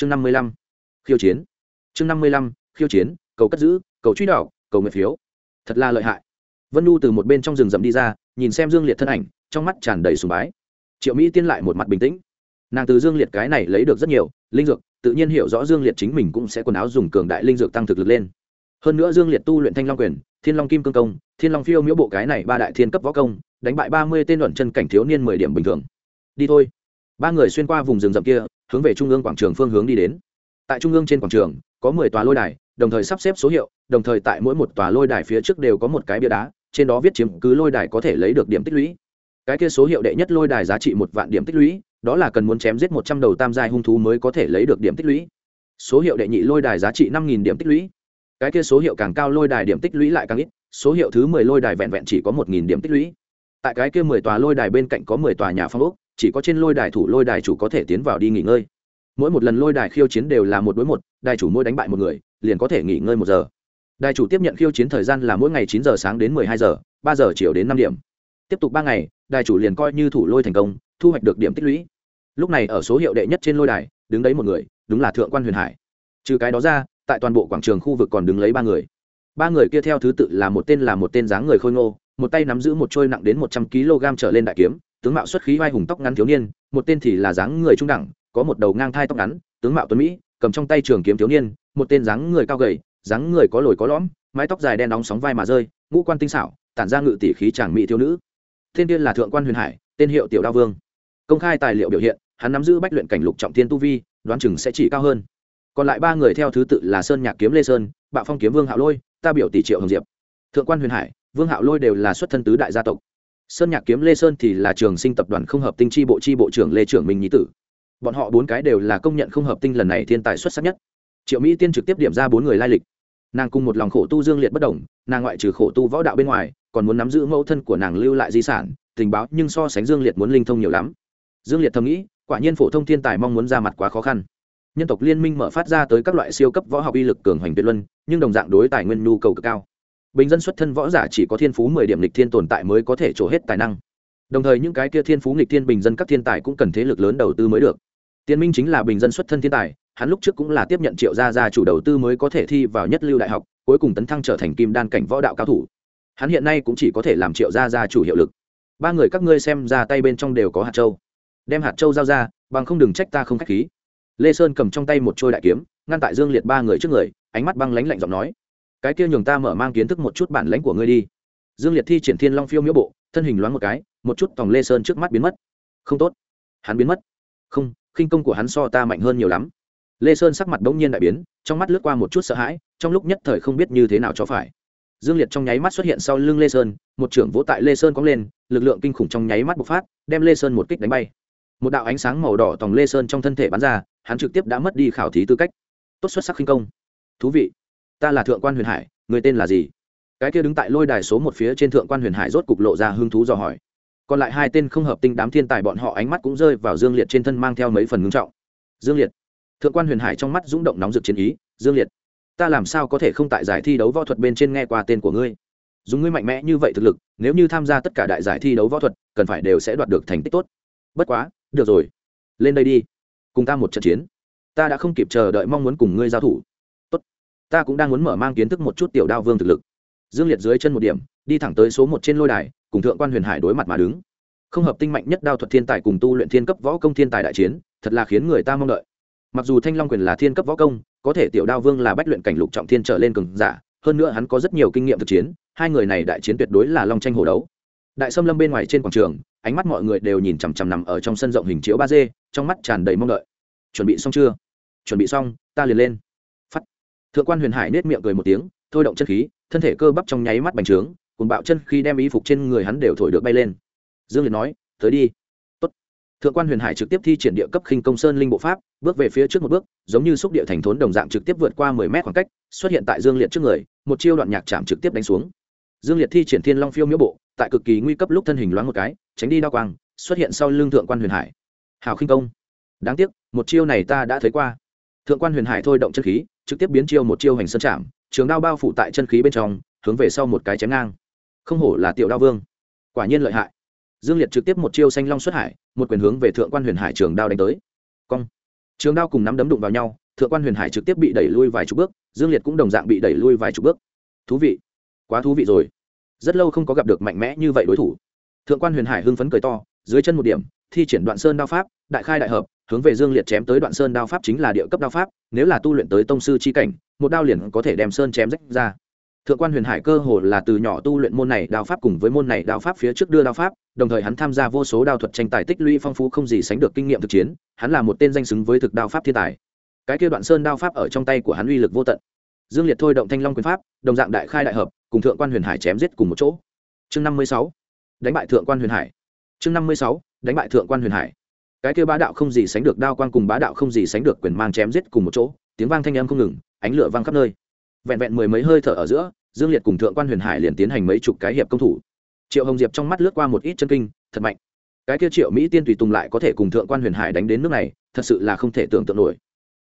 chương năm mươi lăm, khiêu chiến. Chương năm mươi lăm, khiêu chiến, cầu cất giữ, cầu truy đảo, cầu nguyện phiếu. Thật là lợi hại. Vân nhu từ một bên trong rừng rậm đi ra, nhìn xem dương liệt thân ảnh, trong mắt tràn đầy sùng bái. Triệu mỹ tiên lại một mặt bình tĩnh. Nàng từ dương liệt cái này lấy được rất nhiều, linh dược, tự nhiên hiểu rõ dương liệt chính mình cũng sẽ quần áo dùng cường đại linh dược tăng thực lực lên. Hơn nữa dương liệt tu luyện thanh long quyền, thiên long kim cương công, thiên long phiêu miễu bộ cái này ba đại thiên cấp võ công, đánh bại ba mươi tên luận chân cảnh thiếu niên mười điểm bình thường. Đi thôi. Ba người xuyên qua vùng rừng rậm kia hướng về trung ương quảng trường phương hướng đi đến. Tại trung ương trên quảng trường, có mười tòa lôi đài, đồng thời sắp xếp số hiệu, đồng thời tại mỗi một tòa lôi đài phía trước đều có một cái bia đá, trên đó viết chiếm cứ lôi đài có thể lấy được điểm tích lũy. Cái kia số hiệu đệ nhất lôi đài giá trị một vạn điểm tích lũy, đó là cần muốn chém giết một trăm đầu tam giai hung thú mới có thể lấy được điểm tích lũy. Số hiệu đệ nhị lôi đài giá trị năm nghìn điểm tích lũy. Cái kia số hiệu càng cao lôi đài điểm tích lũy lại càng ít, số hiệu thứ mười lôi đài vẹn vẹn chỉ có một nghìn điểm tích lũy. Tại cái kia mười tòa lôi đài bên cạnh có mười tòa nhà phong ốc chỉ có trên lôi đài thủ lôi đài chủ có thể tiến vào đi nghỉ ngơi. Mỗi một lần lôi đài khiêu chiến đều là một đối một, đài chủ mỗi đánh bại một người, liền có thể nghỉ ngơi một giờ. Đài chủ tiếp nhận khiêu chiến thời gian là mỗi ngày chín giờ sáng đến mười hai giờ, ba giờ chiều đến năm điểm. Tiếp tục ba ngày, đài chủ liền coi như thủ lôi thành công, thu hoạch được điểm tích lũy. Lúc này ở số hiệu đệ nhất trên lôi đài, đứng đấy một người, đúng là thượng quan huyền hải. Trừ cái đó ra, tại toàn bộ quảng trường khu vực còn đứng lấy ba người. Ba người kia theo thứ tự là một tên là một tên dáng người khôi ngô, một tay nắm giữ một trôi nặng đến một trăm kg trở lên đại kiếm tướng mạo xuất khí vai hùng tóc ngắn thiếu niên, một tên thì là dáng người trung đẳng, có một đầu ngang thai tóc ngắn, tướng mạo tuấn mỹ, cầm trong tay trường kiếm thiếu niên, một tên dáng người cao gầy, dáng người có lồi có lõm, mái tóc dài đen đóng sóng vai mà rơi, ngũ quan tinh xảo, tản ra ngự tỷ khí chàng mỹ thiếu nữ. Thiên tiên là thượng quan huyền hải, tên hiệu tiểu đao vương. Công khai tài liệu biểu hiện, hắn nắm giữ bách luyện cảnh lục trọng thiên tu vi, đoán chừng sẽ chỉ cao hơn. Còn lại ba người theo thứ tự là sơn nhạc kiếm lê sơn, bạo phong kiếm vương hạo lôi, ta biểu tỷ triệu hồng diệp. Thượng quan huyền hải, vương hạo lôi đều là xuất thân tứ đại gia tộc sơn nhạc kiếm lê sơn thì là trường sinh tập đoàn không hợp tinh chi bộ chi bộ trưởng lê trưởng minh nhí tử. Bọn họ bốn cái đều là công nhận không hợp tinh lần này thiên tài xuất sắc nhất. Triệu mỹ tiên trực tiếp điểm ra bốn người lai lịch. Nàng cùng một lòng khổ tu dương liệt bất đồng, nàng ngoại trừ khổ tu võ đạo bên ngoài, còn muốn nắm giữ mẫu thân của nàng lưu lại di sản, tình báo, nhưng so sánh dương liệt muốn linh thông nhiều lắm. Dương liệt thầm nghĩ, quả nhiên phổ thông thiên tài mong muốn ra mặt quá khó khăn. Nhân tộc liên minh mở phát ra tới các loại siêu cấp võ học uy lực cường hoành tuyệt luân, nhưng đồng dạng đối tài nguyên nhu cầu cực cao bình dân xuất thân võ giả chỉ có thiên phú mười điểm lịch thiên tồn tại mới có thể trổ hết tài năng. Đồng thời những cái kia thiên phú lịch thiên bình dân các thiên tài cũng cần thế lực lớn đầu tư mới được. Tiên minh chính là bình dân xuất thân thiên tài, hắn lúc trước cũng là tiếp nhận triệu gia gia chủ đầu tư mới có thể thi vào nhất lưu đại học, cuối cùng tấn thăng trở thành kim đan cảnh võ đạo cao thủ. Hắn hiện nay cũng chỉ có thể làm triệu gia gia chủ hiệu lực. Ba người các ngươi xem ra tay bên trong đều có hạt châu. Đem hạt châu giao ra, bằng không đừng trách ta không k h á c h khí. Lê sơn cầm trong tay một trôi đại kiếm, ngăn tại dương liệt ba người trước người, ánh mắt băng lánh lạnh giọng nói cái kia nhường ta mở mang kiến thức một chút bản lãnh của ngươi đi. Dương liệt thi triển thiên long phiêu miễu bộ, thân hình loáng một cái, một chút tòng lê sơn trước mắt biến mất. Không tốt. Hắn biến mất. Không, khinh công của hắn so ta mạnh hơn nhiều lắm. Lê sơn sắc mặt bỗng nhiên đại biến, trong mắt lướt qua một chút sợ hãi, trong lúc nhất thời không biết như thế nào cho phải. Dương liệt trong nháy mắt xuất hiện sau lưng lê sơn, một trưởng vỗ tại lê sơn cóng lên, lực lượng kinh khủng trong nháy mắt bộc phát, đem lê sơn một kích đánh bay. Một đạo ánh sáng màu đỏ tòng lê sơn trong thân thể bắn ra, hắn trực tiếp đã mất đi khảo thí tư cách. Tốt xuất sắc khinh công. Thú vị ta là thượng quan huyền hải, người tên là gì? Cái kia đứng tại lôi đài số một phía trên thượng quan huyền hải rốt cục lộ ra hứng thú dò hỏi. Còn lại hai tên không hợp tinh đám thiên tài bọn họ ánh mắt cũng rơi vào dương liệt trên thân mang theo mấy phần ngưng trọng. Dương liệt. Thượng quan huyền hải trong mắt rung động nóng rực chiến ý. Dương liệt. Ta làm sao có thể không tại giải thi đấu võ thuật bên trên nghe qua tên của ngươi? Dùng ngươi mạnh mẽ như vậy thực lực, nếu như tham gia tất cả đại giải thi đấu võ thuật, cần phải đều sẽ đoạt được thành tích tốt. Bất quá, được rồi. Lên đây đi. Cùng ta một trận chiến. Ta đã không kịp chờ đợi mong muốn cùng ngươi giao thủ ta cũng đang muốn mở mang kiến thức một chút tiểu đao vương thực lực. Dương liệt dưới chân một điểm, đi thẳng tới số một trên lôi đài, cùng thượng quan huyền hải đối mặt mà đứng. Không hợp tinh mạnh nhất đao thuật thiên tài cùng tu luyện thiên cấp võ công thiên tài đại chiến, thật là khiến người ta mong đợi. Mặc dù thanh long quyền là thiên cấp võ công, có thể tiểu đao vương là bách luyện cảnh lục trọng thiên trở lên cường giả, hơn nữa hắn có rất nhiều kinh nghiệm thực chiến, hai người này đại chiến tuyệt đối là long tranh hồ đấu. Đại xâm lâm bên ngoài trên quảng trường, ánh mắt mọi người đều nhìn chằm chằm nằm ở trong sân rộng hình chiếu ba d, trong mắt tràn đầy mong đợi. Chuẩn bị xong chưa? Chuẩn bị xong, ta liền lên thượng quan huyền hải nết miệng cười một tiếng, thôi động chân khí, thân thể cơ bắp trong nháy mắt bành trướng cùng bạo chân khi đem y phục trên người hắn đều thổi được bay lên. Dương liệt nói, tới đi. Tốt. thượng quan huyền hải trực tiếp thi triển địa cấp khinh công sơn linh bộ pháp, bước về phía trước một bước, giống như xúc địa thành thốn đồng dạng trực tiếp vượt qua mười mét khoảng cách, xuất hiện tại dương liệt trước người, một chiêu đoạn nhạc chạm trực tiếp đánh xuống. Dương liệt thi triển thiên long phiêu miễu bộ, tại cực kỳ nguy cấp lúc thân hình loáng một cái, tránh đi đao quang, xuất hiện sau lưng thượng quan huyền hải. Hào khinh công. Đáng tiếc, một chiêu này ta đã thấy qua. Thượng quan huyền hải thôi động chân khí trực tiếp biến chiêu một chiêu hành sơn chạm, trường đao bao phủ tại chân khí bên trong, hướng về sau một cái chém ngang. Không hổ là tiểu đao vương. Quả nhiên lợi hại. Dương liệt trực tiếp một chiêu xanh long xuất hải, một quyền hướng về thượng quan huyền hải trường đao đánh tới. Cong. Trường đao cùng nắm đấm đụng vào nhau, thượng quan huyền hải trực tiếp bị đẩy lui vài chục bước, dương liệt cũng đồng dạng bị đẩy lui vài chục bước. Thú vị. Quá thú vị rồi. Rất lâu không có gặp được mạnh mẽ như vậy đối thủ. Thượng quan huyền hải hưng phấn cười to, dưới chân một điểm thi triển đoạn sơn đao pháp, đại khai đại hợp, hướng về dương liệt chém tới đoạn sơn đao pháp chính là địa cấp đao pháp, nếu là tu luyện tới tông sư c h i cảnh, một đao liền có thể đem sơn chém rách ra. Thượng quan huyền hải cơ hồ là từ nhỏ tu luyện môn này đao pháp cùng với môn này đao pháp phía trước đưa đao pháp, đồng thời hắn tham gia vô số đao thuật tranh tài tích lũy phong phú không gì sánh được kinh nghiệm thực chiến, hắn là một tên danh xứng với thực đao pháp thiên tài. Cái kia đoạn sơn đao pháp ở trong tay của hắn uy lực vô tận. Dương liệt thôi động thanh long quyền pháp, đồng dạng đại khai đại hợp, cùng thượng quan huyền hải chém giết cùng một chỗ. Chương năm mươi sáu. Đánh bại thượng quan huyền hải. Chương năm mươi sáu đánh bại thượng quan huyền hải. Cái kia bá đạo không gì sánh được đao quang cùng bá đạo không gì sánh được quyền mang chém giết cùng một chỗ, tiếng vang thanh âm không ngừng, ánh lửa vang khắp nơi. Vẹn vẹn mười mấy hơi thở ở giữa, dương liệt cùng thượng quan huyền hải liền tiến hành mấy chục cái hiệp công thủ. Triệu hồng diệp trong mắt lướt qua một ít chân kinh, thật mạnh. Cái kia triệu mỹ tiên tùy tùng lại có thể cùng thượng quan huyền hải đánh đến nước này, thật sự là không thể tưởng tượng nổi.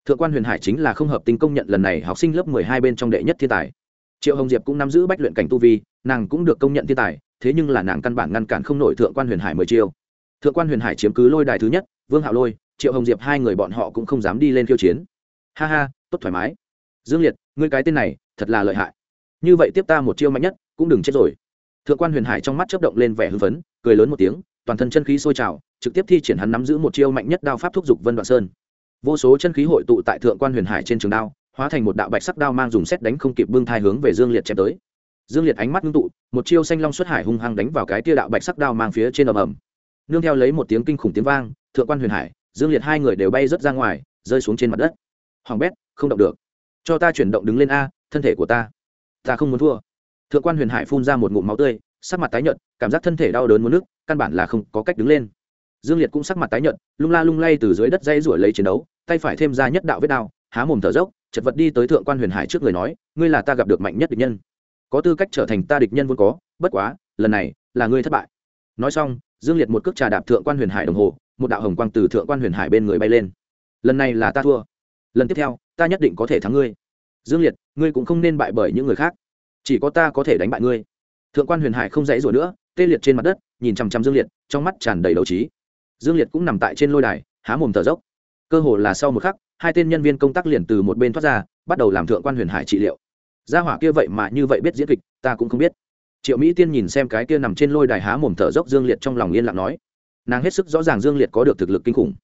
Thượng quan huyền hải chính là không hợp tinh công nhận lần này học sinh lớp mười hai bên trong đệ nhất thiên tài. Triệu hồng diệp cũng nắm giữ bách luyện cảnh tu vi, nàng cũng được công nhận thiên tài, thế nhưng là nàng căn bản ngăn cản không nổi thượng quan huyền hải mười chiêu thượng quan huyền hải chiếm cứ lôi đài thứ nhất, vương hạo lôi, triệu hồng diệp hai người bọn họ cũng không dám đi lên khiêu chiến. Ha ha, tốt thoải mái. Dương liệt, ngươi cái tên này, thật là lợi hại. Như vậy tiếp ta một chiêu mạnh nhất, cũng đừng chết rồi. Thượng quan huyền hải trong mắt chớp động lên vẻ hưng phấn, cười lớn một tiếng, toàn thân chân khí sôi trào, trực tiếp thi triển hắn nắm giữ một chiêu mạnh nhất đao pháp thúc giục vân đoạn sơn. Vô số chân khí hội tụ tại thượng quan huyền hải trên trường đao, hóa thành một đạo bạch sắc đao mang dùng xét đánh không kịp bưng thai hướng về dương liệt chém tới. Dương liệt ánh mắt ngưng tụ, một chiêu xanh long xuất hải hung hăng đánh vào cái tia đạo bạch sắc đao mang phía trên ầm ầm nương theo lấy một tiếng kinh khủng tiếng vang, thượng quan huyền hải, dương liệt hai người đều bay rớt ra ngoài, rơi xuống trên mặt đất. Hoàng bét, không động được. Cho ta chuyển động đứng lên a, thân thể của ta. Ta không muốn thua. Thượng quan huyền hải phun ra một ngụm máu tươi, sắc mặt tái nhợt, cảm giác thân thể đau đớn muốn nước căn bản là không có cách đứng lên. Dương liệt cũng sắc mặt tái nhợt, lung la lung lay từ dưới đất dây rủi lấy chiến đấu, tay phải thêm ra nhất đạo vết đao, há mồm thở dốc, chật vật đi tới thượng quan huyền hải trước người nói, ngươi là ta gặp được mạnh nhất địch nhân. Có tư cách trở thành ta địch nhân vốn có, bất quá, lần này là ngươi thất bại. Nói xong dương liệt một cước trà đạp thượng quan huyền hải đồng hồ, một đạo hồng quang từ thượng quan huyền hải bên người bay lên. Lần này là ta thua. Lần tiếp theo, ta nhất định có thể thắng ngươi. Dương liệt, ngươi cũng không nên bại bởi những người khác. Chỉ có ta có thể đánh bại ngươi. Thượng quan huyền hải không dãy rồi nữa, tê liệt trên mặt đất, nhìn chằm chằm dương liệt, trong mắt tràn đầy đấu trí. Dương liệt cũng nằm tại trên lôi đài, há mồm thở dốc. Cơ hồ là sau một khắc, hai tên nhân viên công tác liền từ một bên thoát ra, bắt đầu làm thượng quan huyền hải trị liệu. Gia hỏa kia vậy mà như vậy biết diễn kịch, ta cũng không biết triệu mỹ tiên nhìn xem cái kia nằm trên lôi đài há mồm thở dốc dương liệt trong lòng yên lặng nói, nàng hết sức rõ ràng dương liệt có được thực lực kinh khủng.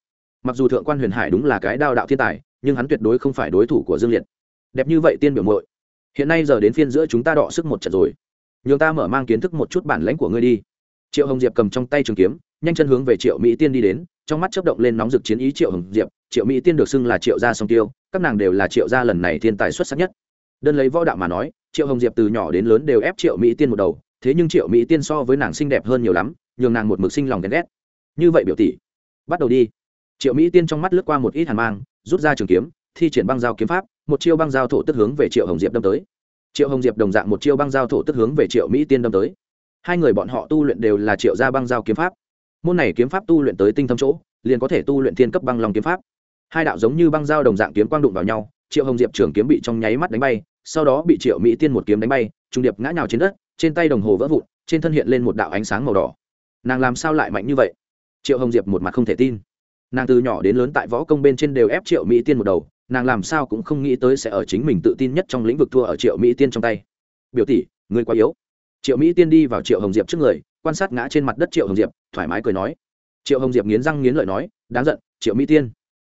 Mặc dù thượng quan huyền hải đúng là cái đao đạo thiên tài, nhưng hắn tuyệt đối không phải đối thủ của dương liệt. Đẹp như vậy tiên biểu mội hiện nay giờ đến phiên giữa chúng ta đọ sức một trận rồi. Nhường ta mở mang kiến thức một chút bản lãnh của ngươi đi. Triệu hồng diệp cầm trong tay trường kiếm, nhanh chân hướng về triệu mỹ tiên đi đến, trong mắt chấp động lên nóng rực chiến ý triệu hồng diệp. Triệu mỹ tiên được xưng là triệu gia song tiêu, các nàng đều là triệu gia lần này thiên tài xuất sắc nhất đơn lấy võ đạo mà nói, triệu hồng diệp từ nhỏ đến lớn đều ép triệu mỹ tiên một đầu, thế nhưng triệu mỹ tiên so với nàng xinh đẹp hơn nhiều lắm, nhường nàng một mực sinh lòng ghen ghét. Như vậy biểu tỷ, bắt đầu đi. Triệu mỹ tiên trong mắt lướt qua một ít hàn mang, rút ra trường kiếm, thi triển băng giao kiếm pháp, một chiêu băng giao thổ tức hướng về triệu hồng diệp đâm tới. Triệu hồng diệp đồng dạng một chiêu băng giao thổ tức hướng về triệu mỹ tiên đâm tới. Hai người bọn họ tu luyện đều là triệu gia băng giao kiếm pháp. Môn này kiếm pháp tu luyện tới tinh thâm chỗ, liền có thể tu luyện thiên cấp băng long kiếm pháp. Hai đạo giống như băng giao đồng dạng kiếm quang đụng vào nhau, triệu hồng diệp trường kiếm bị trong nháy mắt đánh bay sau đó bị triệu mỹ tiên một kiếm đánh bay trung điệp ngã nhào trên đất trên tay đồng hồ vỡ vụn trên thân hiện lên một đạo ánh sáng màu đỏ nàng làm sao lại mạnh như vậy triệu hồng diệp một mặt không thể tin nàng từ nhỏ đến lớn tại võ công bên trên đều ép triệu mỹ tiên một đầu nàng làm sao cũng không nghĩ tới sẽ ở chính mình tự tin nhất trong lĩnh vực thua ở triệu mỹ tiên trong tay biểu tỷ người quá yếu triệu mỹ tiên đi vào triệu hồng diệp trước người quan sát ngã trên mặt đất triệu hồng diệp thoải mái cười nói triệu hồng diệp nghiến răng nghiến lợi nói đáng giận triệu mỹ tiên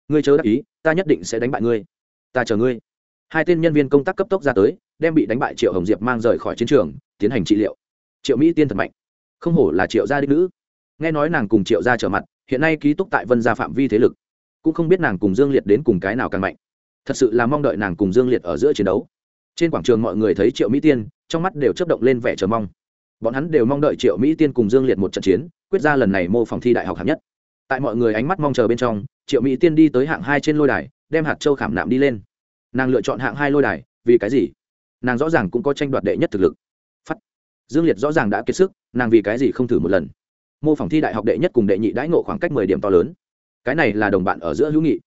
ngươi chớ đắc ý ta nhất định sẽ đánh bại ngươi ta chờ ngươi hai tên nhân viên công tác cấp tốc ra tới, đem bị đánh bại triệu hồng diệp mang rời khỏi chiến trường, tiến hành trị liệu. Triệu mỹ tiên thật mạnh. Không hổ là triệu gia đích nữ. Nghe nói nàng cùng triệu gia trở mặt, hiện nay ký túc tại vân gia phạm vi thế lực. Cũng không biết nàng cùng dương liệt đến cùng cái nào càng mạnh. Thật sự là mong đợi nàng cùng dương liệt ở giữa chiến đấu. Trên quảng trường mọi người thấy triệu mỹ tiên, trong mắt đều chấp động lên vẻ chờ mong. Bọn hắn đều mong đợi triệu mỹ tiên cùng dương liệt một trận chiến, quyết ra lần này mô phòng thi đại học hạng nhất. Tại mọi người ánh mắt mong chờ bên trong, triệu mỹ tiên đi tới hạng hai trên lôi đài, đem hạt châu khảm nạm đi lên nàng lựa chọn hạng hai lôi đài, vì cái gì? Nàng rõ ràng cũng có tranh đoạt đệ nhất thực lực. Phắt dương liệt rõ ràng đã kiệt sức, nàng vì cái gì không thử một lần? Mô phỏng thi đại học đệ nhất cùng đệ nhị đãi ngộ khoảng cách mười điểm to lớn. Cái này là đồng bạn ở giữa hữu nghị.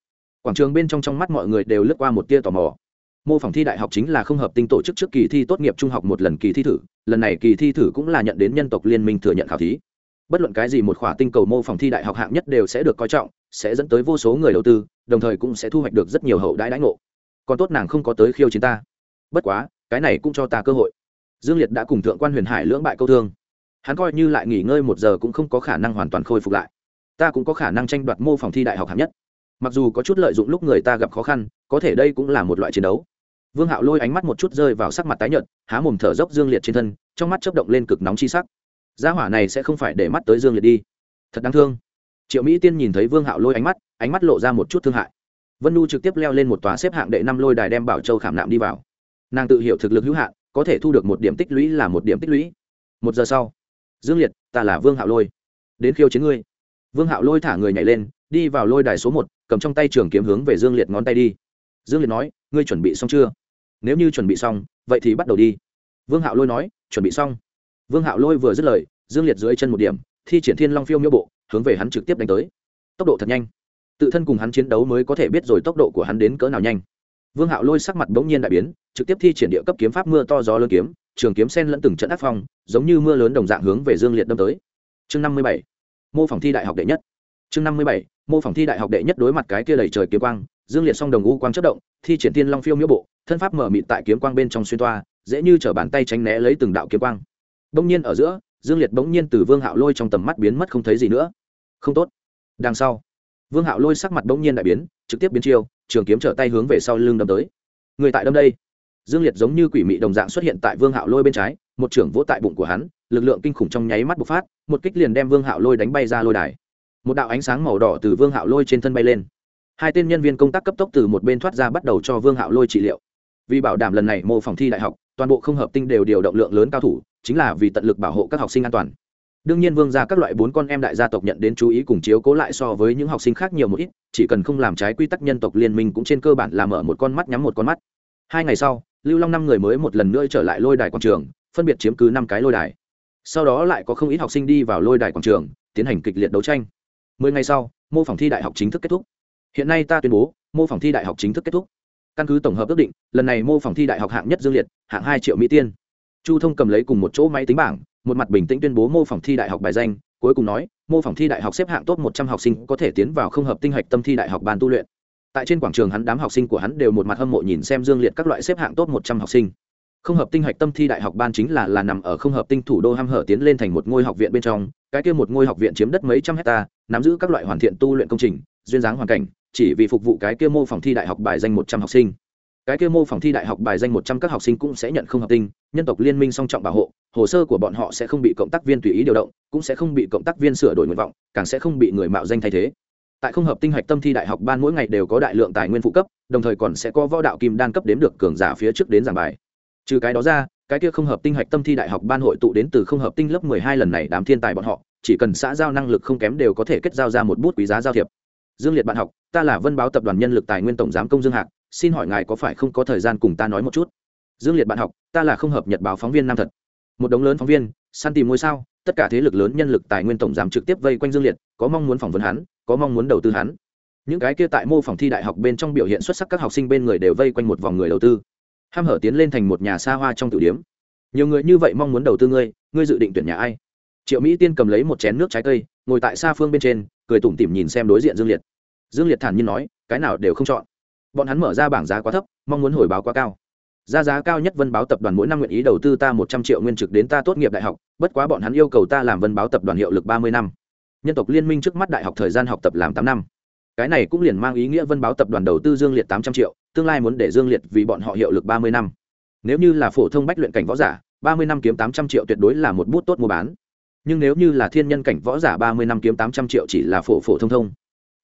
Quảng trường bên trong trong mắt mọi người đều lướt qua một tia tò mò. Mô phỏng thi đại học chính là không hợp tinh tổ chức trước kỳ thi tốt nghiệp trung học một lần kỳ thi thử, lần này kỳ thi thử cũng là nhận đến nhân tộc liên minh thừa nhận khảo thí. Bất luận cái gì một khỏa tinh cầu mô phỏng thi đại học hạng nhất đều sẽ được coi trọng, sẽ dẫn tới vô số người đầu tư, đồng thời cũng sẽ thu hoạch được rất nhiều hậu đãi đãi ngộ còn tốt nàng không có tới khiêu chiến ta. Bất quá, cái này cũng cho ta cơ hội. Dương liệt đã cùng thượng quan huyền hải lưỡng bại câu thương. Hắn coi như lại nghỉ ngơi một giờ cũng không có khả năng hoàn toàn khôi phục lại. Ta cũng có khả năng tranh đoạt mô phòng thi đại học hạng nhất. Mặc dù có chút lợi dụng lúc người ta gặp khó khăn, có thể đây cũng là một loại chiến đấu. Vương hạo lôi ánh mắt một chút rơi vào sắc mặt tái nhợt, há mồm thở dốc dương liệt trên thân, trong mắt chấp động lên cực nóng chi sắc. Gia hỏa này sẽ không phải để mắt tới dương liệt đi. Thật đáng thương. Triệu mỹ tiên nhìn thấy vương hạo lôi ánh mắt ánh mắt lộ ra một chút thương hại vân nu trực tiếp leo lên một tòa xếp hạng đệ năm lôi đài đem bảo châu khảm nạm đi vào. Nàng tự hiểu thực lực hữu hạn, có thể thu được một điểm tích lũy là một điểm tích lũy. Một giờ sau, dương liệt, ta là vương hạo lôi. Đến khiêu chiến ngươi. Vương hạo lôi thả người nhảy lên, đi vào lôi đài số một, cầm trong tay trường kiếm hướng về dương liệt ngón tay đi. Dương liệt nói, ngươi chuẩn bị xong chưa? Nếu như chuẩn bị xong, vậy thì bắt đầu đi. Vương hạo lôi nói, chuẩn bị xong. Vương hạo lôi vừa dứt lời, dương liệt dưới chân một điểm, thi triển thiên long phiêu miêu bộ, hướng về hắn trực tiếp đánh tới. Tốc độ thật nhanh tự thân cùng hắn chiến đấu mới có thể biết rồi tốc độ của hắn đến cỡ nào nhanh. Vương hạo lôi sắc mặt bỗng nhiên đại biến, trực tiếp thi triển địa cấp kiếm pháp mưa to gió lớn kiếm, trường kiếm sen lẫn từng trận áp phong, giống như mưa lớn đồng dạng hướng về dương liệt đâm tới. Chương năm mươi bảy, mô phỏng thi đại học đệ nhất. Chương năm mươi bảy, mô phỏng thi đại học đệ nhất đối mặt cái kia đầy trời kiếm quang, dương liệt song đồng u quang chất động, thi triển tiên long phiêu miễu bộ, thân pháp mở mịt tại kiếm quang bên trong xuyên toa, dễ như t bàn tay tránh né lấy từng đạo kiếm quang. Bỗng nhiên ở giữa, dương liệt bỗng nhiên từ vương hạo lôi trong tầm mắt biến mất không thấy gì nữa. Không tốt. Đằng sau vương hạo lôi sắc mặt bỗng nhiên đại biến, trực tiếp biến chiêu, trường kiếm trở tay hướng về sau lưng đâm tới. Người tại đâm đây. Dương liệt giống như quỷ mị đồng dạng xuất hiện tại vương hạo lôi bên trái, một trưởng vỗ tại bụng của hắn, lực lượng kinh khủng trong nháy mắt bộc phát, một kích liền đem vương hạo lôi đánh bay ra lôi đài. Một đạo ánh sáng màu đỏ từ vương hạo lôi trên thân bay lên. Hai tên nhân viên công tác cấp tốc từ một bên thoát ra bắt đầu cho vương hạo lôi trị liệu. Vì bảo đảm lần này mô phòng thi đại học, toàn bộ không hợp tinh đều điều động lượng lớn cao thủ, chính là vì tận lực bảo hộ các học sinh an toàn đương nhiên vương gia các loại bốn con em đại gia tộc nhận đến chú ý cùng chiếu cố lại so với những học sinh khác nhiều một ít, chỉ cần không làm trái quy tắc nhân tộc liên minh cũng trên cơ bản là mở một con mắt nhắm một con mắt. Hai ngày sau, lưu long năm người mới một lần nữa trở lại lôi đài quảng trường, phân biệt chiếm cứ năm cái lôi đài. Sau đó lại có không ít học sinh đi vào lôi đài quảng trường, tiến hành kịch liệt đấu tranh. Mười ngày sau, mô phỏng thi đại học chính thức kết thúc. Hiện nay ta tuyên bố, mô phỏng thi đại học chính thức kết thúc. Căn cứ tổng hợp ước định, lần này mô phỏng thi đại học hạng nhất dương liệt, hạng hai triệu mỹ tiên. Chu thông cầm lấy cùng một chỗ máy tính bảng một mặt bình tĩnh tuyên bố mô phỏng thi đại học bài danh, cuối cùng nói, mô phỏng thi đại học xếp hạng top một trăm học sinh có thể tiến vào không hợp tinh hạch tâm thi đại học ban tu luyện. Tại trên quảng trường hắn đám học sinh của hắn đều một mặt hâm mộ nhìn xem dương liệt các loại xếp hạng top một trăm học sinh. Không hợp tinh hạch tâm thi đại học ban chính là là nằm ở không hợp tinh thủ đô ham hở tiến lên thành một ngôi học viện bên trong, cái kia một ngôi học viện chiếm đất mấy trăm hecta, nắm giữ các loại hoàn thiện tu luyện công trình, duyên dáng hoàn cảnh, chỉ vì phục vụ cái kia mô phỏng thi đại học bài danh một trăm học sinh cái kia mô phỏng thi đại học bài danh một trăm các học sinh cũng sẽ nhận không hợp tinh, nhân tộc liên minh song trọng bảo hộ, hồ sơ của bọn họ sẽ không bị cộng tác viên tùy ý điều động, cũng sẽ không bị cộng tác viên sửa đổi nguyện vọng, càng sẽ không bị người mạo danh thay thế. Tại không hợp tinh hạch tâm thi đại học ban mỗi ngày đều có đại lượng tài nguyên phụ cấp, đồng thời còn sẽ có võ đạo kim đan cấp đến được cường giả phía trước đến giảng bài. Trừ cái đó ra, cái kia không hợp tinh hạch tâm thi đại học ban hội tụ đến từ không hợp tinh lớp mười hai lần này đám thiên tài bọn họ, chỉ cần xã giao năng lực không kém đều có thể kết giao ra một bút quý giá giao thiệp. Dương liệt bạn học, ta là vân báo tập đoàn nhân lực tài nguyên tổng giám công dương hạc xin hỏi ngài có phải không có thời gian cùng ta nói một chút? Dương liệt bạn học, ta là không hợp nhật báo phóng viên nam thật. Một đống lớn phóng viên, săn tìm ngôi sao, tất cả thế lực lớn nhân lực tài nguyên tổng giám trực tiếp vây quanh dương liệt, có mong muốn phỏng vấn hắn, có mong muốn đầu tư hắn. Những cái kia tại mô phòng thi đại học bên trong biểu hiện xuất sắc các học sinh bên người đều vây quanh một vòng người đầu tư. Ham hở tiến lên thành một nhà xa hoa trong tử điếm. Nhiều người như vậy mong muốn đầu tư ngươi ngươi dự định tuyển nhà ai? Triệu mỹ tiên cầm lấy một chén nước trái cây, ngồi tại xa phương bên trên, cười tủm tỉm nhìn xem đối diện dương liệt. Dương liệt thản nhiên nói, cái nào đều không chọn bọn hắn mở ra bảng giá quá thấp, mong muốn hồi báo quá cao. Giá giá cao nhất vân báo tập đoàn mỗi năm nguyện ý đầu tư ta một trăm triệu nguyên trực đến ta tốt nghiệp đại học, bất quá bọn hắn yêu cầu ta làm vân báo tập đoàn hiệu lực ba mươi năm. Nhân tộc liên minh trước mắt đại học thời gian học tập làm tám năm. Cái này cũng liền mang ý nghĩa vân báo tập đoàn đầu tư dương liệt tám trăm triệu, tương lai muốn để dương liệt vì bọn họ hiệu lực ba mươi năm. Nếu như là phổ thông bách luyện cảnh võ giả, ba mươi năm kiếm tám trăm triệu tuyệt đối là một bút tốt mua bán. Nhưng nếu như là thiên nhân cảnh võ giả, ba mươi năm kiếm tám trăm triệu chỉ là phổ phổ thông thông.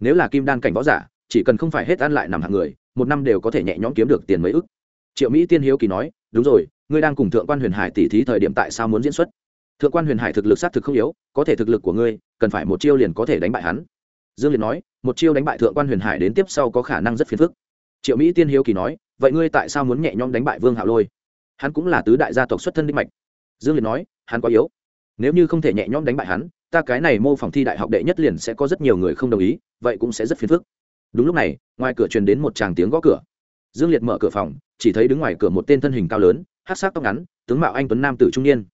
Nếu là kim đan cảnh võ giả chỉ cần không phải hết ăn lại nằm hạng người, một năm đều có thể nhẹ nhõm kiếm được tiền mấy ức. Triệu mỹ tiên hiếu kỳ nói, đúng rồi, ngươi đang cùng thượng quan huyền hải tỉ thí thời điểm tại sao muốn diễn xuất? Thượng quan huyền hải thực lực sát thực không yếu, có thể thực lực của ngươi, cần phải một chiêu liền có thể đánh bại hắn. Dương liệt nói, một chiêu đánh bại thượng quan huyền hải đến tiếp sau có khả năng rất phiền phức. Triệu mỹ tiên hiếu kỳ nói, vậy ngươi tại sao muốn nhẹ nhõm đánh bại vương hạo lôi? Hắn cũng là tứ đại gia tộc xuất thân đích mạch. Dương liệt nói, hắn quá yếu. Nếu như không thể nhẹ nhõm đánh bại hắn, ta cái này mô phỏng thi đại học đệ nhất liền sẽ có rất nhiều người không đồng ý, vậy cũng sẽ rất phiền phức đúng lúc này, ngoài cửa truyền đến một tràng tiếng gõ cửa. Dương liệt mở cửa phòng, chỉ thấy đứng ngoài cửa một tên thân hình cao lớn hát sắc tóc ngắn, tướng mạo anh tuấn nam tử trung niên.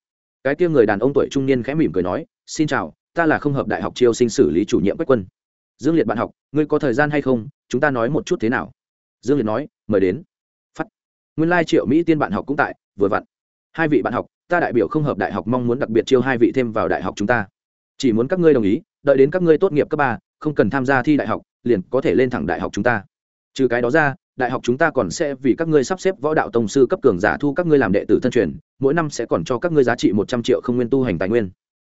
Cái kia người đàn ông tuổi trung niên khẽ mỉm cười nói, xin chào, ta là không hợp đại học chiêu sinh xử lý chủ nhiệm quách quân. Dương liệt bạn học, ngươi có thời gian hay không? Chúng ta nói một chút thế nào? Dương liệt nói, mời đến. Phát nguyên lai triệu mỹ tiên bạn học cũng tại, vừa vặn. Hai vị bạn học, ta đại biểu không hợp đại học mong muốn đặc biệt chiêu hai vị thêm vào đại học chúng ta. Chỉ muốn các ngươi đồng ý, đợi đến các ngươi tốt nghiệp cấp ba, không cần tham gia thi đại học liền có thể lên thẳng đại học chúng ta. Trừ cái đó ra, đại học chúng ta còn sẽ vì các ngươi sắp xếp võ đạo tông sư cấp cường giả thu các ngươi làm đệ tử thân truyền, mỗi năm sẽ còn cho các ngươi giá trị một trăm triệu không nguyên tu hành tài nguyên.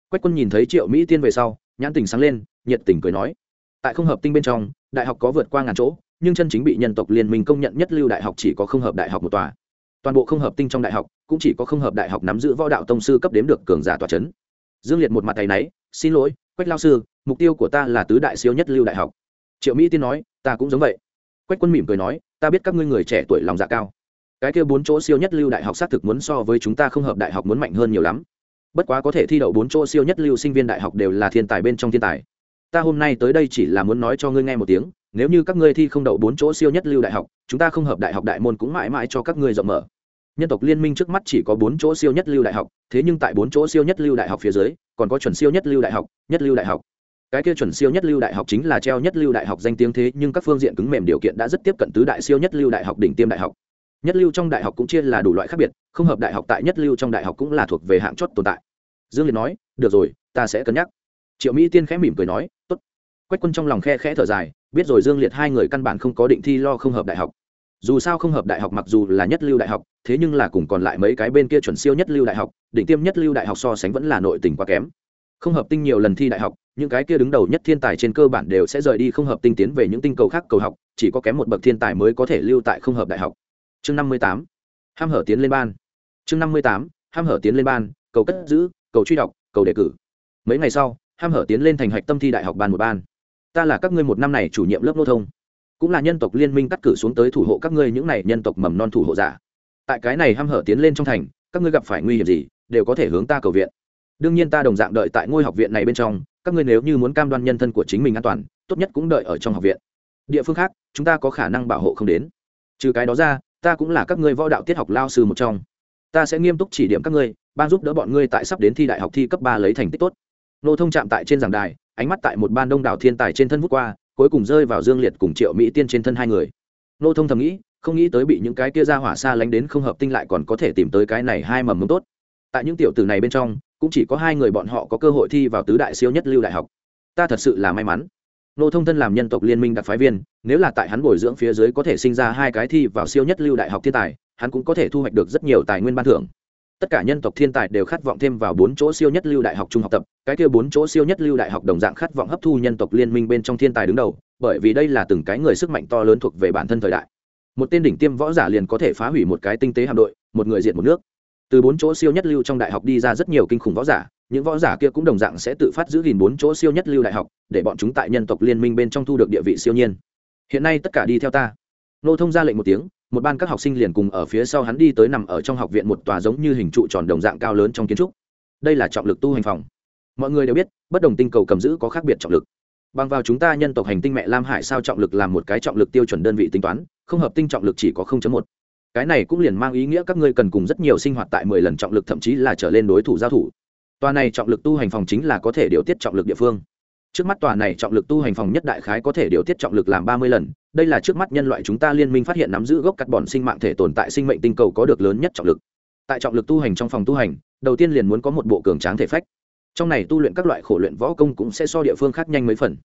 Quách quân nhìn thấy triệu mỹ tiên về sau, nhãn tình sáng lên, nhiệt tình cười nói, tại không hợp tinh bên trong, đại học có vượt qua ngàn chỗ, nhưng chân chính bị nhân tộc liên minh công nhận nhất lưu đại học chỉ có không hợp đại học một tòa. Toàn bộ không hợp tinh trong đại học, cũng chỉ có không hợp đại học nắm giữ võ đạo tông sư cấp đếm được cường giả tòa c h ấ n dương liệt một mặt tay náy, xin lỗi, quách lao sư, mục tiêu của ta là tứ đại siêu nhất lưu đại học triệu mỹ tiên nói, ta cũng giống vậy. Quách quân mỉm cười nói, ta biết các ngươi người trẻ tuổi lòng dạ cao. Cái kia bốn chỗ siêu nhất lưu đại học xác thực muốn so với chúng ta không hợp đại học muốn mạnh hơn nhiều lắm. Bất quá có thể thi đậu bốn chỗ siêu nhất lưu sinh viên đại học đều là thiên tài bên trong thiên tài. Ta hôm nay tới đây chỉ là muốn nói cho ngươi nghe một tiếng, nếu như các ngươi thi không đậu bốn chỗ siêu nhất lưu đại học, chúng ta không hợp đại học đại môn cũng mãi mãi cho các ngươi rộng mở. Nhân tộc liên minh trước mắt chỉ có bốn chỗ siêu nhất lưu đại học, thế nhưng tại bốn chỗ siêu nhất lưu đại học phía dưới, còn có chuẩn siêu nhất lưu đại học, nhất lưu đại học cái kia chuẩn siêu nhất lưu đại học chính là treo nhất lưu đại học danh tiếng thế, nhưng các phương diện cứng mềm điều kiện đã rất tiếp cận tứ đại siêu nhất lưu đại học đỉnh tiêm đại học. Nhất lưu trong đại học cũng chia là đủ loại khác biệt, không hợp đại học tại nhất lưu trong đại học cũng là thuộc về hạng chót tồn tại. Dương liệt nói, được rồi, ta sẽ cân nhắc. Triệu mỹ tiên khẽ mỉm cười nói, tốt. Quách quân trong lòng khe khẽ thở dài, biết rồi dương liệt hai người căn bản không có định thi lo không hợp đại học. Dù sao không hợp đại học mặc dù là nhất lưu đại học, thế nhưng là cùng còn lại mấy cái bên kia chuẩn siêu nhất lưu đại học, đỉnh tiêm nhất lưu đại học so sánh vẫn là nội tình quá kém. Không hợp tinh nhiều lần thi đại học những cái kia đứng đầu nhất thiên tài trên cơ bản đều sẽ rời đi không hợp tinh tiến về những tinh cầu khác cầu học, chỉ có kém một bậc thiên tài mới có thể lưu tại không hợp đại học. Chương năm mươi tám, ham hở tiến lên ban. Chương năm mươi tám, ham hở tiến lên ban, cầu cất giữ, cầu truy đọc, cầu đề cử. Mấy ngày sau, ham hở tiến lên thành hạch tâm thi đại học ban một ban. Ta là các ngươi một năm này chủ nhiệm lớp nô thông. Cũng là nhân tộc liên minh cắt cử xuống tới thủ hộ các ngươi những này nhân tộc mầm non thủ hộ giả. Tại cái này ham hở tiến lên trong thành, các ngươi gặp phải nguy hiểm gì, đều có thể hướng ta cầu viện. Đương nhiên ta đồng dạng đợi tại ngôi học viện này bên trong các ngươi nếu như muốn cam đoan nhân thân của chính mình an toàn, tốt nhất cũng đợi ở trong học viện. Địa phương khác, chúng ta có khả năng bảo hộ không đến. Trừ cái đó ra, ta cũng là các ngươi võ đạo tiết học lao sư một trong. Ta sẽ nghiêm túc chỉ điểm các ngươi, ban giúp đỡ bọn ngươi tại sắp đến thi đại học thi cấp ba lấy thành tích tốt. Nô thông chạm tại trên giảng đài, ánh mắt tại một ban đông đảo thiên tài trên thân vút qua, cuối cùng rơi vào dương liệt cùng triệu mỹ tiên trên thân hai người. Nô thông thầm nghĩ, không nghĩ tới bị những cái kia ra hỏa xa lánh đến không hợp tinh lại còn có thể tìm tới cái này hai mầm mống tốt. Tại những tiểu tử này bên trong cũng chỉ có hai người bọn họ có cơ hội thi vào tứ đại siêu nhất lưu đại học. Ta thật sự là may mắn. Nô thông thân làm nhân tộc liên minh đặc phái viên, nếu là tại hắn bồi dưỡng phía dưới có thể sinh ra hai cái thi vào siêu nhất lưu đại học thiên tài, hắn cũng có thể thu hoạch được rất nhiều tài nguyên ban thưởng. Tất cả nhân tộc thiên tài đều khát vọng thêm vào bốn chỗ siêu nhất lưu đại học trung học tập, cái kia bốn chỗ siêu nhất lưu đại học đồng dạng khát vọng hấp thu nhân tộc liên minh bên trong thiên tài đứng đầu, bởi vì đây là từng cái người sức mạnh to lớn thuộc về bản thân thời đại. Một tên đỉnh tiêm võ giả liền có thể phá hủy một cái tinh tế hạm đội, một người diện một nước từ bốn chỗ siêu nhất lưu trong đại học đi ra rất nhiều kinh khủng võ giả, những võ giả kia cũng đồng dạng sẽ tự phát giữ gìn bốn chỗ siêu nhất lưu đại học, để bọn chúng tại nhân tộc liên minh bên trong thu được địa vị siêu nhiên. Hiện nay tất cả đi theo ta. Nô thông ra lệnh một tiếng, một ban các học sinh liền cùng ở phía sau hắn đi tới nằm ở trong học viện một tòa giống như hình trụ tròn đồng dạng cao lớn trong kiến trúc. Đây là trọng lực tu hành phòng. Mọi người đều biết, bất đồng tinh cầu cầm giữ có khác biệt trọng lực. Bằng vào chúng ta nhân tộc hành tinh mẹ lam hải sao trọng lực làm một cái trọng lực tiêu chuẩn đơn vị tính toán, không hợp tinh trọng lực chỉ có một cái này cũng liền mang ý nghĩa các ngươi cần cùng rất nhiều sinh hoạt tại mười lần trọng lực, thậm chí là trở lên đối thủ giao thủ. Tòa này trọng lực tu hành phòng chính là có thể điều tiết trọng lực địa phương. Trước mắt tòa này trọng lực tu hành phòng nhất đại khái có thể điều tiết trọng lực làm ba mươi lần. Đây là trước mắt nhân loại chúng ta liên minh phát hiện nắm giữ gốc cắt bọn sinh mạng thể tồn tại sinh mệnh tinh cầu có được lớn nhất trọng lực. Tại trọng lực tu hành trong phòng tu hành, đầu tiên liền muốn có một bộ cường tráng thể phách. Trong này tu luyện các loại khổ luyện võ công cũng sẽ so địa phương khác nhanh mấy phần.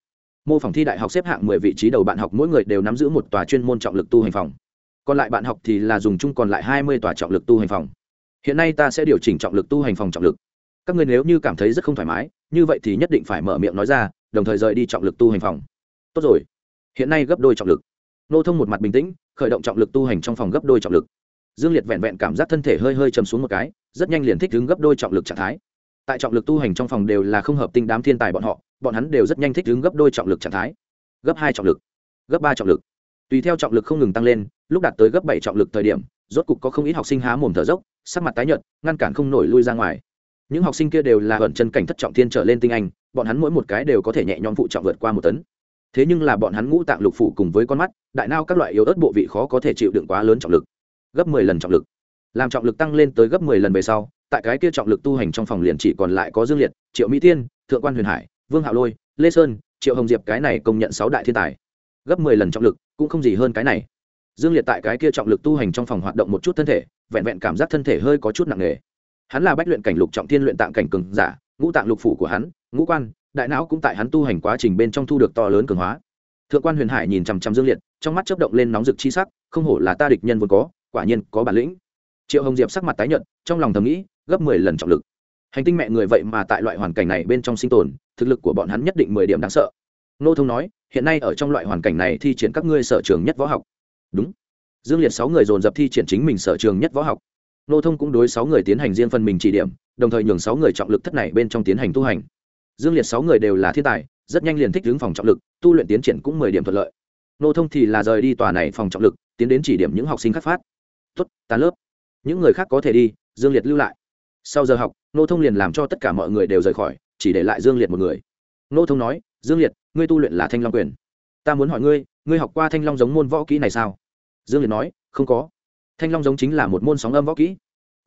Mô phỏng thi đại học xếp hạng mười vị trí đầu bạn học mỗi người đều nắm giữ một tòa chuyên môn trọng lực tu hành phòng còn lại bạn học thì là dùng chung còn lại hai mươi tòa trọng lực tu hành phòng. Hiện nay ta sẽ điều chỉnh trọng lực tu hành phòng trọng lực. Các người nếu như cảm thấy rất không thoải mái, như vậy thì nhất định phải mở miệng nói ra, đồng thời rời đi trọng lực tu hành phòng. Tốt rồi. Hiện nay gấp đôi trọng lực. Nô thông một mặt bình tĩnh, khởi động trọng lực tu hành trong phòng gấp đôi trọng lực. Dương liệt vẹn vẹn cảm giác thân thể hơi hơi chầm xuống một cái, rất nhanh liền thích ứng gấp đôi trọng lực trạng thái. Tại trọng lực tu hành trong phòng đều là không hợp tinh đám thiên tài bọn họ, bọn hắn đều rất nhanh thích ứng gấp đôi trọng lực trạng thái. Gấp hai trọng lực. Gấp ba trọng lực. Tùy theo trọng lực không ngừng tăng lên lúc đạt tới gấp bảy trọng lực thời điểm, rốt cục có không ít học sinh há mồm thở dốc, sắc mặt tái nhợt, ngăn cản không nổi lui ra ngoài. Những học sinh kia đều là ẩn chân cảnh thất trọng thiên trở lên tinh anh, bọn hắn mỗi một cái đều có thể nhẹ nhõm phụ trọng vượt qua một tấn. Thế nhưng là bọn hắn ngũ tạng lục phủ cùng với con mắt, đại nao các loại yếu ớt bộ vị khó có thể chịu đựng quá lớn trọng lực. Gấp mười lần trọng lực. Làm trọng lực tăng lên tới gấp mười lần về sau, tại cái kia trọng lực tu hành trong phòng liền chỉ còn lại có dương liệt, triệu mỹ tiên thượng quan huyền hải, vương hạo lôi, lê sơn, triệu hồng diệp cái này công nhận sáu đại thiên tài. Gấp mười lần trọng lực cũng không gì hơn cái này dương liệt tại cái kia trọng lực tu hành trong phòng hoạt động một chút thân thể, vẹn vẹn cảm giác thân thể hơi có chút nặng nề. Hắn là bách luyện cảnh lục trọng thiên luyện tạng cảnh cường giả, ngũ tạng lục phủ của hắn, ngũ quan, đại não cũng tại hắn tu hành quá trình bên trong thu được to lớn cường hóa. Thượng quan huyền hải nhìn chằm chằm dương liệt, trong mắt chấp động lên nóng rực chi sắc, không hổ là ta địch nhân vốn có, quả nhiên có bản lĩnh. Triệu hồng diệp sắc mặt tái nhợt, trong lòng thầm nghĩ, gấp mười lần trọng lực. Hành tinh mẹ người vậy mà tại loại hoàn cảnh này bên trong sinh tồn, thực lực của bọn hắn nhất định mười điểm đáng sợ. Nô thông nói, hiện nay ở trong loại hoàn cảnh này thi triển các ngươi sở trường nhất võ học đúng. Dương liệt sáu người dồn dập thi triển chính mình sở trường nhất võ học. Nô thông cũng đối sáu người tiến hành riêng phần mình chỉ điểm, đồng thời nhường sáu người trọng lực thất này bên trong tiến hành tu hành. Dương liệt sáu người đều là thiên tài, rất nhanh liền thích hướng phòng trọng lực, tu luyện tiến triển cũng mười điểm thuận lợi. Nô thông thì là rời đi tòa này phòng trọng lực, tiến đến chỉ điểm những học sinh khác phát. Tuất tán lớp. Những người khác có thể đi, dương liệt lưu lại. Sau giờ học, nô thông liền làm cho tất cả mọi người đều rời khỏi, chỉ để lại dương liệt một người. Nô thông nói, dương liệt, ngươi tu luyện là thanh long quyền. Ta muốn hỏi ngươi ngươi học qua thanh long giống môn võ kỹ này sao? Dương liệt nói, không có. Thanh long giống chính là một môn sóng âm võ kỹ.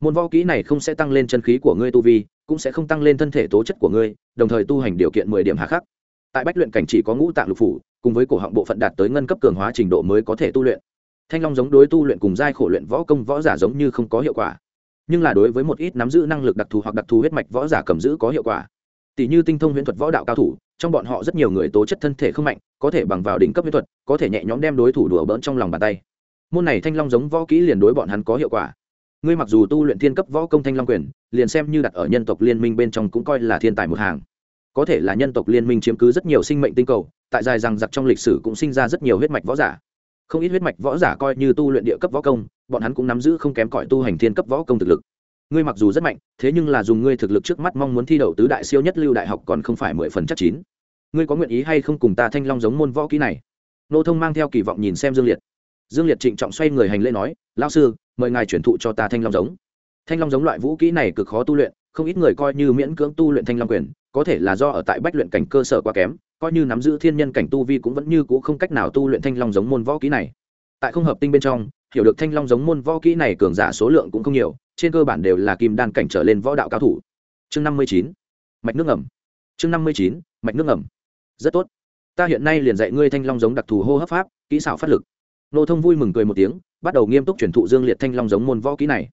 Môn võ kỹ này không sẽ tăng lên chân khí của ngươi tu vi, cũng sẽ không tăng lên thân thể tố chất của ngươi, đồng thời tu hành điều kiện mười điểm hạ khắc. Tại bách luyện cảnh chỉ có ngũ tạng lục phủ, cùng với cổ họng bộ phận đạt tới ngân cấp cường hóa trình độ mới có thể tu luyện. Thanh long giống đối tu luyện cùng giai khổ luyện võ công võ giả giống như không có hiệu quả. Nhưng là đối với một ít nắm giữ năng lực đặc thù hoặc đặc thù huyết mạch võ giả cầm giữ có hiệu quả. Tỷ như tinh thông huyễn thuật võ đạo cao thủ, trong bọn họ rất nhiều người tố chất thân thể không mạnh, có thể bằng vào đỉnh cấp huyễn thuật, có thể nhẹ nhõm đem đối thủ đùa bỡn trong lòng bàn tay môn này thanh long giống võ kỹ liền đối bọn hắn có hiệu quả. Ngươi mặc dù tu luyện thiên cấp võ công thanh long quyền, liền xem như đặt ở nhân tộc liên minh bên trong cũng coi là thiên tài một hàng. Có thể là nhân tộc liên minh chiếm cứ rất nhiều sinh mệnh tinh cầu, tại dài rằng giặc trong lịch sử cũng sinh ra rất nhiều huyết mạch võ giả. Không ít huyết mạch võ giả coi như tu luyện địa cấp võ công, bọn hắn cũng nắm giữ không kém cỏi tu hành thiên cấp võ công thực lực. Ngươi mặc dù rất mạnh, thế nhưng là dùng ngươi thực lực trước mắt mong muốn thi đậu tứ đại siêu nhất lưu đại học còn không phải mười phần chắc chín. Ngươi có nguyện ý hay không cùng ta thanh long giống môn võ kỹ này? Nô thông mang theo kỳ vọng nhìn xem dương liệt dương liệt trịnh trọng xoay người hành lễ nói lao sư, mời ngài chuyển thụ cho ta thanh long giống. Thanh long giống loại vũ kỹ này cực khó tu luyện, không ít người coi như miễn cưỡng tu luyện thanh long quyền, có thể là do ở tại bách luyện cảnh cơ sở quá kém, coi như nắm giữ thiên nhân cảnh tu vi cũng vẫn như c ũ không cách nào tu luyện thanh long giống môn võ kỹ này. Tại không hợp tinh bên trong, hiểu được thanh long giống môn võ kỹ này cường giả số lượng cũng không nhiều, trên cơ bản đều là kim đan cảnh trở lên võ đạo cao thủ. Chương năm mươi chín, mạch nước ngầm. Chương năm mươi chín, mạch nước ngầm. Rất tốt. Ta hiện nay liền dạy ngươi thanh long giống đặc thù hô hấp pháp, kỹ xảo phát lực nô thông vui mừng cười một tiếng, bắt đầu nghiêm túc truyền thụ dương liệt thanh long giống môn võ kỹ này.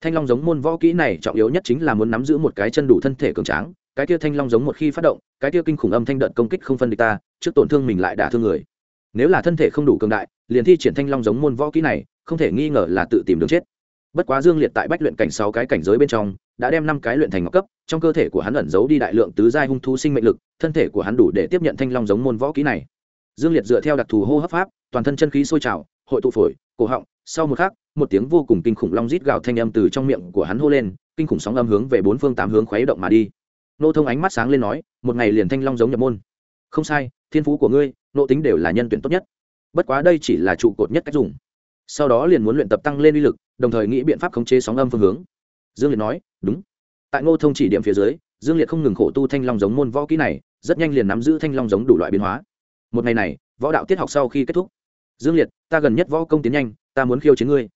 Thanh long giống môn võ kỹ này trọng yếu nhất chính là muốn nắm giữ một cái chân đủ thân thể cường tráng, cái kia thanh long giống một khi phát động, cái kia kinh khủng âm thanh đợt công kích không phân địch ta, trước tổn thương mình lại đả thương người. Nếu là thân thể không đủ cường đại, liền thi triển thanh long giống môn võ kỹ này, không thể nghi ngờ là tự tìm đường chết. Bất quá dương liệt tại bách luyện cảnh sáu cái cảnh giới bên trong, đã đem năm cái luyện thành ngọc cấp, trong cơ thể của hắn ẩn giấu đi đại lượng tứ giai hung thú sinh mệnh lực, thân thể của hắn đủ để tiếp nhận thanh long giống môn võ kỹ này dương liệt dựa theo đặc thù hô hấp pháp, toàn thân chân khí sôi trào, hội tụ phổi, cổ họng, sau một khắc, một tiếng vô cùng kinh khủng long rít gào thanh âm từ trong miệng của hắn hô lên, kinh khủng sóng âm hướng về bốn phương tám hướng khuấy động mà đi. Nô thông ánh mắt sáng lên nói, một ngày liền thanh long giống nhập môn. Không sai, thiên phú của ngươi, nộ tính đều là nhân tuyển tốt nhất. Bất quá đây chỉ là trụ cột nhất cách dùng. Sau đó liền muốn luyện tập tăng lên uy lực, đồng thời nghĩ biện pháp khống chế sóng âm phương hướng. Dương liệt nói, đúng. Tại ngô thông chỉ điểm phía dưới, dương liệt không ngừng khổ tu thanh long giống môn võ kỹ này, rất nhanh liền nắm giữ thanh long giống đủ loại biến hóa một ngày này, võ đạo tiết học sau khi kết thúc. Dương liệt, ta gần nhất võ công tiến nhanh, ta muốn khiêu chiến ngươi.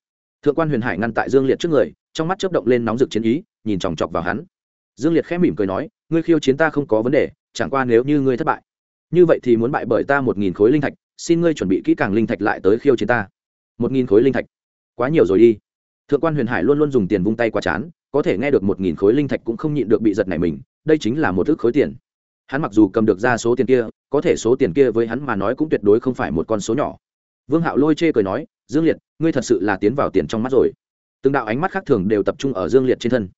Thượng quan huyền hải ngăn tại dương liệt trước người, trong mắt chớp động lên nóng rực chiến ý, nhìn chòng chọc vào hắn. Dương liệt khẽ mỉm cười nói, ngươi khiêu chiến ta không có vấn đề, chẳng qua nếu như ngươi thất bại, như vậy thì muốn bại bởi ta một nghìn khối linh thạch, xin ngươi chuẩn bị kỹ càng linh thạch lại tới khiêu chiến ta. Một nghìn khối linh thạch. Quá nhiều rồi đi. Thượng quan huyền hải luôn luôn dùng tiền vung tay quá chán, có thể nghe được một nghìn khối linh thạch cũng không nhịn được bị giật này mình, đây chính là một ước khối tiền hắn mặc dù cầm được ra số tiền kia, có thể số tiền kia với hắn mà nói cũng tuyệt đối không phải một con số nhỏ. Vương hạo lôi chê cười nói, dương liệt, ngươi thật sự là tiến vào tiền trong mắt rồi. Từng đạo ánh mắt khác thường đều tập trung ở dương liệt trên thân.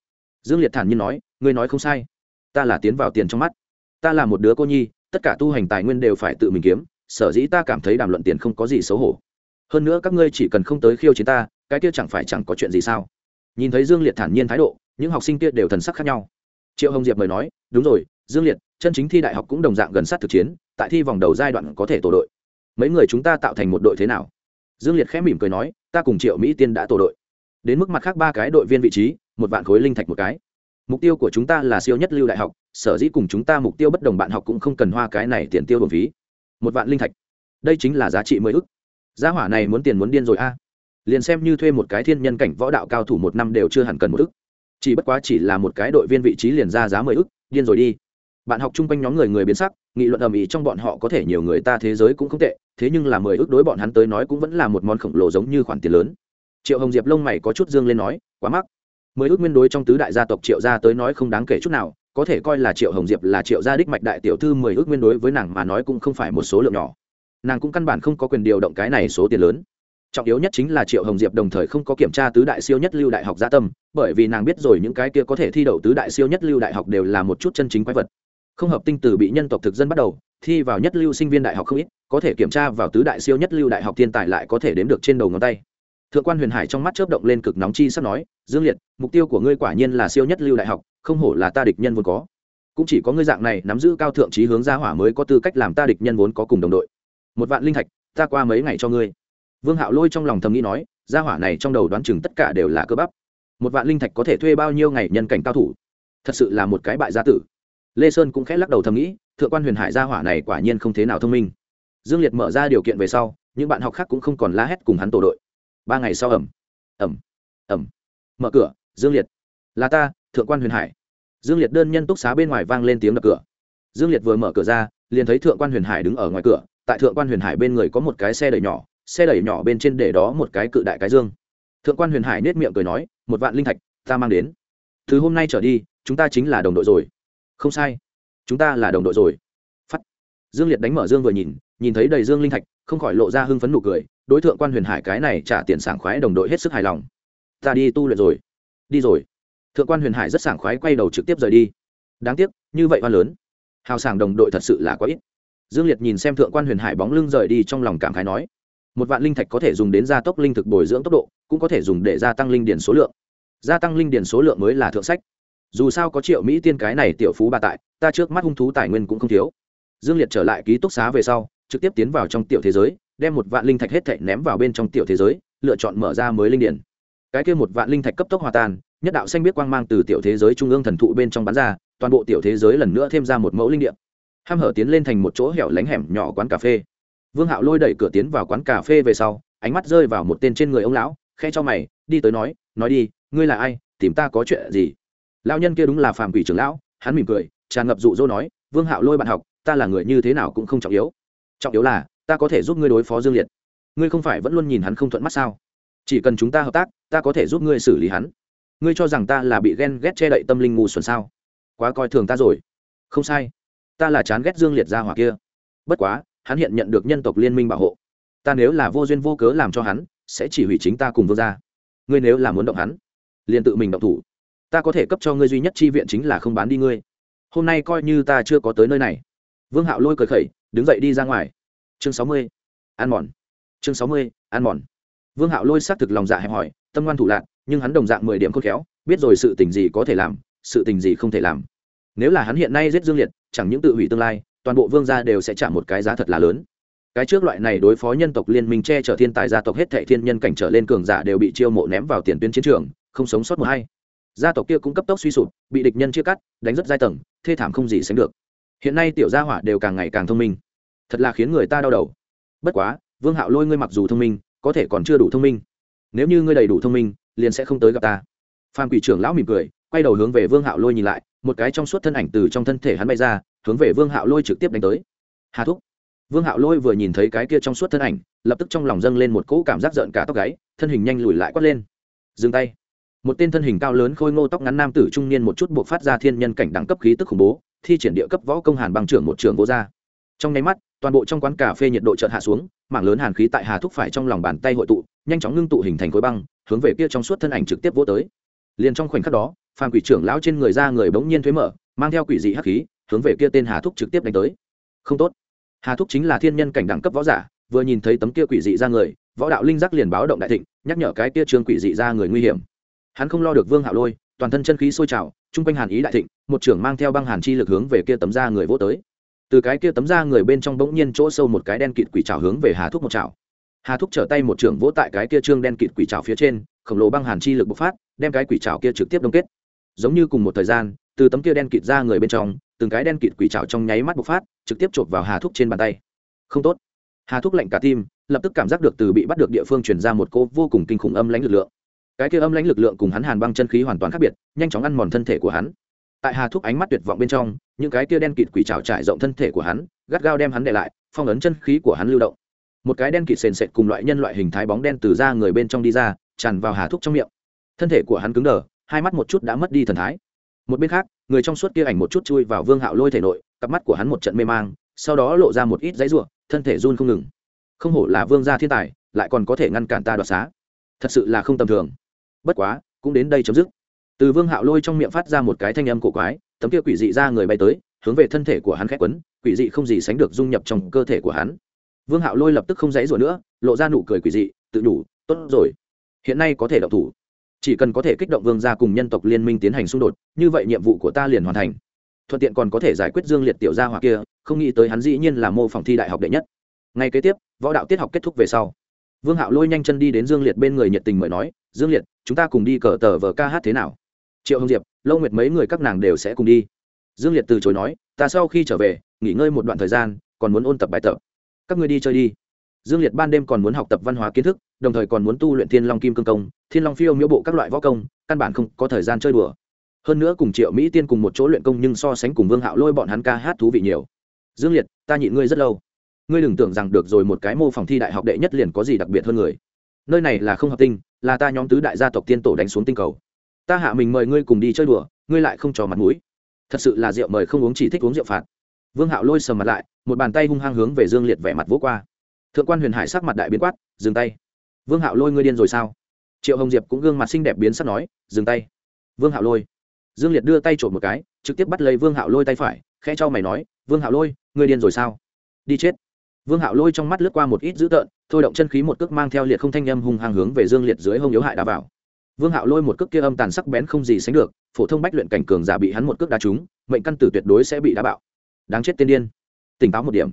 Dương liệt thản nhiên nói, ngươi nói không sai. Ta là tiến vào tiền trong mắt. Ta là một đứa cô nhi, tất cả tu hành tài nguyên đều phải tự mình kiếm, sở dĩ ta cảm thấy đàm luận tiền không có gì xấu hổ. Hơn nữa các ngươi chỉ cần không tới khiêu chiến ta, cái kia chẳng phải chẳng có chuyện gì sao? Nhìn thấy dương liệt thản nhiên thái độ, những học sinh kia đều thần sắc khác nhau. Triệu hồng diệp mời nói, đúng rồi, dương liệt chân chính thi đại học cũng đồng dạng gần sát thực chiến, tại thi vòng đầu giai đoạn có thể tổ đội. Mấy người chúng ta tạo thành một đội thế nào? Dương liệt khẽ mỉm cười nói, ta cùng triệu mỹ tiên đã tổ đội. Đến mức mặt khác ba cái đội viên vị trí, một vạn khối linh thạch một cái. Mục tiêu của chúng ta là siêu nhất lưu đại học, sở dĩ cùng chúng ta mục tiêu bất đồng bạn học cũng không cần hoa cái này tiền tiêu đồn phí. Một vạn linh thạch. Đây chính là giá trị mười ức. Giá hỏa này muốn tiền muốn điên rồi a. Liền xem như thuê một cái thiên nhân cảnh võ đạo cao thủ một năm đều chưa hẳn cần một ức. Chỉ bất quá chỉ là một cái đội viên vị trí liền ra giá mười ức, điên rồi đi bạn học chung quanh nhóm người người biến sắc, nghị luận ầm ĩ trong bọn họ có thể nhiều người ta thế giới cũng không tệ, thế nhưng là mười ước đối bọn hắn tới nói cũng vẫn là một món khổng lồ giống như khoản tiền lớn. Triệu hồng diệp lông mày có chút dương lên nói, quá mắc. Mười ước nguyên đối trong tứ đại gia tộc triệu gia tới nói không đáng kể chút nào, có thể coi là triệu hồng diệp là triệu gia đích mạch đại tiểu thư, mười ước nguyên đối với nàng mà nói cũng không phải một số lượng nhỏ. Nàng cũng căn bản không có quyền điều động cái này số tiền lớn. Trọng yếu nhất chính là triệu hồng diệp đồng thời không có kiểm tra tứ đại siêu nhất lưu đại học gia tâm, bởi vì nàng biết rồi những cái kia có thể thi đậu tứ đại siêu nhất lưu đại học đều là một chút chân chính quái vật không hợp tinh từ bị nhân tộc thực dân bắt đầu, thi vào nhất lưu sinh viên đại học không ít, có thể kiểm tra vào tứ đại siêu nhất lưu đại học thiên tài lại có thể đếm được trên đầu ngón tay. Thượng quan huyền hải trong mắt chớp động lên cực nóng chi sắp nói, dương liệt, mục tiêu của ngươi quả nhiên là siêu nhất lưu đại học, không hổ là ta địch nhân vốn có. Cũng chỉ có ngươi dạng này nắm giữ cao thượng trí hướng gia hỏa mới có tư cách làm ta địch nhân vốn có cùng đồng đội. Một vạn linh thạch, ta qua mấy ngày cho ngươi. Vương hạo lôi trong lòng thầm nghĩ nói, gia hỏa này trong đầu đoán chừng tất cả đều là cơ bắp. Một vạn linh thạch có thể thuê bao nhiêu ngày nhân cảnh cao thủ? Thật sự là một cái bại gia tử lê sơn cũng khẽ lắc đầu thầm nghĩ, thượng quan huyền hải gia hỏa này quả nhiên không thế nào thông minh. Dương liệt mở ra điều kiện về sau, những bạn học khác cũng không còn la hét cùng hắn tổ đội. Ba ngày sau ẩm ẩm ẩm. Mở cửa, dương liệt. Là ta, thượng quan huyền hải. Dương liệt đơn nhân túc xá bên ngoài vang lên tiếng đập cửa. Dương liệt vừa mở cửa ra, liền thấy thượng quan huyền hải đứng ở ngoài cửa. Tại thượng quan huyền hải bên người có một cái xe đẩy nhỏ, xe đẩy nhỏ bên trên để đó một cái cự đại cái dương. Thượng quan huyền hải nết miệng cười nói, một vạn linh thạch, ta mang đến. Thứ hôm nay trở đi, chúng ta chính là đồng đội rồi không sai. Chúng ta là đồng đội rồi. Phắt dương liệt đánh mở dương vừa nhìn nhìn thấy đầy dương linh thạch, không khỏi lộ ra hưng phấn nụ cười. Đối tượng quan huyền hải cái này trả tiền sảng khoái đồng đội hết sức hài lòng. Ta đi tu luyện rồi. Đi rồi. Thượng quan huyền hải rất sảng khoái quay đầu trực tiếp rời đi. Đáng tiếc, như vậy hoa lớn. Hào sảng đồng đội thật sự là quá ít. Dương liệt nhìn xem thượng quan huyền hải bóng lưng rời đi trong lòng cảm khái nói, một vạn linh thạch có thể dùng đến gia tốc linh thực bồi dưỡng tốc độ, cũng có thể dùng để gia tăng linh điển số lượng. Gia tăng linh điển số lượng mới là thượng sách dù sao có triệu mỹ tiên cái này tiểu phú bà tại, ta trước mắt hung thú tài nguyên cũng không thiếu. Dương liệt trở lại ký túc xá về sau, trực tiếp tiến vào trong tiểu thế giới, đem một vạn linh thạch hết thảy ném vào bên trong tiểu thế giới, lựa chọn mở ra mới linh điển. Cái kia một vạn linh thạch cấp tốc hòa tan, nhất đạo xanh biết quang mang từ tiểu thế giới trung ương thần thụ bên trong bán ra, toàn bộ tiểu thế giới lần nữa thêm ra một mẫu linh điện ham hở tiến lên thành một chỗ hẻo lánh hẻm nhỏ quán cà phê. Vương hạo lôi đẩy cửa tiến vào quán cà phê về sau, ánh mắt rơi vào một tên trên người ông lão khe cho mày, đi tới nói nói đi, ngươi là ai? Tìm ta có chuyện gì? Lão nhân kia đúng là phàm quỷ trưởng lão, hắn mỉm cười, tràn ngập dụ dỗ nói, vương hạo lôi bạn học, ta là người như thế nào cũng không trọng yếu. Trọng yếu là, ta có thể giúp ngươi đối phó dương liệt. Ngươi không phải vẫn luôn nhìn hắn không thuận mắt sao? Chỉ cần chúng ta hợp tác, ta có thể giúp ngươi xử lý hắn. Ngươi cho rằng ta là bị ghen ghét che đậy tâm linh ngu xuẩn sao? Quá coi thường ta rồi. Không sai. Ta là chán ghét dương liệt ra hỏa kia. Bất quá, hắn hiện nhận được nhân tộc liên minh bảo hộ. Ta nếu là vô duyên vô cớ làm cho hắn, sẽ chỉ hủy chính ta cùng vương gia. Ngươi nếu là muốn động hắn, liền tự mình động thủ ta có thể cấp cho ngươi duy nhất chi viện chính là không bán đi ngươi. Hôm nay coi như ta chưa có tới nơi này. Vương hạo lôi cười khẩy, đứng dậy đi ra ngoài. Chương sáu mươi, ăn mòn. Chương sáu mươi, ăn mòn. Vương hạo lôi xác thực lòng dạ hẹp hỏi tâm ngoan thủ lạc, nhưng hắn đồng dạng mười điểm khôn khéo, biết rồi sự tình gì có thể làm, sự tình gì không thể làm. Nếu là hắn hiện nay giết dương liệt, chẳng những tự hủy tương lai, toàn bộ vương gia đều sẽ trả một cái giá thật là lớn. Cái trước loại này đối phó nhân tộc liên minh che chở thiên tài gia tộc hết thệ thiên nhân cảnh trở lên cường giả đều bị chiêu mộ ném vào tiền tuyến chiến trường, không sống sót một hay gia tộc kia cũng cấp tốc suy sụp, bị địch nhân chia cắt, đánh rất giai tầng, thê thảm không gì sánh được. Hiện nay tiểu gia hỏa đều càng ngày càng thông minh. Thật là khiến người ta đau đầu. Bất quá, vương hạo lôi ngươi mặc dù thông minh, có thể còn chưa đủ thông minh. Nếu như ngươi đầy đủ thông minh, liền sẽ không tới gặp ta. Phan quỷ trưởng lão mỉm cười, quay đầu hướng về vương hạo lôi nhìn lại, một cái trong suốt thân ảnh từ trong thân thể hắn bay ra, hướng về vương hạo lôi trực tiếp đánh tới. Hà thúc. Vương hạo lôi vừa nhìn thấy cái kia trong suốt thân ảnh, lập tức trong lòng dâng lên một cỗ cảm giác rợn cả tóc gáy, thân hình nhanh lùi lại quát lên. Dừng tay một tên thân hình cao lớn khôi ngô tóc ngắn nam tử trung niên một chút buộc phát ra thiên nhân cảnh đẳng cấp khí tức khủng bố, thi triển địa cấp võ công hàn bằng trưởng một trường vô gia. Trong nháy mắt, toàn bộ trong quán cà phê nhiệt độ chợt hạ xuống, mảng lớn hàn khí tại hà thúc phải trong lòng bàn tay hội tụ, nhanh chóng ngưng tụ hình thành khối băng, hướng về kia trong suốt thân ảnh trực tiếp vô tới. Liền trong khoảnh khắc đó, phàm quỷ trưởng lão trên người ra người bỗng nhiên thuế mở, mang theo quỷ dị hắc khí, hướng về kia tên hà thúc trực tiếp đánh tới. Không tốt. Hà thúc chính là thiên nhân cảnh đẳng cấp võ giả, vừa nhìn thấy tấm kia quỷ dị ra người, võ đạo linh giác liền báo động đại thịnh, nhắc nhở cái kia trương quỷ dị ra người nguy hiểm hắn không lo được vương hạo lôi, toàn thân chân khí sôi trào, chung quanh hàn ý đại thịnh, một trưởng mang theo băng hàn chi lực hướng về kia tấm da người vô tới. Từ cái kia tấm da người bên trong bỗng nhiên chỗ sâu một cái đen kịt quỷ trào hướng về hà thúc một trào hà thúc trở tay một trưởng vỗ tại cái kia trương đen kịt quỷ trào phía trên, khổng lồ băng hàn chi lực bộc phát, đem cái quỷ trào kia trực tiếp đông kết. Giống như cùng một thời gian, từ tấm kia đen kịt ra người bên trong, từng cái đen kịt quỷ trào trong nháy mắt bộc phát, trực tiếp chộp vào hà thúc trên bàn tay. Không tốt. Hà thúc lạnh cả tim, lập tức cảm giác được từ bị bắt được địa phương truyền ra một cô vô cùng kinh khủng âm lãnh lực lượng cái kia âm lãnh lực lượng cùng hắn hàn băng chân khí hoàn toàn khác biệt, nhanh chóng ăn mòn thân thể của hắn. Tại hà thúc ánh mắt tuyệt vọng bên trong, những cái kia đen kịt quỷ trào trải rộng thân thể của hắn, gắt gao đem hắn để lại, phong ấn chân khí của hắn lưu động. Một cái đen kịt sền sệt cùng loại nhân loại hình thái bóng đen từ ra người bên trong đi ra, tràn vào hà thúc trong miệng. Thân thể của hắn cứng đờ, hai mắt một chút đã mất đi thần thái. Một bên khác, người trong suốt kia ảnh một chút chui vào vương hạo lôi thể nội, cặp mắt của hắn một trận mê mang, sau đó lộ ra một ít giấy ruộng thân thể run không ngừng. Không hổ là vương gia thiên tài, lại còn có thể ngăn cản ta đoạt xá. Thật sự là không tầm thường bất quá, cũng đến đây chấm dứt. Từ vương hạo lôi trong miệng phát ra một cái thanh âm cổ quái, tấm kia quỷ dị ra người bay tới, hướng về thân thể của hắn khét quấn, quỷ dị không gì sánh được dung nhập trong cơ thể của hắn. Vương hạo lôi lập tức không dãy rồi nữa, lộ ra nụ cười quỷ dị, tự đủ, tốt rồi. Hiện nay có thể động thủ. Chỉ cần có thể kích động vương gia cùng nhân tộc liên minh tiến hành xung đột, như vậy nhiệm vụ của ta liền hoàn thành. Thuận tiện còn có thể giải quyết dương liệt tiểu gia hoặc kia, không nghĩ tới hắn dĩ nhiên là mô phỏng thi đại học đệ nhất. Ngay kế tiếp, võ đạo tiết học kết thúc về sau vương hạo lôi nhanh chân đi đến dương liệt bên người nhiệt tình mời nói, dương liệt, chúng ta cùng đi cờ tờ vờ ca hát thế nào? Triệu hồng diệp, lâu nguyệt mấy người các nàng đều sẽ cùng đi. Dương liệt từ chối nói, ta sau khi trở về, nghỉ ngơi một đoạn thời gian, còn muốn ôn tập bài tập. Các ngươi đi chơi đi. Dương liệt ban đêm còn muốn học tập văn hóa kiến thức, đồng thời còn muốn tu luyện thiên long kim cương công, thiên long phiêu miễu bộ các loại võ công, căn bản không có thời gian chơi đùa. Hơn nữa cùng triệu mỹ tiên cùng một chỗ luyện công nhưng so sánh cùng vương hạo lôi bọn hắn ca hát thú vị nhiều. Dương liệt, ta nhịn ngươi rất lâu ngươi đừng tưởng rằng được rồi một cái mô phòng thi đại học đệ nhất liền có gì đặc biệt hơn người. Nơi này là không hợp tinh, là ta nhóm tứ đại gia tộc tiên tổ đánh xuống tinh cầu. Ta hạ mình mời ngươi cùng đi chơi đùa, ngươi lại không trò mặt mũi. Thật sự là rượu mời không uống chỉ thích uống rượu phạt. Vương hạo lôi sầm mặt lại, một bàn tay hung hăng hướng về dương liệt vẻ mặt vỗ qua. Thượng quan huyền hải sắc mặt đại biến quát, dừng tay. Vương hạo lôi ngươi điên rồi sao? Triệu hồng diệp cũng gương mặt xinh đẹp biến sắc nói, dừng tay. Vương hạo lôi. Dương liệt đưa tay trộm một cái, trực tiếp bắt lấy vương hạo lôi tay phải, khẽ cho mày nói, vương hạo lôi, ngươi điên rồi sao? Đi chết vương hạo lôi trong mắt lướt qua một ít dữ tợn, thôi động chân khí một cước mang theo liệt không thanh âm hung hăng hướng về dương liệt dưới hông yếu hại đá vào. Vương hạo lôi một cước kia âm tàn sắc bén không gì sánh được, phổ thông bách luyện cảnh cường giả bị hắn một cước đá trúng, mệnh căn tử tuyệt đối sẽ bị đá bạo. Đáng chết tiên điên. Tỉnh táo một điểm.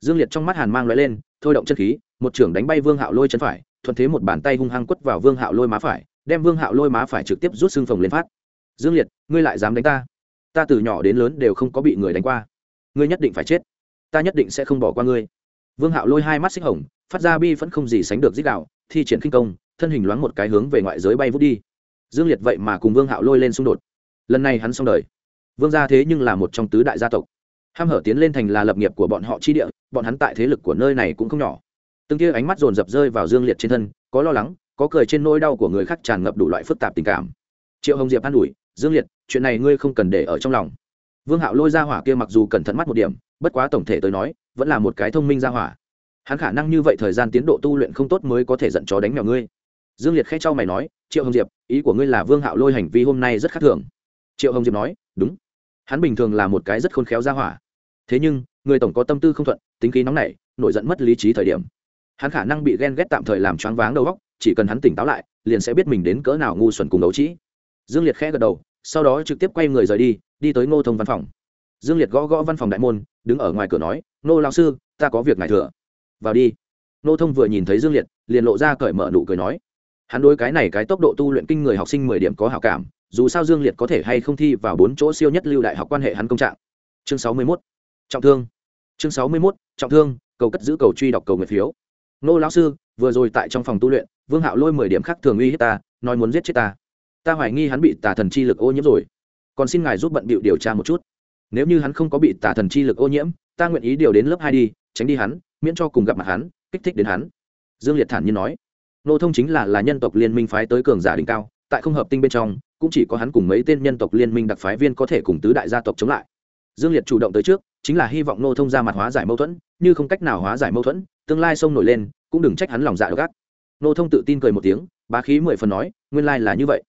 Dương liệt trong mắt hàn mang lóe lên, thôi động chân khí, một trưởng đánh bay vương hạo lôi chân phải, thuận thế một bàn tay hung hăng quất vào vương hạo lôi má phải, đem vương hạo lôi má phải trực tiếp rút xương phồng lên phát. Dương liệt, ngươi lại dám đánh ta? Ta từ nhỏ đến lớn đều không có bị người đánh qua. Ngươi nhất định phải chết. Ta nhất định sẽ không bỏ qua ngươi vương hạo lôi hai mắt xích hồng, phát ra bi vẫn không gì sánh được dích đạo thi triển khinh công, thân hình loáng một cái hướng về ngoại giới bay vút đi. Dương liệt vậy mà cùng vương hạo lôi lên xung đột. Lần này hắn xong đời. Vương gia thế nhưng là một trong tứ đại gia tộc. Ham hở tiến lên thành là lập nghiệp của bọn họ chi địa, bọn hắn tại thế lực của nơi này cũng không nhỏ. Từng kia ánh mắt dồn dập rơi vào dương liệt trên thân, có lo lắng, có cười trên nỗi đau của người khác tràn ngập đủ loại phức tạp tình cảm. Triệu hồng diệp an ủi, dương liệt, chuyện này ngươi không cần để ở trong lòng. Vương hạo lôi ra hỏa kia mặc dù cẩn thận mắt một điểm, bất quá tổng thể tới nói vẫn là một cái thông minh ra hỏa. Hắn khả năng như vậy thời gian tiến độ tu luyện không tốt mới có thể giận chó đánh mèo ngươi. Dương liệt khẽ cho mày nói, triệu hồng diệp, ý của ngươi là vương hạo lôi hành vi hôm nay rất khác thường. Triệu hồng diệp nói, đúng. Hắn bình thường là một cái rất khôn khéo ra hỏa. Thế nhưng, người tổng có tâm tư không thuận, tính khí nóng nảy, nổi giận mất lý trí thời điểm. Hắn khả năng bị ghen ghét tạm thời làm choáng váng đầu óc, chỉ cần hắn tỉnh táo lại, liền sẽ biết mình đến cỡ nào ngu xuẩn cùng đấu trĩ dương liệt khẽ gật đầu, sau đó trực tiếp quay người rời đi đi tới ngô thông văn phòng. Dương liệt gõ gõ văn phòng đại môn đứng ở ngoài cửa nói, nô lao sư, ta có việc ngài thừa. Vào đi. Nô thông vừa nhìn thấy dương liệt, liền lộ ra cởi mở nụ cười nói, hắn đối cái này cái tốc độ tu luyện kinh người học sinh mười điểm có hảo cảm, dù sao dương liệt có thể hay không thi vào bốn chỗ siêu nhất lưu đại học quan hệ hắn công trạng. Chương sáu mươi mốt. Trọng thương. Chương sáu mươi mốt, trọng thương, cầu cất giữ cầu truy đọc cầu nguyện phiếu. Nô lão sư, vừa rồi tại trong phòng tu luyện, vương hạo lôi mười điểm khác thường uy hiếp ta, nói muốn giết chết ta. Ta hoài nghi hắn bị tà thần chi lực ô nhiễm rồi. Còn xin ngài giúp bận bịu điều tra một chút nếu như hắn không có bị tà thần chi lực ô nhiễm, ta nguyện ý điều đến lớp hai đi, tránh đi hắn, miễn cho cùng gặp mặt hắn, kích thích đến hắn. Dương liệt thản nhiên nói. Nô thông chính là là nhân tộc liên minh phái tới cường giả đỉnh cao, tại không hợp tinh bên trong, cũng chỉ có hắn cùng mấy tên nhân tộc liên minh đặc phái viên có thể cùng tứ đại gia tộc chống lại. Dương liệt chủ động tới trước, chính là hy vọng nô thông ra mặt hóa giải mâu thuẫn, như không cách nào hóa giải mâu thuẫn, tương lai sông nổi lên, cũng đừng trách hắn lòng dạ gác nô thông tự tin cười một tiếng, bá khí mười phần nói, nguyên lai là như vậy.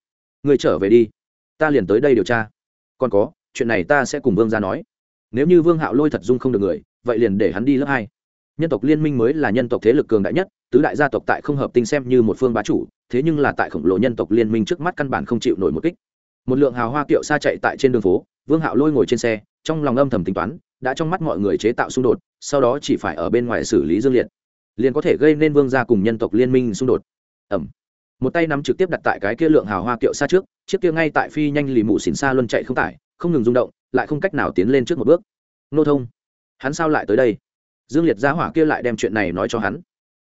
Người trở về đi. Ta liền tới đây điều tra. Còn có chuyện này ta sẽ cùng vương ra nói. Nếu như vương hạo lôi thật dung không được người, vậy liền để hắn đi lớp hai. Nhân tộc liên minh mới là nhân tộc thế lực cường đại nhất, tứ đại gia tộc tại không hợp tinh xem như một phương bá chủ, thế nhưng là tại khổng lồ nhân tộc liên minh trước mắt căn bản không chịu nổi một kích. Một lượng hào hoa kiệu xa chạy tại trên đường phố, vương hạo lôi ngồi trên xe, trong lòng âm thầm tính toán, đã trong mắt mọi người chế tạo xung đột, sau đó chỉ phải ở bên ngoài xử lý dương liệt, liền có thể gây nên vương gia cùng nhân tộc liên minh xung đột. Ẩm. Một tay nắm trực tiếp đặt tại cái kia lượng hào hoa kiệu xa trước, chiếc kia ngay tại phi nhanh lì mụ xỉn xa luân chạy không tải không ngừng rung động, lại không cách nào tiến lên trước một bước. Nô thông, hắn sao lại tới đây? Dương liệt gia hỏa kia lại đem chuyện này nói cho hắn.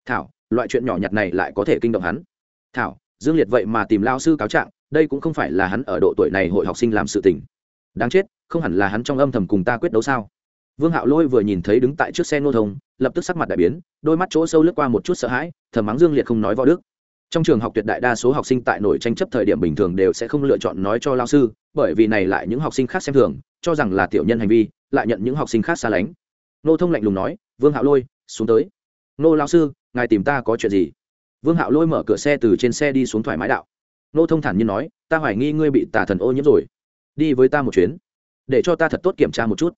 Thảo, loại chuyện nhỏ nhặt này lại có thể kinh động hắn. Thảo, dương liệt vậy mà tìm lao sư cáo trạng, đây cũng không phải là hắn ở độ tuổi này hội học sinh làm sự tình. Đáng chết, không hẳn là hắn trong âm thầm cùng ta quyết đấu sao? Vương hạo lôi vừa nhìn thấy đứng tại trước xe nô thông, lập tức sắc mặt đại biến, đôi mắt chỗ sâu lướt qua một chút sợ hãi thờ mắng dương liệt không nói võ đức trong trường học tuyệt đại đa số học sinh tại nổi tranh chấp thời điểm bình thường đều sẽ không lựa chọn nói cho lao sư, bởi vì này lại những học sinh khác xem thường, cho rằng là tiểu nhân hành vi, lại nhận những học sinh khác xa lánh. Nô thông lạnh lùng nói, vương hạo lôi, xuống tới. Nô lao sư, ngài tìm ta có chuyện gì? Vương hạo lôi mở cửa xe từ trên xe đi xuống thoải mái đạo. Nô thông thản nhiên nói, ta hoài nghi ngươi bị tà thần ô nhiễm rồi. Đi với ta một chuyến. Để cho ta thật tốt kiểm tra một chút.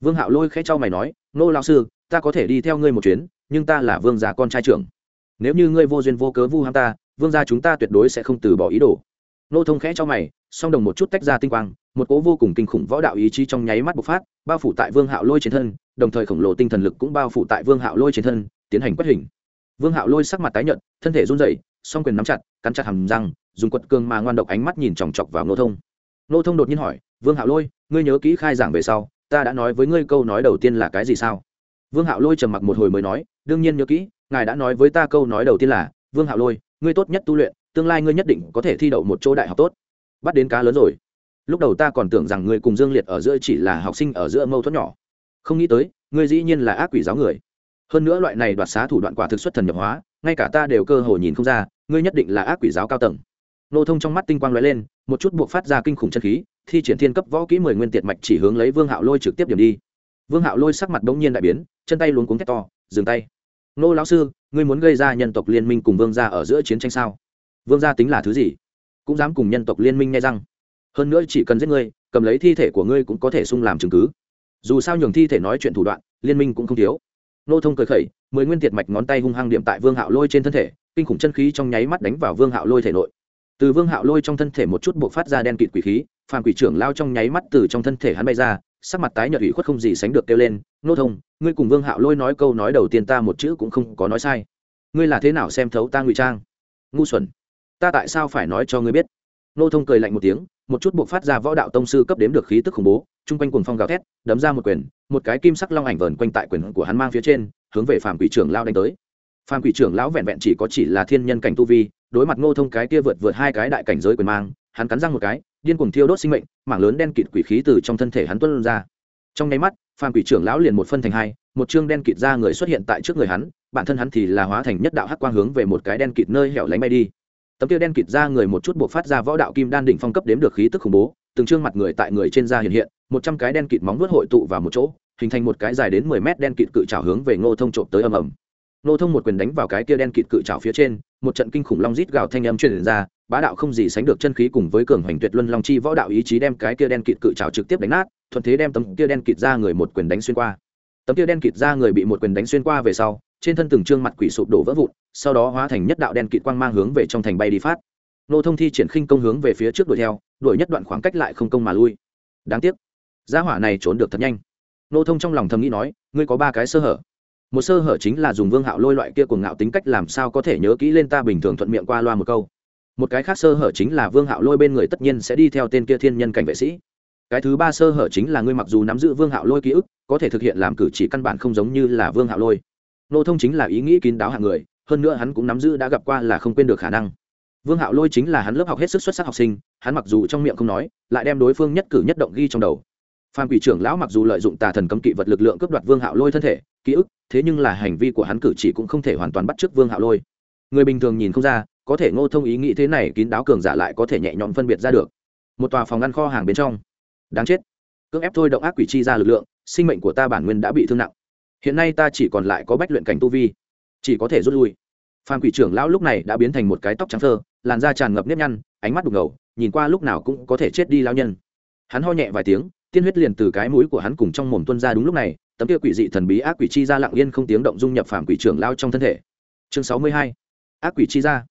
Vương hạo lôi khẽ cho mày nói, nô lao sư, ta có thể đi theo ngươi một chuyến, nhưng ta là vương già con trai trưởng nếu như ngươi vô duyên vô cớ vu ham ta, vương gia chúng ta tuyệt đối sẽ không từ bỏ ý đồ. Nô thông khẽ cho mày, song đồng một chút tách ra tinh quang, một cố vô cùng kinh khủng võ đạo ý chí trong nháy mắt bộc phát, bao phủ tại vương hạo lôi trên thân, đồng thời khổng lồ tinh thần lực cũng bao phủ tại vương hạo lôi trên thân, tiến hành quét hình. Vương hạo lôi sắc mặt tái nhợt, thân thể run rẩy, song quyền nắm chặt, cắn chặt hàm răng, dùng quật cương mà ngoan độc ánh mắt nhìn chòng chọc vào nô thông. Nô thông đột nhiên hỏi, vương hạo lôi, ngươi nhớ kỹ khai giảng về sau, ta đã nói với ngươi câu nói đầu tiên là cái gì sao? Vương hạo lôi trầm mặc một hồi mới nói, đương nhiên nhớ kỹ ngài đã nói với ta câu nói đầu tiên là, vương hạo lôi, ngươi tốt nhất tu luyện, tương lai ngươi nhất định có thể thi đậu một chỗ đại học tốt. Bắt đến cá lớn rồi. Lúc đầu ta còn tưởng rằng ngươi cùng dương liệt ở giữa chỉ là học sinh ở giữa mâu thuẫn nhỏ. Không nghĩ tới, ngươi dĩ nhiên là ác quỷ giáo người. Hơn nữa loại này đoạt xá thủ đoạn quả thực xuất thần nhập hóa, ngay cả ta đều cơ hồ nhìn không ra, ngươi nhất định là ác quỷ giáo cao tầng. Nô thông trong mắt tinh quang lóe lên, một chút buộc phát ra kinh khủng chân khí, thi triển thiên cấp võ kỹ mười nguyên tiệt mạch chỉ hướng lấy vương hạo lôi trực tiếp điểm đi. Vương hạo lôi sắc mặt bỗng nhiên đại biến, chân tay luống cuống thét to, dừng tay nô lão sư, ngươi muốn gây ra nhân tộc liên minh cùng vương gia ở giữa chiến tranh sao? Vương gia tính là thứ gì? Cũng dám cùng nhân tộc liên minh nghe răng. Hơn nữa chỉ cần giết ngươi, cầm lấy thi thể của ngươi cũng có thể sung làm chứng cứ. Dù sao nhường thi thể nói chuyện thủ đoạn, liên minh cũng không thiếu. Nô thông cười khẩy, mười nguyên tiệt mạch ngón tay hung hăng điểm tại vương hạo lôi trên thân thể, kinh khủng chân khí trong nháy mắt đánh vào vương hạo lôi thể nội. Từ vương hạo lôi trong thân thể một chút buộc phát ra đen kịt quỷ khí, phàm quỷ trưởng lao trong nháy mắt từ trong thân thể hắn bay ra sắc mặt tái nhợt ủy khuất không gì sánh được kêu lên, nô thông, ngươi cùng vương hạo lôi nói câu nói đầu tiên ta một chữ cũng không có nói sai. Ngươi là thế nào xem thấu ta ngụy trang? Ngu xuẩn. Ta tại sao phải nói cho ngươi biết? Nô thông cười lạnh một tiếng, một chút buộc phát ra võ đạo tông sư cấp đếm được khí tức khủng bố, chung quanh cuồng phong gào thét, đấm ra một quyền, một cái kim sắc long ảnh vờn quanh tại quyền của hắn mang phía trên, hướng về phàm quỷ trưởng lao đánh tới. Phàm quỷ trưởng lão vẹn vẹn chỉ có chỉ là thiên nhân cảnh tu vi, đối mặt ngô thông cái kia vượt vượt hai cái đại cảnh giới quyền mang, hắn cắn răng một cái điên cuồng thiêu đốt sinh mệnh, mảng lớn đen kịt quỷ khí từ trong thân thể hắn tuân ra. Trong nháy mắt, phàm quỷ trưởng lão liền một phân thành hai, một chương đen kịt ra người xuất hiện tại trước người hắn, bản thân hắn thì là hóa thành nhất đạo hắc quang hướng về một cái đen kịt nơi hẻo lánh bay đi. Tấm kia đen kịt ra người một chút buộc phát ra võ đạo kim đan đỉnh phong cấp đếm được khí tức khủng bố, từng trương mặt người tại người trên da hiện hiện, một trăm cái đen kịt móng vuốt hội tụ vào một chỗ, hình thành một cái dài đến mười mét đen kịt cự trào hướng về ngô thông trộm tới ầm ầm. Ngô thông một quyền đánh vào cái kia đen kịt cự trào phía trên, một trận kinh khủng long rít gào thanh âm truyền ra bá đạo không gì sánh được chân khí cùng với cường hoành tuyệt luân long chi võ đạo ý chí đem cái kia đen kịt cự trào trực tiếp đánh nát, thuận thế đem tấm kia đen kịt ra người một quyền đánh xuyên qua. Tấm kia đen kịt ra người bị một quyền đánh xuyên qua về sau, trên thân từng trương mặt quỷ sụp đổ vỡ vụn, sau đó hóa thành nhất đạo đen kịt quang mang hướng về trong thành bay đi phát. Nô thông thi triển khinh công hướng về phía trước đuổi theo, đuổi nhất đoạn khoảng cách lại không công mà lui. Đáng tiếc, gia hỏa này trốn được thật nhanh. Nô thông trong lòng thầm nghĩ nói, ngươi có ba cái sơ hở. Một sơ hở chính là dùng vương hạo lôi loại kia cùng ngạo tính cách làm sao có thể nhớ kỹ lên ta bình thường thuận miệng qua loa một câu một cái khác sơ hở chính là vương hạo lôi bên người tất nhiên sẽ đi theo tên kia thiên nhân cảnh vệ sĩ. Cái thứ ba sơ hở chính là ngươi mặc dù nắm giữ vương hạo lôi ký ức, có thể thực hiện làm cử chỉ căn bản không giống như là vương hạo lôi. Nô thông chính là ý nghĩ kín đáo hạng người, hơn nữa hắn cũng nắm giữ đã gặp qua là không quên được khả năng. Vương hạo lôi chính là hắn lớp học hết sức xuất sắc học sinh, hắn mặc dù trong miệng không nói, lại đem đối phương nhất cử nhất động ghi trong đầu. Phan quỷ trưởng lão mặc dù lợi dụng tà thần cấm kỵ vật lực lượng cướp đoạt vương hạo lôi thân thể, ký ức, thế nhưng là hành vi của hắn cử chỉ cũng không thể hoàn toàn bắt chước vương hạo lôi. Người bình thường nhìn không ra có thể ngô thông ý nghĩ thế này kín đáo cường giả lại có thể nhẹ nhõm phân biệt ra được. Một tòa phòng ngăn kho hàng bên trong. Đáng chết. Cưỡng ép thôi động ác quỷ chi ra lực lượng, sinh mệnh của ta bản nguyên đã bị thương nặng. Hiện nay ta chỉ còn lại có bách luyện cảnh tu vi, chỉ có thể rút lui. Phan quỷ trưởng lão lúc này đã biến thành một cái tóc trắng thơ, làn da tràn ngập nếp nhăn, ánh mắt đục ngầu, nhìn qua lúc nào cũng có thể chết đi lao nhân. Hắn ho nhẹ vài tiếng, tiên huyết liền từ cái mũi của hắn cùng trong mồm tuân ra đúng lúc này, tấm kia quỷ dị thần bí ác quỷ chi ra lặng yên không tiếng động dung nhập phàm quỷ trưởng lao trong thân thể. Chương sáu mươi hai. Ác quỷ chi ra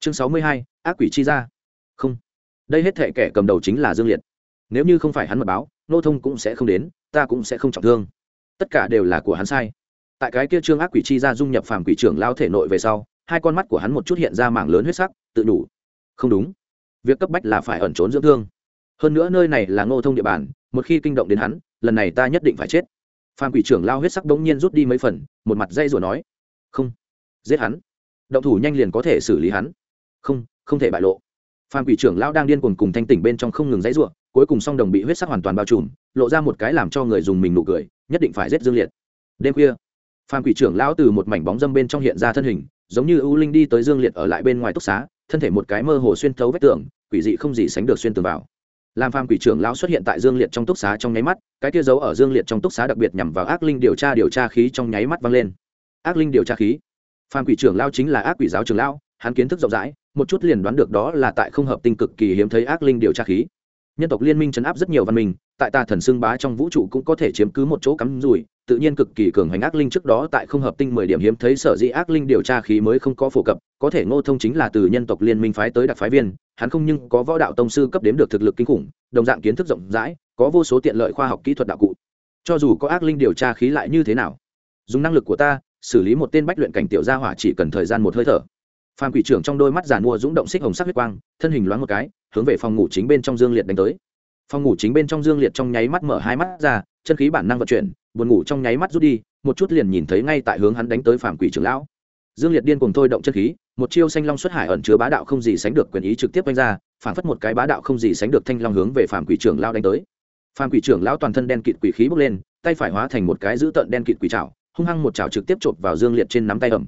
chương sáu mươi hai, ác quỷ chi ra. Không. Đây hết thệ kẻ cầm đầu chính là dương liệt. Nếu như không phải hắn mật báo, nô thông cũng sẽ không đến, ta cũng sẽ không trọng thương. Tất cả đều là của hắn sai. Tại cái kia trương ác quỷ chi ra dung nhập phàm quỷ trưởng lao thể nội về sau, hai con mắt của hắn một chút hiện ra mảng lớn huyết sắc, tự đủ. Không đúng. Việc cấp bách là phải ẩn trốn dưỡng thương. Hơn nữa nơi này là ngô thông địa bàn, một khi kinh động đến hắn, lần này ta nhất định phải chết. Phàm quỷ trưởng lao huyết sắc bỗng nhiên rút đi mấy phần, một mặt dây rủa nói. Không. Giết hắn. Động thủ nhanh liền có thể xử lý hắn không không thể bại lộ. Phan quỷ trưởng lão đang điên cuồng cùng thanh tỉnh bên trong không ngừng dãy ruộng cuối cùng song đồng bị huyết sắc hoàn toàn bao trùm, lộ ra một cái làm cho người dùng mình nụ cười, nhất định phải giết dương liệt. Đêm khuya phan quỷ trưởng lão từ một mảnh bóng dâm bên trong hiện ra thân hình, giống như ưu linh đi tới dương liệt ở lại bên ngoài túc xá, thân thể một cái mơ hồ xuyên thấu vách tường, quỷ dị không gì sánh được xuyên tường vào. Làm phàm quỷ trưởng lão xuất hiện tại dương liệt trong túc xá trong nháy mắt, cái kia giấu ở dương liệt trong túc xá đặc biệt nhằm vào ác linh điều tra điều tra khí trong nháy mắt vang lên. Ác linh điều tra khí. Phàm quỷ trưởng lão chính là ác quỷ giáo trưởng lão, hắn kiến thức rộng rãi một chút liền đoán được đó là tại không hợp tinh cực kỳ hiếm thấy ác linh điều tra khí. Nhân tộc liên minh chấn áp rất nhiều văn minh, tại tà thần xưng bá trong vũ trụ cũng có thể chiếm cứ một chỗ cắm rủi, tự nhiên cực kỳ cường hành ác linh trước đó tại không hợp tinh mười điểm hiếm thấy sở dĩ ác linh điều tra khí mới không có phổ cập, có thể ngô thông chính là từ nhân tộc liên minh phái tới đặc phái viên, hắn không nhưng có võ đạo tông sư cấp đếm được thực lực kinh khủng, đồng dạng kiến thức rộng rãi, có vô số tiện lợi khoa học kỹ thuật đạo cụ. Cho dù có ác linh điều tra khí lại như thế nào? Dùng năng lực của ta, xử lý một tên bách luyện cảnh tiểu gia hỏa chỉ cần thời gian một hơi thở phan quỷ trưởng trong đôi mắt giàn mua rúng động xích hồng sắc huyết quang, thân hình loáng một cái, hướng về phòng ngủ chính bên trong dương liệt đánh tới. Phòng ngủ chính bên trong dương liệt trong nháy mắt mở hai mắt ra, chân khí bản năng vận chuyển, buồn ngủ trong nháy mắt rút đi, một chút liền nhìn thấy ngay tại hướng hắn đánh tới phạm quỷ trưởng lão. Dương liệt điên cùng thôi động chân khí, một chiêu xanh long xuất hải ẩn chứa bá đạo không gì sánh được quyền ý trực tiếp đánh ra, phản phất một cái bá đạo không gì sánh được thanh long hướng về phạm quỷ trưởng lão đánh tới. Phạm quỷ trưởng lão toàn thân đen kịt quỷ khí bốc lên, tay phải hóa thành một cái dữ tợn đen kịt quỷ trảo hung hăng một chảo trực tiếp chộp vào dương liệt trên nắm tay ẩm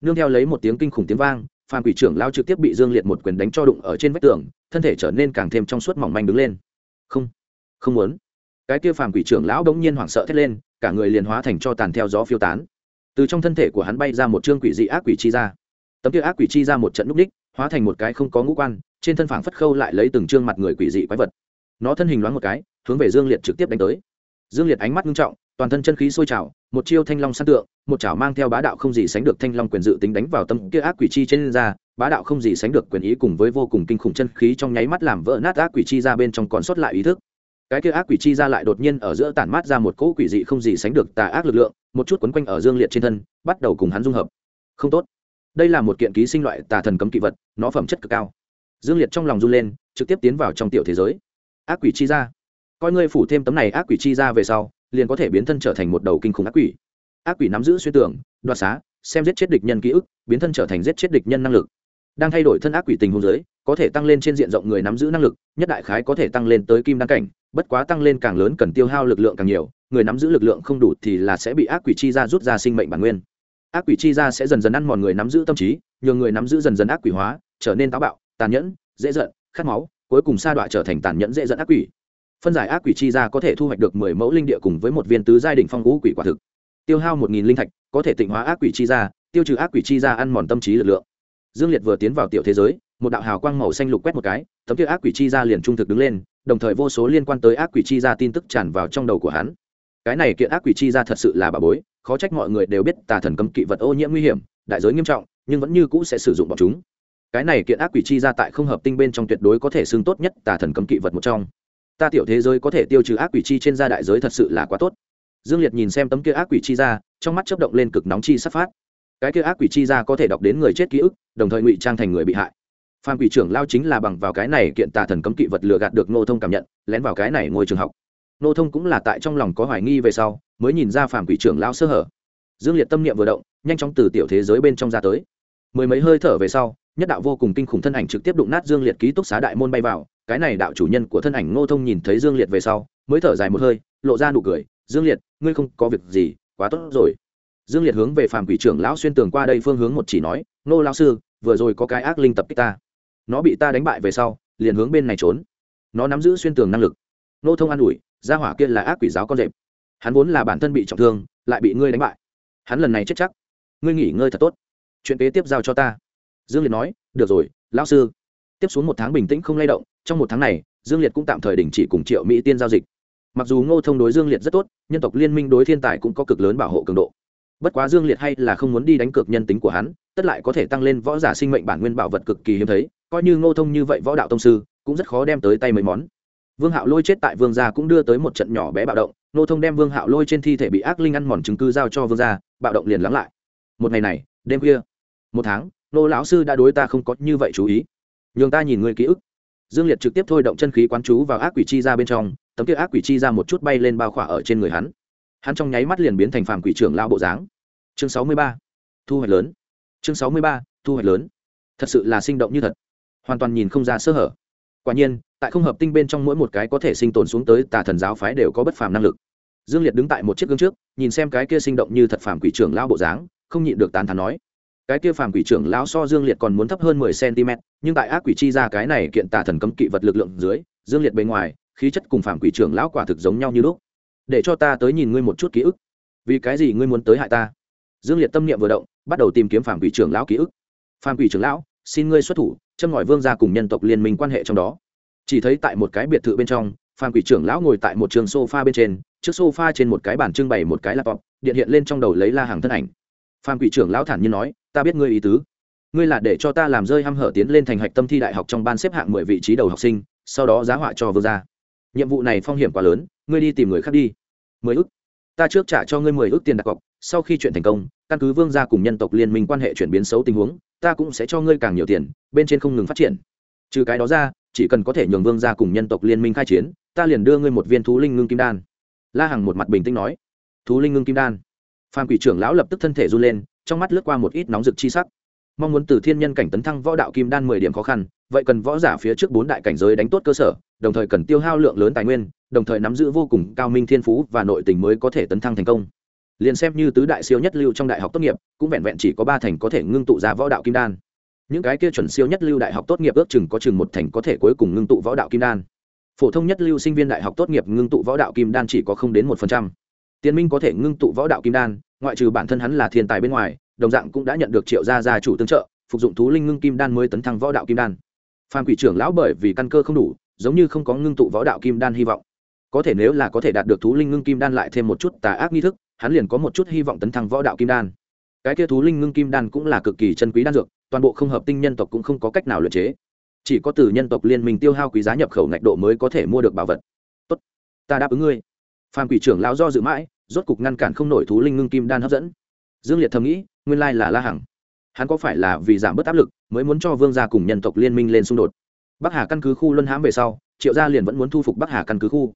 nương theo lấy một tiếng kinh khủng tiếng vang phan quỷ trưởng lão trực tiếp bị dương liệt một quyền đánh cho đụng ở trên vách tường, thân thể trở nên càng thêm trong suốt mỏng manh đứng lên. Không không muốn. Cái kia phàm quỷ trưởng lão đống nhiên hoảng sợ thét lên, cả người liền hóa thành cho tàn theo gió phiêu tán. Từ trong thân thể của hắn bay ra một chương quỷ dị ác quỷ chi ra. Tấm kia ác quỷ chi ra một trận núp đích, hóa thành một cái không có ngũ quan, trên thân phảng phất khâu lại lấy từng chương mặt người quỷ dị quái vật. Nó thân hình loáng một cái, hướng về dương liệt trực tiếp đánh tới. Dương liệt ánh mắt nghiêm trọng toàn thân chân khí sôi trào, một chiêu thanh long săn tượng, một chảo mang theo bá đạo không gì sánh được thanh long quyền dự tính đánh vào tâm kia ác quỷ chi trên ra bá đạo không gì sánh được quyền ý cùng với vô cùng kinh khủng chân khí trong nháy mắt làm vỡ nát ác quỷ chi ra bên trong còn sót lại ý thức. Cái kia ác quỷ chi ra lại đột nhiên ở giữa tản mát ra một cỗ quỷ dị không gì sánh được tà ác lực lượng, một chút quấn quanh ở dương liệt trên thân, bắt đầu cùng hắn dung hợp. Không tốt. Đây là một kiện ký sinh loại tà thần cấm kỵ vật, nó phẩm chất cực cao. Dương liệt trong lòng run lên, trực tiếp tiến vào trong tiểu thế giới. Ác quỷ chi ra. Coi ngươi phủ thêm tấm này ác quỷ chi ra về sau liền có thể biến thân trở thành một đầu kinh khủng ác quỷ. Ác quỷ nắm giữ xuyên tưởng, đoạt xá, xem giết chết địch nhân ký ức, biến thân trở thành giết chết địch nhân năng lực. Đang thay đổi thân ác quỷ tình hôn giới có thể tăng lên trên diện rộng người nắm giữ năng lực, nhất đại khái có thể tăng lên tới kim đăng cảnh, bất quá tăng lên càng lớn cần tiêu hao lực lượng càng nhiều, người nắm giữ lực lượng không đủ thì là sẽ bị ác quỷ chi ra rút ra sinh mệnh bản nguyên. Ác quỷ chi ra sẽ dần dần ăn mòn người nắm giữ tâm trí nhường người nắm giữ dần dần ác quỷ hóa, trở nên táo bạo, tàn nhẫn, dễ giận, khát máu, cuối cùng sa đọa trở thành tàn nhẫn dễ dẫn ác quỷ phân giải ác quỷ chi ra có thể thu hoạch được mười mẫu linh địa cùng với một viên tứ giai đỉnh phong ngũ quỷ quả thực. Tiêu hao một nghìn linh thạch, có thể tịnh hóa ác quỷ chi ra, tiêu trừ ác quỷ chi ra ăn mòn tâm trí lực lượng. Dương liệt vừa tiến vào tiểu thế giới, một đạo hào quang màu xanh lục quét một cái, tấm kia ác quỷ chi ra liền trung thực đứng lên, đồng thời vô số liên quan tới ác quỷ chi ra tin tức tràn vào trong đầu của hắn. Cái này kiện ác quỷ chi ra thật sự là bà bối, khó trách mọi người đều biết tà thần cấm kỵ vật ô nhiễm nguy hiểm, đại giới nghiêm trọng, nhưng vẫn như cũ sẽ sử dụng bọn chúng. Cái này kiện ác quỷ chi ra tại không hợp tinh bên trong tuyệt đối có thể xưng tốt nhất tà thần cấm kỵ vật một trong ta tiểu thế giới có thể tiêu trừ ác quỷ chi trên gia đại giới thật sự là quá tốt. Dương liệt nhìn xem tấm kia ác quỷ chi ra, trong mắt chấp động lên cực nóng chi sắp phát. Cái kia ác quỷ chi ra có thể đọc đến người chết ký ức, đồng thời ngụy trang thành người bị hại. Phan quỷ trưởng lao chính là bằng vào cái này kiện tà thần cấm kỵ vật lừa gạt được nô thông cảm nhận, lén vào cái này ngôi trường học. Nô thông cũng là tại trong lòng có hoài nghi về sau, mới nhìn ra phản quỷ trưởng lao sơ hở. Dương liệt tâm niệm vừa động, nhanh chóng từ tiểu thế giới bên trong ra tới. Mười mấy hơi thở về sau, nhất đạo vô cùng kinh khủng thân ảnh trực tiếp đụng nát dương liệt ký túc xá đại môn bay vào cái này đạo chủ nhân của thân ảnh ngô thông nhìn thấy dương liệt về sau, mới thở dài một hơi, lộ ra nụ cười, dương liệt, ngươi không có việc gì, quá tốt rồi. Dương liệt hướng về phàm quỷ trưởng lão xuyên tường qua đây phương hướng một chỉ nói nô lão sư, vừa rồi có cái ác linh tập kích ta. Nó bị ta đánh bại về sau, liền hướng bên này trốn. Nó nắm giữ xuyên tường năng lực. Nô thông an ủi, gia hỏa kia là ác quỷ giáo con rệp. Hắn vốn là bản thân bị trọng thương, lại bị ngươi đánh bại. Hắn lần này chết chắc. Ngươi nghỉ ngơi thật tốt. Chuyện kế tiếp giao cho ta. Dương liệt nói, được rồi, lão sư. Tiếp xuống một tháng bình tĩnh không lay động trong một tháng này, dương liệt cũng tạm thời đình chỉ cùng triệu mỹ tiên giao dịch. Mặc dù ngô thông đối dương liệt rất tốt, nhân tộc liên minh đối thiên tài cũng có cực lớn bảo hộ cường độ. Bất quá dương liệt hay là không muốn đi đánh cược nhân tính của hắn, tất lại có thể tăng lên võ giả sinh mệnh bản nguyên bảo vật cực kỳ hiếm thấy, coi như ngô thông như vậy võ đạo tông sư, cũng rất khó đem tới tay mấy món. Vương hạo lôi chết tại vương gia cũng đưa tới một trận nhỏ bé bạo động, ngô thông đem vương hạo lôi trên thi thể bị ác linh ăn mòn chứng cứ giao cho vương gia, bạo động liền lắng lại. Một ngày này, đêm khuya, một tháng nô lão sư đã đối ta không có như vậy chú ý. Nhường ta nhìn người ký ức dương liệt trực tiếp thôi động chân khí quán chú vào ác quỷ chi ra bên trong, tấm kia ác quỷ chi ra một chút bay lên bao khỏa ở trên người hắn. Hắn trong nháy mắt liền biến thành phàm quỷ trưởng lao bộ dáng. Chương sáu mươi ba, thu hoạch lớn. Chương sáu mươi ba, thu hoạch lớn. Thật sự là sinh động như thật. Hoàn toàn nhìn không ra sơ hở. Quả nhiên, tại không hợp tinh bên trong mỗi một cái có thể sinh tồn xuống tới tà thần giáo phái đều có bất phàm năng lực. Dương liệt đứng tại một chiếc gương trước, nhìn xem cái kia sinh động như thật phàm quỷ trưởng lao bộ dáng, không nhịn được tán thán nói cái kia phàm quỷ trưởng lão so dương liệt còn muốn thấp hơn mười cm, nhưng tại ác quỷ chi ra cái này kiện tà thần cấm kỵ vật lực lượng dưới, dương liệt bề ngoài, khí chất cùng phàm quỷ trưởng lão quả thực giống nhau như lúc. Để cho ta tới nhìn ngươi một chút ký ức. Vì cái gì ngươi muốn tới hại ta? Dương liệt tâm niệm vừa động, bắt đầu tìm kiếm phàm quỷ trưởng lão ký ức. Phàm quỷ trưởng lão, xin ngươi xuất thủ, châm ngòi vương ra cùng nhân tộc liên minh quan hệ trong đó. Chỉ thấy tại một cái biệt thự bên trong, phàm quỷ trưởng lão ngồi tại một trường sofa bên trên, trước sofa trên một cái bàn trưng bày một cái laptop, điện hiện lên trong đầu lấy la hàng thân ảnh. Phan quỷ trưởng lão thản nhiên nói, ta biết ngươi ý tứ. Ngươi là để cho ta làm rơi hăm hở tiến lên thành hạch tâm thi đại học trong ban xếp hạng mười vị trí đầu học sinh, sau đó giá họa cho vương gia. Nhiệm vụ này phong hiểm quá lớn, ngươi đi tìm người khác đi. Mười ước ta trước trả cho ngươi mười ước tiền đặt cọc, sau khi chuyện thành công, căn cứ vương gia cùng nhân tộc liên minh quan hệ chuyển biến xấu tình huống, ta cũng sẽ cho ngươi càng nhiều tiền, bên trên không ngừng phát triển. Trừ cái đó ra, chỉ cần có thể nhường vương gia cùng nhân tộc liên minh khai chiến, ta liền đưa ngươi một viên thú linh ngưng kim đan. La hằng một mặt bình tĩnh nói. Thú linh ngưng kim đan? Phan quỷ trưởng lão lập tức thân thể run lên, trong mắt lướt qua một ít nóng rực chi sắc. Mong muốn từ thiên nhân cảnh tấn thăng võ đạo kim đan mười điểm khó khăn, vậy cần võ giả phía trước bốn đại cảnh giới đánh tốt cơ sở, đồng thời cần tiêu hao lượng lớn tài nguyên, đồng thời nắm giữ vô cùng cao minh thiên phú và nội tình mới có thể tấn thăng thành công. Liền xem như tứ đại siêu nhất lưu trong đại học tốt nghiệp, cũng vẹn vẹn chỉ có ba thành có thể ngưng tụ ra võ đạo kim đan. Những cái kia chuẩn siêu nhất lưu đại học tốt nghiệp ước chừng có chừng một thành có thể cuối cùng ngưng tụ võ đạo kim đan. Phổ thông nhất lưu sinh viên đại học tốt nghiệp ngưng tụ võ đạo kim đan chỉ có không đến một phần trăm tiên minh có thể ngưng tụ võ đạo kim đan, ngoại trừ bản thân hắn là thiên tài bên ngoài, đồng dạng cũng đã nhận được triệu gia gia chủ tương trợ, phục dụng thú linh ngưng kim đan mới tấn thăng võ đạo kim đan. Phan quỷ trưởng lão bởi vì căn cơ không đủ, giống như không có ngưng tụ võ đạo kim đan hy vọng. Có thể nếu là có thể đạt được thú linh ngưng kim đan lại thêm một chút tà ác nghi thức, hắn liền có một chút hy vọng tấn thăng võ đạo kim đan. Cái kia thú linh ngưng kim đan cũng là cực kỳ chân quý đan dược, toàn bộ không hợp tinh nhân tộc cũng không có cách nào luyện chế. Chỉ có từ nhân tộc liên minh tiêu hao quý giá nhập khẩu ngạch độ mới có thể mua được bảo vật. Tốt, ta đáp ứng ngươi phan quỷ trưởng lão do dự mãi, rốt cục ngăn cản không nổi thú linh ngưng kim đan hấp dẫn. Dương liệt thầm nghĩ, nguyên lai là la hằng. Hắn có phải là vì giảm bớt áp lực, mới muốn cho vương gia cùng nhân tộc liên minh lên xung đột? Bắc hà căn cứ khu luân hãm về sau, triệu gia liền vẫn muốn thu phục bắc hà căn cứ khu.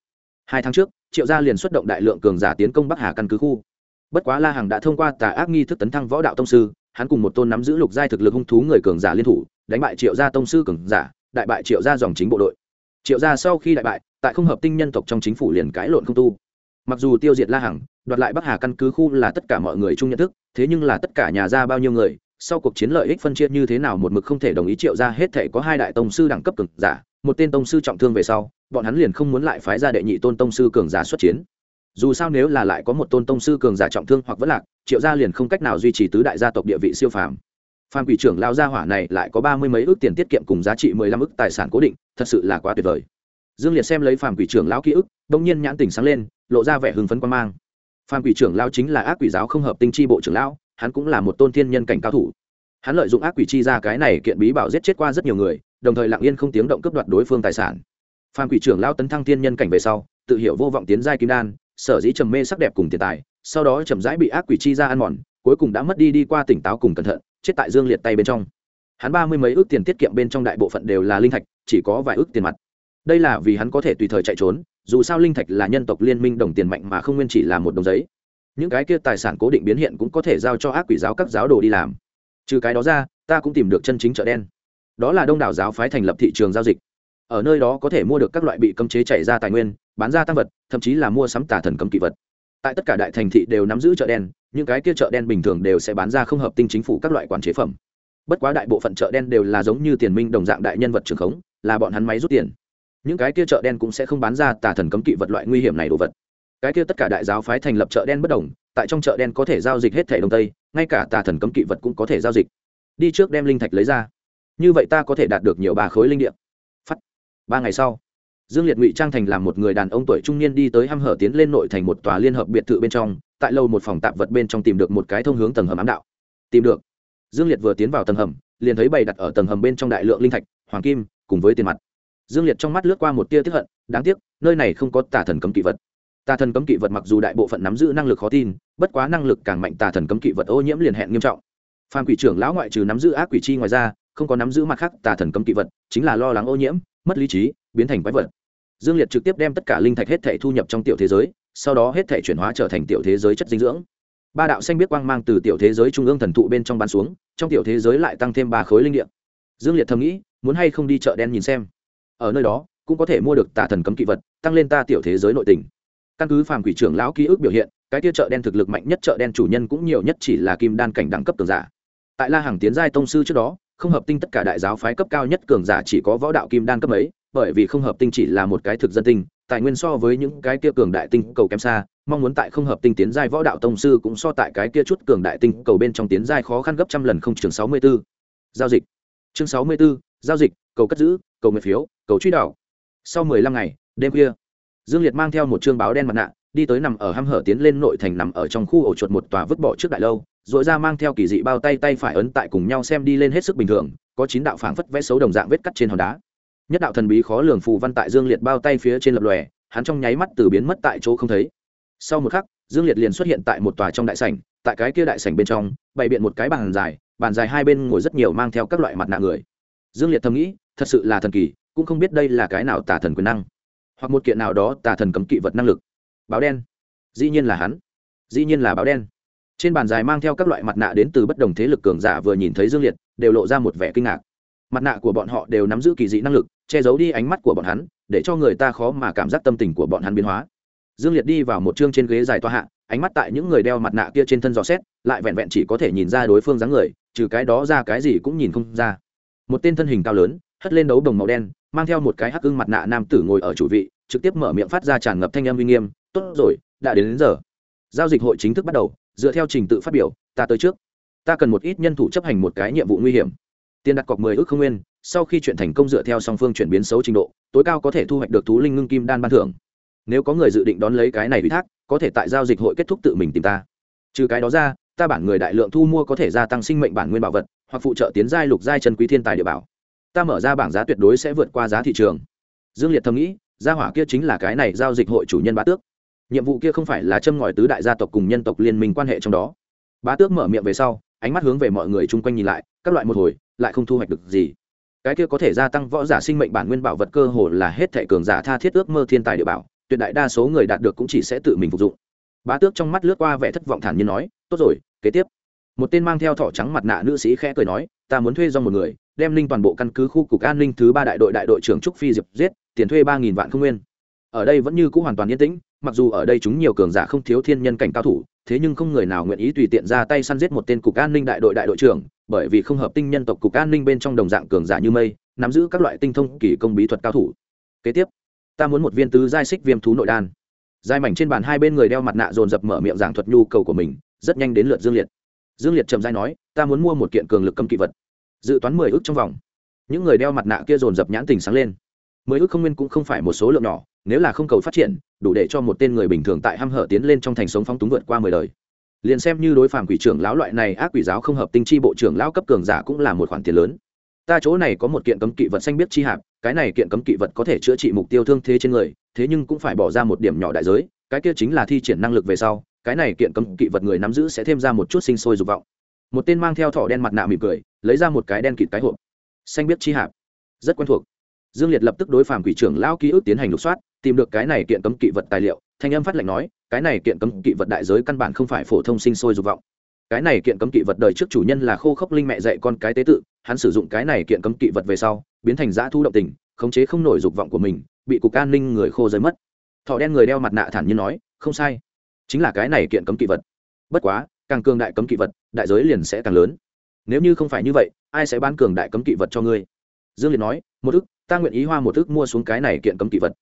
Hai tháng trước, triệu gia liền xuất động đại lượng cường giả tiến công bắc hà căn cứ khu. Bất quá la hằng đã thông qua tà ác nghi thức tấn thăng võ đạo tông sư, hắn cùng một tôn nắm giữ lục giai thực lực hung thú người cường giả liên thủ, đánh bại triệu gia tông sư cường giả, đại bại triệu gia dòng chính bộ đội. Triệu gia sau khi đại bại, tại không hợp tinh nhân tộc trong chính phủ liền cãi lộn không tu mặc dù tiêu diệt la hằng, đoạt lại bắc hà căn cứ khu là tất cả mọi người chung nhận thức, thế nhưng là tất cả nhà ra bao nhiêu người, sau cuộc chiến lợi ích phân chia như thế nào một mực không thể đồng ý triệu ra hết thể có hai đại tông sư đẳng cấp cường giả, một tên tông sư trọng thương về sau, bọn hắn liền không muốn lại phái ra đệ nhị tôn tông sư cường giả xuất chiến. Dù sao nếu là lại có một tôn tông sư cường giả trọng thương hoặc vẫn lạc, triệu gia liền không cách nào duy trì tứ đại gia tộc địa vị siêu phàm. Phan quỷ trưởng lao gia hỏa này lại có ba mươi mấy ước tiền tiết kiệm cùng giá trị mười lăm ước tài sản cố định, thật sự là quá tuyệt vời. Dương liệt xem lấy phàm quỷ trưởng lão ký ức đông nhiên nhãn tình sáng lên lộ ra vẻ hưng phấn quan mang. Phan quỷ trưởng lão chính là ác quỷ giáo không hợp tinh chi bộ trưởng lão, hắn cũng là một tôn thiên nhân cảnh cao thủ. Hắn lợi dụng ác quỷ chi ra cái này kiện bí bảo giết chết qua rất nhiều người, đồng thời lặng yên không tiếng động cướp đoạt đối phương tài sản. Phan quỷ trưởng lão tấn thăng thiên nhân cảnh về sau, tự hiểu vô vọng tiến giai kim đan, sở dĩ trầm mê sắc đẹp cùng tiền tài, sau đó chậm rãi bị ác quỷ chi ra ăn mòn, cuối cùng đã mất đi đi qua tỉnh táo cùng cẩn thận, chết tại dương liệt tay bên trong. Hắn ba mươi mấy ước tiền tiết kiệm bên trong đại bộ phận đều là linh thạch, chỉ có vài ước tiền mặt. Đây là vì hắn có thể tùy thời chạy trốn dù sao linh thạch là nhân tộc liên minh đồng tiền mạnh mà không nguyên chỉ là một đồng giấy. Những cái kia tài sản cố định biến hiện cũng có thể giao cho ác quỷ giáo các giáo đồ đi làm. Trừ cái đó ra, ta cũng tìm được chân chính chợ đen. Đó là đông đảo giáo phái thành lập thị trường giao dịch. Ở nơi đó có thể mua được các loại bị cấm chế chảy ra tài nguyên, bán ra tăng vật, thậm chí là mua sắm tà thần cấm kỵ vật. Tại tất cả đại thành thị đều nắm giữ chợ đen, những cái kia chợ đen bình thường đều sẽ bán ra không hợp tinh chính phủ các loại quản chế phẩm. Bất quá đại bộ phận chợ đen đều là giống như tiền minh đồng dạng đại nhân vật trường khống, là bọn hắn máy rút tiền những cái kia chợ đen cũng sẽ không bán ra tà thần cấm kỵ vật loại nguy hiểm này đồ vật. Cái kia tất cả đại giáo phái thành lập chợ đen bất đồng, tại trong chợ đen có thể giao dịch hết thẻ đông tây, ngay cả tà thần cấm kỵ vật cũng có thể giao dịch. Đi trước đem linh thạch lấy ra. Như vậy ta có thể đạt được nhiều ba khối linh điện phắt ba ngày sau, dương liệt ngụy trang thành làm một người đàn ông tuổi trung niên đi tới hăm hở tiến lên nội thành một tòa liên hợp biệt thự bên trong, tại lâu một phòng tạp vật bên trong tìm được một cái thông hướng tầng hầm ám đạo. Tìm được. Dương liệt vừa tiến vào tầng hầm, liền thấy bày đặt ở tầng hầm bên trong đại lượng linh thạch, hoàng kim, cùng với tiền mặt dương liệt trong mắt lướt qua một tia tiếp hận, đáng tiếc, nơi này không có tà thần cấm kỵ vật. Tà thần cấm kỵ vật mặc dù đại bộ phận nắm giữ năng lực khó tin, bất quá năng lực càng mạnh tà thần cấm kỵ vật ô nhiễm liền hẹn nghiêm trọng. Phan quỷ trưởng lão ngoại trừ nắm giữ ác quỷ chi ngoài ra, không có nắm giữ mặt khác tà thần cấm kỵ vật, chính là lo lắng ô nhiễm, mất lý trí, biến thành quái vật. Dương liệt trực tiếp đem tất cả linh thạch hết thể thu nhập trong tiểu thế giới, sau đó hết thể chuyển hóa trở thành tiểu thế giới chất dinh dưỡng. Ba đạo xanh biết quang mang từ tiểu thế giới trung ương thần thụ bên trong bán xuống, trong tiểu thế giới lại tăng thêm ba khối linh điện dương liệt thầm nghĩ, muốn hay không đi chợ đen nhìn xem ở nơi đó cũng có thể mua được tà thần cấm kỵ vật tăng lên ta tiểu thế giới nội tình. Căn cứ phàm quỷ trưởng lão ký ức biểu hiện cái tia chợ đen thực lực mạnh nhất chợ đen chủ nhân cũng nhiều nhất chỉ là kim đan cảnh đẳng cấp cường giả. Tại la hàng tiến giai tông sư trước đó không hợp tinh tất cả đại giáo phái cấp cao nhất cường giả chỉ có võ đạo kim đan cấp ấy bởi vì không hợp tinh chỉ là một cái thực dân tinh tài nguyên so với những cái kia cường đại tinh cầu kém xa mong muốn tại không hợp tinh tiến giai võ đạo tông sư cũng so tại cái kia chút cường đại tinh cầu bên trong tiến giai khó khăn gấp trăm lần không chương sáu mươi 64. giao dịch. Chương sáu mươi 64, giao dịch cầu cất giữ cầu nguyện phiếu, cầu truy đảo. Sau mười lăm ngày, đêm khuya, dương liệt mang theo một chương báo đen mặt nạ, đi tới nằm ở hăm hở tiến lên nội thành nằm ở trong khu ổ chuột một tòa vứt bỏ trước đại lâu, rồi ra mang theo kỳ dị bao tay tay phải ấn tại cùng nhau xem đi lên hết sức bình thường, có chín đạo phảng phất vẽ xấu đồng dạng vết cắt trên hòn đá. Nhất đạo thần bí khó lường phù văn tại dương liệt bao tay phía trên lập lòe, hắn trong nháy mắt từ biến mất tại chỗ không thấy. Sau một khắc, dương liệt liền xuất hiện tại một tòa trong đại sảnh, tại cái kia đại sảnh bên trong, bày biện một cái bàn dài bàn dài hai bên ngồi rất nhiều mang theo các loại mặt nạ người. Dương liệt thầm nghĩ thật sự là thần kỳ, cũng không biết đây là cái nào tà thần quyền năng, hoặc một kiện nào đó tà thần cấm kỵ vật năng lực. Báo đen. Dĩ nhiên là hắn. Dĩ nhiên là báo đen. Trên bàn dài mang theo các loại mặt nạ đến từ bất đồng thế lực cường giả vừa nhìn thấy dương liệt, đều lộ ra một vẻ kinh ngạc. Mặt nạ của bọn họ đều nắm giữ kỳ dị năng lực, che giấu đi ánh mắt của bọn hắn, để cho người ta khó mà cảm giác tâm tình của bọn hắn biến hóa. Dương liệt đi vào một chương trên ghế dài toa hạ, ánh mắt tại những người đeo mặt nạ kia trên thân dò xét, lại vẹn vẹn chỉ có thể nhìn ra đối phương dáng người, trừ cái đó ra cái gì cũng nhìn không ra. Một tên thân hình cao lớn hất lên đấu đồng màu đen mang theo một cái hắc ưng mặt nạ nam tử ngồi ở chủ vị trực tiếp mở miệng phát ra tràn ngập thanh âm uy nghiêm tốt rồi đã đến, đến giờ. Giao dịch hội chính thức bắt đầu dựa theo trình tự phát biểu ta tới trước. Ta cần một ít nhân thủ chấp hành một cái nhiệm vụ nguy hiểm. Tiền đặt cọc mười ước không nguyên sau khi chuyện thành công dựa theo song phương chuyển biến xấu trình độ tối cao có thể thu hoạch được thú linh ngưng kim đan ban thưởng. Nếu có người dự định đón lấy cái này ủy thác có thể tại giao dịch hội kết thúc tự mình tìm ta. Trừ cái đó ra ta bản người đại lượng thu mua có thể gia tăng sinh mệnh bản nguyên bảo vật hoặc phụ trợ tiến giai lục giai chân quý thiên tài địa bảo ta mở ra bảng giá tuyệt đối sẽ vượt qua giá thị trường. Dương liệt thầm nghĩ, gia hỏa kia chính là cái này giao dịch hội chủ nhân bá tước. Nhiệm vụ kia không phải là châm ngòi tứ đại gia tộc cùng nhân tộc liên minh quan hệ trong đó. Bá tước mở miệng về sau, ánh mắt hướng về mọi người chung quanh nhìn lại, các loại một hồi, lại không thu hoạch được gì. Cái kia có thể gia tăng võ giả sinh mệnh bản nguyên bảo vật cơ hồ là hết thể cường giả tha thiết ước mơ thiên tài địa bảo, tuyệt đại đa số người đạt được cũng chỉ sẽ tự mình phục dụng. Bá tước trong mắt lướt qua vẻ thất vọng thản nhiên nói, tốt rồi, kế tiếp. Một tên mang theo thỏ trắng mặt nạ nữ sĩ khẽ cười nói ta muốn thuê do một người, đem linh toàn bộ căn cứ khu cục an ninh thứ ba đại đội đại đội trưởng trúc phi diệp giết, tiền thuê ba nghìn vạn không nguyên. Ở đây vẫn như c ũ hoàn toàn yên tĩnh, mặc dù ở đây chúng nhiều cường giả không thiếu thiên nhân cảnh cao thủ, thế nhưng không người nào nguyện ý tùy tiện ra tay săn giết một tên cục an ninh đại đội đại đội trưởng, bởi vì không hợp tinh nhân tộc cục an ninh bên trong đồng dạng cường giả như mây, nắm giữ các loại tinh thông kỳ công bí thuật cao thủ. Kế tiếp, ta muốn một viên tứ giai xích viêm thú nội đan. Giai mảnh trên bàn hai bên người đeo mặt nạ dồn dập mở miệng giảng thuật nhu cầu của mình, rất nhanh đến lượt dương liệt dương liệt trầm giai nói, ta muốn mua một kiện cường lực cấm kỵ vật. Dự toán mười ước trong vòng. Những người đeo mặt nạ kia dồn dập nhãn tình sáng lên. Mười ước không nguyên cũng không phải một số lượng nhỏ, nếu là không cầu phát triển, đủ để cho một tên người bình thường tại h hở tiến lên trong thành sống phóng túng vượt qua mười đời. Liền xem như đối phàm quỷ trưởng lão loại này ác quỷ giáo không hợp tinh chi bộ trưởng lão cấp cường giả cũng là một khoản tiền lớn. Ta chỗ này có một kiện cấm kỵ vật xanh biết chi hạp, cái này kiện cấm kỵ vật có thể chữa trị mục tiêu thương thế trên người, thế nhưng cũng phải bỏ ra một điểm nhỏ đại giới, cái kia chính là thi triển năng lực về sau cái này kiện cấm kỵ vật người nắm giữ sẽ thêm ra một chút sinh sôi dục vọng. Một tên mang theo thỏ đen mặt nạ mỉm cười, lấy ra một cái đen kịt cái hộp. Xanh biết chi hạp. Rất quen thuộc. Dương liệt lập tức đối phàm quỷ trưởng lao ký ức tiến hành lục soát, tìm được cái này kiện cấm kỵ vật tài liệu, thanh âm phát lệnh nói, cái này kiện cấm kỵ vật đại giới căn bản không phải phổ thông sinh sôi dục vọng. Cái này kiện cấm kỵ vật đời trước chủ nhân là khô khốc linh mẹ dạy con cái tế tự, hắn sử dụng cái này kiện cấm kỵ vật về sau, biến thành dã thu động tình, khống chế không nổi dục vọng của mình, bị cục an ninh người khô rơi mất. Thọ đen người đeo mặt nạ thản nhiên nói, không sai chính là cái này kiện cấm kỵ vật. Bất quá, càng cường đại cấm kỵ vật, đại giới liền sẽ càng lớn. Nếu như không phải như vậy, ai sẽ bán cường đại cấm kỵ vật cho ngươi? Dương liệt nói, một ức, ta nguyện ý hoa một ức mua xuống cái này kiện cấm kỵ vật.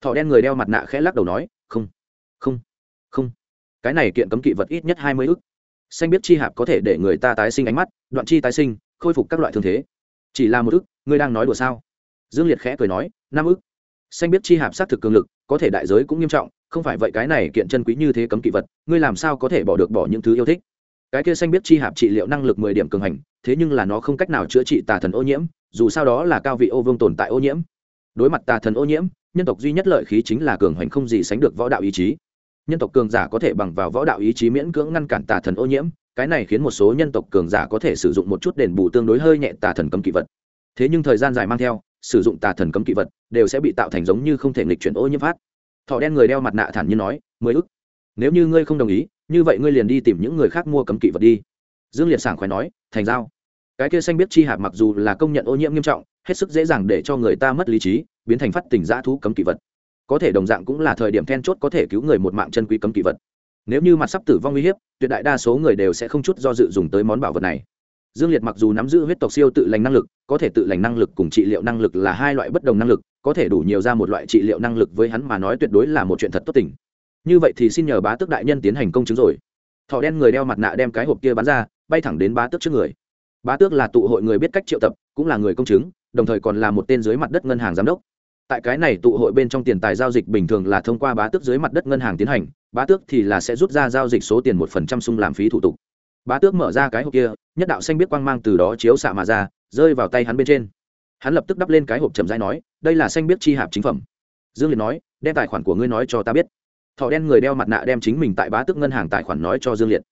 Thọ đen người đeo mặt nạ khẽ lắc đầu nói, không không không. Cái này kiện cấm kỵ vật ít nhất hai mươi ức. Xanh biết chi hạp có thể để người ta tái sinh ánh mắt, đoạn chi tái sinh, khôi phục các loại thương thế. Chỉ là một ức, ngươi đang nói đùa sao? Dương liệt khẽ cười nói, năm ức. Xanh biết chi hạp s á t thực cường lực, có thể đại giới cũng nghiêm trọng không phải vậy cái này kiện chân quý như thế cấm kỵ vật, ngươi làm sao có thể bỏ được bỏ những thứ yêu thích? Cái kia xanh biết chi hạp trị liệu năng lực mười điểm cường hành, thế nhưng là nó không cách nào chữa trị tà thần ô nhiễm, dù sao đó là cao vị ô vương tồn tại ô nhiễm. Đối mặt tà thần ô nhiễm, nhân tộc duy nhất lợi khí chính là cường hành không gì sánh được võ đạo ý chí. Nhân tộc cường giả có thể bằng vào võ đạo ý chí miễn cưỡng ngăn cản tà thần ô nhiễm, cái này khiến một số nhân tộc cường giả có thể sử dụng một chút đền bù tương đối hơi nhẹ tà thần cấm kỵ vật. Thế nhưng thời gian dài mang theo, sử dụng tà thần cấm kỵ vật đều sẽ bị tạo thành giống như không thể nghịch chuyển ô nhiễm phát thọ đen người đeo mặt nạ thản nhiên nói, mười ức. Nếu như ngươi không đồng ý, như vậy ngươi liền đi tìm những người khác mua cấm kỵ vật đi. Dương liệt sảng khoái nói, thành giao. Cái kia xanh biết chi hạp mặc dù là công nhận ô nhiễm nghiêm trọng, hết sức dễ dàng để cho người ta mất lý trí, biến thành phát tình dã thú cấm kỵ vật. Có thể đồng dạng cũng là thời điểm then chốt có thể cứu người một mạng chân quý cấm kỵ vật. Nếu như mặt sắp tử vong uy hiếp, tuyệt đại đa số người đều sẽ không chút do dự dùng tới món bảo vật này. Dương liệt mặc dù nắm giữ huyết tộc siêu tự lành năng lực, có thể tự lành năng lực cùng trị liệu năng lực là hai loại bất đồng năng lực có thể đủ nhiều ra một loại trị liệu năng lực với hắn mà nói tuyệt đối là một chuyện thật tốt tình. Như vậy thì xin nhờ bá tước đại nhân tiến hành công chứng rồi. Thọ đen người đeo mặt nạ đem cái hộp kia bắn ra, bay thẳng đến bá tước trước người. Bá tước là tụ hội người biết cách triệu tập, cũng là người công chứng, đồng thời còn là một tên dưới mặt đất ngân hàng giám đốc. Tại cái này tụ hội bên trong tiền tài giao dịch bình thường là thông qua bá tước dưới mặt đất ngân hàng tiến hành, bá tước thì là sẽ rút ra giao dịch số tiền một phần trăm sung làm phí thủ tục. Bá tước mở ra cái hộp kia, nhất đạo xanh biết quang mang từ đó chiếu xạ mà ra, rơi vào tay hắn bên trên hắn lập tức đắp lên cái hộp chậm rãi nói, đây là xanh biết chi hạp chính phẩm. Dương liệt nói, đem tài khoản của ngươi nói cho ta biết. Thọ đen người đeo mặt nạ đem chính mình tại bá tước ngân hàng tài khoản nói cho dương liệt.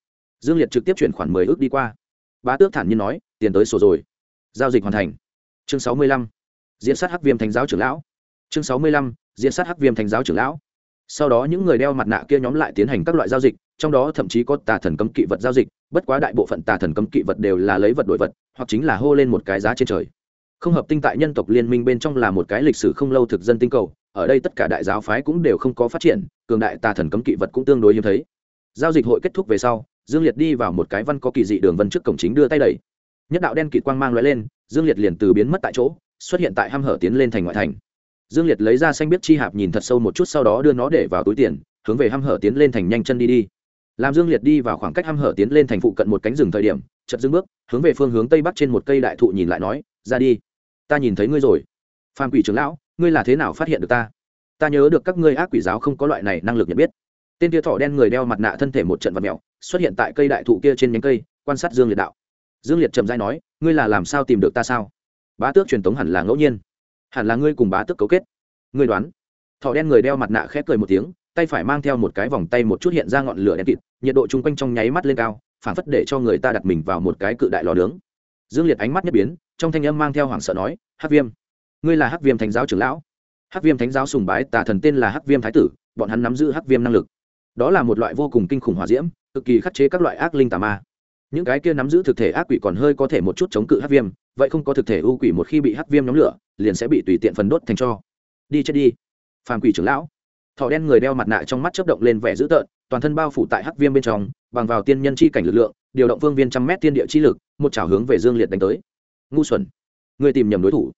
Dương liệt trực tiếp chuyển khoản mười ước đi qua. Bá tước thản nhiên nói, tiền tới sổ rồi. Giao dịch hoàn thành. Chương sáu mươi lăm. Diễn sát hắc viêm thành giáo trưởng lão. Chương sáu mươi lăm. Diễn sát hắc viêm thành giáo trưởng lão. Sau đó những người đeo mặt nạ kia nhóm lại tiến hành các loại giao dịch, trong đó thậm chí có tà thần cấm kỵ vật giao dịch, bất quá đại bộ phận tà thần cấm kỵ vật đều là lấy vật đổi vật, hoặc chính là hô lên một cái giá trên trời không hợp tinh tại nhân tộc liên minh bên trong là một cái lịch sử không lâu thực dân tinh cầu, ở đây tất cả đại giáo phái cũng đều không có phát triển, cường đại tà thần cấm kỵ vật cũng tương đối hiếm thấy. Giao dịch hội kết thúc về sau, dương liệt đi vào một cái văn có kỳ dị đường vân trước cổng chính đưa tay đẩy. Nhất đạo đen kịt quang mang l lên, dương liệt liền từ biến mất tại chỗ, xuất hiện tại h hở tiến lên thành ngoại thành. Dương liệt lấy ra xanh biết chi hạp nhìn thật sâu một chút sau đó đưa nó để vào túi tiền, hướng về h hở tiến lên thành nhanh chân đi đi. Làm dương liệt đi vào khoảng cách h hở tiến lên thành phụ cận một cánh rừng thời điểm chật dương bước, hướng về phương hướng tây bắc trên một cây đại thụ nhìn lại nói, ra đi ta nhìn thấy ngươi rồi. Phan quỷ trưởng lão, ngươi là thế nào phát hiện được ta? Ta nhớ được các ngươi ác quỷ giáo không có loại này năng lực nhận biết. Tên tia thỏ đen người đeo mặt nạ thân thể một trận vật mèo, xuất hiện tại cây đại thụ kia trên nhánh cây, quan sát dương liệt đạo. Dương liệt trầm dai nói, ngươi là làm sao tìm được ta sao? Bá tước truyền tống hẳn là ngẫu nhiên. Hẳn là ngươi cùng bá tước cấu kết. Ngươi đoán. Thỏ đen người đeo mặt nạ khép cười một tiếng, tay phải mang theo một cái vòng tay một chút hiện ra ngọn lửa đen kịt, nhiệt độ chung quanh trong nháy mắt lên cao phản phất để cho người ta đặt mình vào một cái cự đại lò nướng. Dương liệt ánh mắt nhất biến trong thanh âm mang theo hoảng sợ nói, hắc viêm, ngươi là hắc viêm thánh giáo trưởng lão. Hắc viêm thánh giáo sùng bái tà thần tên là hắc viêm thái tử, bọn hắn nắm giữ hắc viêm năng lực. Đó là một loại vô cùng kinh khủng hỏa diễm, cực kỳ khắc chế các loại ác linh tà ma. Những cái kia nắm giữ thực thể ác quỷ còn hơi có thể một chút chống cự hắc viêm, vậy không có thực thể ưu quỷ một khi bị hắc viêm nhóm lửa, liền sẽ bị tùy tiện phần đốt thành cho. Đi chết đi. Phàm quỷ trưởng lão. Thỏ đen người đeo mặt nạ trong mắt chớp động lên vẻ dữ tợn, toàn thân bao phủ tại hắc viêm bên trong, bằng vào tiên nhân chi cảnh lực lượng, điều động vương viên trăm mét tiên địa chi lực, một chảo hướng về dương liệt đánh tới ngu xuẩn. Người tìm nhầm đối thủ.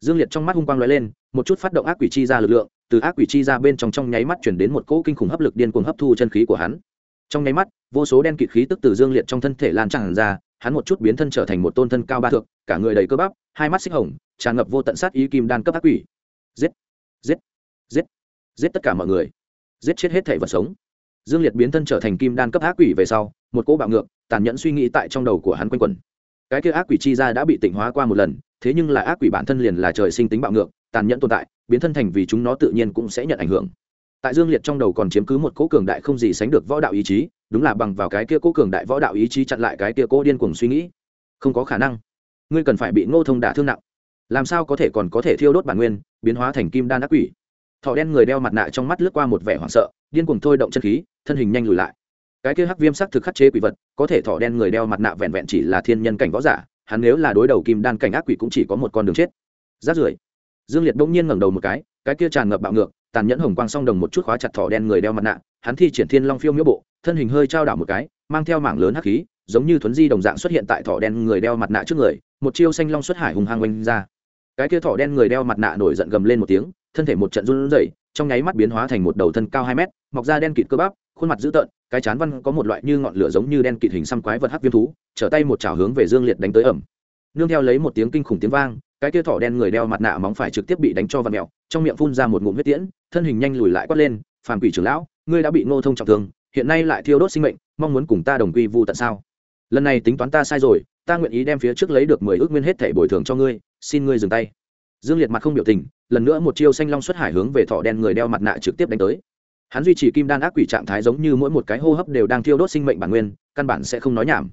Dương liệt trong mắt hung quang lóe lên, một chút phát động ác quỷ chi ra lực lượng, từ ác quỷ chi ra bên trong trong nháy mắt chuyển đến một cỗ kinh khủng hấp lực điên cuồng hấp thu chân khí của hắn. Trong nháy mắt, vô số đen kịt khí tức từ dương liệt trong thân thể lan tràn ra, hắn một chút biến thân trở thành một tôn thân cao ba thượng cả người đầy cơ bắp, hai mắt xích hồng, tràn ngập vô tận sát ý kim đan cấp ác quỷ. Giết! Giết! Giết! Giết tất cả mọi người. Giết chết hết thể vật sống. Dương liệt biến thân trở thành kim đan cấp ác quỷ về sau, một cỗ bạo ngược, tàn nhẫn suy nghĩ tại trong đầu của hắn quanh quẩn cái kia ác quỷ chi ra đã bị tịnh hóa qua một lần, thế nhưng là ác quỷ bản thân liền là trời sinh tính bạo ngược, tàn nhẫn tồn tại, biến thân thành vì chúng nó tự nhiên cũng sẽ nhận ảnh hưởng. Tại dương liệt trong đầu còn chiếm cứ một cố cường đại không gì sánh được võ đạo ý chí, đúng là bằng vào cái kia cố cường đại võ đạo ý chí chặn lại cái kia cố điên cuồng suy nghĩ. Không có khả năng. Ngươi cần phải bị ngô thông đả thương nặng. Làm sao có thể còn có thể thiêu đốt bản nguyên, biến hóa thành kim đan ác quỷ? Thọ đen người đeo mặt nạ trong mắt lướt qua một vẻ hoảng sợ, điên cuồng thôi động chân khí, thân hình nhanh lùi lại cái kia hắc viêm sắc thực khắc chế quỷ vật, có thể thọ đen người đeo mặt nạ vẹn vẹn chỉ là thiên nhân cảnh võ giả, hắn nếu là đối đầu kim đan cảnh ác quỷ cũng chỉ có một con đường chết. Rát rưởi. Dương liệt bỗng nhiên ngẩng đầu một cái cái kia tràn ngập bạo ngược, tàn nhẫn hồng quang song đồng một chút khóa chặt thỏ đen người đeo mặt nạ, hắn thi triển thiên long phiêu miễu bộ, thân hình hơi trao đảo một cái, mang theo mảng lớn hắc khí, giống như thuấn di đồng dạng xuất hiện tại thỏ đen người đeo mặt nạ trước người, một chiêu xanh long xuất hải hùng hăng oanh ra. Cái kia thỏ đen người đeo mặt nạ nổi giận gầm lên một tiếng, thân thể một trận run rẩy, trong nháy mắt biến hóa thành một đầu thân cao hai mét, mọc ra đen kịt cơ bắp khuôn mặt dữ tợn, cái chán văn có một loại như ngọn lửa giống như đen kịt hình xăm quái vật hắc viêm thú, trở tay một chảo hướng về dương liệt đánh tới ẩm. Nương theo lấy một tiếng kinh khủng tiếng vang, cái kia thỏ đen người đeo mặt nạ móng phải trực tiếp bị đánh cho vặt mẹo, trong miệng phun ra một ngụm huyết tiễn, thân hình nhanh lùi lại quát lên, phàm quỷ trưởng lão, ngươi đã bị ngô thông trọng thương, hiện nay lại thiêu đốt sinh mệnh, mong muốn cùng ta đồng quy vu tận sao? Lần này tính toán ta sai rồi, ta nguyện ý đem phía trước lấy được mười ước nguyên hết thể bồi thường cho ngươi, xin ngươi dừng tay. Dương liệt mặt không biểu tình, lần nữa một chiêu xanh long xuất hải hướng về thỏ đen người đeo mặt nạ trực tiếp đánh tới hắn duy trì kim đan ác quỷ trạng thái giống như mỗi một cái hô hấp đều đang thiêu đốt sinh mệnh bản nguyên, căn bản sẽ không nói nhảm.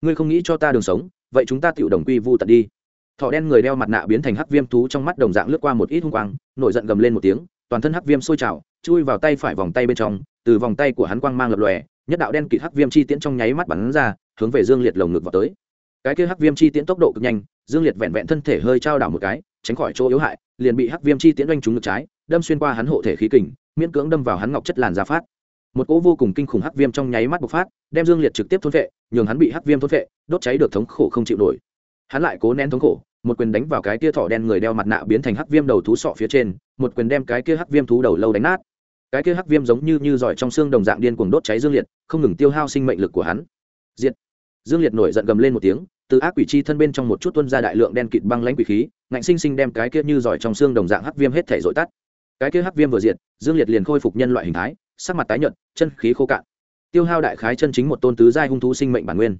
Ngươi không nghĩ cho ta đường sống, vậy chúng ta tự đồng quy vu tận đi. Thọ đen người đeo mặt nạ biến thành hắc viêm thú trong mắt đồng dạng lướt qua một ít hung quang, nổi giận gầm lên một tiếng, toàn thân hắc viêm sôi trào, chui vào tay phải vòng tay bên trong, từ vòng tay của hắn quang mang lập lòe, nhất đạo đen kịt hắc viêm chi tiễn trong nháy mắt bắn ra, hướng về dương liệt lồng ngực vào tới. Cái kia hắc viêm chi tiễn tốc độ cực nhanh, dương liệt vẹn vẹn thân thể hơi trao đảo một cái tránh khỏi chỗ yếu hại, liền bị hắc viêm chi tiễn oanh trúng ngực trái, đâm xuyên qua hắn hộ thể khí kình, miễn cưỡng đâm vào hắn ngọc chất làn ra phát. Một cỗ vô cùng kinh khủng hắc viêm trong nháy mắt bộc phát, đem dương liệt trực tiếp thôn vệ nhường hắn bị hắc viêm thôn vệ đốt cháy được thống khổ không chịu nổi. Hắn lại cố nén thống khổ, một quyền đánh vào cái kia thỏ đen người đeo mặt nạ biến thành hắc viêm đầu thú sọ phía trên, một quyền đem cái kia hắc viêm thú đầu lâu đánh nát. Cái kia hắc viêm giống như như giỏi trong xương đồng dạng điên cuồng đốt cháy dương liệt, không ngừng tiêu hao sinh mệnh lực của hắn. Diệt! Dương liệt nổi giận gầm lên một tiếng từ ác quỷ chi thân bên trong một chút tuân ra đại lượng đen kịt băng lãnh quỷ khí, ngạnh sinh sinh đem cái kia như giỏi trong xương đồng dạng hắc viêm hết thể dội tắt. Cái kia hắc viêm vừa diệt, dương liệt liền khôi phục nhân loại hình thái, sắc mặt tái nhợt, chân khí khô cạn. Tiêu hao đại khái chân chính một tôn tứ giai hung thú sinh mệnh bản nguyên.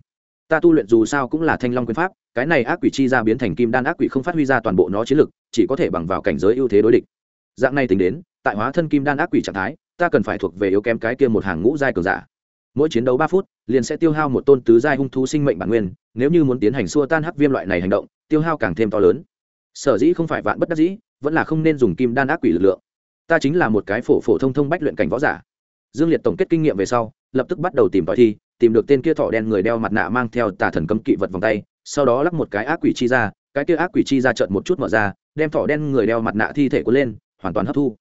Ta tu luyện dù sao cũng là thanh long quyền pháp, cái này ác quỷ chi ra biến thành kim đan ác quỷ không phát huy ra toàn bộ nó chiến lực, chỉ có thể bằng vào cảnh giới ưu thế đối địch. Dạng này tính đến, tại hóa thân kim đan ác quỷ trạng thái, ta cần phải thuộc về yếu kém cái kia một hàng ngũ giai cường giả mỗi chiến đấu ba phút, liền sẽ tiêu hao một tôn tứ giai hung thú sinh mệnh bản nguyên, nếu như muốn tiến hành xua tan hắc viêm loại này hành động, tiêu hao càng thêm to lớn. Sở dĩ không phải vạn bất đắc dĩ, vẫn là không nên dùng kim đan ác quỷ lực lượng. Ta chính là một cái phổ phổ thông thông bách luyện cảnh võ giả. Dương liệt tổng kết kinh nghiệm về sau, lập tức bắt đầu tìm tòi thi, tìm được tên kia thọ đen người đeo mặt nạ mang theo tà thần cấm kỵ vật vòng tay, sau đó lắp một cái ác quỷ chi ra, cái kia ác quỷ chi ra trận một chút mở ra, đem thọ đen người đeo mặt nạ thi thể cuốn lên, hoàn toàn hấp thu.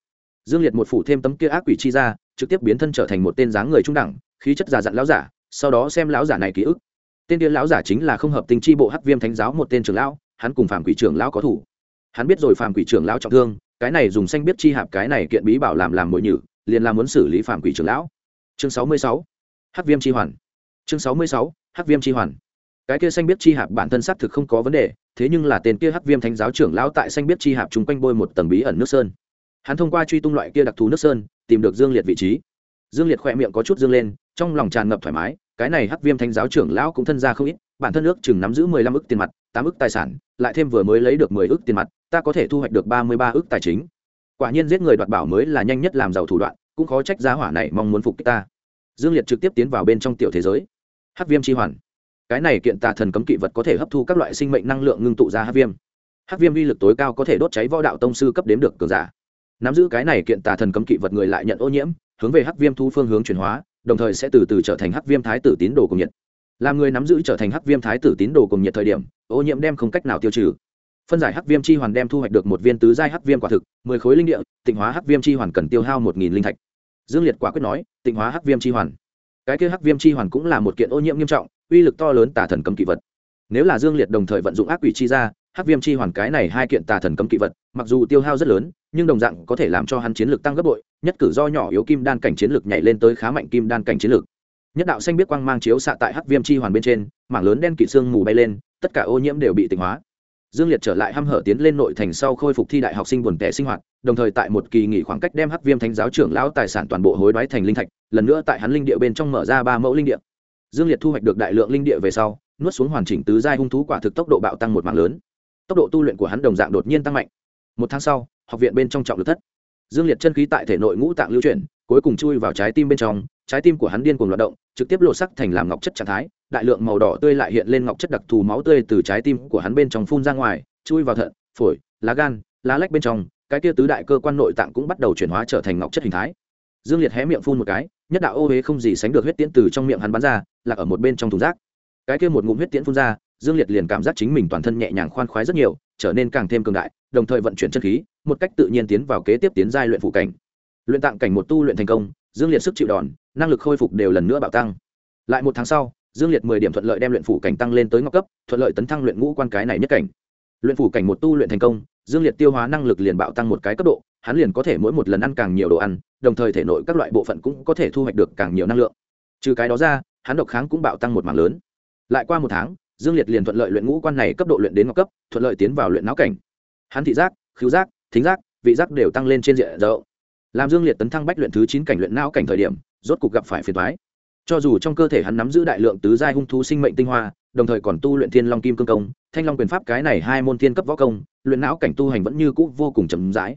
Dương liệt một phủ thêm tấm kia ác quỷ chi ra, trực tiếp biến thân trở thành một tên dáng người trung đẳng khí chất già dặn lão giả, sau đó xem lão giả này ký ức. Tên điên lão giả chính là không hợp tình chi bộ hắc viêm thánh giáo một tên trưởng lão, hắn cùng phàm quỷ trưởng lão có thủ. Hắn biết rồi phàm quỷ trưởng lão trọng thương, cái này dùng xanh biết chi hạp cái này kiện bí bảo làm làm mồi nhử, liền làm muốn xử lý phàm quỷ trưởng lão. Chương sáu mươi sáu, hắc viêm chi hoàn. Chương sáu mươi sáu, hắc viêm chi hoàn. Cái kia xanh biết chi hạp bản thân xác thực không có vấn đề, thế nhưng là tên kia hắc viêm thánh giáo trưởng lão tại xanh biết chi hạp chung quanh bôi một tầng bí ẩn nước sơn. Hắn thông qua truy tung loại kia đặc thù nước sơn, tìm được dương liệt vị trí. Dương liệt khỏe miệng có chút dương lên trong lòng tràn ngập thoải mái, cái này hắc viêm thánh giáo trưởng lão cũng thân ra không ít, bản thân ước chừng nắm giữ mười lăm ức tiền mặt, tám ức tài sản, lại thêm vừa mới lấy được mười ức tiền mặt, ta có thể thu hoạch được ba mươi ba ức tài chính. Quả nhiên giết người đoạt bảo mới là nhanh nhất làm giàu thủ đoạn, cũng khó trách giá hỏa này mong muốn phục kích ta. Dương liệt trực tiếp tiến vào bên trong tiểu thế giới. Hắc viêm chi hoàn. Cái này kiện tà thần cấm kỵ vật có thể hấp thu các loại sinh mệnh năng lượng ngưng tụ ra hắc viêm. Hắc viêm uy lực tối cao có thể đốt cháy võ đạo tông sư cấp đếm được cường giả. Nắm giữ cái này kiện tà thần cấm kỵ vật người lại nhận ô nhiễm, hướng về hắc viêm thu phương hướng chuyển hóa đồng thời sẽ từ từ trở thành hắc viêm thái tử tín đồ cùng nhiệt. Làm người nắm giữ trở thành hắc viêm thái tử tín đồ cùng nhiệt thời điểm, ô nhiễm đem không cách nào tiêu trừ. Phân giải hắc viêm chi hoàn đem thu hoạch được một viên tứ giai hắc viêm quả thực, mười khối linh địa, tịnh hóa hắc viêm chi hoàn cần tiêu hao một nghìn linh thạch. Dương liệt quả quyết nói, tịnh hóa hắc viêm chi hoàn. Cái kia hắc viêm chi hoàn cũng là một kiện ô nhiễm nghiêm trọng, uy lực to lớn tả thần cấm kỵ vật. Nếu là dương liệt đồng thời vận dụng ác quỷ chi ra hắc viêm chi hoàn cái này hai kiện tà thần cấm kỵ vật, mặc dù tiêu hao rất lớn, nhưng đồng dạng có thể làm cho hắn chiến lực tăng gấp bội, nhất cử do nhỏ yếu kim đan cảnh chiến lực nhảy lên tới khá mạnh kim đan cảnh chiến lực nhất đạo xanh biết quang mang chiếu xạ tại hắc viêm chi hoàn bên trên, mảng lớn đen kỵ xương mù bay lên, tất cả ô nhiễm đều bị tịnh hóa. Dương liệt trở lại hăm hở tiến lên nội thành sau khôi phục thi đại học sinh buồn tẻ sinh hoạt, đồng thời tại một kỳ nghỉ khoảng cách đem hắc viêm thánh giáo trưởng lão tài sản toàn bộ hối đoái thành linh thạch, lần nữa tại hắn linh địa bên trong mở ra ba mẫu linh địa. Dương liệt thu hoạch được đại lượng linh địa về sau, nuốt xuống hoàn chỉnh tứ giai hung thú quả thực tốc độ bạo tăng một mạng lớn tốc độ tu luyện của hắn đồng dạng đột nhiên tăng mạnh. Một tháng sau, học viện bên trong trọng lực thất. Dương liệt chân khí tại thể nội ngũ tạng lưu chuyển, cuối cùng chui vào trái tim bên trong, trái tim của hắn điên cuồng loạt động, trực tiếp lộ sắc thành làm ngọc chất trạng thái, đại lượng màu đỏ tươi lại hiện lên ngọc chất đặc thù máu tươi từ trái tim của hắn bên trong phun ra ngoài, chui vào thận, phổi, lá gan, lá lách bên trong, cái kia tứ đại cơ quan nội tạng cũng bắt đầu chuyển hóa trở thành ngọc chất hình thái. Dương liệt hé miệng phun một cái, nhất đạo ô huế không gì sánh được huyết tiễn từ trong miệng hắn bắn ra, lạc ở một bên trong thùng rác. Cái kia một ngụm huyết tiễn phun ra dương liệt liền cảm giác chính mình toàn thân nhẹ nhàng khoan khoái rất nhiều, trở nên càng thêm cường đại, đồng thời vận chuyển chân khí, một cách tự nhiên tiến vào kế tiếp tiến giai luyện phụ cảnh. Luyện tạng cảnh một tu luyện thành công, dương liệt sức chịu đòn, năng lực khôi phục đều lần nữa bạo tăng. Lại một tháng sau, dương liệt mười điểm thuận lợi đem luyện phủ cảnh tăng lên tới ngọc cấp, thuận lợi tấn thăng luyện ngũ quan cái này nhất cảnh. Luyện phủ cảnh một tu luyện thành công, dương liệt tiêu hóa năng lực liền bạo tăng một cái cấp độ, hắn liền có thể mỗi một lần ăn càng nhiều đồ ăn, đồng thời thể nội các loại bộ phận cũng có thể thu hoạch được càng nhiều năng lượng. Trừ cái đó ra, hắn độc kháng cũng bạo tăng một mảng lớn. Lại qua một tháng dương liệt liền thuận lợi luyện ngũ quan này cấp độ luyện đến ngọc cấp, thuận lợi tiến vào luyện não cảnh. Hắn thị giác, khứu giác, thính giác, vị giác đều tăng lên trên diện rộng. Làm dương liệt tấn thăng bách luyện thứ chín cảnh luyện não cảnh thời điểm, rốt cục gặp phải phiền thoái cho dù trong cơ thể hắn nắm giữ đại lượng tứ giai hung thú sinh mệnh tinh hoa, đồng thời còn tu luyện thiên long kim cương công, thanh long quyền pháp cái này hai môn thiên cấp võ công, luyện não cảnh tu hành vẫn như cũ vô cùng chậm rãi.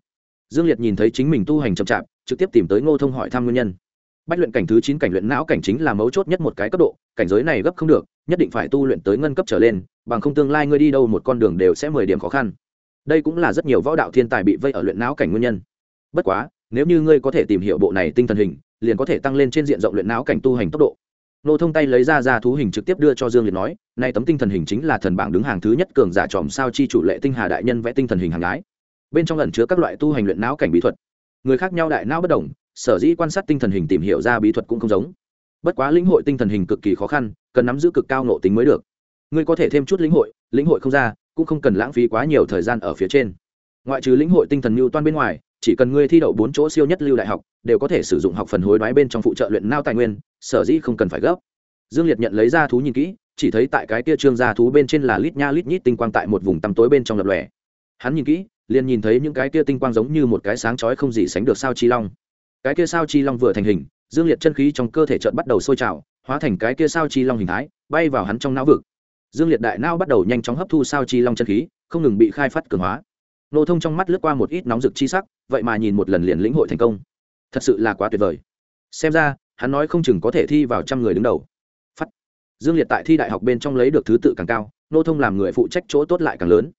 Dương liệt nhìn thấy chính mình tu hành chậm chạp, trực tiếp tìm tới ngô thông hỏi thăm nguyên nhân. Bách luyện cảnh thứ chín cảnh luyện não cảnh chính là mấu chốt nhất một cái cấp độ cảnh giới này gấp không được, nhất định phải tu luyện tới ngân cấp trở lên, bằng không tương lai ngươi đi đâu một con đường đều sẽ mười điểm khó khăn. Đây cũng là rất nhiều võ đạo thiên tài bị vây ở luyện não cảnh nguyên nhân. Bất quá, nếu như ngươi có thể tìm hiểu bộ này tinh thần hình, liền có thể tăng lên trên diện rộng luyện não cảnh tu hành tốc độ. Nô thông tay lấy ra ra thú hình trực tiếp đưa cho dương liệt nói, nay tấm tinh thần hình chính là thần bảng đứng hàng thứ nhất cường giả tròm sao chi chủ lệ tinh hà đại nhân vẽ tinh thần hình hàng gái. Bên trong lần chứa các loại tu hành luyện não cảnh bí thuật. Người khác nhau đại não bất đồng, sở dĩ quan sát tinh thần hình tìm hiểu ra bí thuật cũng không giống bất quá lĩnh hội tinh thần hình cực kỳ khó khăn, cần nắm giữ cực cao nộ tính mới được. Ngươi có thể thêm chút lĩnh hội lĩnh hội không ra, cũng không cần lãng phí quá nhiều thời gian ở phía trên. Ngoại trừ lĩnh hội tinh thần mưu toan bên ngoài, chỉ cần ngươi thi đậu bốn chỗ siêu nhất lưu đại học, đều có thể sử dụng học phần hối đoái bên trong phụ trợ luyện nao tài nguyên, sở dĩ không cần phải gấp. Dương liệt nhận lấy ra thú nhìn kỹ, chỉ thấy tại cái kia trương gia thú bên trên là lít nha lít nhít tinh quang tại một vùng tăm tối bên trong lập lòe. Hắn nhìn kỹ, liền nhìn thấy những cái kia tinh quang giống như một cái sáng chói không gì sánh được sao chi long. Cái kia sao chi long vừa thành hình dương liệt chân khí trong cơ thể trợn bắt đầu sôi trào, hóa thành cái kia sao chi long hình thái, bay vào hắn trong não vực. Dương liệt đại não bắt đầu nhanh chóng hấp thu sao chi long chân khí, không ngừng bị khai phát cường hóa. Nô thông trong mắt lướt qua một ít nóng rực chi sắc, vậy mà nhìn một lần liền lĩnh hội thành công. Thật sự là quá tuyệt vời. Xem ra, hắn nói không chừng có thể thi vào trăm người đứng đầu. Phắt dương liệt tại thi đại học bên trong lấy được thứ tự càng cao, nô thông làm người phụ trách chỗ tốt lại càng lớn.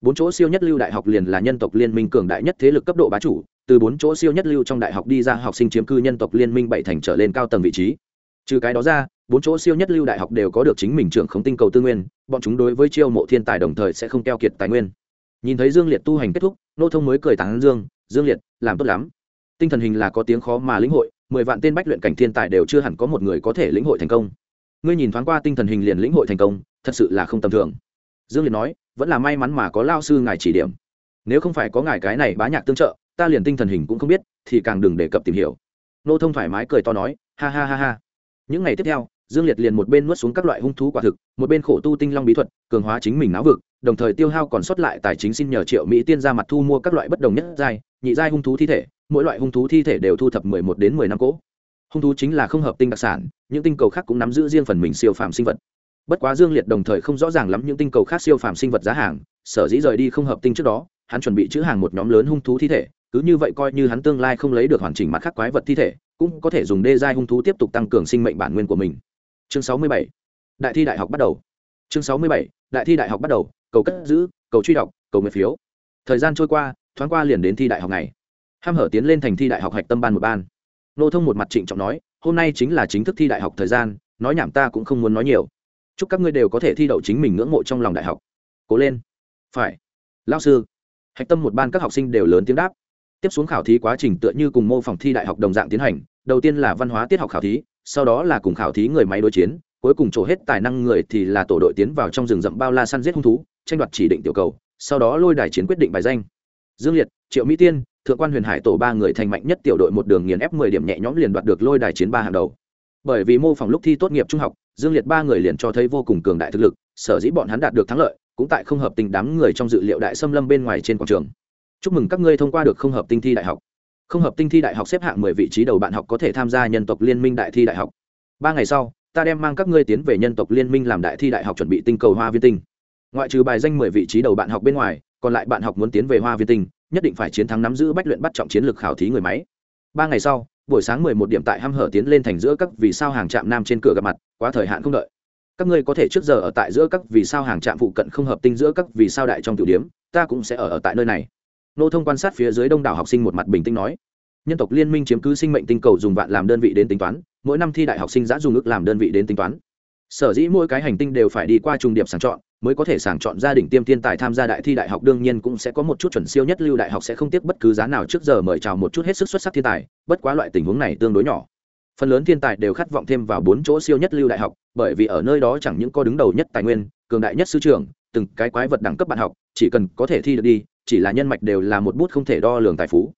Bốn chỗ siêu nhất lưu đại học liền là nhân tộc liên minh cường đại nhất thế lực cấp độ bá chủ từ bốn chỗ siêu nhất lưu trong đại học đi ra học sinh chiếm cư nhân tộc liên minh bảy thành trở lên cao tầng vị trí. Trừ cái đó ra, bốn chỗ siêu nhất lưu đại học đều có được chính mình trưởng không tinh cầu tư nguyên, bọn chúng đối với chiêu mộ thiên tài đồng thời sẽ không keo kiệt tài nguyên. Nhìn thấy dương liệt tu hành kết thúc, nô thông mới cười tán dương dương liệt, làm tốt lắm. Tinh thần hình là có tiếng khó mà lĩnh hội, mười vạn tên bách luyện cảnh thiên tài đều chưa hẳn có một người có thể lĩnh hội thành công. Ngươi nhìn thoáng qua tinh thần hình liền lĩnh hội thành công, thật sự là không tầm thường. Dương liệt nói, vẫn là may mắn mà có lao sư ngài chỉ điểm. Nếu không phải có ngài cái này bá nhạc tương trợ ta liền tinh thần hình cũng không biết, thì càng đừng đề cập tìm hiểu. Nô thông thoải mái cười to nói, ha ha ha ha. Những ngày tiếp theo, dương liệt liền một bên nuốt xuống các loại hung thú quả thực, một bên khổ tu tinh long bí thuật, cường hóa chính mình não vực, đồng thời tiêu hao còn sót lại tài chính xin nhờ triệu mỹ tiên ra mặt thu mua các loại bất đồng nhất giai, nhị giai hung thú thi thể, mỗi loại hung thú thi thể đều thu thập mười một đến mười năm cỗ. Hung thú chính là không hợp tinh đặc sản, những tinh cầu khác cũng nắm giữ riêng phần mình siêu phàm sinh vật. Bất quá dương liệt đồng thời không rõ ràng lắm những tinh cầu khác siêu phàm sinh vật giá hàng, sở dĩ rời đi không hợp tinh trước đó, hắn chuẩn bị chữ hàng một nhóm lớn hung thú thi thể cứ như vậy coi như hắn tương lai không lấy được hoàn chỉnh mặt khắc quái vật thi thể, cũng có thể dùng đê giai hung thú tiếp tục tăng cường sinh mệnh bản nguyên của mình. Chương sáu mươi bảy. Đại thi đại học bắt đầu. Chương sáu mươi bảy. Đại thi đại học bắt đầu. Cầu cất giữ, cầu truy đọc, cầu nguyện phiếu. Thời gian trôi qua, thoáng qua liền đến thi đại học này ham hở tiến lên thành thi đại học hạch tâm ban một ban. Nô thông một mặt trịnh trọng nói, hôm nay chính là chính thức thi đại học thời gian, nói nhảm ta cũng không muốn nói nhiều. Chúc các ngươi đều có thể thi đậu chính mình ngưỡng mộ trong lòng đại học. Cố lên. Phải. Lao sư. Hạch tâm một ban các học sinh đều lớn tiếng đáp tiếp xuống khảo thí quá trình tựa như cùng mô phỏng thi đại học đồng dạng tiến hành, đầu tiên là văn hóa tiết học khảo thí, sau đó là cùng khảo thí người máy đối chiến, cuối cùng trổ hết tài năng người thì là tổ đội tiến vào trong rừng rậm bao la săn giết hung thú, tranh đoạt chỉ định tiểu cầu, sau đó lôi đài chiến quyết định bài danh. Dương liệt, triệu mỹ tiên, thượng quan huyền hải tổ ba người thành mạnh nhất tiểu đội một đường nghiền ép mười điểm nhẹ nhõm liền đoạt được lôi đài chiến ba hàng đầu. Bởi vì mô phỏng lúc thi tốt nghiệp trung học, dương liệt ba người liền cho thấy vô cùng cường đại thực lực, sở dĩ bọn hắn đạt được thắng lợi, cũng tại không hợp tình đám người trong dự liệu đại xâm lâm bên ngoài trên quảng trường chúc mừng các ngươi thông qua được không hợp tinh thi đại học. Không hợp tinh thi đại học xếp hạng mười vị trí đầu bạn học có thể tham gia nhân tộc liên minh đại thi đại học. Ba ngày sau ta đem mang các ngươi tiến về nhân tộc liên minh làm đại thi đại học chuẩn bị tinh cầu hoa viên tinh. Ngoại trừ bài danh mười vị trí đầu bạn học bên ngoài còn lại bạn học muốn tiến về hoa viên tinh nhất định phải chiến thắng nắm giữ bách luyện bắt trọng chiến lược khảo thí người máy. Ba ngày sau buổi sáng mười một điểm tại hăm hở tiến lên thành giữa các vì sao hàng trạm nam trên cửa gặp mặt quá thời hạn không đợi. Các ngươi có thể trước giờ ở tại giữa các vì sao hàng trạm phụ cận không hợp tinh giữa các vì sao đại trong tiểu điếm ta cũng sẽ ở, ở tại nơi này nô thông quan sát phía dưới đông đảo học sinh một mặt bình tĩnh nói, nhân tộc liên minh chiếm cứ sinh mệnh tinh cầu dùng vạn làm đơn vị đến tính toán, mỗi năm thi đại học sinh giã dùng ước làm đơn vị đến tính toán. Sở dĩ mỗi cái hành tinh đều phải đi qua trùng điểm sàng chọn, mới có thể sàng chọn gia đình tiêm thiên tài tham gia đại thi đại học, đương nhiên cũng sẽ có một chút chuẩn siêu nhất lưu đại học sẽ không tiếc bất cứ giá nào trước giờ mời chào một chút hết sức xuất sắc thiên tài, bất quá loại tình huống này tương đối nhỏ. Phần lớn thiên tài đều khát vọng thêm vào bốn chỗ siêu nhất lưu đại học, bởi vì ở nơi đó chẳng những có đứng đầu nhất tài nguyên, cường đại nhất sư trưởng, từng cái quái vật đẳng cấp bạn học, chỉ cần có thể thi được đi chỉ là nhân mạch đều là một bút không thể đo lường tài phú.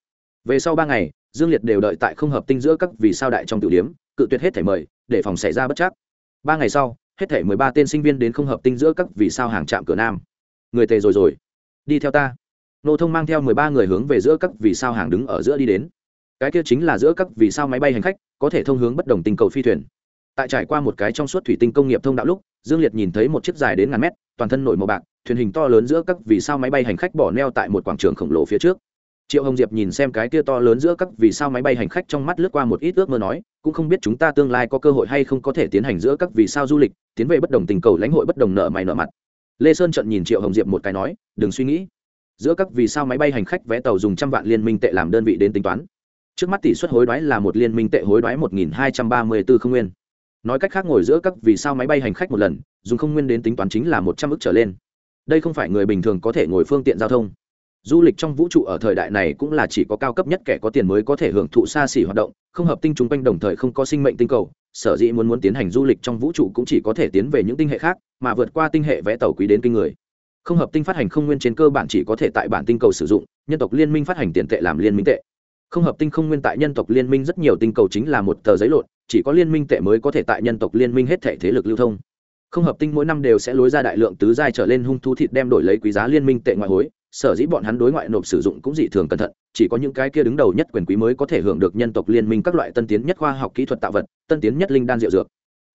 Về sau ba ngày, dương liệt đều đợi tại không hợp tinh giữa các vì sao đại trong tiểu điếm, cự tuyệt hết thể mời, để phòng xảy ra bất chắc. Ba ngày sau, hết thể mười ba tên sinh viên đến không hợp tinh giữa các vì sao hàng trạm cửa nam. Người tề rồi rồi. Đi theo ta. Nô thông mang theo mười ba người hướng về giữa các vì sao hàng đứng ở giữa đi đến. Cái kia chính là giữa các vì sao máy bay hành khách, có thể thông hướng bất đồng tinh cầu phi thuyền. Tại trải qua một cái trong suốt thủy tinh công nghiệp thông đạo lúc, dương liệt nhìn thấy một chiếc dài đến ngàn mét, toàn thân nổi màu bạc thuyền hình to lớn giữa các vì sao máy bay hành khách bỏ neo tại một quảng trường khổng lồ phía trước. Triệu hồng diệp nhìn xem cái kia to lớn giữa các vì sao máy bay hành khách trong mắt lướt qua một ít ước mơ nói, cũng không biết chúng ta tương lai có cơ hội hay không có thể tiến hành giữa các vì sao du lịch, tiến về bất đồng tình cầu lãnh hội bất đồng nợ mày nợ mặt. Lê sơn trận nhìn triệu hồng diệp một cái nói, đừng suy nghĩ. Giữa các vì sao máy bay hành khách vé tàu dùng trăm vạn liên minh tệ làm đơn vị đến tính toán. Trước mắt tỷ suất hối đoái là một liên minh tệ hối đoái một nghìn hai trăm ba mươi bốn không nguyên. Nói cách khác ngồi giữa các vì sao máy bay hành khách một lần, dùng không nguyên đến tính toán chính là một trăm ước trở lên đây không phải người bình thường có thể ngồi phương tiện giao thông. Du lịch trong vũ trụ ở thời đại này cũng là chỉ có cao cấp nhất kẻ có tiền mới có thể hưởng thụ xa xỉ hoạt động, không hợp tinh chúng quanh đồng thời không có sinh mệnh tinh cầu, sở dĩ muốn muốn tiến hành du lịch trong vũ trụ cũng chỉ có thể tiến về những tinh hệ khác, mà vượt qua tinh hệ vẽ tàu quý đến kinh người. Không hợp tinh phát hành không nguyên trên cơ bản chỉ có thể tại bản tinh cầu sử dụng, nhân tộc liên minh phát hành tiền tệ làm liên minh tệ. Không hợp tinh không nguyên tại nhân tộc liên minh rất nhiều tinh cầu chính là một tờ giấy lộn, chỉ có liên minh tệ mới có thể tại nhân tộc liên minh hết thể thế lực lưu thông không hợp tinh mỗi năm đều sẽ lối ra đại lượng tứ giai trở lên hung thú thịt đem đổi lấy quý giá liên minh tệ ngoại hối, sở dĩ bọn hắn đối ngoại nộp sử dụng cũng dị thường cẩn thận, chỉ có những cái kia đứng đầu nhất quyền quý mới có thể hưởng được nhân tộc liên minh các loại tân tiến nhất khoa học kỹ thuật tạo vật, tân tiến nhất linh đan diệu dược.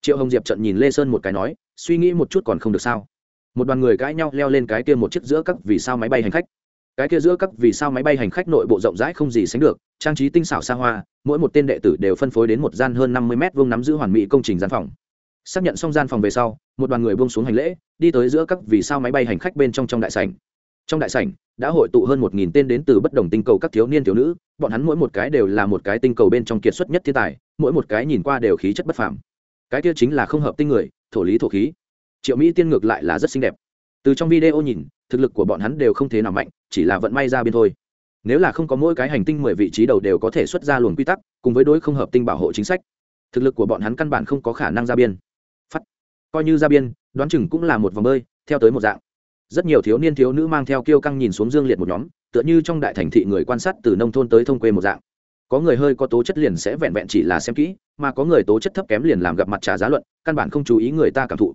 Triệu hồng diệp trận nhìn lê sơn một cái nói, suy nghĩ một chút còn không được sao? Một đoàn người cãi nhau leo lên cái kia một chiếc giữa các vì sao máy bay hành khách. Cái kia giữa các vì sao máy bay hành khách nội bộ rộng rãi không gì sánh được, trang trí tinh xảo xa hoa, mỗi một tên đệ tử đều phân phối đến một gian hơn năm mươi m vuông nắm giữ hoàn mỹ công trình gian phòng xác nhận xong gian phòng về sau, một đoàn người buông xuống hành lễ, đi tới giữa các vì sao máy bay hành khách bên trong trong đại sảnh. Trong đại sảnh, đã hội tụ hơn một nghìn tên đến từ bất đồng tinh cầu các thiếu niên, thiếu nữ, bọn hắn mỗi một cái đều là một cái tinh cầu bên trong kiệt xuất nhất thiên tài, mỗi một cái nhìn qua đều khí chất bất phàm. Cái kia chính là không hợp tinh người, thổ lý thổ khí. Triệu mỹ tiên ngược lại là rất xinh đẹp. Từ trong video nhìn, thực lực của bọn hắn đều không thế nào mạnh, chỉ là vận may ra biên thôi. Nếu là không có mỗi cái hành tinh mười vị trí đầu đều có thể xuất ra luồng quy tắc, cùng với đối không hợp tinh bảo hộ chính sách, thực lực của bọn hắn căn bản không có khả năng ra biên coi như ra biên, đoán chừng cũng là một vòng bơi, theo tới một dạng. Rất nhiều thiếu niên thiếu nữ mang theo kiêu căng nhìn xuống dương liệt một nhóm, tựa như trong đại thành thị người quan sát từ nông thôn tới thông quê một dạng. Có người hơi có tố chất liền sẽ vẹn vẹn chỉ là xem kỹ, mà có người tố chất thấp kém liền làm gặp mặt trả giá luận, căn bản không chú ý người ta cảm thụ.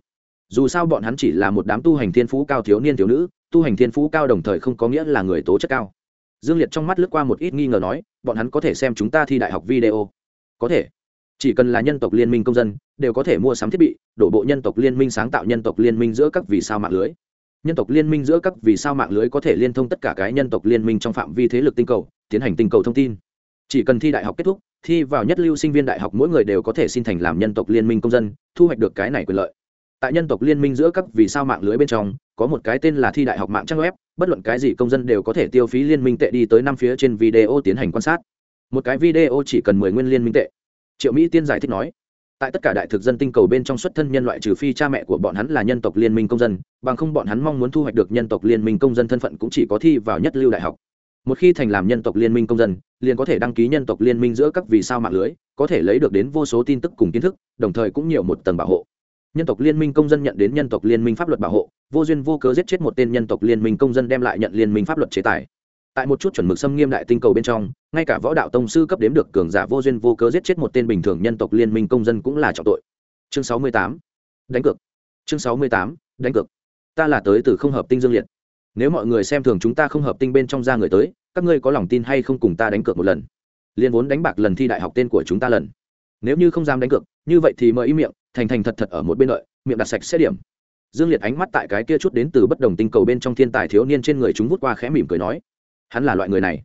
Dù sao bọn hắn chỉ là một đám tu hành thiên phú cao thiếu niên thiếu nữ, tu hành thiên phú cao đồng thời không có nghĩa là người tố chất cao. Dương liệt trong mắt lướt qua một ít nghi ngờ nói, bọn hắn có thể xem chúng ta thi đại học video. Có thể chỉ cần là nhân tộc liên minh công dân, đều có thể mua sắm thiết bị, đổ bộ nhân tộc liên minh sáng tạo nhân tộc liên minh giữa các vì sao mạng lưới. Nhân tộc liên minh giữa các vì sao mạng lưới có thể liên thông tất cả cái nhân tộc liên minh trong phạm vi thế lực tinh cầu, tiến hành tinh cầu thông tin. Chỉ cần thi đại học kết thúc, thi vào nhất lưu sinh viên đại học mỗi người đều có thể xin thành làm nhân tộc liên minh công dân, thu hoạch được cái này quyền lợi. Tại nhân tộc liên minh giữa các vì sao mạng lưới bên trong, có một cái tên là thi đại học mạng trang web, bất luận cái gì công dân đều có thể tiêu phí liên minh tệ đi tới năm phía trên video tiến hành quan sát. Một cái video chỉ cần mười nguyên liên minh tệ triệu mỹ tiên giải thích nói, tại tất cả đại thực dân tinh cầu bên trong xuất thân nhân loại trừ phi cha mẹ của bọn hắn là nhân tộc liên minh công dân, bằng không bọn hắn mong muốn thu hoạch được nhân tộc liên minh công dân thân phận cũng chỉ có thi vào nhất lưu đại học. Một khi thành làm nhân tộc liên minh công dân, liền có thể đăng ký nhân tộc liên minh giữa các vì sao mạng lưới, có thể lấy được đến vô số tin tức cùng kiến thức, đồng thời cũng nhiều một tầng bảo hộ. Nhân tộc liên minh công dân nhận đến nhân tộc liên minh pháp luật bảo hộ, vô duyên vô cớ giết chết một tên nhân tộc liên minh công dân đem lại nhận liên minh pháp luật chế tài tại một chút chuẩn mực xâm nghiêm đại tinh cầu bên trong, ngay cả võ đạo tông sư cấp đếm được cường giả vô duyên vô cớ giết chết một tên bình thường nhân tộc liên minh công dân cũng là trọng tội. Chương sáu mươi tám. Đánh cược. Chương sáu mươi tám. Đánh cược. Ta là tới từ không hợp tinh dương liệt. Nếu mọi người xem thường chúng ta không hợp tinh bên trong ra người tới, các ngươi có lòng tin hay không cùng ta đánh cược một lần? Liên vốn đánh bạc lần thi đại học tên của chúng ta lần. Nếu như không dám đánh cược, như vậy thì mời ý miệng, thành thành thật thật ở một bên đợi, miệng đặt sạch sẽ điểm. Dương liệt ánh mắt tại cái kia chút đến từ bất đồng tinh cầu bên trong thiên tài thiếu niên trên người chúng vút qua khẽ mỉm cười nói hắn là loại người này.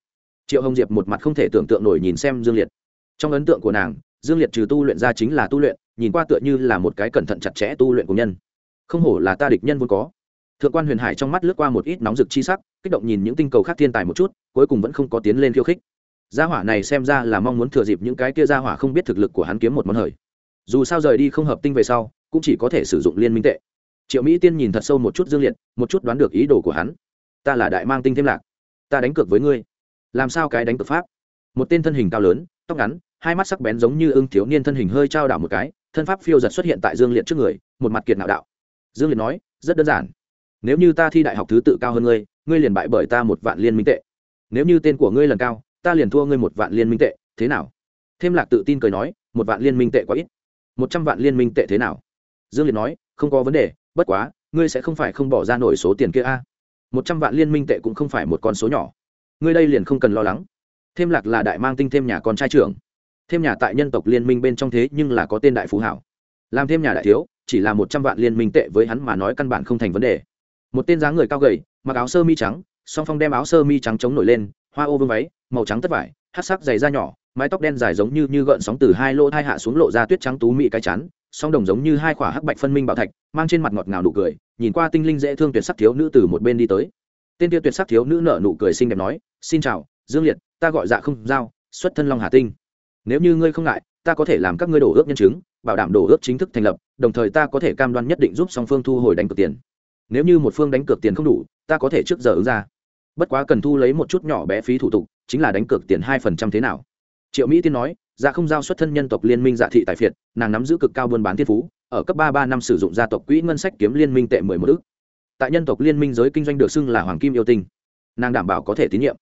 Triệu hồng diệp một mặt không thể tưởng tượng nổi nhìn xem dương liệt. Trong ấn tượng của nàng, dương liệt trừ tu luyện ra chính là tu luyện, nhìn qua tựa như là một cái cẩn thận chặt chẽ tu luyện của nhân. Không hổ là ta địch nhân vốn có. Thượng quan huyền hải trong mắt lướt qua một ít nóng rực chi sắc, kích động nhìn những tinh cầu khác thiên tài một chút, cuối cùng vẫn không có tiến lên khiêu khích. Gia hỏa này xem ra là mong muốn thừa dịp những cái kia gia hỏa không biết thực lực của hắn kiếm một món hời. Dù sao rời đi không hợp tinh về sau, cũng chỉ có thể sử dụng liên minh tệ. Triệu mỹ tiên nhìn thật sâu một chút dương liệt, một chút đoán được ý đồ của hắn. Ta là đại mang tinh thêm lạc ta đánh cược với ngươi. Làm sao cái đánh cược pháp? Một tên thân hình cao lớn, tóc ngắn, hai mắt sắc bén giống như ưng thiếu niên thân hình hơi trao đảo một cái, thân pháp phiêu giật xuất hiện tại dương liệt trước người, một mặt kiệt nạo đạo. Dương liệt nói, rất đơn giản. Nếu như ta thi đại học thứ tự cao hơn ngươi ngươi liền bại bởi ta một vạn liên minh tệ. Nếu như tên của ngươi lần cao, ta liền thua ngươi một vạn liên minh tệ, thế nào? Thêm lạc tự tin cười nói, một vạn liên minh tệ quá ít. Một trăm vạn liên minh tệ thế nào? Dương liệt nói, không có vấn đề, bất quá, ngươi sẽ không phải không bỏ ra nổi số tiền kia a một trăm vạn liên minh tệ cũng không phải một con số nhỏ. Ngươi đây liền không cần lo lắng. Thêm lạc là đại mang tinh thêm nhà con trai trưởng. Thêm nhà tại nhân tộc liên minh bên trong thế nhưng là có tên đại phú hảo. Làm thêm nhà đại thiếu, chỉ là một trăm vạn liên minh tệ với hắn mà nói căn bản không thành vấn đề. Một tên dáng người cao gầy, mặc áo sơ mi trắng, song phong đem áo sơ mi trắng chống nổi lên, hoa ô vương váy, màu trắng tất vải, hát sắc dày da nhỏ, mái tóc đen dài giống như như gợn sóng từ hai lỗ thai hạ xuống lộ ra tuyết trắng tú mị cái chắn song đồng giống như hai khỏa hắc bạch phân minh bảo thạch, mang trên mặt ngọt ngào đủ cười nhìn qua tinh linh dễ thương tuyệt sắc thiếu nữ từ một bên đi tới. Tên tiêu tuyệt sắc thiếu nữ nở nụ cười xinh đẹp nói, xin chào, dương liệt, ta gọi dạ không giao, xuất thân long hà tinh. Nếu như ngươi không ngại, ta có thể làm các ngươi đổ ước nhân chứng, bảo đảm đổ ước chính thức thành lập, đồng thời ta có thể cam đoan nhất định giúp song phương thu hồi đánh cược tiền. Nếu như một phương đánh cược tiền không đủ, ta có thể trước giờ ứng ra. Bất quá cần thu lấy một chút nhỏ bé phí thủ tục, chính là đánh cược tiền hai phần trăm thế nào. Triệu mỹ tiên nói dạ không giao xuất thân nhân tộc liên minh dạ thị tài phiệt, nàng nắm giữ cực cao buôn bán thiên phú, ở cấp ba ba năm sử dụng gia tộc quỹ ngân sách kiếm liên minh tệ mười một ước tại nhân tộc liên minh giới kinh doanh được xưng là hoàng kim yêu tinh. Nàng đảm bảo có thể tín nhiệm.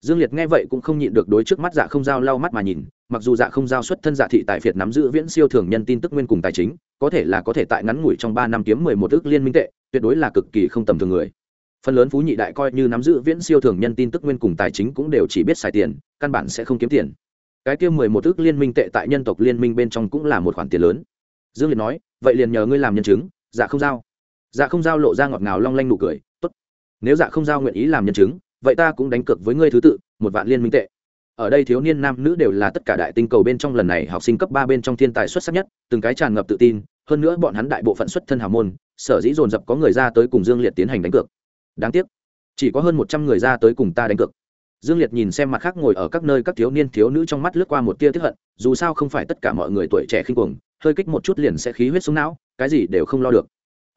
Dương liệt nghe vậy cũng không nhịn được đối trước mắt dạ không giao lau mắt mà nhìn, mặc dù dạ không giao xuất thân dạ thị tại phiệt nắm giữ viễn siêu thường nhân tin tức nguyên cùng tài chính, có thể là có thể tại ngắn ngủi trong ba năm kiếm mười một ước liên minh tệ, tuyệt đối là cực kỳ không tầm thường người. Phần lớn phú nhị đại coi như nắm giữ viễn siêu thường nhân tin tức nguyên cùng tài chính cũng đều chỉ biết xài tiền, căn bản sẽ không kiếm tiền cái kia mười một ước liên minh tệ tại nhân tộc liên minh bên trong cũng là một khoản tiền lớn. Dương liệt nói, vậy liền nhờ ngươi làm nhân chứng dạ không giao. Dạ không giao lộ ra ngọt ngào long lanh nụ cười, tốt, nếu dạ không giao nguyện ý làm nhân chứng, vậy ta cũng đánh cược với ngươi thứ tự, một vạn liên minh tệ. Ở đây thiếu niên nam nữ đều là tất cả đại tinh cầu bên trong lần này học sinh cấp ba bên trong thiên tài xuất sắc nhất, từng cái tràn ngập tự tin, hơn nữa bọn hắn đại bộ phận xuất thân hào môn, sở dĩ dồn dập có người ra tới cùng dương liệt tiến hành đánh cược. Đáng tiếc, chỉ có hơn một trăm người ra tới cùng ta đánh cược dương liệt nhìn xem mặt khác ngồi ở các nơi các thiếu niên thiếu nữ trong mắt lướt qua một tia tiếp hận, dù sao không phải tất cả mọi người tuổi trẻ khinh cuồng, hơi kích một chút liền sẽ khí huyết xuống não, cái gì đều không lo được.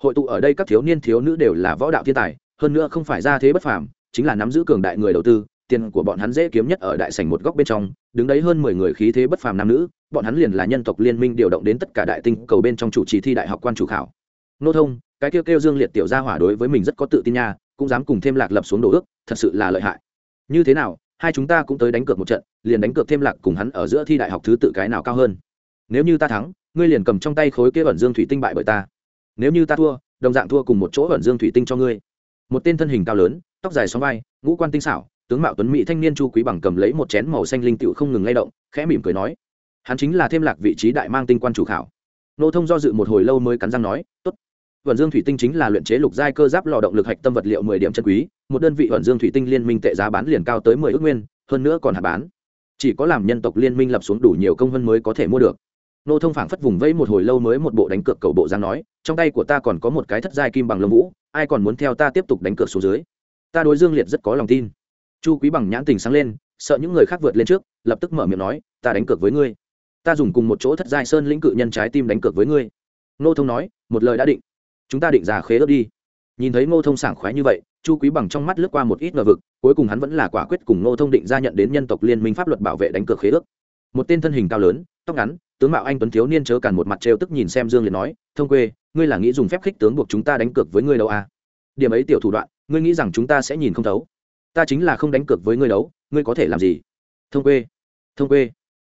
Hội tụ ở đây các thiếu niên thiếu nữ đều là võ đạo thiên tài, hơn nữa không phải ra thế bất phàm, chính là nắm giữ cường đại người đầu tư, tiền của bọn hắn dễ kiếm nhất ở đại sảnh một góc bên trong, đứng đấy hơn mười người khí thế bất phàm nam nữ, bọn hắn liền là nhân tộc liên minh điều động đến tất cả đại tinh cầu bên trong chủ trì thi đại học quan chủ khảo. Nô thông, cái kêu kêu dương liệt tiểu gia hỏa đối với mình rất có tự tin nha, cũng dám cùng thêm lạc lập xuống đồ ước, thật sự là lợi hại như thế nào, hai chúng ta cũng tới đánh cược một trận, liền đánh cược thêm lạc cùng hắn ở giữa thi đại học thứ tự cái nào cao hơn. Nếu như ta thắng, ngươi liền cầm trong tay khối kia ẩn dương thủy tinh bại bởi ta. Nếu như ta thua, đồng dạng thua cùng một chỗ ẩn dương thủy tinh cho ngươi. Một tên thân hình cao lớn, tóc dài xóm vai, ngũ quan tinh xảo, tướng mạo tuấn mỹ thanh niên chu quý bằng cầm lấy một chén màu xanh linh tựu không ngừng lay động, khẽ mỉm cười nói. Hắn chính là thêm lạc vị trí đại mang tinh quan chủ khảo. Nô thông do dự một hồi lâu mới cắn răng nói, tốt vận dương thủy tinh chính là luyện chế lục giai cơ giáp lò động lực hạch tâm vật liệu mười điểm chân quý, một đơn vị vận dương thủy tinh liên minh tệ giá bán liền cao tới mười ước nguyên, hơn nữa còn hạ bán. Chỉ có làm nhân tộc liên minh lập xuống đủ nhiều công vân mới có thể mua được. Nô thông phảng phất vùng vẫy một hồi lâu mới một bộ đánh cược cầu bộ dáng nói, trong tay của ta còn có một cái thất giai kim bằng lông vũ, ai còn muốn theo ta tiếp tục đánh cược xuống dưới? Ta đối dương liệt rất có lòng tin. Chu quý bằng nhãn tình sáng lên, sợ những người khác vượt lên trước, lập tức mở miệng nói, ta đánh cược với ngươi. Ta dùng cùng một chỗ thất giai sơn lĩnh cự nhân trái tim đánh cược với ngươi. Nô thông nói, một lời đã định chúng ta định ra khế ước đi. Nhìn thấy ngô thông sảng khoái như vậy, chu quý bằng trong mắt lướt qua một ít ngờ vực, cuối cùng hắn vẫn là quả quyết cùng ngô thông định ra nhận đến nhân tộc liên minh pháp luật bảo vệ đánh cược khế ước. Một tên thân hình cao lớn, tóc ngắn, tướng mạo anh tuấn thiếu niên chớ càn một mặt trêu tức nhìn xem dương liền nói, thông quê, ngươi là nghĩ dùng phép khích tướng buộc chúng ta đánh cược với ngươi đâu à? điểm ấy tiểu thủ đoạn, ngươi nghĩ rằng chúng ta sẽ nhìn không thấu? Ta chính là không đánh cược với ngươi đấu ngươi có thể làm gì? Thông quê thông quê,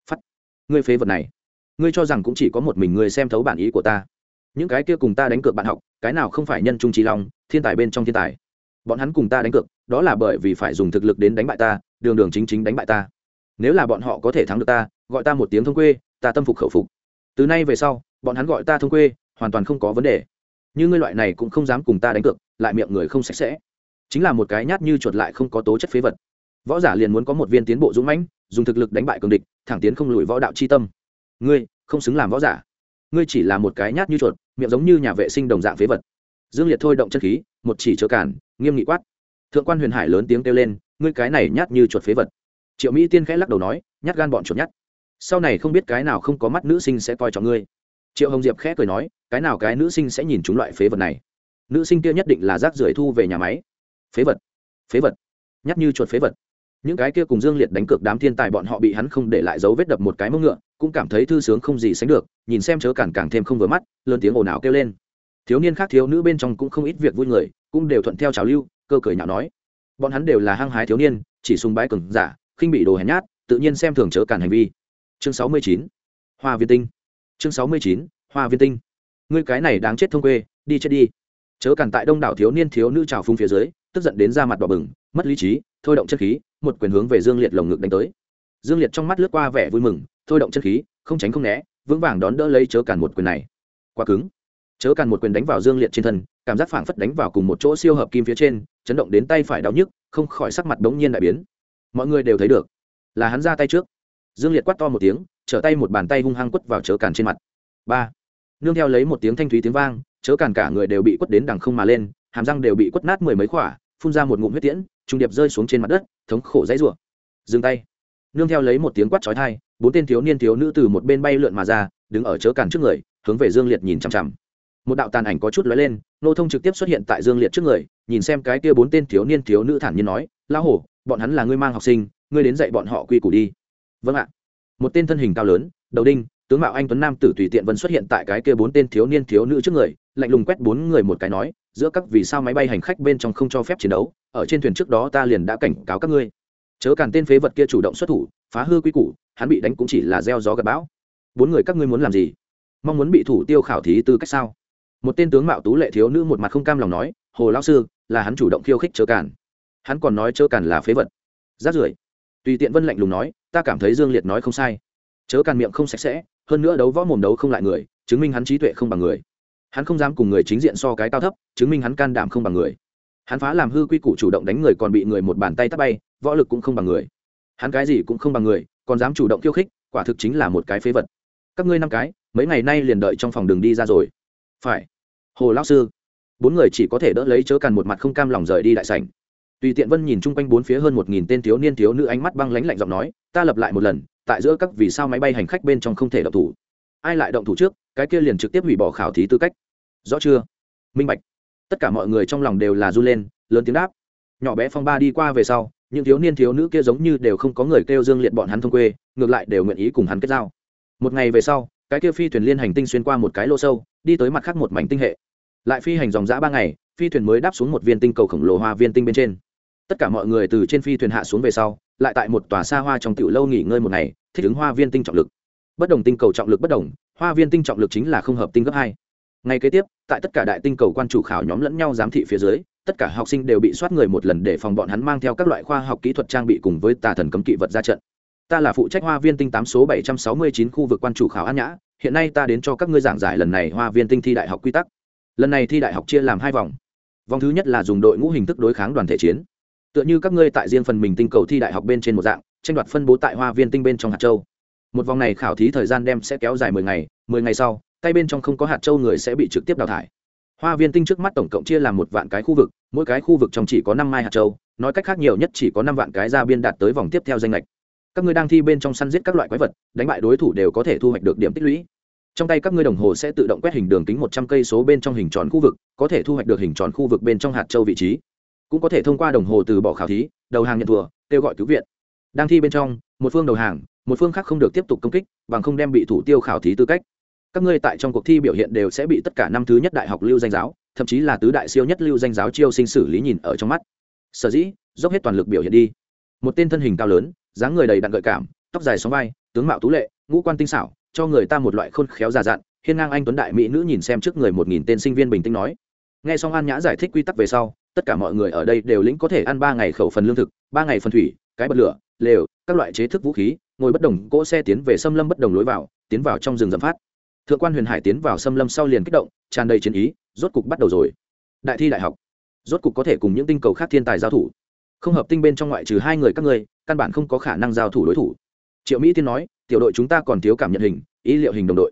phát, ngươi phế vật này. Ngươi cho rằng cũng chỉ có một mình ngươi xem thấu bản ý của ta những cái kia cùng ta đánh cược bạn học, cái nào không phải nhân trung trí long, thiên tài bên trong thiên tài. Bọn hắn cùng ta đánh cược, đó là bởi vì phải dùng thực lực đến đánh bại ta, đường đường chính chính đánh bại ta. Nếu là bọn họ có thể thắng được ta, gọi ta một tiếng thông quê, ta tâm phục khẩu phục. Từ nay về sau, bọn hắn gọi ta thông quê, hoàn toàn không có vấn đề. Như ngươi loại này cũng không dám cùng ta đánh cược, lại miệng người không sạch sẽ. Chính là một cái nhát như chuột lại không có tố chất phế vật. Võ giả liền muốn có một viên tiến bộ dũng mãnh, dùng thực lực đánh bại cường địch, thẳng tiến không lùi võ đạo c h i tâm. Ngươi, không xứng làm võ giả ngươi chỉ là một cái nhát như chuột, miệng giống như nhà vệ sinh đồng dạng phế vật. Dương liệt thôi động chân khí, một chỉ chớ cản, nghiêm nghị quát. Thượng quan huyền hải lớn tiếng kêu lên, ngươi cái này nhát như chuột phế vật. Triệu mỹ tiên khẽ lắc đầu nói, nhát gan bọn chuột nhát. Sau này không biết cái nào không có mắt nữ sinh sẽ coi trọng ngươi. Triệu hồng diệp khẽ cười nói, cái nào cái nữ sinh sẽ nhìn chúng loại phế vật này? Nữ sinh kia nhất định là rác rưởi thu về nhà máy. Phế vật phế vật nhắc như chuột phế vật. Những cái kia cùng dương liệt đánh cược đám thiên tài bọn họ bị hắn không để lại dấu vết đập một cái mông ngựa cũng cảm thấy thư sướng không gì sánh được, nhìn xem chớ cản càng thêm không vừa mắt, lớn tiếng ồn ào kêu lên. Thiếu niên khác thiếu nữ bên trong cũng không ít việc vui người, cũng đều thuận theo trào lưu, cơ cười nhạo nói. Bọn hắn đều là hăng hái thiếu niên, chỉ sùng bái cừng giả, khinh bị đồ hèn nhát, tự nhiên xem thường chớ cản hành vi. Chương sáu mươi chín, hoa viên tinh. Chương sáu mươi chín, hoa viên tinh. Ngươi cái này đáng chết thông quê, đi chết đi. Chớ cản tại đông đảo thiếu niên thiếu nữ trào phung phía dưới, tức giận đến ra mặt đỏ bừng, mất lý trí, thôi động chất khí, một quyền hướng về dương liệt lồng ngực đánh tới. Dương liệt trong mắt lướt qua vẻ vui mừng thôi động chân khí, không tránh không né, vững vàng đón đỡ lấy chớ cản một quyền này. Quá cứng. Chớ cản một quyền đánh vào dương liệt trên thân, cảm giác phảng phất đánh vào cùng một chỗ siêu hợp kim phía trên, chấn động đến tay phải đau nhức, không khỏi sắc mặt đống nhiên đại biến. Mọi người đều thấy được, là hắn ra tay trước. Dương liệt quát to một tiếng, trở tay một bàn tay hung hăng quất vào chớ cản trên mặt. Ba. Nương theo lấy một tiếng thanh thúy tiếng vang, chớ cản cả người đều bị quất đến đằng không mà lên, hàm răng đều bị quất nát mười mấy khỏa, phun ra một ngụm huyết tiễn, trung điệp rơi xuống trên mặt đất, thống khổ dãy rủa. Dừng tay nương theo lấy một tiếng quát chói tai, bốn tên thiếu niên thiếu nữ từ một bên bay lượn mà ra, đứng ở chớ cản trước người, hướng về dương liệt nhìn chằm chằm. Một đạo tàn ảnh có chút lóe lên, nô thông trực tiếp xuất hiện tại dương liệt trước người, nhìn xem cái kia bốn tên thiếu niên thiếu nữ thản nhiên nói, lão hổ, bọn hắn là ngươi mang học sinh, ngươi đến dạy bọn họ quy củ đi. Vâng ạ. Một tên thân hình cao lớn, đầu đinh, tướng mạo anh tuấn nam tử tùy tiện vẫn xuất hiện tại cái kia bốn tên thiếu niên thiếu nữ trước người, lạnh lùng quét bốn người một cái nói, giữa các vì sao máy bay hành khách bên trong không cho phép chiến đấu, ở trên thuyền trước đó ta liền đã cảnh cáo các ngươi chớ cản tên phế vật kia chủ động xuất thủ, phá hư quy củ, hắn bị đánh cũng chỉ là gieo gió gặp bão. Bốn người các ngươi muốn làm gì? Mong muốn bị thủ tiêu khảo thí tư cách sao? Một tên tướng mạo tú lệ thiếu nữ một mặt không cam lòng nói, hồ lão sư, là hắn chủ động khiêu khích chớ cản. hắn còn nói chớ cản là phế vật. Rát rưởi. Tùy tiện vân lạnh lùng nói, ta cảm thấy dương liệt nói không sai. Chớ cản miệng không sạch sẽ, hơn nữa đấu võ mồm đấu không lại người, chứng minh hắn trí tuệ không bằng người. Hắn không dám cùng người chính diện so cái cao thấp, chứng minh hắn can đảm không bằng người. Hắn phá làm hư quy củ chủ động đánh người còn bị người một bàn tay tắt bay võ lực cũng không bằng người. Hắn cái gì cũng không bằng người, còn dám chủ động khiêu khích, quả thực chính là một cái phế vật. Các ngươi năm cái, mấy ngày nay liền đợi trong phòng đường đi ra rồi. Phải. Hồ lão sư. Bốn người chỉ có thể đỡ lấy chớ càn một mặt không cam lòng rời đi đại sảnh. Tùy tiện vân nhìn chung quanh bốn phía hơn một nghìn tên thiếu niên thiếu nữ ánh mắt băng lánh lạnh giọng nói, ta lập lại một lần, tại giữa các vì sao máy bay hành khách bên trong không thể động thủ. Ai lại động thủ trước, cái kia liền trực tiếp hủy bỏ khảo thí tư cách. Rõ chưa? Minh bạch. Tất cả mọi người trong lòng đều là r u lên, lớn tiếng đáp. Nhỏ bé phong ba đi qua về sau những thiếu niên thiếu nữ kia giống như đều không có người kêu dương liệt bọn hắn thông quê, ngược lại đều nguyện ý cùng hắn kết giao. Một ngày về sau, cái kia phi thuyền liên hành tinh xuyên qua một cái lô sâu, đi tới mặt khác một mảnh tinh hệ. Lại phi hành dòng g ba ngày, phi thuyền mới đáp xuống một viên tinh cầu khổng lồ hoa viên tinh bên trên. Tất cả mọi người từ trên phi thuyền hạ xuống về sau, lại tại một tòa xa hoa trong tiểu lâu nghỉ ngơi một ngày, thích ứng hoa viên tinh trọng lực. Bất đồng tinh cầu trọng lực bất đồng, hoa viên tinh trọng lực chính là không hợp tinh gấp hai. Ngày kế tiếp, tại tất cả đại tinh cầu quan chủ khảo nhóm lẫn nhau giám thị phía dưới tất cả học sinh đều bị soát người một lần để phòng bọn hắn mang theo các loại khoa học kỹ thuật trang bị cùng với tà thần cấm kỵ vật ra trận. Ta là phụ trách hoa viên tinh tám số bảy trăm sáu mươi chín khu vực quan chủ khảo an nhã, hiện nay ta đến cho các ngươi giảng giải lần này hoa viên tinh thi đại học quy tắc. Lần này thi đại học chia làm hai vòng. Vòng thứ nhất là dùng đội ngũ hình thức đối kháng đoàn thể chiến. Tựa như các ngươi tại riêng phần mình tinh cầu thi đại học bên trên một dạng, tranh đoạt phân bố tại hoa viên tinh bên trong hạt châu. Một vòng này khảo thí thời gian đem sẽ kéo dài mười ngày mười ngày sau, tay bên trong không có hạt châu người sẽ bị trực tiếp đào thải hoa viên tinh trước mắt tổng cộng chia làm một vạn cái khu vực, mỗi cái khu vực trong chỉ có năm mai hạt châu, nói cách khác nhiều nhất chỉ có năm vạn cái ra biên đạt tới vòng tiếp theo danh lệch các ngươi đang thi bên trong săn giết các loại quái vật, đánh bại đối thủ đều có thể thu hoạch được điểm tích lũy. Trong tay các ngươi đồng hồ sẽ tự động quét hình đường kính một trăm cây số bên trong hình tròn khu vực, có thể thu hoạch được hình tròn khu vực bên trong hạt châu vị trí. Cũng có thể thông qua đồng hồ từ bỏ khảo thí, đầu hàng nhận thùa kêu gọi cứu viện. Đang thi bên trong, một phương đầu hàng, một phương khác không được tiếp tục công kích, bằng không đem bị thủ tiêu khảo thí tư cách các ngươi tại trong cuộc thi biểu hiện đều sẽ bị tất cả năm thứ nhất đại học lưu danh giáo, thậm chí là tứ đại siêu nhất lưu danh giáo chiêu sinh xử lý nhìn ở trong mắt. Sở dĩ, dốc hết toàn lực biểu hiện đi. Một tên thân hình cao lớn, dáng người đầy đặn gợi cảm, tóc dài sóng vai, tướng mạo tú lệ, ngũ quan tinh xảo, cho người ta một loại khôn khéo già dặn, hiên ngang anh tuấn đại mỹ nữ nhìn xem trước người một nghìn tên sinh viên bình tĩnh nói. Nghe xong an nhã giải thích quy tắc về sau, tất cả mọi người ở đây đều lĩnh có thể ăn ba ngày khẩu phần lương thực, ba ngày phần thủy, cái bật lửa, lều, các loại chế thức vũ khí, ngồi bất đồng cỗ xe tiến về xâm lâm bất đồng lối vào, tiến vào trong rừng dầm phát thượng quan huyền hải tiến vào xâm lâm sau liền kích động, tràn đầy chiến ý, rốt cục bắt đầu rồi. Đại thi đại học, rốt cục có thể cùng những tinh cầu khác thiên tài giao thủ. Không hợp tinh bên trong ngoại trừ hai người các ngươi, căn bản không có khả năng giao thủ đối thủ. Triệu mỹ tiên nói, tiểu đội chúng ta còn thiếu cảm nhận hình, ý liệu hình đồng đội.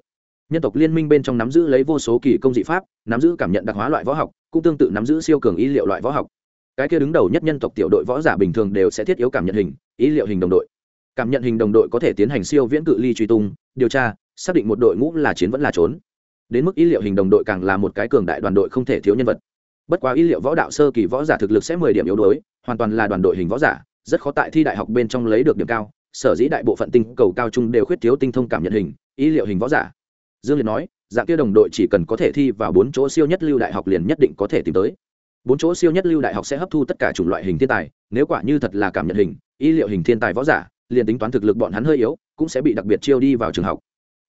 Nhân tộc liên minh bên trong nắm giữ lấy vô số kỳ công dị pháp, nắm giữ cảm nhận đặc hóa loại võ học, cũng tương tự nắm giữ siêu cường ý liệu loại võ học. Cái kia đứng đầu nhất nhân tộc tiểu đội võ giả bình thường đều sẽ thiết yếu cảm nhận hình, ý liệu hình đồng đội. Cảm nhận hình đồng đội có thể tiến hành siêu viễn cự ly truy tung, điều tra xác định một đội ngũ là chiến vẫn là trốn. Đến mức ý liệu hình đồng đội càng là một cái cường đại đoàn đội không thể thiếu nhân vật. Bất quá ý liệu võ đạo sơ kỳ võ giả thực lực sẽ mười điểm yếu đuối, hoàn toàn là đoàn đội hình võ giả, rất khó tại thi đại học bên trong lấy được điểm cao, sở dĩ đại bộ phận tinh cầu cao trung đều khuyết thiếu tinh thông cảm nhận hình ý liệu hình võ giả. Dương liệt nói, dạng kia đồng đội chỉ cần có thể thi vào bốn chỗ siêu nhất lưu đại học liền nhất định có thể tìm tới. Bốn chỗ siêu nhất lưu đại học sẽ hấp thu tất cả chủng loại hình thiên tài, nếu quả như thật là cảm nhận hình ý liệu hình thiên tài võ giả, liền tính toán thực lực bọn hắn hơi yếu, cũng sẽ bị đặc biệt chiêu đi vào trường học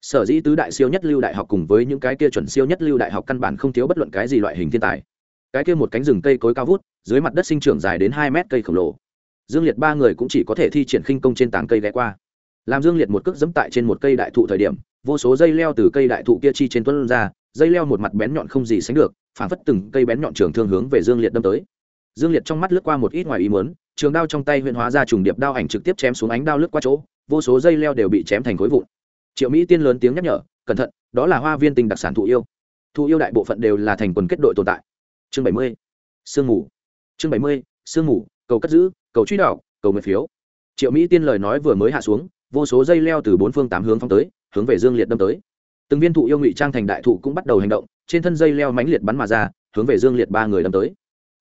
sở dĩ tứ đại siêu nhất lưu đại học cùng với những cái kia chuẩn siêu nhất lưu đại học căn bản không thiếu bất luận cái gì loại hình thiên tài. Cái kia một cánh rừng cây cối cao vút, dưới mặt đất sinh trưởng dài đến hai mét cây khổng lồ. Dương liệt ba người cũng chỉ có thể thi triển khinh công trên tảng cây ghé qua. Làm dương liệt một cước dẫm tại trên một cây đại thụ thời điểm, vô số dây leo từ cây đại thụ kia chi trên tuấn ra, dây leo một mặt bén nhọn không gì sánh được phản phất từng cây bén nhọn trường thương hướng về dương liệt đâm tới. Dương liệt trong mắt lướt qua một ít ngoài ý muốn, trường đao trong tay huyện hóa ra trùng điệp đao ảnh trực tiếp chém xuống ánh đao lướt qua chỗ, vô số dây leo đều bị chém thành khối vụn triệu mỹ tiên lớn tiếng nhắc nhở, cẩn thận, đó là hoa viên tình đặc sản thụ yêu. Thụ yêu đại bộ phận đều là thành quần kết đội tồn tại. Chương bảy mươi, sương mù. Chương bảy mươi, sương mù, cầu cất giữ, cầu truy đạo cầu nguyện phiếu. Triệu mỹ tiên lời nói vừa mới hạ xuống, vô số dây leo từ bốn phương tám hướng phong tới, hướng về dương liệt đâm tới. Từng viên thụ yêu ngụy trang thành đại thụ cũng bắt đầu hành động, trên thân dây leo mãnh liệt bắn mà ra, hướng về dương liệt ba người đâm tới.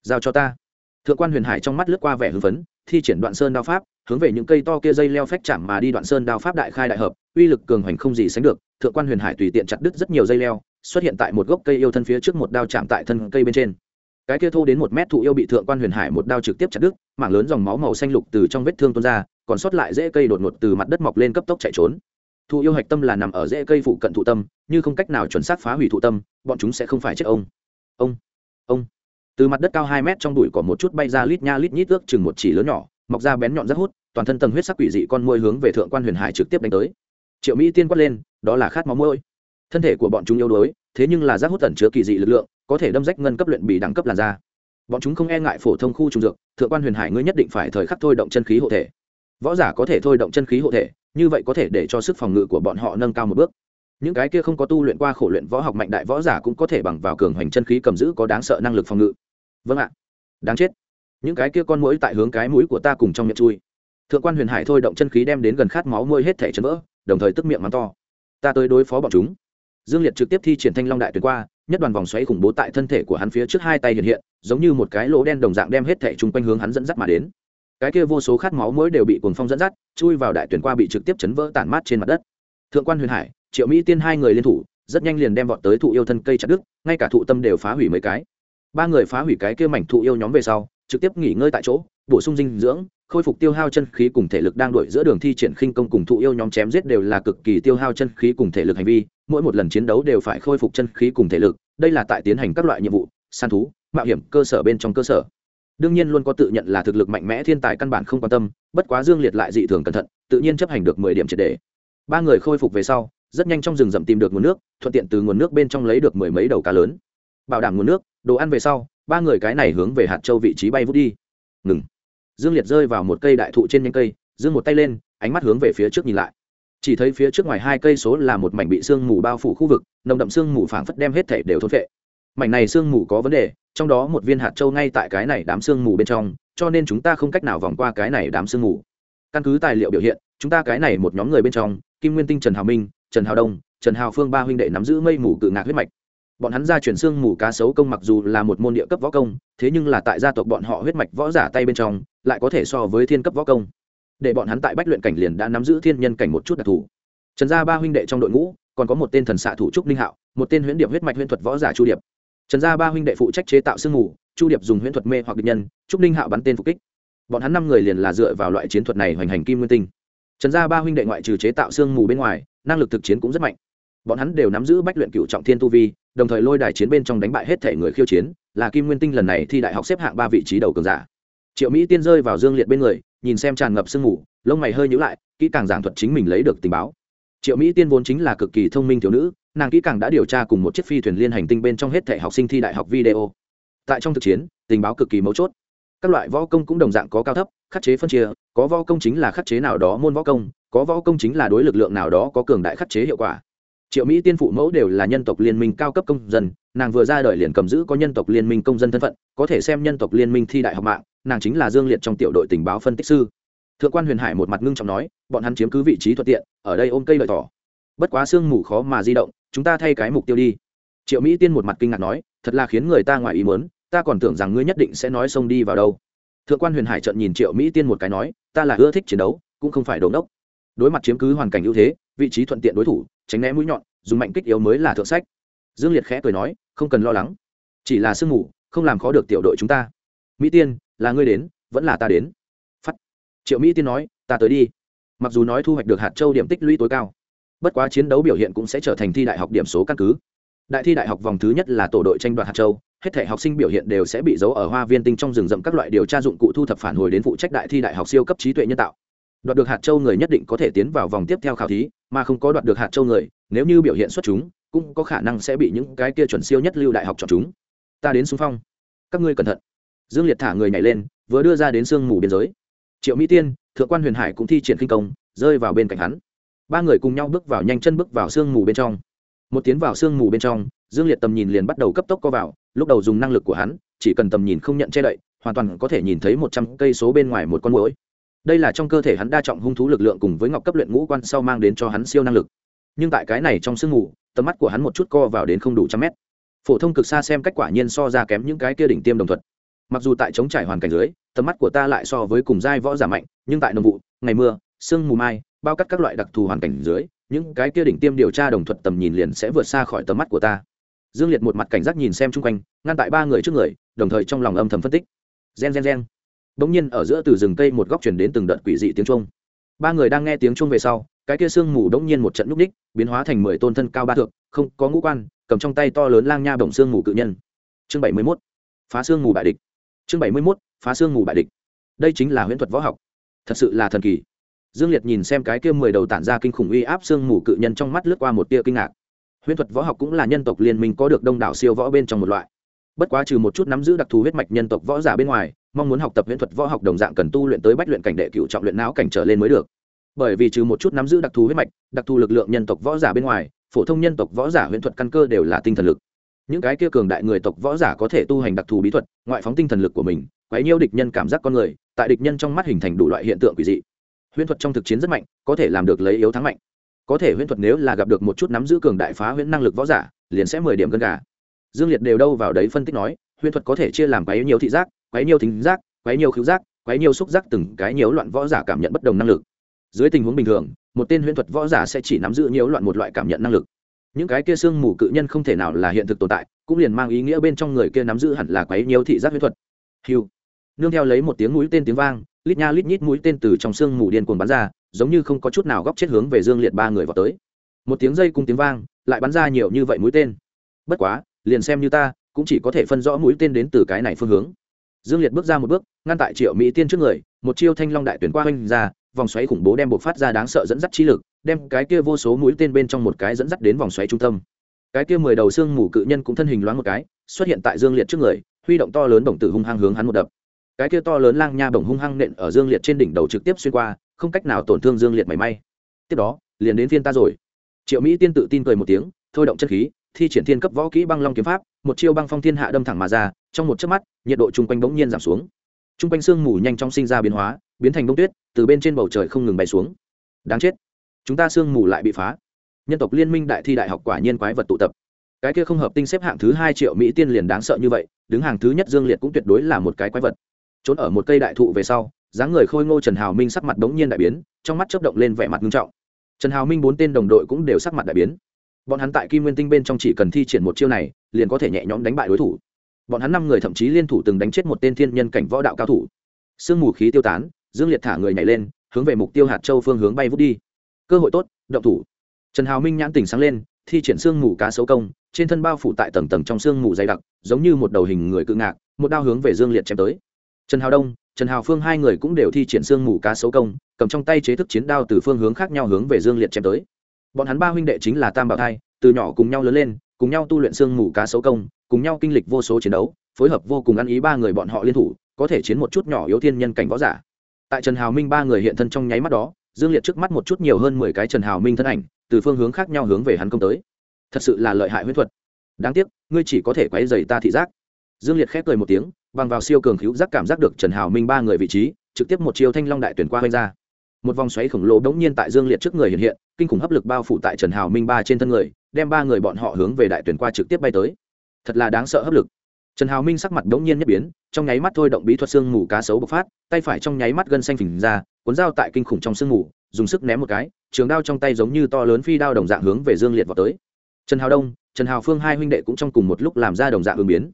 Giao cho ta. Thượng quan huyền hải trong mắt lướt qua vẻ hưng phấn, thi triển đoạn sơn đao pháp hướng về những cây to kia dây leo phách chạm mà đi đoạn sơn đao pháp đại khai đại hợp, uy lực cường hoành không gì sánh được, thượng quan huyền hải tùy tiện chặt đứt rất nhiều dây leo, xuất hiện tại một gốc cây yêu thân phía trước một đao chạm tại thân cây bên trên. Cái kia thô đến một mét thụ yêu bị thượng quan huyền hải một đao trực tiếp chặt đứt, mảng lớn dòng máu màu xanh lục từ trong vết thương tuôn ra, còn sót lại rễ cây đột ngột từ mặt đất mọc lên cấp tốc chạy trốn. Thụ yêu hạch tâm là nằm ở rễ cây phụ cận thụ tâm, như không cách nào chuẩn xác phá hủy thụ tâm, bọn chúng sẽ không phải chết ông. Ông ông. Từ mặt đất cao hai mét trong bụi có một chút bay ra lít nha lít nhít ước chừng một chỉ lớn nhỏ mọc ra bén nhọn rất hút, toàn thân tầng huyết sắc quỷ dị con môi hướng về thượng quan huyền hải trực tiếp đánh tới. Triệu mỹ tiên quát lên, đó là khát máu môi thân thể của bọn chúng yếu đuối, thế nhưng là giác hút tẩn chứa kỳ dị lực lượng, có thể đâm rách ngân cấp luyện bị đẳng cấp làn da. Bọn chúng không e ngại phổ thông khu trùng dược, thượng quan huyền hải ngươi nhất định phải thời khắc thôi động chân khí hộ thể. Võ giả có thể thôi động chân khí hộ thể, như vậy có thể để cho sức phòng ngự của bọn họ nâng cao một bước. Những cái kia không có tu luyện qua khổ luyện võ học mạnh đại võ giả cũng có thể bằng vào cường hoành chân khí cầm giữ có đáng sợ năng lực phòng ngự. Vâng ạ. Đáng chết những cái kia con mũi tại hướng cái mũi của ta cùng trong miệng chui. Thượng quan huyền hải thôi động chân khí đem đến gần khát máu môi hết thể chấn vỡ, đồng thời tức miệng mắng to. Ta tới đối phó bọn chúng. Dương liệt trực tiếp thi triển thanh long đại tuyến qua, nhất đoàn vòng xoáy khủng bố tại thân thể của hắn phía trước hai tay hiện hiện, giống như một cái lỗ đen đồng dạng đem hết thể chung quanh hướng hắn dẫn dắt mà đến. Cái kia vô số khát máu mũi đều bị cuồng phong dẫn dắt, chui vào đại tuyển qua bị trực tiếp chấn vỡ tản mát trên mặt đất. Thượng quan huyền hải, triệu mỹ tiên hai người liên thủ, rất nhanh liền đem vọt tới thụ yêu thân cây chặt đứt, ngay cả thụ tâm đều phá hủy mấy cái. Ba người phá hủy cái kia mảnh thụ yêu nhóm về sau trực tiếp nghỉ ngơi tại chỗ, bổ sung dinh dưỡng, khôi phục tiêu hao chân khí cùng thể lực đang đuổi giữa đường thi triển khinh công cùng thụ yêu nhóm chém giết đều là cực kỳ tiêu hao chân khí cùng thể lực hành vi, mỗi một lần chiến đấu đều phải khôi phục chân khí cùng thể lực, đây là tại tiến hành các loại nhiệm vụ, săn thú, mạo hiểm, cơ sở bên trong cơ sở. Đương nhiên luôn có tự nhận là thực lực mạnh mẽ thiên tài căn bản không quan tâm, bất quá dương liệt lại dị thường cẩn thận, tự nhiên chấp hành được mười điểm triệt đề. Ba người khôi phục về sau, rất nhanh trong rừng rậm tìm được nguồn nước, thuận tiện từ nguồn nước bên trong lấy được mười mấy đầu cá lớn. Bảo đảm nguồn nước, đồ ăn về sau ba người cái này hướng về hạt châu vị trí bay vút đi. Ngừng. Dương liệt rơi vào một cây đại thụ trên nhánh cây, dương một tay lên, ánh mắt hướng về phía trước nhìn lại. Chỉ thấy phía trước ngoài hai cây số là một mảnh bị sương mù bao phủ khu vực, nồng đậm sương mù phảng phất đem hết thể đều thốt vệ mảnh này sương mù có vấn đề, trong đó một viên hạt châu ngay tại cái này đám sương mù bên trong, cho nên chúng ta không cách nào vòng qua cái này đám sương mù. Căn cứ tài liệu biểu hiện, chúng ta cái này một nhóm người bên trong, kim nguyên tinh, trần hào minh, trần hào đông, trần hào phương ba huynh đệ nắm giữ mây mù cự ngạc huyết mạch bọn hắn gia truyền xương mù cá sấu công mặc dù là một môn địa cấp võ công, thế nhưng là tại gia tộc bọn họ huyết mạch võ giả tay bên trong, lại có thể so với thiên cấp võ công. Để bọn hắn tại bách luyện cảnh liền đã nắm giữ thiên nhân cảnh một chút đặc thù. Trần gia ba huynh đệ trong đội ngũ, còn có một tên thần xạ thủ trúc ninh hạo, một tên huyễn điệp huyết mạch huyễn thuật võ giả chu điệp. Trần gia ba huynh đệ phụ trách chế tạo sương mù, chu điệp dùng huyễn thuật mê hoặc địch nhân, trúc ninh hạo bắn tên phục kích. Bọn hắn năm người liền là dựa vào loại chiến thuật này hoành hành kim nguyên tinh. Trần gia ba huynh đệ ngoại trừ chế tạo sương mù bên ngoài, năng lực thực chiến cũng rất mạnh. Bọn hắn đều nắm giữ bách luyện cựu trọng thiên tu vi đồng thời lôi đài chiến bên trong đánh bại hết thể người khiêu chiến, là kim nguyên tinh lần này thi đại học xếp hạng ba vị trí đầu cường giả. Triệu mỹ tiên rơi vào dương liệt bên người, nhìn xem tràn ngập sương mù, lông mày hơi nhữ lại, kỹ càng giảng thuật chính mình lấy được tình báo. Triệu mỹ tiên vốn chính là cực kỳ thông minh thiếu nữ, nàng kỹ càng đã điều tra cùng một chiếc phi thuyền liên hành tinh bên trong hết thể học sinh thi đại học video. Tại trong thực chiến, tình báo cực kỳ mấu chốt. Các loại võ công cũng đồng dạng có cao thấp, khắc chế phân chia, có võ công chính là khắc chế nào đó môn võ công, có võ công chính là đối lực lượng nào đó có cường đại khắc chế hiệu quả triệu mỹ tiên phụ mẫu đều là nhân tộc liên minh cao cấp công dân nàng vừa ra đời liền cầm giữ có nhân tộc liên minh công dân thân phận có thể xem nhân tộc liên minh thi đại học mạng nàng chính là dương liệt trong tiểu đội tình báo phân tích sư. Thượng quan huyền hải một mặt ngưng trọng nói bọn hắn chiếm cứ vị trí thuận tiện ở đây ôm cây lợi tỏ, bất quá sương mù khó mà di động chúng ta thay cái mục tiêu đi. Triệu mỹ tiên một mặt kinh ngạc nói thật là khiến người ta ngoài ý mớn ta còn tưởng rằng ngươi nhất định sẽ nói xông đi vào đâu. Thượng quan huyền hải trận nhìn triệu mỹ tiên một cái nói ta là ưa thích chiến đấu cũng không phải đồn đốc. Đối mặt chiếm cứ hoàn cảnh ưu thế vị trí thuận tiện đối thủ, tránh né mũi nhọn, dùng mạnh kích yếu mới là thượng sách. Dương liệt khẽ cười nói, không cần lo lắng. Chỉ là sương mù, không làm khó được tiểu đội chúng ta. Mỹ tiên, là ngươi đến, vẫn là ta đến. Phắt triệu mỹ tiên nói, ta tới đi. Mặc dù nói thu hoạch được hạt châu điểm tích lũy tối cao, bất quá chiến đấu biểu hiện cũng sẽ trở thành thi đại học điểm số căn cứ. Đại thi đại học vòng thứ nhất là tổ đội tranh đoạt hạt châu, hết thể học sinh biểu hiện đều sẽ bị giấu ở hoa viên tinh trong rừng rậm các loại điều tra dụng cụ thu thập phản hồi đến phụ trách đại thi đại học siêu cấp trí tuệ nhân tạo đoạt được hạt châu người nhất định có thể tiến vào vòng tiếp theo khảo thí, mà không có đoạt được hạt châu người, nếu như biểu hiện xuất chúng, cũng có khả năng sẽ bị những cái kia chuẩn siêu nhất lưu đại học chọn chúng. Ta đến xung phong. Các ngươi cẩn thận. Dương liệt thả người nhảy lên, vừa đưa ra đến sương mù biên giới. Triệu mỹ tiên, thượng quan huyền hải cũng thi triển kinh công, rơi vào bên cạnh hắn. Ba người cùng nhau bước vào nhanh chân bước vào sương mù bên trong. Một tiến vào sương mù bên trong, dương liệt tầm nhìn liền bắt đầu cấp tốc co vào, lúc đầu dùng năng lực của hắn, chỉ cần tầm nhìn không nhận che đậy, hoàn toàn có thể nhìn thấy một trăm cây số bên ngoài một con mũi đây là trong cơ thể hắn đa trọng hung thú lực lượng cùng với ngọc cấp luyện ngũ quan sau mang đến cho hắn siêu năng lực. Nhưng tại cái này trong sương mù, tầm mắt của hắn một chút co vào đến không đủ trăm mét. Phổ thông cực xa xem cách quả nhiên so ra kém những cái kia đỉnh tiêm đồng thuật. Mặc dù tại chống trải hoàn cảnh dưới, tầm mắt của ta lại so với cùng giai võ giả mạnh, nhưng tại nông vụ, ngày mưa, sương mù mai, bao cắt các loại đặc thù hoàn cảnh dưới, những cái kia đỉnh tiêm điều tra đồng thuật tầm nhìn liền sẽ vượt xa khỏi tầm mắt của ta. Dương liệt một mặt cảnh giác nhìn xem chung quanh, ngăn tại ba người trước người, đồng thời trong lòng âm thầm phân tích. Gen gen gen bỗng nhiên ở giữa từ rừng cây một góc chuyển đến từng đợt quỷ dị tiếng trung ba người đang nghe tiếng trung về sau, cái kia sương mù bỗng nhiên một trận núp ních biến hóa thành mười tôn thân cao ba thượng không có ngũ quan, cầm trong tay to lớn lang nha bổng sương mù cự nhân. Chương bảy mươi mốt, phá sương mù bại địch. Chương bảy mươi mốt, phá sương mù bại địch. Đây chính là huyễn thuật võ học. Thật sự là thần kỳ. Dương liệt nhìn xem cái kia mười đầu tản ra kinh khủng uy áp sương mù cự nhân trong mắt lướt qua một tia kinh ngạc. Huyễn thuật võ học cũng là nhân tộc liên minh có được đông đảo siêu võ bên trong một loại. Bất quá trừ một chút nắm giữ đặc thù huyết mạch nhân tộc võ giả bên ngoài mong muốn học tập huyễn thuật võ học đồng dạng cần tu luyện tới bách luyện cảnh đệ cựu trọng luyện não cảnh trở lên mới được. Bởi vì trừ một chút nắm giữ đặc thù huyết mạch, đặc thù lực lượng nhân tộc võ giả bên ngoài, phổ thông nhân tộc võ giả huyễn thuật căn cơ đều là tinh thần lực. Những cái kia cường đại người tộc võ giả có thể tu hành đặc thù bí thuật, ngoại phóng tinh thần lực của mình, quấy nhiêu địch nhân cảm giác con người, tại địch nhân trong mắt hình thành đủ loại hiện tượng quỷ dị. Huyễn thuật trong thực chiến rất mạnh, có thể làm được lấy yếu thắng mạnh. Có thể huyễn thuật nếu là gặp được một chút nắm giữ cường đại phá huyễn năng lực võ giả, liền sẽ mười điểm gần gà. Dương liệt đều đâu vào đấy phân tích nói, huyễn thuật có thể chia làm quấy nhiều thị giác quấy nhiều thính giác, quấy nhiều khứu giác, quấy nhiều xúc giác, từng cái nhiễu loạn võ giả cảm nhận bất đồng năng lực. Dưới tình huống bình thường, một tên huyễn thuật võ giả sẽ chỉ nắm giữ nhiễu loạn một loại cảm nhận năng lực. Những cái kia xương mù cự nhân không thể nào là hiện thực tồn tại, cũng liền mang ý nghĩa bên trong người kia nắm giữ hẳn là quấy nhiều thị giác huyễn thuật. Hiu nương theo lấy một tiếng mũi tên tiếng vang, lít nha lít nhít mũi tên từ trong xương mù điên cuồng bắn ra, giống như không có chút nào góc chết hướng về dương liệt ba người vào tới. Một tiếng dây cùng tiếng vang, lại bắn ra nhiều như vậy mũi tên. Bất quá, liền xem như ta, cũng chỉ có thể phân rõ mũi tên đến từ cái này phương hướng dương liệt bước ra một bước, ngăn tại triệu mỹ tiên trước người, một chiêu thanh long đại tuyển qua hoành ra, vòng xoáy khủng bố đem buộc phát ra đáng sợ dẫn dắt trí lực, đem cái kia vô số mũi tên bên trong một cái dẫn dắt đến vòng xoáy trung tâm. Cái kia mười đầu xương mù cự nhân cũng thân hình loáng một cái, xuất hiện tại dương liệt trước người, huy động to lớn bổng tử hung hăng hướng hắn một đập. Cái kia to lớn lang nha bổng hung hăng nện ở dương liệt trên đỉnh đầu trực tiếp xuyên qua, không cách nào tổn thương dương liệt mảy may. Tiếp đó, liền đến phiên ta rồi. Triệu mỹ tiên tự tin cười một tiếng, thôi động chất khí thi triển thiên cấp võ kỹ băng long kiếm pháp, một chiêu băng phong thiên hạ đâm thẳng mà ra, trong một chớp mắt, nhiệt độ chung quanh bỗng nhiên giảm xuống. Chung quanh sương mù nhanh chóng sinh ra biến hóa, biến thành bông tuyết, từ bên trên bầu trời không ngừng bay xuống. Đáng chết. Chúng ta sương mù lại bị phá. Nhân tộc liên minh đại thi đại học quả nhiên quái vật tụ tập. Cái kia không hợp tinh xếp hạng thứ hai triệu mỹ tiên liền đáng sợ như vậy, đứng hàng thứ nhất dương liệt cũng tuyệt đối là một cái quái vật. Trốn ở một cây đại thụ về sau, dáng người khôi ngô trần hào minh sắc mặt đống nhiên đại biến, trong mắt chớp động lên vẻ mặt nghiêm trọng. Trần hào minh bốn tên đồng đội cũng đều sắc mặt đại biến bọn hắn tại kim nguyên tinh bên trong chỉ cần thi triển một chiêu này, liền có thể nhẹ nhõm đánh bại đối thủ. Bọn hắn năm người thậm chí liên thủ từng đánh chết một tên thiên nhân cảnh võ đạo cao thủ. Sương mù khí tiêu tán, dương liệt thả người nhảy lên, hướng về mục tiêu hạt châu phương hướng bay vút đi. Cơ hội tốt, động thủ. Trần hào minh nhãn tỉnh sáng lên, thi triển sương mù cá sấu công, trên thân bao phủ tại tầng tầng trong sương mù dày đặc, giống như một đầu hình người cự ngạc, một đao hướng về dương liệt chém tới. Trần hào đông, trần hào phương hai người cũng đều thi triển sương mù cá sấu công, cầm trong tay chế thức chiến đao từ phương hướng khác nhau hướng về dương liệt chém tới bọn hắn ba huynh đệ chính là tam bảo thai, từ nhỏ cùng nhau lớn lên, cùng nhau tu luyện xương mù cá sấu công, cùng nhau kinh lịch vô số chiến đấu, phối hợp vô cùng ăn ý ba người bọn họ liên thủ, có thể chiến một chút nhỏ yếu thiên nhân cảnh võ giả. Tại trần hào minh ba người hiện thân trong nháy mắt đó, dương liệt trước mắt một chút nhiều hơn mười cái trần hào minh thân ảnh, từ phương hướng khác nhau hướng về hắn công tới. Thật sự là lợi hại huyết thuật. Đáng tiếc, ngươi chỉ có thể quấy dày ta thị giác. Dương liệt khép cười một tiếng, bằng vào siêu cường cứu giác cảm giác được trần hào minh ba người vị trí, trực tiếp một chiêu thanh long đại tuyển qua hoanh ra một vòng xoáy khổng lồ đống nhiên tại dương liệt trước người hiện hiện, kinh khủng hấp lực bao phủ tại trần hào minh ba trên thân người, đem ba người bọn họ hướng về đại tuyển qua trực tiếp bay tới. Thật là đáng sợ hấp lực. Trần hào minh sắc mặt đống nhiên nhất biến, trong nháy mắt thôi động bí thuật xương mù cá sấu bộc phát, tay phải trong nháy mắt gân xanh phình ra, cuốn dao tại kinh khủng trong sương mù, dùng sức ném một cái, trường đao trong tay giống như to lớn phi đao đồng dạng hướng về dương liệt vào tới. Trần hào đông, trần hào phương hai huynh đệ cũng trong cùng một lúc làm ra đồng dạng ứng biến.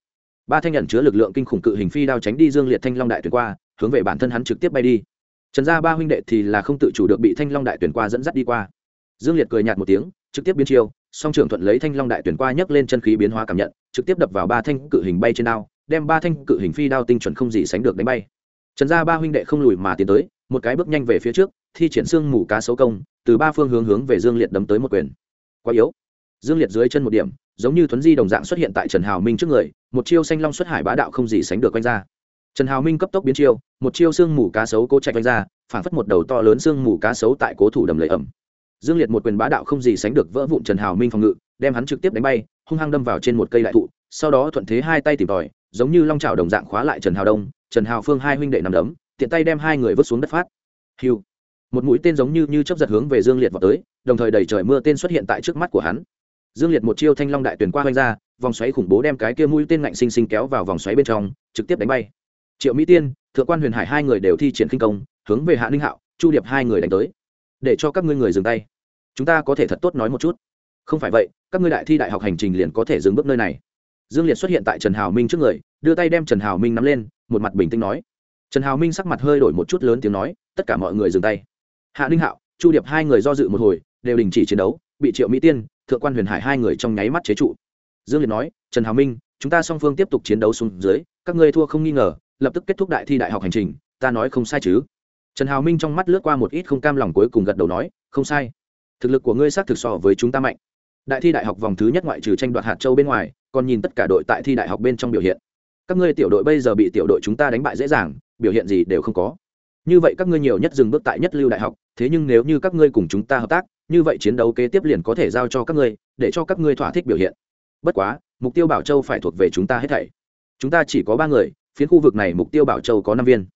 Ba thanh nhận chứa lực lượng kinh khủng cự hình phi đao tránh đi dương liệt thanh long đại tuyển qua, hướng về bản thân hắn trực tiếp bay đi trần gia ba huynh đệ thì là không tự chủ được bị thanh long đại tuyển qua dẫn dắt đi qua. Dương liệt cười nhạt một tiếng, trực tiếp biến chiêu, song trưởng thuận lấy thanh long đại tuyển qua nhấc lên chân khí biến hóa cảm nhận, trực tiếp đập vào ba thanh cự hình bay trên đao, đem ba thanh cự hình phi đao tinh chuẩn không gì sánh được đánh bay. Trần gia ba huynh đệ không lùi mà tiến tới, một cái bước nhanh về phía trước, thi triển xương mù cá sấu công, từ ba phương hướng hướng về dương liệt đấm tới một quyền. Quá yếu. Dương liệt dưới chân một điểm, giống như thuấn di đồng dạng xuất hiện tại trần hào minh trước người, một chiêu xanh long xuất hải bá đạo không gì sánh được quanh ra trần hào minh cấp tốc biến chiêu, một chiêu xương mù cá sấu cố chạy quanh ra phản phất một đầu to lớn xương mù cá sấu tại cố thủ đầm lầy ẩm. Dương liệt một quyền bá đạo không gì sánh được vỡ vụn trần hào minh phòng ngự, đem hắn trực tiếp đánh bay, hung hăng đâm vào trên một cây đại thụ, sau đó thuận thế hai tay tìm tòi, giống như long trào đồng dạng khóa lại trần hào đông, trần hào phương hai huynh đệ nằm đấm, tiện tay đem hai người vứt xuống đất phát. Hiu một mũi tên giống như như chấp giật hướng về dương liệt vào tới, đồng thời đầy trời mưa tên xuất hiện tại trước mắt của hắn. Dương liệt một chiêu thanh long đại tuyển qua hoanh ra, vòng xoáy khủng bố đem cái kia mũi tên ngạnh xinh xinh kéo vào vòng xoáy bên trong, trực tiếp đánh bay triệu mỹ tiên, thượng quan huyền hải hai người đều thi triển khinh công, hướng về hạ ninh hạo, chu điệp hai người đánh tới. Để cho các ngươi người dừng tay. Chúng ta có thể thật tốt nói một chút. Không phải vậy, các ngươi đại thi đại học hành trình liền có thể dừng bước nơi này. Dương liệt xuất hiện tại trần hào minh trước người, đưa tay đem trần hào minh nắm lên, một mặt bình tĩnh nói. Trần hào minh sắc mặt hơi đổi một chút lớn tiếng nói, tất cả mọi người dừng tay. Hạ ninh hạo, chu điệp hai người do dự một hồi, đều đình chỉ chiến đấu, bị triệu mỹ tiên, thượng quan huyền hải hai người trong nháy mắt chế trụ. Dương liệt nói, trần hào minh, chúng ta song phương tiếp tục chiến đấu xuống dưới, các ngươi thua không nghi ngờ lập tức kết thúc đại thi đại học hành trình, ta nói không sai chứ? Trần hào minh trong mắt lướt qua một ít không cam lòng cuối cùng gật đầu nói, không sai. Thực lực của ngươi xác thực so với chúng ta mạnh. Đại thi đại học vòng thứ nhất ngoại trừ tranh đoạt hạt châu bên ngoài, còn nhìn tất cả đội tại thi đại học bên trong biểu hiện. Các ngươi tiểu đội bây giờ bị tiểu đội chúng ta đánh bại dễ dàng, biểu hiện gì đều không có. Như vậy các ngươi nhiều nhất dừng bước tại nhất lưu đại học, thế nhưng nếu như các ngươi cùng chúng ta hợp tác, như vậy chiến đấu kế tiếp liền có thể giao cho các ngươi, để cho các ngươi thỏa thích biểu hiện. Bất quá, mục tiêu bảo châu phải thuộc về chúng ta hết thảy. Chúng ta chỉ có ba người phiến khu vực này mục tiêu bảo châu có năm viên.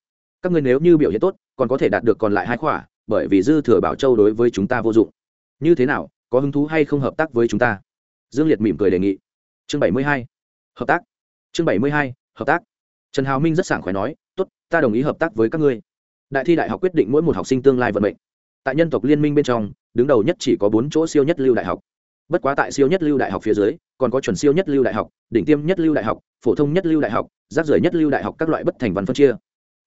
Các ngươi nếu như biểu hiện tốt, còn có thể đạt được còn lại hai khỏa, bởi vì dư thừa bảo châu đối với chúng ta vô dụng. Như thế nào, có hứng thú hay không hợp tác với chúng ta? Dương liệt mỉm cười đề nghị. Chương bảy mươi hai. Hợp tác. Chương bảy mươi hai. Hợp tác. Trần hào minh rất sảng khoái nói, tốt, ta đồng ý hợp tác với các ngươi. Đại thi đại học quyết định mỗi một học sinh tương lai vận mệnh. Tại nhân tộc liên minh bên trong, đứng đầu nhất chỉ có bốn chỗ siêu nhất lưu đại học bất quá tại siêu nhất lưu đại học phía dưới, còn có chuẩn siêu nhất lưu đại học, đỉnh tiêm nhất lưu đại học, phổ thông nhất lưu đại học, rác rưởi nhất lưu đại học các loại bất thành văn phân chia.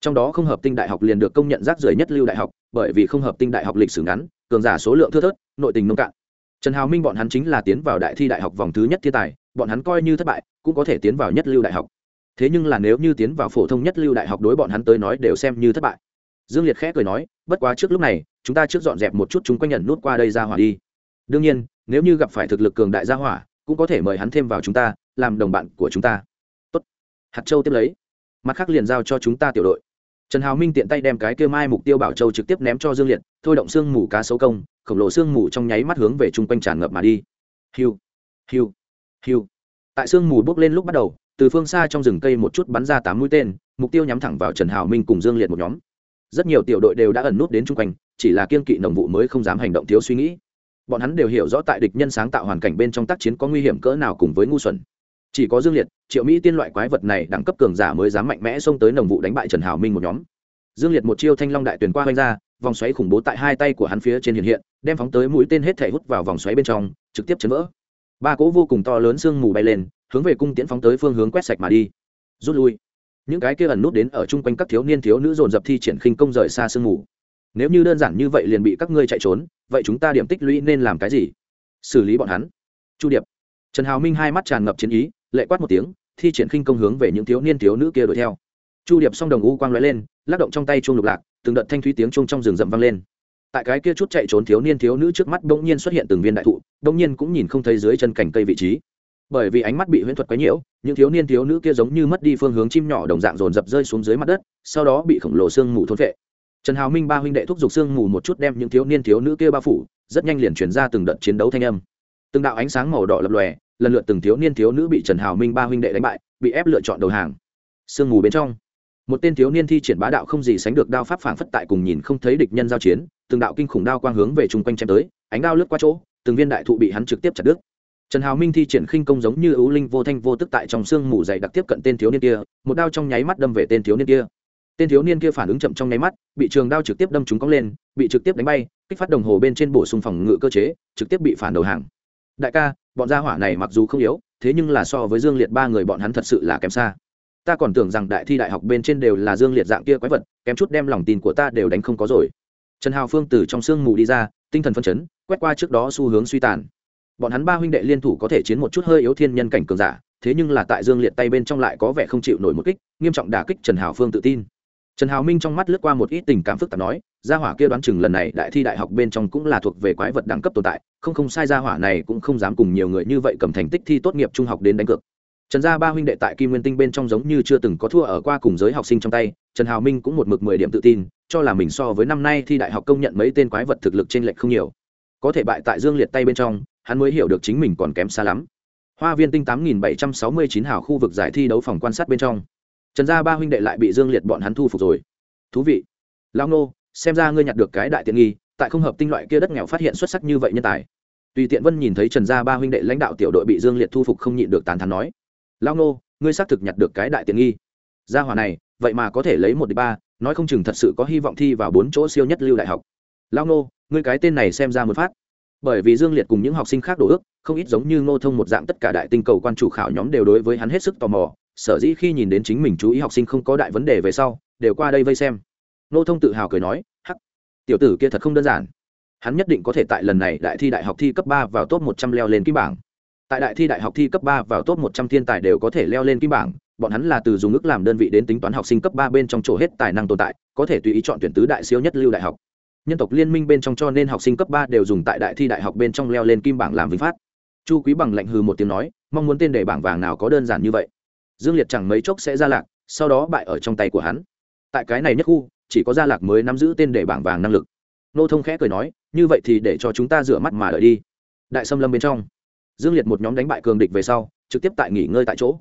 Trong đó không hợp tinh đại học liền được công nhận rác rưởi nhất lưu đại học, bởi vì không hợp tinh đại học lịch sử ngắn, cường giả số lượng thưa thớt, nội tình nông cạn. Trần hào minh bọn hắn chính là tiến vào đại thi đại học vòng thứ nhất thiên tài, bọn hắn coi như thất bại, cũng có thể tiến vào nhất lưu đại học. Thế nhưng là nếu như tiến vào phổ thông nhất lưu đại học đối bọn hắn tới nói đều xem như thất bại. Dương liệt khẽ cười nói, bất quá trước lúc này, chúng ta trước dọn dẹp một chút chúng quanh nhận nút qua đây ra hỏa đi. Đương nhiên nếu như gặp phải thực lực cường đại gia hỏa, cũng có thể mời hắn thêm vào chúng ta, làm đồng bạn của chúng ta. Tốt. hạt châu tiếp lấy. Mặt khác liền giao cho chúng ta tiểu đội. Trần hào minh tiện tay đem cái kêu mai mục tiêu bảo châu trực tiếp ném cho dương liệt, thôi động xương mù cá sấu công, khổng lồ xương mù trong nháy mắt hướng về chung quanh tràn ngập mà đi. Hiu hiu hiu. Tại xương mù bốc lên lúc bắt đầu, từ phương xa trong rừng cây một chút bắn ra tám mũi tên, mục tiêu nhắm thẳng vào trần hào minh cùng dương liệt một nhóm. Rất nhiều tiểu đội đều đã ẩn nút đến chung quanh, chỉ là kiên kỵ nồng vụ mới không dám hành động thiếu suy nghĩ bọn hắn đều hiểu rõ tại địch nhân sáng tạo hoàn cảnh bên trong tác chiến có nguy hiểm cỡ nào cùng với ngu xuẩn. Chỉ có dương liệt, triệu mỹ tiên loại quái vật này đẳng cấp cường giả mới dám mạnh mẽ xông tới nồng vụ đánh bại trần hào minh một nhóm. Dương liệt một chiêu thanh long đại tuyển qua hoanh ra, vòng xoáy khủng bố tại hai tay của hắn phía trên hiện hiện, đem phóng tới mũi tên hết thể hút vào vòng xoáy bên trong, trực tiếp chấn vỡ. Ba cỗ vô cùng to lớn sương mù bay lên, hướng về cung tiễn phóng tới phương hướng quét sạch mà đi. Rút lui. Những cái kia ẩn nút đến ở chung quanh các thiếu niên thiếu nữ dồn dập thi triển khinh công rời xa sương mù nếu như đơn giản như vậy liền bị các ngươi chạy trốn, vậy chúng ta điểm tích lũy nên làm cái gì? Xử lý bọn hắn. Chu điệp. Trần hào minh hai mắt tràn ngập chiến ý, lệ quát một tiếng, thi triển khinh công hướng về những thiếu niên thiếu nữ kia đuổi theo. Chu điệp song đồng u quang lóe lên, lắc động trong tay chuông lục lạc, từng đợt thanh thúy tiếng chuông trong rừng rậm vang lên. Tại cái kia chút chạy trốn thiếu niên thiếu nữ trước mắt bỗng nhiên xuất hiện từng viên đại thụ, bỗng nhiên cũng nhìn không thấy dưới chân cành cây vị trí. Bởi vì ánh mắt bị huyễn thuật quấy nhiễu, những thiếu niên thiếu nữ kia giống như mất đi phương hướng chim nhỏ đồng dạng dồn dập rơi xuống dưới mặt đất, sau đó bị khổng lồ sương mù thôn vệ trần hào minh ba huynh đệ thúc giục sương mù một chút đem những thiếu niên thiếu nữ kia bao phủ, rất nhanh liền chuyển ra từng đợt chiến đấu thanh âm. Từng đạo ánh sáng màu đỏ lập lòe, lần lượt từng thiếu niên thiếu nữ bị trần hào minh ba huynh đệ đánh bại, bị ép lựa chọn đầu hàng. Sương mù bên trong, một tên thiếu niên thi triển bá đạo không gì sánh được đao pháp phảng phất tại cùng nhìn không thấy địch nhân giao chiến, từng đạo kinh khủng đao quang hướng về chung quanh chém tới, ánh đao lướt qua chỗ, từng viên đại thụ bị hắn trực tiếp chặt đứt. Trần hào minh thi triển khinh công giống như ưu linh vô thanh vô tức tại trong sương mù dày đặc tiếp cận tên thiếu niên kia, một đao trong nháy mắt đâm về tên thiếu niên kia tên thiếu niên kia phản ứng chậm trong nháy mắt, bị trường đao trực tiếp đâm trúng cong lên, bị trực tiếp đánh bay, kích phát đồng hồ bên trên bổ sung phòng ngự cơ chế, trực tiếp bị phản đầu hàng. Đại ca, bọn gia hỏa này mặc dù không yếu, thế nhưng là so với dương liệt ba người bọn hắn thật sự là kém xa. Ta còn tưởng rằng đại thi đại học bên trên đều là dương liệt dạng kia quái vật, kém chút đem lòng tin của ta đều đánh không có rồi. Trần hào phương từ trong sương mù đi ra, tinh thần phân chấn, quét qua trước đó xu hướng suy tàn. Bọn hắn ba huynh đệ liên thủ có thể chiến một chút hơi yếu thiên nhân cảnh cường giả, thế nhưng là tại dương liệt tay bên trong lại có vẻ không chịu nổi một kích, nghiêm trọng đả kích trần hào phương tự tin trần hào minh trong mắt lướt qua một ít tình cảm phức tạp nói, gia hỏa kia đoán chừng lần này đại thi đại học bên trong cũng là thuộc về quái vật đẳng cấp tồn tại, không không sai gia hỏa này cũng không dám cùng nhiều người như vậy cầm thành tích thi tốt nghiệp trung học đến đánh cược. Trần gia ba huynh đệ tại kim nguyên tinh bên trong giống như chưa từng có thua ở qua cùng giới học sinh trong tay, trần hào minh cũng một mực mười điểm tự tin, cho là mình so với năm nay thi đại học công nhận mấy tên quái vật thực lực t r ê n lệch không nhiều. Có thể bại tại dương liệt tay bên trong, hắn mới hiểu được chính mình còn kém xa lắm. Hoa viên tinh tám nghìn bảy trăm sáu mươi chín hào khu vực giải thi đấu phòng quan sát bên trong trần gia ba huynh đệ lại bị dương liệt bọn hắn thu phục rồi. Thú vị. Lao nô, xem ra ngươi nhặt được cái đại tiện nghi, tại không hợp tinh loại kia đất nghèo phát hiện xuất sắc như vậy nhân tài. Tùy tiện vân nhìn thấy trần gia ba huynh đệ lãnh đạo tiểu đội bị dương liệt thu phục không nhịn được tán thắn nói. Lao nô, ngươi xác thực nhặt được cái đại tiện nghi. Gia hỏa này, vậy mà có thể lấy một đi ba, nói không chừng thật sự có hy vọng thi vào bốn chỗ siêu nhất lưu đại học. Lao nô, ngươi cái tên này xem ra một phát. Bởi vì dương liệt cùng những học sinh khác đổ ước, không ít giống như ngô thông một dạng tất cả đại tinh cầu quan chủ khảo nhóm đều đối với hắn hết sức tò mò sở dĩ khi nhìn đến chính mình chú ý học sinh không có đại vấn đề về sau, đều qua đây vây xem. Nô thông tự hào cười nói, hắc, tiểu tử kia thật không đơn giản. Hắn nhất định có thể tại lần này đại thi đại học thi cấp ba vào top một trăm leo lên kim bảng. Tại đại thi đại học thi cấp ba vào top một trăm thiên tài đều có thể leo lên kim bảng, bọn hắn là từ dùng ước làm đơn vị đến tính toán học sinh cấp ba bên trong chỗ hết tài năng tồn tại, có thể tùy ý chọn tuyển tứ đại siêu nhất lưu đại học. Nhân tộc liên minh bên trong cho nên học sinh cấp ba đều dùng tại đại thi đại học bên trong leo lên kim bảng làm vinh phát. Chu quý bằng lạnh hừ một tiếng nói, mong muốn tên đề bảng vàng nào có đơn giản như vậy? Dương liệt chẳng mấy chốc sẽ ra lạc, sau đó bại ở trong tay của hắn. Tại cái này nhất khu, chỉ có gia lạc mới nắm giữ tên để bảng vàng năng lực. Nô thông khẽ cười nói, như vậy thì để cho chúng ta rửa mắt mà đợi đi. Đại xâm lâm bên trong, dương liệt một nhóm đánh bại cường địch về sau, trực tiếp tại nghỉ ngơi tại chỗ.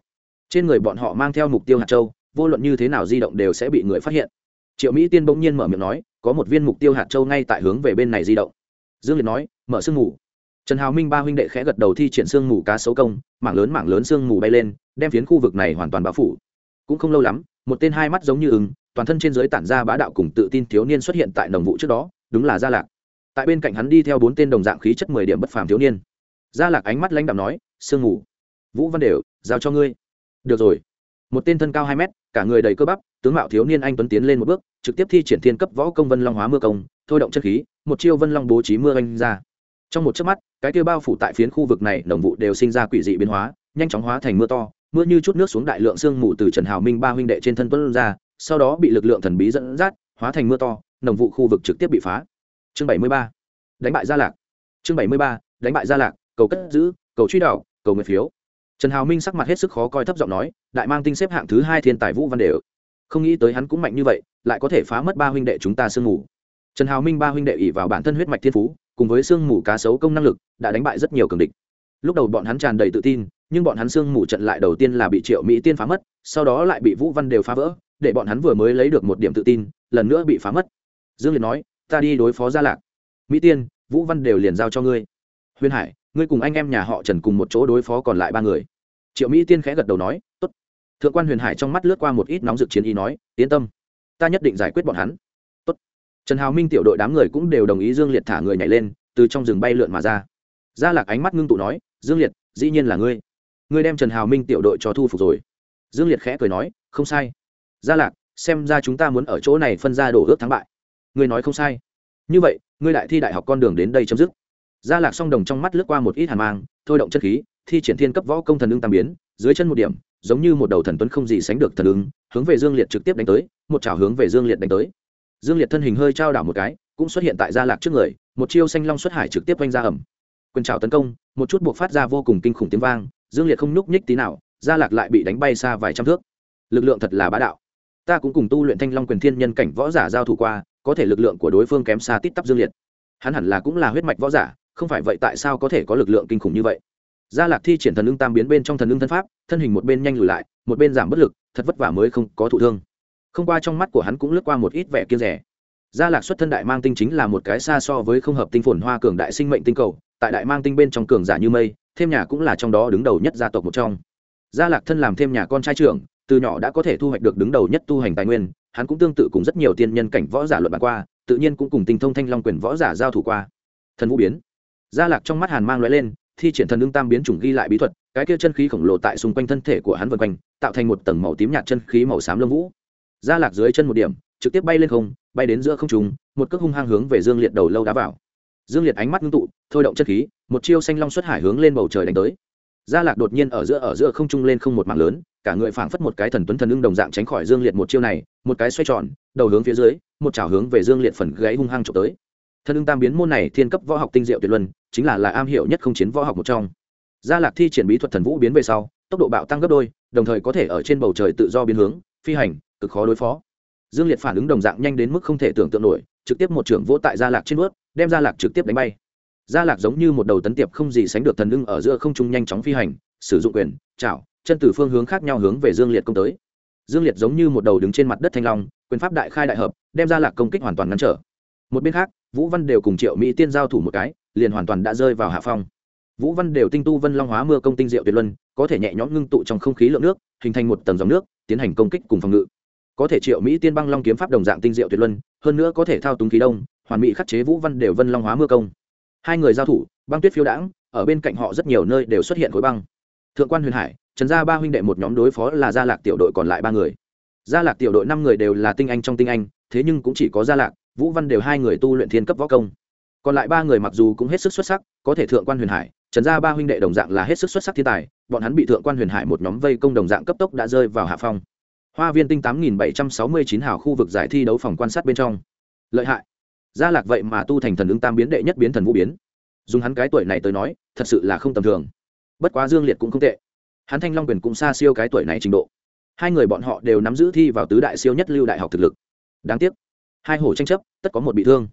Trên người bọn họ mang theo mục tiêu hạt châu, vô luận như thế nào di động đều sẽ bị người phát hiện. Triệu mỹ tiên bỗng nhiên mở miệng nói, có một viên mục tiêu hạt châu ngay tại hướng về bên này di động. Dương liệt nói, mở sương mù trần hào minh ba huynh đệ khẽ gật đầu thi triển sương mù cá sấu công, mảng lớn mảng lớn sương mù bay lên, đem phiến khu vực này hoàn toàn bao phủ. Cũng không lâu lắm, một tên hai mắt giống như ứng toàn thân trên giới tản ra bá đạo cùng tự tin thiếu niên xuất hiện tại đồng vụ trước đó, đúng là gia lạc. Tại bên cạnh hắn đi theo bốn tên đồng dạng khí chất mười điểm bất phàm thiếu niên. Gia lạc ánh mắt lãnh đạm nói, sương mù, vũ văn đều, giao cho ngươi. Được rồi. Một tên thân cao hai mét, cả người đầy cơ bắp, tướng mạo thiếu niên anh tuấn tiến lên một bước, trực tiếp thi triển thiên cấp võ công vân long hóa mưa công, thôi động chất khí, một chiêu vân long bố trí mưa anh ra trong một chớp mắt, cái kia bao phủ tại phiến khu vực này đồng vụ đều sinh ra quỷ dị biến hóa, nhanh chóng hóa thành mưa to, mưa như chút nước xuống đại lượng sương mù từ trần hào minh ba huynh đệ trên thân tuân ra, sau đó bị lực lượng thần bí dẫn dắt, hóa thành mưa to đồng vụ khu vực trực tiếp bị phá. Chương bảy mươi ba, đánh bại gia lạc. Chương bảy mươi ba, đánh bại gia lạc, cầu cất giữ, cầu truy đảo, cầu nguyện phiếu. Trần hào minh sắc mặt hết sức khó coi thấp giọng nói, đại mang tinh xếp hạng thứ hai thiên tài vũ văn đều. Không nghĩ tới hắn cũng mạnh như vậy, lại có thể phá mất ba huynh đệ chúng ta sương mù. Trần hào minh ba huynh đệ ỉ vào bản thân huyết mạch thiên phú cùng với sương mù cá sấu công năng lực, đã đánh bại rất nhiều cường địch. Lúc đầu bọn hắn tràn đầy tự tin, nhưng bọn hắn sương mù trận lại đầu tiên là bị triệu mỹ tiên phá mất, sau đó lại bị vũ văn đều phá vỡ, để bọn hắn vừa mới lấy được một điểm tự tin, lần nữa bị phá mất. Dương liệt nói, ta đi đối phó gia lạc. Mỹ tiên, vũ văn đều liền giao cho ngươi. Huyền hải, ngươi cùng anh em nhà họ trần cùng một chỗ đối phó còn lại ba người. Triệu mỹ tiên khẽ gật đầu nói t ố t thượng quan huyền hải trong mắt lướt qua một ít nóng rực chiến ý nói, yên tâm, ta nhất định giải quyết bọn hắn trần hào minh tiểu đội đám người cũng đều đồng ý dương liệt thả người nhảy lên, từ trong rừng bay lượn mà ra. Gia lạc ánh mắt ngưng tụ nói, dương liệt, dĩ nhiên là ngươi. Ngươi đem trần hào minh tiểu đội cho thu phục rồi. Dương liệt khẽ cười nói, không sai. Gia lạc, xem ra chúng ta muốn ở chỗ này phân ra đổ ước thắng bại. Ngươi nói không sai. Như vậy, ngươi đại thi đại học con đường đến đây chấm dứt. Gia lạc song đồng trong mắt lướt qua một ít hàn mang, thôi động chất khí, thi triển thiên cấp võ công thần ưng tam biến, dưới chân một điểm, giống như một đầu thần tuấn không gì sánh được thần ứng hướng về dương liệt trực tiếp đánh tới, một chảo hướng về dương liệt đánh tới dương liệt thân hình hơi trao đảo một cái, cũng xuất hiện tại gia lạc trước người, một chiêu xanh long xuất hải trực tiếp quanh ra ẩm quyền trào tấn công, một chút buộc phát ra vô cùng kinh khủng tiếng vang, dương liệt không nhúc nhích tí nào, gia lạc lại bị đánh bay xa vài trăm thước. Lực lượng thật là bá đạo. Ta cũng cùng tu luyện thanh long quyền thiên nhân cảnh võ giả giao thủ qua, có thể lực lượng của đối phương kém xa tít tắp dương liệt. Hắn hẳn là cũng là huyết mạch võ giả, không phải vậy tại sao có thể có lực lượng kinh khủng như vậy? Gia lạc thi triển thần ưng tam biến bên trong thần ưng thân pháp, thân hình một bên nhanh lùi lại, một bên giảm bất lực, thật vất vả mới không có thụ thương không qua trong mắt của hắn cũng lướt qua một ít vẻ kiêng rẻ. Gia lạc xuất thân đại mang tinh chính là một cái xa so với không hợp tinh phồn hoa cường đại sinh mệnh tinh cầu, tại đại mang tinh bên trong cường giả như mây, thêm nhà cũng là trong đó đứng đầu nhất gia tộc một trong. Gia lạc thân làm thêm nhà con trai trưởng, từ nhỏ đã có thể thu hoạch được đứng đầu nhất tu hành tài nguyên, hắn cũng tương tự cùng rất nhiều tiên nhân cảnh võ giả luận bàn qua, tự nhiên cũng cùng tinh thông thanh long quyền võ giả giao thủ qua. Thần vũ biến. Gia lạc trong mắt hàn mang loại lên, thi triển thần ưng tam biến chủng ghi lại bí thuật, cái kia chân khí khổng lồ tại xung quanh thân thể của hắn vân quanh, tạo thành một tầng màu tím nhạt chân khí màu xám lông vũ gia lạc dưới chân một điểm, trực tiếp bay lên không, bay đến giữa không trùng một cước hung hăng hướng về dương liệt đầu lâu đá vào. Dương liệt ánh mắt ngưng tụ, thôi động chất khí, một chiêu xanh long xuất hải hướng lên bầu trời đánh tới. Gia lạc đột nhiên ở giữa ở giữa không trung lên không một mạng lớn, cả người phảng phất một cái thần tuấn thần ưng đồng dạng tránh khỏi dương liệt một chiêu này, một cái xoay tròn, đầu hướng phía dưới, một chảo hướng về dương liệt phần gáy hung hăng trộm tới. Thần ưng tam biến môn này thiên cấp võ học tinh diệu tuyệt luân, chính là là am hiểu nhất không chiến võ học một trong. Gia lạc thi triển bí thuật thần vũ biến về sau, tốc độ bạo tăng gấp đôi, đồng thời có thể ở trên bầu trời tự do biến hướng, phi hành cực khó đối phó. Dương liệt phản ứng đồng dạng nhanh đến mức không thể tưởng tượng nổi, trực tiếp một trưởng vỗ tại gia lạc trên bước đem gia lạc trực tiếp đánh bay. Gia lạc giống như một đầu tấn tiệp không gì sánh được thần ưng ở giữa không trung nhanh chóng phi hành, sử dụng quyền, chảo, chân từ phương hướng khác nhau hướng về dương liệt công tới. Dương liệt giống như một đầu đứng trên mặt đất thanh long, quyền pháp đại khai đại hợp, đem gia lạc công kích hoàn toàn ngăn trở. Một bên khác, vũ văn đều cùng triệu mỹ tiên giao thủ một cái, liền hoàn toàn đã rơi vào hạ phong. Vũ văn đều tinh tu vân long hóa mưa công tinh diệu tuyệt luân, có thể nhẹ nhõm ngưng tụ trong không khí lượng nước, hình thành một tầng dòng nước, tiến hành công kích cùng phòng ngự có thể triệu mỹ tiên băng long kiếm pháp đồng dạng tinh diệu tuyệt luân, hơn nữa có thể thao túng khí đông, hoàn mỹ khắc chế vũ văn đều vân long hóa mưa công. Hai người giao thủ, băng tuyết phiêu đãng, ở bên cạnh họ rất nhiều nơi đều xuất hiện khối băng. Thượng quan huyền hải, trần gia ba huynh đệ một nhóm đối phó là gia lạc tiểu đội còn lại ba người. Gia lạc tiểu đội năm người đều là tinh anh trong tinh anh, thế nhưng cũng chỉ có gia lạc, vũ văn đều hai người tu luyện thiên cấp võ công. Còn lại ba người mặc dù cũng hết sức xuất sắc, có thể thượng quan huyền hải, trần gia ba huynh đệ đồng dạng là hết sức xuất sắc thiên tài, bọn hắn bị thượng quan huyền hải một nhóm vây công đồng dạng cấp tốc đã rơi vào hạ phong hoa viên tinh tám nghìn bảy trăm sáu mươi chín hào khu vực giải thi đấu phòng quan sát bên trong. Lợi hại. Gia lạc vậy mà tu thành thần ứng tam biến đệ nhất biến thần vũ biến. Dùng hắn cái tuổi này tới nói, thật sự là không tầm thường. Bất quá dương liệt cũng không tệ. Hắn thanh long quyền cũng xa siêu cái tuổi này trình độ. Hai người bọn họ đều nắm giữ thi vào tứ đại siêu nhất lưu đại học thực lực. Đáng tiếc, hai hổ tranh chấp, tất có một bị thương.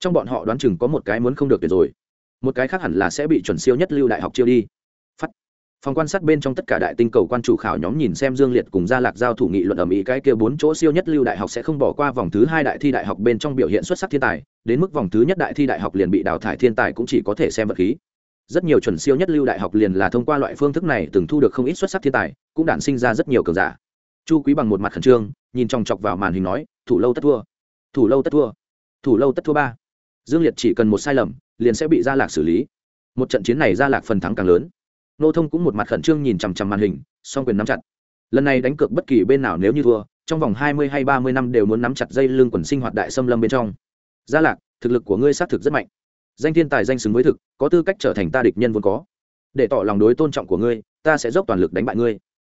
Trong bọn họ đoán chừng có một cái muốn không được tuyệt rồi. Một cái khác hẳn là sẽ bị chuẩn siêu nhất lưu đại học chiêu đi phòng quan sát bên trong tất cả đại tinh cầu quan chủ khảo nhóm nhìn xem dương liệt cùng gia lạc giao thủ nghị luận ở mỹ, cái kia bốn chỗ siêu nhất lưu đại học sẽ không bỏ qua vòng thứ hai đại thi đại học bên trong biểu hiện xuất sắc thiên tài, đến mức vòng thứ nhất đại thi đại học liền bị đào thải thiên tài cũng chỉ có thể xem vật khí. Rất nhiều chuẩn siêu nhất lưu đại học liền là thông qua loại phương thức này từng thu được không ít xuất sắc thiên tài, cũng đản sinh ra rất nhiều cường giả. Chu quý bằng một mặt khẩn trương, nhìn chòng chọc vào màn hình nói, thủ lâu tất thua, thủ lâu tất thua, thủ lâu tất thua ba. Dương liệt chỉ cần một sai lầm, liền sẽ bị gia lạc xử lý. Một trận chiến này gia lạc phần thắng càng lớn nô thông cũng một mặt khẩn trương nhìn chằm chằm màn hình, song quyền nắm chặt. Lần này đánh cược bất kỳ bên nào nếu như thua, trong vòng hai mươi hay ba mươi năm đều muốn nắm chặt dây lưng quần sinh hoạt đại xâm lâm bên trong. Gia lạc, thực lực của ngươi xác thực rất mạnh. Danh thiên tài danh xứng với thực, có tư cách trở thành ta địch nhân vốn có. Để tỏ lòng đối tôn trọng của ngươi, ta sẽ dốc toàn lực đánh bại ngươi.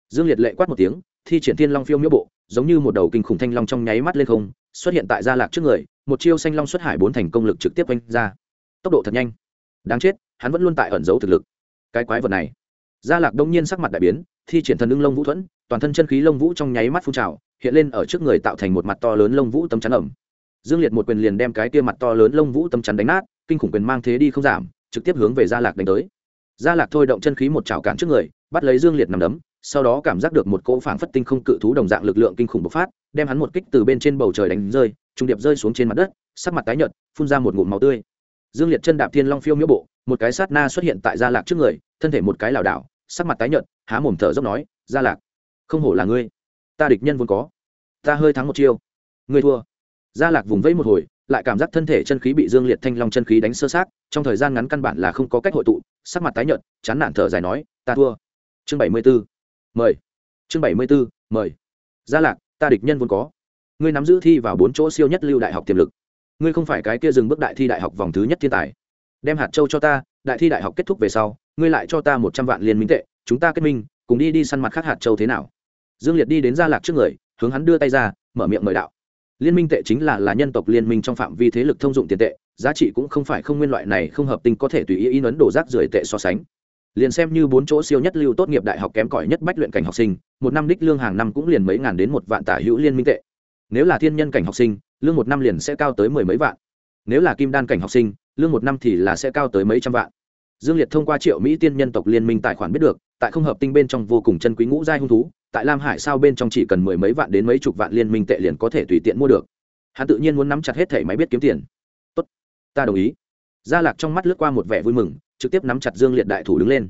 Dương liệt lệ quát một tiếng, thi triển thiên long phiêu miễu bộ, giống như một đầu kinh khủng thanh long trong nháy mắt lên không, xuất hiện tại gia lạc trước người, một chiêu xanh long xuất hải bốn thành công lực trực tiếp oanh ra. Tốc độ thật nhanh. Đáng chết, hắn vẫn luôn tại ẩn giấu thực lực cái quái vật này. Gia lạc đông nhiên sắc mặt đại biến, thi triển thần ưng lông vũ thuẫn, toàn thân chân khí lông vũ trong nháy mắt phun trào, hiện lên ở trước người tạo thành một mặt to lớn lông vũ tấm chắn ẩm. Dương liệt một quyền liền đem cái kia mặt to lớn lông vũ tấm chắn đánh nát, kinh khủng quyền mang thế đi không giảm, trực tiếp hướng về gia lạc đánh tới. Gia lạc thôi động chân khí một chảo cản trước người, bắt lấy dương liệt nằm đấm, sau đó cảm giác được một cỗ phảng phất tinh không cự thú đồng dạng lực lượng kinh khủng bộc phát, đem hắn một kích từ bên trên bầu trời đánh rơi, trung điệp rơi xuống trên mặt đất, sắc mặt tái nhợt, phun ra một ngụm máu tươi. Dương liệt chân đạp thiên long phiêu miễu bộ một cái sát na xuất hiện tại gia lạc trước người thân thể một cái lảo đảo sắc mặt tái nhợt há mồm thở dốc nói gia lạc không hổ là ngươi. Ta địch nhân vốn có. Ta hơi thắng một chiêu. Ngươi thua. Gia lạc vùng vẫy một hồi lại cảm giác thân thể chân khí bị dương liệt thanh long chân khí đánh sơ sát trong thời gian ngắn căn bản là không có cách hội tụ sắc mặt tái nhợt chán nản thở dài nói ta thua. Chương bảy mươi 74. mời. Chương bảy mươi 74, mời. Gia lạc ta địch nhân vốn có. Ngươi nắm giữ thi vào bốn chỗ siêu nhất lưu đại học tiềm lực. Ngươi không phải cái kia dừng bước đại thi đại học vòng thứ nhất thiên tài đem hạt châu cho ta, đại thi đại học kết thúc về sau, ngươi lại cho ta một trăm vạn liên minh tệ, chúng ta kết minh, cùng đi đi săn mặt khác hạt châu thế nào? Dương liệt đi đến gia lạc trước người, hướng hắn đưa tay ra, mở miệng mời đạo. Liên minh tệ chính là là nhân tộc liên minh trong phạm vi thế lực thông dụng tiền tệ, giá trị cũng không phải không nguyên loại này không hợp tình có thể tùy ý in ấn đồ rác rưởi tệ so sánh. Liền xem như bốn chỗ siêu nhất lưu tốt nghiệp đại học kém cỏi nhất bách luyện cảnh học sinh, một năm đích lương hàng năm cũng liền mấy ngàn đến một vạn tả hữu liên minh tệ. Nếu là thiên nhân cảnh học sinh, lương một năm liền sẽ cao tới mười mấy vạn. Nếu là kim đan cảnh học sinh lương một năm thì là sẽ cao tới mấy trăm vạn. Dương liệt thông qua triệu mỹ tiên nhân tộc liên minh tài khoản biết được, tại không hợp tinh bên trong vô cùng chân quý ngũ giai hung thú, tại lam hải sao bên trong chỉ cần mười mấy vạn đến mấy chục vạn liên minh tệ liền có thể tùy tiện mua được. Hắn tự nhiên muốn nắm chặt hết thẻ máy biết kiếm tiền. Tốt, ta đồng ý. Gia lạc trong mắt lướt qua một vẻ vui mừng, trực tiếp nắm chặt dương liệt đại thủ đứng lên.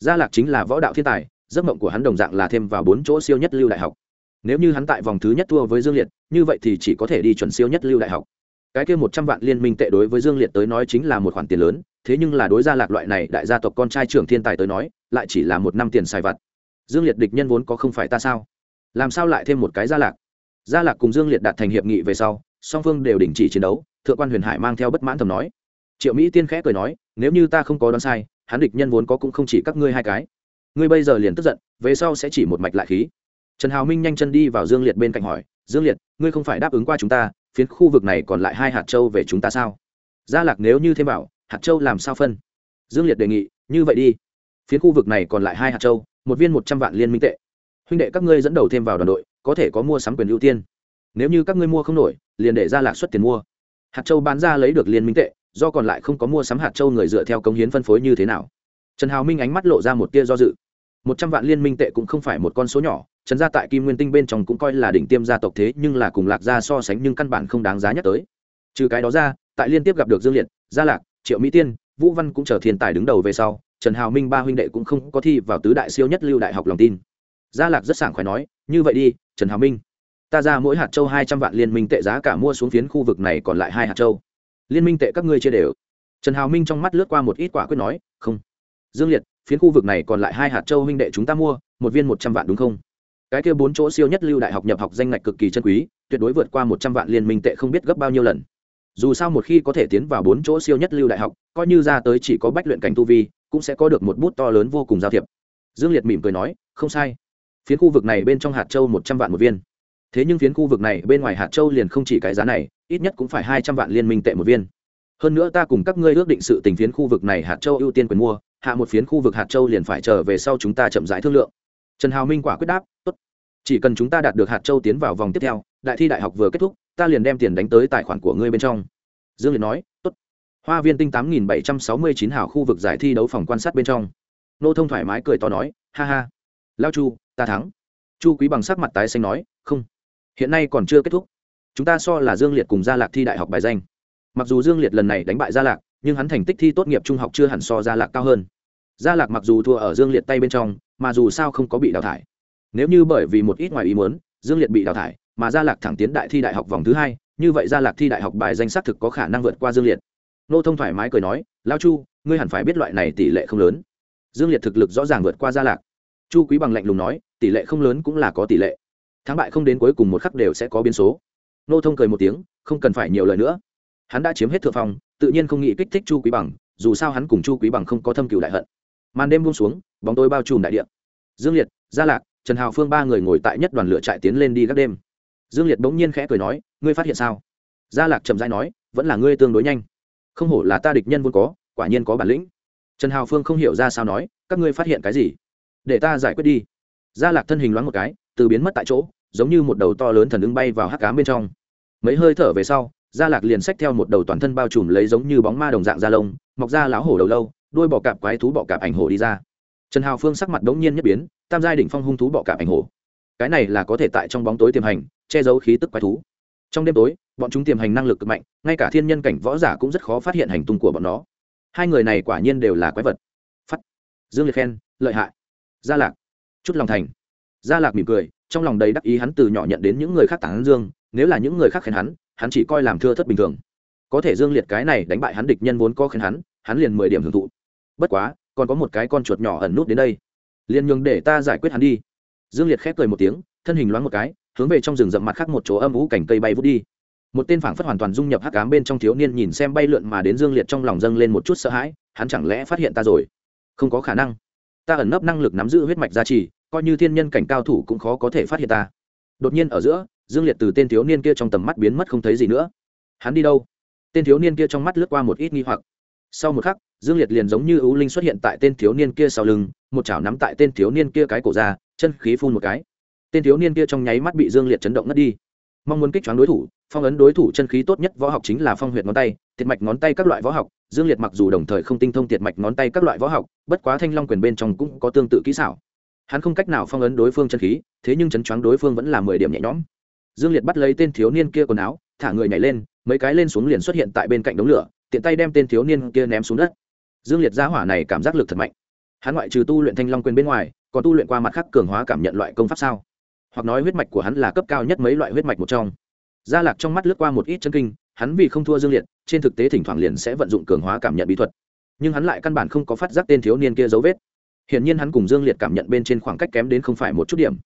Gia lạc chính là võ đạo thiên tài, giấc mộng của hắn đồng dạng là thêm vào bốn chỗ siêu nhất lưu đại học. Nếu như hắn tại vòng thứ nhất thua với dương liệt, như vậy thì chỉ có thể đi chuẩn siêu nhất lưu đại học cái kia một trăm vạn liên minh tệ đối với dương liệt tới nói chính là một khoản tiền lớn, thế nhưng là đối gia lạc loại này đại gia tộc con trai trưởng thiên tài tới nói, lại chỉ là một năm tiền xài vặt. Dương liệt địch nhân vốn có không phải ta sao? Làm sao lại thêm một cái gia lạc? Gia lạc cùng dương liệt đạt thành hiệp nghị về sau, song phương đều đình chỉ chiến đấu, thượng quan huyền hải mang theo bất mãn thầm nói. Triệu mỹ tiên khẽ cười nói, nếu như ta không có đoán sai, hắn địch nhân vốn có cũng không chỉ các ngươi hai cái. Ngươi bây giờ liền tức giận, về sau sẽ chỉ một mạch lại khí. Trần hào minh nhanh chân đi vào dương liệt bên cạnh hỏi, dương liệt, ngươi không phải đáp ứng qua chúng ta phiến khu vực này còn lại hai hạt châu về chúng ta sao? Gia lạc nếu như thêm bảo hạt châu làm sao phân? Dương liệt đề nghị, như vậy đi. Phiến khu vực này còn lại hai hạt châu, một viên một trăm vạn liên minh tệ. Huynh đệ các ngươi dẫn đầu thêm vào đoàn đội, có thể có mua sắm quyền ưu tiên. Nếu như các ngươi mua không nổi, liền để gia lạc xuất tiền mua. Hạt châu bán ra lấy được liên minh tệ, do còn lại không có mua sắm hạt châu người dựa theo công hiến phân phối như thế nào? Trần hào minh ánh mắt lộ ra một tia do dự. Một trăm vạn liên minh tệ cũng không phải một con số nhỏ trần gia tại kim nguyên tinh bên trong cũng coi là đỉnh tiêm gia tộc thế, nhưng là cùng lạc gia so sánh nhưng căn bản không đáng giá nhắc tới. Trừ cái đó ra, tại liên tiếp gặp được dương liệt, gia lạc, triệu mỹ tiên, vũ văn cũng trở thiên tài đứng đầu về sau, trần hào minh ba huynh đệ cũng không có thi vào tứ đại siêu nhất lưu đại học lòng tin. Gia lạc rất sảng khoái nói, như vậy đi, trần hào minh, ta ra mỗi hạt châu hai trăm vạn liên minh tệ giá cả mua xuống phiến khu vực này còn lại hai hạt châu. Liên minh tệ các ngươi chia đều. Trần hào minh trong mắt lướt qua một ít quả quyết nói, không. Dương liệt, phiến khu vực này còn lại hai hạt châu huynh đệ chúng ta mua, một viên một trăm vạn đúng không? Cái kia bốn chỗ siêu nhất lưu đại học nhập học danh ngạch cực kỳ chân quý, tuyệt đối vượt qua một trăm vạn liên minh tệ không biết gấp bao nhiêu lần. Dù sao một khi có thể tiến vào bốn chỗ siêu nhất lưu đại học, coi như ra tới chỉ có bách luyện cảnh tu vi, cũng sẽ có được một bút to lớn vô cùng giao thiệp. Dương liệt mỉm cười nói, không sai. Phiến khu vực này bên trong hạt châu một trăm vạn một viên. Thế nhưng phiến khu vực này bên ngoài hạt châu liền không chỉ cái giá này, ít nhất cũng phải hai trăm vạn liên minh tệ một viên. Hơn nữa ta cùng các ngươi ước định sự tình phiến khu vực này hạt châu ưu tiên quyền mua, hạ một phiến khu vực hạt châu liền phải trở về sau chúng ta chậm rãi thương lượng trần hào minh quả quyết đáp, tốt. Chỉ cần chúng ta đạt được hạt châu tiến vào vòng tiếp theo, đại thi đại học vừa kết thúc, ta liền đem tiền đánh tới tài khoản của ngươi bên trong. Dương liệt nói, tốt. Hoa viên tinh tám nghìn bảy trăm sáu mươi chín hào khu vực giải thi đấu phòng quan sát bên trong. Nô thông thoải mái cười to nói, ha ha. Lao chu, ta thắng. Chu quý bằng sắc mặt tái xanh nói, không. Hiện nay còn chưa kết thúc. Chúng ta so là dương liệt cùng gia lạc thi đại học bài danh. Mặc dù dương liệt lần này đánh bại gia lạc, nhưng hắn thành tích thi tốt nghiệp trung học chưa hẳn so gia lạc cao hơn gia lạc mặc dù thua ở dương liệt tay bên trong, mà dù sao không có bị đào thải. Nếu như bởi vì một ít ngoài ý muốn, dương liệt bị đào thải, mà gia lạc thẳng tiến đại thi đại học vòng thứ hai, như vậy gia lạc thi đại học bài danh xác thực có khả năng vượt qua dương liệt. Nô thông thoải mái cười nói lao chu, ngươi hẳn phải biết loại này tỷ lệ không lớn. Dương liệt thực lực rõ ràng vượt qua gia lạc. Chu quý bằng lạnh lùng nói, tỷ lệ không lớn cũng là có tỷ lệ. Thắng bại không đến cuối cùng một khắc đều sẽ có biến số. Nô thông cười một tiếng, không cần phải nhiều lời nữa. Hắn đã chiếm hết thượng phong, tự nhiên không nghĩ kích thích chu quý bằng, dù sao hắn cùng chu quý bằng không có thâm cựu đại hận màn đêm buông xuống, bóng tối bao trùm đại điện dương liệt, gia lạc, trần hào phương ba người ngồi tại nhất đoàn lửa trại tiến lên đi các đêm. Dương liệt bỗng nhiên khẽ cười nói, ngươi phát hiện sao? Gia lạc trầm dai nói, vẫn là ngươi tương đối nhanh. Không hổ là ta địch nhân vốn có, quả nhiên có bản lĩnh. Trần hào phương không hiểu ra sao nói, các ngươi phát hiện cái gì? Để ta giải quyết đi. Gia lạc thân hình loáng một cái, từ biến mất tại chỗ, giống như một đầu to lớn thần ứng bay vào hắc cám bên trong. Mấy hơi thở về sau, gia lạc liền xách theo một đầu toàn thân bao trùm lấy giống như bóng ma đồng dạng da lông, mọc ra láo hổ đầu lâu đôi bọ cạp quái thú bọ cạp ảnh hổ đi ra. Trần hào phương sắc mặt đống nhiên nhất biến, tam giai đỉnh phong hung thú bọ cạp ảnh hổ. Cái này là có thể tại trong bóng tối tiềm hành, che giấu khí tức quái thú. Trong đêm tối, bọn chúng tiềm hành năng lực cực mạnh, ngay cả thiên nhân cảnh võ giả cũng rất khó phát hiện hành tung của bọn nó. Hai người này quả nhiên đều là quái vật. Phát. Dương liệt khen, lợi hại. Gia lạc. Chút lòng thành. Gia lạc mỉm cười, trong lòng đầy đắc ý hắn từ nhỏ nhận đến những người khác tán dương, nếu là những người khác khen hắn hắn chỉ coi làm thưa thất bình thường. Có thể dương liệt cái này đánh bại hắn địch nhân vốn có khen hắn hắn liền mười điểm hưởng thụ bất quá, còn có một cái con chuột nhỏ ẩn nút đến đây. Liền nhường để ta giải quyết hắn đi. Dương liệt khép cười một tiếng, thân hình loáng một cái, hướng về trong rừng rậm mặt khác một chỗ âm ú cảnh cây bay vút đi. Một tên phảng phất hoàn toàn dung nhập hắc cám bên trong thiếu niên nhìn xem bay lượn mà đến dương liệt trong lòng dâng lên một chút sợ hãi, hắn chẳng lẽ phát hiện ta rồi? Không có khả năng. Ta ẩn nấp năng lực nắm giữ huyết mạch gia trì, coi như thiên nhân cảnh cao thủ cũng khó có thể phát hiện ta. Đột nhiên ở giữa, dương liệt từ tên thiếu niên kia trong tầm mắt biến mất không thấy gì nữa. Hắn đi đâu? Tên thiếu niên kia trong mắt lướt qua một ít nghi hoặc. Sau một khắc dương liệt liền giống như ưu linh xuất hiện tại tên thiếu niên kia sau lưng, một chảo nắm tại tên thiếu niên kia cái cổ ra, chân khí phun một cái. Tên thiếu niên kia trong nháy mắt bị dương liệt chấn động ngất đi. Mong muốn kích choáng đối thủ, phong ấn đối thủ chân khí tốt nhất võ học chính là phong huyệt ngón tay, tiệt mạch ngón tay các loại võ học, dương liệt mặc dù đồng thời không tinh thông tiệt mạch ngón tay các loại võ học, bất quá thanh long quyền bên trong cũng có tương tự kỹ xảo. Hắn không cách nào phong ấn đối phương chân khí, thế nhưng chấn choáng đối phương vẫn là mười điểm nhẹ nhõm. Dương liệt bắt lấy tên thiếu niên kia quần áo, thả người nhảy lên, mấy cái lên xuống liền xuất hiện tại bên cạnh đống lửa, tiện tay đem tên thiếu niên kia ném xuống đất dương liệt gia hỏa này cảm giác lực thật mạnh. Hắn ngoại trừ tu luyện thanh long quyền bên ngoài, còn tu luyện qua mặt khác cường hóa cảm nhận loại công pháp sao? Hoặc nói huyết mạch của hắn là cấp cao nhất mấy loại huyết mạch một trong. Gia lạc trong mắt lướt qua một ít chân kinh, hắn vì không thua dương liệt, trên thực tế thỉnh thoảng liền sẽ vận dụng cường hóa cảm nhận bí thuật. Nhưng hắn lại căn bản không có phát giác tên thiếu niên kia dấu vết. Hiển nhiên hắn cùng dương liệt cảm nhận bên trên khoảng cách kém đến không phải một chút điểm.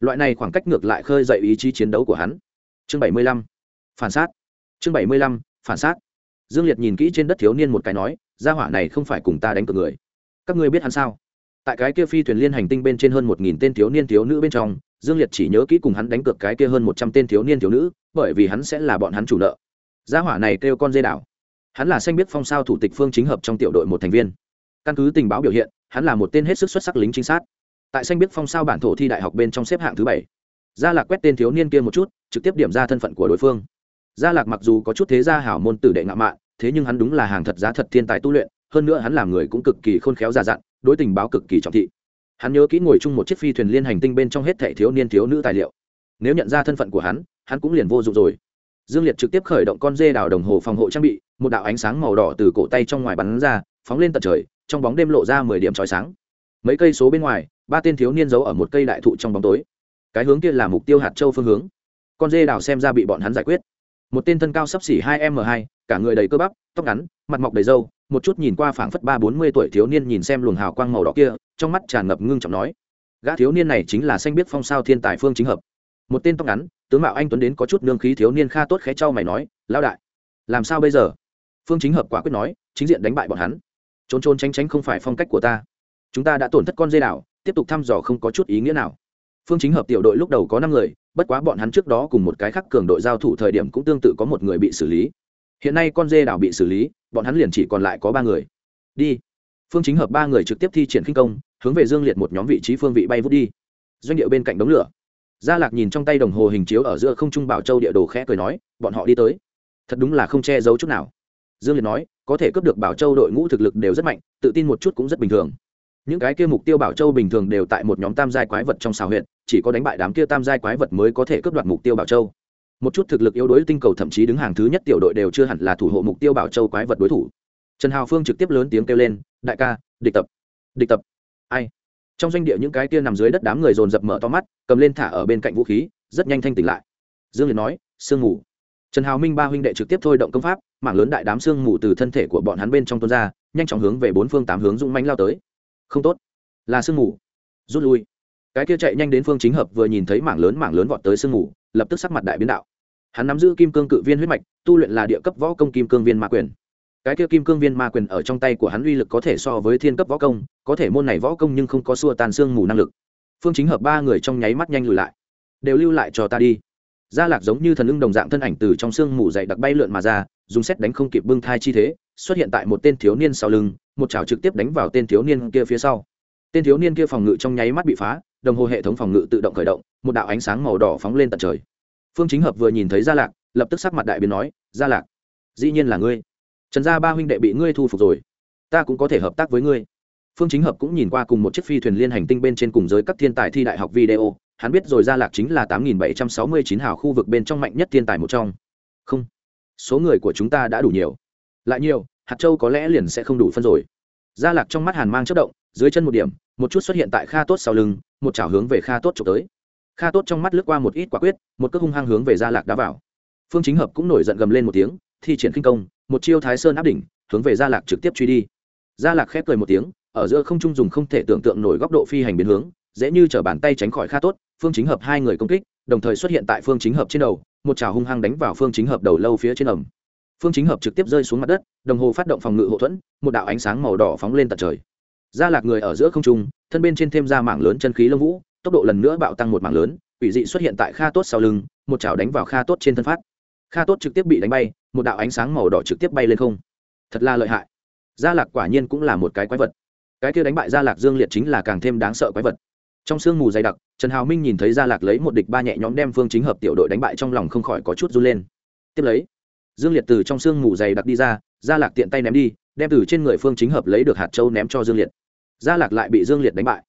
Loại này khoảng cách ngược lại khơi dậy ý chí chiến đấu của hắn. Chương bảy mươi lăm, phản sát. Chương bảy mươi lăm, phản sát. Dương liệt nhìn kỹ trên đất thiếu niên một cái nói gia hỏa này không phải cùng ta đánh cược người. Các ngươi biết hắn sao? Tại cái kia phi thuyền liên hành tinh bên trên hơn một nghìn tên thiếu niên thiếu nữ bên trong, dương liệt chỉ nhớ kỹ cùng hắn đánh cược cái kia hơn một trăm tên thiếu niên thiếu nữ, bởi vì hắn sẽ là bọn hắn chủ nợ. Gia hỏa này kêu con dê đảo. Hắn là xanh biết phong sao thủ tịch phương chính hợp trong tiểu đội một thành viên. Căn cứ tình báo biểu hiện, hắn là một tên hết sức xuất sắc lính trinh sát. Tại xanh biết phong sao bản thổ thi đại học bên trong xếp hạng thứ bảy. Gia lạc quét tên thiếu niên kia một chút, trực tiếp điểm ra thân phận của đối phương. Gia lạc mặc dù có chút thế gia hảo môn tử đệ ngạo mạn thế nhưng hắn đúng là hàng thật giá thật thiên tài tu luyện, hơn nữa hắn làm người cũng cực kỳ khôn khéo già dặn, đối tình báo cực kỳ trọng thị. Hắn nhớ kỹ ngồi chung một chiếc phi thuyền liên hành tinh bên trong hết thẻ thiếu niên thiếu nữ tài liệu. Nếu nhận ra thân phận của hắn hắn cũng liền vô dụng rồi. Dương liệt trực tiếp khởi động con dê đào đồng hồ phòng hộ trang bị, một đạo ánh sáng màu đỏ từ cổ tay trong ngoài bắn ra, phóng lên tận trời, trong bóng đêm lộ ra mười điểm trói sáng. Mấy cây số bên ngoài, ba tên thiếu niên giấu ở một cây đại thụ trong bóng tối. Cái hướng kia là mục tiêu hạt châu phương hướng. Con dê đào xem ra bị bọn hắn giải quyết một tên thân cao sấp xỉ hai m hai, cả người đầy cơ bắp, tóc ngắn, mặt mọc đầy râu, một chút nhìn qua phảng phất ba bốn mươi tuổi thiếu niên nhìn xem luồng hào quang màu đỏ kia, trong mắt tràn ngập ngưng trọng nói, gã thiếu niên này chính là xanh biết phong sao thiên tài phương chính hợp. Một tên tóc ngắn, tướng mạo anh tuấn đến có chút nương khí thiếu niên kha tốt khé trao mày nói, lão đại, làm sao bây giờ? Phương chính hợp quả quyết nói, chính diện đánh bại bọn hắn. Trốn trốn tránh tránh không phải phong cách của ta. Chúng ta đã tổn thất con dây đảo, tiếp tục thăm dò không có chút ý nghĩa nào. Phương chính hợp tiểu đội lúc đầu có năm người bất quá bọn hắn trước đó cùng một cái khác cường đội giao thủ thời điểm cũng tương tự có một người bị xử lý. Hiện nay con dê đảo bị xử lý, bọn hắn liền chỉ còn lại có ba người. Đi. Phương chính hợp ba người trực tiếp thi triển khinh công, hướng về dương liệt một nhóm vị trí phương vị bay vút đi. Doanh điệu bên cạnh đống lửa. Gia lạc nhìn trong tay đồng hồ hình chiếu ở giữa không trung bảo châu địa đồ khẽ cười nói, bọn họ đi tới. Thật đúng là không che giấu chút nào. Dương liệt nói, có thể cướp được bảo châu đội ngũ thực lực đều rất mạnh, tự tin một chút cũng rất bình thường những cái kia mục tiêu bảo châu bình thường đều tại một nhóm tam giai quái vật trong xào huyện chỉ có đánh bại đám kia tam giai quái vật mới có thể cướp đoạt mục tiêu bảo châu. Một chút thực lực yếu đuối tinh cầu thậm chí đứng hàng thứ nhất tiểu đội đều chưa hẳn là thủ hộ mục tiêu bảo châu quái vật đối thủ. Trần hào phương trực tiếp lớn tiếng kêu lên, đại ca, địch tập địch tập. Ai? Trong doanh địa những cái kia nằm dưới đất đám người dồn dập mở to mắt, cầm lên thả ở bên cạnh vũ khí, rất nhanh thanh tỉnh lại. Dương liệt nói, sương mù. Trần hào minh ba huynh đệ trực tiếp thôi động công pháp, mảng lớn đại đám sương mù từ thân thể của bọn hắn bên trong tuôn ra, nhanh chóng hướng về bốn phương tám hướng dũng mánh lao tới không tốt. Là sương mù. Rút lui. Cái kia chạy nhanh đến phương chính hợp vừa nhìn thấy mảng lớn mảng lớn vọt tới sương mù, lập tức sắc mặt đại biến đạo. Hắn nắm giữ kim cương cự viên huyết mạch, tu luyện là địa cấp võ công kim cương viên ma quyền. Cái kia kim cương viên ma quyền ở trong tay của hắn uy lực có thể so với thiên cấp võ công, có thể môn này võ công nhưng không có xua tàn xương mù năng lực. Phương chính hợp ba người trong nháy mắt nhanh lùi lại. Đều lưu lại cho ta đi. Gia lạc giống như thần ưng đồng dạng thân ảnh từ trong xương mù dậy đặc bay lượn mà ra, dùng xét đánh không kịp bưng thai chi thế, xuất hiện tại một tên thiếu niên sau lưng một chảo trực tiếp đánh vào tên thiếu niên kia phía sau. Tên thiếu niên kia phòng ngự trong nháy mắt bị phá, đồng hồ hệ thống phòng ngự tự động khởi động, một đạo ánh sáng màu đỏ phóng lên tận trời. Phương chính hợp vừa nhìn thấy gia lạc, lập tức sắc mặt đại biến nói, gia lạc, dĩ nhiên là ngươi. Trần gia ba huynh đệ bị ngươi thu phục rồi. Ta cũng có thể hợp tác với ngươi. Phương chính hợp cũng nhìn qua cùng một chiếc phi thuyền liên hành tinh bên trên cùng giới các thiên tài thi đại học video, hắn biết rồi gia lạc chính là tám nghìn bảy trăm sáu mươi chín hào khu vực bên trong mạnh nhất thiên tài một trong. Không, số người của chúng ta đã đủ nhiều. Lại nhiều hạt châu có lẽ liền sẽ không đủ phân rồi. Gia lạc trong mắt hàn mang chất động, dưới chân một điểm, một chút xuất hiện tại kha tốt sau lưng, một chảo hướng về kha tốt trộm tới. Kha tốt trong mắt lướt qua một ít quả quyết, một cước hung hăng hướng về gia lạc đá vào. Phương chính hợp cũng nổi giận gầm lên một tiếng, thi triển khinh công, một chiêu thái sơn áp đỉnh, hướng về gia lạc trực tiếp truy đi. Gia lạc khép cười một tiếng, ở giữa không trung dùng không thể tưởng tượng nổi góc độ phi hành biến hướng, dễ như chở bàn tay tránh khỏi kha tốt, phương chính hợp hai người công kích, đồng thời xuất hiện tại phương chính hợp trên đầu, một trào hung hăng đánh vào phương chính hợp đầu lâu phía trên ẩm phương chính hợp trực tiếp rơi xuống mặt đất, đồng hồ phát động phòng ngự hậu thuẫn, một đạo ánh sáng màu đỏ phóng lên tận trời. Gia lạc người ở giữa không trung, thân bên trên thêm ra mảng lớn chân khí lông vũ, tốc độ lần nữa bạo tăng một mảng lớn, quỷ dị xuất hiện tại kha tốt sau lưng, một chảo đánh vào kha tốt trên thân phát. Kha tốt trực tiếp bị đánh bay, một đạo ánh sáng màu đỏ trực tiếp bay lên không. Thật là lợi hại. Gia lạc quả nhiên cũng là một cái quái vật. Cái kia đánh bại gia lạc dương liệt chính là càng thêm đáng sợ quái vật. Trong sương mù dày đặc, trần hào minh nhìn thấy gia lạc lấy một địch ba nhẹ nhõm đem phương chính hợp tiểu đội đánh bại trong lòng không khỏi có chút run lên. Tiếp lấy dương liệt từ trong sương mù dày đặc đi ra, gia lạc tiện tay ném đi, đem từ trên người phương chính hợp lấy được hạt châu ném cho dương liệt. Gia lạc lại bị dương liệt đánh bại.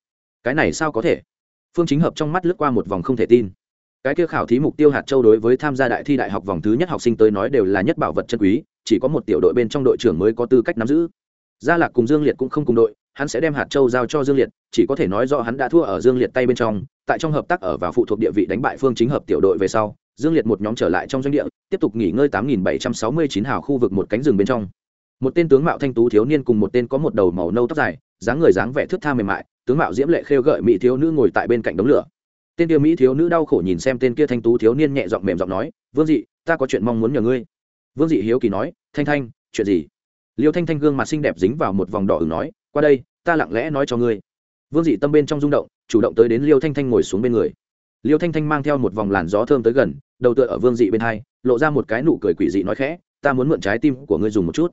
Cái này sao có thể? Phương chính hợp trong mắt lướt qua một vòng không thể tin. Cái kia khảo thí mục tiêu hạt châu đối với tham gia đại thi đại học vòng thứ nhất học sinh tới nói đều là nhất bảo vật chân quý, chỉ có một tiểu đội bên trong đội trưởng mới có tư cách nắm giữ. Gia lạc cùng dương liệt cũng không cùng đội, hắn sẽ đem hạt châu giao cho dương liệt, chỉ có thể nói do hắn đã thua ở dương liệt tay bên trong, tại trong hợp tác ở và phụ thuộc địa vị đánh bại phương chính hợp tiểu đội về sau dương liệt một nhóm trở lại trong doanh địa, tiếp tục nghỉ ngơi tám nghìn bảy trăm sáu mươi chín hào khu vực một cánh rừng bên trong. Một tên tướng mạo thanh tú thiếu niên cùng một tên có một đầu màu nâu tóc dài, dáng người dáng vẻ thước tha mềm mại, tướng mạo diễm lệ khêu gợi mỹ thiếu nữ ngồi tại bên cạnh đống lửa. Tên kia mỹ thiếu nữ đau khổ nhìn xem tên kia thanh tú thiếu niên nhẹ giọng mềm giọng nói, vương dị, ta có chuyện mong muốn nhờ ngươi. Vương dị hiếu kỳ nói, thanh thanh, chuyện gì? Liêu thanh thanh gương mặt xinh đẹp dính vào một vòng đỏ ửng nói, qua đây, ta lặng lẽ nói cho ngươi. Vương dị tâm bên trong rung động, chủ động tới đến liêu thanh thanh ngồi xuống bên người liêu thanh thanh mang theo một vòng làn gió thơm tới gần, đầu tựa ở vương dị bên hai, lộ ra một cái nụ cười quỷ dị nói khẽ, ta muốn mượn trái tim của ngươi dùng một chút.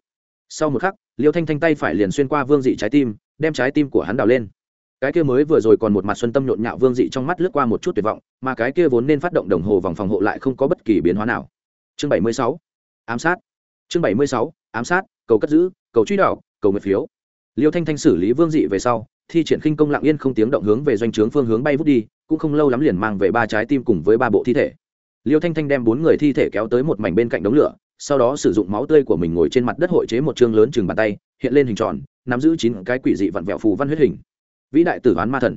Sau một khắc, liêu thanh thanh tay phải liền xuyên qua vương dị trái tim, đem trái tim của hắn đào lên. Cái kia mới vừa rồi còn một mặt xuân tâm nhộn nhạo vương dị trong mắt lướt qua một chút tuyệt vọng, mà cái kia vốn nên phát động đồng hồ vòng phòng hộ lại không có bất kỳ biến hóa nào. Chương bảy mươi sáu, ám sát. Chương bảy mươi sáu, ám sát, cầu cất giữ, cầu truy đảo, cầu nguyệt phiếu. Liêu thanh thanh xử lý vương dị về sau, thi triển khinh công lặng yên không tiếng động hướng về doanh trướng phương hướng bay vút đi cũng không lâu lắm liền mang về ba trái tim cùng với ba bộ thi thể. Liêu thanh thanh đem bốn người thi thể kéo tới một mảnh bên cạnh đống lửa, sau đó sử dụng máu tươi của mình ngồi trên mặt đất hội chế một chương lớn chừng bàn tay, hiện lên hình tròn, nắm giữ chín cái quỷ dị vặn vẹo phù văn huyết hình. Vĩ đại tử oán ma thần.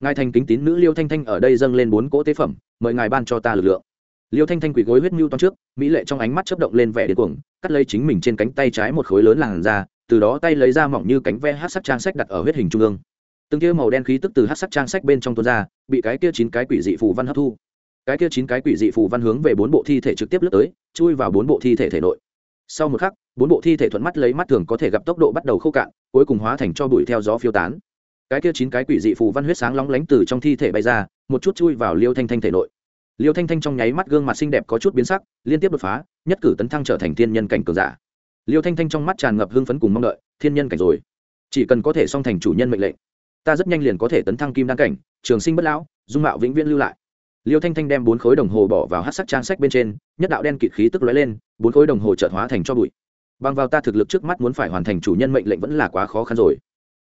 Ngài thành kính tín nữ liêu thanh thanh ở đây dâng lên bốn cỗ tế phẩm, mời ngài ban cho ta lực lượng. Liêu thanh thanh quỷ gối huyết mưu toan trước, mỹ lệ trong ánh mắt chấp động lên vẻ điên cuồng, cắt lấy chính mình trên cánh tay trái một khối lớn làn da, từ đó tay lấy ra mỏng như cánh ve hát sắc trang sách đặt ở huyết hình trung ương từng kia màu đen khí tức từ hát sắc trang sách bên trong tuôn ra, bị cái kia chín cái quỷ dị phù văn hấp thu. Cái kia chín cái quỷ dị phù văn hướng về bốn bộ thi thể trực tiếp lướt tới, chui vào bốn bộ thi thể thể nội. Sau một khắc, bốn bộ thi thể thuận mắt lấy mắt thường có thể gặp tốc độ bắt đầu khô cạn, cuối cùng hóa thành cho bụi theo gió phiêu tán. Cái kia chín cái quỷ dị phù văn huyết sáng lóng lánh từ trong thi thể bay ra, một chút chui vào liêu thanh thanh thể nội. Liêu thanh thanh trong nháy mắt gương mặt xinh đẹp có chút biến sắc, liên tiếp đột phá, nhất cử tấn thăng trở thành thiên nhân cảnh cường giả. Liêu thanh thanh trong mắt tràn ngập hưng phấn cùng mong đợi, thiên nhân cảnh rồi. Chỉ cần có thể song thành chủ nhân mệnh lệnh ta rất nhanh liền có thể tấn thăng kim đăng cảnh, trường sinh bất lão, dung mạo vĩnh viễn lưu lại. Liêu thanh thanh đem bốn khối đồng hồ bỏ vào hát sắc trang sách bên trên, nhất đạo đen kịt khí tức lóe lên, bốn khối đồng hồ chợt hóa thành cho bụi. Bằng vào ta thực lực trước mắt muốn phải hoàn thành chủ nhân mệnh lệnh vẫn là quá khó khăn rồi.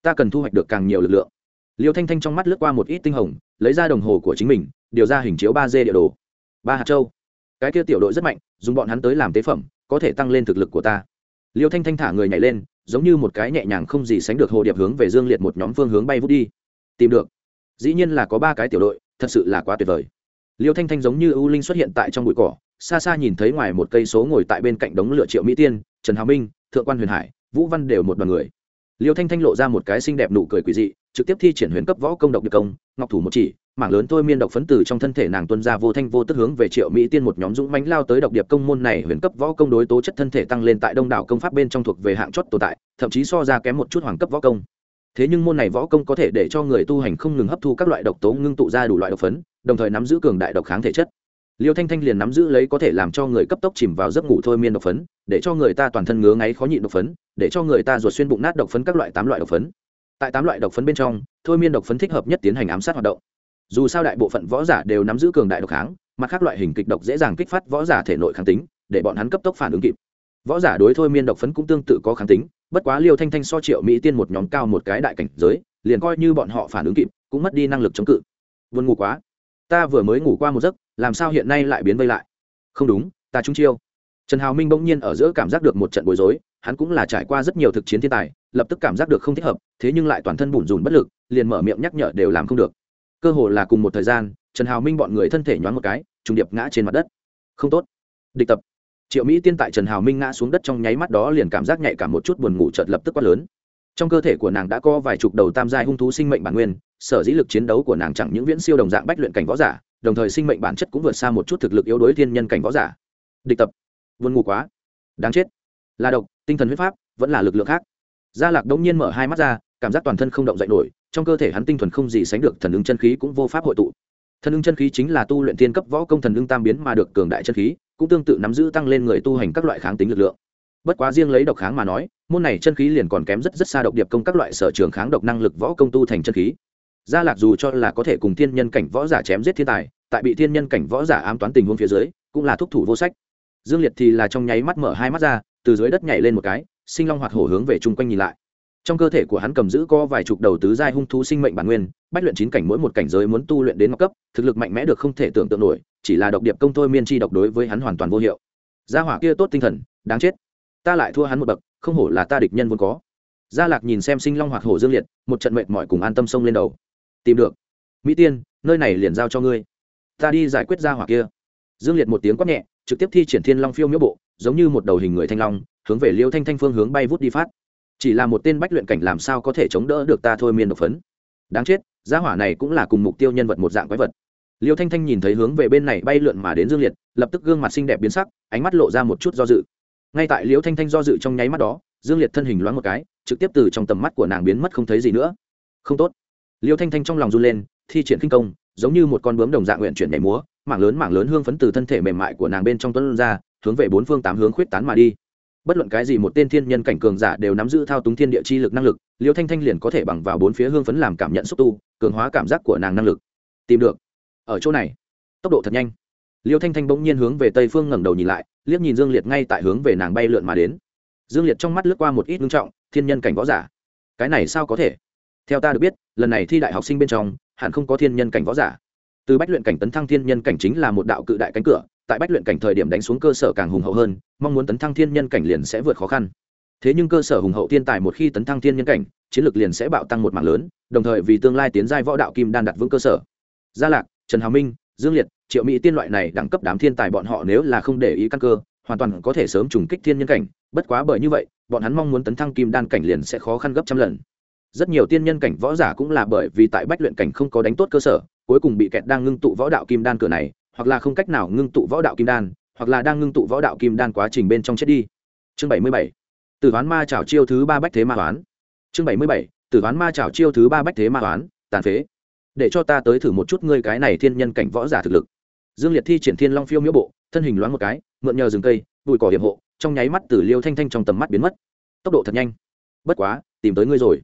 Ta cần thu hoạch được càng nhiều lực lượng. Liêu thanh thanh trong mắt lướt qua một ít tinh hồng, lấy ra đồng hồ của chính mình, điều ra hình chiếu ba d địa đồ. Ba hạt châu. Cái kia tiểu đội rất mạnh, dùng bọn hắn tới làm tế phẩm, có thể tăng lên thực lực của ta. Liêu thanh thanh thả người nhảy lên giống như một cái nhẹ nhàng không gì sánh được hồ điệp hướng về dương liệt một nhóm phương hướng bay vút đi. Tìm được. Dĩ nhiên là có ba cái tiểu đội, thật sự là quá tuyệt vời. Liêu thanh thanh giống như ưu linh xuất hiện tại trong bụi cỏ, xa xa nhìn thấy ngoài một cây số ngồi tại bên cạnh đống lửa triệu mỹ tiên, trần hào minh, thượng quan huyền hải, vũ văn đều một đoàn người. Liêu thanh thanh lộ ra một cái xinh đẹp nụ cười quỳ dị, trực tiếp thi triển huyền cấp võ công độc được công, ngọc thủ một chỉ mảng lớn thôi miên độc phấn từ trong thân thể nàng tuân ra vô thanh vô tức hướng về triệu mỹ tiên một nhóm dũng mánh lao tới độc điệp công môn này huyền cấp võ công đối tố chất thân thể tăng lên tại đông đảo công pháp bên trong thuộc về hạng chót tồn tại, thậm chí so ra kém một chút hoàng cấp võ công. Thế nhưng môn này võ công có thể để cho người tu hành không ngừng hấp thu các loại độc tố ngưng tụ ra đủ loại độc phấn, đồng thời nắm giữ cường đại độc kháng thể chất. Liêu thanh thanh liền nắm giữ lấy có thể làm cho người cấp tốc chìm vào giấc ngủ thôi miên độc phấn, để cho người ta toàn thân ngứa ngáy khó nhịn độc phấn, để cho người ta ruột xuyên bụng nát độc phấn các loại tám loại độc phấn. Tại tám loại độc phấn bên trong, thôi miên độc phấn thích hợp nhất tiến hành ám sát hoạt động dù sao đại bộ phận võ giả đều nắm giữ cường đại độc kháng mặt khác loại hình kịch độc dễ dàng kích phát võ giả thể nội kháng tính, để bọn hắn cấp tốc phản ứng kịp. Võ giả đối thôi miên độc phấn cũng tương tự có kháng tính, bất quá liêu thanh thanh so triệu mỹ tiên một nhóm cao một cái đại cảnh giới, liền coi như bọn họ phản ứng kịp, cũng mất đi năng lực chống cự. Vươn ngủ quá. Ta vừa mới ngủ qua một giấc, làm sao hiện nay lại biến vây lại? Không đúng, ta trúng chiêu. Trần hào minh bỗng nhiên ở giữa cảm giác được một trận bối rối, hắn cũng là trải qua rất nhiều thực chiến thiên tài, lập tức cảm giác được không thích hợp, thế nhưng lại toàn thân bủn rủn bất lực, liền mở miệng nhắc nhở đều làm không được cơ hồ là cùng một thời gian, trần hào minh bọn người thân thể nhoáng một cái, trùng điệp ngã trên mặt đất. Không tốt. Địch tập. Triệu mỹ tiên tại trần hào minh ngã xuống đất trong nháy mắt đó liền cảm giác nhạy cảm một chút buồn ngủ chợt lập tức quát lớn. Trong cơ thể của nàng đã có vài chục đầu tam giai hung thú sinh mệnh bản nguyên, sở dĩ lực chiến đấu của nàng chẳng những viễn siêu đồng dạng bách luyện cảnh võ giả, đồng thời sinh mệnh bản chất cũng vượt xa một chút thực lực yếu đối thiên nhân cảnh võ giả. Địch tập. Buồn ngủ quá. Đáng chết. Là độc, tinh thần huyết pháp, vẫn là lực lượng khác. Gia lạc đông nhiên mở hai mắt ra, cảm giác toàn thân không động dậy nổi trong cơ thể hắn tinh thuần không gì sánh được thần ứng chân khí cũng vô pháp hội tụ. Thần ứng chân khí chính là tu luyện tiên cấp võ công thần ứng tam biến mà được cường đại chân khí, cũng tương tự nắm giữ tăng lên người tu hành các loại kháng tính lực lượng. Bất quá riêng lấy độc kháng mà nói, môn này chân khí liền còn kém rất rất xa độc điệp công các loại sở trường kháng độc năng lực võ công tu thành chân khí. Gia lạc dù cho là có thể cùng thiên nhân cảnh võ giả chém giết thiên tài, tại bị thiên nhân cảnh võ giả ám toán tình huống phía dưới, cũng là thúc thủ vô sách. Dương liệt thì là trong nháy mắt mở hai mắt ra, từ dưới đất nhảy lên một cái, sinh long hoạt hổ hướng về chung quanh nhìn lại trong cơ thể của hắn cầm giữ có vài chục đầu tứ giai hung thú sinh mệnh bản nguyên, bách luyện chín cảnh mỗi một cảnh giới muốn tu luyện đến ngọc cấp, thực lực mạnh mẽ được không thể tưởng tượng nổi, chỉ là độc điệp công thôi miên chi độc đối với hắn hoàn toàn vô hiệu. Gia hỏa kia tốt tinh thần, đáng chết. Ta lại thua hắn một bậc, không hổ là ta địch nhân vốn có. Gia lạc nhìn xem sinh long hoạt hổ dương liệt, một trận mệnh mọi cùng an tâm sông lên đầu. Tìm được. Mỹ tiên, nơi này liền giao cho ngươi. Ta đi giải quyết gia hỏa kia. Dương liệt một tiếng quát nhẹ, trực tiếp thi triển thiên long phiêu miễu bộ, giống như một đầu hình người thanh long, hướng về liêu thanh thanh phương hướng bay vút đi phát chỉ là một tên bách luyện cảnh làm sao có thể chống đỡ được ta thôi miên độc phấn. Đáng chết, gia hỏa này cũng là cùng mục tiêu nhân vật một dạng quái vật. Liêu thanh thanh nhìn thấy hướng về bên này bay lượn mà đến dương liệt, lập tức gương mặt xinh đẹp biến sắc, ánh mắt lộ ra một chút do dự. Ngay tại liêu thanh thanh do dự trong nháy mắt đó, dương liệt thân hình loáng một cái, trực tiếp từ trong tầm mắt của nàng biến mất không thấy gì nữa. Không tốt. Liêu thanh thanh trong lòng run lên, thi triển kinh công, giống như một con bướm đồng dạng nguyện chuyển nhảy múa, mảng lớn mảng lớn hương phấn từ thân thể mềm mại của nàng bên trong tuấn ra, hướng về bốn phương tám hướng khuyết tán mà đi bất luận cái gì một tên thiên nhân cảnh cường giả đều nắm giữ thao túng thiên địa chi lực năng lực, liêu thanh thanh liền có thể bằng vào bốn phía hương phấn làm cảm nhận xúc tu, cường hóa cảm giác của nàng năng lực. Tìm được. Ở chỗ này. Tốc độ thật nhanh. Liêu thanh thanh bỗng nhiên hướng về tây phương ngẩng đầu nhìn lại, liếc nhìn dương liệt ngay tại hướng về nàng bay lượn mà đến. Dương liệt trong mắt lướt qua một ít ngưng trọng, thiên nhân cảnh võ giả. Cái này sao có thể? Theo ta được biết, lần này thi đại học sinh bên trong, hẳn không có thiên nhân cảnh võ giả từ bách luyện cảnh tấn thăng thiên nhân cảnh chính là một đạo cự đại cánh cửa, tại bách luyện cảnh thời điểm đánh xuống cơ sở càng hùng hậu hơn, mong muốn tấn thăng thiên nhân cảnh liền sẽ vượt khó khăn. Thế nhưng cơ sở hùng hậu thiên tài một khi tấn thăng thiên nhân cảnh, chiến lược liền sẽ bạo tăng một mạng lớn, đồng thời vì tương lai tiến giai võ đạo kim đan đặt vững cơ sở. Gia lạc, trần hào minh, dương liệt, triệu mỹ tiên loại này đẳng cấp đám thiên tài bọn họ nếu là không để ý căn cơ, hoàn toàn có thể sớm trùng kích thiên nhân cảnh, bất quá bởi như vậy, bọn hắn mong muốn tấn thăng kim đan cảnh liền sẽ khó khăn gấp trăm lần rất nhiều tiên nhân cảnh võ giả cũng là bởi vì tại bách luyện cảnh không có đánh tốt cơ sở, cuối cùng bị kẹt đang ngưng tụ võ đạo kim đan cửa này, hoặc là không cách nào ngưng tụ võ đạo kim đan, hoặc là đang ngưng tụ võ đạo kim đan quá trình bên trong chết đi. Chương bảy mươi bảy. Từ ma trào chiêu thứ ba bách thế ma toán chương bảy mươi bảy. Từ ma trào chiêu thứ ba bách thế ma toán tàn phế. Để cho ta tới thử một chút ngươi cái này thiên nhân cảnh võ giả thực lực. Dương liệt thi triển thiên long phiêu miễu bộ, thân hình loáng một cái, mượn nhờ rừng cây, bụi cỏ hiểm hộ, trong nháy mắt từ liêu thanh thanh trong tầm mắt biến mất. Tốc độ thật nhanh. Bất quá, tìm tới ngươi rồi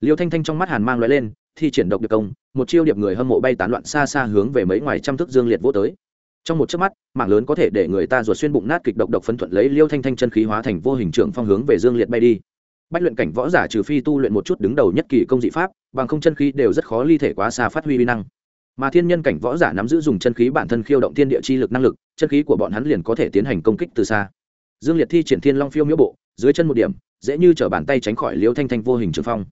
liêu thanh thanh trong mắt hàn mang loại lên, thi triển độc được công, một chiêu điệp người hâm mộ bay tán loạn xa xa hướng về mấy ngoài trăm thước dương liệt vô tới. Trong một chớp mắt, mạng lớn có thể để người ta ruột xuyên bụng nát kịch độc độc phấn thuận lấy liêu thanh thanh chân khí hóa thành vô hình trưởng phong hướng về dương liệt bay đi. Bách luyện cảnh võ giả trừ phi tu luyện một chút đứng đầu nhất kỳ công dị pháp, bằng không chân khí đều rất khó ly thể quá xa phát huy vi năng. Mà thiên nhân cảnh võ giả nắm giữ dùng chân khí bản thân khiêu động thiên địa chi lực năng lực, chân khí của bọn hắn liền có thể tiến hành công kích từ xa. Dương liệt thi triển thiên long phiêu miễu bộ, dưới chân một điểm, dễ như t bàn tay tránh khỏi liêu thanh thanh vô hình trường phong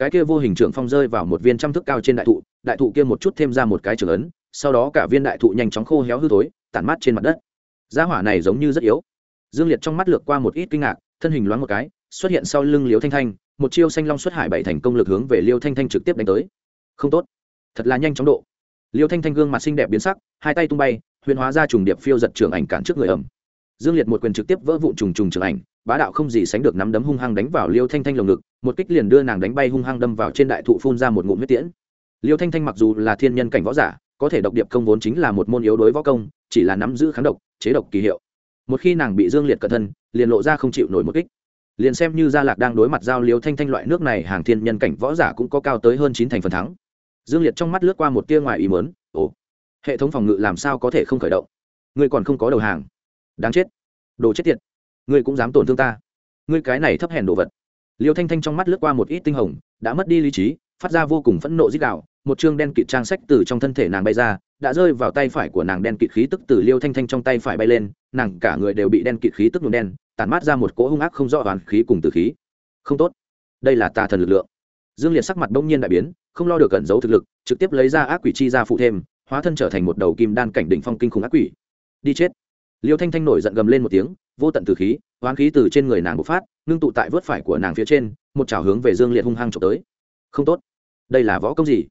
cái kia vô hình trưởng phong rơi vào một viên trăm thức cao trên đại thụ đại thụ kia một chút thêm ra một cái trưởng ấn, sau đó cả viên đại thụ nhanh chóng khô héo hư thối, tản mát trên mặt đất. Giá hỏa này giống như rất yếu. Dương liệt trong mắt lược qua một ít kinh ngạc, thân hình loáng một cái, xuất hiện sau lưng liêu thanh thanh, một chiêu xanh long xuất hải bảy thành công lực hướng về liêu thanh thanh trực tiếp đánh tới. Không tốt. Thật là nhanh chóng độ. Liêu thanh thanh gương mặt xinh đẹp biến sắc, hai tay tung bay, huyền hóa ra trùng điệp phiêu giật trường ảnh cản trước người ẩm dương liệt một quyền trực tiếp vỡ vụn trùng trùng trường ảnh, bá đạo không gì sánh được nắm đấm hung hăng đánh vào liêu thanh thanh lồng ngực, một kích liền đưa nàng đánh bay hung hăng đâm vào trên đại thụ phun ra một ngụm huyết tiễn. Liêu thanh thanh mặc dù là thiên nhân cảnh võ giả, có thể độc điệp công vốn chính là một môn yếu đối võ công, chỉ là nắm giữ kháng độc, chế độc kỳ hiệu. Một khi nàng bị dương liệt cẩn thân, liền lộ ra không chịu nổi một kích. Liền xem như gia lạc đang đối mặt giao liêu thanh thanh loại nước này, hàng thiên nhân cảnh võ giả cũng có cao tới hơn chín thành phần thắng. Dương liệt trong mắt lướt qua một tia ngoài ý mớn ồ, hệ thống phòng ngự làm sao có thể không khởi động? Ngươi còn không có đầu hàng đáng chết. Đồ chết tiệt. Ngươi cũng dám tổn thương ta. Ngươi cái này thấp hèn đồ vật. Liêu thanh thanh trong mắt lướt qua một ít tinh hồng, đã mất đi lý trí, phát ra vô cùng phẫn nộ dích đạo một chương đen kịt trang sách từ trong thân thể nàng bay ra, đã rơi vào tay phải của nàng đen kịt khí tức từ liêu thanh thanh trong tay phải bay lên, nàng cả người đều bị đen kịt khí tức nhuộm đen tàn mát ra một cỗ hung ác không rõ hoàn khí cùng từ khí. Không tốt. Đây là tà thần lực lượng. Dương liệt sắc mặt bỗng nhiên đại biến, không lo được cẩn giấu thực lực, trực tiếp lấy ra ác quỷ chi ra phụ thêm, hóa thân trở thành một đầu kim đan cảnh đỉnh phong kinh khủng ác quỷ. Đi chết liêu thanh thanh nổi giận gầm lên một tiếng, vô tận từ khí hoán khí từ trên người nàng bộc phát, ngưng tụ tại vớt phải của nàng phía trên, một trào hướng về dương liệt hung hăng trộm tới. Không tốt. Đây là võ công gì?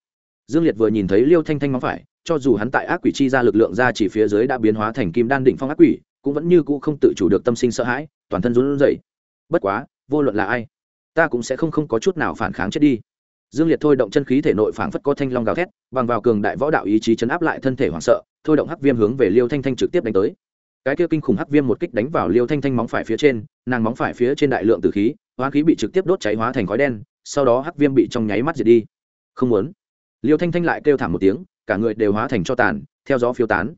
Dương liệt vừa nhìn thấy liêu thanh thanh móng phải, cho dù hắn tại ác quỷ chi ra lực lượng ra chỉ phía dưới đã biến hóa thành kim đan đỉnh phong ác quỷ, cũng vẫn như cũ không tự chủ được tâm sinh sợ hãi, toàn thân run rẩy. Bất quá, vô luận là ai, ta cũng sẽ không không có chút nào phản kháng chết đi. Dương liệt thôi động chân khí thể nội phảng phất có thanh long gào thét, bằng vào cường đại võ đạo ý chí chấn áp lại thân thể hoảng sợ, thôi động hắc viêm hướng về liêu thanh thanh trực tiếp đánh tới cái kia kinh khủng hắc viêm một kích đánh vào liêu thanh thanh móng phải phía trên, nàng móng phải phía trên đại lượng từ khí, hóa khí bị trực tiếp đốt cháy hóa thành khói đen, sau đó hắc viêm bị trong nháy mắt diệt đi. Không muốn. Liêu thanh thanh lại kêu thảm một tiếng, cả người đều hóa thành cho tàn, theo gió phiêu tán.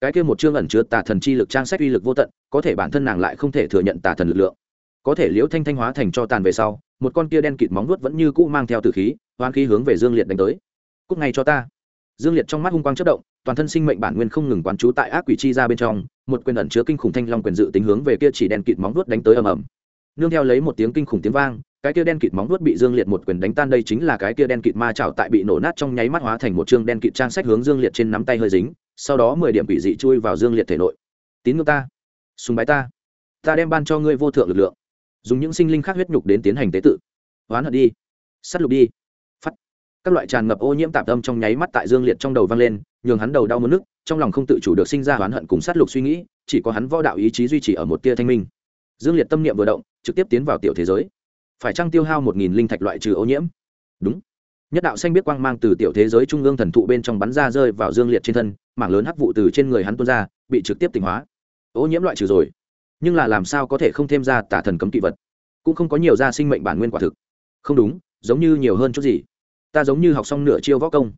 Cái kia một chương ẩn chứa tà thần chi lực trang sách uy lực vô tận, có thể bản thân nàng lại không thể thừa nhận tà thần lực lượng. Có thể liễu thanh thanh hóa thành cho tàn về sau, một con kia đen kịt móng vuốt vẫn như cũ mang theo từ khí, hoán khí hướng về dương liệt đánh tới. Cúc ngay cho ta. Dương liệt trong mắt hung quang chất động, toàn thân sinh mệnh bản nguyên không ngừng quán trú tại ác quỷ chi ra bên trong một quyền ẩn chứa kinh khủng thanh long quyền dự tính hướng về kia chỉ đen kịt móng vuốt đánh tới ầm ầm. Nương theo lấy một tiếng kinh khủng tiếng vang, cái kia đen kịt móng vuốt bị dương liệt một quyền đánh tan đây chính là cái kia đen kịt ma chảo tại bị nổ nát trong nháy mắt hóa thành một chương đen kịt trang sách hướng dương liệt trên nắm tay hơi dính, sau đó mười điểm bị dị chui vào dương liệt thể nội. Tín ngưỡng ta sùng bái ta ta đem ban cho ngươi vô thượng lực lượng, dùng những sinh linh khác huyết nhục đến tiến hành tế tự. Hoán hận đi sắt lục đi. Phát các loại tràn ngập ô nhiễm tạp âm trong nháy mắt tại dương liệt trong đầu vang lên, nhường hắn đầu đau mất nước trong lòng không tự chủ được sinh ra oán hận cùng sát lục suy nghĩ, chỉ có hắn võ đạo ý chí duy trì ở một tia thanh minh. Dương liệt tâm niệm vừa động, trực tiếp tiến vào tiểu thế giới. Phải trăng tiêu hao một nghìn linh thạch loại trừ ô nhiễm? Đúng. Nhất đạo xanh biết quang mang từ tiểu thế giới trung ương thần thụ bên trong bắn ra rơi vào dương liệt trên thân, mảng lớn hắc vụ từ trên người hắn tuôn ra, bị trực tiếp tỉnh hóa. Ô nhiễm loại trừ rồi. Nhưng là làm sao có thể không thêm ra tả thần cấm kỵ vật? Cũng không có nhiều ra sinh mệnh bản nguyên quả thực. Không đúng, giống như nhiều hơn chút gì. Ta giống như học xong nửa chiêu võ công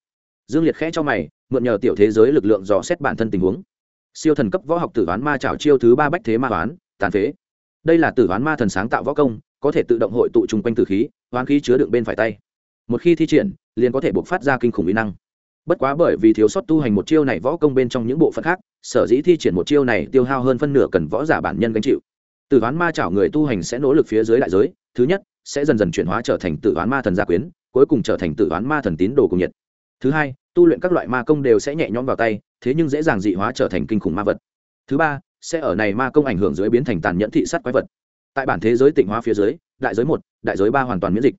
dương liệt khẽ cho mày, mượn nhờ tiểu thế giới lực lượng dò xét bản thân tình huống. Siêu thần cấp võ học tử ván ma trảo chiêu thứ ba bách thế ma toán tàn phế. Đây là tử ván ma thần sáng tạo võ công, có thể tự động hội tụ chung quanh tử khí, hoán khí chứa đựng bên phải tay. Một khi thi triển, liền có thể buộc phát ra kinh khủng mỹ năng. Bất quá bởi vì thiếu sót tu hành một chiêu này võ công bên trong những bộ phận khác, sở dĩ thi triển một chiêu này tiêu hao hơn phân nửa cần võ giả bản nhân gánh chịu. Tử toán ma chảo người tu hành sẽ nỗ lực phía dưới đại giới, thứ nhất, sẽ dần dần chuyển hóa trở thành tử toán ma thần gia quyến, cuối cùng trở thành tử toán ma thần tín đồ cùng nhiệt thứ hai, tu luyện các loại ma công đều sẽ nhẹ nhõm vào tay, thế nhưng dễ dàng dị hóa trở thành kinh khủng ma vật. Thứ ba, sẽ ở này ma công ảnh hưởng dưới biến thành tàn nhẫn thị sát quái vật. Tại bản thế giới tịnh hóa phía dưới, đại giới một, đại giới ba hoàn toàn miễn dịch.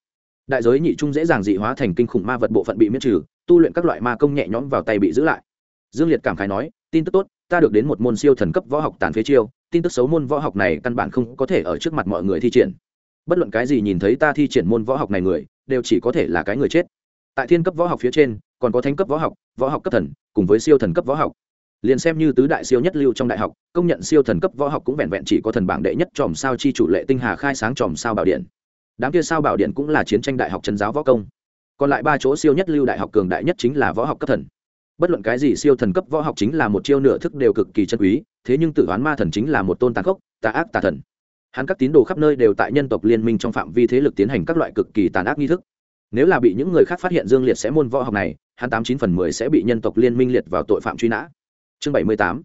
Đại giới nhị trung dễ dàng dị hóa thành kinh khủng ma vật bộ phận bị miễn trừ, tu luyện các loại ma công nhẹ nhõm vào tay bị giữ lại. Dương liệt cảm khái nói, tin tức tốt, ta được đến một môn siêu thần cấp võ học tàn phế chiêu, tin tức xấu môn võ học này căn bản không có thể ở trước mặt mọi người thi triển. Bất luận cái gì nhìn thấy ta thi triển môn võ học này người, đều chỉ có thể là cái người chết. Tại thiên cấp võ học phía trên còn có thánh cấp võ học võ học cấp thần, cùng với siêu thần cấp võ học. Liền xem như tứ đại siêu nhất lưu trong đại học, công nhận siêu thần cấp võ học cũng vẹn vẹn chỉ có thần bảng đệ nhất tròm sao chi chủ lệ tinh hà khai sáng tròm sao bảo điện. Đám kia sao bảo điện cũng là chiến tranh đại học trần giáo võ công. Còn lại ba chỗ siêu nhất lưu đại học cường đại nhất chính là võ học cấp thần. Bất luận cái gì siêu thần cấp võ học chính là một chiêu nửa thức đều cực kỳ chân quý, thế nhưng tử oán ma thần chính là một tôn tàn khốc, tà ác tà thần. Hắn các tín đồ khắp nơi đều tại nhân tộc liên minh trong phạm vi thế lực tiến hành các loại cực kỳ tàn ác nghi thức. Nếu là bị những người khác phát hiện dương liệt sẽ môn võ học này hắn tám chín phần mười sẽ bị nhân tộc liên minh liệt vào tội phạm truy nã. Chương bảy mươi tám,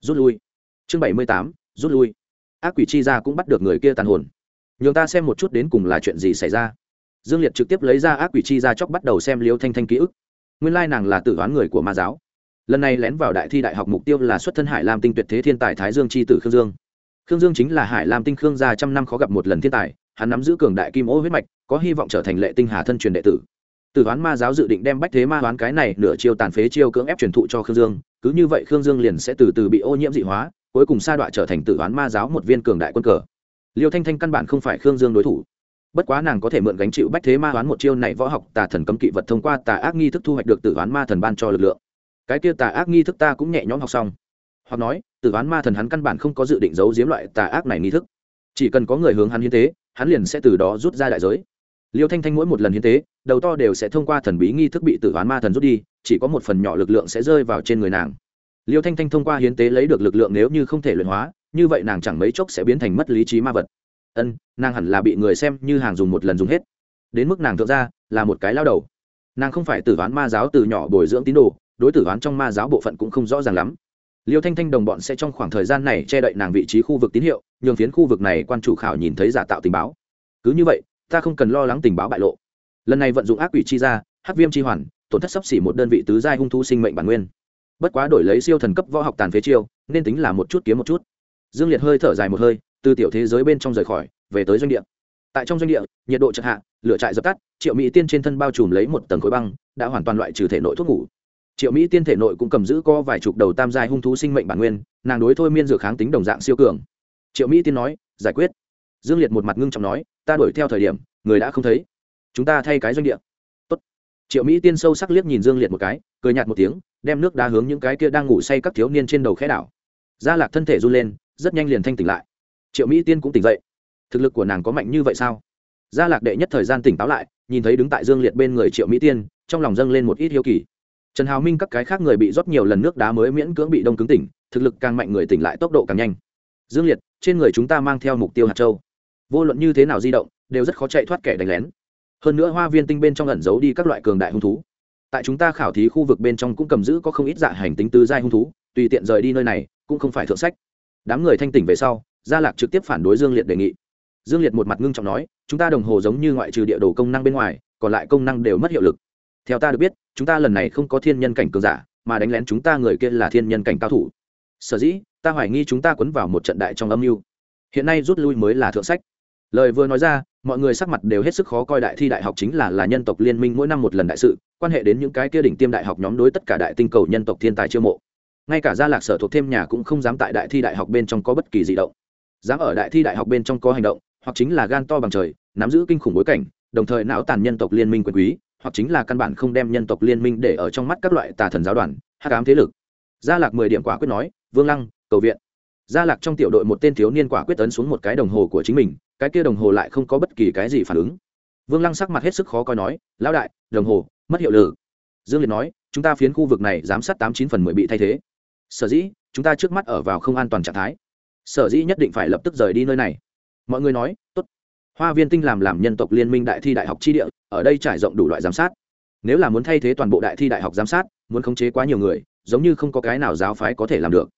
rút lui. Chương bảy mươi tám, rút lui. Ác quỷ chi ra cũng bắt được người kia tàn hồn. Nhường ta xem một chút đến cùng là chuyện gì xảy ra. Dương liệt trực tiếp lấy ra ác quỷ chi ra chóc bắt đầu xem liêu thanh thanh ký ức. Nguyên lai nàng là tử đoán người của ma giáo. Lần này lén vào đại thi đại học mục tiêu là xuất thân hải lam tinh tuyệt thế thiên tài thái dương c h i tử khương dương. Khương dương chính là hải lam tinh khương gia trăm năm khó gặp một lần thiên tài, hắn nắm giữ cường đại kim ô huyết mạch, có hy vọng trở thành lệ tinh hà thân truyền đệ tử tử Hoán ma giáo dự định đem bách thế ma Hoán cái này nửa chiêu tàn phế chiêu cưỡng ép truyền thụ cho khương dương. Cứ như vậy khương dương liền sẽ từ từ bị ô nhiễm dị hóa, cuối cùng sa đọa trở thành tử Hoán ma giáo một viên cường đại quân cờ. Liêu thanh thanh căn bản không phải khương dương đối thủ. Bất quá nàng có thể mượn gánh chịu bách thế ma Hoán một chiêu này võ học, tà thần cấm kỵ vật thông qua tà ác nghi thức thu hoạch được tử Hoán ma thần ban cho lực lượng. Cái kia tà ác nghi thức ta cũng nhẹ nhõm học xong. Hoặc nói tử Hoán ma thần hắn căn bản không có dự định giấu giếm loại tà ác này nghi thức. Chỉ cần có người hướng hắn hiến tế, hắn liền sẽ từ đó rút ra đại giới liêu thanh thanh mỗi một lần hiến tế, đầu to đều sẽ thông qua thần bí nghi thức bị tử oán ma thần rút đi, chỉ có một phần nhỏ lực lượng sẽ rơi vào trên người nàng. Liêu thanh thanh thông qua hiến tế lấy được lực lượng nếu như không thể luyện hóa, như vậy nàng chẳng mấy chốc sẽ biến thành mất lý trí ma vật. Ân, nàng hẳn là bị người xem như hàng dùng một lần dùng hết. Đến mức nàng thượng ra là một cái lao đầu. Nàng không phải tử oán ma giáo từ nhỏ bồi dưỡng tín đồ, đối tử oán trong ma giáo bộ phận cũng không rõ ràng lắm. Liêu thanh thanh đồng bọn sẽ trong khoảng thời gian này che đậy nàng vị trí khu vực tín hiệu, nhường phiến khu vực này quan chủ khảo nhìn thấy giả tạo tình báo. Cứ như vậy ta không cần lo lắng tình báo bại lộ. Lần này vận dụng ác quỷ chi ra hắc viêm chi hoàn, tổn thất sấp xỉ một đơn vị tứ giai hung thu sinh mệnh bản nguyên. Bất quá đổi lấy siêu thần cấp võ học tàn phế chiêu, nên tính là một chút kiếm một chút. Dương liệt hơi thở dài một hơi, từ tiểu thế giới bên trong rời khỏi, về tới doanh địa. Tại trong doanh địa, nhiệt độ chật hạ, lửa trại dập tắt, triệu mỹ tiên trên thân bao trùm lấy một tầng khối băng, đã hoàn toàn loại trừ thể nội thuốc ngủ. Triệu mỹ tiên thể nội cũng cầm giữ co vài chục đầu tam giai hung thú sinh mệnh bản nguyên, nàng đối thôi miên dược kháng tính đồng dạng siêu cường. Triệu mỹ tiên nói, giải quyết. Dương liệt một mặt ngưng trọng nói ta đuổi theo thời điểm, người đã không thấy. Chúng ta thay cái doanh địa. Tốt. triệu mỹ tiên sâu sắc liếc nhìn dương liệt một cái, cười nhạt một tiếng, đem nước đá hướng những cái kia đang ngủ say các thiếu niên trên đầu khẽ đảo. Gia lạc thân thể run lên, rất nhanh liền thanh tỉnh lại. Triệu mỹ tiên cũng tỉnh dậy. Thực lực của nàng có mạnh như vậy sao? Gia lạc đệ nhất thời gian tỉnh táo lại, nhìn thấy đứng tại dương liệt bên người triệu mỹ tiên, trong lòng dâng lên một ít hiếu kỳ. Trần hào minh các cái khác người bị rót nhiều lần nước đá mới miễn cưỡng bị đông cứng tỉnh, thực lực càng mạnh người tỉnh lại tốc độ càng nhanh. Dương liệt, trên người chúng ta mang theo mục tiêu hạt châu vô luận như thế nào di động, đều rất khó chạy thoát kẻ đánh lén. Hơn nữa hoa viên tinh bên trong ẩn giấu đi các loại cường đại hung thú. Tại chúng ta khảo thí khu vực bên trong cũng cầm giữ có không ít dạ hành tính tứ giai hung thú, tùy tiện rời đi nơi này, cũng không phải thượng sách. Đám người thanh tỉnh về sau, gia lạc trực tiếp phản đối dương liệt đề nghị. Dương liệt một mặt ngưng trọng nói, chúng ta đồng hồ giống như ngoại trừ địa đồ công năng bên ngoài, còn lại công năng đều mất hiệu lực. Theo ta được biết, chúng ta lần này không có thiên nhân cảnh cường giả, mà đánh lén chúng ta người kia là thiên nhân cảnh cao thủ. Sở dĩ, ta hoài nghi chúng ta quấn vào một trận đại trong âm mưu. Hiện nay rút lui mới là thượng sách lời vừa nói ra, mọi người sắc mặt đều hết sức khó coi. Đại thi đại học chính là là nhân tộc liên minh, mỗi năm một lần đại sự, quan hệ đến những cái kia đỉnh tiêm đại học nhóm đối tất cả đại tinh cầu nhân tộc thiên tài chiêu mộ. Ngay cả gia lạc sở thuộc thêm nhà cũng không dám tại đại thi đại học bên trong có bất kỳ di động. Dám ở đại thi đại học bên trong có hành động, hoặc chính là gan to bằng trời, nắm giữ kinh khủng bối cảnh, đồng thời não tàn nhân tộc liên minh quyền quý, hoặc chính là căn bản không đem nhân tộc liên minh để ở trong mắt các loại tà thần giáo đoàn hát cám thế lực. Gia lạc mười điểm quả quyết nói, vương lăng, cầu viện. Gia lạc trong tiểu đội một tên thiếu niên quả quyết tấn xuống một cái đồng hồ của chính mình cái kia đồng hồ lại không có bất kỳ cái gì phản ứng. Vương lăng sắc mặt hết sức khó coi nói, lão đại, đồng hồ, mất hiệu lực. Dương liệt nói, chúng ta phiến khu vực này giám sát tám chín phần mười bị thay thế. Sở dĩ, chúng ta trước mắt ở vào không an toàn trạng thái. Sở dĩ nhất định phải lập tức rời đi nơi này. Mọi người nói, tốt. Hoa viên tinh làm làm nhân tộc liên minh đại thi đại học chi địa, ở đây trải rộng đủ loại giám sát. Nếu là muốn thay thế toàn bộ đại thi đại học giám sát, muốn khống chế quá nhiều người, giống như không có cái nào giáo phái có thể làm được.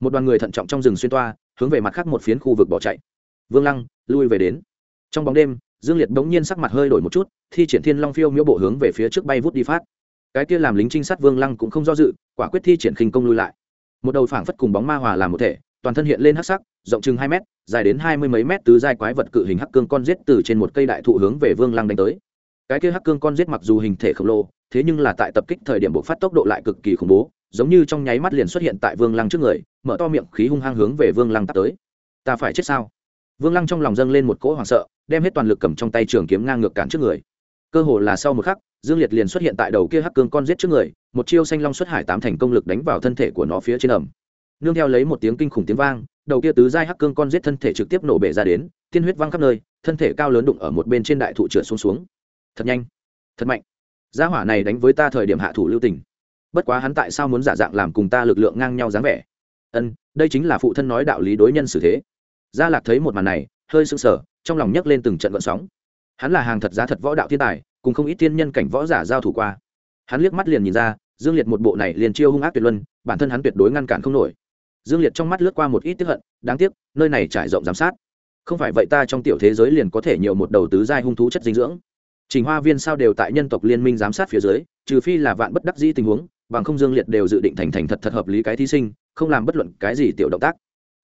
Một đoàn người thận trọng trong rừng xuyên toa, hướng về mặt khác một phiến khu vực bỏ chạy. Vương lăng lui về đến. Trong bóng đêm, dương liệt bỗng nhiên sắc mặt hơi đổi một chút, thi triển thiên long phiêu miễu bộ hướng về phía trước bay vút đi phát. Cái kia làm lính trinh sát vương lăng cũng không do dự, quả quyết thi triển khinh công lui lại. Một đầu phảng phất cùng bóng ma hòa làm một thể, toàn thân hiện lên hắc sắc, rộng chừng hai mét, dài đến hai mươi mấy mét tứ giai quái vật cự hình hắc cương con giết từ trên một cây đại thụ hướng về vương lăng đánh tới. Cái kia hắc cương con giết mặc dù hình thể khổng lồ, thế nhưng là tại tập kích thời điểm bộ phát tốc độ lại cực kỳ khủng bố, giống như trong nháy mắt liền xuất hiện tại vương lăng trước người, mở to miệng khí hung hăng hướng về vương lăng tắt tới. Ta phải chết sao? Vương lăng trong lòng dâng lên một cỗ hoảng sợ, đem hết toàn lực cầm trong tay trường kiếm ngang ngược cản trước người. Cơ hồ là sau một khắc, dương liệt liền xuất hiện tại đầu kia hắc cương con giết trước người, một chiêu xanh long xuất hải tám thành công lực đánh vào thân thể của nó phía trên ẩm. Nương theo lấy một tiếng kinh khủng tiếng vang, đầu kia tứ giai hắc cương con giết thân thể trực tiếp nổ bể ra đến, tiên huyết văng khắp nơi, thân thể cao lớn đụng ở một bên trên đại thụ trượt xuống xuống. Thật nhanh, thật mạnh. Gia hỏa này đánh với ta thời điểm hạ thủ lưu tình. Bất quá hắn tại sao muốn giả dạng làm cùng ta lực lượng ngang nhau dáng vẻ? Ân, đây chính là phụ thân nói đạo lý đối nhân xử thế gia lạc thấy một màn này, hơi sưng sờ, trong lòng nhấc lên từng trận vận sóng. Hắn là hàng thật giá thật võ đạo thiên tài, cùng không ít tiên nhân cảnh võ giả giao thủ qua. Hắn liếc mắt liền nhìn ra, dương liệt một bộ này liền chiêu hung ác tuyệt luân, bản thân hắn tuyệt đối ngăn cản không nổi. Dương liệt trong mắt lướt qua một ít tiếp hận, đáng tiếc, nơi này trải rộng giám sát. Không phải vậy ta trong tiểu thế giới liền có thể nhiều một đầu tứ giai hung thú chất dinh dưỡng. Trình hoa viên sao đều tại nhân tộc liên minh giám sát phía dưới, trừ phi là vạn bất đắc di tình huống, bằng không dương liệt đều dự định thành thành thật thật hợp lý cái thí sinh, không làm bất luận cái gì tiểu động tác.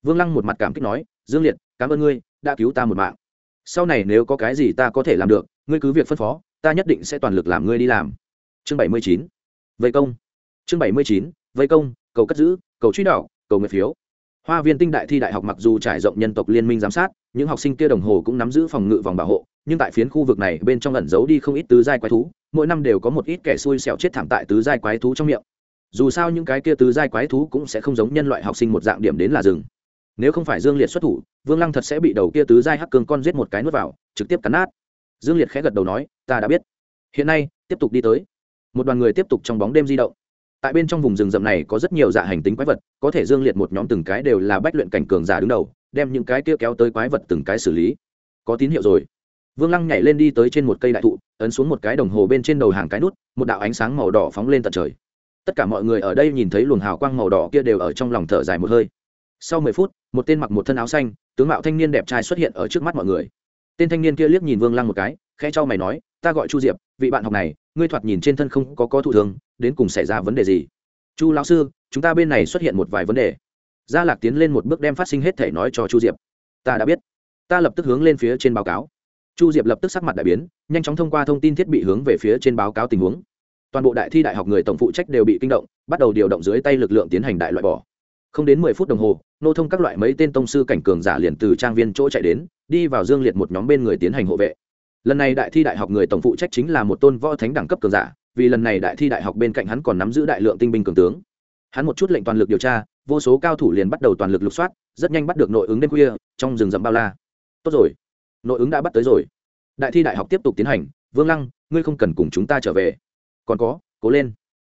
Vương lăng một mặt cảm kích nói dương liệt cảm ơn ngươi đã cứu ta một mạng. Sau này nếu có cái gì ta có thể làm được ngươi cứ việc phân phó ta nhất định sẽ toàn lực làm ngươi đi làm. Chương bảy mươi chín. Vây công. Chương bảy mươi chín vây công cầu cất giữ cầu truy đảo, cầu nguyện phiếu. Hoa viên tinh đại thi đại học mặc dù trải rộng nhân tộc liên minh giám sát những học sinh kia đồng hồ cũng nắm giữ phòng ngự vòng bảo hộ nhưng tại phiến khu vực này bên trong ẩn giấu đi không ít tứ giai quái thú mỗi năm đều có một ít kẻ xui xẻo chết thảm tại tứ giai quái thú trong miệng. Dù sao những cái kia tứ giai quái thú cũng sẽ không giống nhân loại học sinh một dạng điểm đến là rừng nếu không phải dương liệt xuất thủ, vương lăng thật sẽ bị đầu kia tứ giai hắc cường con giết một cái nuốt vào, trực tiếp cắn nát. Dương liệt khẽ gật đầu nói, ta đã biết. Hiện nay, tiếp tục đi tới. Một đoàn người tiếp tục trong bóng đêm di động. Tại bên trong vùng rừng rậm này có rất nhiều dạ hành tính quái vật, có thể dương liệt một nhóm từng cái đều là bách luyện cảnh cường giả đứng đầu, đem những cái kia kéo tới quái vật từng cái xử lý. Có tín hiệu rồi. Vương lăng nhảy lên đi tới trên một cây đại thụ, ấn xuống một cái đồng hồ bên trên đầu hàng cái nút, một đạo ánh sáng màu đỏ phóng lên tận trời. Tất cả mọi người ở đây nhìn thấy luồng hào quang màu đỏ kia đều ở trong lòng thở dài một hơi. Sau mười phút một tên mặc một thân áo xanh, tướng mạo thanh niên đẹp trai xuất hiện ở trước mắt mọi người. Tên thanh niên kia liếc nhìn vương lăng một cái, khẽ cho mày nói, ta gọi chu diệp, vị bạn học này, ngươi thoạt nhìn trên thân không có có thụ thường, đến cùng xảy ra vấn đề gì? Chu lão sư, chúng ta bên này xuất hiện một vài vấn đề. Gia lạc tiến lên một bước đem phát sinh hết thể nói cho chu diệp. Ta đã biết. Ta lập tức hướng lên phía trên báo cáo. Chu diệp lập tức sắc mặt đại biến, nhanh chóng thông qua thông tin thiết bị hướng về phía trên báo cáo tình huống. Toàn bộ đại thi đại học người tổng phụ trách đều bị kinh động, bắt đầu điều động dưới tay lực lượng tiến hành đại loại bỏ không đến mười phút đồng hồ, nô thông các loại mấy tên tông sư cảnh cường giả liền từ trang viên chỗ chạy đến, đi vào dương liệt một nhóm bên người tiến hành hộ vệ. Lần này đại thi đại học người tổng phụ trách chính là một tôn võ thánh đẳng cấp cường giả, vì lần này đại thi đại học bên cạnh hắn còn nắm giữ đại lượng tinh binh cường tướng. Hắn một chút lệnh toàn lực điều tra, vô số cao thủ liền bắt đầu toàn lực lục soát, rất nhanh bắt được nội ứng đêm khuya, trong rừng rậm bao la. Tốt rồi, nội ứng đã bắt tới rồi. Đại thi đại học tiếp tục tiến hành, vương lăng, ngươi không cần cùng chúng ta trở về. Còn có, cố lên.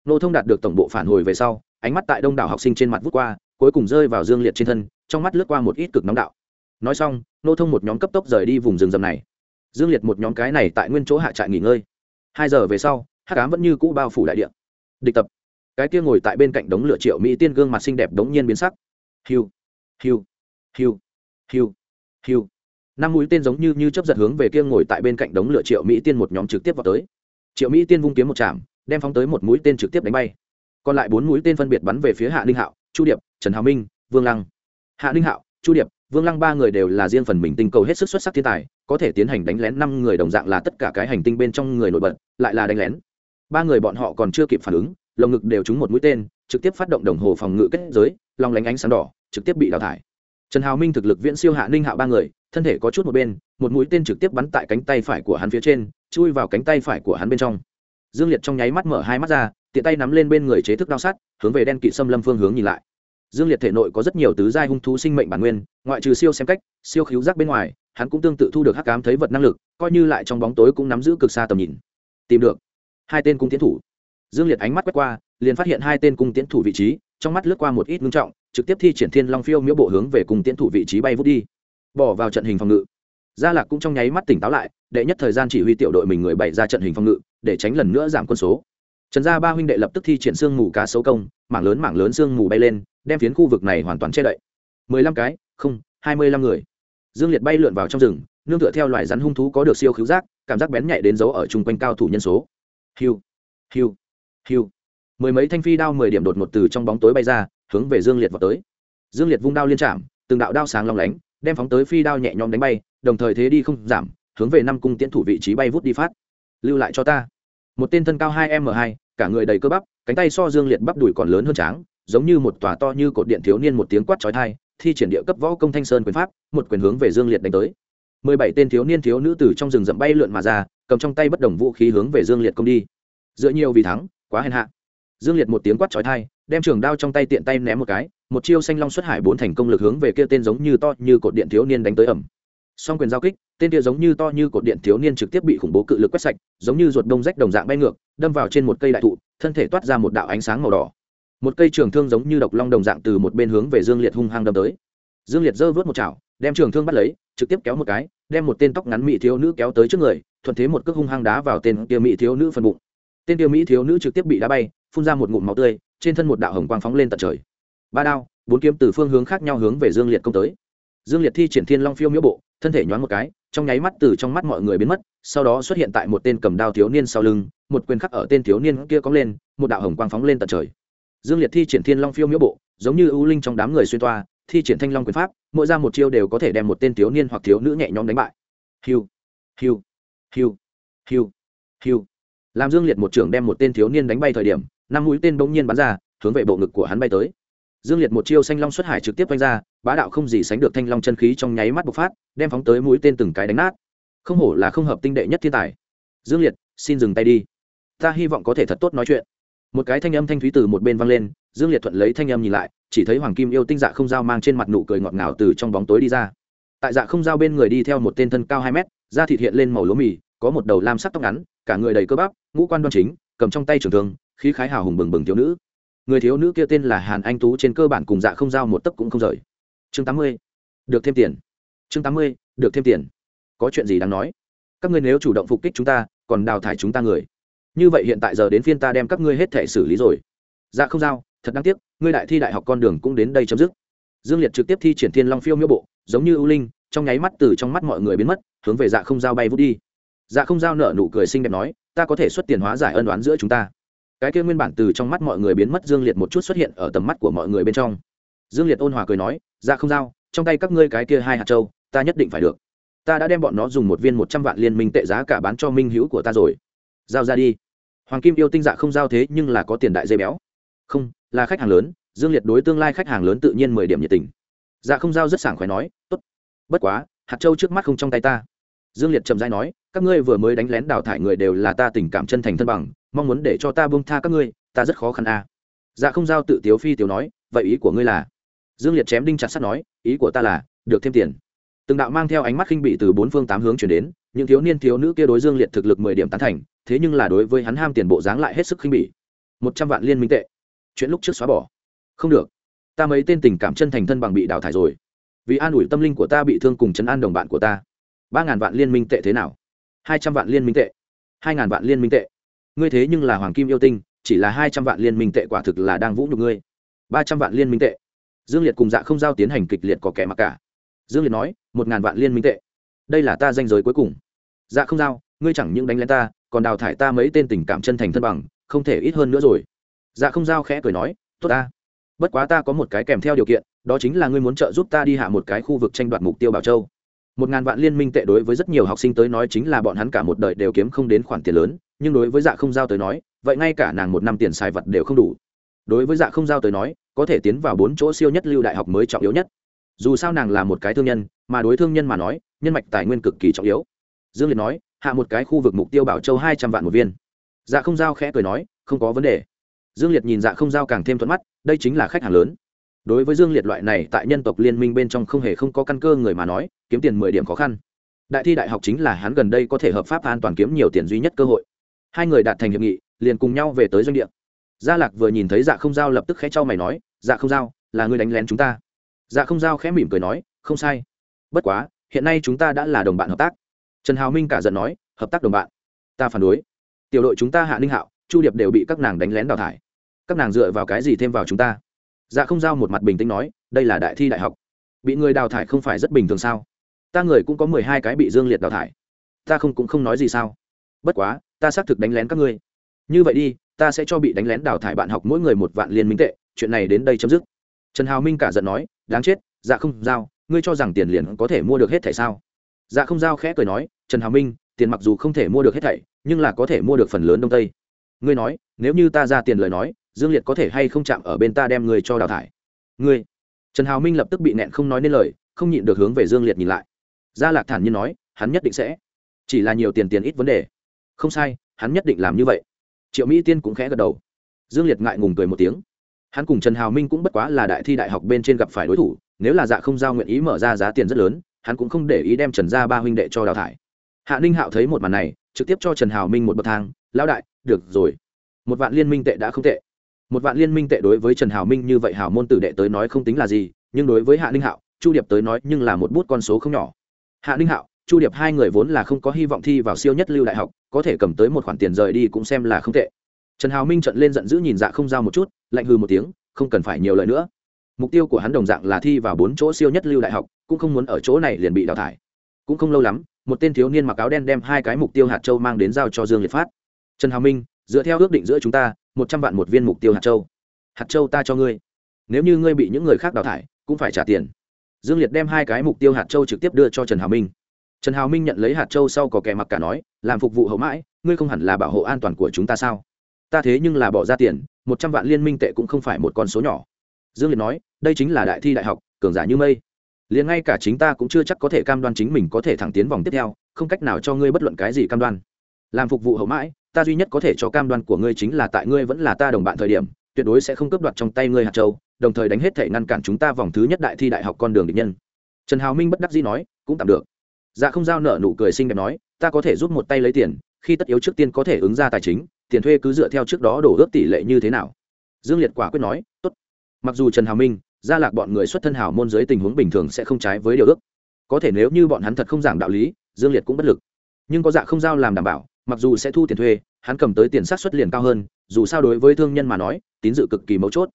Nô thông đạt được tổng bộ phản hồi về sau, ánh mắt tại đông đảo học sinh trên mặt vút qua cuối cùng rơi vào dương liệt trên thân, trong mắt lướt qua một ít cực nóng đạo. Nói xong, nô thông một nhóm cấp tốc rời đi vùng rừng rậm này. Dương liệt một nhóm cái này tại nguyên chỗ hạ trại nghỉ ngơi. Hai giờ về sau, hắc ám vẫn như cũ bao phủ đại địa. Địch tập. Cái kia ngồi tại bên cạnh đống lửa triệu mỹ tiên gương mặt xinh đẹp đống nhiên biến sắc. Hiu hiu hiu hiu hiu. Năm mũi tên giống như như chấp giật hướng về kia ngồi tại bên cạnh đống lửa triệu mỹ tiên một nhóm trực tiếp vào tới. Triệu mỹ tiên vung kiếm một chạm đem phóng tới một mũi tên trực tiếp đánh bay. Còn lại bốn mũi tên phân biệt bắn về phía hạ ninh hạo chu điệp, trần hào minh, vương lăng. Hạ ninh hạo, chu điệp, vương lăng ba người đều là riêng phần mình tinh cầu hết sức xuất sắc thiên tài, có thể tiến hành đánh lén năm người đồng dạng là tất cả cái hành tinh bên trong người nổi bật, lại là đánh lén. Ba người bọn họ còn chưa kịp phản ứng, lồng ngực đều trúng một mũi tên, trực tiếp phát động đồng hồ phòng ngự kết giới, long lánh ánh sáng đỏ, trực tiếp bị đào thải. Trần hào minh thực lực viễn siêu hạ ninh hạo ba người, thân thể có chút một bên, một mũi tên trực tiếp bắn tại cánh tay phải của hắn phía trên, chui vào cánh tay phải của hắn bên trong. Dương liệt trong nháy mắt mở hai mắt ra tiện tay nắm lên bên người chế thức đao sắt, hướng về đen kỵ xâm lâm phương hướng nhìn lại. Dương liệt thể nội có rất nhiều tứ giai hung thú sinh mệnh bản nguyên, ngoại trừ siêu xem cách, siêu khíu giác bên ngoài, hắn cũng tương tự thu được hắc cám thấy vật năng lực, coi như lại trong bóng tối cũng nắm giữ cực xa tầm nhìn. Tìm được. Hai tên cung tiến thủ. Dương liệt ánh mắt quét qua, liền phát hiện hai tên cung tiến thủ vị trí, trong mắt lướt qua một ít ngưng trọng, trực tiếp thi triển thiên long phiêu miễu bộ hướng về cung tiến thủ vị trí bay vút đi. Bỏ vào trận hình phòng ngự. Gia lạc cũng trong nháy mắt tỉnh táo lại, đệ nhất thời gian chỉ huy tiểu đội mình người bày ra trận hình phòng ngự, để tránh lần nữa giảm quân số trần gia ba huynh đệ lập tức thi triển xương mù cá sấu công, mảng lớn mảng lớn xương mù bay lên, đem phiến khu vực này hoàn toàn che đậy. Mười lăm cái, không, hai mươi lăm người. Dương liệt bay lượn vào trong rừng, nương tựa theo loài rắn hung thú có được siêu khứu giác, cảm giác bén nhạy đến dấu ở chung quanh cao thủ nhân số. Hiu hiu hiu. Mười mấy thanh phi đao mười điểm đột ngột từ trong bóng tối bay ra, hướng về dương liệt vào tới. Dương liệt vung đao liên trạm từng đạo đao sáng long lánh, đem phóng tới phi đao nhẹ nhõm đánh bay, đồng thời thế đi không giảm, hướng về năm cung tiễn thủ vị trí bay vút đi phát. Lưu lại cho ta một tên thân cao hai m hai, cả người đầy cơ bắp, cánh tay so dương liệt bắp đùi còn lớn hơn tráng, giống như một tòa to như cột điện thiếu niên một tiếng quát chói thai thi triển địa cấp võ công thanh sơn quyền pháp, một quyền hướng về dương liệt đánh tới. Mười bảy tên thiếu niên thiếu nữ từ trong rừng rậm bay lượn mà ra, cầm trong tay bất đồng vũ khí hướng về dương liệt công đi. Dựa nhiều vì thắng, quá hèn hạ. Dương liệt một tiếng quát chói thai đem trường đao trong tay tiện tay ném một cái, một chiêu xanh long xuất hải bốn thành công lực hướng về kia tên giống như to như cột điện thiếu niên đánh tới ẩm. Song quyền giao kích tên kia giống như to như cột điện thiếu niên trực tiếp bị khủng bố cự lực quét sạch, giống như ruột đông rách đồng dạng bay ngược, đâm vào trên một cây đại thụ, thân thể toát ra một đạo ánh sáng màu đỏ. Một cây trường thương giống như độc long đồng dạng từ một bên hướng về dương liệt hung hăng đâm tới. Dương liệt giơ vớt một chảo, đem trường thương bắt lấy, trực tiếp kéo một cái, đem một tên tóc ngắn mỹ thiếu nữ kéo tới trước người, thuận thế một cước hung hăng đá vào tên kia mỹ thiếu nữ phần bụng. Tên kia mỹ thiếu nữ trực tiếp bị đá bay, phun ra một ngụm máu tươi, trên thân một đạo hồng quang phóng lên tận trời. Ba đao, bốn kiếm từ phương hướng khác nhau hướng về dương liệt công tới dương liệt thi triển thiên long phiêu miễu bộ, thân thể nhoáng một cái, trong nháy mắt từ trong mắt mọi người biến mất, sau đó xuất hiện tại một tên cầm đao thiếu niên sau lưng, một quyền khắc ở tên thiếu niên kia cóng lên, một đạo hồng quang phóng lên tận trời. Dương liệt thi triển thiên long phiêu miễu bộ, giống như ưu linh trong đám người xuyên toa, thi triển thanh long quyền pháp, mỗi ra một chiêu đều có thể đem một tên thiếu niên hoặc thiếu nữ nhẹ nhõm đánh bại. Hiu hiu hiu hiu hiu. Làm dương liệt một trưởng đem một tên thiếu niên đánh bay thời điểm, năm mũi tên bỗng nhiên bắn ra, hướng về bộ ngực của hắn bay tới dương liệt một chiêu xanh long xuất hải trực tiếp quanh ra, bá đạo không gì sánh được thanh long chân khí trong nháy mắt bộc phát, đem phóng tới mũi tên từng cái đánh nát. Không hổ là không hợp tinh đệ nhất thiên tài. Dương liệt, xin dừng tay đi. Ta hy vọng có thể thật tốt nói chuyện. Một cái thanh âm thanh thúy từ một bên vang lên, dương liệt thuận lấy thanh âm nhìn lại, chỉ thấy hoàng kim yêu tinh dạ không dao mang trên mặt nụ cười ngọt ngào từ trong bóng tối đi ra. Tại dạ không dao bên người đi theo một tên thân cao hai mét, da thịt hiện lên màu lúa mì, có một đầu lam sắc tóc ngắn, cả người đầy cơ bắp, ngũ quan đoan chính, cầm trong tay trường thương, khí khái hào hùng bừng bừng thiếu nữ người thiếu nữ kia tên là hàn anh tú trên cơ bản cùng dạ không giao một tấc cũng không rời. Chương tám mươi, được thêm tiền. Chương tám mươi, được thêm tiền. Có chuyện gì đáng nói? Các ngươi nếu chủ động phục kích chúng ta, còn đào thải chúng ta người. Như vậy hiện tại giờ đến phiên ta đem các ngươi hết thể xử lý rồi. Dạ không giao, thật đáng tiếc, ngươi đại thi đại học con đường cũng đến đây chấm dứt. Dương liệt trực tiếp thi triển thiên long phiêu miêu bộ, giống như ưu linh, trong nháy mắt từ trong mắt mọi người biến mất, hướng về dạ không giao bay vút đi. Dạ không giao nợ nụ cười xinh đẹp nói, ta có thể xuất tiền hóa giải ân đoán giữa chúng ta cái kia nguyên bản từ trong mắt mọi người biến mất dương liệt một chút xuất hiện ở tầm mắt của mọi người bên trong. Dương liệt ôn hòa cười nói ra không giao, trong tay các ngươi cái kia hai hạt châu, ta nhất định phải được. Ta đã đem bọn nó dùng một viên một trăm vạn liên minh tệ giá cả bán cho minh hữu của ta rồi. Giao ra đi. Hoàng kim yêu tinh dạ không giao thế nhưng là có tiền đại dây béo. Không, là khách hàng lớn. Dương liệt đối tương lai khách hàng lớn tự nhiên mười điểm nhiệt tình. Dạ không giao rất sảng khoái nói, tốt, bất quá, hạt châu trước mắt không trong tay ta. Dương liệt trầm dai nói, các ngươi vừa mới đánh lén đào thải người đều là ta tình cảm chân thành thân bằng mong muốn để cho ta buông tha các ngươi, ta rất khó khăn à. dạ không giao tự tiếu phi tiểu nói, vậy ý của ngươi là? Dương liệt chém đinh chặt sắt nói, ý của ta là, được thêm tiền. Từng đạo mang theo ánh mắt khinh bị từ bốn phương tám hướng chuyển đến, những thiếu niên thiếu nữ kia đối dương liệt thực lực mười điểm tán thành, thế nhưng là đối với hắn ham tiền bộ dáng lại hết sức khinh bỉ. Một trăm vạn liên minh tệ. Chuyện lúc trước xóa bỏ. Không được. Ta mấy tên tình cảm chân thành thân bằng bị đào thải rồi. Vì an ủi tâm linh của ta bị thương cùng chấn an đồng bạn của ta. Ba ngàn vạn liên minh tệ thế nào? Hai trăm vạn liên minh tệ. Hai ngàn vạn liên minh tệ ngươi thế nhưng là hoàng kim yêu tinh, chỉ là hai trăm vạn liên minh tệ quả thực là đang vũ nhục ngươi. Ba trăm vạn liên minh tệ. Dương liệt cùng dạ không giao tiến hành kịch liệt có kẻ mặc cả. Dương liệt nói, một ngàn vạn liên minh tệ. Đây là ta danh giới cuối cùng. Dạ không giao, ngươi chẳng những đánh lên ta, còn đào thải ta mấy tên tình cảm chân thành thân bằng, không thể ít hơn nữa rồi. Dạ không giao khẽ cười nói, tốt ta. Bất quá ta có một cái kèm theo điều kiện, đó chính là ngươi muốn trợ giúp ta đi hạ một cái khu vực tranh đoạt mục tiêu bảo châu. Một ngàn vạn liên minh tệ đối với rất nhiều học sinh tới nói chính là bọn hắn cả một đời đều kiếm không đến khoản tiền lớn nhưng đối với dạ không giao tới nói, vậy ngay cả nàng một năm tiền xài vật đều không đủ. Đối với dạ không giao tới nói, có thể tiến vào bốn chỗ siêu nhất lưu đại học mới trọng yếu nhất. Dù sao nàng là một cái thương nhân, mà đối thương nhân mà nói, nhân mạch tài nguyên cực kỳ trọng yếu. Dương liệt nói, hạ một cái khu vực mục tiêu bảo châu hai trăm vạn một viên. Dạ không giao khẽ cười nói, không có vấn đề. Dương liệt nhìn dạ không giao càng thêm thuận mắt, đây chính là khách hàng lớn. Đối với dương liệt loại này tại nhân tộc liên minh bên trong không hề không có căn cơ người mà nói, kiếm tiền mười điểm khó khăn. Đại thi đại học chính là hắn gần đây có thể hợp pháp an toàn kiếm nhiều tiền duy nhất cơ hội hai người đạt thành hiệp nghị, liền cùng nhau về tới doanh địa. Gia lạc vừa nhìn thấy dạ không giao lập tức khẽ trao mày nói dạ không giao, là người đánh lén chúng ta. Dạ không giao khẽ mỉm cười nói, không sai. Bất quá, hiện nay chúng ta đã là đồng bạn hợp tác. Trần hào minh cả giận nói, hợp tác đồng bạn? Ta phản đối. Tiểu đội chúng ta hạ ninh hạo, chu điệp đều bị các nàng đánh lén đào thải. Các nàng dựa vào cái gì thêm vào chúng ta? Dạ không giao một mặt bình tĩnh nói, đây là đại thi đại học. Bị người đào thải không phải rất bình thường sao? Ta người cũng có mười hai cái bị dương liệt đào thải. Ta không cũng không nói gì sao? Bất quá ta xác thực đánh lén các ngươi. Như vậy đi, ta sẽ cho bị đánh lén đào thải bạn học mỗi người một vạn liên minh tệ, chuyện này đến đây chấm dứt. Trần hào minh cả giận nói, đáng chết dạ không giao, ngươi cho rằng tiền liền có thể mua được hết thảy sao? Dạ không giao khẽ cười nói, trần hào minh, tiền mặc dù không thể mua được hết thảy, nhưng là có thể mua được phần lớn đông tây. Ngươi nói, nếu như ta ra tiền lời nói, dương liệt có thể hay không chạm ở bên ta đem người cho đào thải? Ngươi, trần hào minh lập tức bị nẹn không nói nên lời, không nhịn được hướng về dương liệt nhìn lại. Gia lạc thản nhiên nói, hắn nhất định sẽ. Chỉ là nhiều tiền tiền ít vấn đề không sai, hắn nhất định làm như vậy. Triệu mỹ tiên cũng khẽ gật đầu. Dương liệt ngại ngùng cười một tiếng. Hắn cùng trần hào minh cũng bất quá là đại thi đại học bên trên gặp phải đối thủ, nếu là dạ không giao nguyện ý mở ra giá tiền rất lớn, hắn cũng không để ý đem trần gia ba huynh đệ cho đào thải. Hạ ninh hạo thấy một màn này, trực tiếp cho trần hào minh một bậc thang, lão đại, được rồi. Một vạn liên minh tệ đã không tệ. Một vạn liên minh tệ đối với trần hào minh như vậy hào môn tử đệ tới nói không tính là gì, nhưng đối với hạ ninh hạo, chu điệp tới nói nhưng là một bút con số không nhỏ. Hạ ninh hạo chu điệp hai người vốn là không có hy vọng thi vào siêu nhất lưu đại học, có thể cầm tới một khoản tiền rời đi cũng xem là không tệ. Trần hào minh trận lên giận dữ nhìn dạ không giao một chút, lạnh hư một tiếng, không cần phải nhiều lời nữa. Mục tiêu của hắn đồng dạng là thi vào bốn chỗ siêu nhất lưu đại học, cũng không muốn ở chỗ này liền bị đào thải. Cũng không lâu lắm, một tên thiếu niên mặc áo đen đem hai cái mục tiêu hạt châu mang đến giao cho dương liệt phát. Trần hào minh, dựa theo ước định giữa chúng ta, một trăm vạn một viên mục tiêu hạt châu. Hạt châu ta cho ngươi. Nếu như ngươi bị những người khác đào thải, cũng phải trả tiền. Dương liệt đem hai cái mục tiêu hạt châu trực tiếp đưa cho trần hào minh trần hào minh nhận lấy hạt châu sau có kẻ mặc cả nói, làm phục vụ hậu mãi, ngươi không hẳn là bảo hộ an toàn của chúng ta sao? Ta thế nhưng là bỏ ra tiền, một trăm vạn liên minh tệ cũng không phải một con số nhỏ. Dương liệt nói, đây chính là đại thi đại học, cường giả như mây. Liền ngay cả chính ta cũng chưa chắc có thể cam đoan chính mình có thể thẳng tiến vòng tiếp theo, không cách nào cho ngươi bất luận cái gì cam đoan. Làm phục vụ hậu mãi, ta duy nhất có thể cho cam đoan của ngươi chính là tại ngươi vẫn là ta đồng bạn thời điểm, tuyệt đối sẽ không cướp đoạt trong tay ngươi hạt châu, đồng thời đánh hết thể ngăn cản chúng ta vòng thứ nhất đại thi đại học con đường địch nhân. Trần hào minh bất đắc dĩ nói, cũng tạm được dạ không giao nợ nụ cười xinh đẹp nói, ta có thể giúp một tay lấy tiền, khi tất yếu trước tiên có thể ứng ra tài chính, tiền thuê cứ dựa theo trước đó đổ ước tỷ lệ như thế nào. Dương liệt quả quyết nói, tốt. Mặc dù trần hào minh, gia lạc bọn người xuất thân hào môn giới tình huống bình thường sẽ không trái với điều ước. Có thể nếu như bọn hắn thật không giảng đạo lý, dương liệt cũng bất lực. Nhưng có dạ không giao làm đảm bảo, mặc dù sẽ thu tiền thuê, hắn cầm tới tiền sát xuất liền cao hơn, dù sao đối với thương nhân mà nói, tín dự cực kỳ mấu chốt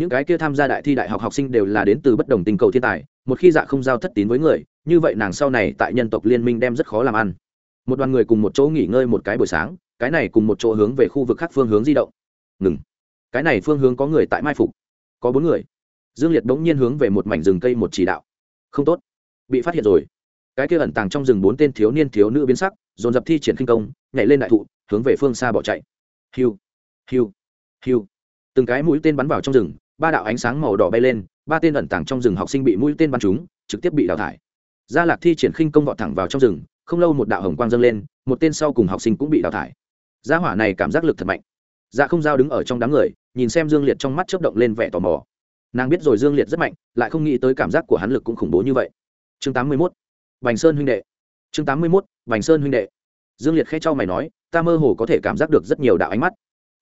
những cái kia tham gia đại thi đại học học sinh đều là đến từ bất đồng tình cầu thiên tài, một khi dạ không giao thất tín với người, như vậy nàng sau này tại nhân tộc liên minh đem rất khó làm ăn. Một đoàn người cùng một chỗ nghỉ ngơi một cái buổi sáng, cái này cùng một chỗ hướng về khu vực khác phương hướng di động. Ngừng. Cái này phương hướng có người tại mai phục. Có bốn người. Dương liệt bỗng nhiên hướng về một mảnh rừng cây một chỉ đạo. Không tốt. Bị phát hiện rồi. Cái kia ẩn tàng trong rừng bốn tên thiếu niên thiếu nữ biến sắc, dồn dập thi triển kinh công, nhảy lên đại thụ, hướng về phương xa bỏ chạy. Hiu. Hiu. Hiu. Từng cái mũi tên bắn vào trong rừng ba đạo ánh sáng màu đỏ bay lên, ba tên ẩn tàng trong rừng học sinh bị mũi tên bắn trúng, trực tiếp bị đào thải. Gia lạc thi triển khinh công vọt thẳng vào trong rừng, không lâu một đạo hồng quang dâng lên, một tên sau cùng học sinh cũng bị đào thải. Gia hỏa này cảm giác lực thật mạnh. Dạ không giao đứng ở trong đám người, nhìn xem dương liệt trong mắt chớp động lên vẻ tò mò. Nàng biết rồi dương liệt rất mạnh, lại không nghĩ tới cảm giác của hắn lực cũng khủng bố như vậy. Chương tám mươi mốt vành sơn huynh đệ. Chương tám mươi mốt vành sơn huynh đệ. Dương liệt khẽ cho mày nói, ta mơ hồ có thể cảm giác được rất nhiều đạo ánh mắt.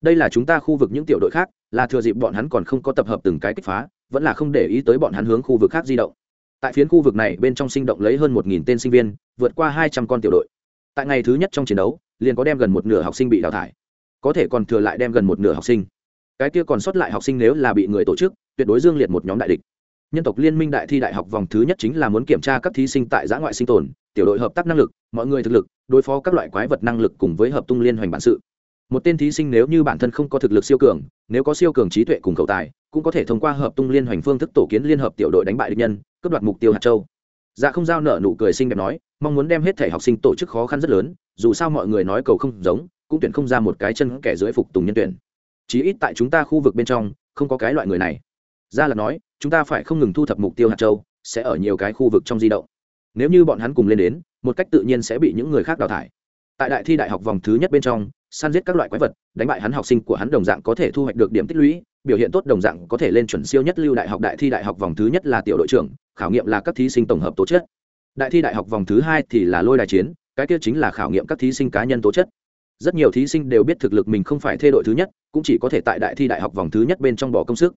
Đây là chúng ta khu vực những tiểu đội khác là thừa dịp bọn hắn còn không có tập hợp từng cái kích phá, vẫn là không để ý tới bọn hắn hướng khu vực khác di động. Tại phiến khu vực này, bên trong sinh động lấy hơn một nghìn tên sinh viên, vượt qua hai trăm con tiểu đội. Tại ngày thứ nhất trong chiến đấu, liền có đem gần một nửa học sinh bị đào thải, có thể còn thừa lại đem gần một nửa học sinh. Cái kia còn sót lại học sinh nếu là bị người tổ chức, tuyệt đối dương liệt một nhóm đại địch. Nhân tộc liên minh đại thi đại học vòng thứ nhất chính là muốn kiểm tra các thí sinh tại giã ngoại sinh tồn, tiểu đội hợp tác năng lực, mọi người thực lực, đối phó các loại quái vật năng lực cùng với hợp tung liên hoành bản sự một tên thí sinh nếu như bản thân không có thực lực siêu cường, nếu có siêu cường trí tuệ cùng cầu tài, cũng có thể thông qua hợp tung liên hoành phương thức tổ kiến liên hợp tiểu đội đánh bại địch nhân, cướp đoạt mục tiêu hạt châu. Dạ không giao nợ nụ cười xinh đẹp nói, mong muốn đem hết thể học sinh tổ chức khó khăn rất lớn, dù sao mọi người nói cầu không giống, cũng tuyển không ra một cái chân kẻ dưới phục tùng nhân tuyển. Chí ít tại chúng ta khu vực bên trong, không có cái loại người này. Ra là nói, chúng ta phải không ngừng thu thập mục tiêu hạt châu, sẽ ở nhiều cái khu vực trong di động. Nếu như bọn hắn cùng lên đến, một cách tự nhiên sẽ bị những người khác đào thải. Tại đại thi đại học vòng thứ nhất bên trong săn giết các loại quái vật, đánh bại hắn học sinh của hắn đồng dạng có thể thu hoạch được điểm tích lũy, biểu hiện tốt đồng dạng có thể lên chuẩn siêu nhất lưu đại học đại thi đại học vòng thứ nhất là tiểu đội trưởng, khảo nghiệm là các thí sinh tổng hợp tố chất. Đại thi đại học vòng thứ hai thì là lôi đài chiến, cái kia chính là khảo nghiệm các thí sinh cá nhân tố chất. Rất nhiều thí sinh đều biết thực lực mình không phải thê đội thứ nhất, cũng chỉ có thể tại đại thi đại học vòng thứ nhất bên trong bỏ công sức.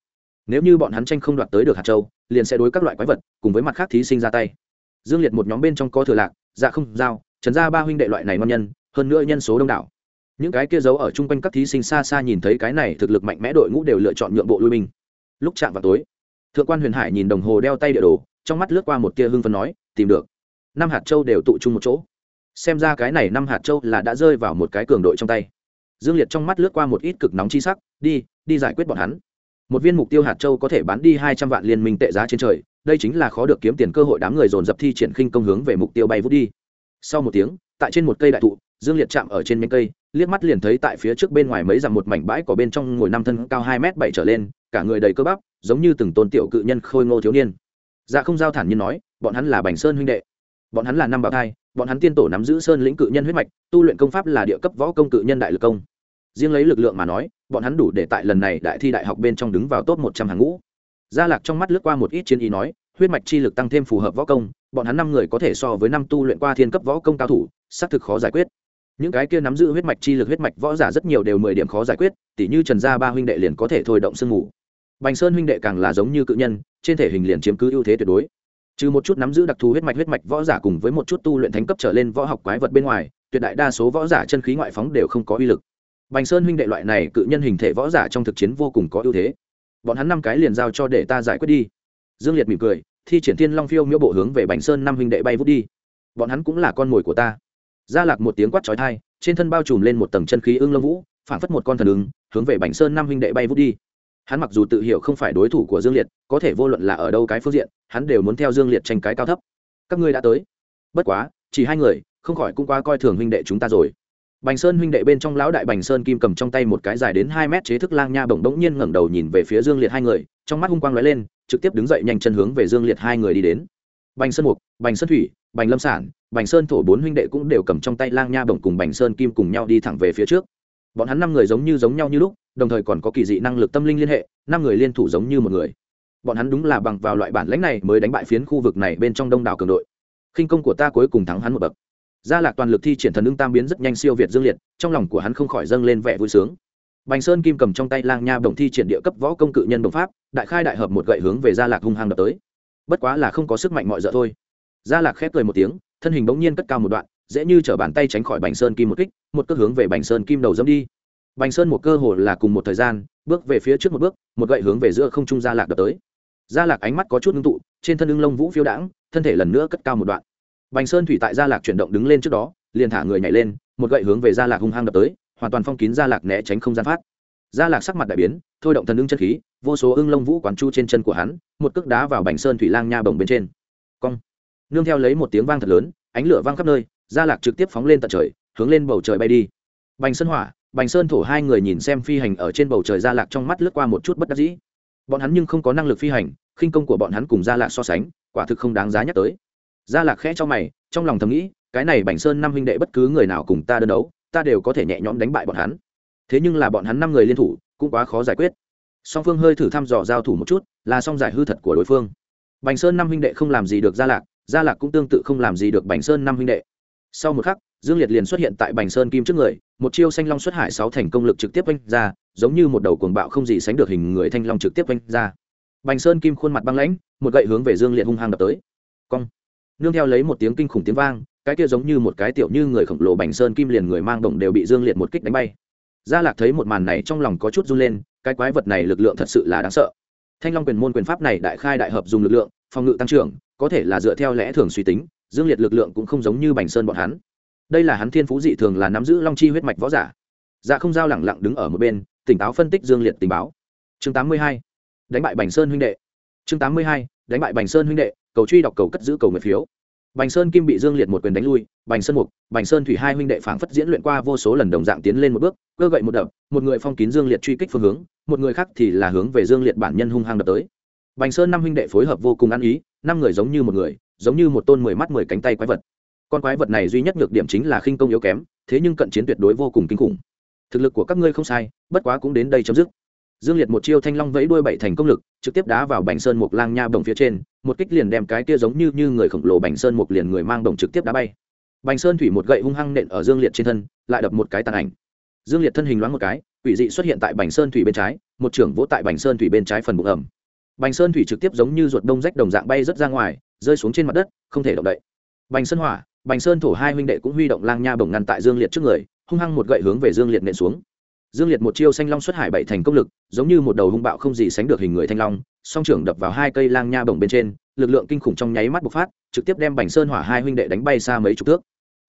Nếu như bọn hắn tranh không đoạt tới được hạt châu, liền sẽ đối các loại quái vật cùng với mặt khác thí sinh ra tay. Dương liệt một nhóm bên trong có thừa lạc dạ không, giao, trần gia ba huynh đệ loại này ngon nhân, hơn nữa nhân số đông đảo những cái kia giấu ở chung quanh các thí sinh xa xa nhìn thấy cái này thực lực mạnh mẽ đội ngũ đều lựa chọn nhượng bộ lui binh. Lúc chạm vào tối, thượng quan huyền hải nhìn đồng hồ đeo tay địa đồ, trong mắt lướt qua một tia hưng phấn nói, tìm được. Năm hạt châu đều tụ chung một chỗ. Xem ra cái này năm hạt châu là đã rơi vào một cái cường đội trong tay. Dương liệt trong mắt lướt qua một ít cực nóng chi sắc, đi đi giải quyết bọn hắn. Một viên mục tiêu hạt châu có thể bán đi hai trăm vạn liên minh tệ giá trên trời, đây chính là khó được kiếm tiền cơ hội đám người dồn dập thi triển khinh công hướng về mục tiêu bay vút đi. Sau một tiếng, tại trên một cây đại thụ, dương liệt chạm ở trên miếng cây liếc mắt liền thấy tại phía trước bên ngoài mấy dặm một mảnh bãi cỏ bên trong ngồi năm thân cao hai m bảy trở lên, cả người đầy cơ bắp, giống như từng tôn tiểu cự nhân khôi ngô thiếu niên. Dạ không giao thản nhiên nói, bọn hắn là bành sơn huynh đệ. Bọn hắn là năm bào thai, bọn hắn tiên tổ nắm giữ sơn lĩnh cự nhân huyết mạch, tu luyện công pháp là địa cấp võ công cự nhân đại lực công. Riêng lấy lực lượng mà nói, bọn hắn đủ để tại lần này đại thi đại học bên trong đứng vào top một trăm hàng ngũ. Gia lạc trong mắt lướt qua một ít chiến ý nói, huyết mạch chi lực tăng thêm phù hợp võ công, bọn hắn năm người có thể so với năm tu luyện qua thiên cấp võ công cao thủ, xác thực khó giải quyết những cái kia nắm giữ huyết mạch chi lực huyết mạch võ giả rất nhiều đều mười điểm khó giải quyết, tỉ như trần gia ba huynh đệ liền có thể thôi động sương mù bành sơn huynh đệ càng là giống như cự nhân, trên thể hình liền chiếm cứ ưu thế tuyệt đối. Trừ một chút nắm giữ đặc thù huyết mạch huyết mạch võ giả cùng với một chút tu luyện thánh cấp trở lên võ học quái vật bên ngoài, tuyệt đại đa số võ giả chân khí ngoại phóng đều không có uy lực. Bành sơn huynh đệ loại này cự nhân hình thể võ giả trong thực chiến vô cùng có ưu thế. Bọn hắn năm cái liền giao cho để ta giải quyết đi. Dương liệt mỉm cười, thi triển thiên long phiêu miễu bộ hướng về bành sơn năm huynh đệ bay vút đi. Bọn hắn cũng là con mồi của ta gia lạc một tiếng quát trói thai trên thân bao trùm lên một tầng chân khí ưng lông vũ phản phất một con thần ứng, hướng về bành sơn năm huynh đệ bay vút đi. Hắn mặc dù tự hiểu không phải đối thủ của dương liệt, có thể vô luận là ở đâu cái phương diện, hắn đều muốn theo dương liệt tranh cái cao thấp. Các ngươi đã tới. Bất quá, chỉ hai người, không khỏi cũng quá coi thường huynh đệ chúng ta rồi. Bành sơn huynh đệ bên trong lão đại bành sơn kim cầm trong tay một cái dài đến hai mét chế thức lang nha bổng bỗng nhiên ngẩng đầu nhìn về phía dương liệt hai người, trong mắt hung quang lóe lên, trực tiếp đứng dậy nhanh chân hướng về dương liệt hai người đi đến bành sơn mục, bành sơn thủy, bành lâm sản, bành sơn thổ bốn huynh đệ cũng đều cầm trong tay lang nha bổng cùng bành sơn kim cùng nhau đi thẳng về phía trước. Bọn hắn năm người giống như giống nhau như lúc, đồng thời còn có kỳ dị năng lực tâm linh liên hệ, năm người liên thủ giống như một người. Bọn hắn đúng là bằng vào loại bản lãnh này mới đánh bại phiến khu vực này bên trong đông đảo cường đội. Khinh công của ta cuối cùng thắng hắn một bậc. Gia lạc toàn lực thi triển thần ưng tam biến rất nhanh siêu việt dương liệt, trong lòng của hắn không khỏi dâng lên vẻ vui sướng. Bành sơn kim cầm trong tay lang nha bổng thi triển địa cấp võ công cự nhân đồng pháp, đại khai đại hợp một gậy hướng về gia lạc hung hăng đập tới bất quá là không có sức mạnh mọi d thôi. Gia lạc khép cười một tiếng, thân hình bỗng nhiên cất cao một đoạn, dễ như chở bàn tay tránh khỏi bành sơn kim một kích, một cước hướng về bành sơn kim đầu dâm đi. Bành sơn một cơ hồ là cùng một thời gian, bước về phía trước một bước, một gậy hướng về giữa không trung gia lạc đập tới. Gia lạc ánh mắt có chút ngưng tụ, trên thân lưng lông vũ phiêu đãng, thân thể lần nữa cất cao một đoạn. Bành sơn thủy tại gia lạc chuyển động đứng lên trước đó, liền thả người nhảy lên, một gậy hướng về gia lạc hung hăng đập tới, hoàn toàn phong kín gia lạc né tránh không gian phát gia lạc sắc mặt đại biến, thôi động thần ưng chân khí, vô số ưng lông vũ quán chu trên chân của hắn, một cước đá vào bành sơn thủy lang nha bồng bên trên. Cong. Nương theo lấy một tiếng vang thật lớn, ánh lửa vang khắp nơi, gia lạc trực tiếp phóng lên tận trời, hướng lên bầu trời bay đi. Bành sơn hỏa, bành sơn thổ hai người nhìn xem phi hành ở trên bầu trời gia lạc trong mắt lướt qua một chút bất đắc dĩ. Bọn hắn nhưng không có năng lực phi hành, khinh công của bọn hắn cùng gia lạc so sánh, quả thực không đáng giá nhắc tới. Gia lạc khẽ cho mày, trong lòng thầm nghĩ, cái này bành sơn năm huynh đệ bất cứ người nào cùng ta đơn đấu, ta đều có thể nhẹ nhõm đánh bại bọn hắn thế nhưng là bọn hắn năm người liên thủ cũng quá khó giải quyết. Song phương hơi thử thăm dò giao thủ một chút, là song giải hư thật của đối phương. Bành sơn năm huynh đệ không làm gì được gia lạc gia lạc cũng tương tự không làm gì được bành sơn năm huynh đệ. Sau một khắc, dương liệt liền xuất hiện tại bành sơn kim trước người, một chiêu xanh long xuất hải sáu thành công lực trực tiếp oanh ra, giống như một đầu cuồng bạo không gì sánh được hình người thanh long trực tiếp oanh ra. Bành sơn kim khuôn mặt băng lãnh, một gậy hướng về dương liệt hung hăng đập tới. Cong. Nương theo lấy một tiếng kinh khủng tiếng vang, cái kia giống như một cái tiểu như người khổng lồ bành sơn kim liền người mang động đều bị dương liệt một kích đánh bay gia lạc thấy một màn này trong lòng có chút run lên, cái quái vật này lực lượng thật sự là đáng sợ thanh long quyền môn quyền pháp này đại khai đại hợp dùng lực lượng, phòng ngự tăng trưởng, có thể là dựa theo lẽ thường suy tính, dương liệt lực lượng cũng không giống như bành sơn bọn hắn đây là hắn thiên phú dị thường là nắm giữ long chi huyết mạch võ giả dạ không giao lẳng lặng đứng ở một bên, tỉnh táo phân tích dương liệt tình báo chương 82. đánh bại bành sơn huynh đệ chương 82. đánh bại bành sơn huynh đệ, cầu truy đọc cầu cất giữ cầu nguyện phiếu bành sơn kim bị dương liệt một quyền đánh lui, bành sơn mục, bành sơn thủy hai huynh đệ phảng phất diễn luyện qua vô số lần đồng dạng tiến lên một bước, cơ gậy một đập, một người phong kín dương liệt truy kích phương hướng, một người khác thì là hướng về dương liệt bản nhân hung hăng đập tới. Bành sơn năm huynh đệ phối hợp vô cùng ăn ý, năm người giống như một người, giống như một tôn mười mắt mười cánh tay quái vật. Con quái vật này duy nhất nhược điểm chính là khinh công yếu kém, thế nhưng cận chiến tuyệt đối vô cùng kinh khủng. Thực lực của các ngươi không sai, bất quá cũng đến đây chấm dứt dương liệt một chiêu thanh long vẫy đuôi bảy thành công lực, trực tiếp đá vào bành sơn một lang nha bồng phía trên, một kích liền đem cái kia giống như như người khổng lồ bành sơn một liền người mang đồng trực tiếp đá bay. Bành sơn thủy một gậy hung hăng nện ở dương liệt trên thân, lại đập một cái tàn ảnh. Dương liệt thân hình loáng một cái, quỷ dị xuất hiện tại bành sơn thủy bên trái, một trưởng vỗ tại bành sơn thủy bên trái phần bụng ẩm bành sơn thủy trực tiếp giống như ruột đông rách đồng dạng bay rớt ra ngoài, rơi xuống trên mặt đất, không thể động đậy. Bành sơn hỏa, bành sơn thổ hai huynh đệ cũng huy động lang nha bổng ngăn tại dương liệt trước người, hung hăng một gậy hướng về dương liệt nện xuống dương liệt một chiêu xanh long xuất hải bảy thành công lực, giống như một đầu hung bạo không gì sánh được hình người thanh long, song trưởng đập vào hai cây lang nha bổng bên trên, lực lượng kinh khủng trong nháy mắt bộc phát, trực tiếp đem bành sơn hỏa hai huynh đệ đánh bay xa mấy chục thước.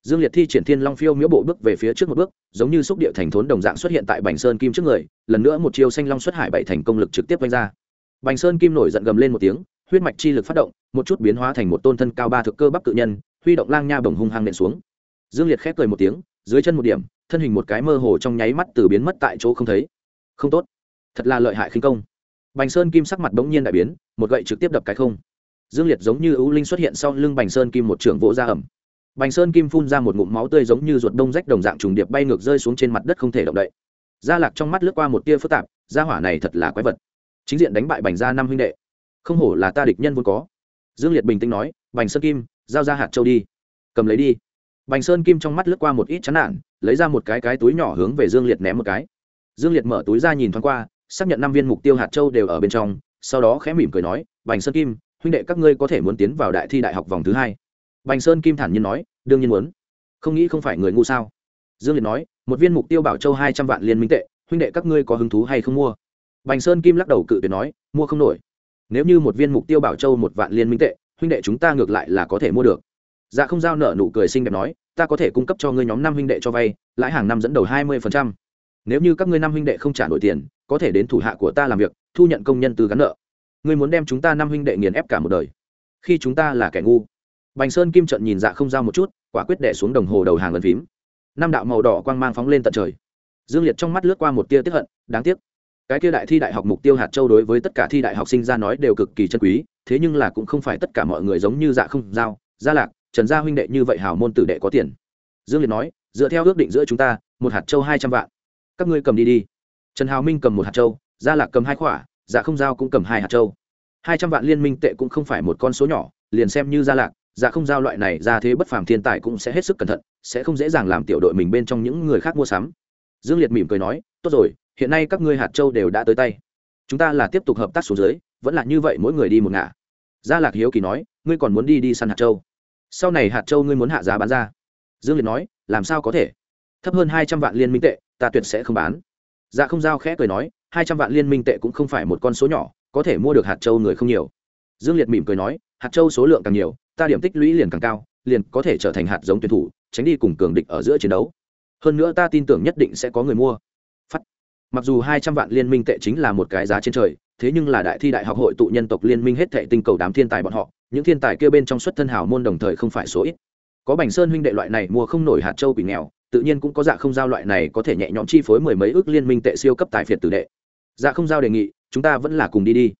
Dương liệt thi triển thiên long phiêu miễu bộ bước về phía trước một bước, giống như xúc địa thành thốn đồng dạng xuất hiện tại bành sơn kim trước người, lần nữa một chiêu xanh long xuất hải bảy thành công lực trực tiếp vanh ra. Bành sơn kim nổi giận gầm lên một tiếng, huyết mạch chi lực phát động, một chút biến hóa thành một tôn thân cao ba thực cơ bắp cự nhân, huy động lang nha bổng hung hăng nện xuống. Dương liệt khép cười một tiếng, dưới chân một điểm thân hình một cái mơ hồ trong nháy mắt từ biến mất tại chỗ không thấy. Không tốt. Thật là lợi hại khinh công. Bành sơn kim sắc mặt bỗng nhiên đại biến, một gậy trực tiếp đập cái không. Dương liệt giống như ưu linh xuất hiện sau lưng bành sơn kim một trưởng vỗ ra ẩm. Bành sơn kim phun ra một ngụm máu tươi giống như ruột đông rách đồng dạng trùng điệp bay ngược rơi xuống trên mặt đất không thể động đậy. Gia lạc trong mắt lướt qua một tia phức tạp, gia hỏa này thật là quái vật. Chính diện đánh bại bành gia năm huynh đệ. Không hổ là ta địch nhân vốn có. Dương liệt bình tĩnh nói, bành sơn kim, giao ra hạt châu đi. Cầm lấy đi bành sơn kim trong mắt lướt qua một ít chán nản, lấy ra một cái cái túi nhỏ hướng về dương liệt ném một cái. Dương liệt mở túi ra nhìn thoáng qua, xác nhận năm viên mục tiêu hạt châu đều ở bên trong, sau đó khẽ mỉm cười nói, bành sơn kim, huynh đệ các ngươi có thể muốn tiến vào đại thi đại học vòng thứ hai? Bành sơn kim thản nhiên nói, đương nhiên muốn. Không nghĩ không phải người ngu sao? Dương liệt nói, một viên mục tiêu bảo châu hai trăm vạn liên minh tệ, huynh đệ các ngươi có hứng thú hay không mua? Bành sơn kim lắc đầu cự tuyệt nói, mua không nổi. Nếu như một viên mục tiêu bảo châu một vạn liên minh tệ, huynh đệ chúng ta ngược lại là có thể mua được dạ không giao nợ nụ cười xinh đẹp nói, ta có thể cung cấp cho ngươi nhóm năm huynh đệ cho vay, lãi hàng năm dẫn đầu hai mươi nếu như các ngươi năm huynh đệ không trả nổi tiền, có thể đến thủ hạ của ta làm việc, thu nhận công nhân từ gắn nợ. Ngươi muốn đem chúng ta năm huynh đệ nghiền ép cả một đời. Khi chúng ta là kẻ ngu. Bành sơn kim trận nhìn dạ không giao một chút, quả quyết đẻ xuống đồng hồ đầu hàng lần phím. Năm đạo màu đỏ quang mang phóng lên tận trời. Dương liệt trong mắt lướt qua một tia tiếp hận, đáng tiếc. Cái kia đại thi đại học mục tiêu hạt châu đối với tất cả thi đại học sinh ra nói đều cực kỳ chân quý, thế nhưng là cũng không phải tất cả mọi người giống như dạ không giao, gia lạc trần gia huynh đệ như vậy hào môn tử đệ có tiền. Dương liệt nói, dựa theo ước định giữa chúng ta, một hạt châu hai trăm vạn. Các ngươi cầm đi đi. Trần hào minh cầm một hạt châu, gia lạc cầm hai khỏa dạ không giao cũng cầm hai hạt châu. Hai trăm vạn liên minh tệ cũng không phải một con số nhỏ, liền xem như gia lạc dạ không giao loại này ra thế bất phàm thiên tài cũng sẽ hết sức cẩn thận, sẽ không dễ dàng làm tiểu đội mình bên trong những người khác mua sắm. Dương liệt mỉm cười nói, tốt rồi, hiện nay các ngươi hạt châu đều đã tới tay. Chúng ta là tiếp tục hợp tác xuống dưới, vẫn là như vậy mỗi người đi một ngả. Gia lạc hiếu kỳ nói, ngươi còn muốn đi đi săn hạt châu? Sau này hạt châu ngươi muốn hạ giá bán ra. Dương liệt nói, làm sao có thể? Thấp hơn hai trăm vạn liên minh tệ, ta tuyệt sẽ không bán. Dạ không giao khẽ cười nói, hai trăm vạn liên minh tệ cũng không phải một con số nhỏ, có thể mua được hạt châu người không nhiều. Dương liệt mỉm cười nói, hạt châu số lượng càng nhiều, ta điểm tích lũy liền càng cao, liền có thể trở thành hạt giống tuyển thủ, tránh đi cùng cường địch ở giữa chiến đấu. Hơn nữa ta tin tưởng nhất định sẽ có người mua. Phát. mặc dù hai trăm vạn liên minh tệ chính là một cái giá trên trời, thế nhưng là đại thi đại học hội tụ nhân tộc liên minh hết thệ tinh cầu đám thiên tài bọn họ những thiên tài kia bên trong xuất thân hào môn đồng thời không phải số ít. Có bành sơn huynh đệ loại này mua không nổi hạt châu quỷ nghèo, tự nhiên cũng có dạ không giao loại này có thể nhẹ nhõm chi phối mười mấy ước liên minh tệ siêu cấp tài phiệt tử đệ. Dạ không giao đề nghị, chúng ta vẫn là cùng đi đi.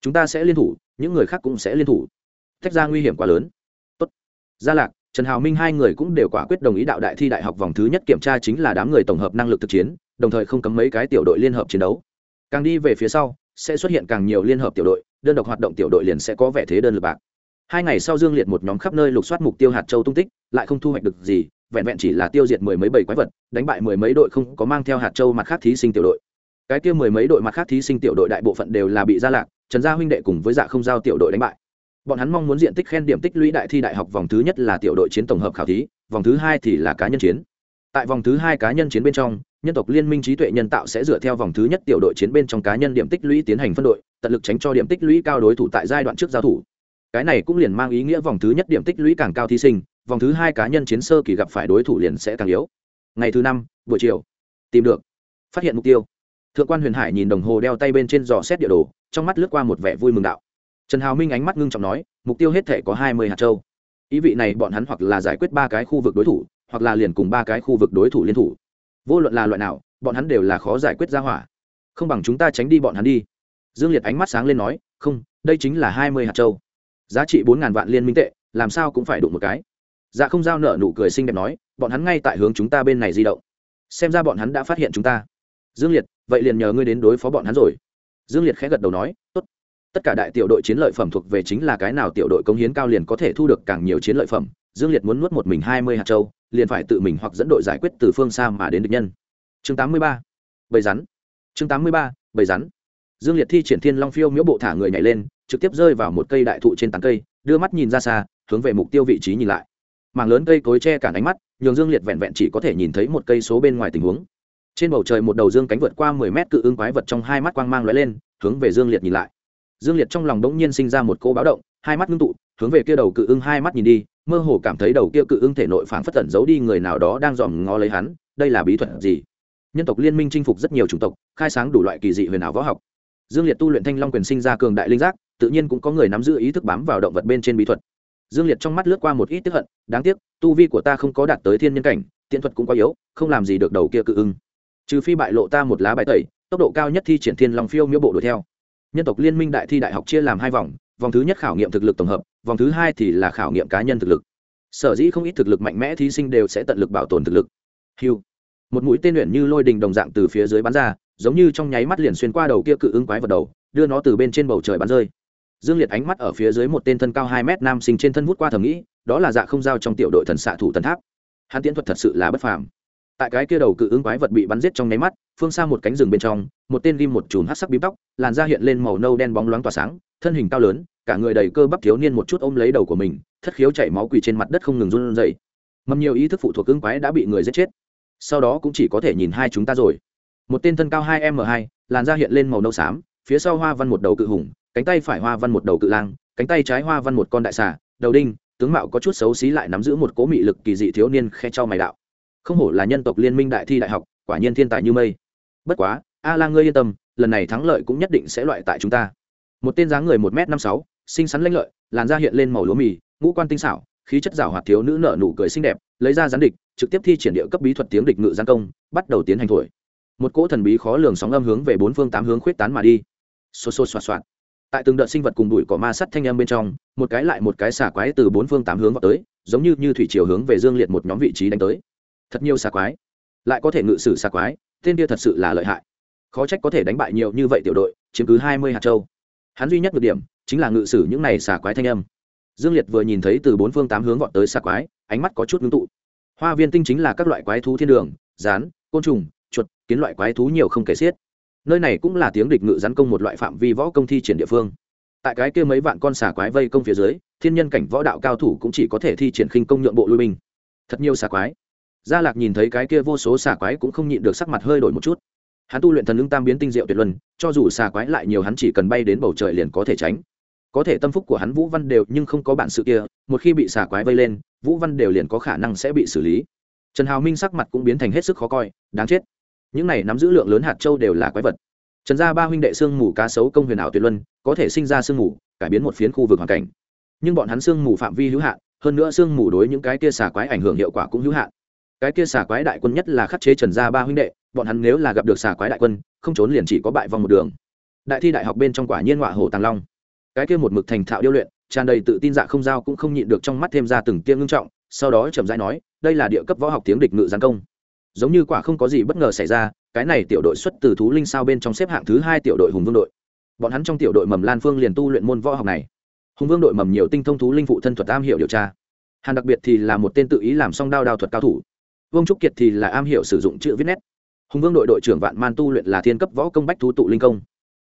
Chúng ta sẽ liên thủ, những người khác cũng sẽ liên thủ. Tách ra nguy hiểm quá lớn. Tốt. gia lạc, trần hào minh hai người cũng đều quả quyết đồng ý đạo đại thi đại học vòng thứ nhất kiểm tra chính là đám người tổng hợp năng lực thực chiến, đồng thời không cấm mấy cái tiểu đội liên hợp chiến đấu. Càng đi về phía sau, sẽ xuất hiện càng nhiều liên hợp tiểu đội, đơn độc hoạt động tiểu đội liền sẽ có vẻ thế đơn lực bạc hai ngày sau dương liệt một nhóm khắp nơi lục soát mục tiêu hạt châu tung tích, lại không thu hoạch được gì, vẹn vẹn chỉ là tiêu diệt mười mấy bảy quái vật, đánh bại mười mấy đội không có mang theo hạt châu mặt khác thí sinh tiểu đội. Cái kia mười mấy đội mặt khác thí sinh tiểu đội đại bộ phận đều là bị gia lạc, trần gia huynh đệ cùng với dạ không giao tiểu đội đánh bại. Bọn hắn mong muốn diện tích khen điểm tích lũy đại thi đại học vòng thứ nhất là tiểu đội chiến tổng hợp khảo thí, vòng thứ hai thì là cá nhân chiến. Tại vòng thứ hai cá nhân chiến bên trong, nhân tộc liên minh trí tuệ nhân tạo sẽ dựa theo vòng thứ nhất tiểu đội chiến bên trong cá nhân điểm tích lũy tiến hành phân đội, tận lực tránh cho điểm tích lũy cao đối thủ tại giai đoạn trước giao thủ cái này cũng liền mang ý nghĩa vòng thứ nhất điểm tích lũy càng cao thí sinh, vòng thứ hai cá nhân chiến sơ kỳ gặp phải đối thủ liền sẽ càng yếu. Ngày thứ năm, buổi chiều, tìm được, phát hiện mục tiêu. Thượng quan huyền hải nhìn đồng hồ đeo tay bên trên giò xét địa đồ, trong mắt lướt qua một vẻ vui mừng đạo. Trần hào minh ánh mắt ngưng trọng nói, mục tiêu hết thể có hai mươi hạt châu. Ý vị này bọn hắn hoặc là giải quyết ba cái khu vực đối thủ, hoặc là liền cùng ba cái khu vực đối thủ liên thủ. Vô luận là loại nào, bọn hắn đều là khó giải quyết ra hỏa. Không bằng chúng ta tránh đi bọn hắn đi. Dương liệt ánh mắt sáng lên nói, không, đây chính là hai mươi hạt châu giá trị bốn ngàn vạn liên minh tệ, làm sao cũng phải đụng một cái. Dạ không giao nợ nụ cười xinh đẹp nói, bọn hắn ngay tại hướng chúng ta bên này di động. Xem ra bọn hắn đã phát hiện chúng ta. Dương liệt, vậy liền nhờ ngươi đến đối phó bọn hắn rồi. Dương liệt khẽ gật đầu nói, tốt. Tất cả đại tiểu đội chiến lợi phẩm thuộc về chính là cái nào tiểu đội công hiến cao liền có thể thu được càng nhiều chiến lợi phẩm. Dương liệt muốn nuốt một mình hai mươi hạt châu, liền phải tự mình hoặc dẫn đội giải quyết từ phương xa mà đến địch nhân. Chương tám mươi ba. Bầy rắn. Chương tám mươi ba. Bầy rắn. Dương liệt thi triển thiên long phiêu miễu bộ thả người nhảy lên trực tiếp rơi vào một cây đại thụ trên tán cây, đưa mắt nhìn ra xa, hướng về mục tiêu vị trí nhìn lại. Mảng lớn cây cối che cản ánh mắt, nhường dương liệt vẹn vẹn chỉ có thể nhìn thấy một cây số bên ngoài tình huống. Trên bầu trời một đầu dương cánh vượt qua mười mét cự ưng quái vật trong hai mắt quang mang lóe lên, hướng về dương liệt nhìn lại. Dương liệt trong lòng đ ỗ n g nhiên sinh ra một cô báo động, hai mắt ngưng tụ, hướng về kia đầu cự ưng hai mắt nhìn đi, mơ hồ cảm thấy đầu kia cự ưng thể nội phản phất tẩn giấu đi người nào đó đang dòm ngó lấy hắn, đây là bí thuật gì? Nhân tộc liên minh chinh phục rất nhiều chủng tộc, khai sáng đủ loại kỳ dị huyền ảo võ học. Dương liệt tu luyện thanh long quyền sinh ra cường đại linh giác tự nhiên cũng có người nắm giữ ý thức bám vào động vật bên trên bí thuật. Dương liệt trong mắt lướt qua một ít tức hận, đáng tiếc, tu vi của ta không có đạt tới thiên nhân cảnh, tiện thuật cũng quá yếu, không làm gì được đầu kia cự ưng. Trừ phi bại lộ ta một lá bài tẩy, tốc độ cao nhất thi triển thiên long phiêu miêu bộ đuổi theo. Nhân tộc liên minh đại thi đại học chia làm hai vòng vòng thứ nhất khảo nghiệm thực lực tổng hợp, vòng thứ hai thì là khảo nghiệm cá nhân thực lực. Sở dĩ không ít thực lực mạnh mẽ thí sinh đều sẽ tận lực bảo tồn thực lực. Hiu một mũi tên luyện như lôi đình đồng dạng từ phía dưới bắn ra, giống như trong nháy mắt liền xuyên qua đầu kia cự ứng quái vật đầu, đưa nó từ bên trên bầu trời bắn rơi dương liệt ánh mắt ở phía dưới một tên thân cao hai mét nam sinh trên thân hút qua thầm nghĩ, đó là dạ không giao trong tiểu đội thần xạ thủ tần tháp. Hắn tiễn thuật thật sự là bất phàm. Tại cái kia đầu cự ứng quái vật bị bắn giết trong nháy mắt, phương xa một cánh rừng bên trong, một tên ghim một chùm hát sắc bím tóc, làn da hiện lên màu nâu đen bóng loáng tỏa sáng, thân hình cao lớn, cả người đầy cơ bắp thiếu niên một chút ôm lấy đầu của mình, thất khiếu chảy máu quỳ trên mặt đất không ngừng run rẩy. Mầm nhiều ý thức phụ thuộc ứng quái đã bị người giết chết. Sau đó cũng chỉ có thể nhìn hai chúng ta rồi. Một tên thân cao hai m hai, làn da hiện lên màu nâu xám, phía sau hoa văn một đầu cự hùng cánh tay phải hoa văn một đầu cự lang, cánh tay trái hoa văn một con đại xà, đầu đinh, tướng mạo có chút xấu xí lại nắm giữ một cố mị lực kỳ dị thiếu niên khe cho mày đạo. Không hổ là nhân tộc liên minh đại thi đại học, quả nhiên thiên tài như mây. Bất quá, a la ngươi yên tâm, lần này thắng lợi cũng nhất định sẽ loại tại chúng ta. Một tên dáng người một m năm sáu, xinh xắn lanh lợi, làn da hiện lên màu lúa mì, ngũ quan tinh xảo, khí chất rào hoạt thiếu nữ nở nụ cười xinh đẹp, lấy ra gián địch, trực tiếp thi triển địa cấp bí thuật tiếng địch ngự gián công, bắt đầu tiến hành thổi. Một cỗ thần bí khó lường sóng âm hướng về bốn phương tám hướng khuyết tán mà đi. Xô xô xoạt xoạt tại từng đợt sinh vật cùng đùi cỏ ma sắt thanh âm bên trong, một cái lại một cái xả quái từ bốn phương tám hướng vào tới, giống như như thủy chiều hướng về dương liệt một nhóm vị trí đánh tới. Thật nhiều xà quái. Lại có thể ngự sử xà quái, tên kia thật sự là lợi hại. Khó trách có thể đánh bại nhiều như vậy tiểu đội, chiếm cứ hai mươi hạt châu. Hắn duy nhất được điểm, chính là ngự sử những này xà quái thanh âm. Dương liệt vừa nhìn thấy từ bốn phương tám hướng vọt tới xà quái, ánh mắt có chút ngưng tụ. Hoa viên tinh chính là các loại quái thú thiên đường, rán, côn trùng, chuột, kiến loại quái thú nhiều không kể xiết nơi này cũng là tiếng địch ngự rắn công một loại phạm vi võ công thi triển địa phương. Tại cái kia mấy vạn con xà quái vây công phía dưới, thiên nhân cảnh võ đạo cao thủ cũng chỉ có thể thi triển khinh công nhượng bộ lui binh. Thật nhiều xà quái. Gia lạc nhìn thấy cái kia vô số xà quái cũng không nhịn được sắc mặt hơi đổi một chút. Hắn tu luyện thần lương tam biến tinh diệu tuyệt luân, cho dù xà quái lại nhiều hắn chỉ cần bay đến bầu trời liền có thể tránh. Có thể tâm phúc của hắn vũ văn đều, nhưng không có bản sự kia, một khi bị xà quái vây lên, vũ văn đều liền có khả năng sẽ bị xử lý. Trần hào minh sắc mặt cũng biến thành hết sức khó coi, đáng chết những này nắm giữ lượng lớn hạt châu đều là quái vật. Trần gia ba huynh đệ sương mù cá sấu công huyền ảo tuyệt luân, có thể sinh ra sương mù, cải biến một phiến khu vực hoàn cảnh. Nhưng bọn hắn sương mù phạm vi hữu hạn, hơn nữa sương mù đối những cái kia xà quái ảnh hưởng hiệu quả cũng hữu hạn. Cái kia xà quái đại quân nhất là khắc chế trần gia ba huynh đệ, bọn hắn nếu là gặp được xà quái đại quân, không trốn liền chỉ có bại vòng một đường. Đại thi đại học bên trong quả nhiên ngọa hồ tàng long. Cái kia một mực thành thạo điêu luyện, tràn đầy tự tin dạ không giao cũng không nhịn được trong mắt thêm ra từng tiêm ngưng trọng, sau đó chậm rãi nói, đây là địa cấp võ học tiếng địch ngự gián công giống như quả không có gì bất ngờ xảy ra, cái này tiểu đội xuất từ thú linh sao bên trong xếp hạng thứ hai tiểu đội hùng vương đội. Bọn hắn trong tiểu đội mầm lan phương liền tu luyện môn võ học này. Hùng vương đội mầm nhiều tinh thông thú linh phụ thân thuật am hiểu điều tra. Hàn đặc biệt thì là một tên tự ý làm song đao đao thuật cao thủ. Vương trúc kiệt thì là am hiểu sử dụng chữ viết nét. Hùng vương đội đội trưởng vạn man tu luyện là thiên cấp võ công bách thú tụ linh công.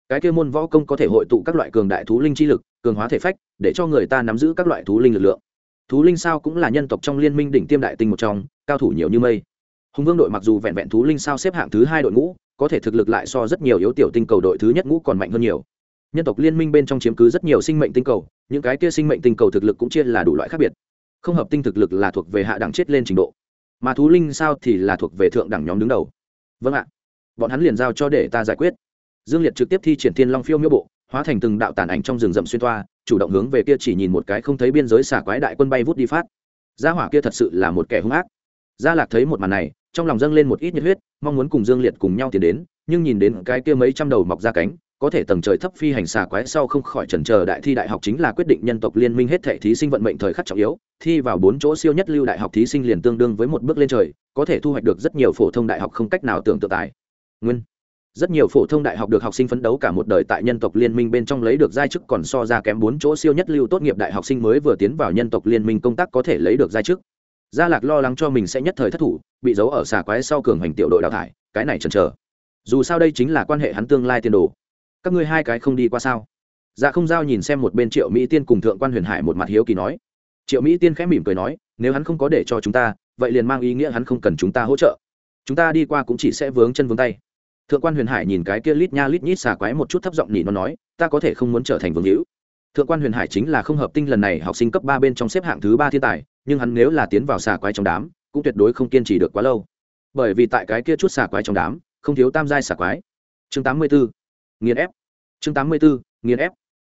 Cái kia môn võ công có thể hội tụ các loại cường đại thú linh chi lực, cường hóa thể phách, để cho người ta nắm giữ các loại thú linh lực lượng. Thú linh sao cũng là nhân tộc trong liên minh đỉnh tiêm đại tinh một trong, cao thủ nhiều như mây hùng vương đội mặc dù vẹn vẹn thú linh sao xếp hạng thứ hai đội ngũ, có thể thực lực lại so rất nhiều yếu tiểu tinh cầu đội thứ nhất ngũ còn mạnh hơn nhiều. Nhân tộc liên minh bên trong chiếm cứ rất nhiều sinh mệnh tinh cầu, những cái kia sinh mệnh tinh cầu thực lực cũng chia là đủ loại khác biệt. Không hợp tinh thực lực là thuộc về hạ đẳng chết lên trình độ, mà thú linh sao thì là thuộc về thượng đẳng nhóm đứng đầu. Vâng ạ. Bọn hắn liền giao cho để ta giải quyết. Dương liệt trực tiếp thi triển thiên long phiêu miêu bộ, hóa thành từng đạo tàn ảnh trong rừng rậm xuyên toa, chủ động hướng về kia chỉ nhìn một cái không thấy biên giới xả quái đại quân bay vút đi phát. Gia hỏa kia thật sự là một kẻ hung ác. Gia lạc thấy một màn này trong lòng dâng lên một ít nhiệt huyết, mong muốn cùng dương liệt cùng nhau tiến đến, nhưng nhìn đến cái kia mấy trăm đầu mọc ra cánh, có thể tầng trời thấp phi hành xà quái sau không khỏi chần chờ đại thi đại học chính là quyết định nhân tộc liên minh hết thể thí sinh vận mệnh thời khắc trọng yếu, thi vào bốn chỗ siêu nhất lưu đại học thí sinh liền tương đương với một bước lên trời, có thể thu hoạch được rất nhiều phổ thông đại học không cách nào tưởng tượng tài. Nguyên. Rất nhiều phổ thông đại học được học sinh phấn đấu cả một đời tại nhân tộc liên minh bên trong lấy được giai chức còn so ra kém bốn chỗ siêu nhất lưu tốt nghiệp đại học sinh mới vừa tiến vào nhân tộc liên minh công tác có thể lấy được giai chức gia lạc lo lắng cho mình sẽ nhất thời thất thủ, bị giấu ở xà quái sau cường hành tiểu đội đào thải, cái này chần chờ. Dù sao đây chính là quan hệ hắn tương lai tiền đồ. Các ngươi hai cái không đi qua sao? Dạ không giao nhìn xem một bên triệu mỹ tiên cùng thượng quan huyền hải một mặt hiếu kỳ nói. Triệu mỹ tiên khẽ mỉm cười nói, nếu hắn không có để cho chúng ta, vậy liền mang ý nghĩa hắn không cần chúng ta hỗ trợ. Chúng ta đi qua cũng chỉ sẽ vướng chân vướng tay. Thượng quan huyền hải nhìn cái kia lít nha lít nhít xà quái một chút thấp giọng nhỉ nó nói, ta có thể không muốn trở thành vương hữu. Thượng quan huyền hải chính là không hợp tinh lần này, học sinh cấp ba bên trong xếp hạng thứ ba thiên tài nhưng hắn nếu là tiến vào xà quái trong đám, cũng tuyệt đối không kiên trì được quá lâu bởi vì tại cái kia chút xà quái trong đám, không thiếu tam giai xà quái chương tám mươi 84. nghiền ép chương tám mươi 84. nghiền ép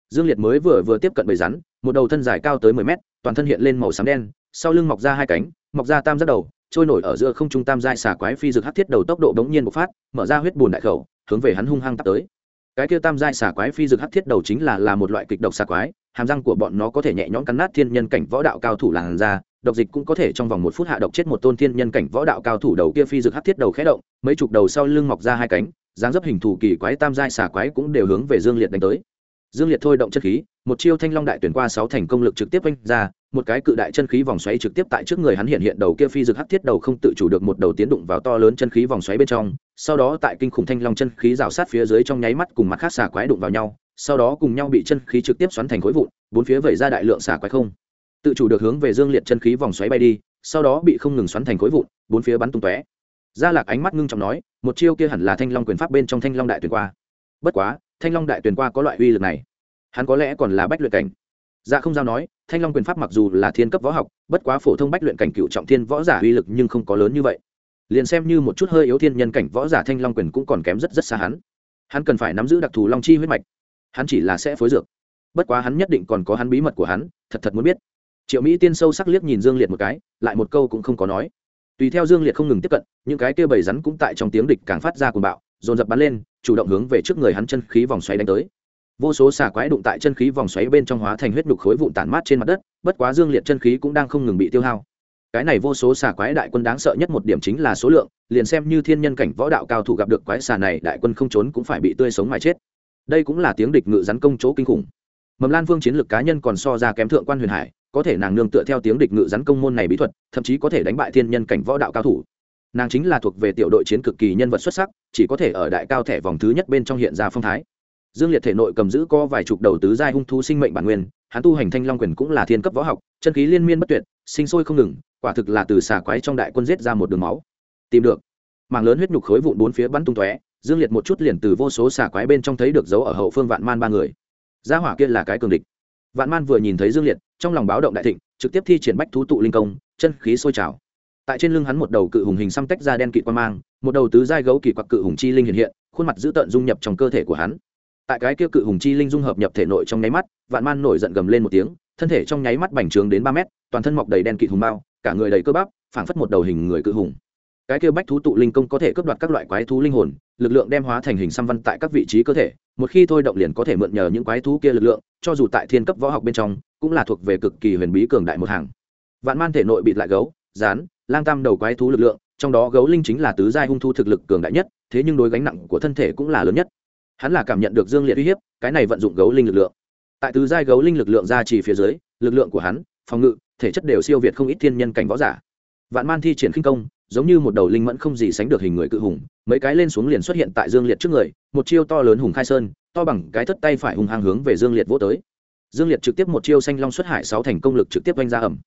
dương liệt mới vừa vừa tiếp cận bầy rắn, một đầu thân dài cao tới mười mét, toàn thân hiện lên màu xám đen, sau lưng mọc ra hai cánh, mọc ra tam giác đầu, trôi nổi ở giữa không trung tam giai xà quái phi dược hắc thiết đầu tốc độ bỗng nhiên bộc phát, mở ra huyết bùn đại khẩu, hướng về hắn hung hăng tấp tới cái kia tam giai xà quái phi dược hắc thiết đầu chính là là một loại kịch độc xà quái hàm răng của bọn nó có thể nhẹ nhõm cắn nát thiên nhân cảnh võ đạo cao thủ làn da, độc dịch cũng có thể trong vòng một phút hạ độc chết một tôn thiên nhân cảnh võ đạo cao thủ đầu kia phi dược hắc thiết đầu khẽ động, mấy chục đầu sau lưng mọc ra hai cánh, dáng dấp hình thù kỳ quái tam giai xà quái cũng đều hướng về dương liệt đánh tới. Dương liệt thôi động chất khí, một chiêu thanh long đại tuyển qua sáu thành công lực trực tiếp oanh ra, một cái cự đại chân khí vòng xoáy trực tiếp tại trước người hắn hiện hiện đầu kia phi dược hắc thiết đầu không tự chủ được một đầu tiến đụng vào to lớn chân khí vòng xoáy bên trong, sau đó tại kinh khủng thanh long chân khí rào sát phía dưới trong nháy mắt cùng mặt khác xà quái đụng vào nhau sau đó cùng nhau bị chân khí trực tiếp xoắn thành khối vụn, bốn phía vẩy ra đại lượng xả quái không. Tự chủ được hướng về dương liệt chân khí vòng xoáy bay đi, sau đó bị không ngừng xoắn thành khối vụn, bốn phía bắn tung tóe. Gia lạc ánh mắt ngưng trọng nói, một chiêu kia hẳn là thanh long quyền pháp bên trong thanh long đại tuyển qua. Bất quá, thanh long đại tuyển qua có loại uy lực này. Hắn có lẽ còn là bách luyện cảnh. Dạ không giao nói, thanh long quyền pháp mặc dù là thiên cấp võ học, bất quá phổ thông bách luyện cảnh cựu trọng thiên võ giả uy lực nhưng không có lớn như vậy. Liền xem như một chút hơi yếu thiên nhân cảnh võ giả thanh long quyền cũng còn kém rất rất xa hắn. Hắn cần phải nắm giữ đặc thù long chi huyết mạch hắn chỉ là sẽ phối dược. Bất quá hắn nhất định còn có hắn bí mật của hắn, thật thật muốn biết. Triệu mỹ tiên sâu sắc liếc nhìn dương liệt một cái, lại một câu cũng không có nói. Tùy theo dương liệt không ngừng tiếp cận, những cái kia bầy rắn cũng tại trong tiếng địch càng phát ra cuồng bạo, dồn dập bắn lên, chủ động hướng về trước người hắn chân khí vòng xoáy đánh tới. Vô số xà quái đụng tại chân khí vòng xoáy bên trong hóa thành huyết nhục khối vụn tản mát trên mặt đất, bất quá dương liệt chân khí cũng đang không ngừng bị tiêu hao. Cái này vô số xà quái đại quân đáng sợ nhất một điểm chính là số lượng, liền xem như thiên nhân cảnh võ đạo cao thủ gặp được quái xà này, đại quân không trốn cũng phải bị tươi sống mà chết đây cũng là tiếng địch ngự rắn công chỗ kinh khủng. Mầm lan phương chiến lược cá nhân còn so ra kém thượng quan huyền hải, có thể nàng nương tựa theo tiếng địch ngự rắn công môn này bí thuật, thậm chí có thể đánh bại thiên nhân cảnh võ đạo cao thủ. Nàng chính là thuộc về tiểu đội chiến cực kỳ nhân vật xuất sắc, chỉ có thể ở đại cao thẻ vòng thứ nhất bên trong hiện ra phong thái. Dương liệt thể nội cầm giữ có vài chục đầu tứ giai hung thú sinh mệnh bản nguyên, hắn tu hành thanh long quyền cũng là thiên cấp võ học, chân khí liên miên bất tuyệt, sinh sôi không ngừng, quả thực là từ xà quái trong đại quân giết ra một đường máu. Tìm được. Mảng lớn huyết nhục khối vụn bốn phía bắn tung tóe dương liệt một chút liền từ vô số xà quái bên trong thấy được dấu ở hậu phương vạn man ba người. Gia hỏa kia là cái cường địch. Vạn man vừa nhìn thấy dương liệt, trong lòng báo động đại thịnh, trực tiếp thi triển bách thú tụ linh công, chân khí sôi trào. Tại trên lưng hắn một đầu cự hùng hình xăm tách ra đen kịt quan mang, một đầu tứ giai gấu kỳ quặc cự hùng chi linh hiện hiện, khuôn mặt dữ tợn dung nhập trong cơ thể của hắn. Tại cái kia cự hùng chi linh dung hợp nhập thể nội trong nháy mắt, vạn man nổi giận gầm lên một tiếng, thân thể trong nháy mắt bành trướng đến ba mét, toàn thân mọc đầy đen kịt hùng bao, cả người đầy cơ bắp, phảng phất một đầu hình người cự hùng cái kia bách thú tụ linh công có thể cướp đoạt các loại quái thú linh hồn, lực lượng đem hóa thành hình xăm văn tại các vị trí cơ thể, một khi thôi động liền có thể mượn nhờ những quái thú kia lực lượng, cho dù tại thiên cấp võ học bên trong, cũng là thuộc về cực kỳ huyền bí cường đại một hàng. Vạn man thể nội bịt lại gấu, rán, lang tam đầu quái thú lực lượng, trong đó gấu linh chính là tứ giai hung thu thực lực cường đại nhất, thế nhưng đối gánh nặng của thân thể cũng là lớn nhất. Hắn là cảm nhận được dương liệt uy hiếp, cái này vận dụng gấu linh lực lượng. Tại tứ giai gấu linh lực lượng ra chỉ phía dưới, lực lượng của hắn, phòng ngự, thể chất đều siêu việt không ít thiên nhân cảnh võ giả. Vạn man thi triển khinh công giống như một đầu linh mẫn không gì sánh được hình người cự hùng, mấy cái lên xuống liền xuất hiện tại dương liệt trước người, một chiêu to lớn hùng khai sơn, to bằng cái thất tay phải hùng hàng hướng về dương liệt vỗ tới. Dương liệt trực tiếp một chiêu xanh long xuất hải sáu thành công lực trực tiếp oanh ra ẩm.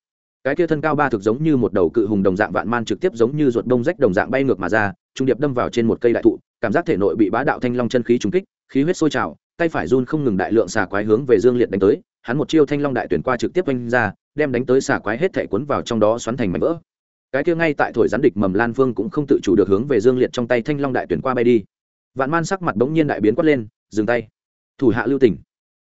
Cái kia thân cao ba thực giống như một đầu cự hùng đồng dạng vạn man trực tiếp giống như ruột đông rách đồng dạng bay ngược mà ra, trung điệp đâm vào trên một cây đại thụ, cảm giác thể nội bị bá đạo thanh long chân khí trúng kích, khí huyết sôi trào, tay phải run không ngừng đại lượng xà quái hướng về dương liệt đánh tới, hắn một chiêu thanh long đại tuyển qua trực tiếp oanh ra, đem đánh tới xà quái hết thể cuốn vào trong đó xoắn thành mảnh vỡ cái kia ngay tại thổi gián địch mầm lan phương cũng không tự chủ được hướng về dương liệt trong tay thanh long đại tuyển qua bay đi. Vạn man sắc mặt bỗng nhiên đại biến quát lên, dừng tay. Thủ hạ lưu tỉnh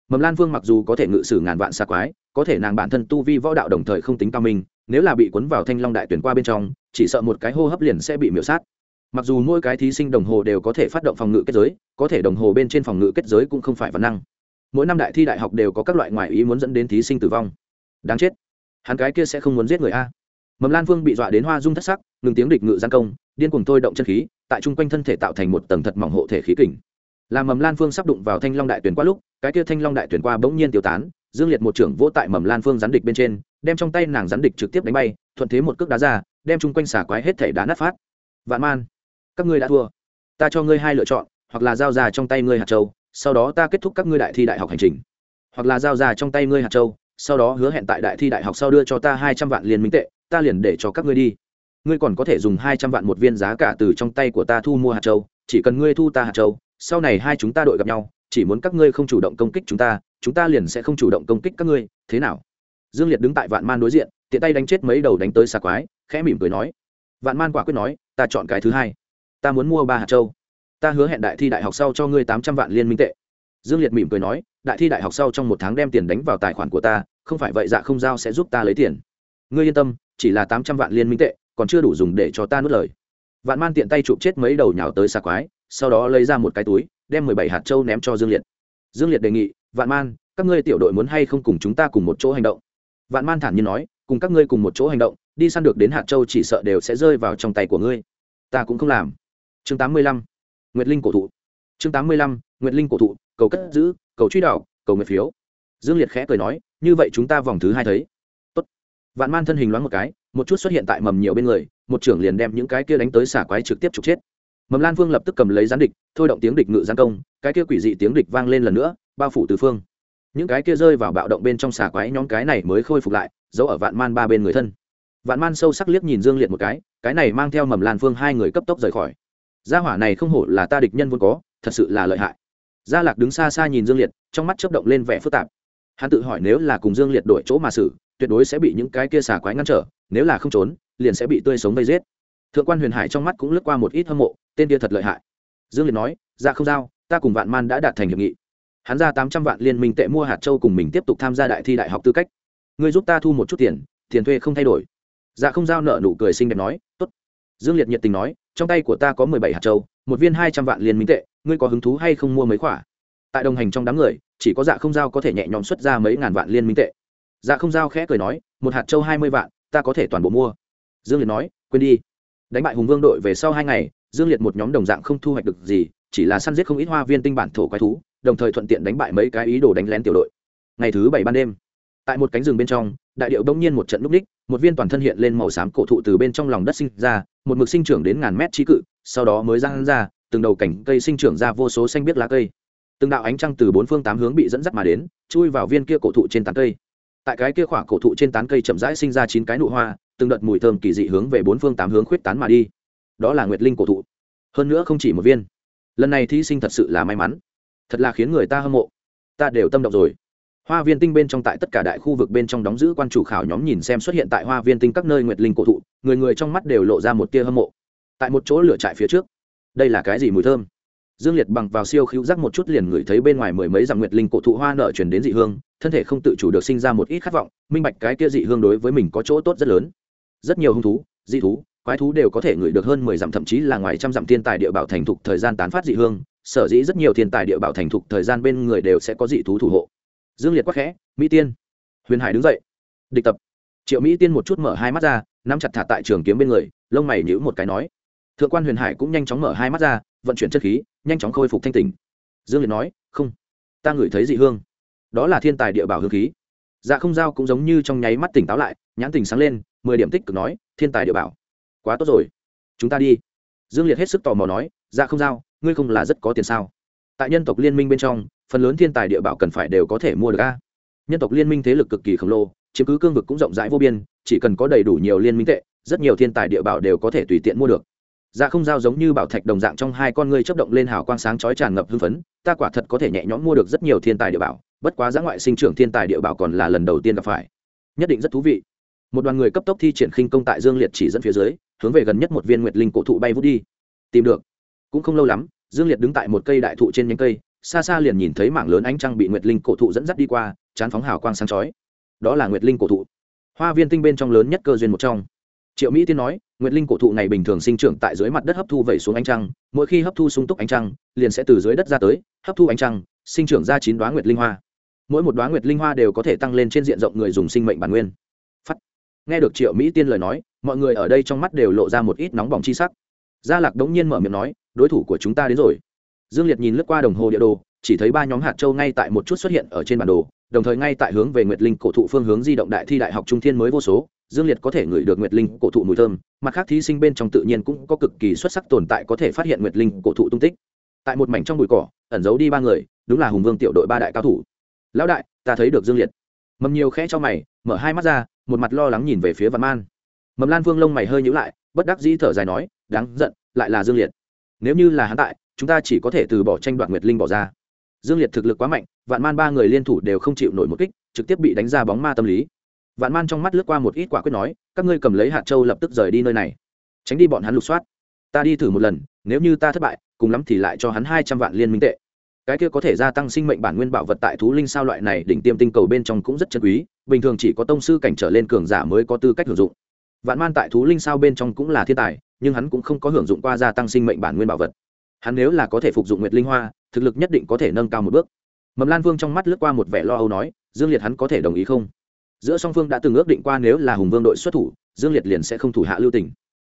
mầm lan phương mặc dù có thể ngự sử ngàn vạn xa quái, có thể nàng bản thân tu vi võ đạo đồng thời không tính cao minh, nếu là bị cuốn vào thanh long đại tuyển qua bên trong, chỉ sợ một cái hô hấp liền sẽ bị miễu sát. Mặc dù mỗi cái thí sinh đồng hồ đều có thể phát động phòng ngự kết giới, có thể đồng hồ bên trên phòng ngự kết giới cũng không phải văn năng. Mỗi năm đại thi đại học đều có các loại ngoại ý muốn dẫn đến thí sinh tử vong. Đáng chết. Hắn cái kia sẽ không muốn giết người a mầm lan vương bị dọa đến hoa dung thất sắc, ngừng tiếng địch ngự gian công, điên cuồng thôi động chân khí, tại chung quanh thân thể tạo thành một tầng thật mỏng hộ thể khí kình. Làm mầm lan phương sắp đụng vào thanh long đại tuyển qua lúc, cái kia thanh long đại tuyển qua bỗng nhiên tiêu tán, dương liệt một trưởng vỗ tại mầm lan phương gián địch bên trên, đem trong tay nàng gián địch trực tiếp đánh bay, thuận thế một cước đá ra, đem chung quanh xả quái hết thể đá nát phát. Vạn man, các ngươi đã thua. Ta cho ngươi hai lựa chọn, hoặc là giao ra trong tay ngươi hạt châu, sau đó ta kết thúc các ngươi đại thi đại học hành trình. Hoặc là giao ra trong tay ngươi hạt châu, sau đó hứa hẹn tại đại thi đại học sau đưa cho ta hai trăm vạn liên minh tệ ta liền để cho các ngươi đi. Ngươi còn có thể dùng hai trăm vạn một viên giá cả từ trong tay của ta thu mua hạt châu, chỉ cần ngươi thu ta hạt châu, sau này hai chúng ta đội gặp nhau, chỉ muốn các ngươi không chủ động công kích chúng ta chúng ta liền sẽ không chủ động công kích các ngươi. Thế nào? Dương liệt đứng tại vạn man đối diện, tiện tay đánh chết mấy đầu đánh tới xà quái, khẽ mỉm cười nói. Vạn man quả quyết nói, ta chọn cái thứ hai. Ta muốn mua ba hạt châu. Ta hứa hẹn đại thi đại học sau cho ngươi tám trăm vạn liên minh tệ. Dương liệt mỉm cười nói, đại thi đại học sau trong một tháng đem tiền đánh vào tài khoản của ta, không phải vậy dạ không giao sẽ giúp ta lấy tiền. Ngươi yên tâm chỉ là tám trăm vạn liên minh tệ, còn chưa đủ dùng để cho ta nuốt lời. Vạn man tiện tay chụp chết mấy đầu nhào tới xà quái, sau đó lấy ra một cái túi, đem mười bảy hạt châu ném cho dương liệt. Dương liệt đề nghị, vạn man, các ngươi tiểu đội muốn hay không cùng chúng ta cùng một chỗ hành động? Vạn man thản nhiên nói, cùng các ngươi cùng một chỗ hành động, đi săn được đến hạt châu chỉ sợ đều sẽ rơi vào trong tay của ngươi. Ta cũng không làm. Chương tám mươi lăm, nguyệt linh cổ thụ. Chương tám mươi lăm, nguyệt linh cổ thụ, cầu cất giữ, cầu truy đạo cầu nguyệt phiếu. Dương liệt khẽ cười nói, như vậy chúng ta vòng thứ hai thấy vạn man thân hình loáng một cái, một chút xuất hiện tại mầm nhiều bên người, một trưởng liền đem những cái kia đánh tới xả quái trực tiếp trục chết. Mầm lan vương lập tức cầm lấy gián địch, thôi động tiếng địch ngự gián công, cái kia quỷ dị tiếng địch vang lên lần nữa, bao phủ từ phương. Những cái kia rơi vào bạo động bên trong xả quái nhóm cái này mới khôi phục lại, giấu ở vạn man ba bên người thân. Vạn man sâu sắc liếc nhìn dương liệt một cái cái này mang theo mầm lan phương hai người cấp tốc rời khỏi. Gia hỏa này không hổ là ta địch nhân vốn có, thật sự là lợi hại. Gia lạc đứng xa xa nhìn dương liệt, trong mắt chớp động lên vẻ phức tạp. Hắn tự hỏi nếu là cùng dương liệt đổi chỗ mà xử tuyệt đối sẽ bị những cái kia xà quái ngăn trở, nếu là không trốn, liền sẽ bị tươi sống vây giết. Thượng quan huyền hải trong mắt cũng lướt qua một ít hâm mộ, tên kia thật lợi hại. Dương liệt nói ra không giao, ta cùng vạn man đã đạt thành hiệp nghị. Hắn ra tám trăm vạn liên minh tệ mua hạt châu cùng mình tiếp tục tham gia đại thi đại học tư cách. Ngươi giúp ta thu một chút tiền tiền thuê không thay đổi. Dạ không giao nợ nụ cười xinh đẹp nói, tốt. Dương liệt nhiệt tình nói, trong tay của ta có mười bảy hạt châu, một viên hai trăm vạn liên minh tệ, ngươi có hứng thú hay không mua mấy khoả tại đồng hành trong đám người, chỉ có dạ không giao có thể nhẹ nhõm xuất ra mấy ngàn vạn liên minh tệ dạ không giao khẽ cười nói, một hạt châu hai mươi vạn, ta có thể toàn bộ mua. Dương liệt nói, quên đi. Đánh bại hùng vương đội về sau hai ngày, dương liệt một nhóm đồng dạng không thu hoạch được gì, chỉ là săn giết không ít hoa viên tinh bản thổ quái thú, đồng thời thuận tiện đánh bại mấy cái ý đồ đánh lén tiểu đội. Ngày thứ bảy ban đêm, tại một cánh rừng bên trong, đại điệu đông nhiên một trận núp ních, một viên toàn thân hiện lên màu xám cổ thụ từ bên trong lòng đất sinh ra, một mực sinh trưởng đến ngàn mét trí cự, sau đó mới răng ra, từng đầu cảnh cây sinh trưởng ra vô số xanh biết lá cây. Từng đạo ánh trăng từ bốn phương tám hướng bị dẫn dắt mà đến, chui vào viên kia cổ thụ trên tán cây tại cái kia khỏa cổ thụ trên tán cây chậm rãi sinh ra chín cái nụ hoa, từng đợt mùi thơm kỳ dị hướng về bốn phương tám hướng khuyết tán mà đi. Đó là nguyệt linh cổ thụ. Hơn nữa không chỉ một viên. Lần này thí sinh thật sự là may mắn. Thật là khiến người ta hâm mộ. Ta đều tâm động rồi. Hoa viên tinh bên trong tại tất cả đại khu vực bên trong đóng giữ quan chủ khảo nhóm nhìn xem xuất hiện tại hoa viên tinh các nơi nguyệt linh cổ thụ, người người trong mắt đều lộ ra một tia hâm mộ. Tại một chỗ lửa trại phía trước. Đây là cái gì mùi thơm? Dương liệt bằng vào siêu khíu rắc một chút liền ngửi thấy bên ngoài mười mấy dặm nguyệt linh cổ thụ hoa nợ chuyển đến dị hương, thân thể không tự chủ được sinh ra một ít khát vọng, minh bạch cái kia dị hương đối với mình có chỗ tốt rất lớn. Rất nhiều hung thú, dị thú, quái thú đều có thể ngửi được hơn mười dặm thậm chí là ngoài trăm dặm thiên tài địa bảo thành thục thời gian tán phát dị hương, sở dĩ rất nhiều thiên tài địa bảo thành thục thời gian bên người đều sẽ có dị thú thủ hộ. Dương liệt quắc khẽ, mỹ tiên. Huyền hải đứng dậy. Địch tập. Triệu mỹ tiên một chút mở hai mắt ra, nắm chặt thả tại trường kiếm bên người, lông mày nhữ một cái nói. Thượng quan huyền hải cũng nhanh chóng mở hai mắt ra vận chuyển chất khí, nhanh chóng khôi phục thanh tình dương liệt nói, không, ta ngửi thấy dị hương. Đó là thiên tài địa bảo hương khí. Dạ không giao cũng giống như trong nháy mắt tỉnh táo lại, nhãn tình sáng lên, mười điểm tích cực nói, thiên tài địa bảo, quá tốt rồi. Chúng ta đi. Dương liệt hết sức tò mò nói dạ không giao, ngươi không là rất có tiền sao? Tại nhân tộc liên minh bên trong, phần lớn thiên tài địa bảo cần phải đều có thể mua được a. Nhân tộc liên minh thế lực cực kỳ khổng lồ, chiếm cứ cương vực cũng rộng rãi vô biên, chỉ cần có đầy đủ nhiều liên minh tệ, rất nhiều thiên tài địa bảo đều có thể tùy tiện mua được dạ không giao giống như bảo thạch đồng dạng trong hai con ngươi chấp động lên hào quang sáng chói tràn ngập hưng phấn, ta quả thật có thể nhẹ nhõm mua được rất nhiều thiên tài địa bảo, bất quá giã ngoại sinh trưởng thiên tài địa bảo còn là lần đầu tiên gặp phải. Nhất định rất thú vị. Một đoàn người cấp tốc thi triển khinh công tại dương liệt chỉ dẫn phía dưới, hướng về gần nhất một viên nguyệt linh cổ thụ bay vút đi. Tìm được. Cũng không lâu lắm, dương liệt đứng tại một cây đại thụ trên nhánh cây, xa xa liền nhìn thấy mảng lớn ánh trăng bị nguyệt linh cổ thụ dẫn dắt đi qua, chán phóng hào quang sáng chói. Đó là nguyệt linh cổ thụ. Hoa viên tinh bên trong lớn nhất cơ duyên một trong triệu mỹ tiên nói, nguyệt linh cổ thụ này bình thường sinh trưởng tại dưới mặt đất hấp thu vẩy xuống ánh trăng, mỗi khi hấp thu sung túc ánh trăng, liền sẽ từ dưới đất ra tới, hấp thu ánh trăng, sinh trưởng ra chín đoá nguyệt linh hoa. Mỗi một đoá nguyệt linh hoa đều có thể tăng lên trên diện rộng người dùng sinh mệnh bản nguyên. Phát. nghe được triệu mỹ tiên lời nói, mọi người ở đây trong mắt đều lộ ra một ít nóng bỏng chi sắc. Gia lạc đống nhiên mở miệng nói, đối thủ của chúng ta đến rồi. Dương liệt nhìn lướt qua đồng hồ địa đồ, chỉ thấy ba nhóm hạt châu ngay tại một chút xuất hiện ở trên bản đồ, đồng thời ngay tại hướng về nguyệt linh cổ thụ phương hướng di động đại thi đại học trung thiên mới vô số dương liệt có thể ngửi được nguyệt linh cổ thụ mùi thơm, mặt khác thí sinh bên trong tự nhiên cũng có cực kỳ xuất sắc tồn tại có thể phát hiện nguyệt linh cổ thụ tung tích. Tại một mảnh trong bụi cỏ, ẩn giấu đi ba người, đúng là hùng vương tiểu đội ba đại cao thủ. Lão đại, ta thấy được dương liệt. Mầm nhiều khẽ cho mày, mở hai mắt ra, một mặt lo lắng nhìn về phía vạn man. Mầm lan vương lông mày hơi nhữ lại, bất đắc dĩ thở dài nói, đáng giận, lại là dương liệt. Nếu như là hắn tại, chúng ta chỉ có thể từ bỏ tranh đoạt nguyệt linh bỏ ra. Dương liệt thực lực quá mạnh, vạn man ba người liên thủ đều không chịu nổi một kích, trực tiếp bị đánh ra bóng ma tâm lý vạn man trong mắt lướt qua một ít quả quyết nói, các ngươi cầm lấy hạt châu lập tức rời đi nơi này. Tránh đi bọn hắn lục soát. Ta đi thử một lần, nếu như ta thất bại, cùng lắm thì lại cho hắn hai trăm vạn liên minh tệ. Cái kia có thể gia tăng sinh mệnh bản nguyên bảo vật tại thú linh sao loại này đỉnh tiêm tinh cầu bên trong cũng rất chân quý, bình thường chỉ có tông sư cảnh trở lên cường giả mới có tư cách hưởng dụng. Vạn man tại thú linh sao bên trong cũng là thiên tài, nhưng hắn cũng không có hưởng dụng qua gia tăng sinh mệnh bản nguyên bảo vật. Hắn nếu là có thể phục dụng nguyệt linh hoa, thực lực nhất định có thể nâng cao một bước. Mầm lan vương trong mắt lướt qua một vẻ lo âu nói, dương liệt hắn có thể đồng ý không? Giữa song phương đã từng ước định qua nếu là hùng vương đội xuất thủ, dương liệt liền sẽ không thủ hạ lưu tình.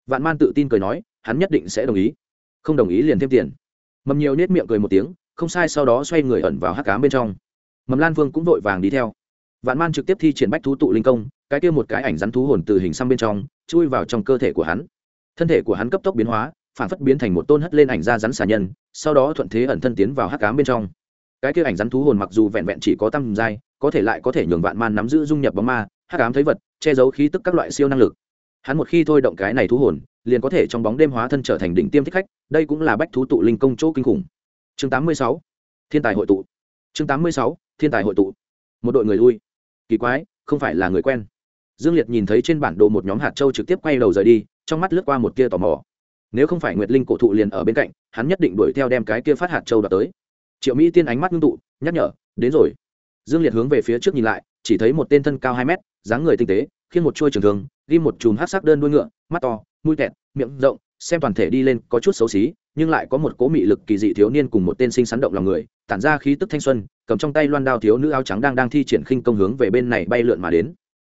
Vạn man tự tin cười nói, hắn nhất định sẽ đồng ý. Không đồng ý liền thêm tiền. Mầm nhiều nết miệng cười một tiếng, không sai sau đó xoay người ẩn vào hắc cám bên trong. Mầm lan vương cũng vội vàng đi theo. Vạn man trực tiếp thi triển bách thú tụ linh công, cái kia một cái ảnh rắn thú hồn từ hình xăm bên trong, chui vào trong cơ thể của hắn. Thân thể của hắn cấp tốc biến hóa, phản phất biến thành một tôn hất lên ảnh ra rắn xà nhân, sau đó thuận thế ẩn thân tiến vào hắc cám bên trong. Cái kia ảnh rắn thú hồn mặc dù vẹn vẹn chỉ có tăm dai có thể lại có thể nhường vạn man nắm giữ dung nhập bóng ma, hắc ám thấy vật, che giấu khí tức các loại siêu năng lực. Hắn một khi thôi động cái này thú hồn, liền có thể trong bóng đêm hóa thân trở thành đỉnh tiêm thích khách, đây cũng là bách thú tụ linh công chỗ kinh khủng. Chương 86. thiên tài hội tụ. Chương 86. thiên tài hội tụ. Một đội người lui. Kỳ quái, không phải là người quen. Dương liệt nhìn thấy trên bản đồ một nhóm hạt châu trực tiếp quay đầu rời đi, trong mắt lướt qua một kia tò mò. Nếu không phải nguyệt linh cổ thụ liền ở bên cạnh, hắn nhất định đuổi theo đem cái kia phát hạt châu đoạt tới. Triệu mỹ tiên ánh mắt ngưng tụ, nhắc nhở, đến rồi dương liệt hướng về phía trước nhìn lại, chỉ thấy một tên thân cao hai mét, dáng người tinh tế, khiên một chuôi trường thường ghi một chùm hát sắc đơn đuôi ngựa, mắt to, mũi kẹt, miệng rộng, xem toàn thể đi lên có chút xấu xí, nhưng lại có một cố mị lực kỳ dị thiếu niên cùng một tên sinh sắn động lòng người, tản ra khí tức thanh xuân, cầm trong tay loan đao thiếu nữ áo trắng đang đang thi triển khinh công hướng về bên này bay lượn mà đến.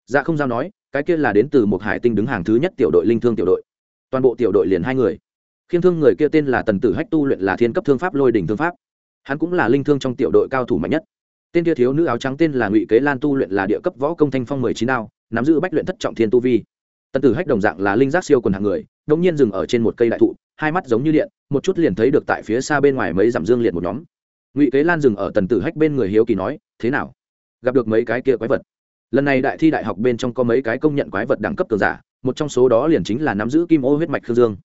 Dạ không giao nói, cái kia là đến từ một hải tinh đứng hàng thứ nhất tiểu đội linh thương tiểu đội. Toàn bộ tiểu đội liền hai người. Khiêng thương người kia tên là tần tử hách tu luyện là thiên cấp thương pháp lôi đỉnh thương pháp. Hắn cũng là linh thương trong tiểu đội cao thủ mạnh nhất tên kia thiếu nữ áo trắng tên là ngụy kế lan tu luyện là địa cấp võ công thanh phong mười chín đao, nắm giữ bách luyện thất trọng thiên tu vi. Tần tử hách đồng dạng là linh giác siêu quần hạng người đông nhiên dừng ở trên một cây đại thụ, hai mắt giống như điện, một chút liền thấy được tại phía xa bên ngoài mấy dặm dương liệt một nhóm. Ngụy kế lan dừng ở tần tử hách bên người hiếu kỳ nói, thế nào? Gặp được mấy cái kia quái vật? Lần này đại thi đại học bên trong có mấy cái công nhận quái vật đẳng cấp cường giả, một trong số đó liền chính là nắm giữ kim ô huyết mạch khương dương.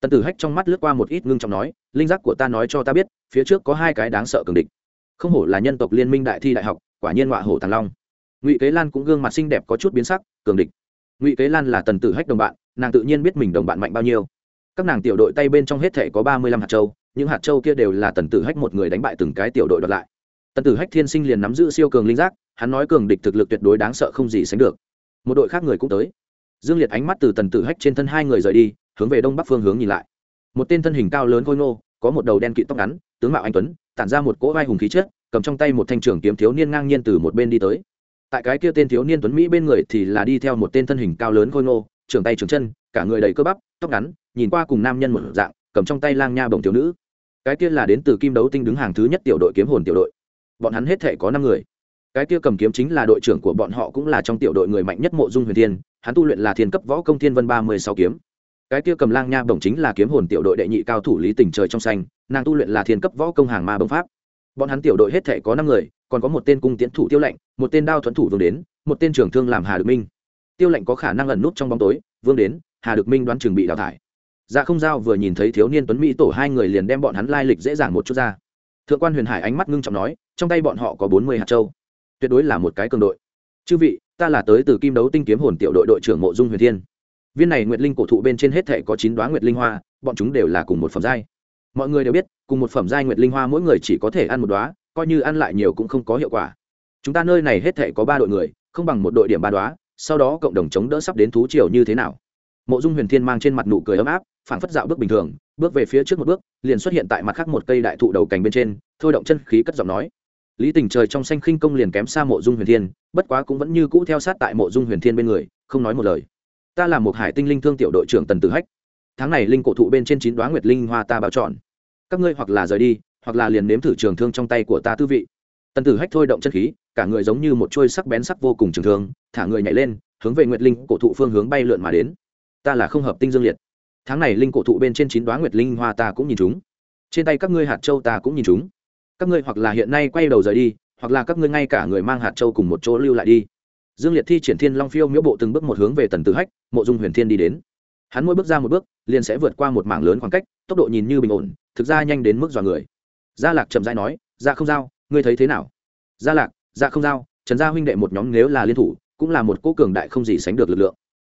Tần tử hách trong mắt lướt qua một ít ngưng trọng nói, linh giác của ta nói cho ta biết, phía trước có hai cái đáng sợ cường địch không hổ là nhân tộc liên minh đại thi đại học, quả nhiên họa hổ thằng long. Ngụy kế lan cũng gương mặt xinh đẹp có chút biến sắc, cường địch. Ngụy kế lan là tần tử hách đồng bạn, nàng tự nhiên biết mình đồng bạn mạnh bao nhiêu. Các nàng tiểu đội tay bên trong hết thể có ba mươi lăm hạt châu, những hạt châu kia đều là tần tử hách một người đánh bại từng cái tiểu đội đoạt lại. Tần tử hách thiên sinh liền nắm giữ siêu cường linh giác, hắn nói cường địch thực lực tuyệt đối đáng sợ không gì sánh được. Một đội khác người cũng tới. Dương liệt ánh mắt từ tần tử hách trên thân hai người rời đi, hướng về đông bắc phương hướng nhìn lại. Một tên thân hình cao lớn khôi ngô, có một đầu đen kịt tóc ngắn, tướng mạo anh tuấn tản ra một cỗ vai hùng khí chất, cầm trong tay một thanh trường kiếm thiếu niên ngang nhiên từ một bên đi tới. Tại cái kia tên thiếu niên tuấn mỹ bên người thì là đi theo một tên thân hình cao lớn khôi ngô trường tay trường chân, cả người đầy cơ bắp, tóc ngắn, nhìn qua cùng nam nhân một dạng, cầm trong tay lang nha bồng thiếu nữ. Cái kia là đến từ kim đấu tinh đứng hàng thứ nhất tiểu đội kiếm hồn tiểu đội. Bọn hắn hết thể có năm người. Cái kia cầm kiếm chính là đội trưởng của bọn họ cũng là trong tiểu đội người mạnh nhất mộ dung huyền thiên, hắn tu luyện là thiên cấp võ công thiên vân ba mươi sáu kiếm cái kia cầm lang nha bổng chính là kiếm hồn tiểu đội đệ nhị cao thủ lý tình trời trong xanh, nàng tu luyện là thiên cấp võ công hàng ma bông pháp. Bọn hắn tiểu đội hết thể có năm người, còn có một tên cung tiến thủ tiêu lệnh, một tên đao thuẫn thủ vương đến, một tên trưởng thương làm hà được minh. Tiêu lệnh có khả năng ẩn nút trong bóng tối, vương đến, hà được minh đoán chừng bị đào thải. Dạ không giao vừa nhìn thấy thiếu niên tuấn mỹ tổ hai người liền đem bọn hắn lai lịch dễ dàng một chút ra. Thượng quan huyền hải ánh mắt ngưng trọng nói, trong tay bọn họ có bốn mươi hạt châu. Tuyệt đối là một cái cường đội. Chư vị, ta là tới từ kim đấu tinh kiếm hồn tiểu đội đội trưởng mộ dung huyền thiên viên này nguyệt linh cổ thụ bên trên hết thể có chín đoá nguyệt linh hoa, bọn chúng đều là cùng một phẩm giai. Mọi người đều biết, cùng một phẩm giai nguyệt linh hoa mỗi người chỉ có thể ăn một đoá, coi như ăn lại nhiều cũng không có hiệu quả. Chúng ta nơi này hết thể có ba đội người, không bằng một đội điểm ba đoá, sau đó cộng đồng chống đỡ sắp đến thú triều như thế nào? Mộ dung huyền thiên mang trên mặt nụ cười ấm áp, phảng phất dạo bước bình thường, bước về phía trước một bước, liền xuất hiện tại mặt khác một cây đại thụ đầu cành bên trên, thôi động chân khí cất giọng nói. Lý tình trời trong xanh khinh công liền kém xa mộ dung huyền thiên, bất quá cũng vẫn như cũ theo sát tại mộ dung huyền thiên bên người, không nói một lời ta là một hải tinh linh thương tiểu đội trưởng tần tử hách. Tháng này linh cổ thụ bên trên chín đoá nguyệt linh hoa ta bảo chọn các ngươi hoặc là rời đi, hoặc là liền nếm thử trường thương trong tay của ta tư vị. Tần tử hách thôi động chân khí, cả người giống như một chuôi sắc bén sắc vô cùng trường thương, thả người nhảy lên, hướng về nguyệt linh cổ thụ phương hướng bay lượn mà đến. Ta là không hợp tinh dương liệt. Tháng này linh cổ thụ bên trên chín đoá nguyệt linh hoa ta cũng nhìn chúng. Trên tay các ngươi hạt châu ta cũng nhìn chúng. Các ngươi hoặc là hiện nay quay đầu rời đi, hoặc là các ngươi ngay cả người mang hạt châu cùng một chỗ lưu lại đi dương liệt thi triển thiên long phiêu miễu bộ từng bước một hướng về tần tử hách, mộ dung huyền thiên đi đến. Hắn mỗi bước ra một bước, liền sẽ vượt qua một mảng lớn khoảng cách, tốc độ nhìn như bình ổn, thực ra nhanh đến mức dọa người. Gia lạc chậm rãi nói ra không giao, ngươi thấy thế nào? Gia lạc ra không giao, trần gia huynh đệ một nhóm nếu là liên thủ, cũng là một cố cường đại không gì sánh được lực lượng.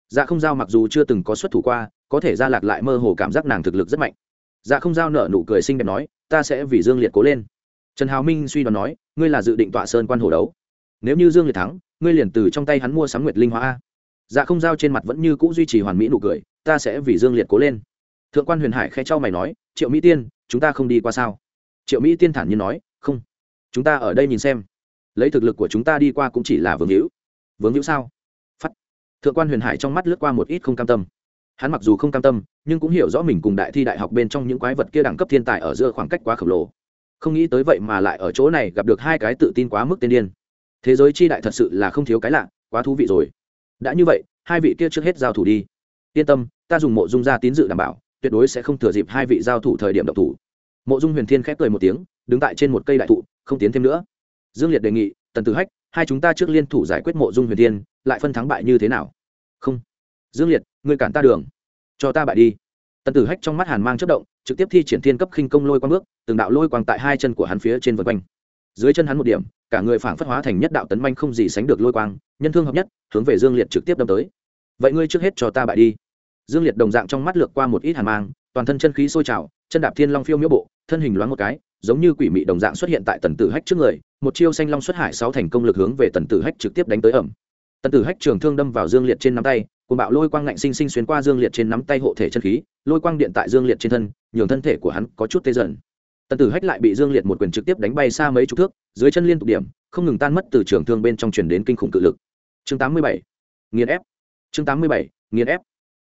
Dạ không giao mặc dù chưa từng có xuất thủ qua, có thể gia lạc lại mơ hồ cảm giác nàng thực lực rất mạnh. Dạ không giao nở nụ cười xinh đẹp nói, ta sẽ vì dương liệt cố lên. Trần hào minh suy đoán nói, ngươi là dự định tọa sơn quan hồ đấu. Nếu như dương liệt thắng ngươi liền từ trong tay hắn mua sắm nguyệt linh hóa a. Dạ không giao trên mặt vẫn như c ũ duy trì hoàn mỹ nụ cười, ta sẽ vì dương liệt cố lên. Thượng quan huyền hải khe trao mày nói, triệu mỹ tiên, chúng ta không đi qua sao? Triệu mỹ tiên thản nhiên nói, không. Chúng ta ở đây nhìn xem. Lấy thực lực của chúng ta đi qua cũng chỉ là vương hữu. Vương hữu sao? Phắt thượng quan huyền hải trong mắt lướt qua một ít không cam tâm. Hắn mặc dù không cam tâm, nhưng cũng hiểu rõ mình cùng đại thi đại học bên trong những quái vật kia đẳng cấp thiên tài ở giữa khoảng cách quá khổng lồ. Không nghĩ tới vậy mà lại ở chỗ này gặp được hai cái tự tin quá mức tiên điên thế giới chi đại thật sự là không thiếu cái lạ, quá thú vị rồi. Đã như vậy, hai vị kia trước hết giao thủ đi. Yên tâm, ta dùng mộ dung ra tín dự đảm bảo, tuyệt đối sẽ không thừa dịp hai vị giao thủ thời điểm độc thủ. Mộ dung huyền thiên khép cười một tiếng, đứng tại trên một cây đại thụ, không tiến thêm nữa. Dương liệt đề nghị, tần tử hách, hai chúng ta trước liên thủ giải quyết mộ dung huyền thiên, lại phân thắng bại như thế nào? Không. Dương liệt người cản ta đường. Cho ta bại đi. Tần tử hách trong mắt hàn mang chất động, trực tiếp thi triển thiên cấp khinh công lôi quang bước, từng đạo lôi quang tại hai chân của hắn phía trên vân quanh dưới chân hắn một điểm, cả người phảng phất hóa thành nhất đạo tấn manh không gì sánh được lôi quang, nhân thương hợp nhất, hướng về dương liệt trực tiếp đâm tới. Vậy ngươi trước hết cho ta bại đi. Dương liệt đồng dạng trong mắt lược qua một ít hàn mang, toàn thân chân khí sôi trào, chân đạp thiên long phiêu miễu bộ, thân hình loáng một cái, giống như quỷ mị đồng dạng xuất hiện tại tần tử hách trước người, một chiêu xanh long xuất hải sáu thành công lực hướng về tần tử hách trực tiếp đánh tới ẩm. Tần tử hách trường thương đâm vào dương liệt trên nắm tay cùng bạo lôi quang ngạnh sinh sinh xuyên qua dương liệt trên nắm tay hộ thể chân khí, lôi quang điện tại dương liệt trên thân, nhường thân thể của hắn có chút tê dần tần tử hách lại bị dương liệt một quyền trực tiếp đánh bay xa mấy chục thước, dưới chân liên tục điểm, không ngừng tan mất từ trường thương bên trong chuyển đến kinh khủng cự lực. Chương 87. nghiền ép. Chương 87. nghiền ép.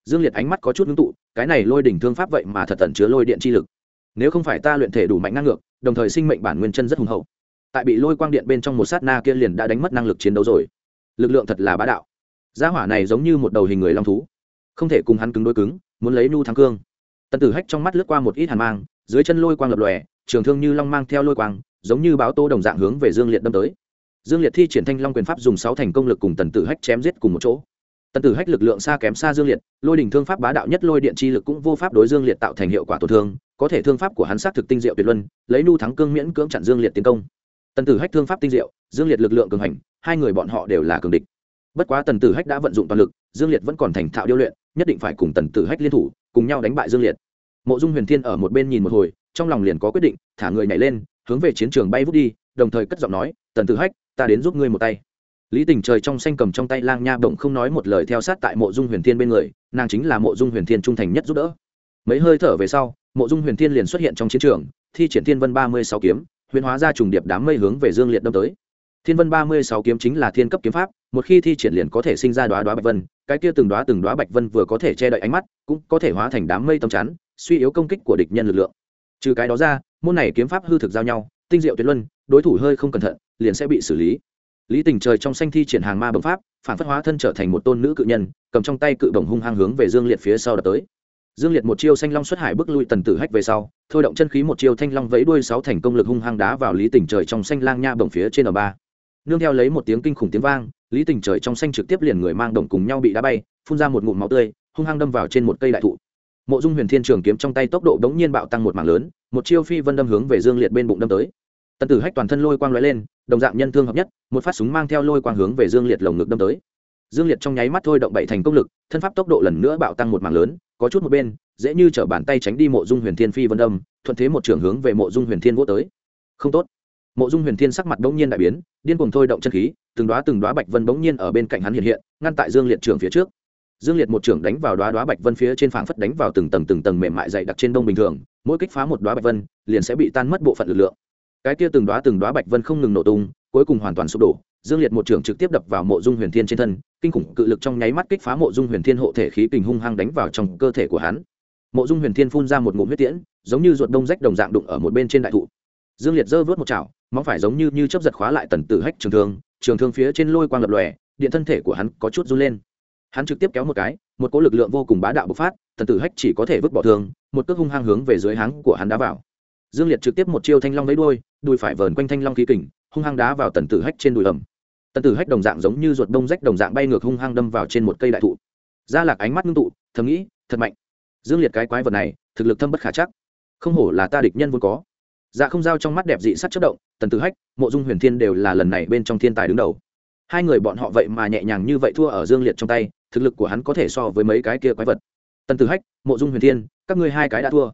Dương liệt ánh mắt có chút ngưng tụ, cái này lôi đỉnh thương pháp vậy mà thật tận chứa lôi điện chi lực. Nếu không phải ta luyện thể đủ mạnh năng ngược đồng thời sinh mệnh bản nguyên chân rất hùng hậu, tại bị lôi quang điện bên trong một sát na kia liền đã đánh mất năng lực chiến đấu rồi. Lực lượng thật là bá đạo. Gia hỏa này giống như một đầu hình người long thú, không thể cùng hắn cứng đối cứng, muốn lấy nu thắng cương. Tần tử hách trong mắt lướt qua một ít hàn mang dưới chân lôi quang lập lòe, trường thương như long mang theo lôi quang, giống như báo tô đồng dạng hướng về dương liệt đâm tới. Dương liệt thi triển thanh long quyền pháp dùng sáu thành công lực cùng tần tử hách chém giết cùng một chỗ. Tần tử hách lực lượng xa kém xa dương liệt, lôi đình thương pháp bá đạo nhất lôi điện chi lực cũng vô pháp đối dương liệt tạo thành hiệu quả tổn thương, có thể thương pháp của hắn xác thực tinh diệu tuyệt luân, lấy nu thắng cương miễn cưỡng chặn dương liệt tiến công. Tần tử hách thương pháp tinh diệu, dương liệt lực lượng cường hành, hai người bọn họ đều là cường địch. Bất quá tần tử hách đã vận dụng toàn lực, dương liệt vẫn còn thành thạo điêu luyện, nhất định phải cùng tần tử hách liên thủ, cùng nhau đánh bại dương liệt mộ dung huyền thiên ở một bên nhìn một hồi, trong lòng liền có quyết định, thả người nhảy lên, hướng về chiến trường bay vút đi, đồng thời cất giọng nói, tần tử hách, ta đến giúp ngươi một tay. Lý tình trời trong xanh cầm trong tay lang nha bỗng không nói một lời theo sát tại mộ dung huyền thiên bên người, nàng chính là mộ dung huyền thiên trung thành nhất giúp đỡ. Mấy hơi thở về sau, mộ dung huyền thiên liền xuất hiện trong chiến trường, thi triển thiên vân ba mươi sáu kiếm, huyền hóa ra trùng điệp đám mây hướng về dương liệt đâm tới. Thiên vân ba mươi sáu kiếm chính là thiên cấp kiếm pháp, một khi thi triển liền có thể sinh ra đoá đoá bạch vân, cái kia từng đoá từng đoá bạch vân vừa có thể che đậy ánh mắt, cũng có thể hóa thành đám mây tầm chắn suy yếu công kích của địch nhân lực lượng. Trừ cái đó ra, môn này kiếm pháp hư thực giao nhau, tinh diệu tuyệt luân, đối thủ hơi không cẩn thận, liền sẽ bị xử lý. Lý tình trời trong xanh thi triển hàng ma bấm pháp, phản phất hóa thân trở thành một tôn nữ cự nhân, cầm trong tay cự đồng hung hăng hướng về dương liệt phía sau đập tới. Dương liệt một chiêu xanh long xuất hải bước lui tần tử hách về sau, thôi động chân khí một chiêu thanh long vẫy đuôi sáu thành công lực hung hăng đá vào lý tình trời trong xanh lang nha bồng phía trên ở ba. Nương theo lấy một tiếng kinh khủng tiếng vang, lý tình trời trong xanh trực tiếp liền người mang đồng cùng nhau bị đá bay, phun ra một ngụm máu tươi, hung hăng đâm vào trên một cây đại thụ mộ dung huyền thiên trường kiếm trong tay tốc độ đống nhiên bạo tăng một mảng lớn, một chiêu phi vân đâm hướng về dương liệt bên bụng đâm tới. Tần tử hách toàn thân lôi quang lóe lên, đồng dạng nhân thương hợp nhất, một phát súng mang theo lôi quang hướng về dương liệt lồng ngực đâm tới. Dương liệt trong nháy mắt thôi động bảy thành công lực, thân pháp tốc độ lần nữa bạo tăng một mảng lớn, có chút một bên, dễ như t bàn tay tránh đi mộ dung huyền thiên phi vân đâm, thuận thế một trường hướng về mộ dung huyền thiên vô tới. Không tốt. Mộ dung huyền thiên sắc mặt bỗng nhiên đại biến, điên cuồng thôi động chân khí, từng đoá từng đoá bạch vân bỗng nhiên ở bên cạnh hắn hiện hiện, ngăn tại dương liệt trường phía trước dương liệt một trưởng đánh vào đoá đoá bạch vân phía trên phảng phất đánh vào từng tầng từng tầng mềm mại dày đặc trên đông bình thường, mỗi kích phá một đoá bạch vân, liền sẽ bị tan mất bộ phận lực lượng. Cái kia từng đoá từng đoá bạch vân không ngừng nổ tung, cuối cùng hoàn toàn sụp đổ, dương liệt một trưởng trực tiếp đập vào mộ dung huyền thiên trên thân, kinh khủng cự lực trong nháy mắt kích phá mộ dung huyền thiên hộ thể khí kình hung hăng đánh vào trong cơ thể của hắn. Mộ dung huyền thiên phun ra một ngụm huyết tiễn, giống như ruột đông rách đồng dạng đụng ở một bên trên đại thụ. Dương liệt giơ vớt một chảo, móng phải giống như như chấp giật khóa lại tần tử hách trường thương trường thương phía trên lôi quang lập lòe, điện thân thể của hắn có chút run lên hắn trực tiếp kéo một cái, một cỗ lực lượng vô cùng bá đạo bộc phát tần tử hách chỉ có thể vứt bỏ thương, một cước hung hăng hướng về dưới háng của hắn đá vào. Dương liệt trực tiếp một chiêu thanh long lấy đuôi, đùi phải vờn quanh thanh long khí kình, hung hăng đá vào tần tử hách trên đùi ầm. tần tử hách đồng dạng giống như ruột đông rách đồng dạng bay ngược hung hăng đâm vào trên một cây đại thụ. Gia lạc ánh mắt ngưng tụ, thầm nghĩ, thật mạnh. Dương liệt cái quái vật này, thực lực thâm bất khả chắc. Không hổ là ta địch nhân vốn có. Dạ không giao trong mắt đẹp dị sắt chất động, tần tử hách, mộ dung huyền thiên đều là lần này bên trong thiên tài đứng đầu hai người bọn họ vậy mà nhẹ nhàng như vậy thua ở dương liệt trong tay, thực lực của hắn có thể so với mấy cái kia quái vật. Tần tử hách, mộ dung huyền thiên, các ngươi hai cái đã thua.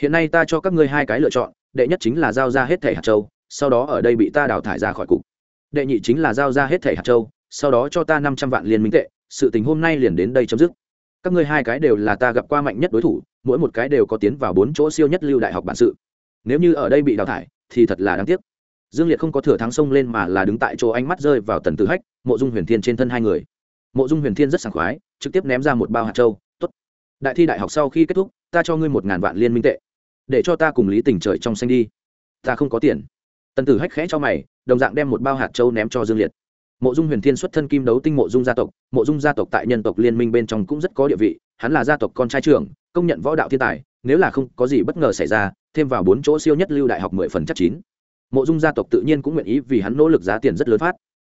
Hiện nay ta cho các ngươi hai cái lựa chọn, đệ nhất chính là giao ra hết thẻ hạt châu, sau đó ở đây bị ta đào thải ra khỏi cục. Đệ nhị chính là giao ra hết thẻ hạt châu, sau đó cho ta năm trăm vạn liên minh tệ, sự tình hôm nay liền đến đây chấm dứt. Các ngươi hai cái đều là ta gặp qua mạnh nhất đối thủ, mỗi một cái đều có tiến vào bốn chỗ siêu nhất lưu đại học bản sự. Nếu như ở đây bị đào thải, thì thật là đáng tiếc dương liệt không có thừa thắng sông lên mà là đứng tại chỗ ánh mắt rơi vào tần tử hách, mộ dung huyền thiên trên thân hai người. Mộ dung huyền thiên rất sảng khoái, trực tiếp ném ra một bao hạt châu t ố t đại thi đại học sau khi kết thúc, ta cho ngươi một ngàn vạn liên minh tệ, để cho ta cùng lý tình trời trong xanh đi. Ta không có tiền. Tần tử hách khẽ cho mày, đồng dạng đem một bao hạt châu ném cho dương liệt. Mộ dung huyền thiên xuất thân kim đấu tinh mộ dung gia tộc, mộ dung gia tộc tại nhân tộc liên minh bên trong cũng rất có địa vị, hắn là gia tộc con trai trưởng, công nhận võ đạo thiên tài, nếu là không có gì bất ngờ xảy ra, thêm vào bốn chỗ siêu nhất lưu đại học mười phần chắc chín mộ dung gia tộc tự nhiên cũng nguyện ý vì hắn nỗ lực giá tiền rất lớn phát.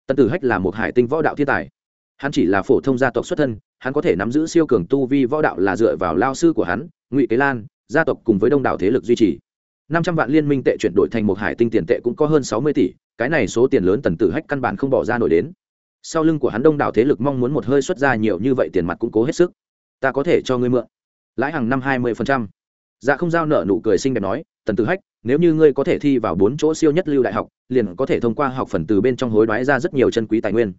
Tần tử hách là một hải tinh võ đạo thiên tài. Hắn chỉ là phổ thông gia tộc xuất thân, hắn có thể nắm giữ siêu cường tu vi võ đạo là dựa vào lao sư của hắn, ngụy kế lan, gia tộc cùng với đông đảo thế lực duy trì. Năm trăm vạn liên minh tệ chuyển đổi thành một hải tinh tiền tệ cũng có hơn sáu mươi tỷ, cái này số tiền lớn tần tử hách căn bản không bỏ ra nổi đến. Sau lưng của hắn đông đảo thế lực mong muốn một hơi xuất ra nhiều như vậy tiền mặt cũng cố hết sức. Ta có thể cho ngươi mượn. Lãi hàng năm hai mươi phần trăm dạ không giao nợ nụ cười xinh đẹp nói, tần tử hách, nếu như ngươi có thể thi vào bốn chỗ siêu nhất lưu đại học, liền có thể thông qua học phần từ bên trong hối đoái ra rất nhiều chân quý tài nguyên.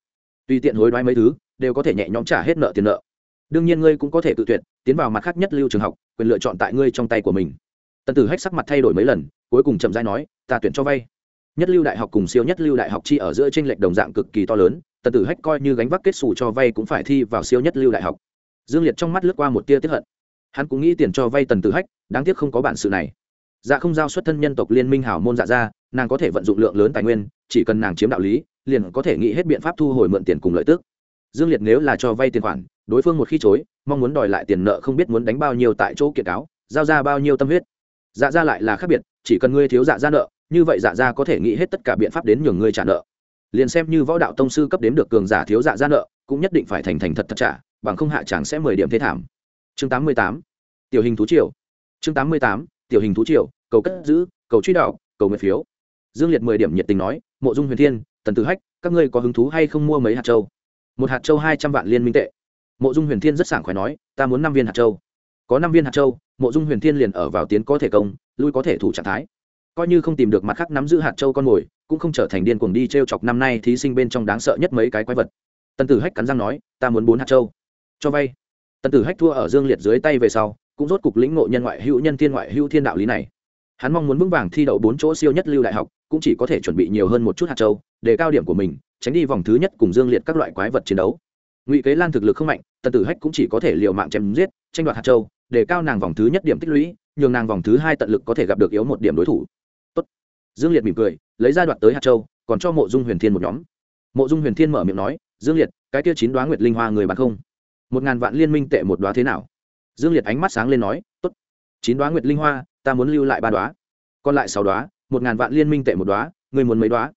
Tùy tiện hối đoái mấy thứ, đều có thể nhẹ nhõm trả hết nợ tiền nợ. Đương nhiên ngươi cũng có thể tự tuyệt, tiến vào mặt khác nhất lưu trường học, quyền lựa chọn tại ngươi trong tay của mình. Tần tử hách sắc mặt thay đổi mấy lần, cuối cùng chậm rãi nói, ta tuyển cho vay. Nhất lưu đại học cùng siêu nhất lưu đại học chi ở giữa tranh lệch đồng dạng cực kỳ to lớn, tần tử hách coi như gánh vác kết xù cho vay cũng phải thi vào siêu nhất lưu đại học. Dương liệt trong mắt lướt qua một tia tiếp hận hắn cũng nghĩ tiền cho vay tần tử hách, đáng tiếc không có bản sự này. Dạ không giao xuất thân nhân tộc liên minh hảo môn dạ ra, nàng có thể vận dụng lượng lớn tài nguyên, chỉ cần nàng chiếm đạo lý, liền có thể nghĩ hết biện pháp thu hồi mượn tiền cùng lợi tức. Dương liệt nếu là cho vay tiền khoản, đối phương một khi chối, mong muốn đòi lại tiền nợ không biết muốn đánh bao nhiêu tại chỗ kiện cáo, giao ra bao nhiêu tâm huyết. Dạ ra lại là khác biệt, chỉ cần ngươi thiếu dạ ra nợ, như vậy dạ ra có thể nghĩ hết tất cả biện pháp đến nhường ngươi trả nợ. Liền xem như võ đạo tông sư cấp đến được cường giả thiếu dạ ra nợ, cũng nhất định phải thành thành thật thật trả, bằng không hạ chẳng sẽ mười điểm thế thảm chương tám mươi tám, tiểu hình thú triều. Chương tám mươi tám, tiểu hình thú triều, cầu cất giữ, cầu truy đạo cầu nguyện phiếu. Dương liệt mười điểm nhiệt tình nói, mộ dung huyền thiên, tần tử hách, các ngươi có hứng thú hay không mua mấy hạt châu? Một hạt châu hai trăm vạn liên minh tệ. Mộ dung huyền thiên rất sảng khỏe nói, ta muốn năm viên hạt châu. Có năm viên hạt châu, mộ dung huyền thiên liền ở vào tiến có thể công, lui có thể thủ trạng thái. Coi như không tìm được mặt khác nắm giữ hạt châu con mồi, cũng không trở thành điên cuồng đi t r e o chọc năm nay thí sinh bên trong đáng sợ nhất mấy cái quái vật. Tần tử hách cắn răng nói, ta muốn bốn hạt châu. Cho vay tần tử hách thua ở dương liệt dưới tay về sau, cũng rốt cục lĩnh ngộ nhân ngoại hữu nhân thiên ngoại hữu thiên đạo lý này. Hắn mong muốn vững vàng thi đậu bốn chỗ siêu nhất lưu đại học, cũng chỉ có thể chuẩn bị nhiều hơn một chút hạt châu, để cao điểm của mình, tránh đi vòng thứ nhất cùng dương liệt các loại quái vật chiến đấu. Ngụy kế lan thực lực không mạnh, tần tử hách cũng chỉ có thể l i ề u mạng chém giết, tranh đoạt hạt châu, để cao nàng vòng thứ nhất điểm tích lũy, nhường nàng vòng thứ hai tận lực có thể gặp được yếu một điểm đối thủ. Tốt. dương liệt mỉm cười, lấy ra đoạt tới hạt châu, còn cho mộ dung huyền thiên một nhóm. Mộ dung huyền thiên mở miệng nói, dương liệt, cái kia chín đoá nguyệt linh hoa người bán không? Một ngàn vạn liên minh tệ một đoá thế nào? Dương liệt ánh mắt sáng lên nói, tốt, chín đoá nguyệt linh hoa, ta muốn lưu lại ba đoá còn lại sáu đoá một ngàn vạn liên minh tệ một đoá người muốn mấy đoá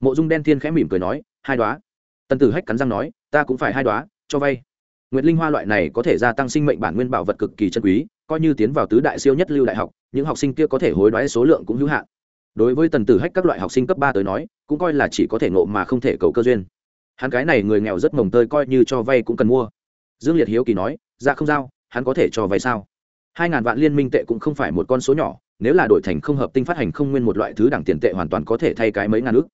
mộ dung đen thiên khẽ mỉm cười nói, hai đoá tần tử hách cắn răng nói, ta cũng phải hai đoá cho vay. Nguyệt linh hoa loại này có thể gia tăng sinh mệnh bản nguyên bảo vật cực kỳ chân quý, coi như tiến vào tứ đại siêu nhất lưu đại học, những học sinh kia có thể hối đoái số lượng cũng hữu hạn. Đối với tần tử hách các loại học sinh cấp ba tới nói, cũng coi là chỉ có thể ngộ mà không thể cầu cơ duyên. Hắn cái này người nghèo rất mồng tơi coi như cho vay cũng cần mua dương liệt hiếu kỳ nói Ra không giao, hắn có thể cho vay sao? Hai ngàn vạn liên minh tệ cũng không phải một con số nhỏ, nếu là đổi thành không hợp tinh phát hành không nguyên một loại thứ đẳng tiền tệ hoàn toàn có thể thay cái mấy ngàn ước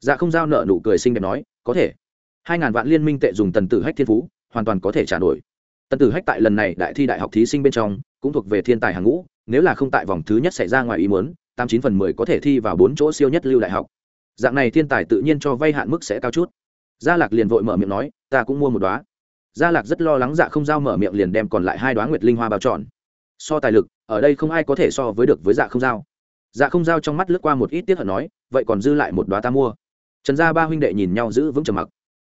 dạ không giao nợ nụ cười xinh đẹp nói, có thể. Hai ngàn vạn liên minh tệ dùng tần tử hách thiên phú, hoàn toàn có thể trả nổi tần tử hách tại lần này đại thi đại học thí sinh bên trong, cũng thuộc về thiên tài hàng ngũ, nếu là không tại vòng thứ nhất xảy ra ngoài ý muốn, tám chín phần mười có thể thi vào bốn chỗ siêu nhất lưu đại học. Dạng này thiên tài tự nhiên cho vay hạn mức sẽ cao chút. Gia lạc liền vội mở miệng nói, ta cũng mua một đoá gia lạc rất lo lắng dạ không giao mở miệng liền đem còn lại hai đoá nguyệt linh hoa bao tròn so tài lực, ở đây không ai có thể so với được với dạ không giao. Dạ không giao trong mắt lướt qua một ít tiết hận nói, vậy còn dư lại một đoá ta mua. Trần gia ba huynh đệ nhìn nhau giữ vững trầm mặc.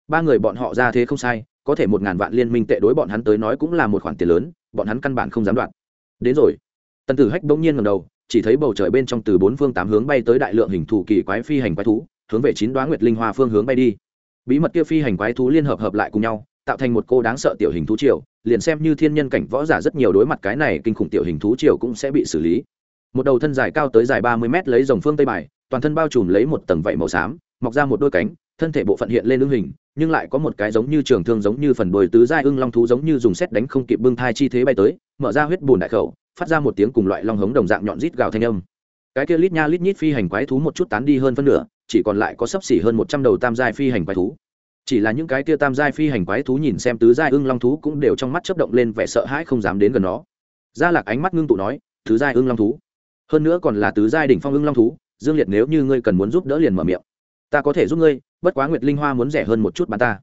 Ba người bọn họ ra thế không sai, có thể một ngàn vạn liên minh tệ đối bọn hắn tới nói cũng là một khoản tiền lớn, bọn hắn căn bản không dám đoạt đến rồi. Tần tử hách bỗng nhiên ngầm đầu, chỉ thấy bầu trời bên trong từ bốn phương tám hướng bay tới đại lượng hình thù kỳ quái phi hành quái thú, hướng về chín đoá nguyệt linh hoa phương hướng bay đi. Bí mật kia phi hành quái thú liên hợp hợp lại cùng nhau tạo thành một cô đáng sợ tiểu hình thú triều, liền xem như thiên nhân cảnh võ giả rất nhiều đối mặt cái này kinh khủng tiểu hình thú triều cũng sẽ bị xử lý. Một đầu thân dài cao tới dài ba mươi mét lấy dòng phương tây bài, toàn thân bao trùm lấy một tầng vảy màu xám, mọc ra một đôi cánh, thân thể bộ phận hiện lên ưng hình, nhưng lại có một cái giống như trường thương giống như phần đồi tứ giai ưng long thú giống như dùng xét đánh không kịp bưng thai chi thế bay tới, mở ra huyết bùn đại khẩu, phát ra một tiếng cùng loại long hống đồng dạng nhọn rít gào thanh âm. Cái kia lít nha lít nhít phi hành quái thú một chút tán đi hơn phân nửa, chỉ còn lại có sấp xỉ hơn một trăm đầu tam giai phi hành quái thú chỉ là những cái kia tam giai phi hành quái thú nhìn xem tứ giai ưng long thú cũng đều trong mắt chớp động lên vẻ sợ hãi không dám đến gần nó. Gia lạc ánh mắt ngưng tụ nói, tứ giai ưng long thú? Hơn nữa còn là tứ giai đỉnh phong ưng long thú, dương liệt nếu như ngươi cần muốn giúp đỡ liền mở miệng. Ta có thể giúp ngươi, bất quá nguyệt linh hoa muốn rẻ hơn một chút bán ta.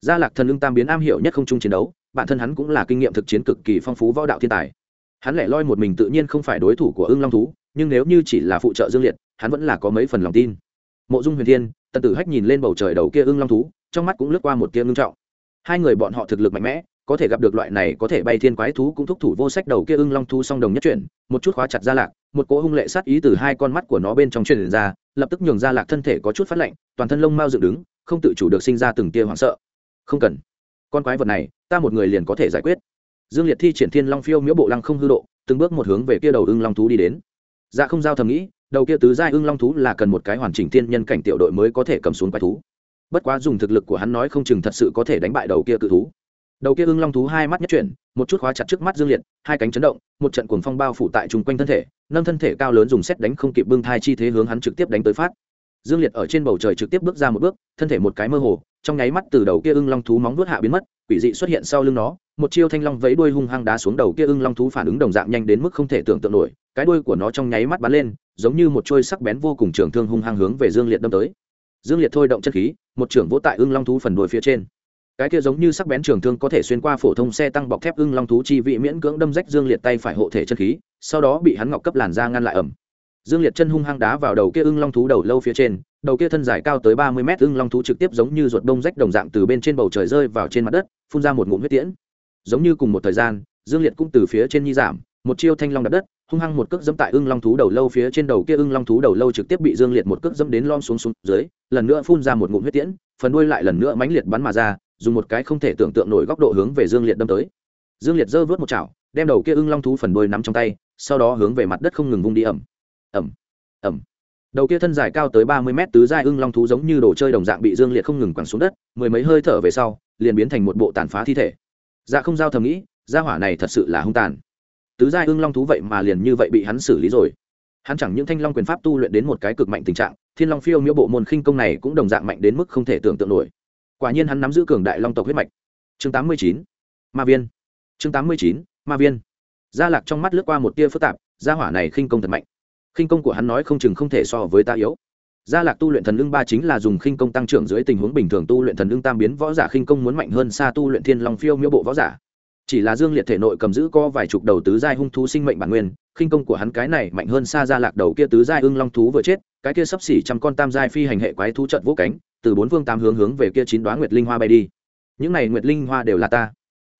Gia lạc thần ưng tam biến am hiểu nhất không chung chiến đấu, bản thân hắn cũng là kinh nghiệm thực chiến cực kỳ phong phú võ đạo thiên tài. Hắn lẻ loi một mình tự nhiên không phải đối thủ của ưng long thú, nhưng nếu như chỉ là phụ trợ dương liệt, hắn vẫn là có mấy phần lòng tin. Mộ dung huyền thiên, tần tử hách nhìn lên bầu trời đầu kia ưng long thú trong mắt cũng lướt qua một tia ngưng trọng. Hai người bọn họ thực lực mạnh mẽ, có thể gặp được loại này có thể bay thiên quái thú cũng thúc thủ vô sách đầu kia ưng long thú song đồng nhất chuyển, một chút khóa chặt ra lạc, một cỗ hung lệ sát ý từ hai con mắt của nó bên trong truyền ra, lập tức nhường ra lạc thân thể có chút phát lạnh, toàn thân lông mau dựng đứng, không tự chủ được sinh ra từng tia hoảng sợ. Không cần. Con quái vật này, ta một người liền có thể giải quyết. Dương liệt thi triển thiên long phiêu miễu bộ lăng không hư độ, từng bước một hướng về kia đầu ưng long thú đi đến. Dạ không giao thầm nghĩ, đầu kia tứ giai ưng long thú là cần một cái hoàn chỉnh thiên nhân cảnh tiểu đội mới có thể cầm xuống quái thú bất quá dùng thực lực của hắn nói không chừng thật sự có thể đánh bại đầu kia cự thú. Đầu kia ưng long thú hai mắt nhất chuyển, một chút khóa chặt trước mắt dương liệt, hai cánh chấn động, một trận cuồng phong bao phủ tại chung quanh thân thể, nâng thân thể cao lớn dùng xét đánh không kịp bưng thai chi thế hướng hắn trực tiếp đánh tới phát. Dương liệt ở trên bầu trời trực tiếp bước ra một bước, thân thể một cái mơ hồ, trong nháy mắt từ đầu kia ưng long thú móng vuốt hạ biến mất, quỷ dị xuất hiện sau lưng nó, một chiêu thanh long vẫy đuôi hung hăng đá xuống đầu kia ưng long thú phản ứng đồng dạng nhanh đến mức không thể tưởng tượng nổi, cái đuôi của nó trong nháy mắt bắn lên, giống như một trôi sắc bén vô cùng trường thương hung hăng hướng về dương liệt đâm tới dương liệt thôi động chân khí, một trưởng vỗ tại ưng long thú phần đuôi phía trên. Cái kia giống như sắc bén trường thương có thể xuyên qua phổ thông xe tăng bọc thép ưng long thú chi vị miễn cưỡng đâm rách dương liệt tay phải hộ thể chân khí, sau đó bị hắn ngọc cấp làn ra ngăn lại ẩm. Dương liệt chân hung hăng đá vào đầu kia ưng long thú đầu lâu phía trên, đầu kia thân dài cao tới ba mươi mét ưng long thú trực tiếp giống như ruột đông rách đồng dạng từ bên trên bầu trời rơi vào trên mặt đất, phun ra một ngụm huyết tiễn. Giống như cùng một thời gian, dương liệt cũng từ phía trên nhi giảm, một chiêu thanh long đập đất hung hăng một cước dẫm tại ưng long thú đầu lâu phía trên đầu kia ưng long thú đầu lâu trực tiếp bị dương liệt một cước dẫm đến lom xuống xuống dưới, lần nữa phun ra một ngụm huyết tiễn, phần đuôi lại lần nữa mãnh liệt bắn mà ra, dùng một cái không thể tưởng tượng nổi góc độ hướng về dương liệt đâm tới. Dương liệt giơ vớt một chảo, đem đầu kia ưng long thú phần đuôi nắm trong tay, sau đó hướng về mặt đất không ngừng vung đi ẩm ẩm ẩm đầu kia thân dài cao tới ba mươi mét tứ giai ưng long thú giống như đồ chơi đồng dạng bị dương liệt không ngừng quẳng xuống đất, mười mấy hơi thở về sau, liền biến thành một bộ tàn phá thi thể. Dạ không giao thầm nghĩ, gia hỏa này thật sự là hung tàn tứ giai ương long thú vậy mà liền như vậy bị hắn xử lý rồi. Hắn chẳng những thanh long quyền pháp tu luyện đến một cái cực mạnh tình trạng, thiên long phiêu miễu bộ môn khinh công này cũng đồng dạng mạnh đến mức không thể tưởng tượng nổi. Quả nhiên hắn nắm giữ cường đại long tộc huyết mạch. Chương tám mươi chín, ma viên. Chương tám mươi chín, ma viên. Gia lạc trong mắt lướt qua một tia phức tạp, gia hỏa này khinh công thật mạnh. Khinh công của hắn nói không chừng không thể so với ta yếu. Gia lạc tu luyện thần lưng ba chính là dùng khinh công tăng trưởng dưới tình huống bình thường tu luyện thần lưng tam biến võ giả khinh công muốn mạnh hơn xa tu luyện thiên long phiêu miễu bộ võ giả chỉ là dương liệt thể nội cầm giữ co vài chục đầu tứ giai hung thú sinh mệnh bản nguyên, khinh công của hắn cái này mạnh hơn xa gia lạc đầu kia tứ giai ưng long thú vừa chết, cái kia sắp xỉ trăm con tam giai phi hành hệ quái thú trận vũ cánh, từ bốn phương tám hướng hướng về kia chín đoá nguyệt linh hoa bay đi. Những này nguyệt linh hoa đều là ta.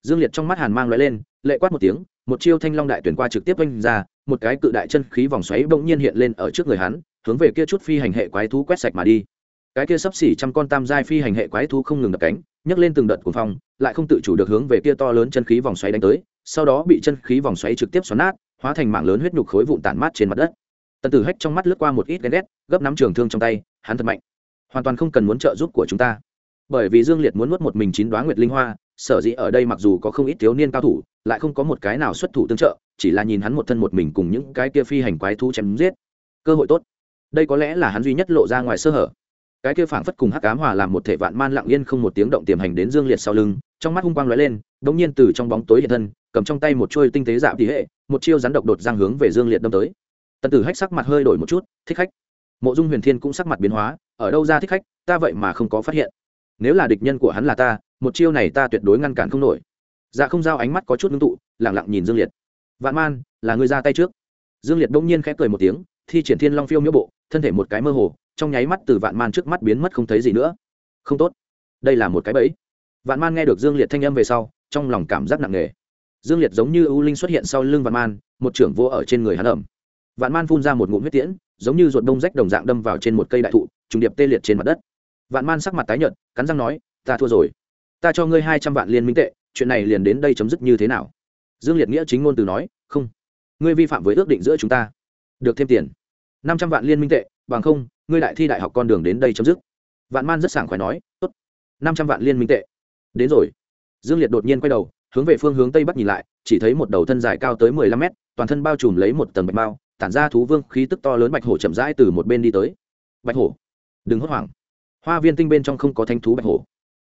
Dương liệt trong mắt hàn mang loại lên, lệ quát một tiếng, một chiêu thanh long đại tuyển qua trực tiếp oanh ra, một cái cự đại chân khí vòng xoáy bỗng nhiên hiện lên ở trước người hắn, hướng về kia chút phi hành hệ quái thú quét sạch mà đi. Cái kia sắp xỉ trăm con tam giai phi hành hệ quái thú không ngừng đập cánh nhấc lên từng đợt cuồng phong, lại không tự chủ được hướng về kia to lớn chân khí vòng xoáy đánh tới, sau đó bị chân khí vòng xoáy trực tiếp xoắn nát, hóa thành mảng lớn huyết nhục khối vụn tản mát trên mặt đất. Tần tử hách trong mắt lướt qua một ít ghen ghét, gấp nắm trường thương trong tay, hắn thật mạnh. Hoàn toàn không cần muốn trợ giúp của chúng ta. Bởi vì dương liệt muốn nuốt một mình chín đoá nguyệt linh hoa, sở dĩ ở đây mặc dù có không ít thiếu niên cao thủ, lại không có một cái nào xuất thủ tương trợ, chỉ là nhìn hắn một thân một mình cùng những cái kia phi hành quái thú chém giết. Cơ hội tốt. Đây có lẽ là hắn duy nhất lộ ra ngoài sơ hở cái kia phảng phất cùng hắc ám hòa làm một thể vạn man lặng yên không một tiếng động tiềm hành đến dương liệt sau lưng, trong mắt hung quang lóe lên, đống nhiên từ trong bóng tối hiện thân, cầm trong tay một chuôi tinh tế dạ tỷ hệ, một chiêu rắn độc đột giang hướng về dương liệt đâm tới. Tần tử hách sắc mặt hơi đổi một chút, thích khách. Mộ dung huyền thiên cũng sắc mặt biến hóa, ở đâu ra thích khách, ta vậy mà không có phát hiện. Nếu là địch nhân của hắn là ta, một chiêu này ta tuyệt đối ngăn cản không nổi. Dạ không giao ánh mắt có chút ngưng tụ lẳng lặng nhìn dương liệt. Vạn man, là người ra tay trước. Dương liệt Đông nhiên khẽ cười một tiếng, thi triển thiên long phiêu miễu bộ, thân thể một cái mơ hồ trong nháy mắt từ vạn man trước mắt biến mất không thấy gì nữa. Không tốt. Đây là một cái bẫy. Vạn man nghe được dương liệt thanh âm về sau, trong lòng cảm giác nặng nề. Dương liệt giống như ưu linh xuất hiện sau lưng vạn man, một trưởng vô ở trên người hắn ẩm. Vạn man phun ra một ngụm huyết tiễn, giống như ruột đông rách đồng dạng đâm vào trên một cây đại thụ, trùng điệp tê liệt trên mặt đất. Vạn man sắc mặt tái nhợt, cắn răng nói, ta thua rồi. Ta cho ngươi hai trăm vạn liên minh tệ, chuyện này liền đến đây chấm dứt như thế nào? Dương liệt nghĩa chính ngôn từ nói, không. Ngươi vi phạm với ước định giữa chúng ta. Được thêm tiền. Năm trăm vạn liên minh tệ, bằng không ngươi đại thi đại học con đường đến đây chấm dứt. Vạn man rất sảng khoái nói, tốt, năm trăm vạn liên minh tệ. Đến rồi. Dương liệt đột nhiên quay đầu, hướng về phương hướng tây bắc nhìn lại, chỉ thấy một đầu thân dài cao tới mười lăm mét, toàn thân bao trùm lấy một tầng bạch bao tản ra thú vương khí tức to lớn bạch hổ chậm rãi từ một bên đi tới. Bạch hổ, đừng hốt hoảng. Hoa viên tinh bên trong không có thánh thú bạch hổ.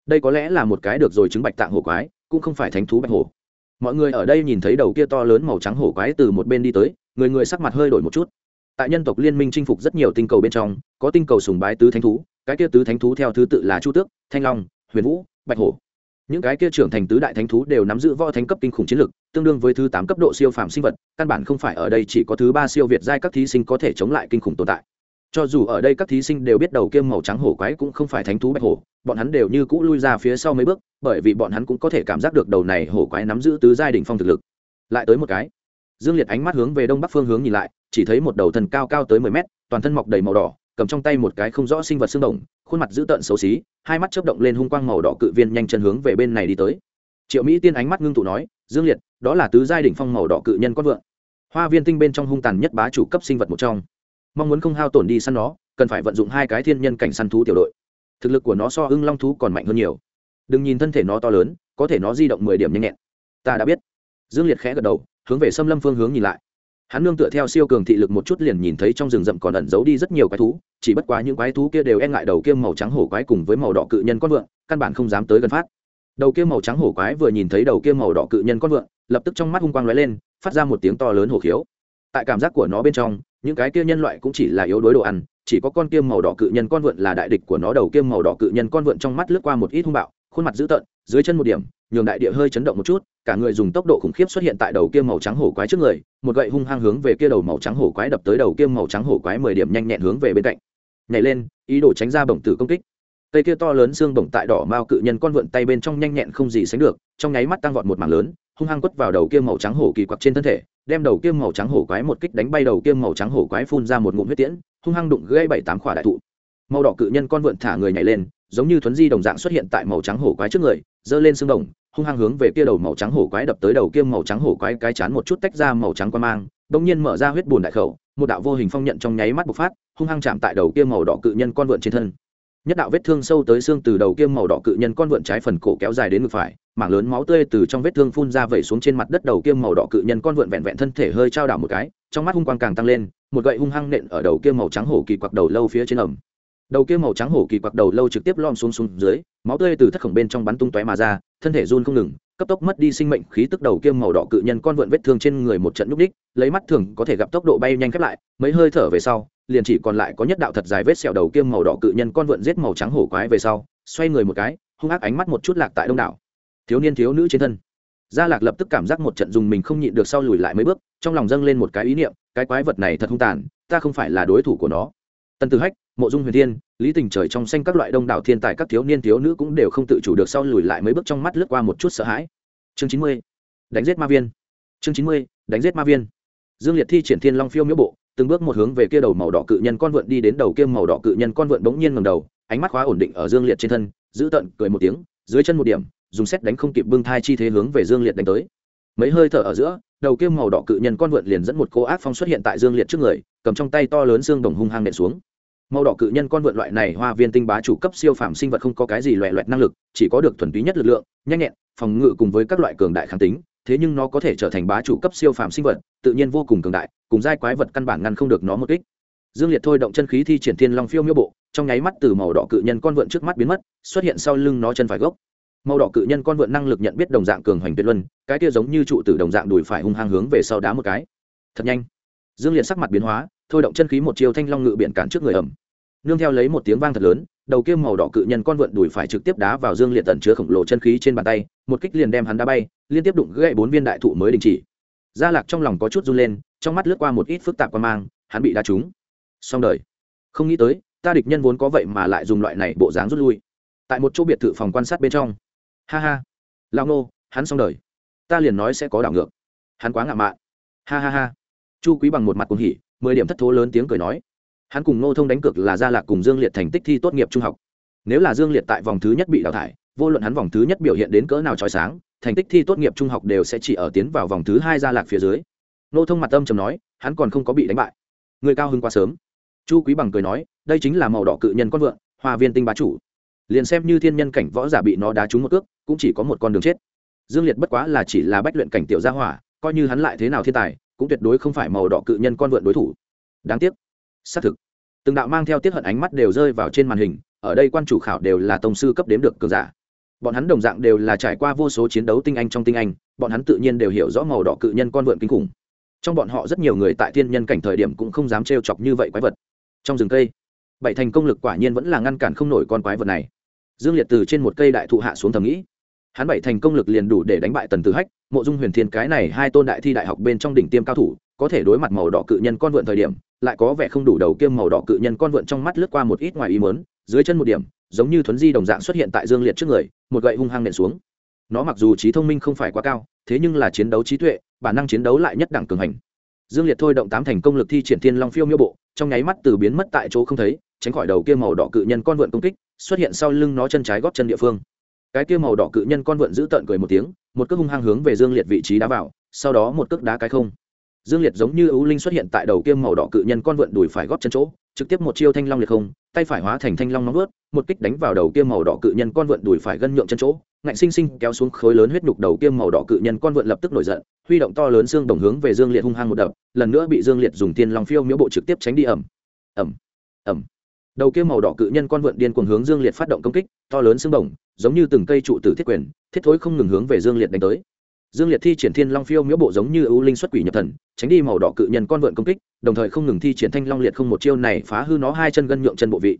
Đây có lẽ là một cái được rồi chứng bạch tạng hổ quái, cũng không phải thánh thú bạch hổ. Mọi người ở đây nhìn thấy đầu kia to lớn màu trắng hổ quái từ một bên đi tới, người người sắc mặt hơi đổi một chút tại nhân tộc liên minh chinh phục rất nhiều tinh cầu bên trong, có tinh cầu sùng bái tứ thánh thú, cái kia tứ thánh thú theo thứ tự là chu tước, thanh long, huyền vũ, bạch hổ. Những cái kia trưởng thành tứ đại thánh thú đều nắm giữ võ thánh cấp kinh khủng chiến lực, tương đương với thứ tám cấp độ siêu phàm sinh vật, căn bản không phải ở đây chỉ có thứ ba siêu việt giai các thí sinh có thể chống lại kinh khủng tồn tại. Cho dù ở đây các thí sinh đều biết đầu kiêm màu trắng hổ quái cũng không phải thánh thú bạch hổ, bọn hắn đều như cũ lui ra phía sau mấy bước, bởi vì bọn hắn cũng có thể cảm giác được đầu này hổ quái nắm giữ tứ giai đ ỉ n h phong thực lực. Lại tới một cái dương liệt ánh mắt hướng về đông bắc phương hướng nhìn lại, chỉ thấy một đầu thần cao cao tới mười mét, toàn thân mọc đầy màu đỏ, cầm trong tay một cái không rõ sinh vật xương đồng, khuôn mặt dữ tợn xấu xí, hai mắt chớp động lên hung quang màu đỏ cự viên nhanh chân hướng về bên này đi tới. Triệu mỹ tiên ánh mắt ngưng tụ nói, dương liệt, đó là tứ giai đ ỉ n h phong màu đỏ cự nhân con vượng hoa viên tinh bên trong hung tàn nhất bá chủ cấp sinh vật một trong. Mong muốn không hao tổn đi săn nó, cần phải vận dụng hai cái thiên nhân cảnh săn thú tiểu đội. Thực lực của nó so ưng long thú còn mạnh hơn nhiều. Đừng nhìn thân thể nó to lớn, có thể nó di động mười điểm nhanh nhẹn. Ta đã biết. Dương liệt khẽ gật đầu hướng về xâm lâm phương hướng nhìn lại. Hắn nương tựa theo siêu cường thị lực một chút liền nhìn thấy trong rừng rậm còn ẩn giấu đi rất nhiều quái thú, chỉ bất quá những quái thú kia đều e ngại đầu kia màu trắng hổ quái cùng với màu đỏ cự nhân con vượn, căn bản không dám tới gần phát. Đầu kia màu trắng hổ quái vừa nhìn thấy đầu kia màu đỏ cự nhân con vượn, lập tức trong mắt hung quang lóe lên, phát ra một tiếng to lớn hổ khiếu. Tại cảm giác của nó bên trong, những cái kia nhân loại cũng chỉ là yếu đối đồ ăn, chỉ có con kiêm màu đỏ cự nhân con vượn là đại địch của nó. Đầu kiêm màu đỏ cự nhân con vượn trong mắt lướt qua một ít hung bạo khuôn mặt dữ tợn, dưới chân một điểm, nhường đại địa hơi chấn động một chút, cả người dùng tốc độ khủng khiếp xuất hiện tại đầu kia màu trắng hổ quái trước người, một gậy hung hăng hướng về kia đầu màu trắng hổ quái đập tới đầu kia màu trắng hổ quái mười điểm nhanh nhẹn hướng về bên cạnh. Nhảy lên, ý đồ tránh ra bổng tử công kích. Cây kia to lớn xương bổng tại đỏ mao cự nhân con vượn tay bên trong nhanh nhẹn không gì sánh được, trong nháy mắt tăng vọt một mảng lớn, hung hăng quất vào đầu kia màu trắng hổ kỳ quặc trên thân thể, đem đầu kia màu trắng hổ quái một kích đánh bay đầu kia màu trắng hổ quái phun ra một ngụm huyết tiễn, hung hăng đụng gãy bảy tám khỏa đại thụ. Màu đỏ cự nhân con vượn thả người nhảy lên giống như thuấn di đồng dạng xuất hiện tại màu trắng hổ quái trước người, giơ lên xương đồng, hung hăng hướng về kia đầu màu trắng hổ quái đập tới đầu kia màu trắng hổ quái, cái chán một chút tách ra màu trắng qua mang, bỗng nhiên mở ra huyết bùn đại khẩu, một đạo vô hình phong nhận trong nháy mắt bộc phát, hung hăng chạm tại đầu kia màu đỏ cự nhân con vượn trên thân. Nhất đạo vết thương sâu tới xương từ đầu kia màu đỏ cự nhân con vượn trái phần cổ kéo dài đến ngực phải, mảng lớn máu tươi từ trong vết thương phun ra vẩy xuống trên mặt đất đầu kia màu đỏ cự nhân con vượn vẹn vẹn thân thể hơi trao đảo một cái, trong mắt hung quang càng tăng lên, một gậy hung hăng nện ở đầu kia màu trắng hổ kỳ quặc đầu lâu phía trên ẩm đầu kia màu trắng hổ kỳ quặc đầu lâu trực tiếp lom xuống xuống dưới, máu tươi từ thất khổng bên trong bắn tung tóe mà ra, thân thể run không ngừng, cấp tốc mất đi sinh mệnh khí tức đầu kia màu đỏ cự nhân con vượn vết thương trên người một trận núp đích lấy mắt thường có thể gặp tốc độ bay nhanh khép lại, mấy hơi thở về sau, liền chỉ còn lại có nhất đạo thật dài vết sẹo đầu kia màu đỏ cự nhân con vượn giết màu trắng hổ quái về sau, xoay người một cái, hung ác ánh mắt một chút lạc tại đông đảo. Thiếu niên thiếu nữ trên thân. Gia lạc lập tức cảm giác một trận dùng mình không nhịn được sau lùi lại mấy bước, trong lòng dâng lên một cái ý niệm, cái quái vật này thật hung tàn, ta không phải là đối thủ của nó tần tử hách, mộ dung huyền thiên, lý tình trời trong xanh các loại đông đảo thiên tài các thiếu niên thiếu nữ cũng đều không tự chủ được sau lùi lại mấy bước trong mắt lướt qua một chút sợ hãi. Chương chín mươi, đánh giết ma viên. Chương chín mươi, đánh giết ma viên. Dương liệt thi triển thiên long phiêu miễu bộ, từng bước một hướng về kia đầu màu đỏ cự nhân con vượn đi đến đầu kia màu đỏ cự nhân con vượn bỗng nhiên ngầm đầu, ánh mắt khóa ổn định ở dương liệt trên thân, giữ tận cười một tiếng, dưới chân một điểm, dùng xét đánh không kịp bưng thai chi thế hướng về dương liệt đánh tới. Mấy hơi thở ở giữa, đầu kia màu đỏ cự nhân con vượn liền dẫn một cô ác phong xuất hiện tại dương liệt trước người, cầm trong tay to lớn xương đồng hung hăng nện xuống màu đỏ cự nhân con vượn loại này hoa viên tinh bá chủ cấp siêu phàm sinh vật không có cái gì loẹ loẹt năng lực, chỉ có được thuần túy nhất lực lượng, nhanh nhẹn, phòng ngự cùng với các loại cường đại kháng tính, thế nhưng nó có thể trở thành bá chủ cấp siêu phàm sinh vật, tự nhiên vô cùng cường đại, cùng giai quái vật căn bản ngăn không được nó một kích. Dương liệt thôi động chân khí thi triển thiên long phiêu miêu bộ, trong nháy mắt từ màu đỏ cự nhân con vượn trước mắt biến mất, xuất hiện sau lưng nó chân phải gốc. Màu đỏ cự nhân con vượn năng lực nhận biết đồng dạng cường hoành tuyệt luân, cái kia giống như trụ tử đồng dạng đùi phải hung hăng hướng về sau đá một cái. Thật nhanh. Dương liệt sắc mặt biến hóa thôi động chân khí một chiều thanh long ngự biển cản trước người ẩm. Nương theo lấy một tiếng vang thật lớn, đầu kia màu đỏ cự nhân con vượn đùi phải trực tiếp đá vào dương liệt tận chứa khổng lồ chân khí trên bàn tay, một kích liền đem hắn đá bay, liên tiếp đụng gãy bốn viên đại thụ mới đình chỉ. Gia lạc trong lòng có chút run lên, trong mắt lướt qua một ít phức tạp quan mang, hắn bị đá trúng. Xong đời. Không nghĩ tới, ta địch nhân vốn có vậy mà lại dùng loại này bộ dáng rút lui. Tại một chỗ biệt thự phòng quan sát bên trong. Ha ha. Lao nô, hắn xong đời. Ta liền nói sẽ có đảo ngược. Hắn quá ngạo mạn. Ha ha ha. Chu quý bằng một mặt cuồng hỉ mười điểm thất thố lớn tiếng cười nói. Hắn cùng ngô thông đánh cược là gia lạc cùng dương liệt thành tích thi tốt nghiệp trung học. Nếu là dương liệt tại vòng thứ nhất bị đào thải, vô luận hắn vòng thứ nhất biểu hiện đến cỡ nào trói sáng, thành tích thi tốt nghiệp trung học đều sẽ chỉ ở tiến vào vòng thứ hai gia lạc phía dưới. Ngô thông mặt âm trầm nói, hắn còn không có bị đánh bại. Người cao hơn quá sớm. Chu quý bằng cười nói, đây chính là màu đỏ cự nhân con vượn, hoa viên tinh bá chủ. Liền xem như thiên nhân cảnh võ giả bị nó đá trúng một ước cũng chỉ có một con đường chết. Dương liệt bất quá là chỉ là bách luyện cảnh tiểu gia hỏa, coi như hắn lại thế nào thiên tài cũng tuyệt đối không phải màu đỏ cự nhân con vượn đối thủ. Đáng tiếc. Xác thực. Từng đạo mang theo tiết hận ánh mắt đều rơi vào trên màn hình, ở đây quan chủ khảo đều là tổng sư cấp đếm được cường giả. Bọn hắn đồng dạng đều là trải qua vô số chiến đấu tinh anh trong tinh anh, bọn hắn tự nhiên đều hiểu rõ màu đỏ cự nhân con vượn kinh khủng. Trong bọn họ rất nhiều người tại thiên nhân cảnh thời điểm cũng không dám trêu chọc như vậy quái vật. Trong rừng cây, bảy thành công lực quả nhiên vẫn là ngăn cản không nổi con quái vật này. Dương liệt từ trên một cây đại thụ hạ xuống thầm nghĩ hắn bảy thành công lực liền đủ để đánh bại tần tử hách, mộ dung huyền thiên cái này hai tôn đại thi đại học bên trong đỉnh tiêm cao thủ, có thể đối mặt màu đỏ cự nhân con vượn thời điểm, lại có vẻ không đủ đầu kiêm màu đỏ cự nhân con vượn trong mắt lướt qua một ít ngoài ý mớn dưới chân một điểm, giống như thuấn di đồng dạng xuất hiện tại dương liệt trước người, một gậy hung hăng nện xuống. Nó mặc dù trí thông minh không phải quá cao, thế nhưng là chiến đấu trí tuệ, bản năng chiến đấu lại nhất đẳng cường hành. Dương liệt thôi động tám thành công lực thi triển thiên long phiêu miêu bộ, trong nháy mắt từ biến mất tại chỗ không thấy, tránh khỏi đầu kia màu đỏ cự nhân con vượn công kích, xuất hiện sau lưng nó chân trái góp chân địa phương cái kia màu đỏ cự nhân con vượn giữ tợn cười một tiếng, một cước hung hăng hướng về dương liệt vị trí đá vào, sau đó một cước đá cái không. Dương liệt giống như ưu linh xuất hiện tại đầu kia màu đỏ cự nhân con vượn đùi phải góp chân chỗ, trực tiếp một chiêu thanh long liệt không, tay phải hóa thành thanh long nóng vớt, một kích đánh vào đầu kia màu đỏ cự nhân con vượn đùi phải gân nhượng chân chỗ, ngạnh sinh sinh kéo xuống khối lớn huyết nhục đầu kia màu đỏ cự nhân con vượn lập tức nổi giận, huy động to lớn xương đồng hướng về dương liệt hung hăng một đập, lần nữa bị dương liệt dùng tiên long phiêu miễu bộ trực tiếp tránh đi ẩm ẩm ẩm đầu kia màu đỏ cự nhân con vượn điên cuồng hướng dương liệt phát động công kích, to lớn xương bổng, giống như từng cây trụ tử thiết quyền, thiết thối không ngừng hướng về dương liệt đánh tới. Dương liệt thi triển thiên long phiêu miễu bộ giống như ưu linh xuất quỷ nhập thần, tránh đi màu đỏ cự nhân con vượn công kích, đồng thời không ngừng thi triển thanh long liệt không một chiêu này phá hư nó hai chân gân nhượng chân bộ vị.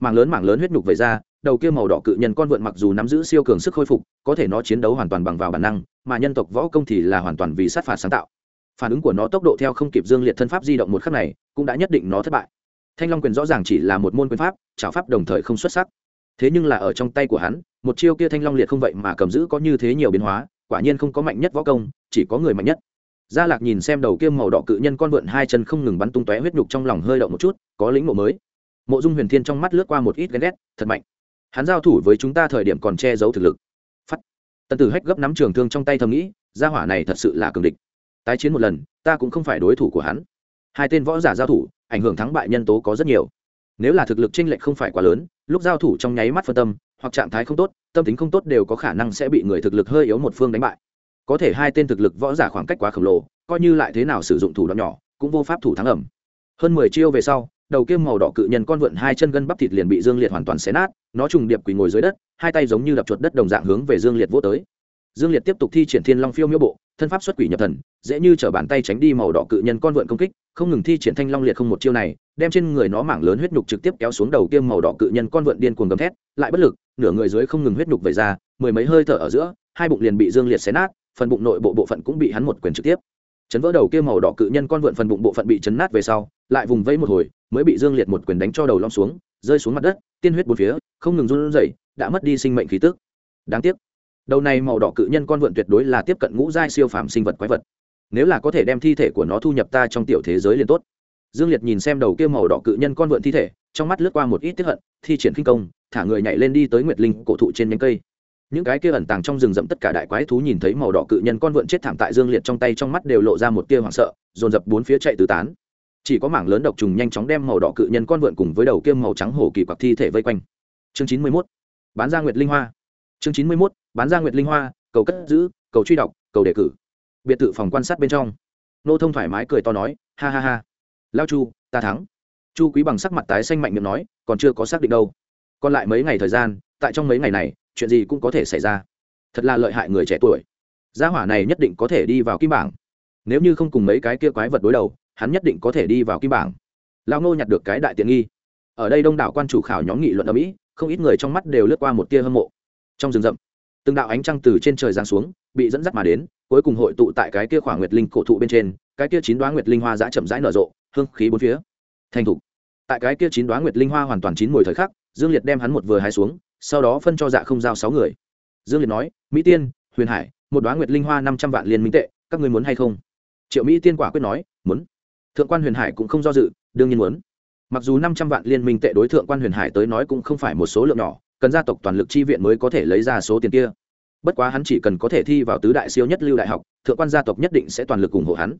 Mảng lớn mảng lớn huyết nhục về ra, đầu kia màu đỏ cự nhân con vượn mặc dù nắm giữ siêu cường sức khôi phục, có thể nó chiến đấu hoàn toàn bằng vào bản năng, mà nhân tộc võ công thì là hoàn toàn vì sát phạt sáng tạo. Phản ứng của nó tốc độ theo không kịp dương liệt thân pháp di động một khắc này, cũng đã nhất định nó thất bại thanh long quyền rõ ràng chỉ là một môn quyền pháp, trảo pháp đồng thời không xuất sắc. Thế nhưng là ở trong tay của hắn, một chiêu kia thanh long liệt không vậy mà cầm giữ có như thế nhiều biến hóa, quả nhiên không có mạnh nhất võ công, chỉ có người mạnh nhất. Gia lạc nhìn xem đầu kia màu đỏ cự nhân con vượn hai chân không ngừng bắn tung tóe huyết nhục trong lòng hơi động một chút, có lĩnh mộ mới. Mộ dung huyền thiên trong mắt lướt qua một ít ghen ghét, thật mạnh. Hắn giao thủ với chúng ta thời điểm còn che giấu thực lực. Phắt tần tử hách gấp nắm trường thương trong tay thầm nghĩ, gia hỏa này thật sự là cường địch. Tái chiến một lần, ta cũng không phải đối thủ của hắn. Hai tên võ giả giao thủ ảnh hưởng thắng bại nhân tố có rất nhiều. Nếu là thực lực chênh lệch không phải quá lớn, lúc giao thủ trong nháy mắt phân tâm, hoặc trạng thái không tốt, tâm tính không tốt đều có khả năng sẽ bị người thực lực hơi yếu một phương đánh bại. Có thể hai tên thực lực võ giả khoảng cách quá khổng lồ, coi như lại thế nào sử dụng thủ đoạn nhỏ, cũng vô pháp thủ thắng ẩm. Hơn mười chiêu về sau, đầu kia màu đỏ cự nhân con vượn hai chân gân bắp thịt liền bị dương liệt hoàn toàn xé nát, nó trùng điệp quỳ ngồi dưới đất, hai tay giống như đập chuột đất đồng dạng hướng về dương liệt vô tới dương liệt tiếp tục thi triển thiên long phiêu Miêu bộ, thân pháp xuất quỷ nhập thần, dễ như t bàn tay tránh đi màu đỏ cự nhân con vượn công kích, không ngừng thi triển thanh long liệt không một chiêu này, đem trên người nó mảng lớn huyết nhục trực tiếp kéo xuống đầu kia màu đỏ cự nhân con vượn điên cuồng gầm thét, lại bất lực, nửa người dưới không ngừng huyết nhục về ra, mười mấy hơi thở ở giữa, hai bụng liền bị dương liệt xé nát, phần bụng nội bộ bộ phận cũng bị hắn một quyền trực tiếp. Chấn vỡ đầu kia màu đỏ cự nhân con vượn phần bụng bộ phận bị chấn nát về sau, lại vùng vẫy một hồi, mới bị dương liệt một quyền đánh cho đầu lom xuống, rơi xuống mặt đất, tiên huyết bốn phía, không ngừng run rẩy, đã mất đi sinh mệnh khí tức. Đáng tiếc đầu này màu đỏ cự nhân con vượn tuyệt đối là tiếp cận ngũ giai siêu phàm sinh vật quái vật. Nếu là có thể đem thi thể của nó thu nhập ta trong tiểu thế giới liền tốt. Dương liệt nhìn xem đầu kia màu đỏ cự nhân con vượn thi thể, trong mắt lướt qua một ít tiếp hận, thi triển khinh công, thả người nhảy lên đi tới nguyệt linh cổ thụ trên nhánh cây. Những cái kia ẩn tàng trong rừng rậm tất cả đại quái thú nhìn thấy màu đỏ cự nhân con vượn chết thảm tại dương liệt trong tay trong mắt đều lộ ra một tia hoảng sợ, dồn dập bốn phía chạy tứ tán. Chỉ có mảng lớn độc trùng nhanh chóng đem màu đỏ cự nhân con vượn cùng với đầu kia màu trắng hổ kỳ quặc thi thể vây quanh. Chương chín mươi mốt, bán ra nguyệt linh hoa chương chín mươi mốt, bán ra nguyệt linh hoa, cầu cất giữ, cầu truy đọc, cầu đề cử. Biệt thự phòng quan sát bên trong. Nô thông thoải mái cười to nói, ha ha ha. Lao chu, ta thắng. Chu quý bằng sắc mặt tái xanh mạnh miệng nói, còn chưa có xác định đâu. Còn lại mấy ngày thời gian, tại trong mấy ngày này, chuyện gì cũng có thể xảy ra. Thật là lợi hại người trẻ tuổi. Gia hỏa này nhất định có thể đi vào kim bảng. Nếu như không cùng mấy cái kia quái vật đối đầu, hắn nhất định có thể đi vào kim bảng. Lao ngô nhặt được cái đại tiện nghi. Ở đây đông đảo quan chủ khảo nhóm nghị luận ở mỹ, không ít người trong mắt đều lướt qua một tia hâm mộ trong rừng rậm. Từng đạo ánh trăng từ trên trời giáng xuống, bị dẫn dắt mà đến, cuối cùng hội tụ tại cái kia khoảng nguyệt linh cổ thụ bên trên, cái kia chín đoá nguyệt linh hoa giã chậm rãi nở rộ, hương khí bốn phía. Thành thục. Tại cái kia chín đoá nguyệt linh hoa hoàn toàn chín mùi thời khắc, dương liệt đem hắn một vừa hai xuống, sau đó phân cho dạ không giao sáu người. Dương liệt nói, mỹ tiên, huyền hải, một đoá nguyệt linh hoa năm trăm vạn liên minh tệ, các người muốn hay không? Triệu mỹ tiên quả quyết nói, muốn. Thượng quan huyền hải cũng không do dự, đương nhiên muốn. Mặc dù năm trăm vạn liên minh tệ đối tượng quan huyền hải tới nói cũng không phải một số lượng nhỏ cần gia tộc toàn lực chi viện mới có thể lấy ra số tiền kia. Bất quá hắn chỉ cần có thể thi vào tứ đại siêu nhất lưu đại học, thượng quan gia tộc nhất định sẽ toàn lực ủng hộ hắn.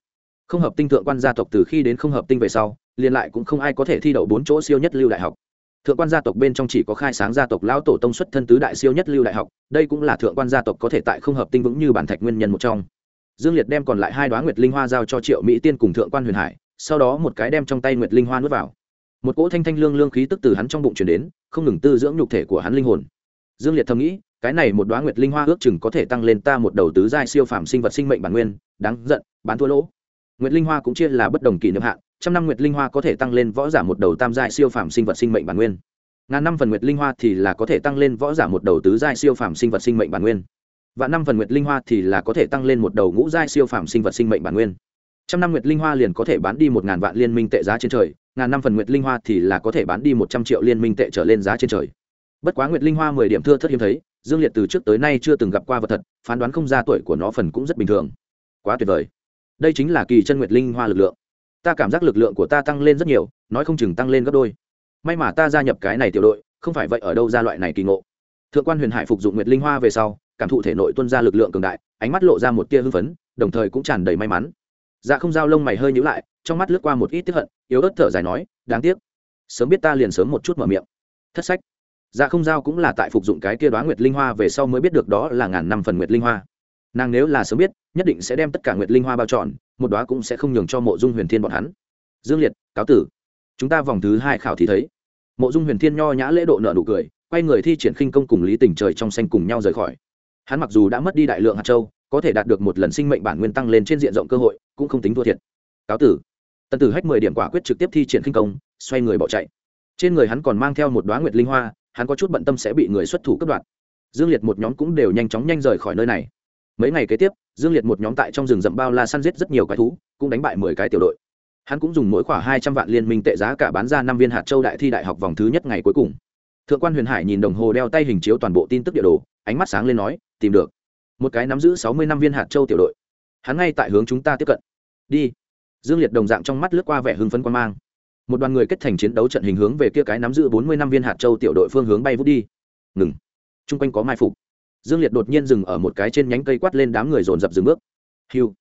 Không hợp tinh thượng quan gia tộc từ khi đến không hợp tinh về sau, liền lại cũng không ai có thể thi đậu bốn chỗ siêu nhất lưu đại học. Thượng quan gia tộc bên trong chỉ có khai sáng gia tộc lão tổ tông xuất thân tứ đại siêu nhất lưu đại học, đây cũng là thượng quan gia tộc có thể tại không hợp tinh vững như bản thạch nguyên nhân một trong. Dương liệt đem còn lại hai đoá nguyệt linh hoa giao cho triệu mỹ tiên cùng thượng quan huyền hải, sau đó một cái đem trong tay nguyệt linh hoa nuốt vào một cỗ thanh thanh lương lương khí tức từ hắn trong bụng chuyển đến, không ngừng tư dưỡng nhục thể của hắn linh hồn. Dương liệt thầm nghĩ, cái này một đoá nguyệt linh hoa ước chừng có thể tăng lên ta một đầu tứ giai siêu phàm sinh vật sinh mệnh bản nguyên, đáng giận, bán thua lỗ. Nguyệt linh hoa cũng chia là bất đồng kỷ niệm hạn, trăm năm nguyệt linh hoa có thể tăng lên võ giả một đầu tam giai siêu phàm sinh vật sinh mệnh bản nguyên. Ngàn năm phần nguyệt linh hoa thì là có thể tăng lên võ giả một đầu tứ giai siêu phàm sinh vật sinh mệnh bản nguyên. Và năm phần nguyệt linh hoa thì là có thể tăng lên một đầu ngũ giai siêu phàm sinh vật sinh mệnh bản nguyên. Trăm năm nguyệt linh hoa liền có thể bán đi một ngàn vạn liên minh tệ giá trên trời ngàn năm phần nguyệt linh hoa thì là có thể bán đi một trăm triệu liên minh tệ trở lên giá trên trời. Bất quá nguyệt linh hoa mười điểm thưa thất hiếm thấy, dương liệt từ trước tới nay chưa từng gặp qua vật thật, phán đoán không ra tuổi của nó phần cũng rất bình thường. Quá tuyệt vời. Đây chính là kỳ chân nguyệt linh hoa lực lượng. Ta cảm giác lực lượng của ta tăng lên rất nhiều, nói không chừng tăng lên gấp đôi. May mà ta gia nhập cái này tiểu đội, không phải vậy ở đâu ra loại này kỳ ngộ. Thượng quan huyền hải phục dụng nguyệt linh hoa về sau, cảm thụ thể nội tuân ra lực lượng cường đại, ánh mắt lộ ra một tia hưng phấn, đồng thời cũng tràn đầy may mắn. Dạ không giao lông mày hơi nhữ lại trong mắt lướt qua một ít tiếp hận, yếu ớt thở dài nói, đáng tiếc. Sớm biết ta liền sớm một chút mở miệng. Thất sách. Dạ không giao cũng là tại phục dụng cái kia đoá nguyệt linh hoa về sau mới biết được đó là ngàn năm phần nguyệt linh hoa. Nàng nếu là sớm biết, nhất định sẽ đem tất cả nguyệt linh hoa bao trọn, một đoá cũng sẽ không nhường cho mộ dung huyền thiên bọn hắn. Dương liệt, cáo tử. Chúng ta vòng thứ hai khảo thì thấy. Mộ dung huyền thiên nho nhã lễ độ nợ nụ cười, quay người thi triển khinh công cùng lý tình trời trong xanh cùng nhau rời khỏi. Hắn mặc dù đã mất đi đại lượng hạt châu, có thể đạt được một lần sinh mệnh bản nguyên tăng lên trên diện rộng cơ hội, cũng không tính thua thiệt. Cáo tử tần tử hách mười điểm quả quyết trực tiếp thi triển khinh công, xoay người bỏ chạy. Trên người hắn còn mang theo một đoá nguyệt linh hoa, hắn có chút bận tâm sẽ bị người xuất thủ cướp đoạt. Dương liệt một nhóm cũng đều nhanh chóng nhanh rời khỏi nơi này. Mấy ngày kế tiếp, dương liệt một nhóm tại trong rừng rậm bao la săn giết rất nhiều quái thú, cũng đánh bại mười cái tiểu đội. Hắn cũng dùng mỗi khoảng hai trăm vạn liên minh tệ giá cả bán ra năm viên hạt châu đại thi đại học vòng thứ nhất ngày cuối cùng. Thượng quan huyền hải nhìn đồng hồ đeo tay hình chiếu toàn bộ tin tức địa đồ, ánh mắt sáng lên nói, tìm được. Một cái nắm giữ sáu mươi năm viên hạt châu tiểu đội. Hắn ngay tại hướng chúng ta tiếp cận. Đi dương liệt đồng dạng trong mắt lướt qua vẻ hưng phấn quan mang. Một đoàn người kết thành chiến đấu trận hình hướng về kia cái nắm giữ bốn mươi năm viên hạt châu tiểu đội phương hướng bay vút đi. Ngừng. Chung quanh có mai phục. Dương liệt đột nhiên dừng ở một cái trên nhánh cây quát lên đám người dồn dập dừng bước. Hiu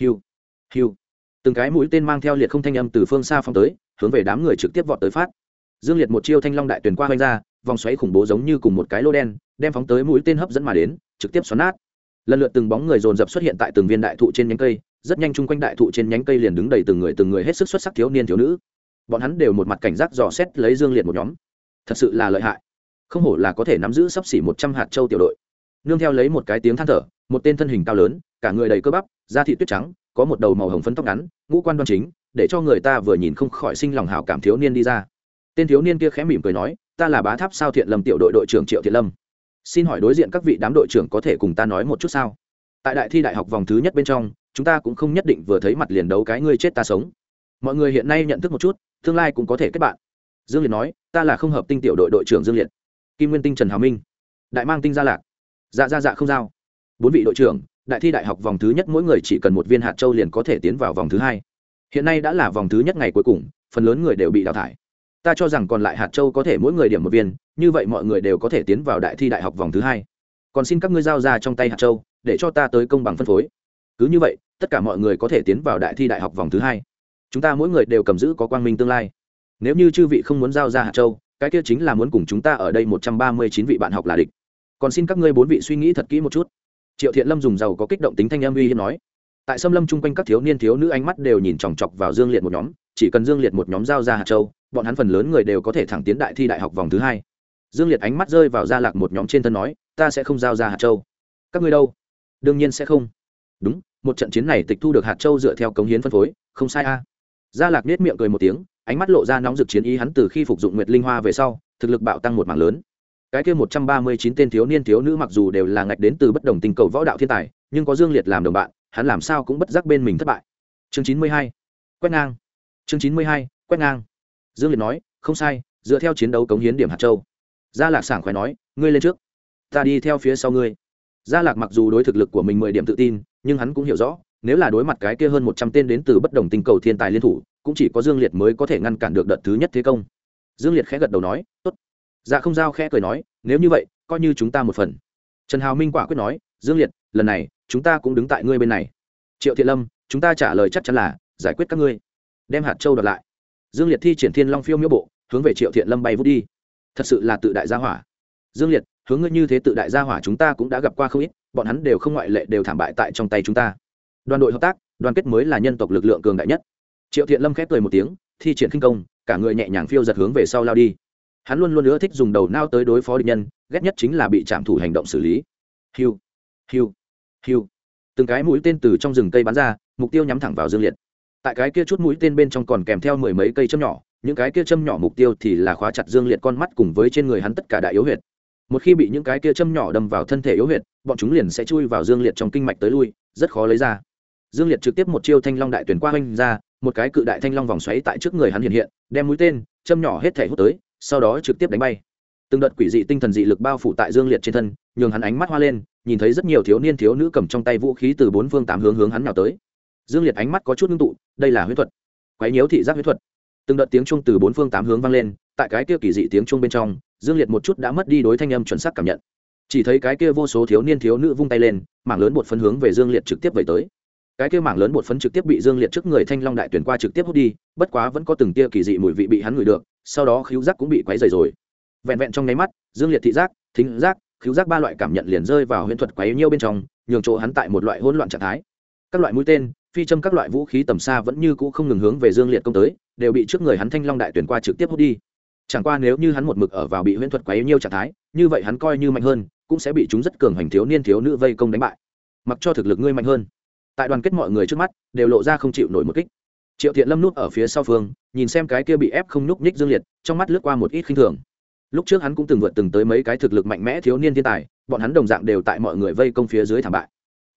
hiu hiu. Từng cái mũi tên mang theo liệt không thanh âm từ phương xa phong tới, hướng về đám người trực tiếp vọt tới phát. Dương liệt một chiêu thanh long đại tuyển qua hoanh ra, vòng xoáy khủng bố giống như cùng một cái lô đen, đem phóng tới mũi tên hấp dẫn mà đến, trực tiếp xoắn nát. Lần lượt từng bóng người dồn dập xuất hiện tại từng viên đại thụ trên nhánh cây rất nhanh chung quanh đại thụ trên nhánh cây liền đứng đầy từng người từng người hết sức xuất sắc thiếu niên thiếu nữ. Bọn hắn đều một mặt cảnh giác dò xét lấy dương liệt một nhóm. Thật sự là lợi hại. Không hổ là có thể nắm giữ sắp xỉ một trăm hạt châu tiểu đội. Nương theo lấy một cái tiếng than thở, một tên thân hình cao lớn, cả người đầy cơ bắp, da thị tuyết trắng, có một đầu màu hồng phấn tóc ngắn, ngũ quan đoan chính, để cho người ta vừa nhìn không khỏi sinh lòng hảo cảm thiếu niên đi ra. Tên thiếu niên kia khẽ mỉm cười nói, ta là bá tháp sao thiện lâm tiểu đội đội trưởng triệu thiện lâm. Xin hỏi đối diện các vị đám đội trưởng có thể cùng ta nói một chút sao? Tại đại thi đại học vòng thứ nhất bên trong chúng ta cũng không nhất định vừa thấy mặt liền đấu cái ngươi chết ta sống. Mọi người hiện nay nhận thức một chút, tương lai cũng có thể kết bạn. Dương liệt nói, ta là không hợp tinh tiểu đội đội trưởng dương liệt. Kim nguyên tinh trần hào minh. Đại mang tinh gia lạc. Dạ dạ dạ không giao. Bốn vị đội trưởng, đại thi đại học vòng thứ nhất mỗi người chỉ cần một viên hạt châu liền có thể tiến vào vòng thứ hai. Hiện nay đã là vòng thứ nhất ngày cuối cùng, phần lớn người đều bị đào thải. Ta cho rằng còn lại hạt châu có thể mỗi người điểm một viên, như vậy mọi người đều có thể tiến vào đại thi đại học vòng thứ hai. Còn xin các ngươi giao ra trong tay hạt châu, để cho ta tới công bằng phân phối cứ như vậy, tất cả mọi người có thể tiến vào đại thi đại học vòng thứ hai. Chúng ta mỗi người đều cầm giữ có quang minh tương lai. Nếu như chư vị không muốn giao ra hạt châu, cái kia chính là muốn cùng chúng ta ở đây một trăm ba mươi chín vị bạn học là địch. Còn xin các ngươi bốn vị suy nghĩ thật kỹ một chút. Triệu thiện lâm dùng giàu có kích động tính thanh âm uy hiếp nói. Tại xâm lâm chung quanh các thiếu niên thiếu nữ ánh mắt đều nhìn chòng chọc vào dương liệt một nhóm, chỉ cần dương liệt một nhóm giao ra hạt châu, bọn hắn phần lớn người đều có thể thẳng tiến đại thi đại học vòng thứ hai. Dương liệt ánh mắt rơi vào gia lạc một nhóm trên thân nói, ta sẽ không giao ra hạt châu. Các ngươi đâu? Đương nhiên sẽ không. Đúng một trận chiến này tịch thu được hạt châu dựa theo cống hiến phân phối, không sai a. Gia lạc nết miệng cười một tiếng, ánh mắt lộ ra nóng rực chiến ý hắn từ khi phục dụng nguyệt linh hoa về sau, thực lực bạo tăng một mảng lớn. Cái kia một trăm ba mươi chín tên thiếu niên thiếu nữ mặc dù đều là ngạch đến từ bất đồng tình cầu võ đạo thiên tài, nhưng có dương liệt làm đồng bạn, hắn làm sao cũng bất giác bên mình thất bại. Chương chín mươi hai, quét ngang. Chương chín mươi hai, quét ngang. Dương liệt nói, không sai, dựa theo chiến đấu cống hiến điểm hạt châu. Gia lạc sảng khoái nói, ngươi lên trước, ta đi theo phía sau ngươi. Gia lạc mặc dù đối thực lực của mình mười điểm tự tin nhưng hắn cũng hiểu rõ, nếu là đối mặt cái kia hơn một trăm tên đến từ bất đồng tinh cầu thiên tài liên thủ, cũng chỉ có dương liệt mới có thể ngăn cản được đợt thứ nhất thế công. Dương liệt khẽ gật đầu nói, tốt. Dạ không giao khẽ cười nói, nếu như vậy, coi như chúng ta một phần. Trần hào minh quả quyết nói, dương liệt, lần này, chúng ta cũng đứng tại ngươi bên này. Triệu thiện lâm, chúng ta trả lời chắc chắn là giải quyết các ngươi. Đem hạt châu đợt lại. Dương liệt thi triển thiên long phiêu miễu bộ, hướng về triệu thiện lâm bay vút đi. Thật sự là tự đại gia hỏa. Dương liệt, hướng ngươi như thế tự đại gia hỏa chúng ta cũng đã gặp qua không ít bọn hắn đều không ngoại lệ đều thảm bại tại trong tay chúng ta. Đoàn đội hợp tác, đoàn kết mới là nhân tộc lực lượng cường đại nhất. Triệu thiện lâm khép cười một tiếng, thi triển khinh công, cả người nhẹ nhàng phiêu giật hướng về sau lao đi. Hắn luôn luôn ưa thích dùng đầu nao tới đối phó địch nhân, ghét nhất chính là bị chạm thủ hành động xử lý. Hiu hiu hiu. Từng cái mũi tên từ trong rừng cây bắn ra, mục tiêu nhắm thẳng vào dương liệt. Tại cái kia chút mũi tên bên trong còn kèm theo mười mấy cây châm nhỏ, những cái kia châm nhỏ mục tiêu thì là khóa chặt dương liệt con mắt cùng với trên người hắn tất cả đại yếu huyệt. Một khi bị những cái kia châm nhỏ đâm vào thân thể yếu huyệt bọn chúng liền sẽ chui vào dương liệt trong kinh mạch tới lui, rất khó lấy ra. Dương liệt trực tiếp một chiêu thanh long đại tuyển qua hoanh ra, một cái cự đại thanh long vòng xoáy tại trước người hắn hiện hiện, đem mũi tên, châm nhỏ hết thể hút tới, sau đó trực tiếp đánh bay. Từng đợt quỷ dị tinh thần dị lực bao phủ tại dương liệt trên thân, nhường hắn ánh mắt hoa lên, nhìn thấy rất nhiều thiếu niên thiếu nữ cầm trong tay vũ khí từ bốn phương tám hướng hướng hắn nào tới. Dương liệt ánh mắt có chút ngưng tụ, đây là huyết thuật. Quái nhiễu thị giác huyết thuật. Từng đợt tiếng chuông từ bốn phương tám hướng vang lên, tại cái kia kỳ dị tiếng chuông bên trong, dương liệt một chút đã mất đi đối thanh âm chuẩn xác cảm nhận chỉ thấy cái kia vô số thiếu niên thiếu nữ vung tay lên, mảng lớn bột phấn hướng về dương liệt trực tiếp về tới. Cái kia mảng lớn bột phấn trực tiếp bị dương liệt trước người thanh long đại tuyển qua trực tiếp hút đi, bất quá vẫn có từng tia kỳ dị mùi vị bị hắn ngửi được, sau đó khíu giác cũng bị quấy dày rồi. Vẹn vẹn trong nháy mắt, dương liệt thị giác, thính giác khíu giác ba loại cảm nhận liền rơi vào huyễn thuật quấy nhiêu bên trong, nhường chỗ hắn tại một loại hỗn loạn trạng thái. Các loại mũi tên, phi châm các loại vũ khí tầm xa vẫn như cũ không ngừng hướng về dương liệt công tới, đều bị trước người hắn thanh long đại tuyển qua trực tiếp hút đi. Chẳng qua nếu như hắn một mực ở vào bị huyễn thuật quấy nhiêu trạng thái, như vậy hắn coi như mạnh hơn cũng sẽ bị chúng rất cường hành thiếu niên thiếu nữ vây công đánh bại. Mặc cho thực lực ngươi mạnh hơn. Tại đoàn kết mọi người trước mắt, đều lộ ra không chịu nổi một kích. Triệu thiện lâm nút ở phía sau phương, nhìn xem cái kia bị ép không nhúc nhích dương liệt, trong mắt lướt qua một ít khinh thường. Lúc trước hắn cũng từng vượt từng tới mấy cái thực lực mạnh mẽ thiếu niên thiên tài, bọn hắn đồng dạng đều tại mọi người vây công phía dưới thảm bại.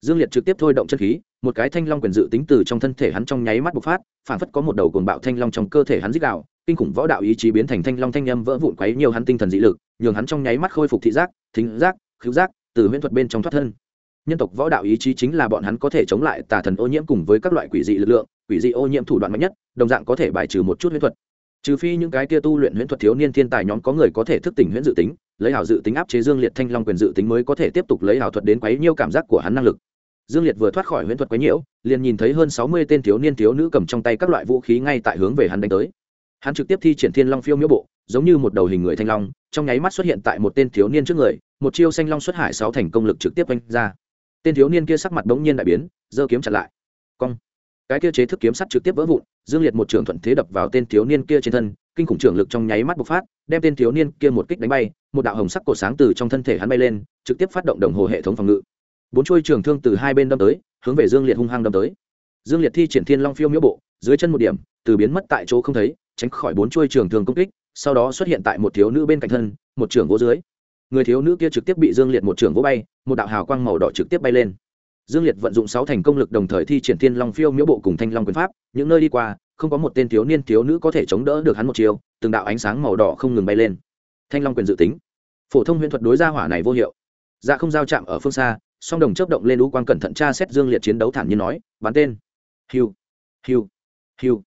Dương liệt trực tiếp thôi động chân khí, một cái thanh long quyền dự tính từ trong thân thể hắn trong nháy mắt bộc phát, phản phất có một đầu cuồng bạo thanh long trong cơ thể hắn dích đạo kinh khủng võ đạo ý chí biến thành thanh long thanh â m vỡ vụn quấy nhiều hắn tinh thần dị lực, nhường hắn trong nháy mắt khôi phục thị giác, thính giác cứu giác, từ huyễn thuật bên trong thoát thân. Nhân tộc võ đạo ý chí chính là bọn hắn có thể chống lại tà thần ô nhiễm cùng với các loại quỷ dị lực lượng, quỷ dị ô nhiễm thủ đoạn mạnh nhất, đồng dạng có thể bài trừ một chút huyễn thuật. Trừ phi những cái kia tu luyện huyễn thuật thiếu niên thiên tài nhóm có người có thể thức tỉnh huyễn dự tính, lấy hảo dự tính áp chế dương liệt thanh long quyền dự tính mới có thể tiếp tục lấy hảo thuật đến quấy nhiêu cảm giác của hắn năng lực. Dương liệt vừa thoát khỏi huyễn thuật quấy nhiễu, liền nhìn thấy hơn sáu mươi tên thiếu niên thiếu nữ cầm trong tay các loại vũ khí ngay tại hướng về hắn đánh tới. Hắn trực tiếp thi triển thiên long phiêu miễu bộ giống như một đầu hình người thanh long, trong nháy mắt xuất hiện tại một tên thiếu niên trước người, một chiêu xanh long xuất hải sáu thành công lực trực tiếp oanh ra. Tên thiếu niên kia sắc mặt bỗng nhiên đại biến, giơ kiếm chặn lại. Cong. Cái kia chế thức kiếm sắt trực tiếp vỡ vụn, dương liệt một trường thuận thế đập vào tên thiếu niên kia trên thân, kinh khủng trường lực trong nháy mắt bộc phát, đem tên thiếu niên kia một kích đánh bay, một đạo hồng sắc cổ sáng từ trong thân thể hắn bay lên, trực tiếp phát động đồng hồ hệ thống phòng ngự. Bốn chuôi trường thương từ hai bên đâm tới, hướng về dương liệt hung hăng đâm tới. Dương liệt thi triển thiên long phiêu miễu bộ, dưới chân một điểm, từ biến mất tại chỗ không thấy, tránh khỏi bốn chuôi trường thương công kích sau đó xuất hiện tại một thiếu nữ bên cạnh thân, một trường vô dưới. Người thiếu nữ kia trực tiếp bị dương liệt một trường vô bay, một đạo hào quang màu đỏ trực tiếp bay lên. Dương liệt vận dụng sáu thành công lực đồng thời thi triển thiên long phiêu miễu bộ cùng thanh long quyền pháp, những nơi đi qua, không có một tên thiếu niên thiếu nữ có thể chống đỡ được hắn một chiều, từng đạo ánh sáng màu đỏ không ngừng bay lên. Thanh long quyền dự tính. Phổ thông huyền thuật đối gia hỏa này vô hiệu. Dạ không giao chạm ở phương xa, song đồng chấp động lên lũ quan cẩn thận tra xét dương liệt chiến đấu thản nhiên nói, bắn tên. Hiu. Hiu. Hiu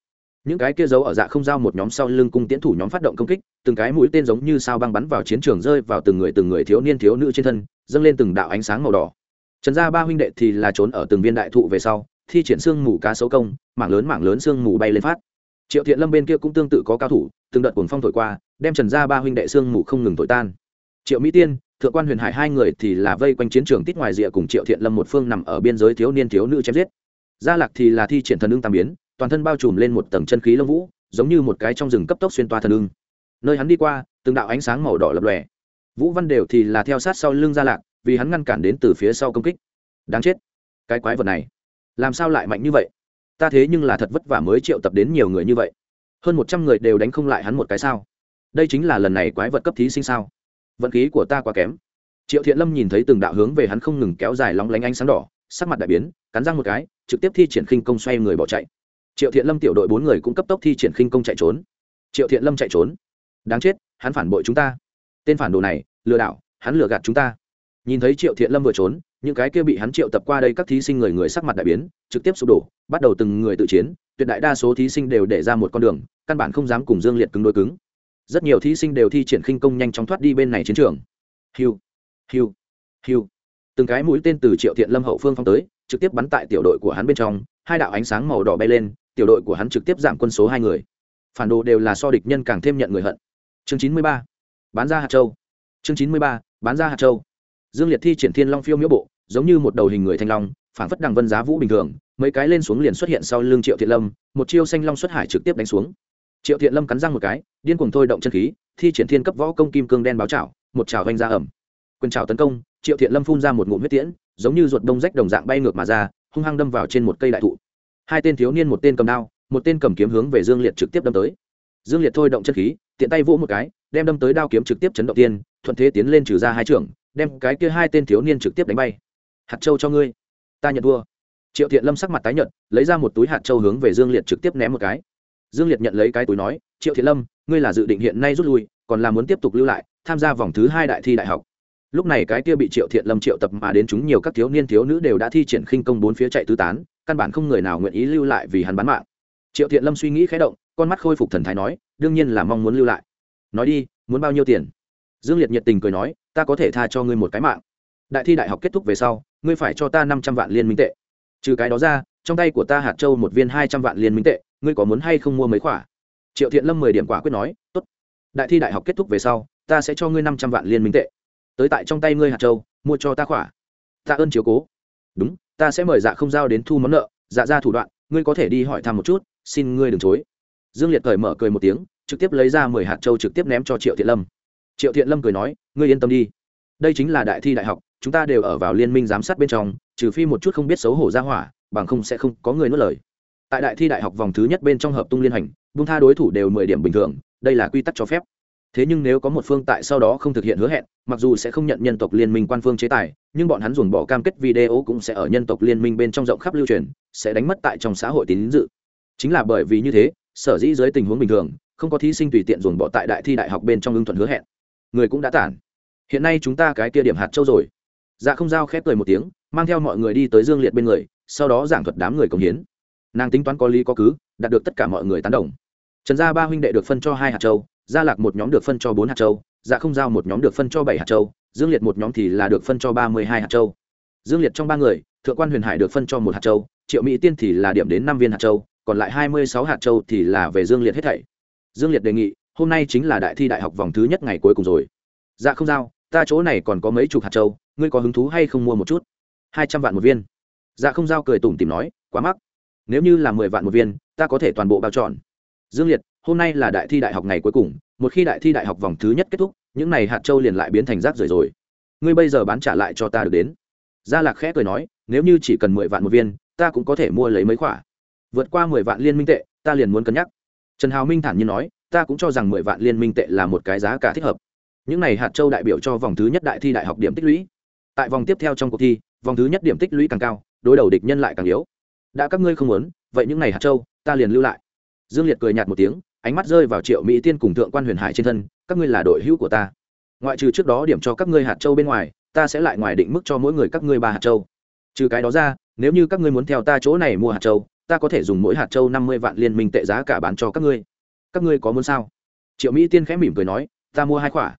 những cái kia giấu ở dạ không giao một nhóm sau lưng cung tiễn thủ nhóm phát động công kích, từng cái mũi tên giống như sao băng bắn vào chiến trường rơi vào từng người từng người thiếu niên thiếu nữ trên thân, dâng lên từng đạo ánh sáng màu đỏ. Trần gia ba huynh đệ thì là trốn ở từng viên đại thụ về sau, thi triển xương mù cá sấu công, mảng lớn mảng lớn xương mù bay lên phát. Triệu thiện lâm bên kia cũng tương tự có cao thủ, từng đợt cuồng phong thổi qua, đem trần gia ba huynh đệ xương mù không ngừng thổi tan. Triệu mỹ tiên, thượng quan huyền hải hai người thì là vây quanh chiến trường tít ngoài rìa cùng triệu thiện lâm một phương nằm ở biên giới thiếu niên thiếu nữ chém giết. Gia lạc thì là thi triển thần ưng tam biến toàn thân bao trùm lên một tầng chân khí lông vũ, giống như một cái trong rừng cấp tốc xuyên toa thần ưng. Nơi hắn đi qua, từng đạo ánh sáng màu đỏ lập lòe. Vũ văn đều thì là theo sát sau lưng gia lạc, vì hắn ngăn cản đến từ phía sau công kích. Đáng chết, cái quái vật này, làm sao lại mạnh như vậy? Ta thế nhưng là thật vất vả mới triệu tập đến nhiều người như vậy. Hơn một trăm người đều đánh không lại hắn một cái sao? Đây chính là lần này quái vật cấp thí sinh sao? Vận khí của ta quá kém. Triệu thiện lâm nhìn thấy từng đạo hướng về hắn không ngừng kéo dài lóng lánh ánh sáng đỏ, sắc mặt đại biến, cắn răng một cái, trực tiếp thi triển khinh công xoay người bỏ chạy triệu thiện lâm tiểu đội bốn người cũng cấp tốc thi triển khinh công chạy trốn. Triệu thiện lâm chạy trốn. Đáng chết, hắn phản bội chúng ta. Tên phản đồ này, lừa đảo, hắn lừa gạt chúng ta. Nhìn thấy triệu thiện lâm vừa trốn, những cái kia bị hắn triệu tập qua đây các thí sinh người người sắc mặt đại biến, trực tiếp sụp đổ, bắt đầu từng người tự chiến, tuyệt đại đa số thí sinh đều để ra một con đường, căn bản không dám cùng dương liệt cứng đôi cứng. Rất nhiều thí sinh đều thi triển khinh công nhanh chóng thoát đi bên này chiến trường. Hiu hiu hiu. Từng cái mũi tên từ triệu thiện lâm hậu phương phong tới, trực tiếp bắn tại tiểu đội của hắn bên trong, hai đạo ánh sáng màu đỏ bay lên tiểu đội của hắn trực tiếp giảm quân số hai người. Phản đồ đều là so địch nhân càng thêm nhận người hận. Chương chín mươi ba, bán ra hạt châu. Chương chín mươi ba, bán ra hạt châu. Dương liệt thi triển thiên long phiêu miễu bộ, giống như một đầu hình người thanh long phản phất đằng vân giá vũ bình thường, mấy cái lên xuống liền xuất hiện sau lưng triệu thiện lâm, một chiêu xanh long xuất hải trực tiếp đánh xuống. Triệu thiện lâm cắn răng một cái, điên cuồng thôi động chân khí, thi triển thiên cấp võ công kim cương đen báo chảo một chảo vanh ra ẩm. Quyền chảo tấn công, triệu thiện lâm phun ra một ngụm huyết tiễn, giống như ruột đông rách đồng dạng bay ngược mà ra, hung hăng đâm vào trên một cây đại thụ hai tên thiếu niên một tên cầm đao, một tên cầm kiếm hướng về dương liệt trực tiếp đâm tới. Dương liệt thôi động chân khí, tiện tay vỗ một cái, đem đâm tới đao kiếm trực tiếp chấn động tiên, thuận thế tiến lên trừ ra hai trưởng, đem cái kia hai tên thiếu niên trực tiếp đánh bay. Hạt châu cho ngươi. Ta nhận thua. Triệu thiện lâm sắc mặt tái nhợt, lấy ra một túi hạt châu hướng về dương liệt trực tiếp ném một cái. Dương liệt nhận lấy cái túi nói, triệu thiện lâm, ngươi là dự định hiện nay rút lui, còn là muốn tiếp tục lưu lại, tham gia vòng thứ hai đại thi đại học lúc này cái kia bị triệu thiện lâm triệu tập mà đến chúng nhiều các thiếu niên thiếu nữ đều đã thi triển khinh công bốn phía chạy tứ tán, căn bản không người nào nguyện ý lưu lại vì hắn bán mạng. Triệu thiện lâm suy nghĩ khé động, con mắt khôi phục thần thái nói, đương nhiên là mong muốn lưu lại. Nói đi, muốn bao nhiêu tiền? Dương liệt nhiệt tình cười nói, ta có thể tha cho ngươi một cái mạng. Đại thi đại học kết thúc về sau, ngươi phải cho ta năm trăm vạn liên minh tệ. Trừ cái đó ra, trong tay của ta hạt châu một viên hai trăm vạn liên minh tệ, ngươi có muốn hay không mua mấy khoả triệu thiện lâm mười điểm quả quyết nói, tốt. Đại thi đại học kết thúc về sau, ta sẽ cho ngươi năm trăm vạn liên minh tệ tới tại trong tay ngươi hạt châu mua cho ta khỏa. Ta ơn chiếu cố. Đúng, ta sẽ mời dạ không giao đến thu món nợ. Dạ ra thủ đoạn, ngươi có thể đi hỏi thăm một chút, xin ngươi đừng chối. Dương liệt cởi mở cười một tiếng, trực tiếp lấy ra mười hạt châu trực tiếp ném cho triệu thiện lâm. Triệu thiện lâm cười nói, ngươi yên tâm đi. Đây chính là đại thi đại học, chúng ta đều ở vào liên minh giám sát bên trong, trừ phi một chút không biết xấu hổ ra hỏa, bằng không sẽ không có người nuốt lời. Tại đại thi đại học vòng thứ nhất bên trong hợp tung liên hành bung tha đối thủ đều mười điểm bình thường, đây là quy tắc cho phép thế nhưng nếu có một phương tại sau đó không thực hiện hứa hẹn, mặc dù sẽ không nhận nhân tộc liên minh quan phương chế tài, nhưng bọn hắn dùng bỏ cam kết video cũng sẽ ở nhân tộc liên minh bên trong rộng khắp lưu truyền, sẽ đánh mất tại trong xã hội tín dự. Chính là bởi vì như thế, sở dĩ dưới tình huống bình thường, không có thí sinh tùy tiện dùng bỏ tại đại thi đại học bên trong ưng thuận hứa hẹn. Người cũng đã tản. Hiện nay chúng ta cái kia điểm hạt châu rồi. Dạ không giao khép cười một tiếng, mang theo mọi người đi tới dương liệt bên người, sau đó giảng thuật đám người công hiến. Nàng tính toán có lý có cứ, đạt được tất cả mọi người tán đồng. Trần gia ba huynh đệ được phân cho hai hạt châu gia lạc một nhóm được phân cho bốn hạt châu dạ không giao một nhóm được phân cho bảy hạt châu, dương liệt một nhóm thì là được phân cho ba mươi hai hạt châu. Dương liệt trong ba người, thượng quan huyền hải được phân cho một hạt châu, triệu mỹ tiên thì là điểm đến năm viên hạt châu, còn lại hai mươi sáu hạt châu thì là về dương liệt hết thảy. Dương liệt đề nghị, hôm nay chính là đại thi đại học vòng thứ nhất ngày cuối cùng rồi. Dạ không giao, ta chỗ này còn có mấy chục hạt châu, ngươi có hứng thú hay không mua một chút? hai trăm vạn một viên. Dạ không giao cười tủm tìm nói, quá mắc. Nếu như là mười vạn một viên, ta có thể toàn bộ bao trọn. Dương liệt hôm nay là đại thi đại học ngày cuối cùng, một khi đại thi đại học vòng thứ nhất kết thúc, những n à y hạt châu liền lại biến thành rác rưởi rồi. Ngươi bây giờ bán trả lại cho ta được đến. Gia lạc khẽ cười nói, nếu như chỉ cần mười vạn một viên, ta cũng có thể mua lấy mấy khoả vượt qua mười vạn liên minh tệ, ta liền muốn cân nhắc. Trần hào minh thản nhiên nói, ta cũng cho rằng mười vạn liên minh tệ là một cái giá cả thích hợp. Những này hạt châu đại biểu cho vòng thứ nhất đại thi đại học điểm tích lũy. Tại vòng tiếp theo trong cuộc thi, vòng thứ nhất điểm tích lũy càng cao, đối đầu địch nhân lại càng yếu. Đã các ngươi không muốn, vậy những này hạt châu, ta liền lưu lại. Dương liệt cười nhạt một tiếng ánh mắt rơi vào triệu mỹ tiên cùng thượng quan huyền hải trên thân, các ngươi là đội hữu của ta. Ngoại trừ trước đó điểm cho các ngươi hạt châu bên ngoài, ta sẽ lại ngoài định mức cho mỗi người các ngươi ba hạt châu. Trừ cái đó ra, nếu như các ngươi muốn theo ta chỗ này mua hạt châu, ta có thể dùng mỗi hạt châu năm mươi vạn liên minh tệ giá cả bán cho các ngươi. Các ngươi có muốn sao? Triệu mỹ tiên khẽ mỉm cười nói, ta mua hai khoả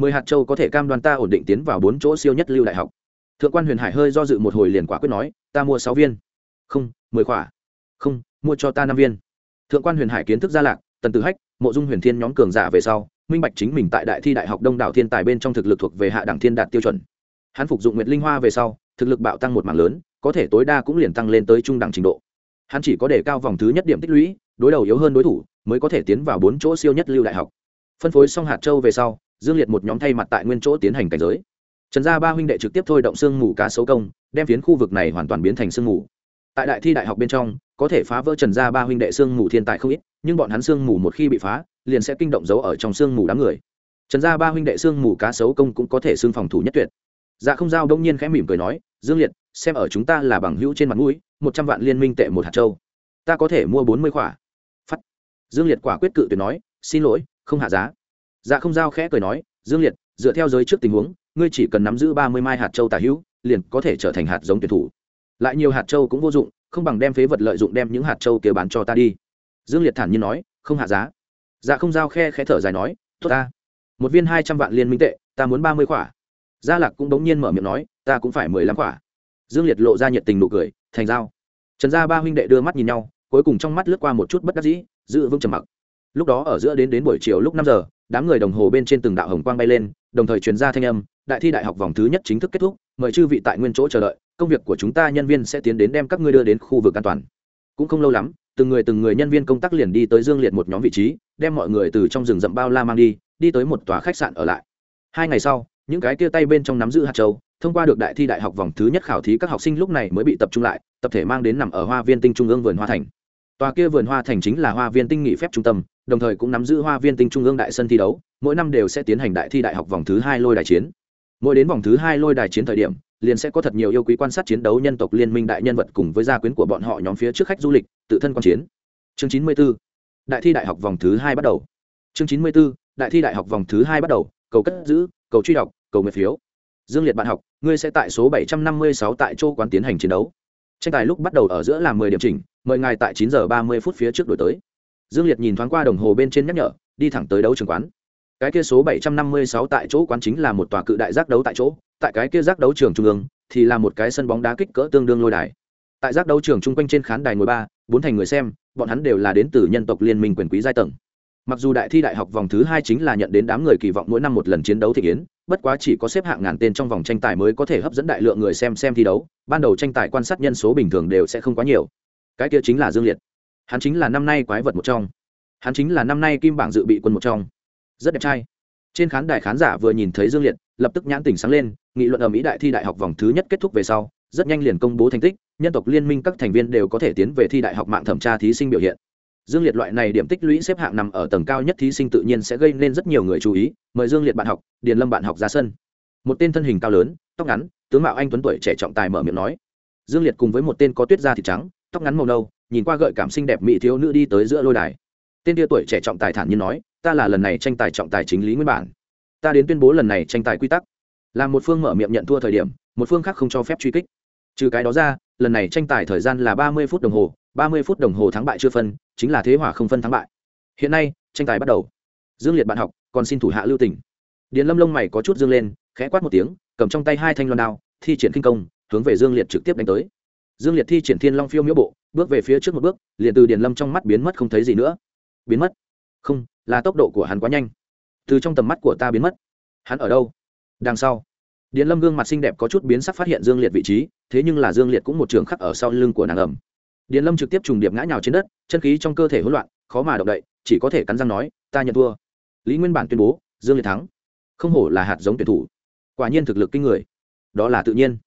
mười hạt châu có thể cam đoan ta ổn định tiến vào bốn chỗ siêu nhất lưu đại học. Thượng quan huyền hải hơi do dự một hồi liền quả quyết nói, ta mua sáu viên. Không, mười khoả không, mua cho ta năm viên. Thượng quan huyền hải kiến thức gia lạc tần tử hách, mộ dung huyền thiên nhóm cường giả về sau, minh bạch chính mình tại đại thi đại học đông đảo thiên tài bên trong thực lực thuộc về hạ đẳng thiên đạt tiêu chuẩn. Hắn phục dụng nguyệt linh hoa về sau, thực lực bạo tăng một mảng lớn, có thể tối đa cũng liền tăng lên tới trung đẳng trình độ. Hắn chỉ có để cao vòng thứ nhất điểm tích lũy, đối đầu yếu hơn đối thủ, mới có thể tiến vào bốn chỗ siêu nhất lưu đại học. Phân phối xong hạt châu về sau, dương liệt một nhóm thay mặt tại nguyên chỗ tiến hành cảnh giới. Trần gia ba huynh đệ trực tiếp thôi động sương mù cá sấu công, đem phiến khu vực này hoàn toàn biến thành sương mù tại đại thi đại học bên trong, có thể phá vỡ trần gia ba huynh đệ sương mù thiên tài không ít, nhưng bọn hắn sương mù một khi bị phá, liền sẽ kinh động dấu ở trong sương mù đám người. Trần gia ba huynh đệ sương mù cá sấu công cũng có thể xương phòng thủ nhất tuyệt. Dạ không giao đông nhiên khẽ mỉm cười nói, dương liệt, xem ở chúng ta là bằng hữu trên mặt mũi, một trăm vạn liên minh tệ một hạt châu. Ta có thể mua bốn mươi khỏa. Phắt dương liệt quả quyết cự tuyệt nói, xin lỗi, không hạ giá. Dạ không giao khẽ cười nói, dương liệt, dựa theo giới trước tình huống, ngươi chỉ cần nắm giữ ba mươi mai hạt châu tà hữu, liền có thể trở thành hạt giống tuyển thủ lại nhiều hạt châu cũng vô dụng, không bằng đem phế vật lợi dụng đem những hạt châu kia bán cho ta đi. Dương liệt thản nhiên nói, không hạ giá. Dạ không giao khe khẽ thở dài nói, tốt ta, một viên hai trăm vạn liên minh tệ, ta muốn ba mươi khỏa. Gia lạc cũng bỗng nhiên mở miệng nói, ta cũng phải mười lăm khỏa. Dương liệt lộ ra nhiệt tình nụ cười, thành giao. Trần gia ba huynh đệ đưa mắt nhìn nhau, cuối cùng trong mắt lướt qua một chút bất đắc dĩ, giữ vững trầm mặc. Lúc đó ở giữa đến đến buổi chiều lúc năm giờ, đám người đồng hồ bên trên từng đạo hồng quang bay lên, đồng thời truyền ra thanh âm, đại thi đại học vòng thứ nhất chính thức kết thúc, mời chư vị tại nguyên chỗ chờ đợi công việc của chúng ta nhân viên sẽ tiến đến đem các ngươi đưa đến khu vực an toàn. Cũng không lâu lắm, từng người từng người nhân viên công tác liền đi tới dương liệt một nhóm vị trí, đem mọi người từ trong rừng rậm bao la mang đi đi tới một tòa khách sạn ở lại. Hai ngày sau, những cái tia tay bên trong nắm giữ hạt châu, thông qua được đại thi đại học vòng thứ nhất khảo thí các học sinh lúc này mới bị tập trung lại, tập thể mang đến nằm ở hoa viên tinh trung ương vườn hoa thành. Tòa kia vườn hoa thành chính là hoa viên tinh nghỉ phép trung tâm, đồng thời cũng nắm giữ hoa viên tinh trung ương đại sân thi đấu, mỗi năm đều sẽ tiến hành đại thi đại học vòng thứ hai lôi đại chiến mỗi đến vòng thứ hai lôi đài chiến thời điểm, liền sẽ có thật nhiều yêu quý quan sát chiến đấu nhân tộc liên minh đại nhân vật cùng với gia quyến của bọn họ nhóm phía trước khách du lịch, tự thân quan chiến. Chương chín mươi 94 đại thi đại học vòng thứ hai bắt đầu. Chương chín mươi 94 đại thi đại học vòng thứ hai bắt đầu, cầu cất giữ, cầu truy đọc, cầu nguyện phiếu. Dương liệt bạn học, ngươi sẽ tại số bảy trăm năm mươi sáu tại Châu quán tiến hành chiến đấu. Tranh tài lúc bắt đầu ở giữa là mười điểm chỉnh, mời ngài tại chín giờ ba mươi phút phía trước đổi tới. Dương liệt nhìn thoáng qua đồng hồ bên trên nhắc nhở, đi thẳng tới đấu trường quán cái kia số bảy trăm năm mươi sáu tại chỗ quán chính là một tòa cự đại giác đấu tại chỗ tại cái kia giác đấu trường trung ương thì là một cái sân bóng đá kích cỡ tương đương lôi đài. Tại giác đấu trường trung quanh trên khán đài ngồi ba bốn thành người xem bọn hắn đều là đến từ nhân tộc liên minh quyền quý giai tầng. Mặc dù đại thi đại học vòng thứ hai chính là nhận đến đám người kỳ vọng mỗi năm một lần chiến đấu thị yến, bất quá chỉ có xếp hạng ngàn tên trong vòng tranh tài mới có thể hấp dẫn đại lượng người xem xem thi đấu ban đầu tranh tài quan sát nhân số bình thường đều sẽ không quá nhiều. Cái kia chính là dương liệt. Hắn chính là năm nay quái vật một trong. Hắn chính là năm nay kim bảng dự bị quân một trong rất đẹp trai. Trên khán đài khán giả vừa nhìn thấy dương liệt, lập tức nhãn tỉnh sáng lên, nghị luận ở mỹ đại thi đại học vòng thứ nhất kết thúc về sau, rất nhanh liền công bố thành tích, nhân tộc liên minh các thành viên đều có thể tiến về thi đại học mạng thẩm tra thí sinh biểu hiện. Dương liệt loại này điểm tích lũy xếp hạng nằm ở tầng cao nhất thí sinh tự nhiên sẽ gây nên rất nhiều người chú ý, mời dương liệt bạn học, điền lâm bạn học ra sân. Một tên thân hình cao lớn, tóc ngắn, tướng mạo anh tuấn tuổi trẻ trọng tài mở miệng nói. Dương liệt cùng với một tên có tuyết da thịt trắng, tóc ngắn màu nâu, nhìn qua gợi cảm xinh đẹp mỹ thiếu nữ đi tới giữa lôi đài. Tên tia tuổi trẻ trọng tài thản nhiên nói ta là lần này tranh tài trọng tài chính lý nguyên bản. Ta đến tuyên bố lần này tranh tài quy tắc. Là một phương mở miệng nhận thua thời điểm, một phương khác không cho phép truy kích. Trừ cái đó ra, lần này tranh tài thời gian là ba mươi phút đồng hồ, ba mươi phút đồng hồ thắng bại chưa phân, chính là thế hỏa không phân thắng bại. Hiện nay, tranh tài bắt đầu. Dương liệt bạn học, còn xin thủ hạ lưu tỉnh điền lâm lông mày có chút dương lên, khẽ quát một tiếng, cầm trong tay hai thanh loan đao, thi triển kinh công, hướng về dương liệt trực tiếp đánh tới. Dương liệt thi triển thiên long phiêu miễu bộ, bước về phía trước một bước, liền từ điền lâm trong mắt biến mất không thấy gì nữa. Biến mất? Không là tốc độ của hắn quá nhanh. Từ trong tầm mắt của ta biến mất. Hắn ở đâu? Đằng sau. Điền lâm gương mặt xinh đẹp có chút biến sắc phát hiện dương liệt vị trí, thế nhưng là dương liệt cũng một trường khắc ở sau lưng của nàng ẩm điền lâm trực tiếp trùng điệp ngã nhào trên đất, chân khí trong cơ thể hỗn loạn, khó mà động đậy, chỉ có thể cắn răng nói, ta nhận thua. Lý nguyên bản tuyên bố, dương liệt thắng. Không hổ là hạt giống tuyển thủ. Quả nhiên thực lực kinh người. Đó là tự nhiên.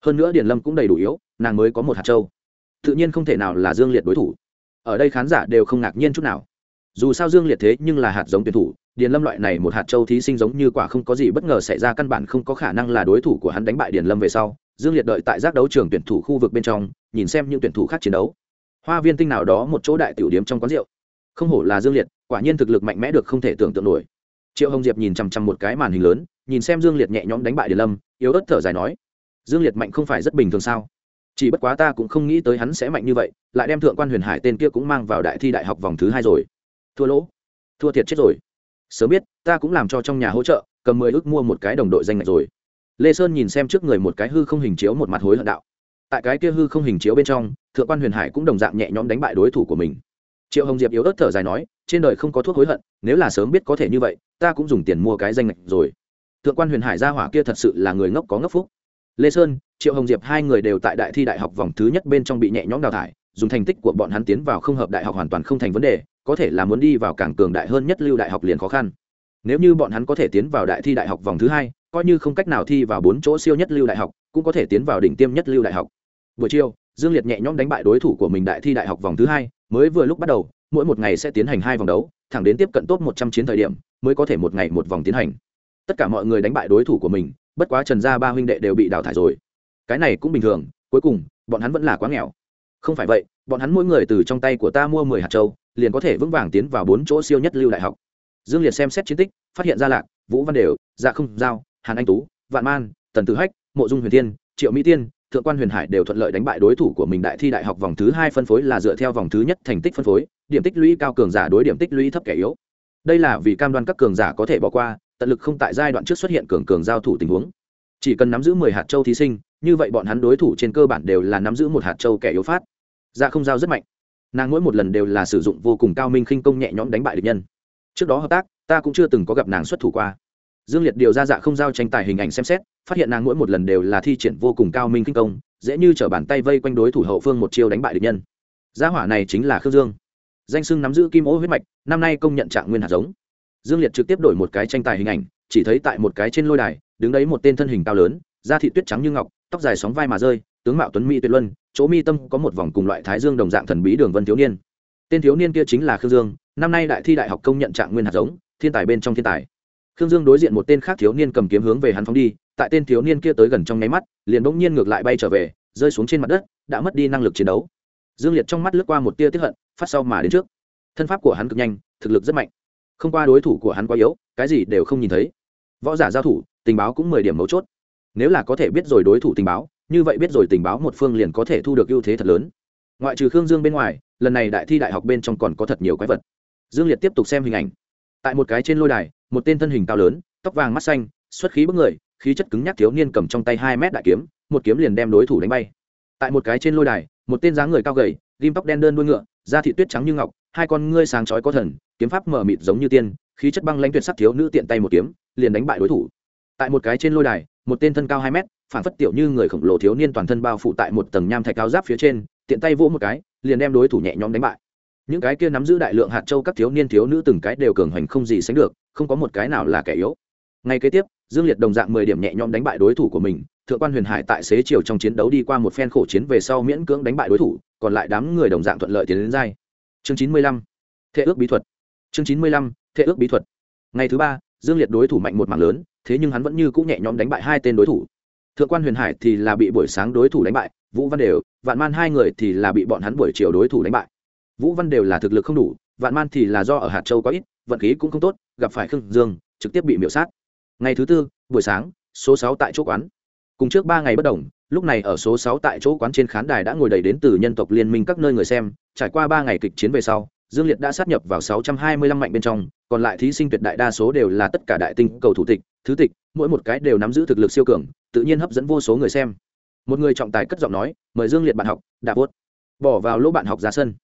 Hơn nữa điền lâm cũng đầy đủ yếu, nàng mới có một hạt châu. Tự nhiên không thể nào là dương liệt đối thủ. Ở đây khán giả đều không ngạc nhiên chút nào dù sao dương liệt thế nhưng là hạt giống tuyển thủ, điền lâm loại này một hạt châu thí sinh giống như quả không có gì bất ngờ xảy ra căn bản không có khả năng là đối thủ của hắn đánh bại điền lâm về sau, dương liệt đợi tại giác đấu trường tuyển thủ khu vực bên trong, nhìn xem những tuyển thủ khác chiến đấu. Hoa viên tinh nào đó một chỗ đại tiểu điếm trong quán rượu. Không hổ là dương liệt, quả nhiên thực lực mạnh mẽ được không thể tưởng tượng nổi. Triệu hồng diệp nhìn chằm chằm một cái màn hình lớn, nhìn xem dương liệt nhẹ nhõm đánh bại điền lâm, yếu ớt thở dài nói, dương liệt mạnh không phải rất bình thường sao? Chỉ bất quá ta cũng không nghĩ tới hắn sẽ mạnh như vậy, lại đem thượng quan huyền hải tên kia cũng mang vào đại thi đại học vòng thứ hai rồi thua lỗ. Thua thiệt chết rồi. Sớm biết, ta cũng làm cho trong nhà hỗ trợ, cầm mười ước mua một cái đồng đội danh ngạch rồi. Lê sơn nhìn xem trước người một cái hư không hình chiếu một mặt hối hận đạo. Tại cái kia hư không hình chiếu bên trong, thượng quan huyền hải cũng đồng dạng nhẹ nhõm đánh bại đối thủ của mình. Triệu hồng diệp yếu ớt thở dài nói, trên đời không có thuốc hối hận, nếu là sớm biết có thể như vậy, ta cũng dùng tiền mua cái danh ngạch rồi. Thượng quan huyền hải gia hỏa kia thật sự là người ngốc có ngốc phúc. Lê sơn, triệu hồng diệp hai người đều tại đại thi đại học vòng thứ nhất bên trong bị nhẹ nhõm đào thải, dùng thành tích của bọn hắn tiến vào không hợp đại học hoàn toàn không thành vấn đề có thể là muốn đi vào cảng cường đại hơn nhất lưu đại học liền khó khăn. Nếu như bọn hắn có thể tiến vào đại thi đại học vòng thứ hai, coi như không cách nào thi vào bốn chỗ siêu nhất lưu đại học, cũng có thể tiến vào đỉnh tiêm nhất lưu đại học. Buổi chiều, dương liệt nhẹ nhõm đánh bại đối thủ của mình đại thi đại học vòng thứ hai, mới vừa lúc bắt đầu, mỗi một ngày sẽ tiến hành hai vòng đấu, thẳng đến tiếp cận top một trăm chiến thời điểm, mới có thể một ngày một vòng tiến hành. Tất cả mọi người đánh bại đối thủ của mình, bất quá trần gia ba huynh đệ đều bị đào thải rồi. Cái này cũng bình thường, cuối cùng, bọn hắn vẫn là quá nghèo. Không phải vậy, bọn hắn mỗi người từ trong tay của ta mua mười hạt châu liền có thể vững vàng tiến vào bốn chỗ siêu nhất lưu đại học. Dương liệt xem xét chiến tích, phát hiện ra lạc, vũ văn đều dạ không giao, hàn anh tú, vạn man, tần tử hách, mộ dung huyền tiên triệu mỹ tiên, thượng quan huyền hải đều thuận lợi đánh bại đối thủ của mình đại thi đại học vòng thứ hai phân phối là dựa theo vòng thứ nhất thành tích phân phối, điểm tích lũy cao cường giả đối điểm tích lũy thấp kẻ yếu. Đây là vì cam đoan các cường giả có thể bỏ qua, tận lực không tại giai đoạn trước xuất hiện cường cường giao thủ tình huống. Chỉ cần nắm giữ mười hạt châu thí sinh, như vậy bọn hắn đối thủ trên cơ bản đều là nắm giữ một hạt châu kẻ yếu phát. Dạ không giao rất mạnh nàng mỗi một lần đều là sử dụng vô cùng cao minh khinh công nhẹ nhõm đánh bại địch nhân. Trước đó hợp tác, ta cũng chưa từng có gặp nàng xuất thủ qua. Dương liệt điều ra dạ không giao tranh tài hình ảnh xem xét, phát hiện nàng mỗi một lần đều là thi triển vô cùng cao minh kinh công, dễ như t bàn tay vây quanh đối thủ hậu phương một chiêu đánh bại địch nhân. Gia hỏa này chính là khương dương. Danh sưng nắm giữ kim ô huyết mạch, năm nay công nhận trạng nguyên hạt giống. Dương liệt trực tiếp đổi một cái tranh tài hình ảnh, chỉ thấy tại một cái trên lôi đài, đứng đấy một tên thân hình cao lớn, da thị tuyết trắng như ngọc, tóc dài sóng vai mà rơi, tướng mạo tuấn mỹ tuyệt luân chỗ mi tâm có một vòng cùng loại thái dương đồng dạng thần bí đường vân thiếu niên. Tên thiếu niên kia chính là khương dương, năm nay đại thi đại học công nhận trạng nguyên hạt giống, thiên tài bên trong thiên tài. Khương dương đối diện một tên khác thiếu niên cầm kiếm hướng về hắn phóng đi, tại tên thiếu niên kia tới gần trong nháy mắt, liền bỗng nhiên ngược lại bay trở về, rơi xuống trên mặt đất, đã mất đi năng lực chiến đấu. Dương liệt trong mắt lướt qua một tia tiếp hận, phát sau mà đến trước. Thân pháp của hắn cực nhanh, thực lực rất mạnh. Không qua đối thủ của hắn quá yếu, cái gì đều không nhìn thấy. Võ giả giao thủ, tình báo cũng mười điểm mấu chốt. Nếu là có thể biết rồi đối thủ tình báo như vậy biết rồi tình báo một phương liền có thể thu được ưu thế thật lớn. Ngoại trừ khương dương bên ngoài, lần này đại thi đại học bên trong còn có thật nhiều quái vật. Dương liệt tiếp tục xem hình ảnh. Tại một cái trên lôi đài, một tên thân hình cao lớn, tóc vàng mắt xanh, xuất khí bức người, khí chất cứng nhắc thiếu niên cầm trong tay hai mét đại kiếm, một kiếm liền đem đối thủ đánh bay. Tại một cái trên lôi đài, một tên dáng người cao gầy ghim tóc đen đơn đuôi ngựa, da thị tuyết trắng như ngọc, hai con ngươi sáng chói có thần, kiếm pháp mở mịt giống như tiên, khí chất băng lãnh tuyệt sắc thiếu nữ tiện tay một kiếm, liền đánh bại đối thủ. Tại một cái trên lôi đài, một tên thân cao hai mét phản phất tiểu như người khổng lồ thiếu niên toàn thân bao phủ tại một tầng nham thạch cao giáp phía trên, tiện tay vỗ một cái, liền đem đối thủ nhẹ nhõm đánh bại. Những cái kia nắm giữ đại lượng hạt châu các thiếu niên thiếu nữ từng cái đều cường hành không gì sánh được, không có một cái nào là kẻ yếu. Ngay kế tiếp, dương liệt đồng dạng mười điểm nhẹ nhõm đánh bại đối thủ của mình, thượng quan huyền hải tại xế chiều trong chiến đấu đi qua một phen khổ chiến về sau miễn cưỡng đánh bại đối thủ, còn lại đám người đồng dạng thuận lợi tiến đến giai. Chương chín mươi lăm, thệ ước bí thuật. Chương chín mươi lăm, thệ ước bí thuật. Ngày thứ ba, dương liệt đối thủ mạnh một mạng lớn, thế nhưng hắn vẫn như cũng nhẹ nhõm đánh bại hai tên đối thủ thượng quan huyền hải thì là bị buổi sáng đối thủ đánh bại, vũ văn đều, vạn man hai người thì là bị bọn hắn buổi chiều đối thủ đánh bại. Vũ văn đều là thực lực không đủ, vạn man thì là do ở hạt châu có ít, vận khí cũng không tốt, gặp phải khương dương, trực tiếp bị miễu sát. Ngày thứ tư, buổi sáng, số sáu tại chỗ quán. Cùng trước ba ngày bất đồng, lúc này ở số sáu tại chỗ quán trên khán đài đã ngồi đầy đến từ nhân tộc liên minh các nơi người xem, trải qua ba ngày kịch chiến về sau, dương liệt đã sát nhập vào sáu trăm hai mươi lăm mạnh bên trong, còn lại thí sinh tuyệt đại đa số đều là tất cả đại tinh cầu thủ tịch, thứ tịch, mỗi một cái đều nắm giữ thực lực siêu cường tự nhiên hấp dẫn vô số người xem. Một người trọng tài cất giọng nói, mời dương liệt bạn học, đạp vốt bỏ vào lỗ bạn học ra sân.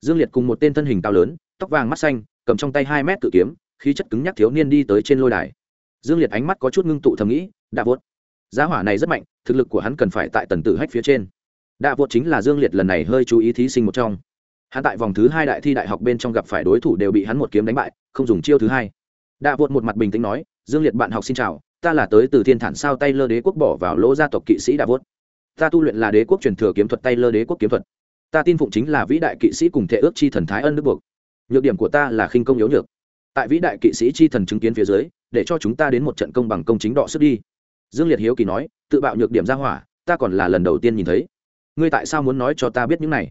Dương liệt cùng một tên thân hình cao lớn, tóc vàng mắt xanh, cầm trong tay hai mét tự kiếm, khí chất cứng nhắc thiếu niên đi tới trên lôi đài. Dương liệt ánh mắt có chút ngưng tụ thầm nghĩ, đạp vốt giá hỏa này rất mạnh, thực lực của hắn cần phải tại tần tử hách phía trên. Đạp Vuốt chính là dương liệt lần này hơi chú ý thí sinh một trong. Hắn tại vòng thứ hai đại thi đại học bên trong gặp phải đối thủ đều bị hắn một kiếm đánh bại, không dùng chiêu thứ hai. Đạ vột một mặt bình tĩnh nói, dương liệt bạn học xin chào ta là tới từ thiên thản sao tay lơ đế quốc bỏ vào lỗ gia tộc kỵ sĩ đạ vốt ta tu luyện là đế quốc truyền thừa kiếm thuật, tay lơ đế quốc kiếm thuật. Ta tin phụng chính là vĩ đại kỵ sĩ cùng thể ước chi thần thái ân đức buộc. Nhược điểm của ta là khinh công yếu nhược. Tại vĩ đại kỵ sĩ chi thần chứng kiến phía dưới, để cho chúng ta đến một trận công bằng công chính đọ sức đi. Dương liệt hiếu kỳ nói, tự bạo nhược điểm ra hỏa, ta còn là lần đầu tiên nhìn thấy. Ngươi tại sao muốn nói cho ta biết những này?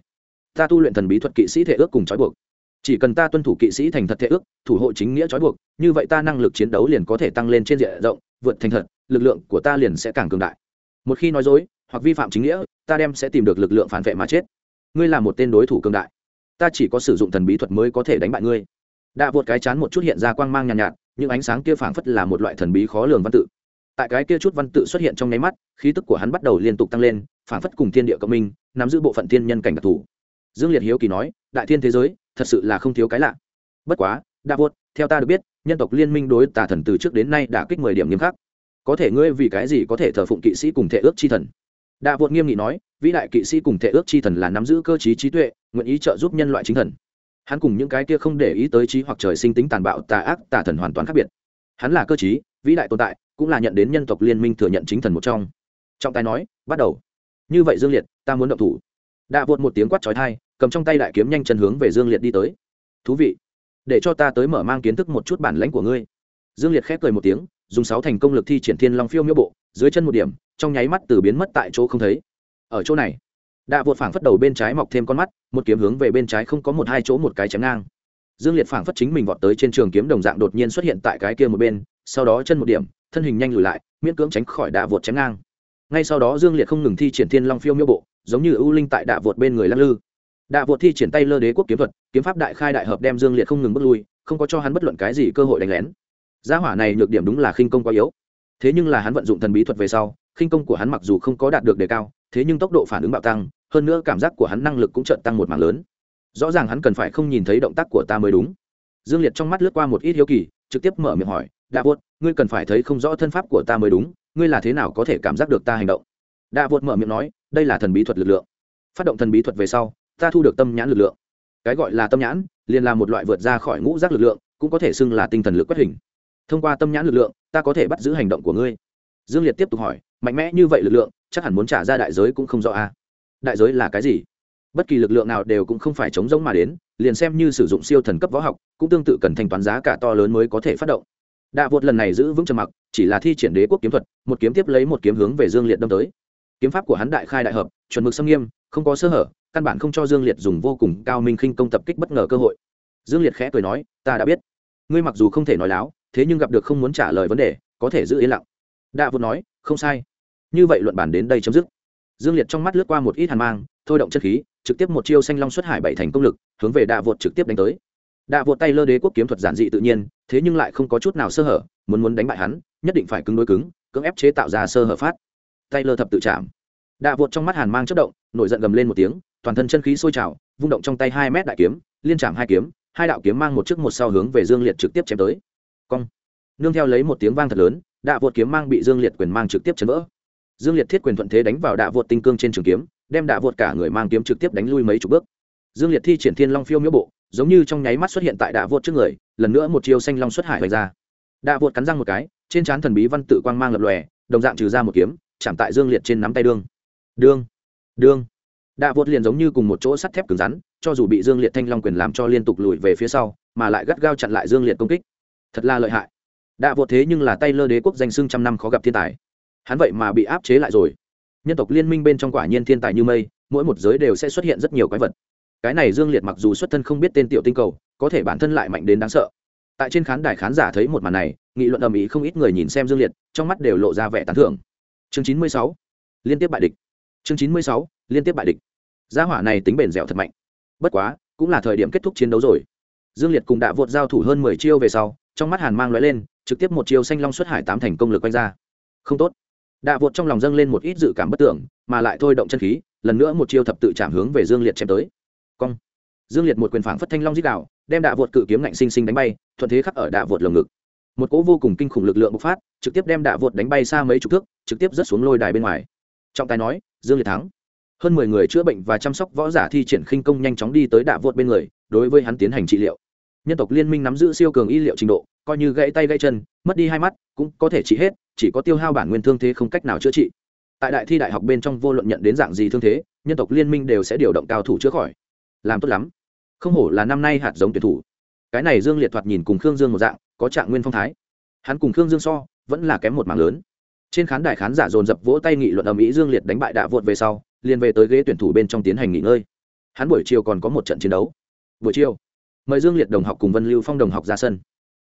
Ta tu luyện thần bí thuật kỵ sĩ thể ước cùng trói buộc. Chỉ cần ta tuân thủ kỵ sĩ thành thật thể ước, thủ hộ chính nghĩa trói buộc, như vậy ta năng lực chiến đấu liền có thể tăng lên trên diện rộng vượt thành thật lực lượng của ta liền sẽ càng cường đại. Một khi nói dối hoặc vi phạm chính nghĩa ta đem sẽ tìm được lực lượng phản vệ mà chết. Ngươi là một tên đối thủ cường đại. Ta chỉ có sử dụng thần bí thuật mới có thể đánh bại ngươi. Đạ vượt cái chán một chút hiện ra quang mang nhàn nhạt, nhạt những ánh sáng kia phảng phất là một loại thần bí khó lường văn tự. Tại cái kia chút văn tự xuất hiện trong nháy mắt khí tức của hắn bắt đầu liên tục tăng lên phảng phất cùng thiên địa cộng minh nắm giữ bộ phận thiên nhân cảnh đặc thù. Dương liệt hiếu kỳ nói đại thiên thế giới thật sự là không thiếu cái lạ. Bất quá đa vốt theo ta được biết nhân tộc liên minh đối tà thần từ trước đến nay đã kích mười điểm nghiêm khắc. Có thể ngươi vì cái gì có thể thờ phụng kỵ sĩ cùng thể ước chi thần? Đạ vốt nghiêm nghị nói, vĩ đại kỵ sĩ cùng thể ước chi thần là nắm giữ cơ chí trí tuệ, nguyện ý trợ giúp nhân loại chính thần. Hắn cùng những cái kia không để ý tới trí hoặc trời sinh tính tàn bạo tà ác tà thần hoàn toàn khác biệt. Hắn là cơ chí vĩ đại tồn tại, cũng là nhận đến nhân tộc liên minh thừa nhận chính thần một trong. Trọng tài nói, bắt đầu. Như vậy dương liệt, ta muốn động thủ. Đạ vột một tiếng quát trói thai cầm trong tay đại kiếm nhanh chân hướng về dương liệt đi tới. Thú vị để cho ta tới mở mang kiến thức một chút bản lãnh của ngươi. Dương liệt khép cười một tiếng, dùng sáu thành công lực thi triển thiên long phiêu miêu bộ, dưới chân một điểm, trong nháy mắt từ biến mất tại chỗ không thấy. Ở chỗ này, đạ vột phảng phất đầu bên trái mọc thêm con mắt, một kiếm hướng về bên trái không có một hai chỗ một cái chém ngang. Dương liệt phảng phất chính mình vọt tới trên trường kiếm đồng dạng đột nhiên xuất hiện tại cái kia một bên, sau đó chân một điểm, thân hình nhanh lùi lại, miễn cưỡng tránh khỏi đạ vột chém ngang. Ngay sau đó dương liệt không ngừng thi triển thiên long phiêu miêu bộ, giống như ưu linh tại đạ vột bên người lắc lư đạ vột thi triển tay lơ đế quốc kiếm thuật, kiếm pháp đại khai đại hợp đem dương liệt không ngừng bước lui, không có cho hắn bất luận cái gì cơ hội đánh lén. Gia hỏa này nhược điểm đúng là khinh công quá yếu. Thế nhưng là hắn vận dụng thần bí thuật về sau, khinh công của hắn mặc dù không có đạt được đề cao, thế nhưng tốc độ phản ứng bạo tăng, hơn nữa cảm giác của hắn năng lực cũng chợt tăng một mảng lớn. Rõ ràng hắn cần phải không nhìn thấy động tác của ta mới đúng. Dương liệt trong mắt lướt qua một ít hiếu kỳ, trực tiếp mở miệng hỏi, đạ vột ngươi cần phải thấy không rõ thân pháp của ta mới đúng, ngươi là thế nào có thể cảm giác được ta hành động? Đạ vột mở miệng nói, đây là thần bí thuật lực lượng. Phát động thần bí thuật về sau ta thu được tâm nhãn lực lượng. Cái gọi là tâm nhãn, liền là một loại vượt ra khỏi ngũ giác lực lượng, cũng có thể xưng là tinh thần lực quét hình. Thông qua tâm nhãn lực lượng, ta có thể bắt giữ hành động của ngươi. Dương liệt tiếp tục hỏi, mạnh mẽ như vậy lực lượng, chắc hẳn muốn trả ra đại giới cũng không rõ a à? đại giới là cái gì? Bất kỳ lực lượng nào đều cũng không phải chống giống mà đến, liền xem như sử dụng siêu thần cấp võ học, cũng tương tự cần thanh toán giá cả to lớn mới có thể phát động. Đạ vột lần này giữ vững trầm mặc, chỉ là thi triển đế quốc kiếm thuật, một kiếm tiếp lấy một kiếm hướng về dương liệt đâm tới. Kiếm pháp của hắn đại khai đại hợp, chuẩn mực xâm nghiêm, không có sơ hở căn bản không cho dương liệt dùng vô cùng cao minh khinh công tập kích bất ngờ cơ hội. Dương liệt khẽ cười nói, ta đã biết. Ngươi mặc dù không thể nói láo, thế nhưng gặp được không muốn trả lời vấn đề, có thể giữ yên lặng. Đạ vụt nói, không sai. Như vậy luận bản đến đây chấm dứt. Dương liệt trong mắt lướt qua một ít hàn mang, thôi động chất khí, trực tiếp một chiêu xanh long xuất hải bảy thành công lực, hướng về đạ vụt trực tiếp đánh tới. Đạ vụt tay lơ đế quốc kiếm thuật giản dị tự nhiên, thế nhưng lại không có chút nào sơ hở, muốn muốn đánh bại hắn, nhất định phải cứng đối cứng, cưỡng ép chế tạo ra sơ hở phát. Tay lơ thập tự chạm đạ vột trong mắt hàn mang chất động, nổi giận gầm lên một tiếng, toàn thân chân khí sôi trào, vung động trong tay hai mét đại kiếm, liên chạm hai kiếm, hai đạo kiếm mang một trước một sau hướng về dương liệt trực tiếp chém tới. Cong. Nương theo lấy một tiếng vang thật lớn, đạ vột kiếm mang bị dương liệt quyền mang trực tiếp chấn vỡ. Dương liệt thiết quyền thuận thế đánh vào đạ vột tinh cương trên trường kiếm, đem đạ vột cả người mang kiếm trực tiếp đánh lui mấy chục bước. Dương liệt thi triển thiên long phiêu miễu bộ, giống như trong nháy mắt xuất hiện tại đạ vột trước người, lần nữa một chiêu xanh long xuất hải hoành ra. Đạ vột cắn răng một cái, trên trán thần bí văn tự quang mang lập lòe, đồng dạng trừ ra một kiếm, chạm tại dương liệt trên nắm tay đương đương đương. Đạ vột liền giống như cùng một chỗ sắt thép cứng rắn, cho dù bị dương liệt thanh long quyền làm cho liên tục lùi về phía sau, mà lại gắt gao chặn lại dương liệt công kích. Thật là lợi hại. Đạ vột thế nhưng là tay lơ đế quốc danh xưng trăm năm khó gặp thiên tài. Hắn vậy mà bị áp chế lại rồi. Nhân tộc liên minh bên trong quả nhiên thiên tài như mây, mỗi một giới đều sẽ xuất hiện rất nhiều quái vật. Cái này dương liệt mặc dù xuất thân không biết tên tiểu tinh cầu, có thể bản thân lại mạnh đến đáng sợ. Tại trên khán đài khán giả thấy một màn này, nghị luận ầm ĩ không ít người nhìn xem dương liệt, trong mắt đều lộ ra vẻ tán thưởng. Chương chín mươi sáu, liên tiếp bại địch chương chín mươi sáu, liên tiếp bại địch. Gia hỏa này tính bền dẻo thật mạnh. Bất quá, cũng là thời điểm kết thúc chiến đấu rồi. Dương liệt cùng đã vượt giao thủ hơn mười chiêu về sau, trong mắt hàn mang l lên, trực tiếp một chiêu xanh long xuất hải tám thành công lực quanh ra. Không tốt. Đạ vột trong lòng dâng lên một ít dự cảm bất tưởng, mà lại thôi động chân khí, lần nữa một chiêu thập tự chạm hướng về dương liệt chém tới. Cong. Dương liệt một quyền phảng phất thanh long dít đạo đem đạ vột cự kiếm ngạnh sinh sinh đánh bay, thuận thế khắc ở đạ vột lồng ngực. Một cỗ vô cùng kinh khủng lực lượng bộc phát, trực tiếp đem đạ vột đánh bay xa mấy chục thước, trực tiếp rớt xuống lôi đài bên ngoài. Trọng tài nói dương liệt thắng. Hơn mười người chữa bệnh và chăm sóc võ giả thi triển khinh công nhanh chóng đi tới đạ vột bên người, đối với hắn tiến hành trị liệu. Nhân tộc liên minh nắm giữ siêu cường y liệu trình độ, coi như gãy tay gãy chân, mất đi hai mắt, cũng có thể trị hết, chỉ có tiêu hao bản nguyên thương thế không cách nào chữa trị. Tại đại thi đại học bên trong vô luận nhận đến dạng gì thương thế, nhân tộc liên minh đều sẽ điều động cao thủ chữa khỏi. Làm tốt lắm. Không hổ là năm nay hạt giống tuyển thủ. Cái này dương liệt thoạt nhìn cùng khương dương một dạng, có trạng nguyên phong thái. Hắn cùng khương dương so, vẫn là kém một mảng lớn trên khán đài khán giả dồn dập vỗ tay nghị luận ầm ĩ dương liệt đánh bại đạ vột về sau, liền về tới ghế tuyển thủ bên trong tiến hành nghỉ ngơi. Hắn buổi chiều còn có một trận chiến đấu. Buổi chiều, mời dương liệt đồng học cùng vân lưu phong đồng học ra sân.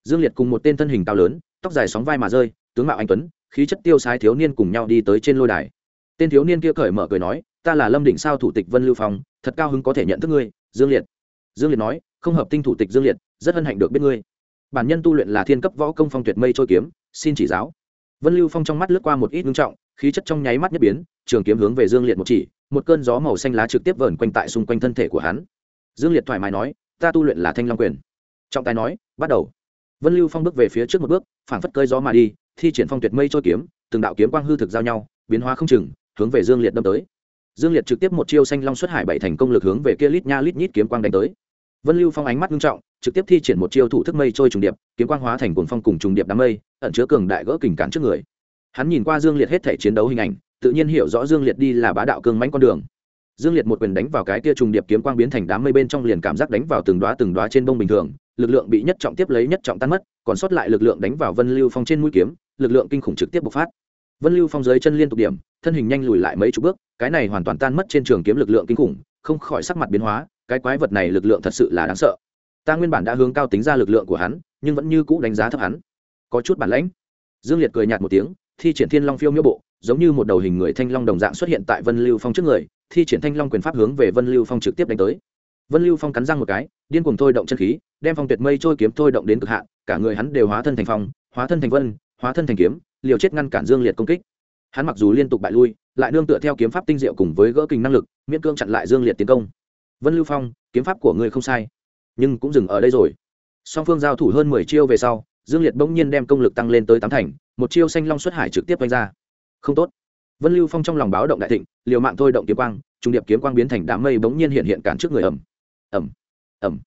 Dương liệt cùng một tên thân hình cao lớn, tóc dài sóng vai mà rơi, tướng mạo anh tuấn, khí chất tiêu sái thiếu niên cùng nhau đi tới trên lôi đài. Tên thiếu niên kia cởi mở cười nói, ta là lâm định sao thủ tịch vân lưu phong, thật cao hứng có thể nhận thức ngươi, dương liệt. Dương liệt nói, không hợp tinh thủ tịch dương liệt, rất hân hạnh được biết ngươi. Bản nhân tu luyện là thiên cấp võ công phong tuyệt mây trôi kiếm, xin chỉ giáo vân lưu phong trong mắt lướt qua một ít ngưng trọng, khí chất trong nháy mắt nhất biến, trường kiếm hướng về dương liệt một chỉ, một cơn gió màu xanh lá trực tiếp vờn quanh tại xung quanh thân thể của hắn. Dương liệt thoải mái nói, ta tu luyện là thanh long quyền. Trọng tài nói, bắt đầu. Vân lưu phong bước về phía trước một bước, phảng phất cơi gió mà đi, thi triển phong tuyệt mây trôi kiếm, từng đạo kiếm quang hư thực giao nhau, biến hóa không chừng, hướng về dương liệt đâm tới. Dương liệt trực tiếp một chiêu xanh long xuất hải bảy thành công lực hướng về kia lít nha lít nhít kiếm quang đánh tới. Vân lưu phong ánh mắt nghiêm trọng, trực tiếp thi triển một chiêu thủ thức mây trôi trùng điệp, kiếm quang hóa thành cuồng phong cùng trùng điệp đám mây ẩn chứa cường đại gỡ kình cản trước người. Hắn nhìn qua dương liệt hết thể chiến đấu hình ảnh, tự nhiên hiểu rõ dương liệt đi là bá đạo cương mãnh con đường. Dương liệt một quyền đánh vào cái kia trùng điệp kiếm quang biến thành đám mây bên trong liền cảm giác đánh vào từng đoá từng đoá trên bông bình thường, lực lượng bị nhất trọng tiếp lấy nhất trọng tan mất, còn sót lại lực lượng đánh vào vân lưu phong trên mũi kiếm, lực lượng kinh khủng trực tiếp bộc phát. Vân lưu phong dưới chân liên tục điểm, thân hình nhanh lùi lại mấy chục bước, cái này hoàn toàn tan mất trên trường kiếm lực lượng kinh khủng, không khỏi sắc mặt biến hóa, cái quái vật này lực lượng thật sự là đáng sợ. Ta nguyên bản đã hướng cao tính ra lực lượng của hắn, nhưng vẫn như cũ đánh giá thấp hắn có chút bản lãnh. Dương liệt cười nhạt một tiếng, thi triển thiên long phiêu miễu bộ, giống như một đầu hình người thanh long đồng dạng xuất hiện tại vân lưu phong trước người, thi triển thanh long quyền pháp hướng về vân lưu phong trực tiếp đánh tới. Vân lưu phong cắn răng một cái, điên cuồng thôi động chân khí, đem phong tuyệt mây trôi kiếm thôi động đến cực hạn, cả người hắn đều hóa thân thành phong, hóa thân thành vân, hóa thân thành kiếm, liều chết ngăn cản dương liệt công kích. Hắn mặc dù liên tục bại lui, lại nương tựa theo kiếm pháp tinh diệu cùng với gỡ kinh năng lực, miễn cương chặn lại dương liệt tiến công. Vân lưu phong, kiếm pháp của ngươi không sai, nhưng cũng dừng ở đây rồi. Song phương giao thủ hơn mười chiêu về sau dương liệt bỗng nhiên đem công lực tăng lên tới tám thành, một chiêu xanh long xuất hải trực tiếp vanh ra. Không tốt. Vân lưu phong trong lòng báo động đại thịnh, liều mạng thôi động kiếm quang, trung điệp kiếm quang biến thành đám mây bỗng nhiên hiện hiện cản trước người ẩm ẩm ẩm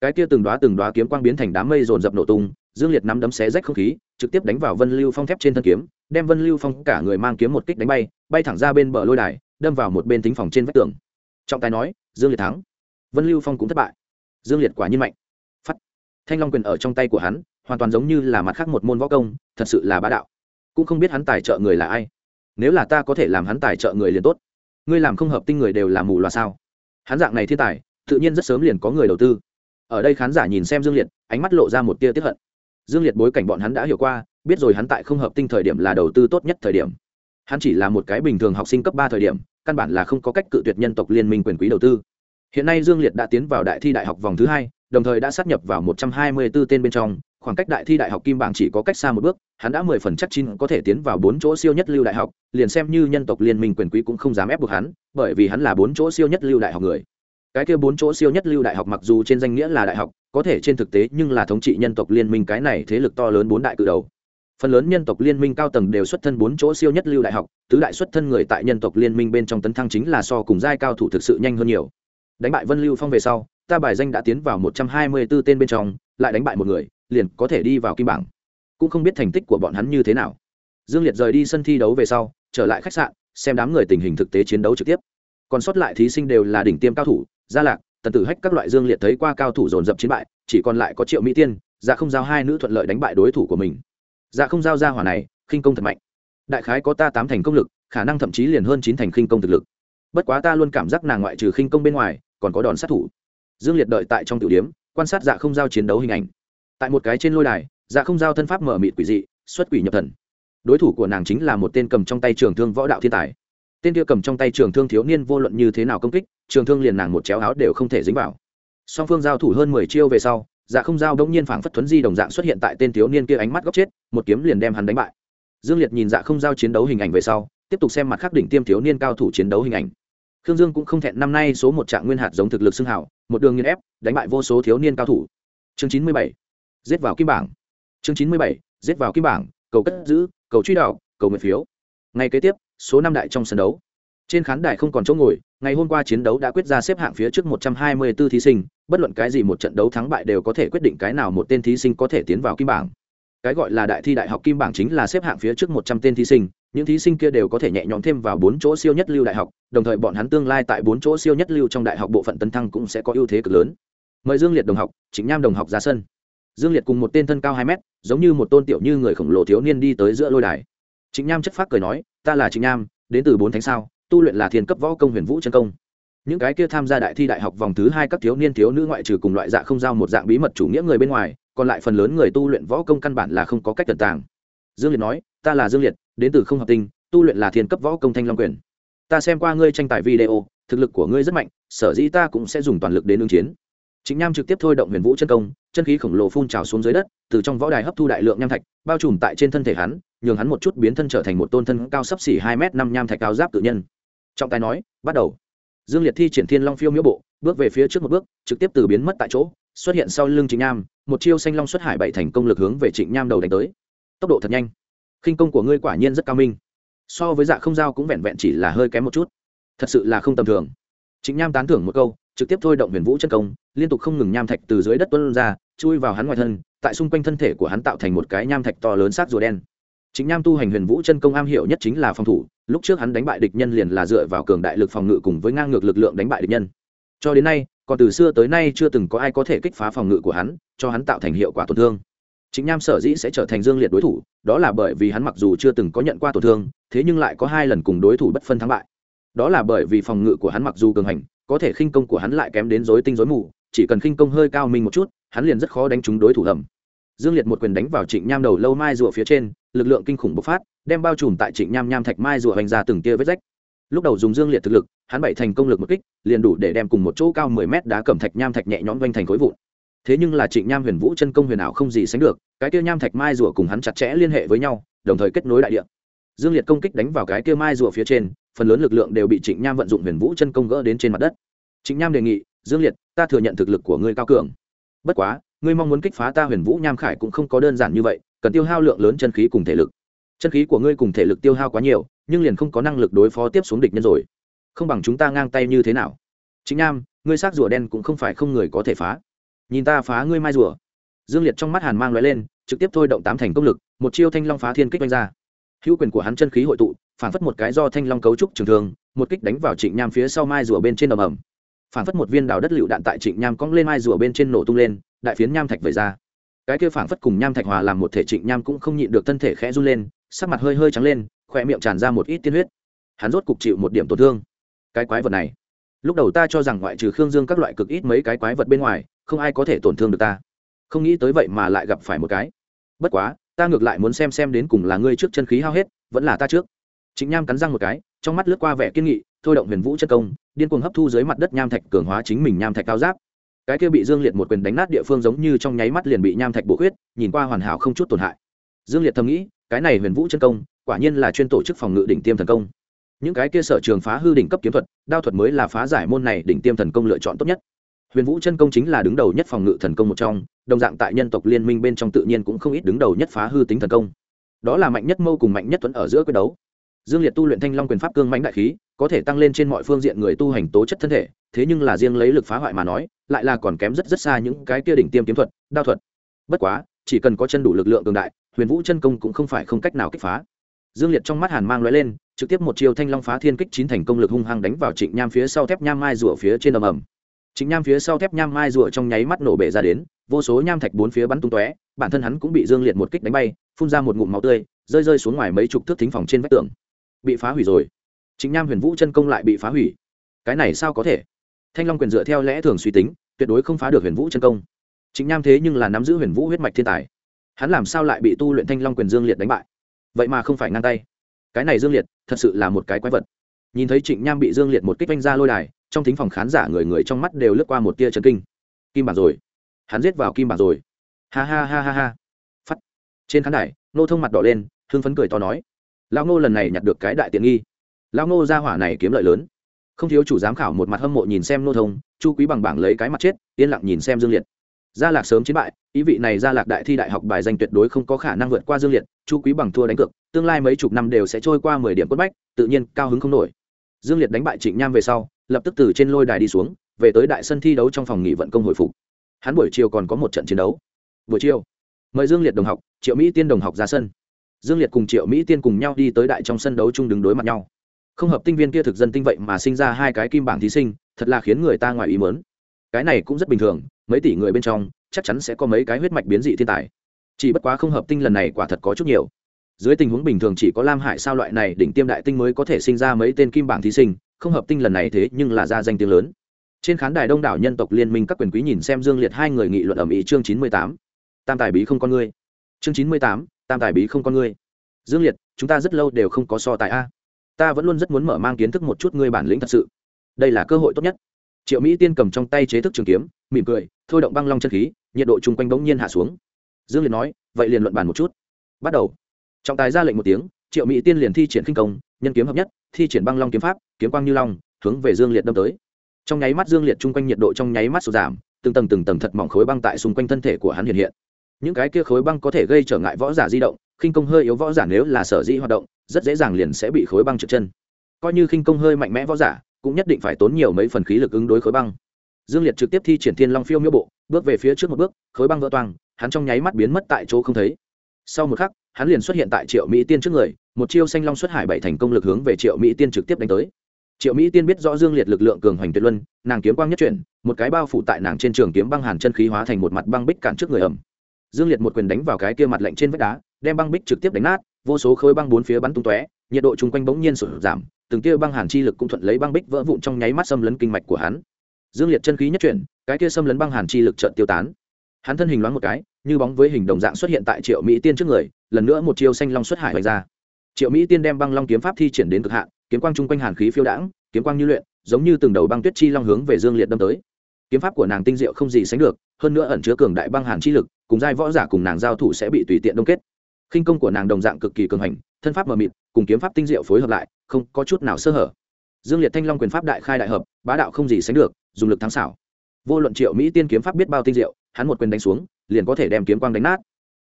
cái kia từng đoá từng đoá kiếm quang biến thành đám mây dồn dập nổ tung, dương liệt nắm đấm xé rách không khí, trực tiếp đánh vào vân lưu phong thép trên thân kiếm, đem vân lưu phong cả người mang kiếm một kích đánh bay bay thẳng ra bên bờ lôi đài, đâm vào một bên tính phòng trên vách tường. Trọng tài nói, dương liệt thắng. Vân lưu phong cũng thất bại. Dương liệt quả nhiên mạnh. Phắt. Thanh long quyền ở trong tay của hắn hoàn toàn giống như là mặt khác một môn võ công, thật sự là bá đạo. Cũng không biết hắn tài trợ người là ai. Nếu là ta có thể làm hắn tài trợ người liền tốt. Ngươi làm không hợp tinh người đều là mù loà sao? Hắn dạng này thiên tài, tự nhiên rất sớm liền có người đầu tư. Ở đây khán giả nhìn xem dương liệt, ánh mắt lộ ra một tia tiếp hận. Dương liệt bối cảnh bọn hắn đã hiểu qua, biết rồi hắn tại không hợp tinh thời điểm là đầu tư tốt nhất thời điểm. Hắn chỉ là một cái bình thường học sinh cấp ba thời điểm, căn bản là không có cách cự tuyệt nhân tộc liên minh quyền quý đầu tư. Hiện nay dương liệt đã tiến vào đại thi đại học vòng thứ hai, đồng thời đã sát nhập vào một trăm hai mươi 124 tên bên trong khoảng cách đại thi đại học kim bảng chỉ có cách xa một bước, hắn đã mười phần chắc chín có thể tiến vào bốn chỗ siêu nhất lưu đại học, liền xem như nhân tộc liên minh quyền quý cũng không dám ép buộc hắn, bởi vì hắn là bốn chỗ siêu nhất lưu đại học người. Cái kia bốn chỗ siêu nhất lưu đại học mặc dù trên danh nghĩa là đại học, có thể trên thực tế nhưng là thống trị nhân tộc liên minh cái này thế lực to lớn bốn đại cự đầu. Phần lớn nhân tộc liên minh cao tầng đều xuất thân bốn chỗ siêu nhất lưu đại học, tứ đại xuất thân người tại nhân tộc liên minh bên trong tấn thăng chính là so cùng giai cao thủ thực sự nhanh hơn nhiều. Đánh bại vân lưu phong về sau, ta bài danh đã tiến vào một trăm hai mươi 124 tên bên trong, lại đánh bại một người liền có thể đi vào kim bảng. Cũng không biết thành tích của bọn hắn như thế nào. Dương liệt rời đi sân thi đấu về sau, trở lại khách sạn, xem đám người tình hình thực tế chiến đấu trực tiếp. Còn sót lại thí sinh đều là đỉnh tiêm cao thủ, gia lạc, tần tử hách các loại dương liệt thấy qua cao thủ dồn dập chiến bại, chỉ còn lại có triệu mỹ tiên dạ không giao hai nữ thuận lợi đánh bại đối thủ của mình. Dạ không giao ra hỏa này, khinh công thật mạnh. Đại khái có ta tám thành công lực, khả năng thậm chí liền hơn chín thành khinh công thực lực. Bất quá ta luôn cảm giác nàng ngoại trừ khinh công bên ngoài, còn có đòn sát thủ. Dương liệt đợi tại trong tiểu điếm quan sát dạ không giao chiến đấu hình ảnh tại một cái trên lôi đài dạ không giao thân pháp mở mịt quỷ dị, xuất quỷ nhập thần. Đối thủ của nàng chính là một tên cầm trong tay trường thương võ đạo thiên tài. Tên kia cầm trong tay trường thương thiếu niên vô luận như thế nào công kích, trường thương liền nàng một chéo áo đều không thể dính vào. Song phương giao thủ hơn mười chiêu về sau dạ không giao đông nhiên phảng phất thuấn di đồng dạng xuất hiện tại tên thiếu niên kia ánh mắt góc chết, một kiếm liền đem hắn đánh bại. Dương liệt nhìn dạ không giao chiến đấu hình ảnh về sau, tiếp tục xem mặt khắc đỉnh tiêm thiếu niên cao thủ chiến đấu hình ảnh. Khương dương cũng không thẹn, năm nay số một trạng nguyên hạt giống thực lực xưng hảo một đường nghiên ép, đánh bại vô số thiếu niên cao thủ. Chương chín mươi bảy giết vào kim bảng. Chương chín mươi bảy, giết vào kim bảng, cầu cất giữ, cầu truy đạo cầu nguyện phiếu. Ngày kế tiếp, số năm đại trong sân đấu. Trên khán đài không còn chỗ ngồi, ngày hôm qua chiến đấu đã quyết ra xếp hạng phía trước một trăm hai mươi 124 thí sinh, bất luận cái gì một trận đấu thắng bại đều có thể quyết định cái nào một tên thí sinh có thể tiến vào kim bảng. Cái gọi là đại thi đại học kim bảng chính là xếp hạng phía trước một trăm tên thí sinh, những thí sinh kia đều có thể nhẹ nhõm thêm vào bốn chỗ siêu nhất lưu đại học, đồng thời bọn hắn tương lai tại bốn chỗ siêu nhất lưu trong đại học bộ phận tấn thăng cũng sẽ có ưu thế cực lớn. Mời dương liệt đồng học chính nham đồng học ra sân dương liệt cùng một tên thân cao hai mét, giống như một tôn tiểu như người khổng lồ thiếu niên đi tới giữa lôi đài. Chính nham chất phác cười nói, ta là chính nham, đến từ bốn thánh sao, tu luyện là thiên cấp võ công huyền vũ chân công. Những cái kia tham gia đại thi đại học vòng thứ hai các thiếu niên thiếu nữ ngoại trừ cùng loại dạ không giao một dạng bí mật chủ nghĩa người bên ngoài, còn lại phần lớn người tu luyện võ công căn bản là không có cách tận tàng. Dương liệt nói, ta là dương liệt, đến từ không hợp tinh, tu luyện là thiên cấp võ công thanh long quyền. Ta xem qua ngươi tranh tài video, thực lực của ngươi rất mạnh, sở dĩ ta cũng sẽ dùng toàn lực đến ứng chiến. Trịnh nham trực tiếp thôi động huyền vũ chân công, chân khí khổng lồ phun trào xuống dưới đất, từ trong võ đài hấp thu đại lượng nham thạch, bao trùm tại trên thân thể hắn, nhường hắn một chút biến thân trở thành một tôn thân cao sấp xỉ hai m năm nham thạch cao giáp tự nhân. Trọng tài nói, bắt đầu. Dương liệt thi triển thiên long phiêu miễu bộ, bước về phía trước một bước, trực tiếp từ biến mất tại chỗ, xuất hiện sau lưng trịnh nham một chiêu xanh long xuất hải bảy thành công lực hướng về trịnh nham đầu đánh tới. Tốc độ thật nhanh. Khinh công của ngươi quả nhiên rất cao minh. So với dạ không giao cũng vẹn vẹn chỉ là hơi kém một chút. Thật sự là không tầm thường. Trịnh nham tán thưởng một câu trực tiếp thôi động huyền vũ chân công, liên tục không ngừng nham thạch từ dưới đất tuân ra, chui vào hắn ngoài thân, tại xung quanh thân thể của hắn tạo thành một cái nham thạch to lớn sát rùa đen. Chính nham tu hành huyền vũ chân công am hiểu nhất chính là phòng thủ, lúc trước hắn đánh bại địch nhân liền là dựa vào cường đại lực phòng ngự cùng với ngang ngược lực lượng đánh bại địch nhân. Cho đến nay, còn từ xưa tới nay chưa từng có ai có thể kích phá phòng ngự của hắn, cho hắn tạo thành hiệu quả tổn thương. Chính nham sở dĩ sẽ trở thành dương liệt đối thủ, đó là bởi vì hắn mặc dù chưa từng có nhận qua tổn thương, thế nhưng lại có hai lần cùng đối thủ bất phân thắng bại. Đó là bởi vì phòng ngự của hắn mặc dù cường hành có thể khinh công của hắn lại kém đến rối tinh rối mù, chỉ cần khinh công hơi cao minh một chút, hắn liền rất khó đánh trúng đối thủ hầm dương liệt một quyền đánh vào trịnh nham đầu lâu mai rùa phía trên, lực lượng kinh khủng bộc phát, đem bao trùm tại trịnh nham nham thạch mai rùa hành ra từng tia vết rách. Lúc đầu dùng dương liệt thực lực, hắn bảy thành công lực một kích, liền đủ để đem cùng một chỗ cao mười mét đá cẩm thạch nham thạch nhẹ nhõm vênh thành khối vụn. Thế nhưng là trịnh nham huyền vũ chân công huyền ảo không gì sánh được, cái kia nham thạch mai rùa cùng hắn chặt chẽ liên hệ với nhau, đồng thời kết nối đại địa. Dương liệt công kích đánh vào cái kia mai rùa phía trên phần lớn lực lượng đều bị trịnh nham vận dụng huyền vũ chân công gỡ đến trên mặt đất. Trịnh nham đề nghị, dương liệt, ta thừa nhận thực lực của ngươi cao cường. Bất quá, ngươi mong muốn kích phá ta huyền vũ nham khải cũng không có đơn giản như vậy, cần tiêu hao lượng lớn chân khí cùng thể lực. Chân khí của ngươi cùng thể lực tiêu hao quá nhiều, nhưng liền không có năng lực đối phó tiếp xuống địch nhân rồi. Không bằng chúng ta ngang tay như thế nào? Chính nam ngươi xác rùa đen cũng không phải không người có thể phá. Nhìn ta phá ngươi mai rùa. Dương liệt trong mắt hàn mang loại lên, trực tiếp thôi động tám thành công lực, một chiêu thanh long phá thiên kích đánh ra. Hữu quyền của hắn chân khí hội tụ phản phất một cái do thanh long cấu trúc trường thường một kích đánh vào trịnh nham phía sau mai rùa bên trên ầm ầm. Phản phất một viên đào đất lựu đạn tại trịnh nham cong lên mai rùa bên trên nổ tung lên, đại phiến nham thạch vẩy ra. Cái kia phản phất cùng nham thạch hòa làm một thể trịnh nham cũng không nhịn được thân thể khẽ run lên, sắc mặt hơi hơi trắng lên, khỏe miệng tràn ra một ít tiên huyết. Hắn rốt cục chịu một điểm tổn thương. Cái quái vật này, lúc đầu ta cho rằng ngoại trừ khương dương các loại cực ít mấy cái quái vật bên ngoài, không ai có thể tổn thương được ta. Không nghĩ tới vậy mà lại gặp phải một cái. Bất quá, ta ngược lại muốn xem xem đến cùng là ngươi trước chân khí hao hết, vẫn là ta trước chính nham cắn răng một cái, trong mắt lướt qua vẻ kiên nghị, thôi động huyền vũ chân công, điên cuồng hấp thu dưới mặt đất nham thạch cường hóa chính mình nham thạch cao giáp. Cái kia bị dương liệt một quyền đánh nát địa phương giống như trong nháy mắt liền bị nham thạch bổ huyết nhìn qua hoàn hảo không chút tổn hại. Dương liệt thầm nghĩ, cái này huyền vũ chân công, quả nhiên là chuyên tổ chức phòng ngự đỉnh tiêm thần công. Những cái kia sở trường phá hư đỉnh cấp kiếm thuật, đao thuật mới là phá giải môn này đỉnh tiêm thần công lựa chọn tốt nhất. Huyền vũ chân công chính là đứng đầu nhất phòng ngự thần công một trong, đồng dạng tại nhân tộc liên minh bên trong tự nhiên cũng không ít đứng đầu nhất phá hư tính thần công. Đó là mạnh nhất mâu cùng mạnh nhất tuấn ở giữa quyết đấu dương liệt tu luyện thanh long quyền pháp cương mãnh đại khí, có thể tăng lên trên mọi phương diện người tu hành tố chất thân thể, thế nhưng là riêng lấy lực phá hoại mà nói, lại là còn kém rất rất xa những cái kia đỉnh tiêm kiếm thuật, đao thuật. Bất quá, chỉ cần có chân đủ lực lượng cường đại, huyền vũ chân công cũng không phải không cách nào kích phá. Dương liệt trong mắt hàn mang lóe lên, trực tiếp một chiều thanh long phá thiên kích chín thành công lực hung hăng đánh vào trịnh nham phía sau thép nham mai rùa phía trên ầm ầm. Trịnh nham phía sau thép nham mai rùa trong nháy mắt nổ bể ra đến, vô số nham thạch bốn phía bắn tung tóe, bản thân hắn cũng bị dương liệt một kích đánh bay, phun ra một ngụm máu tươi, rơi rơi xuống ngoài mấy chục thước thính phòng trên vách tường bị phá hủy rồi. Chính nham huyền vũ chân công lại bị phá hủy. Cái này sao có thể? Thanh long quyền dựa theo lẽ thường suy tính, tuyệt đối không phá được huyền vũ chân công. Chính nham thế nhưng là nắm giữ huyền vũ huyết mạch thiên tài. Hắn làm sao lại bị tu luyện thanh long quyền dương liệt đánh bại? Vậy mà không phải ngang tay. Cái này dương liệt, thật sự là một cái quái vật. Nhìn thấy trịnh nham bị dương liệt một kích vanh ra lôi đài, trong thính phòng khán giả người người trong mắt đều lướt qua một tia trần kinh. Kim bản rồi. Hắn giết vào kim bản rồi. Ha ha ha ha ha. Phắt. Trên khán đài, nô thông mặt đỏ lên, hưng phấn cười to nói lão ngô lần này nhặt được cái đại tiện nghi. Lão ngô ra hỏa này kiếm lợi lớn. Không thiếu chủ giám khảo một mặt hâm mộ nhìn xem nô thông, chu quý bằng bảng lấy cái mặt chết, yên lặng nhìn xem dương liệt. Gia lạc sớm chiến bại, ý vị này gia lạc đại thi đại học bài danh tuyệt đối không có khả năng vượt qua dương liệt, chu quý bằng thua đánh cược, tương lai mấy chục năm đều sẽ trôi qua mười điểm quất bách, tự nhiên cao hứng không nổi. Dương liệt đánh bại trịnh nham về sau, lập tức từ trên lôi đài đi xuống, về tới đại sân thi đấu trong phòng nghỉ vận công hồi phục. Hắn buổi chiều còn có một trận chiến đấu. Buổi chiều, mời dương liệt đồng học, triệu mỹ tiên đồng học ra sân dương liệt cùng triệu mỹ tiên cùng nhau đi tới đại trong sân đấu chung đứng đối mặt nhau. Không hợp tinh viên kia thực dân tinh vậy mà sinh ra hai cái kim bảng thí sinh, thật là khiến người ta ngoài ý mớn cái này cũng rất bình thường, mấy tỷ người bên trong, chắc chắn sẽ có mấy cái huyết mạch biến dị thiên tài. Chỉ bất quá không hợp tinh lần này quả thật có chút nhiều. Dưới tình huống bình thường chỉ có lam hải sao loại này đỉnh tiêm đại tinh mới có thể sinh ra mấy tên kim bảng thí sinh, không hợp tinh lần này thế nhưng là ra danh tiếng lớn. Trên khán đài đông đảo nhân tộc liên minh các quyền quý nhìn xem dương liệt hai người nghị luận ẩm ý chương chín mươi tám. Tam tài bí không con ngươi. Chương chín mươi tám tam tài bí không con ngươi. Dương liệt, chúng ta rất lâu đều không có so tài a. Ta vẫn luôn rất muốn mở mang kiến thức một chút ngươi bản lĩnh thật sự. Đây là cơ hội tốt nhất. Triệu mỹ tiên cầm trong tay chế thức trường kiếm, mỉm cười, thôi động băng long chân khí, nhiệt độ chung quanh bỗng nhiên hạ xuống. Dương liệt nói, vậy liền luận bàn một chút. Bắt đầu. Trọng tài ra lệnh một tiếng, triệu mỹ tiên liền thi triển khinh công, nhân kiếm hợp nhất, thi triển băng long kiếm pháp, kiếm quang như long, hướng về dương liệt đâm tới. Trong nháy mắt dương liệt chung quanh nhiệt độ trong nháy mắt sụt giảm, từng tầng từng tầng thật mỏng khối băng tại xung quanh thân thể của hắn hiện hiện những cái kia khối băng có thể gây trở ngại võ giả di động, khinh công hơi yếu võ giả nếu là sở dĩ hoạt động, rất dễ dàng liền sẽ bị khối băng trượt chân. Coi như khinh công hơi mạnh mẽ võ giả, cũng nhất định phải tốn nhiều mấy phần khí lực ứng đối khối băng. Dương liệt trực tiếp thi triển thiên long phiêu miêu bộ, bước về phía trước một bước, khối băng vỡ toang, hắn trong nháy mắt biến mất tại chỗ không thấy. Sau một khắc, hắn liền xuất hiện tại triệu mỹ tiên trước người, một chiêu xanh long xuất hải bảy thành công lực hướng về triệu mỹ tiên trực tiếp đánh tới. Triệu mỹ tiên biết rõ dương liệt lực lượng cường hoành tuyệt luân, nàng kiếm quang nhất chuyển, một cái bao phủ tại nàng trên trường kiếm băng hàn chân khí hóa thành một mặt băng bích cản trước người ẩm dương liệt một quyền đánh vào cái kia mặt lạnh trên vách đá, đem băng bích trực tiếp đánh nát, vô số khối băng bốn phía bắn tung tóe, nhiệt độ chung quanh bỗng nhiên sụt giảm, từng kia băng hàn chi lực cũng thuận lấy băng bích vỡ vụn trong nháy mắt xâm lấn kinh mạch của hắn. Dương liệt chân khí nhất chuyển, cái kia xâm lấn băng hàn chi lực trợn tiêu tán. Hắn thân hình loáng một cái, như bóng với hình đồng dạng xuất hiện tại triệu mỹ tiên trước người, lần nữa một chiêu xanh long xuất hải vạch ra. Triệu mỹ tiên đem băng long kiếm pháp thi triển đến cực hạn, kiếm quang chung quanh hàn khí phiêu đãng, kiếm quang như luyện, giống như từng đầu băng tuyết chi long hướng về dương liệt đâm tới kiếm pháp của nàng tinh diệu không gì sánh được, hơn nữa ẩn chứa cường đại băng hàn chi lực, cùng giai võ giả cùng nàng giao thủ sẽ bị tùy tiện đông kết. Khinh công của nàng đồng dạng cực kỳ cường hành, thân pháp mờ mịt, cùng kiếm pháp tinh diệu phối hợp lại, không có chút nào sơ hở. Dương liệt thanh long quyền pháp đại khai đại hợp, bá đạo không gì sánh được, dùng lực thắng xảo. Vô luận triệu mỹ tiên kiếm pháp biết bao tinh diệu, hắn một quyền đánh xuống, liền có thể đem kiếm quang đánh nát.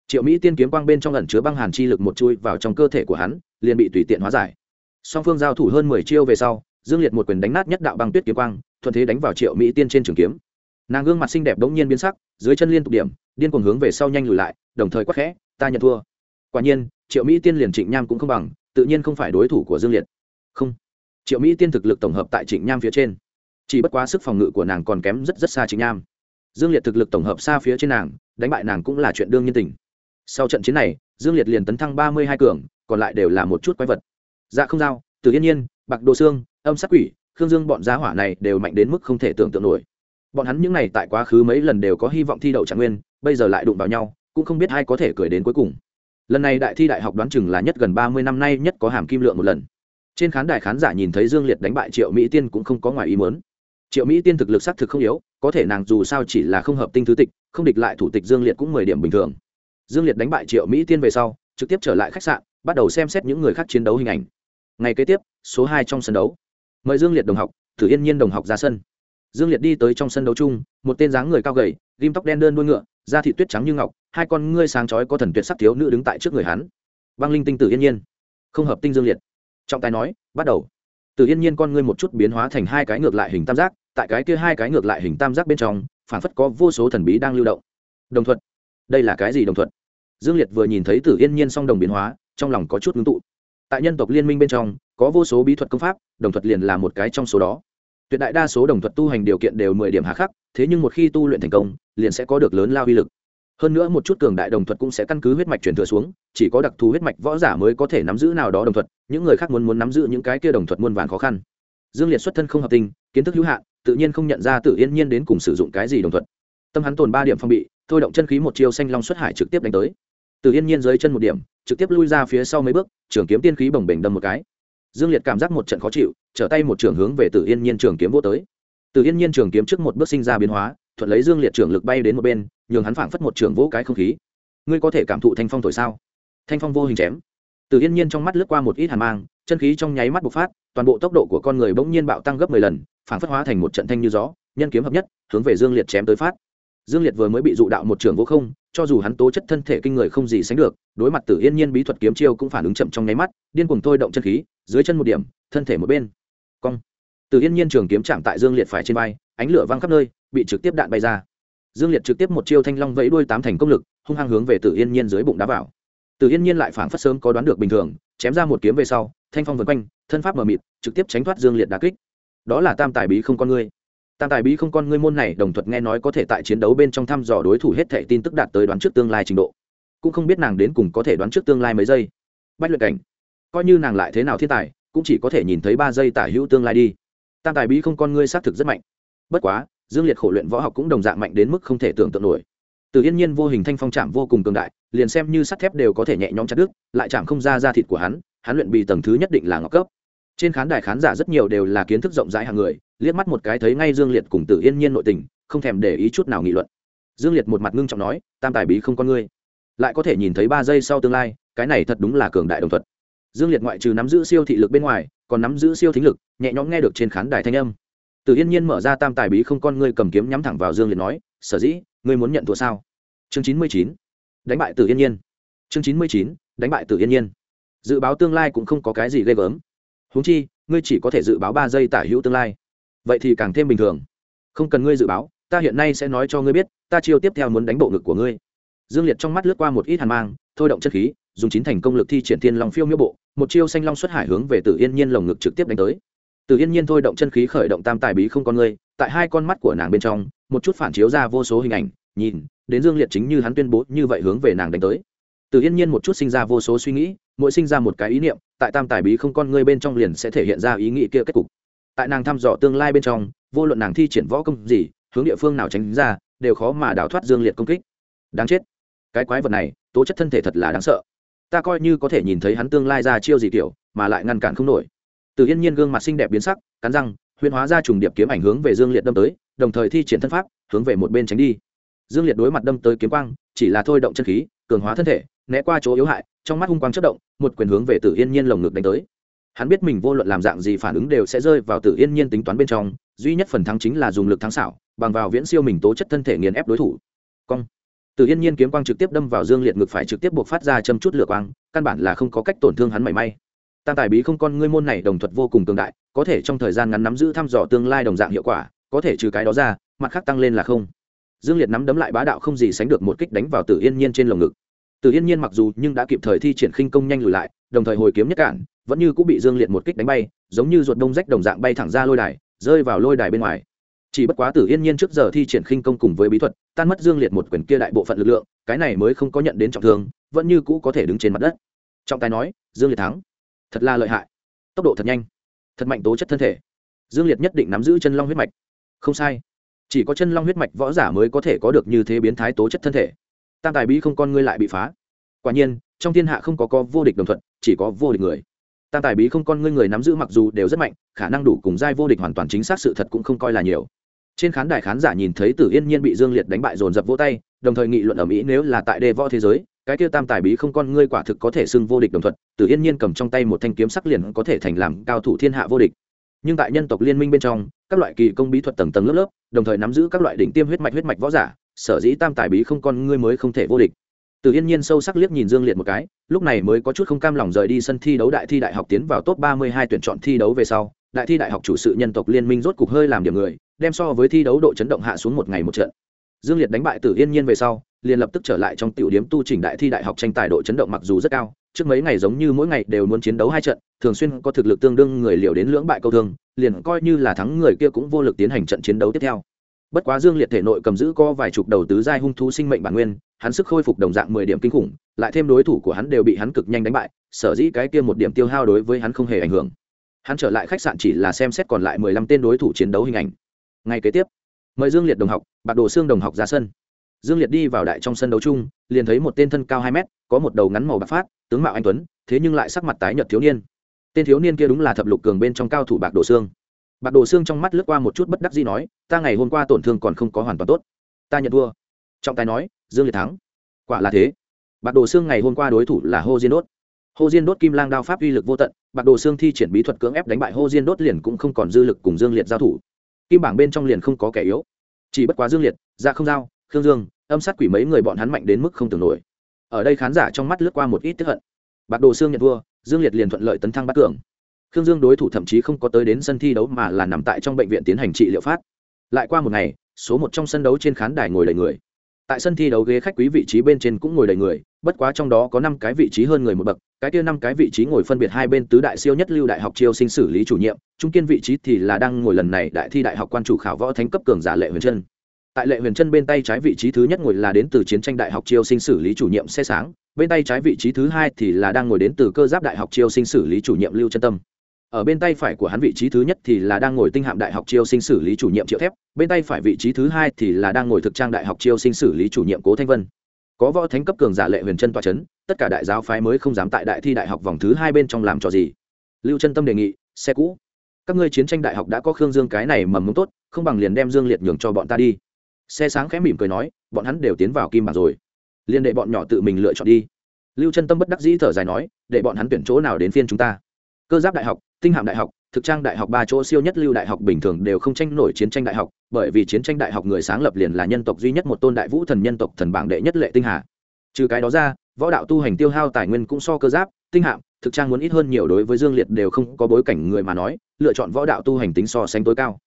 Triệu mỹ tiên kiếm quang bên trong ẩn chứa băng hàn chi lực một chui vào trong cơ thể của hắn, liền bị tùy tiện hóa giải. Song phương giao thủ hơn mười chiêu về sau dương liệt một quyền đánh nát nhất đạo băng tuyết kiếm quang, thuận thế đánh vào triệu mỹ tiên trên trường kiếm. Nàng gương mặt xinh đẹp đống nhiên biến sắc, dưới chân liên tục điểm, điên cuồng hướng về sau nhanh lùi lại, đồng thời quắc khẽ, ta nhận thua. Quả nhiên, triệu mỹ tiên liền trịnh nham cũng không bằng, tự nhiên không phải đối thủ của dương liệt. Không. Triệu mỹ tiên thực lực tổng hợp tại trịnh nham phía trên. Chỉ bất quá sức phòng ngự của nàng còn kém rất rất xa trịnh nham. Dương liệt thực lực tổng hợp xa phía trên nàng, đánh bại nàng cũng là chuyện đương nhiên tình. Sau trận chiến này, dương liệt liền tấn thăng ba mươi hai cường, còn lại đều là một chút quái vật. Dạ không giao, từ yên nhiên, bạc đồ xương âm sắc quỷ, khương dương bọn giá hỏa này đều mạnh đến mức không thể tưởng tượng nổi. Bọn hắn những n à y tại quá khứ mấy lần đều có hy vọng thi đậu trạng nguyên, bây giờ lại đụng vào nhau, cũng không biết ai có thể cười đến cuối cùng. Lần này đại thi đại học đoán chừng là nhất gần ba mươi năm nay nhất có hàm kim lượng một lần. Trên khán đài khán giả nhìn thấy dương liệt đánh bại triệu mỹ tiên cũng không có ngoài ý muốn. Triệu mỹ tiên thực lực xác thực không yếu, có thể nàng dù sao chỉ là không hợp tinh thứ tịch, không địch lại thủ tịch dương liệt cũng mười điểm bình thường. Dương liệt đánh bại triệu mỹ tiên về sau, trực tiếp trở lại khách sạn, bắt đầu xem xét những người khác chiến đấu hình ảnh. Ngày kế tiếp, số hai trong sân đấu mời dương liệt đồng học, thử yên nhiên đồng học ra sân. Dương liệt đi tới trong sân đấu chung, một tên dáng người cao gầy, ghim tóc đen đơn đuôi ngựa, da thị tuyết trắng như ngọc, hai con ngươi sáng chói có thần tuyệt sắc thiếu nữ đứng tại trước người hắn. Băng linh tinh tử yên nhiên. Không hợp tinh dương liệt. Trọng tài nói, bắt đầu. Từ yên nhiên con ngươi một chút biến hóa thành hai cái ngược lại hình tam giác, tại cái kia hai cái ngược lại hình tam giác bên trong phản phất có vô số thần bí đang lưu động. Đồng thuận đây là cái gì đồng thuận dương liệt vừa nhìn thấy tử yên nhiên song đồng biến hóa, trong lòng có chút ngưng tụ. Tại nhân tộc liên minh bên trong có vô số bí thuật công pháp, đồng thuật liền là một cái trong số đó. Tuyệt đại đa số đồng thuật tu hành điều kiện đều mười điểm hạ khắc, thế nhưng một khi tu luyện thành công, liền sẽ có được lớn lao uy lực. Hơn nữa một chút cường đại đồng thuật cũng sẽ căn cứ huyết mạch truyền thừa xuống, chỉ có đặc thù huyết mạch võ giả mới có thể nắm giữ nào đó đồng thuật, những người khác muốn muốn nắm giữ những cái kia đồng thuật muôn vàn khó khăn. Dương liệt xuất thân không hợp tình, kiến thức hữu hạn, tự nhiên không nhận ra tự yên nhiên đến cùng sử dụng cái gì đồng thuật. Tâm hắn tồn ba điểm phong bị, thôi động chân khí một chiêu xanh long xuất hải trực tiếp đánh tới. Tự yên nhiên dưới chân một điểm, trực tiếp lui ra phía sau mấy bước, trường kiếm tiên khí bồng bềnh đâm một cái dương liệt cảm giác một trận khó chịu, trở tay một trường hướng về Tử yên nhiên trường kiếm vô tới. Tử yên nhiên trường kiếm trước một bước sinh ra biến hóa, thuận lấy dương liệt trường lực bay đến một bên, nhường hắn phảng phất một trường vỗ cái không khí. Ngươi có thể cảm thụ thanh phong thổi sao? Thanh phong vô hình chém. Từ yên nhiên trong mắt lướt qua một ít hàn mang, chân khí trong nháy mắt bộc phát, toàn bộ tốc độ của con người bỗng nhiên bạo tăng gấp mười lần, phảng phất hóa thành một trận thanh như gió, nhân kiếm hợp nhất, hướng về dương liệt chém tới phát dương liệt vừa mới bị dụ đạo một trường vô không, cho dù hắn tố chất thân thể kinh người không gì sánh được, đối mặt tử yên nhiên bí thuật kiếm chiêu cũng phản ứng chậm trong nháy mắt, điên cuồng thôi động chân khí, dưới chân một điểm, thân thể một bên. Cong. Tử yên nhiên trường kiếm chạm tại dương liệt phải trên vai, ánh lửa văng khắp nơi, bị trực tiếp đạn bay ra. Dương liệt trực tiếp một chiêu thanh long vẫy đuôi tám thành công lực, hung hăng hướng về tử yên nhiên dưới bụng đá vào. Tử yên nhiên lại phản phất sớm có đoán được bình thường, chém ra một kiếm về sau, thanh phong vân quanh, thân pháp mờ mịt, trực tiếp tránh thoát dương liệt đà kích. Đó là tam tài bí không con ngươi tam tài bí không con ngươi môn này đồng thuật nghe nói có thể tại chiến đấu bên trong thăm dò đối thủ hết thệ tin tức đạt tới đoán trước tương lai trình độ. Cũng không biết nàng đến cùng có thể đoán trước tương lai mấy giây. Bách luyện cảnh. Coi như nàng lại thế nào thiên tài, cũng chỉ có thể nhìn thấy ba giây tả hữu tương lai đi. Tam tài bí không con ngươi xác thực rất mạnh. Bất quá, dương liệt khổ luyện võ học cũng đồng dạng mạnh đến mức không thể tưởng tượng nổi. Từ yên nhiên vô hình thanh phong chạm vô cùng cường đại, liền xem như sắt thép đều có thể nhẹ nhõm chặt đứt, lại chạm không ra da thịt của hắn hắn luyện bị tầng thứ nhất định là ngọc cấp trên khán đài khán giả rất nhiều đều là kiến thức rộng rãi hàng người, liếc mắt một cái thấy ngay dương liệt cùng tử yên nhiên nội tình, không thèm để ý chút nào nghị luận. Dương liệt một mặt ngưng trọng nói, tam tài bí không con ngươi. Lại có thể nhìn thấy ba giây sau tương lai, cái này thật đúng là cường đại đồng thuật dương liệt ngoại trừ nắm giữ siêu thị lực bên ngoài, còn nắm giữ siêu thính lực, nhẹ nhõm nghe được trên khán đài thanh âm. Từ yên nhiên mở ra tam tài bí không con ngươi cầm kiếm nhắm thẳng vào dương liệt nói, sở dĩ, ngươi muốn nhận thua sao? Chương chín mươi chín, đánh bại từ yên nhiên. Chương chín mươi chín, đánh bại từ yên nhiên. Dự báo tương lai cũng không có cái gì ghê gớm huống chi, ngươi chỉ có thể dự báo ba giây tả hữu tương lai. Vậy thì càng thêm bình thường. Không cần ngươi dự báo, ta hiện nay sẽ nói cho ngươi biết, ta chiêu tiếp theo muốn đánh bộ ngực của ngươi. Dương liệt trong mắt lướt qua một ít hàn mang, thôi động chất khí, dùng chín thành công lực thi triển thiên long phiêu miễu bộ, một chiêu xanh long xuất hải hướng về tử yên nhiên lồng ngực trực tiếp đánh tới. Từ yên nhiên thôi động chân khí khởi động tam tài bí không con ngươi, tại hai con mắt của nàng bên trong, một chút phản chiếu ra vô số hình ảnh, nhìn, đến dương liệt chính như hắn tuyên bố như vậy hướng về nàng đánh tới. Từ yên nhiên một chút sinh ra vô số suy nghĩ mỗi sinh ra một cái ý niệm, tại tam tài bí không con ngươi bên trong liền sẽ thể hiện ra ý nghĩ kia kết cục. Tại nàng thăm dò tương lai bên trong, vô luận nàng thi triển võ công gì, hướng địa phương nào tránh ra, đều khó mà đào thoát dương liệt công kích. Đáng chết. Cái quái vật này, tố chất thân thể thật là đáng sợ. Ta coi như có thể nhìn thấy hắn tương lai ra chiêu gì kiểu mà lại ngăn cản không nổi. Từ yên nhiên gương mặt xinh đẹp biến sắc, cắn răng, huyễn hóa ra trùng điệp kiếm ảnh hướng về dương liệt đâm tới, đồng thời thi triển thân pháp, hướng về một bên tránh đi. Dương liệt đối mặt đâm tới kiếm quang, chỉ là thôi động chân khí, cường hóa thân thể, né qua chỗ yếu hại, trong mắt hung quang chất động một quyền hướng về tử yên nhiên lồng ngực đánh tới. Hắn biết mình vô luận làm dạng gì phản ứng đều sẽ rơi vào tử yên nhiên tính toán bên trong, duy nhất phần thắng chính là dùng lực thắng xảo, bằng vào viễn siêu mình tố chất thân thể nghiền ép đối thủ. Cong. Tử yên nhiên kiếm quang trực tiếp đâm vào dương liệt ngực phải trực tiếp buộc phát ra châm chút lửa quang, căn bản là không có cách tổn thương hắn mảy may. Tam tài bí không con ngươi môn này đồng thuật vô cùng cường đại, có thể trong thời gian ngắn nắm giữ thăm dò tương lai đồng dạng hiệu quả, có thể trừ cái đó ra, mặt khác tăng lên là không. Dương liệt nắm đấm lại bá đạo không gì sánh được một kích đánh vào tử yên nhiên trên lồng ngực tử yên nhiên mặc dù nhưng đã kịp thời thi triển khinh công nhanh lùi lại, đồng thời hồi kiếm nhất cản, vẫn như cũng bị dương liệt một kích đánh bay, giống như ruột đông rách đồng dạng bay thẳng ra lôi đài, rơi vào lôi đài bên ngoài. Chỉ bất quá tử yên nhiên trước giờ thi triển khinh công cùng với bí thuật, tan mất dương liệt một quyền kia đại bộ phận lực lượng, cái này mới không có nhận đến trọng thương, vẫn như cũ có thể đứng trên mặt đất. Trọng tài nói, dương liệt thắng. Thật là lợi hại. Tốc độ thật nhanh. Thật mạnh tố chất thân thể. Dương liệt nhất định nắm giữ chân long huyết mạch. Không sai. Chỉ có chân long huyết mạch võ giả mới có thể có được như thế biến thái tố chất thân thể tam tài bí không con ngươi lại bị phá. Quả nhiên, trong thiên hạ không có có vô địch đồng thuận, chỉ có vô địch người. Tam tài bí không con ngươi người nắm giữ mặc dù đều rất mạnh, khả năng đủ cùng giai vô địch hoàn toàn chính xác sự thật cũng không coi là nhiều. Trên khán đài khán giả nhìn thấy tử yên nhiên bị dương liệt đánh bại dồn dập vỗ tay, đồng thời nghị luận ở mỹ nếu là tại đề võ thế giới, cái kia tam tài bí không con ngươi quả thực có thể xưng vô địch đồng thuận, tử yên nhiên cầm trong tay một thanh kiếm sắc liền có thể thành làm cao thủ thiên hạ vô địch. Nhưng tại nhân tộc liên minh bên trong, các loại kỳ công bí thuật tầng tầng lớp lớp, đồng thời nắm giữ các loại đỉnh tiêm huyết mạch huyết mạch võ giả sở dĩ tam tài bí không con ngươi mới không thể vô địch. Từ yên nhiên sâu sắc liếc nhìn dương liệt một cái, lúc này mới có chút không cam lòng rời đi sân thi đấu đại thi đại học tiến vào top ba mươi hai tuyển chọn thi đấu về sau. Đại thi đại học chủ sự nhân tộc liên minh rốt cục hơi làm điểm người, đem so với thi đấu độ chấn động hạ xuống một ngày một trận. Dương liệt đánh bại tử yên nhiên về sau, liền lập tức trở lại trong tiểu điểm tu trình đại thi đại học tranh tài độ chấn động mặc dù rất cao, trước mấy ngày giống như mỗi ngày đều muốn chiến đấu hai trận, thường xuyên có thực lực tương đương người liều đến lưỡng bại câu thương, liền coi như là thắng người kia cũng vô lực tiến hành trận chiến đấu tiếp theo bất quá dương liệt thể nội cầm giữ có vài chục đầu tứ giai hung thú sinh mệnh bản nguyên, hắn sức khôi phục đồng dạng mười điểm kinh khủng, lại thêm đối thủ của hắn đều bị hắn cực nhanh đánh bại, sở dĩ cái kia một điểm tiêu hao đối với hắn không hề ảnh hưởng. Hắn trở lại khách sạn chỉ là xem xét còn lại mười lăm tên đối thủ chiến đấu hình ảnh. Ngay kế tiếp, mời dương liệt đồng học, bạc đồ xương đồng học ra sân. Dương liệt đi vào đại trong sân đấu chung, liền thấy một tên thân cao hai mét, có một đầu ngắn màu bạc phát, tướng mạo anh tuấn, thế nhưng lại sắc mặt tái nhợt thiếu niên. Tên thiếu niên kia đúng là thập lục cường bên trong cao thủ bạc đồ xương bạc đồ xương trong mắt lướt qua một chút bất đắc dĩ nói, ta ngày hôm qua tổn thương còn không có hoàn toàn tốt. Ta nhận thua. Trọng tài nói, dương liệt thắng. Quả là thế. Bạc đồ xương ngày hôm qua đối thủ là hô diên đốt. Hô diên đốt kim lang đao pháp uy lực vô tận, bạc đồ xương thi triển bí thuật cưỡng ép đánh bại hô diên đốt liền cũng không còn dư lực cùng dương liệt giao thủ. Kim bảng bên trong liền không có kẻ yếu. Chỉ bất quá dương liệt, ra không giao, khương dương, âm sát quỷ mấy người bọn hắn mạnh đến mức không tưởng nổi. Ở đây khán giả trong mắt lướt qua một ít tức hận. Bạc đồ xương nhận thua, dương liệt liền thuận lợi tấn thăng bắt cường khương dương đối thủ thậm chí không có tới đến sân thi đấu mà là nằm tại trong bệnh viện tiến hành trị liệu phát. Lại qua một ngày, số một trong sân đấu trên khán đài ngồi đầy người. Tại sân thi đấu ghế khách quý vị trí bên trên cũng ngồi đầy người, bất quá trong đó có năm cái vị trí hơn người một bậc, cái kia năm cái vị trí ngồi phân biệt hai bên tứ đại siêu nhất lưu đại học chiêu sinh xử lý chủ nhiệm, trung kiên vị trí thì là đang ngồi lần này đại thi đại học quan chủ khảo võ thánh cấp cường giả lệ huyền trân. Tại lệ huyền trân bên tay trái vị trí thứ nhất ngồi là đến từ chiến tranh đại học chiêu sinh xử lý chủ nhiệm xe sáng, bên tay trái vị trí thứ hai thì là đang ngồi đến từ cơ giáp đại học chiêu sinh xử lý chủ nhiệm lưu chân tâm ở bên tay phải của hắn vị trí thứ nhất thì là đang ngồi tinh hạm đại học chiêu sinh xử lý chủ nhiệm triệu thép, bên tay phải vị trí thứ hai thì là đang ngồi thực trang đại học chiêu sinh xử lý chủ nhiệm cố thanh vân. Có võ thánh cấp cường giả lệ huyền chân toa c h ấ n tất cả đại giáo phái mới không dám tại đại thi đại học vòng thứ hai bên trong làm trò gì. Lưu chân tâm đề nghị, xe cũ, các ngươi chiến tranh đại học đã có khương dương cái này mầm mống tốt, không bằng liền đem dương liệt nhường cho bọn ta đi. Xe sáng khẽ mỉm cười nói, bọn hắn đều tiến vào kim bảng rồi. Liền để bọn nhỏ tự mình lựa chọn đi. Lưu chân tâm bất đắc dĩ thở dài nói, để bọn hắn tuyển chỗ nào đến phiên chúng ta? Cơ giáp đại học tinh hạm đại học, thực trang đại học ba chỗ siêu nhất lưu đại học bình thường đều không tranh nổi chiến tranh đại học, bởi vì chiến tranh đại học người sáng lập liền là nhân tộc duy nhất một tôn đại vũ thần nhân tộc thần bảng đệ nhất lệ tinh hà. Trừ cái đó ra, võ đạo tu hành tiêu hao tài nguyên cũng so cơ giáp, tinh hạm, thực trang muốn ít hơn nhiều đối với dương liệt đều không có bối cảnh người mà nói, lựa chọn võ đạo tu hành tính so sánh tối cao.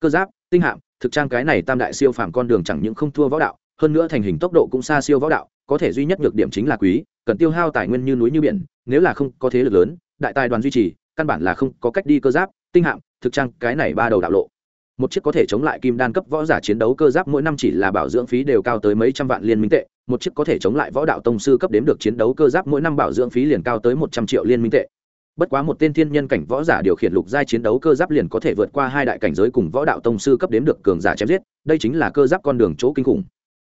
Cơ giáp, tinh hạm, thực trang cái này tam đại siêu phàm con đường chẳng những không thua võ đạo, hơn nữa thành hình tốc độ cũng xa siêu võ đạo, có thể duy nhất nhược điểm chính là quý, cần tiêu hao tài nguyên như núi như biển, nếu là không có thế lực lớn, đại tài đoàn duy trì căn bản là không có cách đi cơ giáp, tinh hạm, thực trang, cái này ba đầu đạo lộ. Một chiếc có thể chống lại kim đan cấp võ giả chiến đấu cơ giáp mỗi năm chỉ là bảo dưỡng phí đều cao tới mấy trăm vạn liên minh tệ, một chiếc có thể chống lại võ đạo tông sư cấp đếm được chiến đấu cơ giáp mỗi năm bảo dưỡng phí liền cao tới một trăm triệu liên minh tệ. Bất quá một tên thiên nhân cảnh võ giả điều khiển lục giai chiến đấu cơ giáp liền có thể vượt qua hai đại cảnh giới cùng võ đạo tông sư cấp đếm được cường giả chém giết, đây chính là cơ giáp con đường chỗ kinh khủng.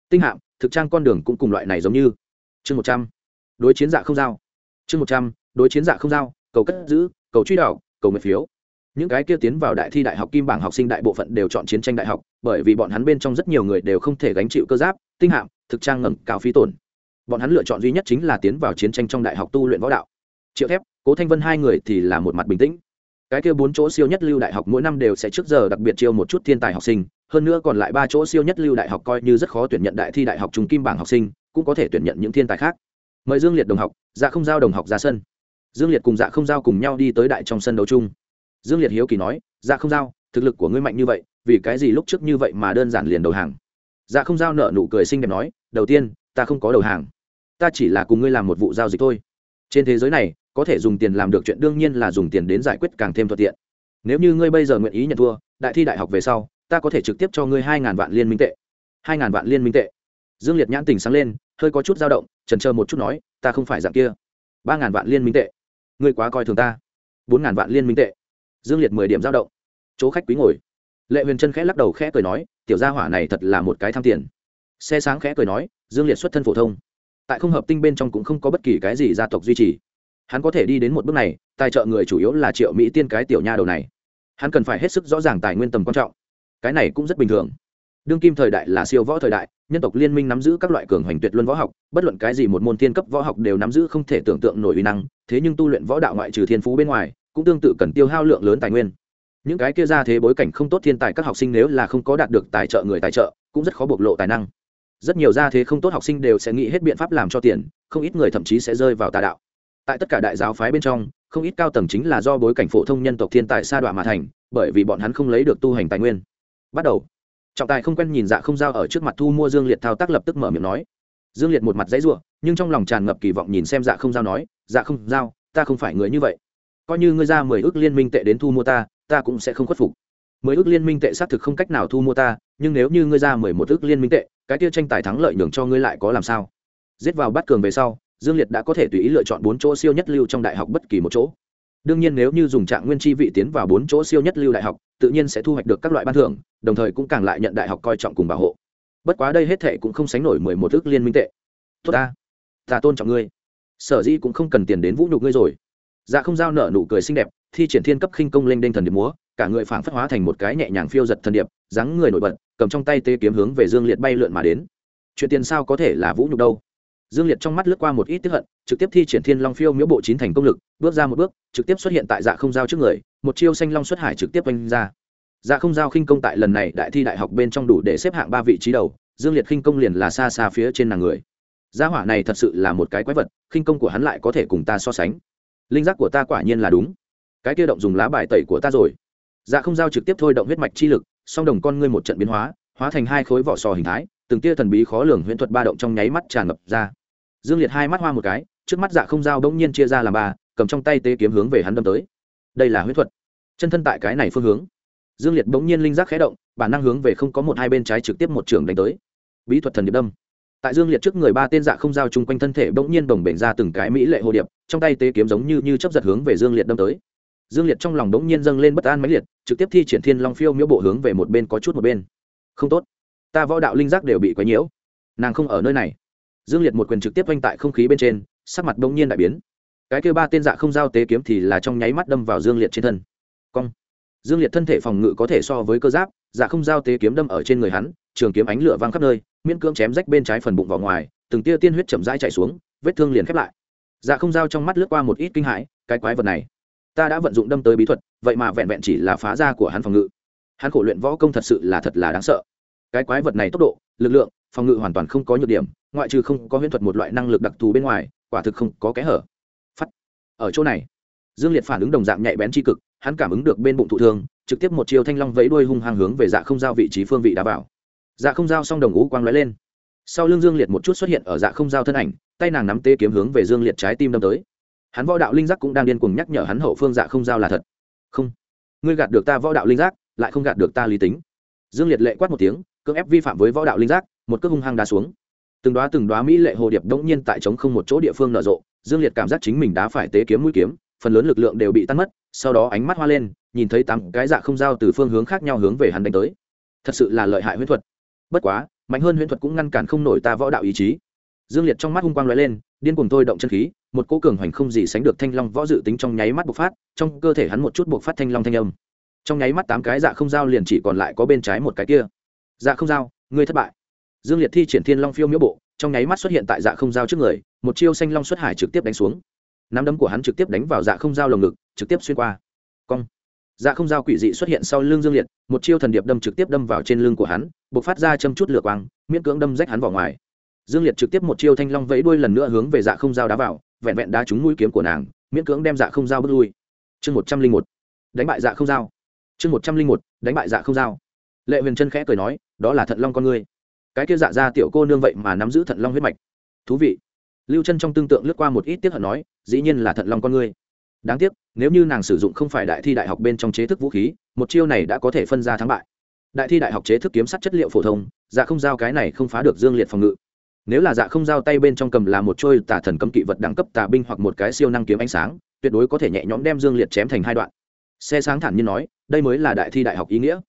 Tinh hạm, thực trang con đường cũng cùng loại này giống như. Chương một trăm. Đối chiến giả không giao. Chương một trăm. Đối chiến giả không giao, cầu cất giữ cầu truy đảo, cầu nguyện phiếu. Những cái kia tiến vào đại thi đại học kim bảng học sinh đại bộ phận đều chọn chiến tranh đại học, bởi vì bọn hắn bên trong rất nhiều người đều không thể gánh chịu cơ giáp, tinh hạm, thực trang ngầm, cao phí tổn. Bọn hắn lựa chọn duy nhất chính là tiến vào chiến tranh trong đại học tu luyện võ đạo. Triệu thép, cố thanh vân hai người thì là một mặt bình tĩnh. Cái kia bốn chỗ siêu nhất lưu đại học mỗi năm đều sẽ trước giờ đặc biệt chiêu một chút thiên tài học sinh, hơn nữa còn lại ba chỗ siêu nhất lưu đại học coi như rất khó tuyển nhận đại thi đại học trùng kim bảng học sinh, cũng có thể tuyển nhận những thiên tài khác. Mời dương liệt đồng học ra không giao đồng học dạ ra sân dương liệt cùng dạ không giao cùng nhau đi tới đại trong sân đấu chung. Dương liệt hiếu kỳ nói dạ không giao, thực lực của ngươi mạnh như vậy, vì cái gì lúc trước như vậy mà đơn giản liền đầu hàng? Dạ không giao nợ nụ cười xinh đẹp nói, đầu tiên, ta không có đầu hàng. Ta chỉ là cùng ngươi làm một vụ giao dịch thôi. Trên thế giới này, có thể dùng tiền làm được chuyện đương nhiên là dùng tiền đến giải quyết càng thêm thuận tiện. Nếu như ngươi bây giờ nguyện ý nhận thua, đại thi đại học về sau, ta có thể trực tiếp cho ngươi hai ngàn vạn liên minh tệ. Hai ngàn vạn liên minh tệ. Dương liệt nhãn tình sáng lên, hơi có chút dao động trần chờ một chút nói, ta không phải dạng kia. Ba ngàn vạn liên minh tệ ngươi quá coi thường ta. Bốn ngàn vạn liên minh tệ. Dương liệt mười điểm giao động. Chỗ khách quý ngồi. Lệ huyền trân khẽ lắc đầu khẽ cười nói, tiểu gia hỏa này thật là một cái tham tiền. Xe sáng khẽ cười nói, dương liệt xuất thân phổ thông. Tại không hợp tinh bên trong cũng không có bất kỳ cái gì gia tộc duy trì. Hắn có thể đi đến một bước này, tài trợ người chủ yếu là triệu mỹ tiên cái tiểu nha đầu này. Hắn cần phải hết sức rõ ràng tài nguyên tầm quan trọng. Cái này cũng rất bình thường đương kim thời đại là siêu võ thời đại, nhân tộc liên minh nắm giữ các loại cường hoành tuyệt luân võ học, bất luận cái gì một môn thiên cấp võ học đều nắm giữ không thể tưởng tượng nổi uy năng, thế nhưng tu luyện võ đạo ngoại trừ thiên phú bên ngoài, cũng tương tự cần tiêu hao lượng lớn tài nguyên. Những cái kia ra thế bối cảnh không tốt thiên tài các học sinh nếu là không có đạt được tài trợ người tài trợ, cũng rất khó bộc lộ tài năng. Rất nhiều gia thế không tốt học sinh đều sẽ nghĩ hết biện pháp làm cho tiền, không ít người thậm chí sẽ rơi vào tà đạo. Tại tất cả đại giáo phái bên trong, không ít cao tầng chính là do bối cảnh phổ thông nhân tộc thiên tài sa đoạn mà thành, bởi vì bọn hắn không lấy được tu hành tài nguyên. Bắt đầu trọng tài không quen nhìn dạ không giao ở trước mặt thu mua dương liệt thao tác lập tức mở miệng nói. Dương liệt một mặt dãy r u ộ nhưng trong lòng tràn ngập kỳ vọng nhìn xem dạ không giao nói dạ không giao, ta không phải người như vậy. Coi như ngươi ra mười ước liên minh tệ đến thu mua ta ta cũng sẽ không khuất phục. Mười ước liên minh tệ xác thực không cách nào thu mua ta, nhưng nếu như ngươi ra mười một ước liên minh tệ, cái tiêu tranh tài thắng lợi nhường cho ngươi lại có làm sao? Giết vào bắt cường về sau, dương liệt đã có thể tùy ý lựa chọn bốn chỗ siêu nhất lưu trong đại học bất kỳ một chỗ đương nhiên nếu như dùng trạng nguyên chi vị tiến vào bốn chỗ siêu nhất lưu đại học, tự nhiên sẽ thu hoạch được các loại ban thưởng, đồng thời cũng càng lại nhận đại học coi trọng cùng bảo hộ. Bất quá đây hết thệ cũng không sánh nổi mười một ước liên minh tệ. Tốt ta. Ta tôn trọng ngươi. Sở dĩ cũng không cần tiền đến vũ nhục ngươi rồi. Dạ không giao nợ nụ cười xinh đẹp, thi triển thiên cấp khinh công lên đênh thần điệp múa, cả người phảng phất hóa thành một cái nhẹ nhàng phiêu giật thần điệp, dáng người nổi bật, cầm trong tay tê kiếm hướng về dương liệt bay lượn mà đến. Chuyện tiền sao có thể là vũ nhục đâu? Dương liệt trong mắt lướt qua một ít tiếp hận, trực tiếp thi triển thiên long phiêu miễu bộ chín thành công lực, bước ra một bước, trực tiếp xuất hiện tại dạ không giao trước người, một chiêu xanh long xuất hải trực tiếp oanh ra. Dạ không giao khinh công tại lần này đại thi đại học bên trong đủ để xếp hạng ba vị trí đầu, dương liệt khinh công liền là xa xa phía trên nàng người. Gia hỏa này thật sự là một cái quái vật, khinh công của hắn lại có thể cùng ta so sánh. Linh giác của ta quả nhiên là đúng. Cái kia động dùng lá bài tẩy của ta rồi. Dạ không giao trực tiếp thôi động huyết mạch chi lực, song đồng con ngươi một trận biến hóa hóa thành hai khối vỏ sò hình thái, từng tia thần bí khó lường huyễn thuật ba động trong nháy mắt tràn ngập ra dương liệt hai mắt hoa một cái, trước mắt dạ không giao bỗng nhiên chia ra làm ba, cầm trong tay tế kiếm hướng về hắn đâm tới. Đây là huyết thuật. Chân thân tại cái này phương hướng. Dương liệt bỗng nhiên linh giác khé động, bản năng hướng về không có một hai bên trái trực tiếp một trường đánh tới. Bí thuật thần điệp đâm. Tại dương liệt trước người ba tên dạ không giao chung quanh thân thể bỗng nhiên đồng bềnh ra từng cái mỹ lệ hồ điệp, trong tay tế kiếm giống như như chấp giật hướng về dương liệt đâm tới. Dương liệt trong lòng bỗng nhiên dâng lên bất an mãnh liệt, trực tiếp thi triển thiên long phiêu miễu bộ hướng về một bên có chút một bên. Không tốt. Ta võ đạo linh giác đều bị quấy nhiễu. Nàng không ở nơi này dương liệt một quyền trực tiếp oanh tại không khí bên trên, sắc mặt bỗng nhiên đại biến. Cái kêu ba tên dạ không giao tế kiếm thì là trong nháy mắt đâm vào dương liệt trên thân. Cong. Dương liệt thân thể phòng ngự có thể so với cơ giáp dạ không giao tế kiếm đâm ở trên người hắn, trường kiếm ánh lửa văng khắp nơi, miễn cưỡng chém rách bên trái phần bụng vào ngoài, từng tia tiên huyết chậm rãi chạy xuống, vết thương liền khép lại. Dạ không giao trong mắt lướt qua một ít kinh hãi, cái quái vật này, ta đã vận dụng đâm tới bí thuật, vậy mà vẹn vẹn chỉ là phá ra của hắn phòng ngự. Hắn khổ luyện võ công thật sự là thật là đáng sợ. Cái quái vật này tốc độ, lực lượng phòng ngự hoàn toàn không có nhược điểm, ngoại trừ không có huyễn thuật một loại năng lực đặc thù bên ngoài, quả thực không có kẽ hở. Phắt. Ở chỗ này, dương liệt phản ứng đồng dạng nhạy bén tri cực, hắn cảm ứng được bên bụng thụ thương, trực tiếp một chiều thanh long vẫy đuôi hung hăng hướng về dạ không giao vị trí phương vị đá vào. Dạ không giao xong đồng ngũ quang lóe lên. Sau lưng dương liệt một chút xuất hiện ở dạ không giao thân ảnh, tay nàng nắm tê kiếm hướng về dương liệt trái tim đâm tới. Hắn võ đạo linh giác cũng đang điên cuồng nhắc nhở hắn hậu phương dạ không giao là thật. Không. Ngươi gạt được ta võ đạo linh giác, lại không gạt được ta lý tính. Dương liệt lệ quát một tiếng, cưỡng ép vi phạm với võ đạo linh giác một cước hung hăng đá xuống. Từng đoá từng đoá mỹ lệ hồ điệp đống nhiên tại trống không một chỗ địa phương nở rộ, dương liệt cảm giác chính mình đã phải tế kiếm mũi kiếm, phần lớn lực lượng đều bị tan mất, sau đó ánh mắt hoa lên, nhìn thấy tám cái dạ không giao từ phương hướng khác nhau hướng về hắn đánh tới. Thật sự là lợi hại huyễn thuật. Bất quá, mạnh hơn huyễn thuật cũng ngăn cản không nổi ta võ đạo ý chí. Dương liệt trong mắt hung quang lóe lên, điên cuồng thôi động chân khí, một cỗ cường hoành không gì sánh được thanh long võ dự tính trong nháy mắt bộc phát, trong cơ thể hắn một chút bộc phát thanh long thanh âm. Trong nháy mắt tám cái dạ không dao liền chỉ còn lại có bên trái một cái kia. Dạ không dao ngươi thất bại dương liệt thi triển thiên long phiêu miễu bộ, trong nháy mắt xuất hiện tại dạ không Giao trước người, một chiêu xanh long xuất hải trực tiếp đánh xuống. Nắm đấm của hắn trực tiếp đánh vào dạ không Giao lồng ngực, trực tiếp xuyên qua. Cong. Dạ không Giao quỷ dị xuất hiện sau lưng dương liệt, một chiêu thần điệp đâm trực tiếp đâm vào trên lưng của hắn b ộ c phát ra châm chút lửa quang, miễn cưỡng đâm rách hắn vào ngoài. Dương liệt trực tiếp một chiêu thanh long vẫy đuôi lần nữa hướng về dạ không Giao đá vào, vẹn vẹn đá trúng mũi kiếm của nàng, miễn cưỡng đem dạ không Giao bước lui. Chương một trăm linh một. Đánh bại dạ không Giao. chương một trăm linh một. Đánh bại dạ không Giao. lệ huyền chân khẽ cười nói, đó là thận long con ngươi cái kia dạ ra tiểu cô nương vậy mà nắm giữ thận long huyết mạch. Thú vị. Lưu chân trong tương tượng lướt qua một ít tiếp hận nói, dĩ nhiên là thận long con ngươi. Đáng tiếc, nếu như nàng sử dụng không phải đại thi đại học bên trong chế thức vũ khí, một chiêu này đã có thể phân ra thắng bại. Đại thi đại học chế thức kiếm sắt chất liệu phổ thông dạ không giao cái này không phá được dương liệt phòng ngự. Nếu là dạ không giao tay bên trong cầm là một trôi tà thần cấm kỵ vật đẳng cấp tà binh hoặc một cái siêu năng kiếm ánh sáng, tuyệt đối có thể nhẹ nhõm đem dương liệt chém thành hai đoạn. Xe sáng thản nhiên nói, đây mới là đại thi đại học ý nghĩa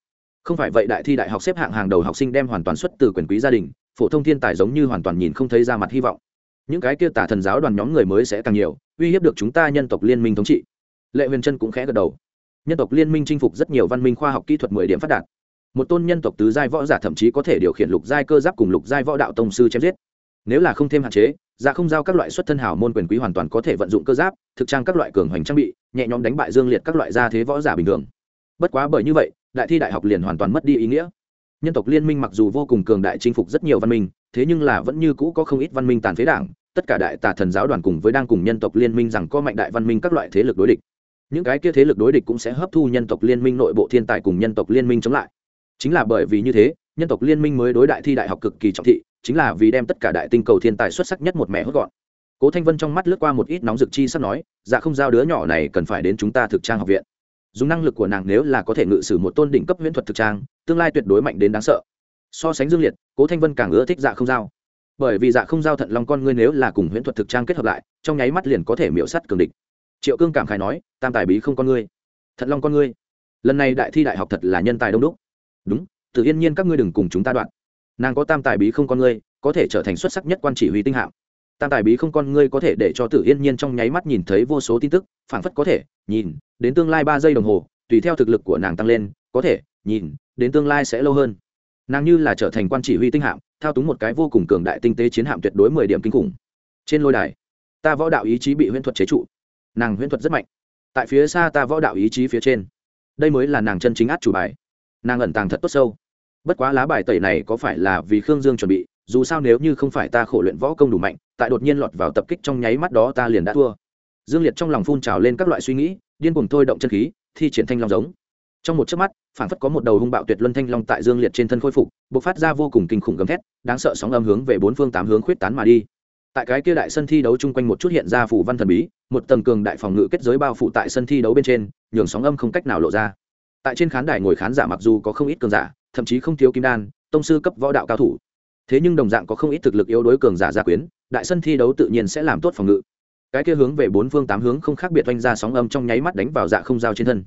không phải vậy đại thi đại học xếp hạng hàng đầu học sinh đem hoàn toàn xuất từ quyền quý gia đình, phổ thông thiên tài giống như hoàn toàn nhìn không thấy ra mặt hy vọng. Những cái kia tả thần giáo đoàn nhóm người mới sẽ càng nhiều, uy hiếp được chúng ta nhân tộc liên minh thống trị. Lệ huyền trân cũng khẽ gật đầu. Nhân tộc liên minh chinh phục rất nhiều văn minh khoa học kỹ thuật mười điểm phát đạt. Một tôn nhân tộc tứ giai võ giả thậm chí có thể điều khiển lục giai cơ giáp cùng lục giai võ đạo tông sư chém giết. Nếu là không thêm hạn chế, ra không giao các loại xuất thân hảo môn quyền quý hoàn toàn có thể vận dụng cơ giáp, thực trang các loại cường hoành trang bị, nhẹ nhõm đánh bại dương liệt các loại gia thế võ giả bình thường. Bất quá bởi như vậy đại thi đại học liền hoàn toàn mất đi ý nghĩa. Nhân tộc liên minh mặc dù vô cùng cường đại chinh phục rất nhiều văn minh, thế nhưng là vẫn như cũ có không ít văn minh tàn phế đảng, tất cả đại tà thần giáo đoàn cùng với đang cùng nhân tộc liên minh rằng có mạnh đại văn minh các loại thế lực đối địch. Những cái kia thế lực đối địch cũng sẽ hấp thu nhân tộc liên minh nội bộ thiên tài cùng nhân tộc liên minh chống lại. Chính là bởi vì như thế, nhân tộc liên minh mới đối đại thi đại học cực kỳ trọng thị, chính là vì đem tất cả đại tinh cầu thiên tài xuất sắc nhất một mẹ hốt gọn. Cố thanh vân trong mắt lướt qua một ít nóng rực chi sắp nói dạ không giao đứa nhỏ này cần phải đến chúng ta thực trang học viện dùng năng lực của nàng nếu là có thể ngự sử một tôn đỉnh cấp huyễn thuật thực trang, tương lai tuyệt đối mạnh đến đáng sợ. So sánh dương liệt, cố thanh vân càng ưa thích dạ không giao. Bởi vì dạ không giao thận long con ngươi nếu là cùng huyễn thuật thực trang kết hợp lại, trong nháy mắt liền có thể miễu sắt cường địch. Triệu cương cảm khai nói, tam tài bí không con ngươi. Thận long con ngươi. Lần này đại thi đại học thật là nhân tài đông đúc. Đúng, tự yên nhiên các ngươi đừng cùng chúng ta đoạn. Nàng có tam tài bí không con ngươi, có thể trở thành xuất sắc nhất quan chỉ huy tinh hạng tam tài bí không con ngươi có thể để cho tự yên nhiên trong nháy mắt nhìn thấy vô số tin tức, phảng phất có thể nhìn đến tương lai ba giây đồng hồ, tùy theo thực lực của nàng tăng lên, có thể nhìn đến tương lai sẽ lâu hơn. Nàng như là trở thành quan chỉ huy tinh hạm, thao túng một cái vô cùng cường đại tinh tế chiến hạm tuyệt đối mười điểm kinh khủng. Trên lôi đài, ta võ đạo ý chí bị huyễn thuật chế trụ. Nàng huyễn thuật rất mạnh. Tại phía xa ta võ đạo ý chí phía trên. Đây mới là nàng chân chính át chủ bài. Nàng ẩn tàng thật tốt sâu. Bất quá lá bài tẩy này có phải là vì khương dương chuẩn bị dù sao nếu như không phải ta khổ luyện võ công đủ mạnh, tại đột nhiên lọt vào tập kích trong nháy mắt đó ta liền đã thua. Dương liệt trong lòng phun trào lên các loại suy nghĩ, điên cuồng thôi động chân khí, thi triển thanh long giống. Trong một chớp mắt, phản phất có một đầu hung bạo tuyệt luân thanh long tại dương liệt trên thân khôi phục b ộ c phát ra vô cùng kinh khủng gầm thét, đáng sợ sóng âm hướng về bốn phương tám hướng khuyết tán mà đi. Tại cái kia đại sân thi đấu chung quanh một chút hiện ra phủ văn thần bí, một tầng cường đại phòng ngự kết giới bao phủ tại sân thi đấu bên trên, nhường sóng âm không cách nào lộ ra. Tại trên khán đài ngồi khán giả mặc dù có không ít cường giả, thậm chí không thiếu kim đan, tông sư cấp võ đạo cao thủ thế nhưng đồng dạng có không ít thực lực yếu đối cường giả gia quyến, đại sân thi đấu tự nhiên sẽ làm tốt phòng ngự. Cái kia hướng về bốn phương tám hướng không khác biệt oanh ra sóng âm trong nháy mắt đánh vào dạ không giao trên thân.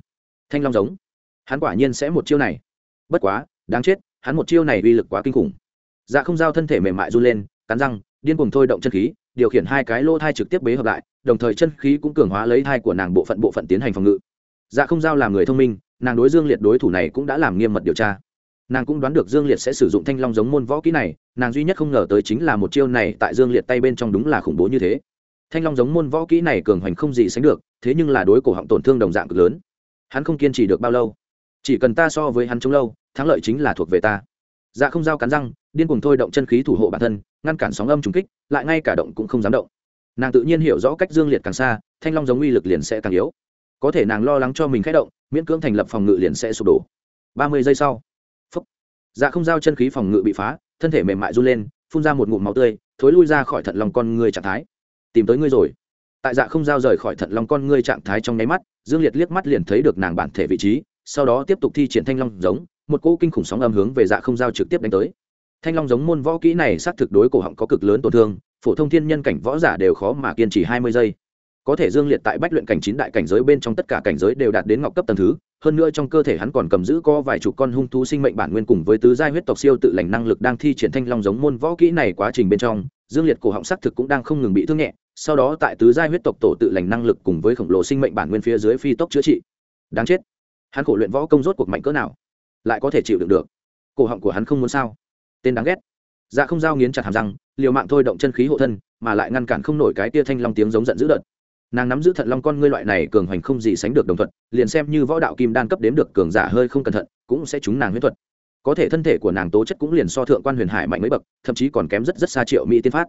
Thanh long giống. Hắn quả nhiên sẽ một chiêu này. Bất quá, đáng chết, hắn một chiêu này uy lực quá kinh khủng. Dạ không giao thân thể mềm mại run lên, cắn răng, điên cuồng thôi động chân khí, điều khiển hai cái lô thai trực tiếp bế hợp lại, đồng thời chân khí cũng cường hóa lấy thai của nàng bộ phận bộ phận tiến hành phòng ngự. Dạ không giao làm người thông minh, nàng đối dương liệt đối thủ này cũng đã làm nghiêm mật điều tra nàng cũng đoán được dương liệt sẽ sử dụng thanh long giống môn võ kỹ này, nàng duy nhất không ngờ tới chính là một chiêu này tại dương liệt tay bên trong đúng là khủng bố như thế. Thanh long giống môn võ kỹ này cường hoành không gì sánh được, thế nhưng là đối cổ họng tổn thương đồng dạng cực lớn. Hắn không kiên trì được bao lâu. Chỉ cần ta so với hắn chống lâu, thắng lợi chính là thuộc về ta. Dạ không dao cắn răng, điên cuồng thôi động chân khí thủ hộ bản thân, ngăn cản sóng âm trùng kích, lại ngay cả động cũng không dám động. Nàng tự nhiên hiểu rõ cách dương liệt càng xa, thanh long giống uy lực liền sẽ càng yếu. Có thể nàng lo lắng cho mình khẽ động, miễn cưỡng thành lập phòng ngự liền sẽ sụp đổ. Ba mươi giây sau dạ không giao chân khí phòng ngự bị phá, thân thể mềm mại run lên, phun ra một ngụm máu tươi, thối lui ra khỏi thận lòng con người trạng thái. Tìm tới ngươi rồi. Tại dạ không giao rời khỏi thận lòng con ngươi trạng thái trong nháy mắt, dương liệt liếc mắt liền thấy được nàng bản thể vị trí, sau đó tiếp tục thi triển thanh long giống, một cỗ kinh khủng sóng âm hướng về dạ không giao trực tiếp đánh tới. Thanh long giống môn võ kỹ này xác thực đối cổ họng có cực lớn tổn thương, phổ thông thiên nhân cảnh võ giả đều khó mà kiên trì hai mươi giây có thể dương liệt tại bách luyện cảnh chín đại cảnh giới bên trong tất cả cảnh giới đều đạt đến ngọc cấp tầng thứ, hơn nữa trong cơ thể hắn còn cầm giữ có vài chục con hung thú sinh mệnh bản nguyên cùng với tứ giai huyết tộc siêu tự lành năng lực đang thi triển thanh long giống môn võ kỹ này quá trình bên trong, dương liệt cổ họng xác thực cũng đang không ngừng bị thương nhẹ, sau đó tại tứ giai huyết tộc tổ tự lành năng lực cùng với khổng lồ sinh mệnh bản nguyên phía dưới phi tốc chữa trị. Đáng chết. Hắn khổ luyện võ công rốt cuộc mạnh cỡ nào? Lại có thể chịu đựng được. Cổ họng của hắn không muốn sao? Tên đáng ghét. Dạ không giao nghiến chặt hàm răng, liều mạng thôi động chân khí hộ thân, mà lại ngăn cản không nổi cái tia thanh long tiếng giống giận dữ đợt nàng nắm giữ thận long con ngươi loại này cường hoành không gì sánh được đồng thuận, liền xem như võ đạo kim đan cấp đếm được cường giả hơi không cẩn thận, cũng sẽ trúng nàng huyết thuật. Có thể thân thể của nàng tố chất cũng liền so thượng quan huyền hải mạnh mấy bậc, thậm chí còn kém rất rất xa triệu mỹ tiên phát.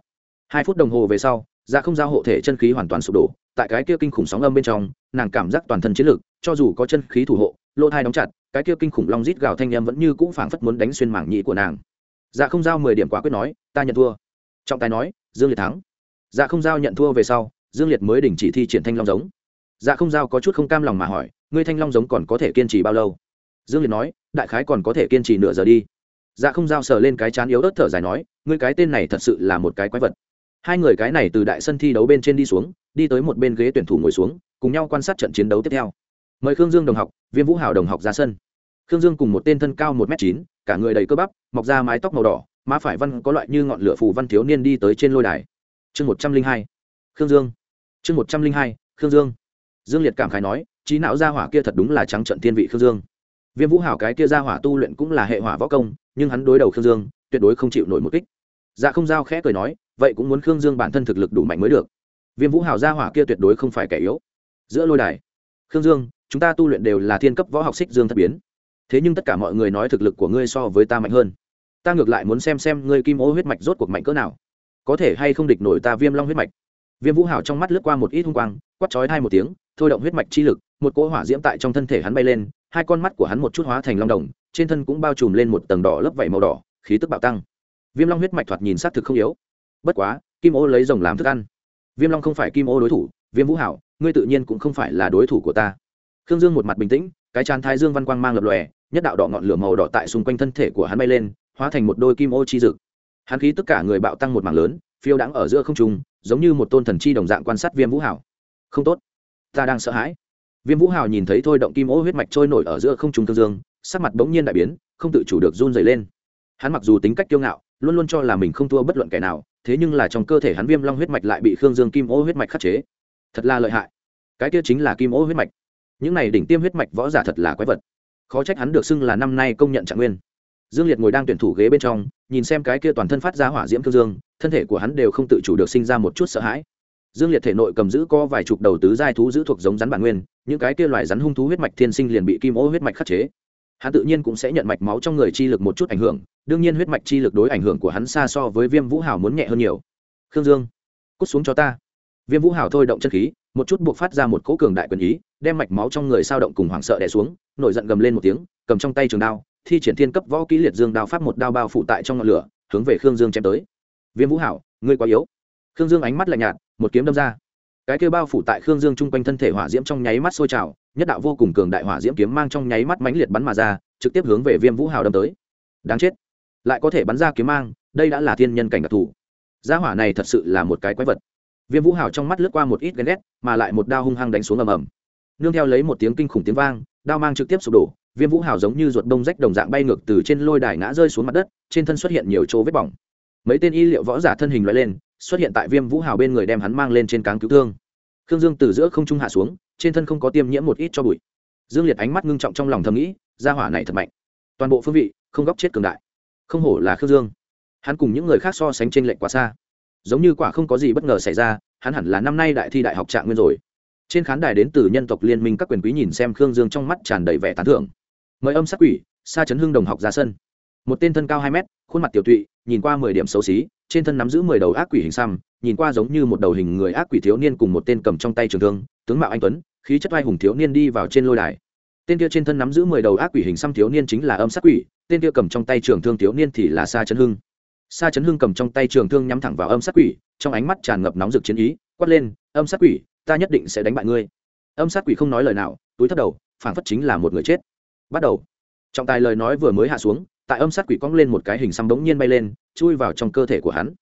Hai phút đồng hồ về sau dạ không giao hộ thể chân khí hoàn toàn sụp đổ, tại cái kia kinh khủng sóng âm bên trong, nàng cảm giác toàn thân chiến lực, cho dù có chân khí thủ hộ, lỗ thai đóng chặt, cái kia kinh khủng long rít gào thanh em vẫn như cũ phảng phất muốn đánh xuyên mảng nhĩ của nàng. Dạ không giao mười điểm quả quyết nói, ta nhận thua. Trọng tài nói, dương liệt thắng. Dạ không giao nhận thua về sau dương liệt mới đình chỉ thi triển thanh long giống. Dạ không giao có chút không cam lòng mà hỏi, ngươi thanh long giống còn có thể kiên trì bao lâu? Dương liệt nói, đại khái còn có thể kiên trì nửa giờ đi. Dạ không giao sờ lên cái chán yếu ớt thở dài nói, ngươi cái tên này thật sự là một cái quái vật. Hai người cái này từ đại sân thi đấu bên trên đi xuống, đi tới một bên ghế tuyển thủ ngồi xuống, cùng nhau quan sát trận chiến đấu tiếp theo. Mời khương dương đồng học viên vũ hảo đồng học ra sân. Khương dương cùng một tên thân cao một m chín, cả người đầy cơ bắp, mọc ra mái tóc màu đỏ, má phải văn có loại như ngọn lửa phù văn thiếu niên đi tới trên lôi đài. Chương một trăm linh hai. Khương dương chương một trăm linh hai, khương dương. Dương liệt cảm khái nói trí não gia hỏa kia thật đúng là trắng trận thiên vị khương dương. Viêm vũ hảo cái kia gia hỏa tu luyện cũng là hệ hỏa võ công, nhưng hắn đối đầu khương dương, tuyệt đối không chịu nổi một kích. Dạ không giao khẽ cười nói, vậy cũng muốn khương dương bản thân thực lực đủ mạnh mới được. Viêm vũ hảo gia hỏa kia tuyệt đối không phải kẻ yếu. Giữa lôi đài, khương dương, chúng ta tu luyện đều là thiên cấp võ học xích dương thất biến. Thế nhưng tất cả mọi người nói thực lực của ngươi so với ta mạnh hơn. Ta ngược lại muốn xem xem ngươi kim ô huyết mạch rốt cuộc mạnh cỡ nào. Có thể hay không địch nổi ta viêm long huyết mạch? Viêm vũ hảo trong mắt lướt qua một ít hung quang quắt chói hai một tiếng, thôi động huyết mạch chi lực, một cỗ hỏa diễm tại trong thân thể hắn bay lên, hai con mắt của hắn một chút hóa thành long đồng, trên thân cũng bao trùm lên một tầng đỏ lớp vảy màu đỏ, khí tức bạo tăng. Viêm long huyết mạch thoạt nhìn s á thực không yếu. Bất quá, kim ô lấy rồng làm thức ăn. Viêm long không phải kim ô đối thủ, viêm vũ hảo ngươi tự nhiên cũng không phải là đối thủ của ta. Khương dương một mặt bình tĩnh, cái trán thái dương văn quang mang lập lòe, nhất đạo đỏ ngọn lửa màu đỏ tại xung quanh thân thể của hắn bay lên, hóa thành một đôi kim ô chi dực. Hắn khí tất cả người bạo tăng một mảng lớn, phiêu đãng ở giữa không trung giống như một tôn thần chi đồng dạng quan sát viêm vũ hảo không tốt. Ta đang sợ hãi. Viêm vũ hảo nhìn thấy thôi động kim ô huyết mạch trôi nổi ở giữa không trung thương dương, sắc mặt bỗng nhiên đại biến, không tự chủ được run dày lên. Hắn mặc dù tính cách kiêu ngạo, luôn luôn cho là mình không thua bất luận kẻ nào, thế nhưng là trong cơ thể hắn viêm long huyết mạch lại bị khương dương kim ô huyết mạch khắc chế. Thật là lợi hại. Cái kia chính là kim ô huyết mạch. Những này đỉnh tiêm huyết mạch võ giả thật là quái vật. Khó trách hắn được xưng là năm nay công nhận trạng nguyên dương liệt ngồi đang tuyển thủ ghế bên trong, nhìn xem cái kia toàn thân phát ra hỏa diễm thương dương, thân thể của hắn đều không tự chủ được sinh ra một chút sợ hãi. Dương liệt thể nội cầm giữ có vài chục đầu tứ giai thú giữ thuộc giống rắn bản nguyên, những cái kia loài rắn hung thú huyết mạch thiên sinh liền bị kim ô huyết mạch khắc chế. Hắn tự nhiên cũng sẽ nhận mạch máu trong người chi lực một chút ảnh hưởng, đương nhiên huyết mạch chi lực đối ảnh hưởng của hắn xa so với viêm vũ hào muốn nhẹ hơn nhiều. Khương dương, cút xuống cho ta. Viêm vũ hào thôi động chân khí, một chút buộc phát ra một cỗ cường đại quyền ý, đem mạch máu trong người sao động cùng hoảng sợ đè xuống, nổi giận gầm lên một tiếng, cầm trong tay trường đao thi triển thiên cấp võ kỹ liệt dương đao pháp một đao bao phụ tại trong ngọn lửa, hướng về khương dương chém tới. Viêm vũ hảo, ngươi quá yếu. Khương dương ánh mắt lạnh nhạt, một kiếm đâm ra. Cái kêu bao phủ tại khương dương chung quanh thân thể hỏa diễm trong nháy mắt sôi trào, nhất đạo vô cùng cường đại hỏa diễm kiếm mang trong nháy mắt mãnh liệt bắn mà ra, trực tiếp hướng về viêm vũ hào đâm tới. Đáng chết. Lại có thể bắn ra kiếm mang, đây đã là thiên nhân cảnh đặc thù. Gia hỏa này thật sự là một cái quái vật. Viêm vũ hào trong mắt lướt qua một ít ghen ghét, mà lại một đao hung hăng đánh xuống ầm ầm. Nương theo lấy một tiếng kinh khủng tiếng vang, đao mang trực tiếp sụp đổ viêm vũ hào giống như ruột đông rách đồng dạng bay ngược từ trên lôi đài ngã rơi xuống mặt đất, trên thân xuất hiện nhiều chỗ vết bỏng. Mấy tên y liệu võ giả thân hình loại lên, xuất hiện tại viêm vũ hào bên người đem hắn mang lên trên cáng cứu thương. Khương dương từ giữa không trung hạ xuống, trên thân không có tiêm nhiễm một ít cho bụi. Dương liệt ánh mắt ngưng trọng trong lòng thầm nghĩ, gia hỏa này thật mạnh. Toàn bộ phương vị, không góc chết cường đại. Không hổ là khương dương. Hắn cùng những người khác so sánh trên lệnh quá xa. Giống như quả không có gì bất ngờ xảy ra, hắn hẳn là năm nay đại thi đại học trạng nguyên rồi. Trên khán đài đến từ nhân tộc liên minh các quyền quý nhìn xem khương dương trong mắt tràn đầy vẻ tán thưởng mời âm sắc quỷ, sa chấn hưng đồng học ra sân. Một tên thân cao hai mét, khuôn mặt tiểu tụy, nhìn qua mười điểm xấu xí, trên thân nắm giữ mười đầu ác quỷ hình xăm, nhìn qua giống như một đầu hình người ác quỷ thiếu niên cùng một tên cầm trong tay trường thương, tướng mạo anh tuấn, khí chất vai hùng thiếu niên đi vào trên lôi đài. Tên kia trên thân nắm giữ mười đầu ác quỷ hình xăm thiếu niên chính là âm sắc quỷ, tên kia cầm trong tay trường thương thiếu niên thì là sa chấn hưng. Sa chấn hưng cầm trong tay trường thương nhắm thẳng vào âm sát quỷ, trong ánh mắt tràn ngập nóng rực chiến ý, quát lên, âm sát quỷ, ta nhất định sẽ đánh bại ngươi. Âm sát quỷ không nói lời nào, túi thất đầu phản phất chính là một người chết bắt đầu. Trọng tài lời nói vừa mới hạ xuống, tại âm sát quỷ cong lên một cái hình xăm bỗng nhiên bay lên, chui vào trong cơ thể của hắn.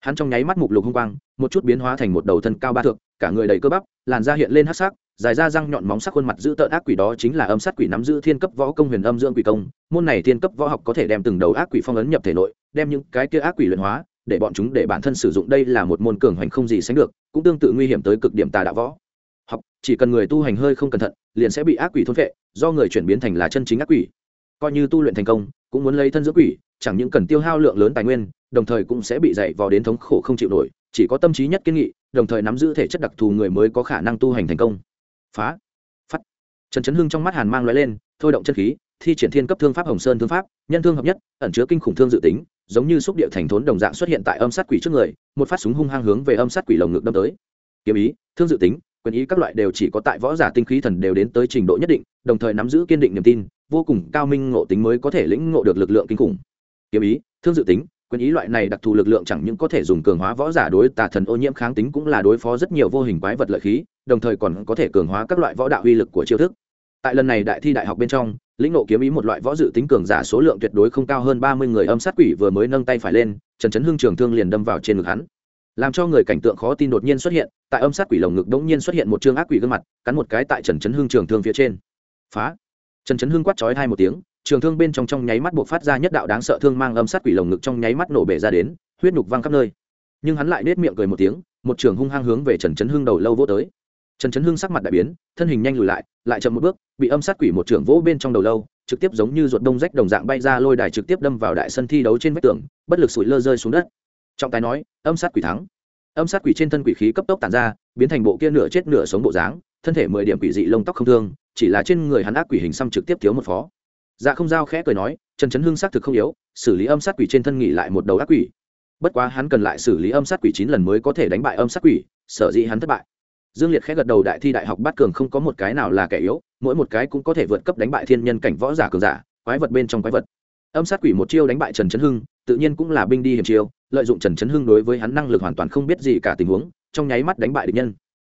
Hắn trong nháy mắt mục lục hung quang, một chút biến hóa thành một đầu thân cao ba thượng cả người đầy cơ bắp, làn da hiện lên hắc sắc, dài ra răng nhọn móng sắc khuôn mặt giữ tợn ác quỷ đó chính là âm sát quỷ nắm giữ thiên cấp võ công huyền âm dưỡng quỷ công. Môn này thiên cấp võ học có thể đem từng đầu ác quỷ phong ấn nhập thể nội, đem những cái kia ác quỷ luyện hóa, để bọn chúng để bản thân sử dụng đây là một môn cường hành không gì sánh được, cũng tương tự nguy hiểm tới cực điểm tà đạo võ chỉ cần người tu hành hơi không cẩn thận, liền sẽ bị ác quỷ thôn vệ do người chuyển biến thành là chân chính ác quỷ. Coi như tu luyện thành công, cũng muốn lấy thân giữa quỷ, chẳng những cần tiêu hao lượng lớn tài nguyên, đồng thời cũng sẽ bị dày vò đến thống khổ không chịu nổi, chỉ có tâm trí nhất kiên nghị, đồng thời nắm giữ thể chất đặc thù người mới có khả năng tu hành thành công. Phá. Phát trần trấn hưng trong mắt hàn mang loại lên, thôi động chân khí, thi triển thiên cấp thương pháp hồng sơn thương pháp, nhân thương hợp nhất, ẩn chứa kinh khủng thương dự tính, giống như xúc địa thành thốn đồng dạng xuất hiện tại âm sát quỷ trước người, một phát súng hung hăng hướng về âm sát quỷ lồng ngực đâm tới. Kiếm ý, thương dự tính quyền ý các loại đều chỉ có tại võ giả tinh khí thần đều đến tới trình độ nhất định, đồng thời nắm giữ kiên định niềm tin, vô cùng cao minh ngộ tính mới có thể lĩnh ngộ được lực lượng kinh khủng. Kiếm ý, thương dự tính, quyền ý loại này đặc thù lực lượng chẳng những có thể dùng cường hóa võ giả đối tà thần ô nhiễm kháng tính cũng là đối phó rất nhiều vô hình quái vật lợi khí, đồng thời còn có thể cường hóa các loại võ đạo uy lực của chiêu thức. Tại lần này đại thi đại học bên trong, lĩnh nộ kiếm ý một loại võ dự tính cường giả số lượng tuyệt đối không cao hơn ba mươi người âm sát quỷ vừa mới nâng tay phải lên, trần trấn hưng trường thương liền đâm vào trên ngực hắn làm cho người cảnh tượng khó tin đột nhiên xuất hiện, tại âm sát quỷ lồng ngực đống nhiên xuất hiện một chương ác quỷ gương mặt, cắn một cái tại trần trấn hưng trường thương phía trên. Phá! Trần trấn hưng quát chói hai một tiếng, trường thương bên trong trong nháy mắt buộc phát ra nhất đạo đáng sợ thương mang âm sát quỷ lồng ngực trong nháy mắt nổ bể ra đến, huyết nhục văng khắp nơi. Nhưng hắn lại nết miệng cười một tiếng, một trường hung hăng hướng về trần trấn hưng đầu lâu vô tới. Trần trấn hưng sắc mặt đại biến, thân hình nhanh lùi lại lại chậm một bước, bị âm sát quỷ một trường vỗ bên trong đầu lâu, trực tiếp giống như ruột đông rách đồng dạng bay ra lôi đài trực tiếp đâm vào đại sân thi đấu trên vách tường, bất lực sủi lơ rơi xuống đất. Trọng tài nói âm sát quỷ thắng. Âm sát quỷ trên thân quỷ khí cấp tốc tàn ra, biến thành bộ kia nửa chết nửa sống bộ dáng, thân thể mười điểm quỷ dị lông tóc không thương, chỉ là trên người hắn ác quỷ hình xăm trực tiếp thiếu một phó. Dạ không giao khẽ cười nói, trần trấn hưng xác thực không yếu, xử lý âm sát quỷ trên thân nghỉ lại một đầu ác quỷ. Bất quá hắn cần lại xử lý âm sát quỷ chín lần mới có thể đánh bại âm sát quỷ, sở dĩ hắn thất bại. Dương liệt khẽ gật đầu đại thi đại học bát cường không có một cái nào là kẻ yếu, mỗi một cái cũng có thể vượt cấp đánh bại thiên nhân cảnh võ giả cường giả, quái vật bên trong quái vật. Âm sát quỷ một chiêu đánh bại trần trấn hưng, tự nhiên cũng là binh đi hiểm chiêu lợi dụng trần trấn hưng đối với hắn năng lực hoàn toàn không biết gì cả tình huống, trong nháy mắt đánh bại địch nhân.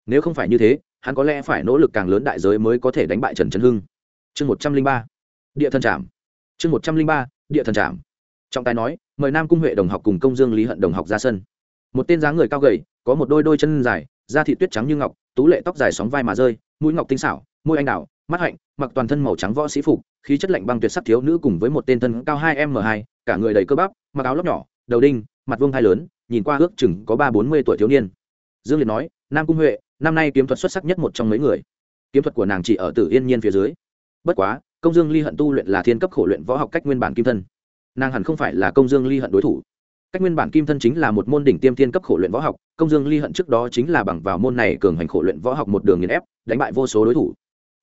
Nếu không phải như thế, hắn có lẽ phải nỗ lực càng lớn đại giới mới có thể đánh bại trần trấn hưng. Chương một trăm linh ba, địa thần trảm. Chương một trăm linh ba, địa thần trảm. Trọng tài nói, mời nam cung huệ đồng học cùng công dương lý hận đồng học ra sân. Một tên dáng người cao gầy, có một đôi đôi chân dài, da thị tuyết trắng như ngọc, tú lệ tóc dài sóng vai mà rơi, mũi ngọc tinh xảo, môi anh đào, mắt hạnh, mặc toàn thân màu trắng võ sĩ phục, khí chất lạnh băng tuyệt sắc thiếu nữ cùng với một tên thân cao hai m hai, cả người đầy cơ bắp, mặc áo lóc nhỏ, đầu đinh mặt vương hai lớn, nhìn qua ước chừng có ba bốn mươi tuổi thiếu niên. Dương liệt nói, nam cung huệ, năm nay kiếm thuật xuất sắc nhất một trong mấy người. Kiếm thuật của nàng chỉ ở tử yên nhiên phía dưới. Bất quá, công dương ly hận tu luyện là thiên cấp khổ luyện võ học cách nguyên bản kim thân. Nàng hẳn không phải là công dương ly hận đối thủ. Cách nguyên bản kim thân chính là một môn đỉnh tiêm thiên cấp khổ luyện võ học, công dương ly hận trước đó chính là bằng vào môn này cường hành khổ luyện võ học một đường nghiền ép, đánh bại vô số đối thủ.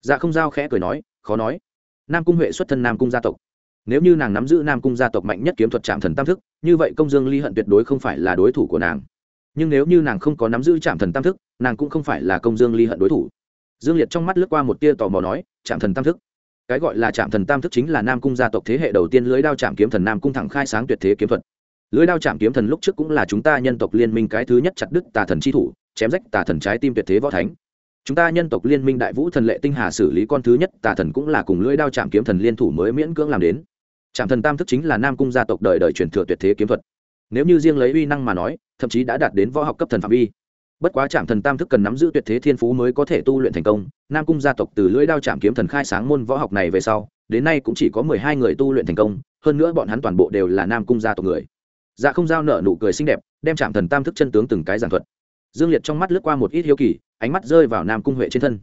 Dạ không giao khẽ cười nói, khó nói. Nam cung huệ xuất thân nam cung gia tộc nếu như nàng nắm giữ nam cung gia tộc mạnh nhất kiếm thuật trạm thần tam thức, như vậy công dương ly hận tuyệt đối không phải là đối thủ của nàng. Nhưng nếu như nàng không có nắm giữ trạm thần tam thức, nàng cũng không phải là công dương ly hận đối thủ. Dương liệt trong mắt lướt qua một tia tò mò nói, trạm thần tam thức? Cái gọi là trạm thần tam thức chính là nam cung gia tộc thế hệ đầu tiên lưới đao trạm kiếm thần nam cung thẳng khai sáng tuyệt thế kiếm thuật. Lưới đao trạm kiếm thần lúc trước cũng là chúng ta nhân tộc liên minh cái thứ nhất chặt đức tà thần chi thủ, chém rách tà thần trái tim tuyệt thế võ thánh chúng ta nhân tộc liên minh đại vũ thần lệ tinh hà xử lý con thứ nhất, tà thần cũng là cùng lưỡi đao chạm kiếm thần liên thủ mới miễn cưỡng làm đến. Trạm thần tam thức chính là nam cung gia tộc đời đời truyền thừa tuyệt thế kiếm thuật. Nếu như riêng lấy uy năng mà nói, thậm chí đã đạt đến võ học cấp thần phạm vi. Bất quá trạm thần tam thức cần nắm giữ tuyệt thế thiên phú mới có thể tu luyện thành công, nam cung gia tộc từ lưỡi đao chạm kiếm thần khai sáng môn võ học này về sau, đến nay cũng chỉ có mười hai người tu luyện thành công, hơn nữa bọn hắn toàn bộ đều là nam cung gia tộc người. Dạ không giao nợ nụ cười xinh đẹp, đem trạm thần tam thức chân tướng từng cái giảng thuật dương liệt trong mắt lướt qua một ít hiếu kỳ, ánh mắt rơi vào nam cung huệ trên thân.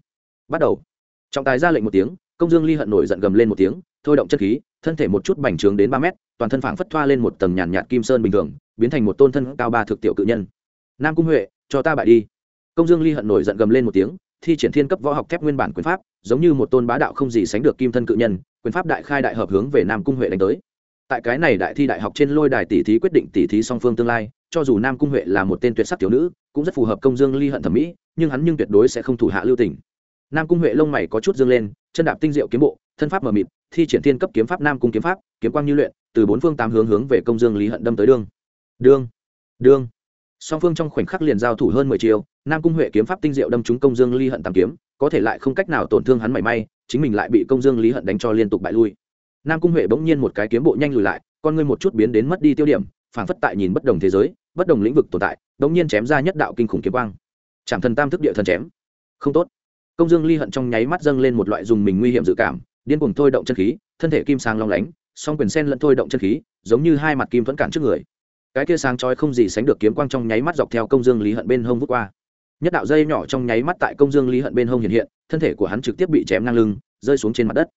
Bắt đầu. Trọng tài ra lệnh một tiếng, công dương ly hận nổi giận gầm lên một tiếng, thôi động chất khí, thân thể một chút bành trướng đến ba mét, toàn thân phảng phất thoa lên một tầng nhàn nhạt kim sơn bình thường, biến thành một tôn thân cao ba thực tiểu cự nhân. Nam cung huệ, cho ta bại đi. Công dương ly hận nổi giận gầm lên một tiếng, thi triển thiên cấp võ học thép nguyên bản quyền pháp, giống như một tôn bá đạo không gì sánh được kim thân cự nhân, quyền pháp đại khai đại hợp hướng về nam cung huệ đánh tới. Tại cái này đại thi đại học trên lôi đài tỷ thí quyết định tỷ thí song phương tương lai, cho dù nam cung huệ là một tên tuyệt sắc thiếu nữ cũng rất phù hợp công dương ly hận thẩm mỹ, nhưng hắn nhưng tuyệt đối sẽ không thủ hạ lưu tình. Nam cung huệ lông mày có chút dương lên, chân đạp tinh diệu kiếm bộ, thân pháp mờ mịt, thi triển thiên cấp kiếm pháp nam cung kiếm pháp, kiếm quang như luyện, từ bốn phương tám hướng hướng về công dương lý hận đâm tới đương đương đương song phương trong khoảnh khắc liền giao thủ hơn mười chiều, nam cung huệ kiếm pháp tinh diệu đâm trúng công dương ly hận tam kiếm, có thể lại không cách nào tổn thương hắn mảy may, chính mình lại bị công dương lý hận đánh cho liên tục bại lui. Nam cung huệ bỗng nhiên một cái kiếm bộ nhanh lùi lại, con ngươi một chút biến đến mất đi tiêu điểm, phảng phất tại nhìn bất đồng thế giới, bất đồng lĩnh vực tồn tại đống nhiên chém ra nhất đạo kinh khủng kiếm quang. Chạm thần tam thức địa thần chém. Không tốt. Công dương ly hận trong nháy mắt dâng lên một loại dùng mình nguy hiểm dự cảm, điên cuồng thôi động chân khí, thân thể kim sang long lánh, song quyền sen lẫn thôi động chân khí, giống như hai mặt kim thuẫn cản trước người. Cái kia sáng chói không gì sánh được kiếm quang trong nháy mắt dọc theo công dương lý hận bên hông vút qua. Nhất đạo dây nhỏ trong nháy mắt tại công dương lý hận bên hông hiện hiện, thân thể của hắn trực tiếp bị chém ngang lưng, rơi xuống trên mặt đất.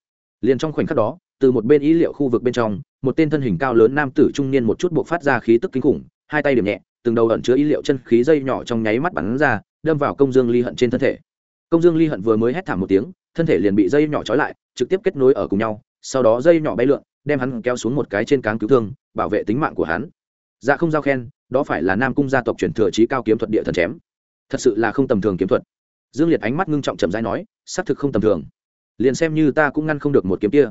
Liền trong khoảnh khắc đó, từ một bên ý liệu khu vực bên trong, một tên thân hình cao lớn nam tử trung niên một chút buộc phát ra khí tức kinh khủng, hai tay điểm nhẹ từng đầu ẩn chứa ý liệu chân khí dây nhỏ trong nháy mắt bắn ra, đâm vào công dương ly hận trên thân thể. Công dương ly hận vừa mới hét thảm một tiếng, thân thể liền bị dây nhỏ trói lại, trực tiếp kết nối ở cùng nhau, sau đó dây nhỏ bay lượn, đem hắn kéo xuống một cái trên cáng cứu thương, bảo vệ tính mạng của hắn. Dạ không giao khen, đó phải là nam cung gia tộc truyền thừa trí cao kiếm thuật địa thần chém. Thật sự là không tầm thường kiếm thuật. Dương liệt ánh mắt ngưng trọng chậm rãi nói, xác thực không tầm thường. Liền xem như ta cũng ngăn không được một kiếm kia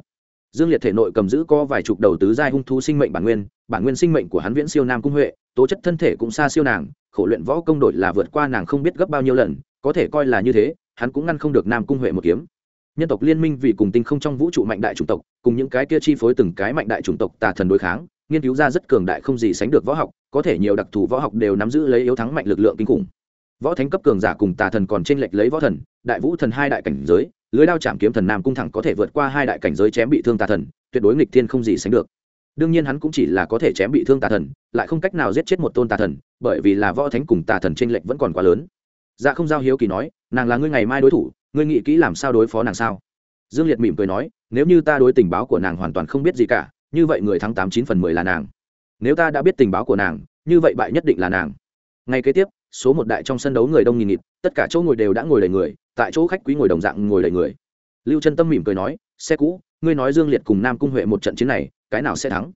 dương liệt thể nội cầm giữ có vài chục đầu tứ giai hung thú sinh mệnh bản nguyên bản nguyên sinh mệnh của hắn viễn siêu nam cung huệ, tố chất thân thể cũng xa siêu nàng, khổ luyện võ công đội là vượt qua nàng không biết gấp bao nhiêu lần, có thể coi là như thế, hắn cũng ngăn không được nam cung huệ một kiếm. Nhân tộc liên minh vì cùng tinh không trong vũ trụ mạnh đại chủng tộc, cùng những cái kia chi phối từng cái mạnh đại chủng tộc tà thần đối kháng, nghiên cứu ra rất cường đại không gì sánh được võ học, có thể nhiều đặc thù võ học đều nắm giữ lấy yếu thắng mạnh lực lượng kinh khủng. Võ thánh cấp cường giả cùng tà thần còn trên lệch lấy võ thần, đại vũ thần hai đại cảnh giới lưới đao chạm kiếm thần nam cung thẳng có thể vượt qua hai đại cảnh giới chém bị thương tà thần, tuyệt đối nghịch thiên không gì sánh được. Đương nhiên hắn cũng chỉ là có thể chém bị thương tà thần, lại không cách nào giết chết một tôn tà thần, bởi vì là võ thánh cùng tà thần trên lệch vẫn còn quá lớn. Dạ không giao hiếu kỳ nói, nàng là ngươi ngày mai đối thủ, ngươi nghĩ kỹ làm sao đối phó nàng sao? Dương liệt mỉm cười nói, nếu như ta đối tình báo của nàng hoàn toàn không biết gì cả, như vậy người thắng tám chín phần mười là nàng. Nếu ta đã biết tình báo của nàng, như vậy bại nhất định là nàng. Ngay kế tiếp, số một đại trong sân đấu người đông nghìn nghịt, tất cả chỗ ngồi đều đã ngồi đầy người tại chỗ khách quý ngồi đồng dạng ngồi đầy người. Lưu chân tâm mỉm cười nói, xe cũ, ngươi nói dương liệt cùng nam cung huệ một trận chiến này, cái nào sẽ thắng?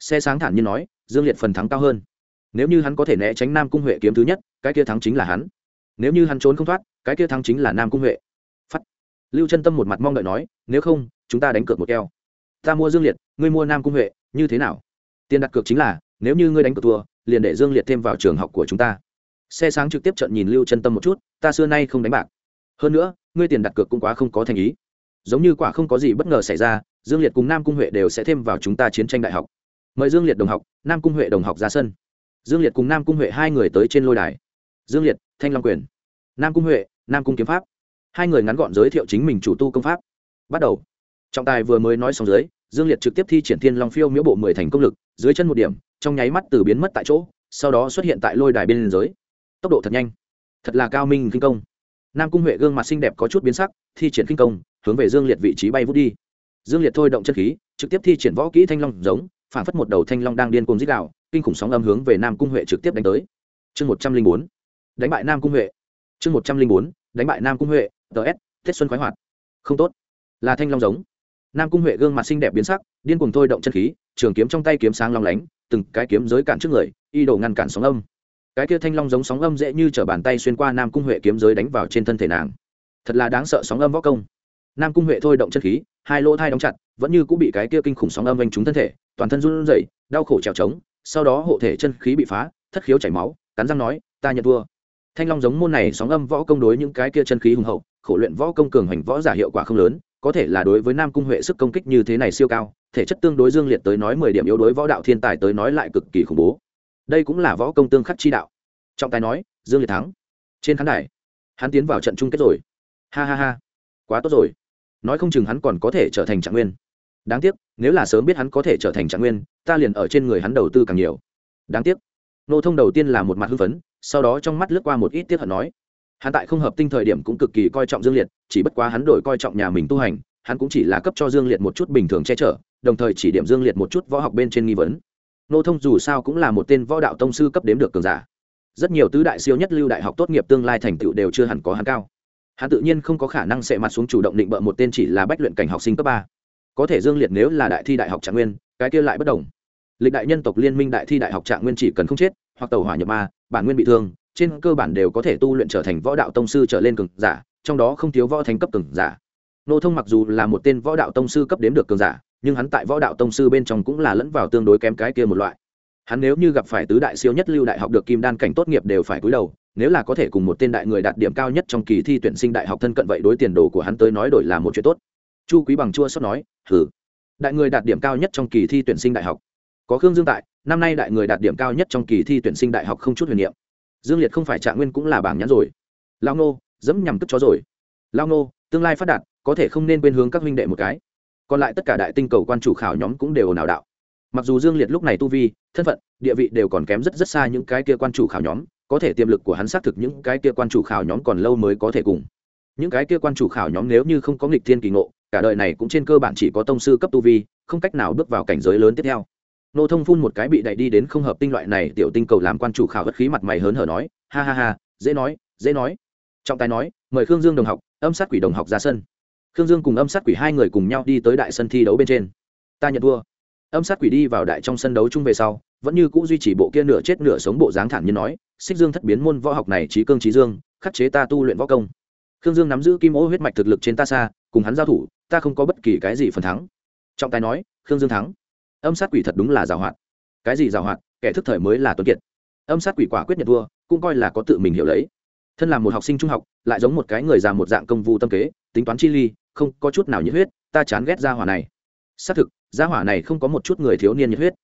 Xe sáng thản nhiên nói, dương liệt phần thắng cao hơn. Nếu như hắn có thể né tránh nam cung huệ kiếm thứ nhất, cái kia thắng chính là hắn. Nếu như hắn trốn không thoát, cái kia thắng chính là nam cung huệ. Phắt. Lưu chân tâm một mặt mong đợi nói, nếu không, chúng ta đánh cược một keo. Ta mua dương liệt, ngươi mua nam cung huệ, như thế nào? Tiền đặt cược chính là, nếu như ngươi đánh cược thua, liền để dương liệt thêm vào trường học của chúng ta. Xe sáng trực tiếp trận nhìn lưu chân tâm một chút, ta xưa nay không đánh bạc hơn nữa, ngươi tiền đặt cược cũng quá không có thành ý. Giống như quả không có gì bất ngờ xảy ra, dương liệt cùng nam cung huệ đều sẽ thêm vào chúng ta chiến tranh đại học. Mời dương liệt đồng học, nam cung huệ đồng học ra sân. Dương liệt cùng nam cung huệ hai người tới trên lôi đài. Dương liệt, thanh long quyền. Nam cung huệ, nam cung kiếm pháp. Hai người ngắn gọn giới thiệu chính mình chủ tu công pháp. Bắt đầu. Trọng tài vừa mới nói xong dưới, dương liệt trực tiếp thi triển thiên long phiêu miễu bộ mười thành công lực, dưới chân một điểm, trong nháy mắt từ biến mất tại chỗ, sau đó xuất hiện tại lôi đài bên giới tốc độ thật nhanh. Thật là cao minh kinh công nam cung huệ gương mặt xinh đẹp có chút biến sắc, thi triển kinh công, hướng về dương liệt vị trí bay vút đi. Dương liệt thôi động chân khí, trực tiếp thi triển võ kỹ thanh long giống, phản phất một đầu thanh long đang điên cuồng dích đạo kinh khủng sóng âm hướng về nam cung huệ trực tiếp đánh tới. Chương một trăm linh bốn, đánh bại nam cung huệ. Chương một trăm linh bốn, đánh bại nam cung huệ ts tết xuân khoái hoạt. Không tốt. Là thanh long giống. Nam cung huệ gương mặt xinh đẹp biến sắc, điên cuồng thôi động chân khí, trường kiếm trong tay kiếm sáng long lánh, từng cái kiếm giới cản trước người, y đổ ngăn cản sóng âm cái kia thanh long giống sóng âm dễ như t r ở bàn tay xuyên qua nam cung huệ kiếm giới đánh vào trên thân thể nàng. Thật là đáng sợ sóng âm võ công. Nam cung huệ thôi động chân khí, hai lỗ thai đóng chặt, vẫn như cũng bị cái kia kinh khủng sóng âm vanh trúng thân thể, toàn thân run rẩy, đau khổ trèo trống, sau đó hộ thể chân khí bị phá, thất khiếu chảy máu, cắn răng nói, ta nhận thua. Thanh long giống môn này sóng âm võ công đối những cái kia chân khí hùng hậu, khổ luyện võ công cường hành võ giả hiệu quả không lớn, có thể là đối với nam cung huệ sức công kích như thế này siêu cao, thể chất tương đối dương liệt tới nói mười điểm yếu đối võ đạo thiên tài tới nói lại cực kỳ khủng bố đây cũng là võ công tương khắc chi đạo. Trọng tài nói, dương liệt thắng. Trên khán đài, hắn tiến vào trận chung kết rồi. Ha ha ha, quá tốt rồi. Nói không chừng hắn còn có thể trở thành trạng nguyên. Đáng tiếc, nếu là sớm biết hắn có thể trở thành trạng nguyên, ta liền ở trên người hắn đầu tư càng nhiều. Đáng tiếc, nô thông đầu tiên là một mặt hưng phấn, sau đó trong mắt lướt qua một ít tiếc hận nói, hắn tại không hợp tinh thời điểm cũng cực kỳ coi trọng dương liệt, chỉ bất quá hắn đổi coi trọng nhà mình tu hành, hắn cũng chỉ là cấp cho dương liệt một chút bình thường che chở, đồng thời chỉ điểm dương liệt một chút võ học bên trên nghi vấn nô thông dù sao cũng là một tên võ đạo tông sư cấp đếm được cường giả. Rất nhiều tứ đại siêu nhất lưu đại học tốt nghiệp tương lai thành tựu đều chưa hẳn có hắn cao. Hắn tự nhiên không có khả năng sẽ mặt xuống chủ động định bợ một tên chỉ là bách luyện cảnh học sinh cấp ba. Có thể dương liệt nếu là đại thi đại học trạng nguyên, cái kia lại bất đồng. Lịch đại nhân tộc liên minh đại thi đại học trạng nguyên chỉ cần không chết, hoặc tàu hỏa nhập ma, bản nguyên bị thương, trên cơ bản đều có thể tu luyện trở thành võ đạo tông sư trở lên cường giả, trong đó không thiếu võ thánh cấp cường giả. Nô thông mặc dù là một tên võ đạo tông sư cấp đếm được cường giả nhưng hắn tại võ đạo tông sư bên trong cũng là lẫn vào tương đối kém cái kia một loại. Hắn nếu như gặp phải tứ đại siêu nhất lưu đại học được kim đan cảnh tốt nghiệp đều phải cúi đầu, nếu là có thể cùng một tên đại người đạt điểm cao nhất trong kỳ thi tuyển sinh đại học thân cận vậy đối tiền đồ của hắn tới nói đổi là một chuyện tốt. Chu quý bằng chua sót nói hử đại người đạt điểm cao nhất trong kỳ thi tuyển sinh đại học. Có khương dương tại, năm nay đại người đạt điểm cao nhất trong kỳ thi tuyển sinh đại học không chút huyền niệm. Dương liệt không phải trạng nguyên cũng là bảng nhãn rồi. Lao nô dẫm nhằm tức chó rồi. Lao nô tương lai phát đạt, có thể không nên quên hướng các huynh đệ một cái còn lại tất cả đại tinh cầu quan chủ khảo nhóm cũng đều nào đạo. Mặc dù dương liệt lúc này tu vi, thân phận, địa vị đều còn kém rất rất xa những cái kia quan chủ khảo nhóm, có thể tiềm lực của hắn xác thực những cái kia quan chủ khảo nhóm còn lâu mới có thể cùng. Những cái kia quan chủ khảo nhóm nếu như không có nghịch thiên kỳ ngộ, cả đời này cũng trên cơ bản chỉ có tông sư cấp tu vi, không cách nào bước vào cảnh giới lớn tiếp theo. Nô thông phun một cái bị đẩy đi đến không hợp tinh loại này, tiểu tinh cầu làm quan chủ khảo bất khí mặt mày hớn hở nói, ha ha ha, dễ nói dễ nói. Trọng tài nói, mời khương dương đồng học, âm sát quỷ đồng học ra sân khương dương cùng âm sát quỷ hai người cùng nhau đi tới đại sân thi đấu bên trên. Ta nhận thua. Âm sát quỷ đi vào đại trong sân đấu chung về sau, vẫn như c ũ duy trì bộ kia nửa chết nửa sống bộ dáng thản như nói, xích dương thất biến môn võ học này trí cương trí dương, khắc chế ta tu luyện võ công. Khương dương nắm giữ kim ô huyết mạch thực lực trên ta xa, cùng hắn giao thủ, ta không có bất kỳ cái gì phần thắng. Trọng tài nói, khương dương thắng. Âm sát quỷ thật đúng là giảo hoạt. Cái gì giảo hoạt? Kẻ thức thời mới là tuấn kiệt. Âm sát quỷ quả quyết nhận thua, cũng coi là có tự mình hiểu lấy. Thân là một học sinh trung học, lại giống một cái người già một dạng công vụ tâm kế, tính toán chi ly không có chút nào nhiệt huyết, ta chán ghét gia hỏa này. Xác thực, gia hỏa này không có một chút người thiếu niên nhiệt huyết.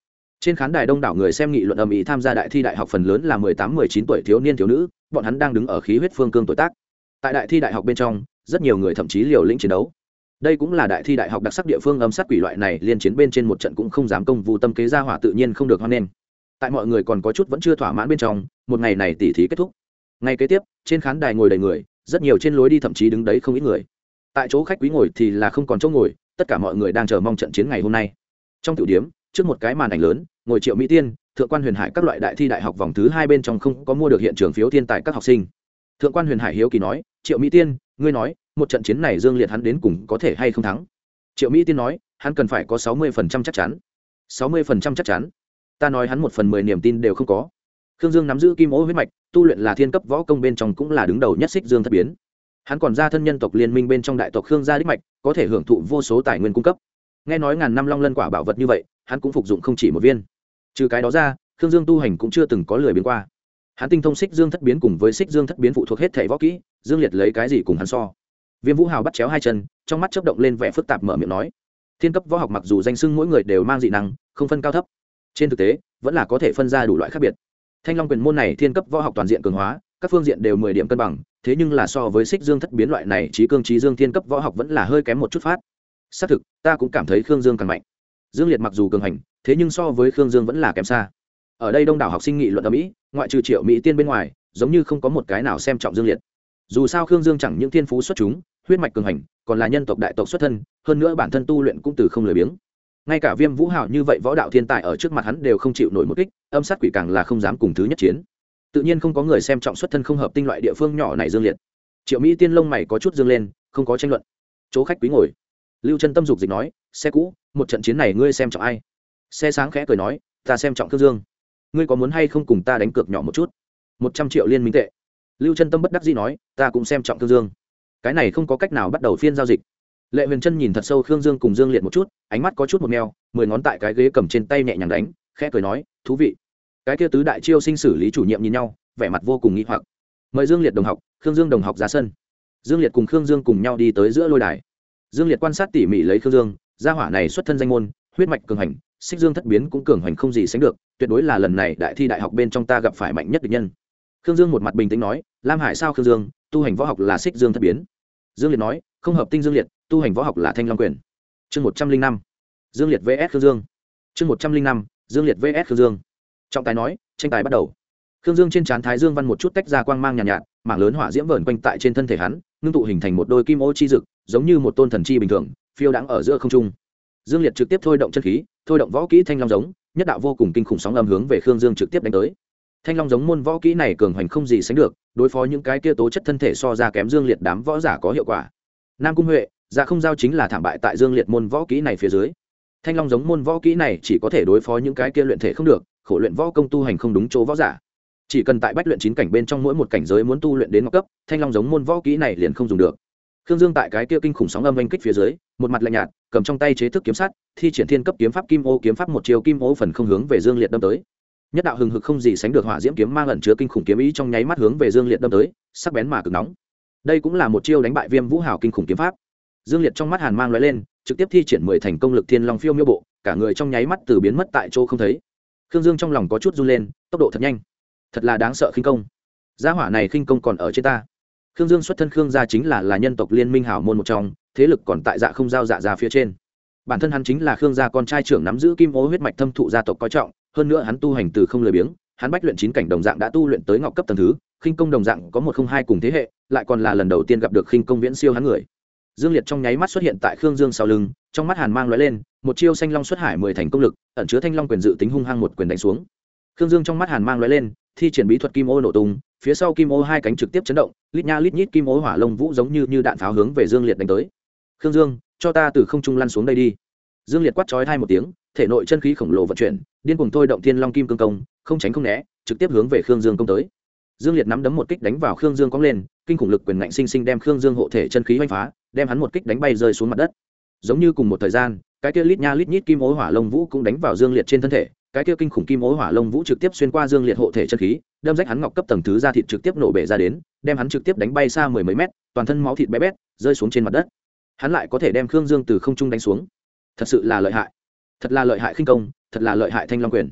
Trên khán đài đông đảo người xem nghị luận âm ý tham gia đại thi đại học phần lớn là mười tám, mười chín tuổi thiếu niên thiếu nữ, bọn hắn đang đứng ở khí huyết phương cương tuổi tác. Tại đại thi đại học bên trong, rất nhiều người thậm chí liều lĩnh chiến đấu. Đây cũng là đại thi đại học đặc sắc địa phương âm sát quỷ loại này liên chiến bên trên một trận cũng không dám công vụ tâm kế gia hỏa tự nhiên không được hoan nghênh. Tại mọi người còn có chút vẫn chưa thỏa mãn bên trong, một ngày này tỉ thí kết thúc. Ngày kế tiếp, trên khán đài ngồi đầy người, rất nhiều trên lối đi thậm chí đứng đấy không ít người tại chỗ khách quý ngồi thì là không còn chỗ ngồi, tất cả mọi người đang chờ mong trận chiến ngày hôm nay. Trong tiểu điếm, trước một cái màn ảnh lớn, ngồi triệu mỹ tiên, thượng quan huyền hải các loại đại thi đại học vòng thứ hai bên trong không có mua được hiện trường phiếu thiên tài các học sinh. Thượng quan huyền hải hiếu kỳ nói, triệu mỹ tiên, ngươi nói, một trận chiến này dương liệt hắn đến cùng có thể hay không thắng? Triệu mỹ tiên nói, hắn cần phải có sáu mươi phần trăm chắc chắn. sáu mươi phần trăm chắc chắn. Ta nói hắn một phần mười niềm tin đều không có. Khương dương nắm giữ kim ô huyết mạch, tu luyện là thiên cấp võ công bên trong cũng là đứng đầu nhất xích dương thất biến hắn còn ra thân nhân tộc liên minh bên trong đại tộc khương gia đích mạch, có thể hưởng thụ vô số tài nguyên cung cấp. Nghe nói ngàn năm long lân quả bảo vật như vậy, hắn cũng phục dụng không chỉ một viên. Trừ cái đó ra, khương dương tu hành cũng chưa từng có lười biến qua. Hắn tinh thông xích dương thất biến cùng với xích dương thất biến phụ thuộc hết thể võ kỹ, dương liệt lấy cái gì cùng hắn so? Viêm vũ hào bắt chéo hai chân, trong mắt chấp động lên vẻ phức tạp mở miệng nói, thiên cấp võ học mặc dù danh sưng mỗi người đều mang dị năng, không phân cao thấp, trên thực tế, vẫn là có thể phân ra đủ loại khác biệt. Thanh long quyền môn này thiên cấp võ học toàn diện cường hóa các phương diện đều mười điểm cân bằng, thế nhưng là so với xích dương thất biến loại này trí cương trí dương thiên cấp võ học vẫn là hơi kém một chút phát. Xác thực, ta cũng cảm thấy khương dương càng mạnh. Dương liệt mặc dù cường hành, thế nhưng so với khương dương vẫn là kém xa. Ở đây đông đảo học sinh nghị luận ở mỹ, ngoại trừ triệu mỹ tiên bên ngoài, giống như không có một cái nào xem trọng dương liệt. Dù sao khương dương chẳng những thiên phú xuất chúng, huyết mạch cường hành, còn là nhân tộc đại tộc xuất thân, hơn nữa bản thân tu luyện cũng từ không lười biếng. Ngay cả viêm vũ hào như vậy võ đạo thiên tài ở trước mặt hắn đều không chịu nổi một kích, âm sát quỷ càng là không dám cùng thứ nhất chiến tự nhiên không có người xem trọng xuất thân không hợp tinh loại địa phương nhỏ này dương liệt. Triệu mỹ tiên lông mày có chút dương lên, không có tranh luận. Chỗ khách quý ngồi. Lưu chân tâm dục dịch nói, xe cũ, một trận chiến này ngươi xem trọng ai? Xe sáng khẽ cười nói, ta xem trọng thương dương. Ngươi có muốn hay không cùng ta đánh cược nhỏ một chút? Một trăm triệu liên minh tệ. Lưu chân tâm bất đắc dĩ nói, ta cũng xem trọng thương dương. Cái này không có cách nào bắt đầu phiên giao dịch. Lệ huyền chân nhìn thật sâu khương dương cùng dương liệt một chút, ánh mắt có chút một mèo, mười ngón tại cái ghế cầm trên tay nhẹ nhàng đánh, khẽ cười nói, thú vị cái kia tứ đại chiêu sinh xử lý chủ nhiệm nhìn nhau, vẻ mặt vô cùng nghi hoặc. Mời dương liệt đồng học, khương dương đồng học ra sân. Dương liệt cùng khương dương cùng nhau đi tới giữa lôi đài. Dương liệt quan sát tỉ mỉ lấy khương dương, gia hỏa này xuất thân danh môn, huyết mạch cường hành, xích dương thất biến cũng cường hành không gì sánh được, tuyệt đối là lần này đại thi đại học bên trong ta gặp phải mạnh nhất địch nhân. Khương dương một mặt bình tĩnh nói, lam hải sao khương dương, tu hành võ học là xích dương thất biến? Dương liệt nói, không hợp tinh dương liệt, tu hành võ học là thanh long quyền. Chương một trăm linh năm. Dương liệt vs khương dương. Chương một trăm linh năm. Dương liệt vs khương dương trọng tài nói tranh tài bắt đầu. Khương dương trên trán thái dương văn một chút tách ra quang mang nhàn nhạt, nhạt mảng lớn hỏa diễm vờn quanh tại trên thân thể hắn ngưng tụ hình thành một đôi kim ô chi dực giống như một tôn thần chi bình thường phiêu đãng ở giữa không trung. Dương liệt trực tiếp thôi động chân khí thôi động võ kỹ thanh long giống nhất đạo vô cùng kinh khủng sóng âm hướng về khương dương trực tiếp đánh tới. Thanh long giống môn võ kỹ này cường hoành không gì sánh được đối phó những cái kia tố chất thân thể so ra kém dương liệt đám võ giả có hiệu quả. Nam cung huệ dạ không giao chính là thảm bại tại dương liệt môn võ kỹ này phía dưới. Thanh long giống môn võ kỹ này chỉ có thể đối phó những cái kia luyện thể không được khổ luyện võ công tu hành không đúng chỗ võ giả. Chỉ cần tại bách luyện chín cảnh bên trong mỗi một cảnh giới muốn tu luyện đến ngọc cấp, thanh long giống môn võ kỹ này liền không dùng được. Khương dương tại cái kia kinh khủng sóng âm oanh kích phía dưới, một mặt lạnh nhạt, cầm trong tay chế thức kiếm sắt, thi triển thiên cấp kiếm pháp kim ô kiếm pháp một chiều kim ô phần không hướng về dương liệt đâm tới. Nhất đạo hừng hực không gì sánh được hỏa diễm kiếm mang ẩn chứa kinh khủng kiếm ý trong nháy mắt hướng về dương liệt đâm tới, sắc bén mà cực nóng. Đây cũng là một chiêu đánh bại viêm vũ hào kinh khủng kiếm pháp. Dương liệt trong mắt hàn mang l lên, trực tiếp thi triển mười thành công lực thiên long phiêu miêu bộ, cả người trong nháy mắt từ biến mất tại chỗ không thấy khương dương trong lòng có chút run lên, tốc độ thật nhanh. Thật là đáng sợ khinh công. Gia hỏa này khinh công còn ở trên ta. Khương dương xuất thân khương gia chính là là nhân tộc liên minh hảo môn một trong, thế lực còn tại dạ không giao dạ ra phía trên. Bản thân hắn chính là khương gia con trai trưởng nắm giữ kim ô huyết mạch thâm thụ gia tộc coi trọng, hơn nữa hắn tu hành từ không lười biếng, hắn bách luyện chín cảnh đồng dạng đã tu luyện tới ngọc cấp tầng thứ, khinh công đồng dạng có một không hai cùng thế hệ, lại còn là lần đầu tiên gặp được khinh công viễn siêu hắn người. Dương liệt trong nháy mắt xuất hiện tại khương dương sau lưng trong mắt hàn mang lóe lên một chiêu xanh long xuất hải mười thành công lực ẩn chứa thanh long quyền dự tính hung hăng một quyền đánh xuống. Khương dương trong mắt hàn mang lóe lên thi triển bí thuật kim ô nổ tung phía sau kim ô hai cánh trực tiếp chấn động lít nha lít nhít kim ô hỏa lông vũ giống như, như đạn pháo hướng về dương liệt đánh tới. Khương dương cho ta từ không trung lăn xuống đây đi. Dương liệt quát chói hai một tiếng thể nội chân khí khổng lồ vận chuyển điên cuồng thôi động thiên long kim cương công không tránh không né trực tiếp hướng về khương dương công tới. Dương liệt nắm đấm một kích đánh vào khương dương cóng lên kinh khủng lực quyền ngạnh sinh sinh đem khương dương hộ thể chân khí oanh phá đem hắn một kích đánh bay rơi xuống mặt đất giống như cùng một thời gian, cái kia lít nha lít nhít kim ố hỏa lông vũ cũng đánh vào dương liệt trên thân thể, cái kia kinh khủng kim ố hỏa lông vũ trực tiếp xuyên qua dương liệt hộ thể chân khí, đâm rách hắn ngọc cấp tầng thứ ra thịt trực tiếp nổ bể ra đến, đem hắn trực tiếp đánh bay xa mười mấy mét, toàn thân máu thịt bé bét, rơi xuống trên mặt đất. Hắn lại có thể đem khương dương từ không trung đánh xuống. Thật sự là lợi hại. Thật là lợi hại khinh công, thật là lợi hại thanh long quyền.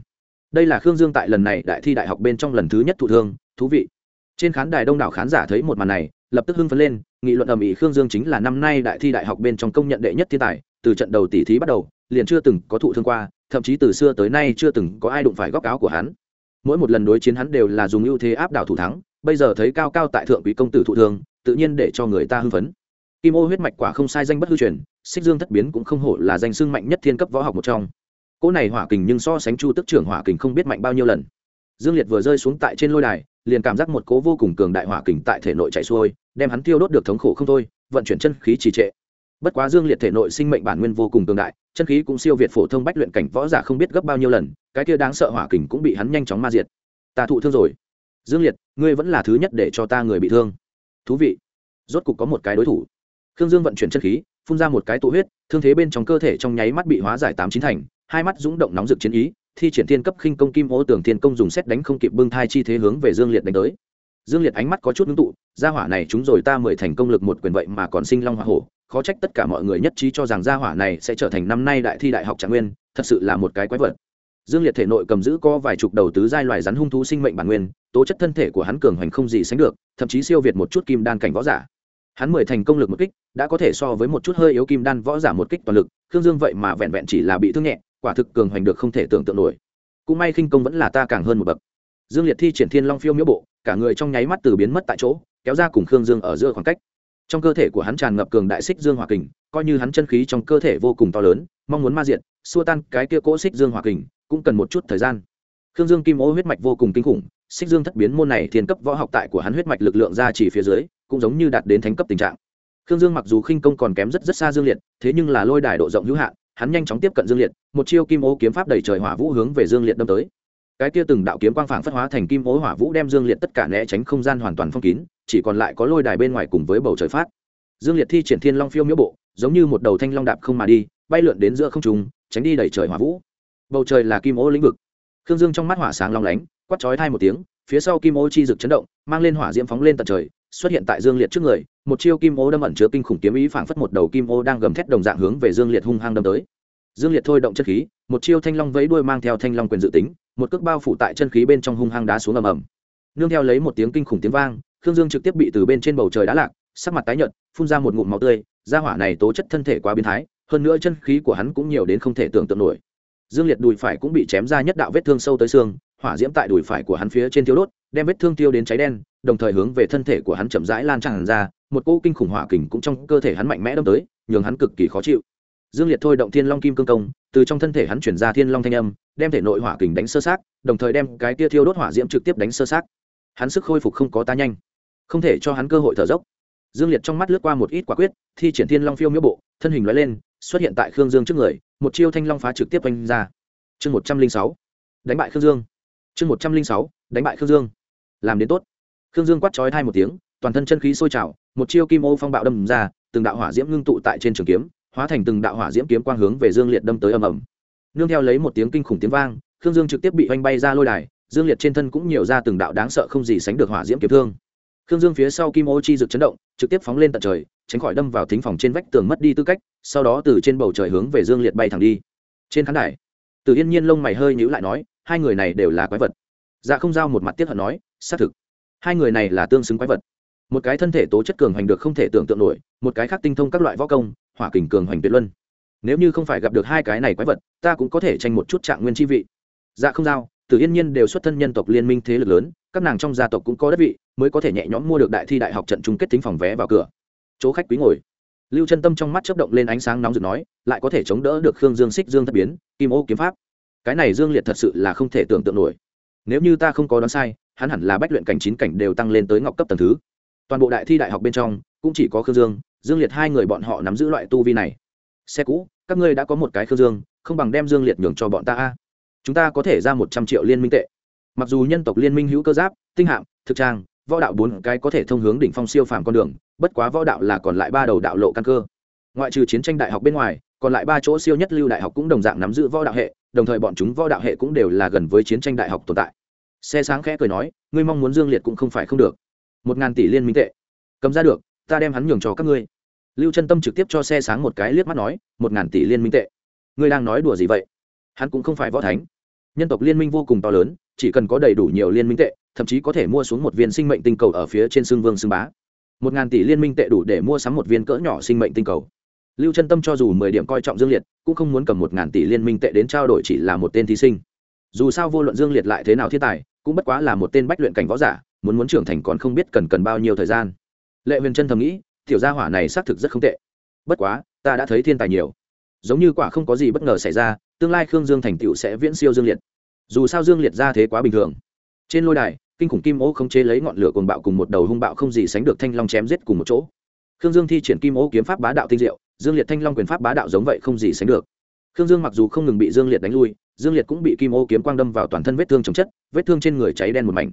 Đây là khương dương tại lần này đại thi đại học bên trong lần thứ nhất thụ thương, thú vị. Trên khán đài đông đảo khán giả thấy một màn này lập tức hưng phấn lên, nghị luận ầm ĩ khương dương chính là năm nay đại thi đại học bên trong công nhận đệ nhất thiên tài, từ trận đầu tỷ thí bắt đầu, liền chưa từng có thụ thương qua, thậm chí từ xưa tới nay chưa từng có ai đụng phải góc áo của hắn. Mỗi một lần đối chiến hắn đều là dùng ưu thế áp đảo thủ thắng, bây giờ thấy cao cao tại thượng quý công tử thụ thương, tự nhiên để cho người ta hưng phấn. Kim ô huyết mạch quả không sai danh bất hư truyền, xích dương thất biến cũng không hổ là danh sưng mạnh nhất thiên cấp võ học một trong. Cỗ này hỏa kình nhưng so sánh chu tức trưởng hỏa kình không biết mạnh bao nhiêu lần. Dương liệt vừa rơi xuống tại trên lôi đài liền cảm giác một cố vô cùng cường đại hỏa kình tại thể nội chạy xuôi, đem hắn tiêu đốt được thống khổ không thôi, vận chuyển chân khí trì trệ. Bất quá dương liệt thể nội sinh mệnh bản nguyên vô cùng cường đại, chân khí cũng siêu việt phổ thông bách luyện cảnh võ giả không biết gấp bao nhiêu lần, cái kia đáng sợ hỏa kình cũng bị hắn nhanh chóng ma diệt. Ta thụ thương rồi. Dương liệt, ngươi vẫn là thứ nhất để cho ta người bị thương. Thú vị. Rốt cục có một cái đối thủ. Khương dương vận chuyển chân khí, phun ra một cái tụ huyết, thương thế bên trong cơ thể trong nháy mắt bị hóa giải tám chín thành, hai mắt rúng động nóng rực chiến ý thi triển thiên cấp khinh công kim ô tường thiên công dùng xét đánh không kịp bưng thai chi thế hướng về dương liệt đánh tới. Dương liệt ánh mắt có chút ngưng tụ, gia hỏa này chúng rồi ta mười thành công lực một quyền vậy mà còn sinh long hoa hổ, khó trách tất cả mọi người nhất trí cho rằng gia hỏa này sẽ trở thành năm nay đại thi đại học trạng nguyên, thật sự là một cái quái vật. Dương liệt thể nội cầm giữ có vài chục đầu tứ giai loài rắn hung thú sinh mệnh bản nguyên, tố chất thân thể của hắn cường hoành không gì sánh được, thậm chí siêu việt một chút kim đan cảnh võ giả. Hắn mười thành công lực một kích, đã có thể so với một chút hơi yếu kim đan võ giả một kích toàn lực, khương dương vậy mà vẹn vẹn chỉ là bị thương nhẹ quả thực cường hoành được không thể tưởng tượng nổi. Cũng may khinh công vẫn là ta càng hơn một bậc. Dương liệt thi triển thiên long phiêu miễu bộ, cả người trong nháy mắt từ biến mất tại chỗ, kéo ra cùng khương dương ở giữa khoảng cách. Trong cơ thể của hắn tràn ngập cường đại xích dương hòa kình, coi như hắn chân khí trong cơ thể vô cùng to lớn, mong muốn ma diện xua tan cái kia cỗ xích dương hòa kình, cũng cần một chút thời gian. Khương dương kim ô huyết mạch vô cùng kinh khủng, xích dương thất biến môn này thiên cấp võ học tại của hắn huyết mạch lực lượng ra chỉ phía dưới, cũng giống như đạt đến thánh cấp tình trạng. Khương dương mặc dù khinh công còn kém rất rất xa dương liệt, thế nhưng là lôi đài độ rộng hữu hạn hắn nhanh chóng tiếp cận dương liệt, một chiêu kim ô kiếm pháp đầy trời hỏa vũ hướng về dương liệt đâm tới. Cái kia từng đạo kiếm quang phảng phất hóa thành kim ô hỏa vũ đem dương liệt tất cả né tránh không gian hoàn toàn phong kín, chỉ còn lại có lôi đài bên ngoài cùng với bầu trời phát. Dương liệt thi triển thiên long phiêu miễu bộ, giống như một đầu thanh long đạp không mà đi, bay lượn đến giữa không trung, tránh đi đẩy trời hỏa vũ. Bầu trời là kim ô lĩnh vực. Khương dương trong mắt hỏa sáng long lánh quắt chói thai một tiếng, phía sau kim ô chi rực chấn động, mang lên hỏa diễm phóng lên tận trời xuất hiện tại dương liệt trước người, một chiêu kim ô đâm ẩn chứa kinh khủng kiếm ý phảng phất một đầu kim ô đang gầm thét đồng dạng hướng về dương liệt hung hăng đâm tới. Dương liệt thôi động chân khí, một chiêu thanh long vẫy đuôi mang theo thanh long quyền dự tính, một cước bao phủ tại chân khí bên trong hung hăng đá xuống ầm ầm. Nương theo lấy một tiếng kinh khủng tiếng vang, khương dương trực tiếp bị từ bên trên bầu trời đá lạc, sắc mặt tái nhợt, phun ra một ngụm máu tươi, gia hỏa này tố chất thân thể quá biến thái, hơn nữa chân khí của hắn cũng nhiều đến không thể tưởng tượng nổi. Dương liệt đùi phải cũng bị chém ra nhất đạo vết thương sâu tới xương, hỏa diễm tại đùi phải của hắn phía trên thiếu đốt đem vết thương tiêu đến cháy đen, đồng thời hướng về thân thể của hắn chậm rãi lan tràn ra, một cỗ kinh khủng hỏa kình cũng trong cơ thể hắn mạnh mẽ đâm tới, nhường hắn cực kỳ khó chịu. Dương liệt thôi động thiên long kim cương công, từ trong thân thể hắn chuyển ra thiên long thanh âm, đem thể nội hỏa kình đánh sơ sát đồng thời đem cái tia thiêu đốt hỏa diễm trực tiếp đánh sơ sát hắn sức khôi phục không có ta nhanh, không thể cho hắn cơ hội thở dốc. Dương liệt trong mắt lướt qua một ít quả quyết, thi triển thiên long phiêu miễu bộ, thân hình loại lên, xuất hiện tại khương dương trước người, một chiêu thanh long phá trực tiếp oanh ra. Chương một trăm linh sáu, đánh bại khương dương. Chương một trăm linh sáu, đánh bại khương dương làm đến tốt. Khương dương quát trói thai một tiếng, toàn thân chân khí sôi trào, một chiêu kim ô phong bạo đâm ra, từng đạo hỏa diễm ngưng tụ tại trên trường kiếm, hóa thành từng đạo hỏa diễm kiếm quang hướng về dương liệt đâm tới ầm ầm. Nương theo lấy một tiếng kinh khủng tiếng vang, khương dương trực tiếp bị oanh bay ra lôi đài, dương liệt trên thân cũng nhiều ra từng đạo đáng sợ không gì sánh được hỏa diễm kiếm thương. Khương dương phía sau kim ô chi rực chấn động, trực tiếp phóng lên tận trời, tránh khỏi đâm vào thính phòng trên vách tường mất đi tư cách, sau đó từ trên bầu trời hướng về dương liệt bay thẳng đi. Trên khán đài, từ yên nhiên lông mày hơi nhíu lại nói, hai người này đều là quái vật. Dạ không giao một mặt tiếp hận nói xác thực. Hai người này là tương xứng quái vật. Một cái thân thể tố chất cường hoành được không thể tưởng tượng nổi, một cái khác tinh thông các loại võ công, hỏa kình cường hoành tuyệt luân. Nếu như không phải gặp được hai cái này quái vật, ta cũng có thể tranh một chút trạng nguyên chi vị. Dạ không giao từ yên nhiên đều xuất thân nhân tộc liên minh thế lực lớn, các nàng trong gia tộc cũng có đất vị, mới có thể nhẹ nhõm mua được đại thi đại học trận chung kết tính phòng vé vào cửa. Chỗ khách quý ngồi. Lưu chân tâm trong mắt chớp động lên ánh sáng nóng rực nói, lại có thể chống đỡ được khương dương xích dương thất biến, kim ô kiếm pháp. Cái này dương liệt thật sự là không thể tưởng tượng nổi. Nếu như ta không có đoán sai hắn hẳn là bách luyện cảnh chín cảnh đều tăng lên tới ngọc cấp tầng thứ. Toàn bộ đại thi đại học bên trong, cũng chỉ có khương dương dương liệt hai người bọn họ nắm giữ loại tu vi này. Xe cũ, các ngươi đã có một cái khương dương, không bằng đem dương liệt nhường cho bọn ta a. Chúng ta có thể ra một trăm triệu liên minh tệ. Mặc dù nhân tộc liên minh hữu cơ giáp, tinh hạm, thực trang, võ đạo bốn cái có thể thông hướng đỉnh phong siêu phàm con đường, bất quá võ đạo là còn lại ba đầu đạo lộ căn cơ. Ngoại trừ chiến tranh đại học bên ngoài, còn lại ba chỗ siêu nhất lưu đại học cũng đồng dạng nắm giữ võ đạo hệ, đồng thời bọn chúng võ đạo hệ cũng đều là gần với chiến tranh đại học tồn tại xe sáng khẽ cười nói, ngươi mong muốn dương liệt cũng không phải không được. Một ngàn tỷ liên minh tệ. Cầm ra được, ta đem hắn nhường cho các ngươi. Lưu chân tâm trực tiếp cho xe sáng một cái liếc mắt nói, một ngàn tỷ liên minh tệ. Ngươi đang nói đùa gì vậy? Hắn cũng không phải võ thánh. Nhân tộc liên minh vô cùng to lớn, chỉ cần có đầy đủ nhiều liên minh tệ, thậm chí có thể mua xuống một viên sinh mệnh tinh cầu ở phía trên xương vương xương bá. Một ngàn tỷ liên minh tệ đủ để mua sắm một viên cỡ nhỏ sinh mệnh tinh cầu. Lưu chân tâm cho dù mười điểm coi trọng dương liệt, cũng không muốn cầm một ngàn tỷ liên minh tệ đến trao đổi chỉ là một tên thí sinh dù sao vô luận dương liệt lại thế nào thiên tài, cũng bất quá là một tên bách luyện cảnh võ giả, muốn muốn trưởng thành còn không biết cần cần bao nhiêu thời gian. Lệ huyền chân thầm nghĩ, tiểu gia hỏa này xác thực rất không tệ. Bất quá, ta đã thấy thiên tài nhiều. Giống như quả không có gì bất ngờ xảy ra, tương lai khương dương thành tựu sẽ viễn siêu dương liệt. Dù sao dương liệt ra thế quá bình thường. Trên lôi đài, kinh khủng kim ô không chế lấy ngọn lửa cồn bạo cùng một đầu hung bạo không gì sánh được thanh long chém giết cùng một chỗ. Khương dương thi triển kim ô kiếm pháp bá đạo tinh diệu, dương liệt thanh long quyền pháp bá đạo giống vậy không gì sánh được. Khương dương mặc dù không ngừng bị dương liệt đánh lui dương liệt cũng bị kim ô kiếm quang đâm vào toàn thân vết thương chồng chất, vết thương trên người cháy đen một mảnh.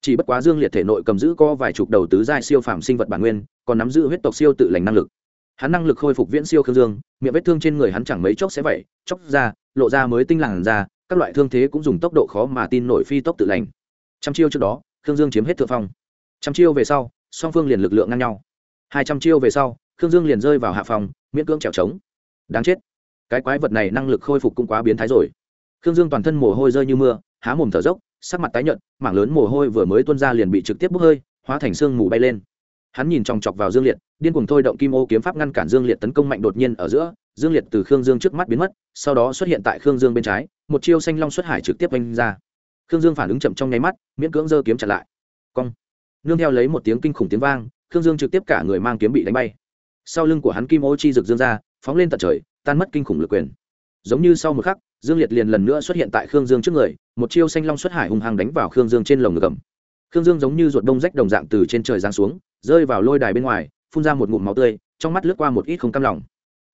Chỉ bất quá dương liệt thể nội cầm giữ có vài chục đầu tứ giai siêu phàm sinh vật bản nguyên, còn nắm giữ huyết tộc siêu tự lành năng lực. Hắn năng lực khôi phục viễn siêu khương dương, miệng vết thương trên người hắn chẳng mấy chốc sẽ vậy chốc ra, lộ ra mới tinh làn ra các loại thương thế cũng dùng tốc độ khó mà tin nổi phi tốc tự lành. Trăm chiêu trước đó, khương dương chiếm hết thượng phong. Trăm chiêu về sau, song phương liền lực lượng ngang nhau. Hai trăm chiêu về sau, khương dương liền rơi vào hạ phòng miễn cưỡng trèo trống. Đáng chết. Cái quái vật này năng lực khôi phục cũng quá biến thái rồi khương dương toàn thân mồ hôi rơi như mưa, há mồm thở dốc, sắc mặt tái nhợt, mảng lớn mồ hôi vừa mới tuôn ra liền bị trực tiếp bốc hơi, hóa thành xương mù bay lên. Hắn nhìn chòng chọc vào dương liệt, điên cuồng thôi động kim ô kiếm pháp ngăn cản dương liệt tấn công mạnh đột nhiên ở giữa, dương liệt từ khương dương trước mắt biến mất, sau đó xuất hiện tại khương dương bên trái, một chiêu xanh long xuất hải trực tiếp oanh ra. Khương dương phản ứng chậm trong nháy mắt, miễn cưỡng giơ kiếm chặn lại. Cong. Nương theo lấy một tiếng kinh khủng tiếng vang, khương dương trực tiếp cả người mang kiếm bị đánh bay. Sau lưng của hắn kim ô chi rực dương ra, phóng lên tận trời, tan mất kinh khủng lực quyền. Giống như sau một khắc dương liệt liền lần nữa xuất hiện tại khương dương trước người, một chiêu xanh long xuất hải hung hăng đánh vào khương dương trên lồng ngực. Gầm khương dương giống như ruột đông rách đồng dạng từ trên trời giáng xuống, rơi vào lôi đài bên ngoài, phun ra một ngụm máu tươi, trong mắt lướt qua một ít không cam lòng.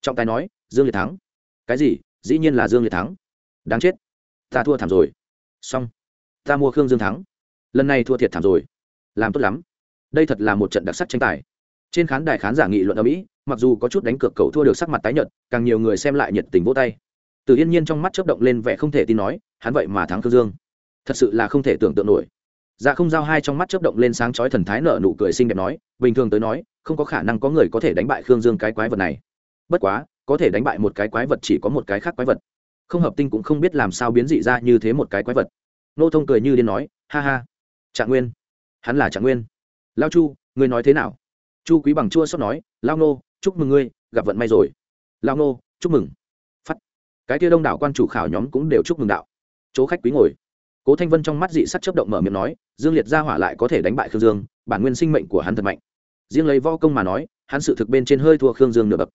Trọng tài nói, dương liệt thắng. Cái gì? Dĩ nhiên là dương liệt thắng. Đáng chết. Ta thua thảm rồi. Xong. Ta mua khương dương thắng. Lần này thua thiệt thảm rồi. Làm tốt lắm. Đây thật là một trận đặc sắc tranh tài. Trên khán đài khán giả nghị luận ở mỹ mặc dù có chút đánh cược cầu thua được sắc mặt tái nhợt, càng nhiều người xem lại nhiệt tình vỗ tay từ yên nhiên trong mắt chớp động lên vẻ không thể tin nói, hắn vậy mà thắng khương dương. Thật sự là không thể tưởng tượng nổi. Dạ không giao hai trong mắt chớp động lên sáng chói thần thái nợ nụ cười xinh đẹp nói, bình thường tới nói, không có khả năng có người có thể đánh bại khương dương cái quái vật này. Bất quá, có thể đánh bại một cái quái vật chỉ có một cái khác quái vật. Không hợp tinh cũng không biết làm sao biến dị ra như thế một cái quái vật. Nô thông cười như điên nói, ha ha. Trạng nguyên. Hắn là trạng nguyên. Lao chu, ngươi nói thế nào? Chu quý bằng chua xót nói, lao nô, chúc mừng ngươi, gặp vận may rồi. Lao nô, chúc mừng cái kia đông đảo quan chủ khảo nhóm cũng đều chúc mừng đạo. Chỗ khách quý ngồi. Cố thanh vân trong mắt dị sắc chấp động mở miệng nói, dương liệt gia hỏa lại có thể đánh bại khương dương, bản nguyên sinh mệnh của hắn thật mạnh. Riêng lấy vo công mà nói, hắn sự thực bên trên hơi thua khương dương nửa bậc.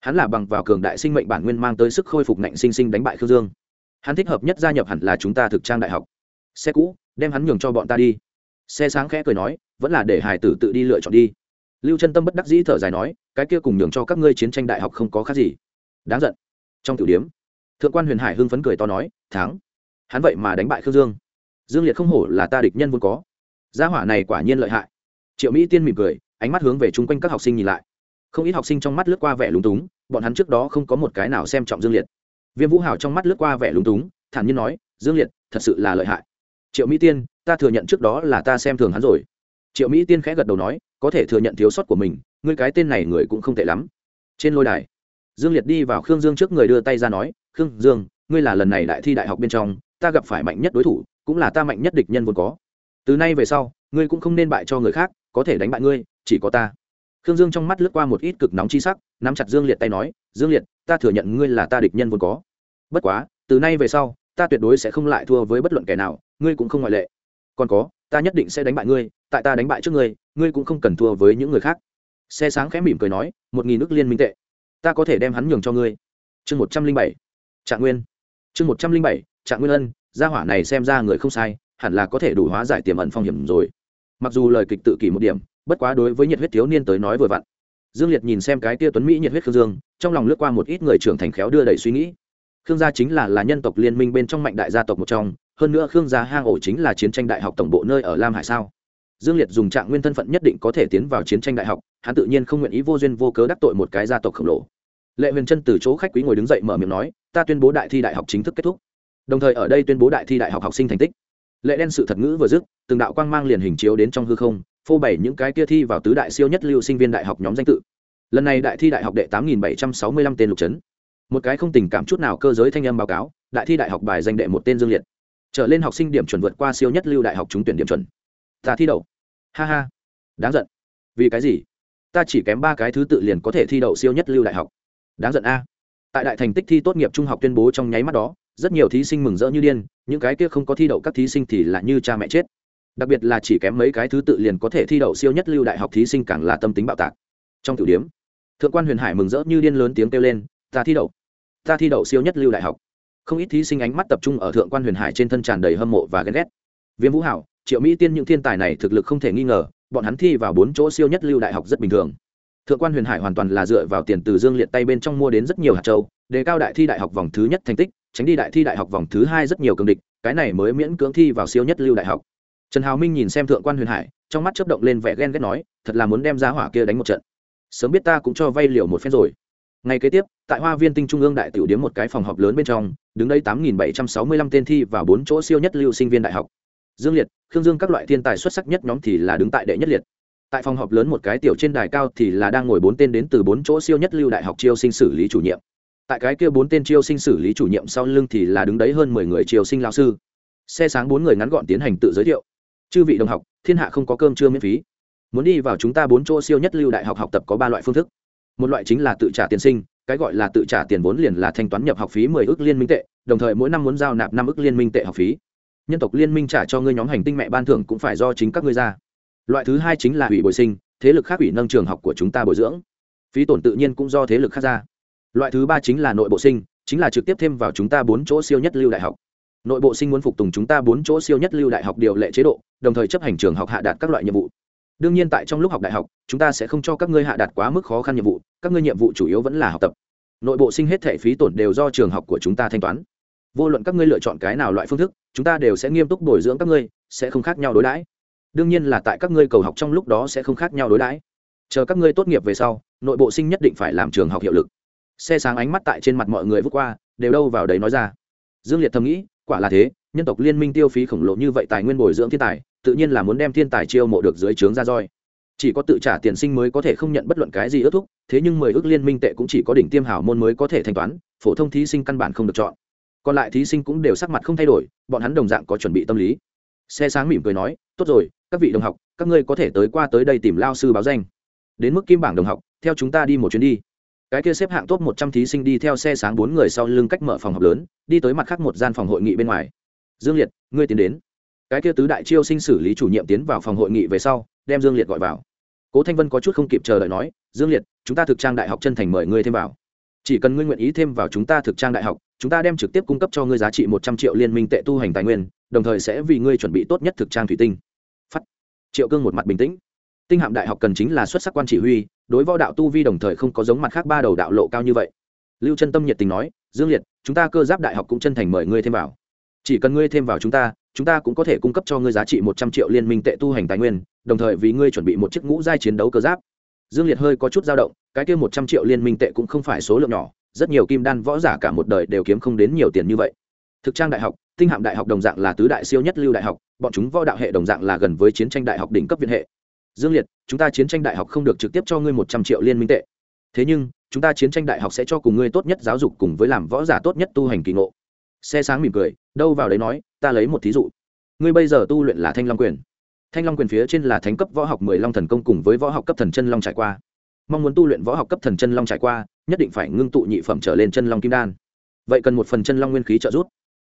Hắn là bằng vào cường đại sinh mệnh bản nguyên mang tới sức khôi phục nạnh sinh sinh đánh bại khương dương. Hắn thích hợp nhất gia nhập hẳn là chúng ta thực trang đại học. Xe cũ, đem hắn nhường cho bọn ta đi. Xe sáng khẽ cười nói, vẫn là để hải tử tự đi lựa chọn đi. Lưu chân tâm bất đắc dĩ thở dài nói, cái kia cùng nhường cho các ngươi chiến tranh đại học không có khác gì. Đáng giận. Trong tiểu điếm thượng quan huyền hải hưng phấn cười to nói, thắng, hắn vậy mà đánh bại khương dương. Dương liệt không hổ là ta địch nhân vốn có. Gia hỏa này quả nhiên lợi hại. Triệu mỹ tiên mỉm cười, ánh mắt hướng về chung quanh các học sinh nhìn lại. Không ít học sinh trong mắt lướt qua vẻ lúng túng, bọn hắn trước đó không có một cái nào xem trọng dương liệt. Viêm vũ hào trong mắt lướt qua vẻ lúng túng, thản nhiên nói, dương liệt, thật sự là lợi hại. Triệu mỹ tiên, ta thừa nhận trước đó là ta xem thường hắn rồi. Triệu mỹ tiên khẽ gật đầu nói, có thể thừa nhận thiếu sót của mình, ngươi cái tên này người cũng không tệ lắm. Trên lôi đài, dương liệt đi vào khương dương trước người đưa tay ra nói khương dương, ngươi là lần này đại thi đại học bên trong, ta gặp phải mạnh nhất đối thủ, cũng là ta mạnh nhất địch nhân vốn có. Từ nay về sau, ngươi cũng không nên bại cho người khác, có thể đánh bại ngươi, chỉ có ta. Khương dương trong mắt lướt qua một ít cực nóng chi sắc, nắm chặt dương liệt tay nói, dương liệt, ta thừa nhận ngươi là ta địch nhân vốn có. Bất quá, từ nay về sau, ta tuyệt đối sẽ không lại thua với bất luận kẻ nào, ngươi cũng không ngoại lệ. Còn có, ta nhất định sẽ đánh bại ngươi, tại ta đánh bại trước ngươi ngươi cũng không cần thua với những người khác. Xe sáng khẽ mỉm cười nói, một nghìn nước liên minh tệ, ta có thể đem hắn nhường cho ngươi. Chương một trăm linh bảy trạng nguyên. Chương một trăm linh bảy, trạng nguyên ân, gia hỏa này xem ra người không sai, hẳn là có thể đủ hóa giải tiềm ẩn phong hiểm rồi. Mặc dù lời kịch tự kỷ một điểm, bất quá đối với nhiệt huyết thiếu niên tới nói vừa vặn. Dương liệt nhìn xem cái tia tuấn mỹ nhiệt huyết khương dương, trong lòng lướt qua một ít người trưởng thành khéo đưa đẩy suy nghĩ. Khương gia chính là là nhân tộc liên minh bên trong mạnh đại gia tộc một trong, hơn nữa khương gia hang ổ chính là chiến tranh đại học tổng bộ nơi ở lam hải sao? Dương liệt dùng trạng nguyên thân phận nhất định có thể tiến vào chiến tranh đại học, hắn tự nhiên không nguyện ý vô duyên vô cớ đắc tội một cái gia tộc khổng lồ lệ huyền trân từ chỗ khách quý ngồi đứng dậy mở miệng nói, ta tuyên bố đại thi đại học chính thức kết thúc. Đồng thời ở đây tuyên bố đại thi đại học học sinh thành tích. Lệ đen sự thật ngữ vừa dứt, từng đạo quang mang liền hình chiếu đến trong hư không, phô bày những cái kia thi vào tứ đại siêu nhất lưu sinh viên đại học nhóm danh tự. Lần này đại thi đại học đệ tám nghìn bảy trăm sáu mươi lăm tên lục trấn một cái không tình cảm chút nào cơ giới thanh âm báo cáo, đại thi đại học bài danh đệ một tên dương liệt. Trở lên học sinh điểm chuẩn vượt qua siêu nhất lưu đại học trúng tuyển điểm chuẩn. Ta thi đậu. Ha ha. Đáng giận. Vì cái gì? Ta chỉ kém ba cái thứ tự liền có thể thi đậu siêu nhất lưu đại học đáng giận a. Tại đại thành tích thi tốt nghiệp trung học tuyên bố trong nháy mắt đó rất nhiều thí sinh mừng rỡ như điên những cái kia không có thi đậu các thí sinh thì là như cha mẹ chết. Đặc biệt là chỉ kém mấy cái thứ tự liền có thể thi đậu siêu nhất lưu đại học thí sinh càng là tâm tính bạo tạc. Trong tiểu điểm, thượng quan huyền hải mừng rỡ như điên lớn tiếng kêu lên ta thi đậu ta thi đậu siêu nhất lưu đại học. Không ít thí sinh ánh mắt tập trung ở thượng quan huyền hải trên thân tràn đầy hâm mộ và ghen ghét. Viêm vũ hảo triệu mỹ tiên những thiên tài này thực lực không thể nghi ngờ bọn hắn thi vào bốn chỗ siêu nhất lưu đại học rất bình thường thượng quan huyền hải hoàn toàn là dựa vào tiền từ dương liệt tay bên trong mua đến rất nhiều hạt châu, đề cao đại thi đại học vòng thứ nhất thành tích, tránh đi đại thi đại học vòng thứ hai rất nhiều cường địch, cái này mới miễn cưỡng thi vào siêu nhất lưu đại học. Trần hào minh nhìn xem thượng quan huyền hải, trong mắt chấp động lên vẻ ghen ghét nói, thật là muốn đem giá hỏa kia đánh một trận. Sớm biết ta cũng cho vay liều một phen rồi. Ngày kế tiếp, tại hoa viên tinh trung ương đại tiểu điếm một cái phòng họp lớn bên trong, đứng đây tám nghìn bảy trăm sáu mươi lăm tên thi và bốn chỗ siêu nhất lưu sinh viên đại học. Dương liệt, khương dương các loại thiên tài xuất sắc nhất nhóm thì là đứng tại đệ nhất liệt tại phòng họp lớn một cái tiểu trên đài cao thì là đang ngồi bốn tên đến từ bốn chỗ siêu nhất lưu đại học chiêu sinh xử lý chủ nhiệm. Tại cái kia bốn tên chiêu sinh xử lý chủ nhiệm sau lưng thì là đứng đấy hơn mười người chiêu sinh lao sư. Xe sáng bốn người ngắn gọn tiến hành tự giới thiệu. Chư vị đồng học, thiên hạ không có cơm trưa miễn phí. Muốn đi vào chúng ta bốn chỗ siêu nhất lưu đại học học tập có ba loại phương thức. Một loại chính là tự trả tiền sinh, cái gọi là tự trả tiền vốn liền là thanh toán nhập học phí mười ước liên minh tệ, đồng thời mỗi năm muốn giao nạp năm ước liên minh tệ học phí. Nhân tộc liên minh trả cho ngươi nhóm hành tinh mẹ ban thưởng cũng phải do chính các ngươi ra loại thứ hai chính là ủy bồi sinh, thế lực khác ủy nâng trường học của chúng ta bồi dưỡng. Phí tổn tự nhiên cũng do thế lực khác ra. Loại thứ ba chính là nội bộ sinh, chính là trực tiếp thêm vào chúng ta bốn chỗ siêu nhất lưu đại học. Nội bộ sinh muốn phục tùng chúng ta bốn chỗ siêu nhất lưu đại học điều lệ chế độ, đồng thời chấp hành trường học hạ đạt các loại nhiệm vụ. Đương nhiên tại trong lúc học đại học, chúng ta sẽ không cho các ngươi hạ đạt quá mức khó khăn nhiệm vụ, các ngươi nhiệm vụ chủ yếu vẫn là học tập. Nội bộ sinh hết thể phí tổn đều do trường học của chúng ta thanh toán. Vô luận các ngươi lựa chọn cái nào loại phương thức, chúng ta đều sẽ nghiêm túc bồi dưỡng các ngươi, sẽ không khác nhau đối đãi đương nhiên là tại các ngươi cầu học trong lúc đó sẽ không khác nhau đối đãi. Chờ các ngươi tốt nghiệp về sau, nội bộ sinh nhất định phải làm trường học hiệu lực. Xe sáng ánh mắt tại trên mặt mọi người vút qua, đều đâu vào đấy nói ra. Dương liệt thầm nghĩ, quả là thế, nhân tộc liên minh tiêu phí khổng lồ như vậy tài nguyên bồi dưỡng thiên tài, tự nhiên là muốn đem thiên tài chiêu mộ được dưới trướng ra roi. Chỉ có tự trả tiền sinh mới có thể không nhận bất luận cái gì ước thúc, thế nhưng mười ước liên minh tệ cũng chỉ có đỉnh tiêm hảo môn mới có thể thanh toán, phổ thông thí sinh căn bản không được chọn. Còn lại thí sinh cũng đều sắc mặt không thay đổi, bọn hắn đồng dạng có chuẩn bị tâm lý xe sáng mỉm cười nói, tốt rồi, các vị đồng học, các ngươi có thể tới qua tới đây tìm lao sư báo danh. Đến mức kim bảng đồng học, theo chúng ta đi một chuyến đi. Cái kia xếp hạng top một trăm thí sinh đi theo xe sáng bốn người sau lưng cách mở phòng học lớn, đi tới mặt khác một gian phòng hội nghị bên ngoài. Dương liệt, ngươi tiến đến. Cái kia tứ đại chiêu sinh xử lý chủ nhiệm tiến vào phòng hội nghị về sau, đem dương liệt gọi vào. Cố thanh vân có chút không kịp chờ đợi nói, dương liệt, chúng ta thực trang đại học chân thành mời ngươi thêm vào. Chỉ cần ngươi nguyện ý thêm vào chúng ta thực trang đại học chúng ta đem trực tiếp cung cấp cho ngươi giá trị một trăm triệu liên minh tệ tu hành tài nguyên, đồng thời sẽ vì ngươi chuẩn bị tốt nhất thực trang thủy tinh. Phát. Triệu cương một mặt bình tĩnh. Tinh hạm đại học cần chính là xuất sắc quan chỉ huy, đối võ đạo tu vi đồng thời không có giống mặt khác ba đầu đạo lộ cao như vậy. Lưu chân tâm nhiệt tình nói, dương liệt, chúng ta cơ giáp đại học cũng chân thành mời ngươi thêm vào. Chỉ cần ngươi thêm vào chúng ta chúng ta cũng có thể cung cấp cho ngươi giá trị một trăm triệu liên minh tệ tu hành tài nguyên, đồng thời vì ngươi chuẩn bị một chiếc ngũ giai chiến đấu cơ giáp. Dương liệt hơi có chút dao động, cái kia một trăm triệu liên minh tệ cũng không phải số lượng nhỏ rất nhiều kim đan võ giả cả một đời đều kiếm không đến nhiều tiền như vậy. Thực trang đại học, tinh hạm đại học đồng dạng là tứ đại siêu nhất lưu đại học, bọn chúng võ đạo hệ đồng dạng là gần với chiến tranh đại học đỉnh cấp viện hệ. Dương liệt, chúng ta chiến tranh đại học không được trực tiếp cho ngươi một trăm triệu liên minh tệ. Thế nhưng, chúng ta chiến tranh đại học sẽ cho cùng ngươi tốt nhất giáo dục cùng với làm võ giả tốt nhất tu hành kỳ ngộ. Xe sáng mỉm cười, đâu vào đấy nói, ta lấy một thí dụ. Ngươi bây giờ tu luyện là thanh long quyền. Thanh long quyền phía trên là thánh cấp võ học mười long thần công cùng với võ học cấp thần chân long trải qua mong muốn tu luyện võ học cấp thần chân long trải qua, nhất định phải ngưng tụ nhị phẩm trở lên chân long kim đan. Vậy cần một phần chân long nguyên khí trợ giúp.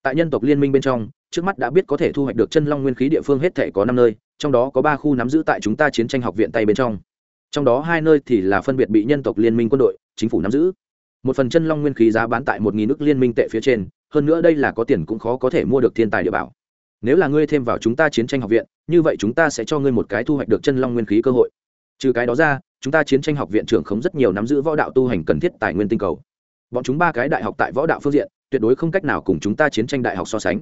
Tại nhân tộc liên minh bên trong, trước mắt đã biết có thể thu hoạch được chân long nguyên khí địa phương hết thể có năm nơi, trong đó có ba khu nắm giữ tại chúng ta chiến tranh học viện tay bên trong. Trong đó hai nơi thì là phân biệt bị nhân tộc liên minh quân đội, chính phủ nắm giữ. Một phần chân long nguyên khí giá bán tại một nghìn nước liên minh tệ phía trên, hơn nữa đây là có tiền cũng khó có thể mua được thiên tài địa bảo. Nếu là ngươi thêm vào chúng ta chiến tranh học viện, như vậy chúng ta sẽ cho ngươi một cái thu hoạch được chân long nguyên khí cơ hội. Trừ cái đó ra chúng ta chiến tranh học viện trưởng không rất nhiều nắm giữ võ đạo tu hành cần thiết tài nguyên tinh cầu. Bọn chúng ba cái đại học tại võ đạo phương diện, tuyệt đối không cách nào cùng chúng ta chiến tranh đại học so sánh.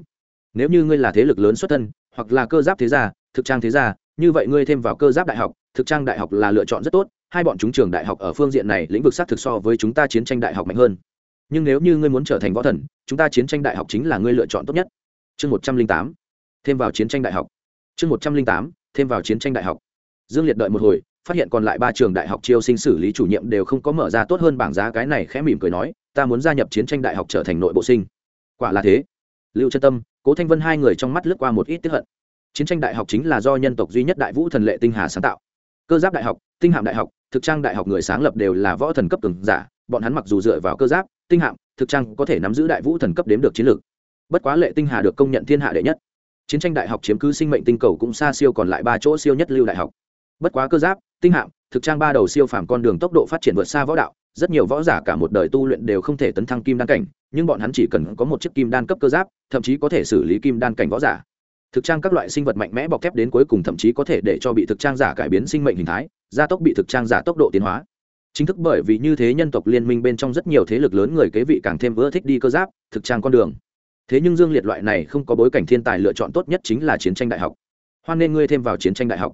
Nếu như ngươi là thế lực lớn xuất thân, hoặc là cơ giáp thế gia, thực trang thế gia, như vậy ngươi thêm vào cơ giáp đại học, thực trang đại học là lựa chọn rất tốt, hai bọn chúng trường đại học ở phương diện này lĩnh vực sát thực so với chúng ta chiến tranh đại học mạnh hơn. Nhưng nếu như ngươi muốn trở thành võ thần, chúng ta chiến tranh đại học chính là ngươi lựa chọn tốt nhất. Chương một trăm linh tám, thêm vào chiến tranh đại học. Chương một trăm linh tám, thêm vào chiến tranh đại học. Dương liệt đợi một hồi phát hiện còn lại ba trường đại học chiêu sinh xử lý chủ nhiệm đều không có mở ra tốt hơn bảng giá cái này khẽ mỉm cười nói, ta muốn gia nhập chiến tranh đại học trở thành nội bộ sinh. Quả là thế. Lưu chân tâm, cố thanh vân hai người trong mắt lướt qua một ít tiếp hận. Chiến tranh đại học chính là do nhân tộc duy nhất đại vũ thần lệ tinh hà sáng tạo. Cơ giáp đại học, tinh hạm đại học, thực trang đại học người sáng lập đều là võ thần cấp từng giả, bọn hắn mặc dù dựa vào cơ giáp, tinh hạm, thực trang có thể nắm giữ đại vũ thần cấp đếm được chiến lược. Bất quá lệ tinh hà được công nhận thiên hạ đệ nhất. Chiến tranh đại học chiếm cứ sinh mệnh tinh cầu cũng xa siêu còn lại ba chỗ siêu nhất lưu đại học. Bất quá cơ giáp tinh hạm, thực trang ba đầu siêu phàm con đường tốc độ phát triển vượt xa võ đạo, rất nhiều võ giả cả một đời tu luyện đều không thể tấn thăng kim đan cảnh, nhưng bọn hắn chỉ cần có một chiếc kim đan cấp cơ giáp, thậm chí có thể xử lý kim đan cảnh võ giả. Thực trang các loại sinh vật mạnh mẽ bọc thép đến cuối cùng thậm chí có thể để cho bị thực trang giả cải biến sinh mệnh hình thái, gia tốc bị thực trang giả tốc độ tiến hóa. Chính thức bởi vì như thế nhân tộc liên minh bên trong rất nhiều thế lực lớn người kế vị càng thêm ưa thích đi cơ giáp, thực trang con đường. Thế nhưng dương liệt loại này không có bối cảnh thiên tài lựa chọn tốt nhất chính là chiến tranh đại học. Hoan nên ngươi thêm vào chiến tranh đại học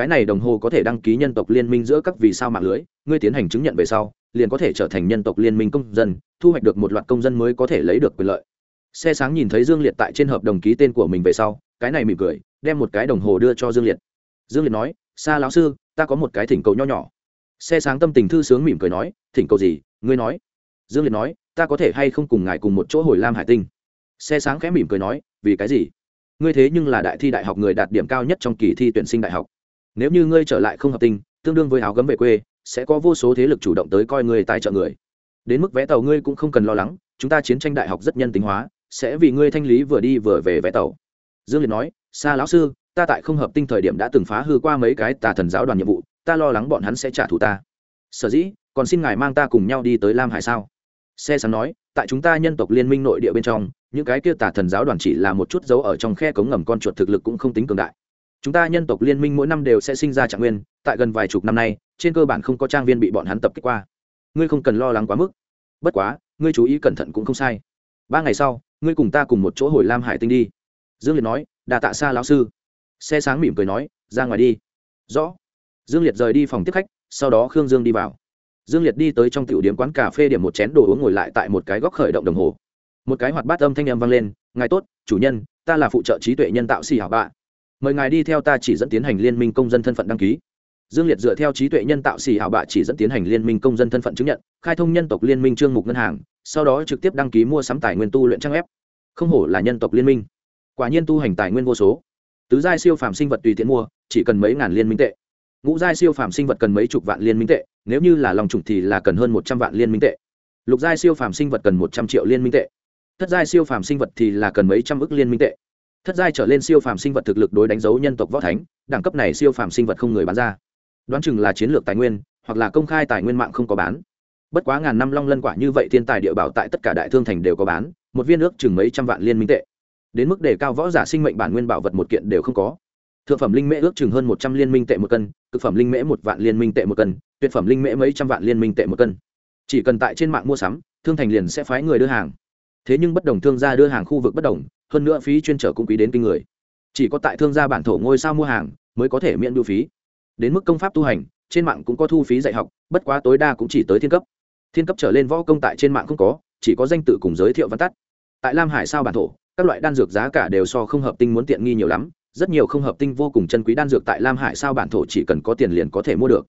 cái này đồng hồ có thể đăng ký nhân tộc liên minh giữa các vì sao mạng lưới, ngươi tiến hành chứng nhận về sau, liền có thể trở thành nhân tộc liên minh công dân, thu hoạch được một loạt công dân mới có thể lấy được quyền lợi. Xe sáng nhìn thấy dương liệt tại trên hợp đồng ký tên của mình về sau, cái này mỉm cười, đem một cái đồng hồ đưa cho dương liệt. Dương liệt nói xa lão sư, ta có một cái thỉnh cầu nho nhỏ. Xe sáng tâm tình thư sướng mỉm cười nói, thỉnh cầu gì, ngươi nói. Dương liệt nói, ta có thể hay không cùng ngài cùng một chỗ hồi lam hải tinh? Xe sáng khẽ mỉm cười nói, vì cái gì? Ngươi thế nhưng là đại thi đại học người đạt điểm cao nhất trong kỳ thi tuyển sinh đại học nếu như ngươi trở lại không hợp tinh tương đương với áo gấm về quê, sẽ có vô số thế lực chủ động tới coi ngươi tài trợ người. Đến mức vé tàu ngươi cũng không cần lo lắng, chúng ta chiến tranh đại học rất nhân tính hóa, sẽ vì ngươi thanh lý vừa đi vừa về vé tàu. Dương liệt nói xa lão sư, ta tại không hợp tinh thời điểm đã từng phá hư qua mấy cái tà thần giáo đoàn nhiệm vụ, ta lo lắng bọn hắn sẽ trả thù ta. Sở dĩ, còn xin ngài mang ta cùng nhau đi tới lam hải sao? Xe sáng nói, tại chúng ta nhân tộc liên minh nội địa bên trong, những cái kia tà thần giáo đoàn chỉ là một chút dấu ở trong khe cống ngầm con chuột thực lực cũng không tính cường đại chúng ta nhân tộc liên minh mỗi năm đều sẽ sinh ra trạng nguyên, tại gần vài chục năm nay, trên cơ bản không có trang viên bị bọn hắn tập kích qua. Ngươi không cần lo lắng quá mức. Bất quá, ngươi chú ý cẩn thận cũng không sai. Ba ngày sau, ngươi cùng ta cùng một chỗ hồi lam hải tinh đi. Dương liệt nói, đà tạ xa lão sư. Xe sáng mỉm cười nói, ra ngoài đi. Rõ. Dương liệt rời đi phòng tiếp khách, sau đó khương dương đi vào. Dương liệt đi tới trong tiểu điểm quán cà phê điểm một chén đồ uống ngồi lại tại một cái góc khởi động đồng hồ. Một cái hoạt bát âm thanh âm vang lên, ngài tốt, chủ nhân, ta là phụ trợ trí tuệ nhân tạo xì hảo bạ mời ngài đi theo ta chỉ dẫn tiến hành liên minh công dân thân phận đăng ký. Dương liệt dựa theo trí tuệ nhân tạo xì hảo bạ chỉ dẫn tiến hành liên minh công dân thân phận chứng nhận, khai thông nhân tộc liên minh trương mục ngân hàng, sau đó trực tiếp đăng ký mua sắm tài nguyên tu luyện trang ép không hổ là nhân tộc liên minh. Quả nhiên tu hành tài nguyên vô số. Tứ giai siêu phàm sinh vật tùy tiện mua, chỉ cần mấy ngàn liên minh tệ. Ngũ giai siêu phàm sinh vật cần mấy chục vạn liên minh tệ, nếu như là lòng trùng thì là cần hơn một trăm vạn liên minh tệ. Lục giai siêu phàm sinh vật cần một trăm triệu liên minh tệ. Thất giai siêu phàm sinh vật thì là cần mấy trăm ước liên minh tệ thất giai trở lên siêu phàm sinh vật thực lực đối đánh dấu nhân tộc võ thánh, đẳng cấp này siêu phàm sinh vật không người bán ra. Đoán chừng là chiến lược tài nguyên, hoặc là công khai tài nguyên mạng không có bán. Bất quá ngàn năm long lân quả như vậy thiên tài địa bảo tại tất cả đại thương thành đều có bán, một viên ước chừng mấy trăm vạn liên minh tệ. Đến mức đề cao võ giả sinh mệnh bản nguyên bảo vật một kiện đều không có. Thượng phẩm linh mễ ước chừng hơn một trăm liên minh tệ một cân thực phẩm linh mễ một vạn liên minh tệ một cân, tuyệt phẩm linh mễ mấy trăm vạn liên minh tệ một cân. Chỉ cần tại trên mạng mua sắm, thương thành liền sẽ phái người đưa hàng. Thế nhưng bất đồng thương gia đưa hàng khu vực bất đồng hơn nữa phí chuyên trở cũng quý đến kinh người. Chỉ có tại thương gia bản thổ ngôi sao mua hàng mới có thể miễn đu phí. Đến mức công pháp tu hành, trên mạng cũng có thu phí dạy học, bất quá tối đa cũng chỉ tới thiên cấp. Thiên cấp trở lên võ công tại trên mạng không có, chỉ có danh tự cùng giới thiệu văn tắt. Tại lam hải sao bản thổ, các loại đan dược giá cả đều so không hợp tinh muốn tiện nghi nhiều lắm, rất nhiều không hợp tinh vô cùng chân quý đan dược tại lam hải sao bản thổ chỉ cần có tiền liền có thể mua được.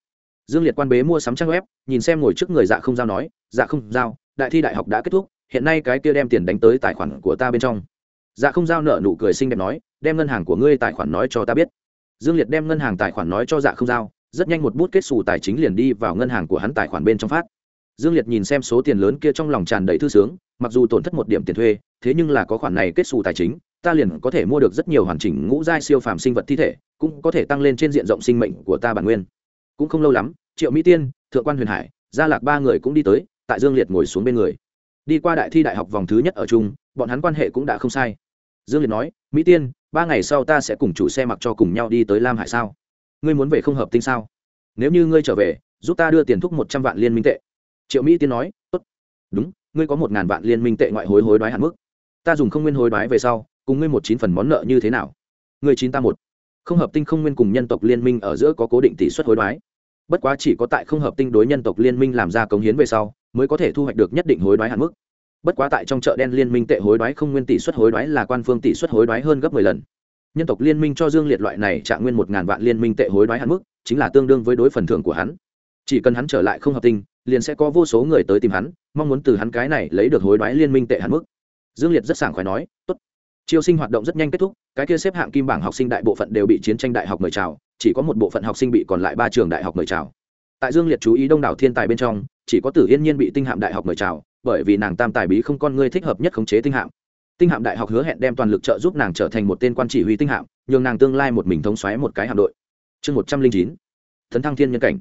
Dương liệt quan bế mua sắm trang web, nhìn xem ngồi trước người dạ không giao nói dạ không giao, đại thi đại học đã kết thúc, hiện nay cái kia đem tiền đánh tới tài khoản của ta bên trong dạ không giao nợ nụ cười xinh đẹp nói, đem ngân hàng của ngươi tài khoản nói cho ta biết. Dương liệt đem ngân hàng tài khoản nói cho dạ không giao, rất nhanh một bút kết xù tài chính liền đi vào ngân hàng của hắn tài khoản bên trong phát. Dương liệt nhìn xem số tiền lớn kia trong lòng tràn đầy thư sướng, mặc dù tổn thất một điểm tiền thuê, thế nhưng là có khoản này kết xù tài chính, ta liền có thể mua được rất nhiều hoàn chỉnh ngũ giai siêu phàm sinh vật thi thể, cũng có thể tăng lên trên diện rộng sinh mệnh của ta bản nguyên. Cũng không lâu lắm, triệu mỹ tiên, thượng quan huyền hải, gia lạc ba người cũng đi tới, tại dương liệt ngồi xuống bên người đi qua đại thi đại học vòng thứ nhất ở chung, bọn hắn quan hệ cũng đã không sai. Dương liệt nói, mỹ tiên, ba ngày sau ta sẽ cùng chủ xe mặc cho cùng nhau đi tới lam hải sao? Ngươi muốn về không hợp tinh sao? Nếu như ngươi trở về, giúp ta đưa tiền thúc một trăm vạn liên minh tệ. Triệu mỹ tiên nói, tốt. Đúng, ngươi có một ngàn vạn liên minh tệ ngoại hối hối đoái hạn mức. Ta dùng không nguyên hối đoái về sau, cùng ngươi một chín phần món nợ như thế nào? Ngươi chín ta một. Không hợp tinh không nguyên cùng nhân tộc liên minh ở giữa có cố định tỷ suất hối đoái. Bất quá chỉ có tại không hợp tinh đối nhân tộc liên minh làm ra cống hiến về sau mới có thể thu hoạch được nhất định hối đoái hạn mức. Bất quá tại trong chợ đen liên minh tệ hối đoái không nguyên tỷ suất hối đoái là quan phương tỷ suất hối đoái hơn gấp mười lần. Nhân tộc liên minh cho dương liệt loại này trạng nguyên một ngàn vạn liên minh tệ hối đoái hạn mức, chính là tương đương với đối phần thưởng của hắn. Chỉ cần hắn trở lại không hợp tinh liền sẽ có vô số người tới tìm hắn, mong muốn từ hắn cái này lấy được hối đoái liên minh tệ hạn mức. Dương liệt rất sảng khoái nói, tốt. Chiêu sinh hoạt động rất nhanh kết thúc, cái kia xếp hạng kim bảng học sinh đại bộ phận đều bị chiến tranh đại học mời chào, chỉ có một bộ phận học sinh bị còn lại ba trường đại học mời chào tại dương liệt chú ý đông đảo thiên tài bên trong, chỉ có tử yên nhiên bị tinh hạm đại học mời chào, bởi vì nàng tam tài bí không con ngươi thích hợp nhất khống chế tinh hạm. Tinh hạm đại học hứa hẹn đem toàn lực trợ giúp nàng trở thành một tên quan chỉ huy tinh hạm, nhường nàng tương lai một mình thống xoáy một cái hạm đội. Chương một trăm linh chín, tấn thăng thiên nhân cảnh.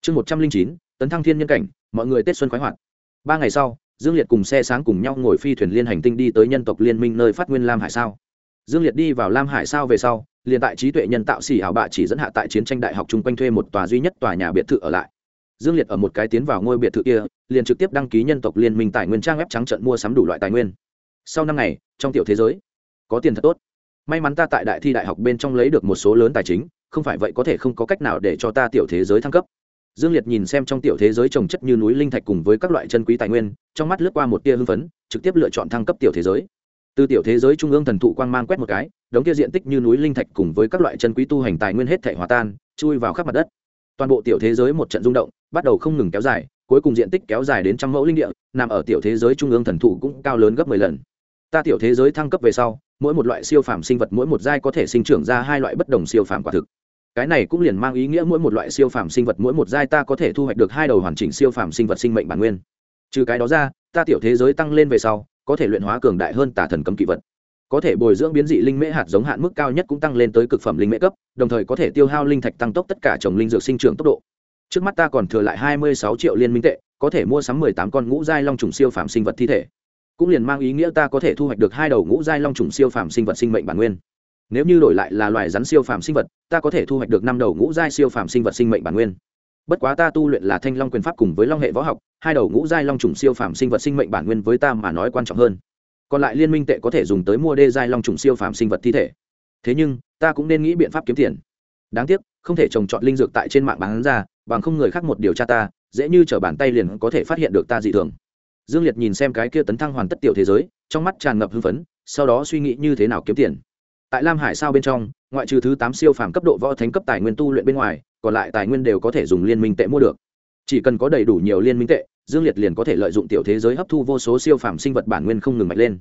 Chương một trăm linh chín, tấn thăng thiên nhân cảnh, mọi người tết xuân khoái hoạt. Ba ngày sau, dương liệt cùng xe sáng cùng nhau ngồi phi thuyền liên hành tinh đi tới nhân tộc liên minh nơi phát nguyên lam hải sao. Dương liệt đi vào lam hải sao về sau liền tại trí tuệ nhân tạo xỉ hảo bạ chỉ dẫn hạ tại chiến tranh đại học chung quanh thuê một tòa duy nhất tòa nhà biệt thự ở lại. Dương liệt ở một cái tiến vào ngôi biệt thự kia, liền trực tiếp đăng ký nhân tộc liên minh tài nguyên trang web trắng trận mua sắm đủ loại tài nguyên. Sau năm ngày, trong tiểu thế giới, có tiền thật tốt. May mắn ta tại đại thi đại học bên trong lấy được một số lớn tài chính, không phải vậy có thể không có cách nào để cho ta tiểu thế giới thăng cấp. Dương liệt nhìn xem trong tiểu thế giới trồng chất như núi linh thạch cùng với các loại chân quý tài nguyên, trong mắt lướt qua một tia hưng phấn, trực tiếp lựa chọn thăng cấp tiểu thế giới. Từ tiểu thế giới trung ương thần thụ quang mang quét một cái đống kia diện tích như núi linh thạch cùng với các loại chân quý tu hành tài nguyên hết thể hòa tan, chui vào khắp mặt đất. Toàn bộ tiểu thế giới một trận rung động, bắt đầu không ngừng kéo dài, cuối cùng diện tích kéo dài đến trăm mẫu linh địa, nằm ở tiểu thế giới trung ương thần thụ cũng cao lớn gấp mười lần. Ta tiểu thế giới thăng cấp về sau, mỗi một loại siêu phàm sinh vật mỗi một giai có thể sinh trưởng ra hai loại bất đồng siêu phàm quả thực. Cái này cũng liền mang ý nghĩa mỗi một loại siêu phàm sinh vật mỗi một giai ta có thể thu hoạch được hai đầu hoàn chỉnh siêu phàm sinh vật sinh mệnh bản nguyên. Trừ cái đó ra, ta tiểu thế giới tăng lên về sau, có thể luyện hóa cường đại hơn tả thần cấm kỵ vật có thể bồi dưỡng biến dị linh mễ hạt giống hạn mức cao nhất cũng tăng lên tới cực phẩm linh mễ cấp, đồng thời có thể tiêu hao linh thạch tăng tốc tất cả trồng linh dược sinh trưởng tốc độ. Trước mắt ta còn thừa lại hai mươi sáu triệu liên minh tệ, có thể mua sắm mười tám con ngũ giai long trùng siêu phàm sinh vật thi thể. Cũng liền mang ý nghĩa ta có thể thu hoạch được hai đầu ngũ giai long trùng siêu phàm sinh vật sinh mệnh bản nguyên. Nếu như đổi lại là loài rắn siêu phàm sinh vật, ta có thể thu hoạch được năm đầu ngũ giai siêu phàm sinh vật sinh mệnh bản nguyên. Bất quá ta tu luyện là thanh long quyền pháp cùng với long hệ võ học, hai đầu ngũ giai long trùng siêu phàm sinh vật sinh mệnh bản nguyên với ta mà nói quan trọng hơn còn lại liên minh tệ có thể dùng tới mua đê giai long trùng siêu phàm sinh vật thi thể. Thế nhưng, ta cũng nên nghĩ biện pháp kiếm tiền. Đáng tiếc, không thể trồng trọt linh dược tại trên mạng bán ra, bằng không người khác một điều tra ta, dễ như t bàn tay liền có thể phát hiện được ta dị thường. Dương liệt nhìn xem cái kia tấn thăng hoàn tất tiểu thế giới, trong mắt tràn ngập hưng phấn, sau đó suy nghĩ như thế nào kiếm tiền. Tại lam hải sao bên trong, ngoại trừ thứ tám siêu phàm cấp độ võ thánh cấp tài nguyên tu luyện bên ngoài, còn lại tài nguyên đều có thể dùng liên minh tệ mua được. Chỉ cần có đầy đủ nhiều liên minh tệ dương liệt liền có thể lợi dụng tiểu thế giới hấp thu vô số siêu phàm sinh vật bản nguyên không ngừng mạnh lên.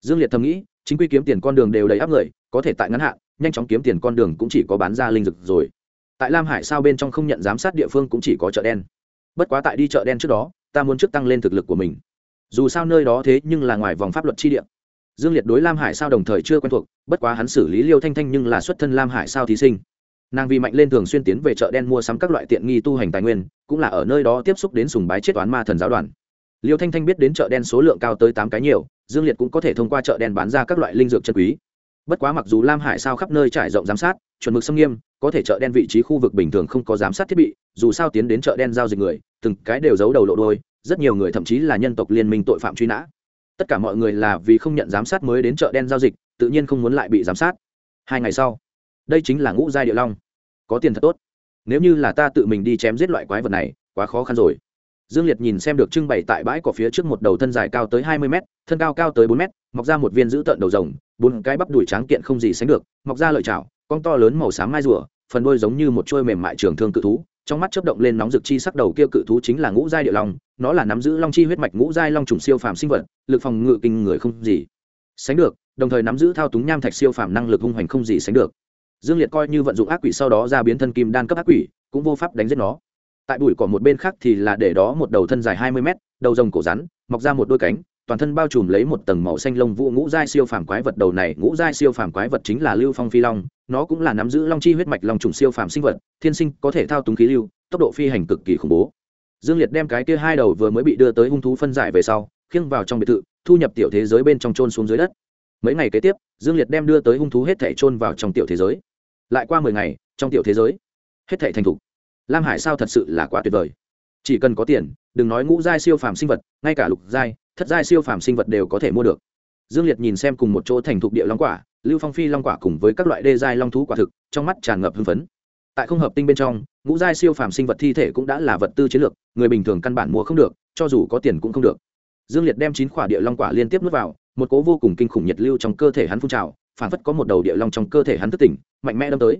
Dương liệt thầm nghĩ, chính quy kiếm tiền con đường đều đầy áp người, có thể tại ngắn hạn, nhanh chóng kiếm tiền con đường cũng chỉ có bán ra linh dực rồi. Tại lam hải sao bên trong không nhận giám sát địa phương cũng chỉ có chợ đen. Bất quá tại đi chợ đen trước đó, ta muốn trước tăng lên thực lực của mình. Dù sao nơi đó thế nhưng là ngoài vòng pháp luật chi địa. Dương liệt đối lam hải sao đồng thời chưa quen thuộc, bất quá hắn xử lý liêu thanh thanh nhưng là xuất thân lam hải sao thí sinh nàng vì mạnh lên thường xuyên tiến về chợ đen mua sắm các loại tiện nghi tu hành tài nguyên, cũng là ở nơi đó tiếp xúc đến sùng bái chết toán ma thần giáo đoàn. Liêu thanh thanh biết đến chợ đen số lượng cao tới tám cái nhiều, dương liệt cũng có thể thông qua chợ đen bán ra các loại linh dược chân quý. Bất quá mặc dù lam hải sao khắp nơi trải rộng giám sát, chuẩn mực xâm nghiêm, có thể chợ đen vị trí khu vực bình thường không có giám sát thiết bị, dù sao tiến đến chợ đen giao dịch người, từng cái đều giấu đầu lộ đôi, rất nhiều người thậm chí là nhân tộc liên minh tội phạm truy nã. Tất cả mọi người là vì không nhận giám sát mới đến chợ đen giao dịch, tự nhiên không muốn lại bị giám sát. Hai ngày sau đây chính là ngũ giai địa long. Có tiền thật tốt. Nếu như là ta tự mình đi chém giết loại quái vật này, quá khó khăn rồi. Dương liệt nhìn xem được trưng bày tại bãi cỏ phía trước một đầu thân dài cao tới hai mươi m thân cao cao tới bốn m mọc ra một viên giữ tợn đầu rồng, bốn cái bắp đùi tráng kiện không gì sánh được, mọc ra lợi chảo, con to lớn màu xám mai rùa, phần đôi giống như một trôi mềm mại trường thương cự thú, trong mắt chớp động lên nóng rực chi sắc đầu kia cự thú chính là ngũ giai địa long, nó là nắm giữ long chi huyết mạch ngũ giai long trùng siêu phàm sinh vật, lực phòng ngự kinh người không gì sánh được, đồng thời nắm giữ thao túng nham thạch siêu phàm năng lực hung hoành không gì sánh được dương liệt coi như vận dụng ác quỷ sau đó ra biến thân kim đan cấp ác quỷ, cũng vô pháp đánh giết nó. Tại bụi cỏ một bên khác thì là để đó một đầu thân dài hai mươi mét, đầu rồng cổ rắn, mọc ra một đôi cánh, toàn thân bao trùm lấy một tầng màu xanh lông vũ ngũ giai siêu phàm quái vật. Đầu này ngũ giai siêu phàm quái vật chính là lưu phong phi long, nó cũng là nắm giữ long chi huyết mạch long trùng siêu phàm sinh vật, thiên sinh, có thể thao túng khí lưu, tốc độ phi hành cực kỳ khủng bố. Dương liệt đem cái kia hai đầu vừa mới bị đưa tới hung thú phân giải về sau, khiêng vào trong biệt thự, thu nhập tiểu thế giới bên trong trôn xuống dưới đất. Mấy ngày kế tiếp, dương liệt đem đưa tới hung thú hết thể trôn vào trong tiểu thế giới lại qua mười ngày, trong tiểu thế giới, hết thảy thành thục. Lam hải sao thật sự là quá tuyệt vời. Chỉ cần có tiền, đừng nói ngũ giai siêu phàm sinh vật, ngay cả lục giai, thất giai siêu phàm sinh vật đều có thể mua được. Dương liệt nhìn xem cùng một chỗ thành thục địa long quả, lưu phong phi long quả cùng với các loại đê giai long thú quả thực, trong mắt tràn ngập hưng phấn. Tại không hợp tinh bên trong, ngũ giai siêu phàm sinh vật thi thể cũng đã là vật tư chiến lược, người bình thường căn bản mua không được, cho dù có tiền cũng không được. Dương liệt đem chín quả địa long quả liên tiếp nuốt vào, một cố vô cùng kinh khủng nhiệt lưu trong cơ thể hắn phun trào phản phất có một đầu địa long trong cơ thể hắn thức tỉnh, mạnh mẽ đâm tới.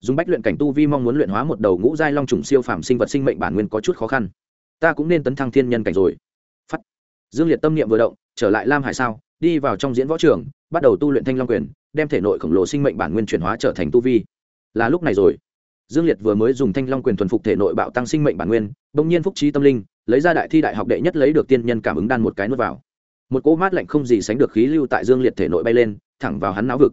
Dùng bách luyện cảnh tu vi mong muốn luyện hóa một đầu ngũ giai long trùng siêu phàm sinh vật sinh mệnh bản nguyên có chút khó khăn. Ta cũng nên tấn thăng thiên nhân cảnh rồi. Phắt dương liệt tâm niệm vừa động, trở lại lam hải sao, đi vào trong diễn võ trường, bắt đầu tu luyện thanh long quyền, đem thể nội khổng lồ sinh mệnh bản nguyên chuyển hóa trở thành tu vi. Là lúc này rồi. Dương liệt vừa mới dùng thanh long quyền thuần phục thể nội bạo tăng sinh mệnh bản nguyên, bỗng nhiên phúc trí tâm linh, lấy ra đại thi đại học đệ nhất lấy được tiên nhân cảm ứng đan một cái nuốt vào một cỗ mát lạnh không gì sánh được khí lưu tại dương liệt thể nội bay lên, thẳng vào hắn não vực.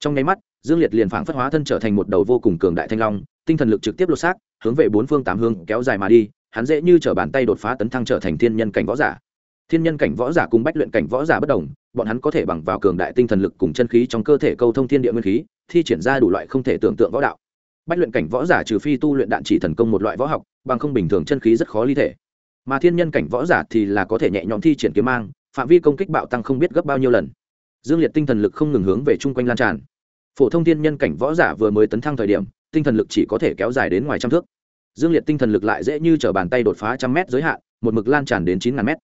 Trong nháy mắt, dương liệt liền phảng phất hóa thân trở thành một đầu vô cùng cường đại thanh long, tinh thần lực trực tiếp lột xác, hướng về bốn phương tám hướng kéo dài mà đi, hắn dễ như t bàn tay đột phá tấn thăng trở thành thiên nhân cảnh võ giả. Thiên nhân cảnh võ giả cùng bách luyện cảnh võ giả bất đồng, bọn hắn có thể bằng vào cường đại tinh thần lực cùng chân khí trong cơ thể câu thông thiên địa nguyên khí, thi triển ra đủ loại không thể tưởng tượng võ đạo. Bách luyện cảnh võ giả trừ phi tu luyện đạn chỉ thần công một loại võ học, bằng không bình thường chân khí rất khó ly thể. Mà thiên nhân cảnh võ giả thì là có thể nhẹ nhõm thi triển kiếm mang phạm vi công kích bạo tăng không biết gấp bao nhiêu lần. Dương liệt tinh thần lực không ngừng hướng về chung quanh lan tràn. Phổ thông thiên nhân cảnh võ giả vừa mới tấn thăng thời điểm, tinh thần lực chỉ có thể kéo dài đến ngoài trăm thước. Dương liệt tinh thần lực lại dễ như t r ở bàn tay đột phá trăm mét giới hạn, một mực lan tràn đến chín ngàn mét.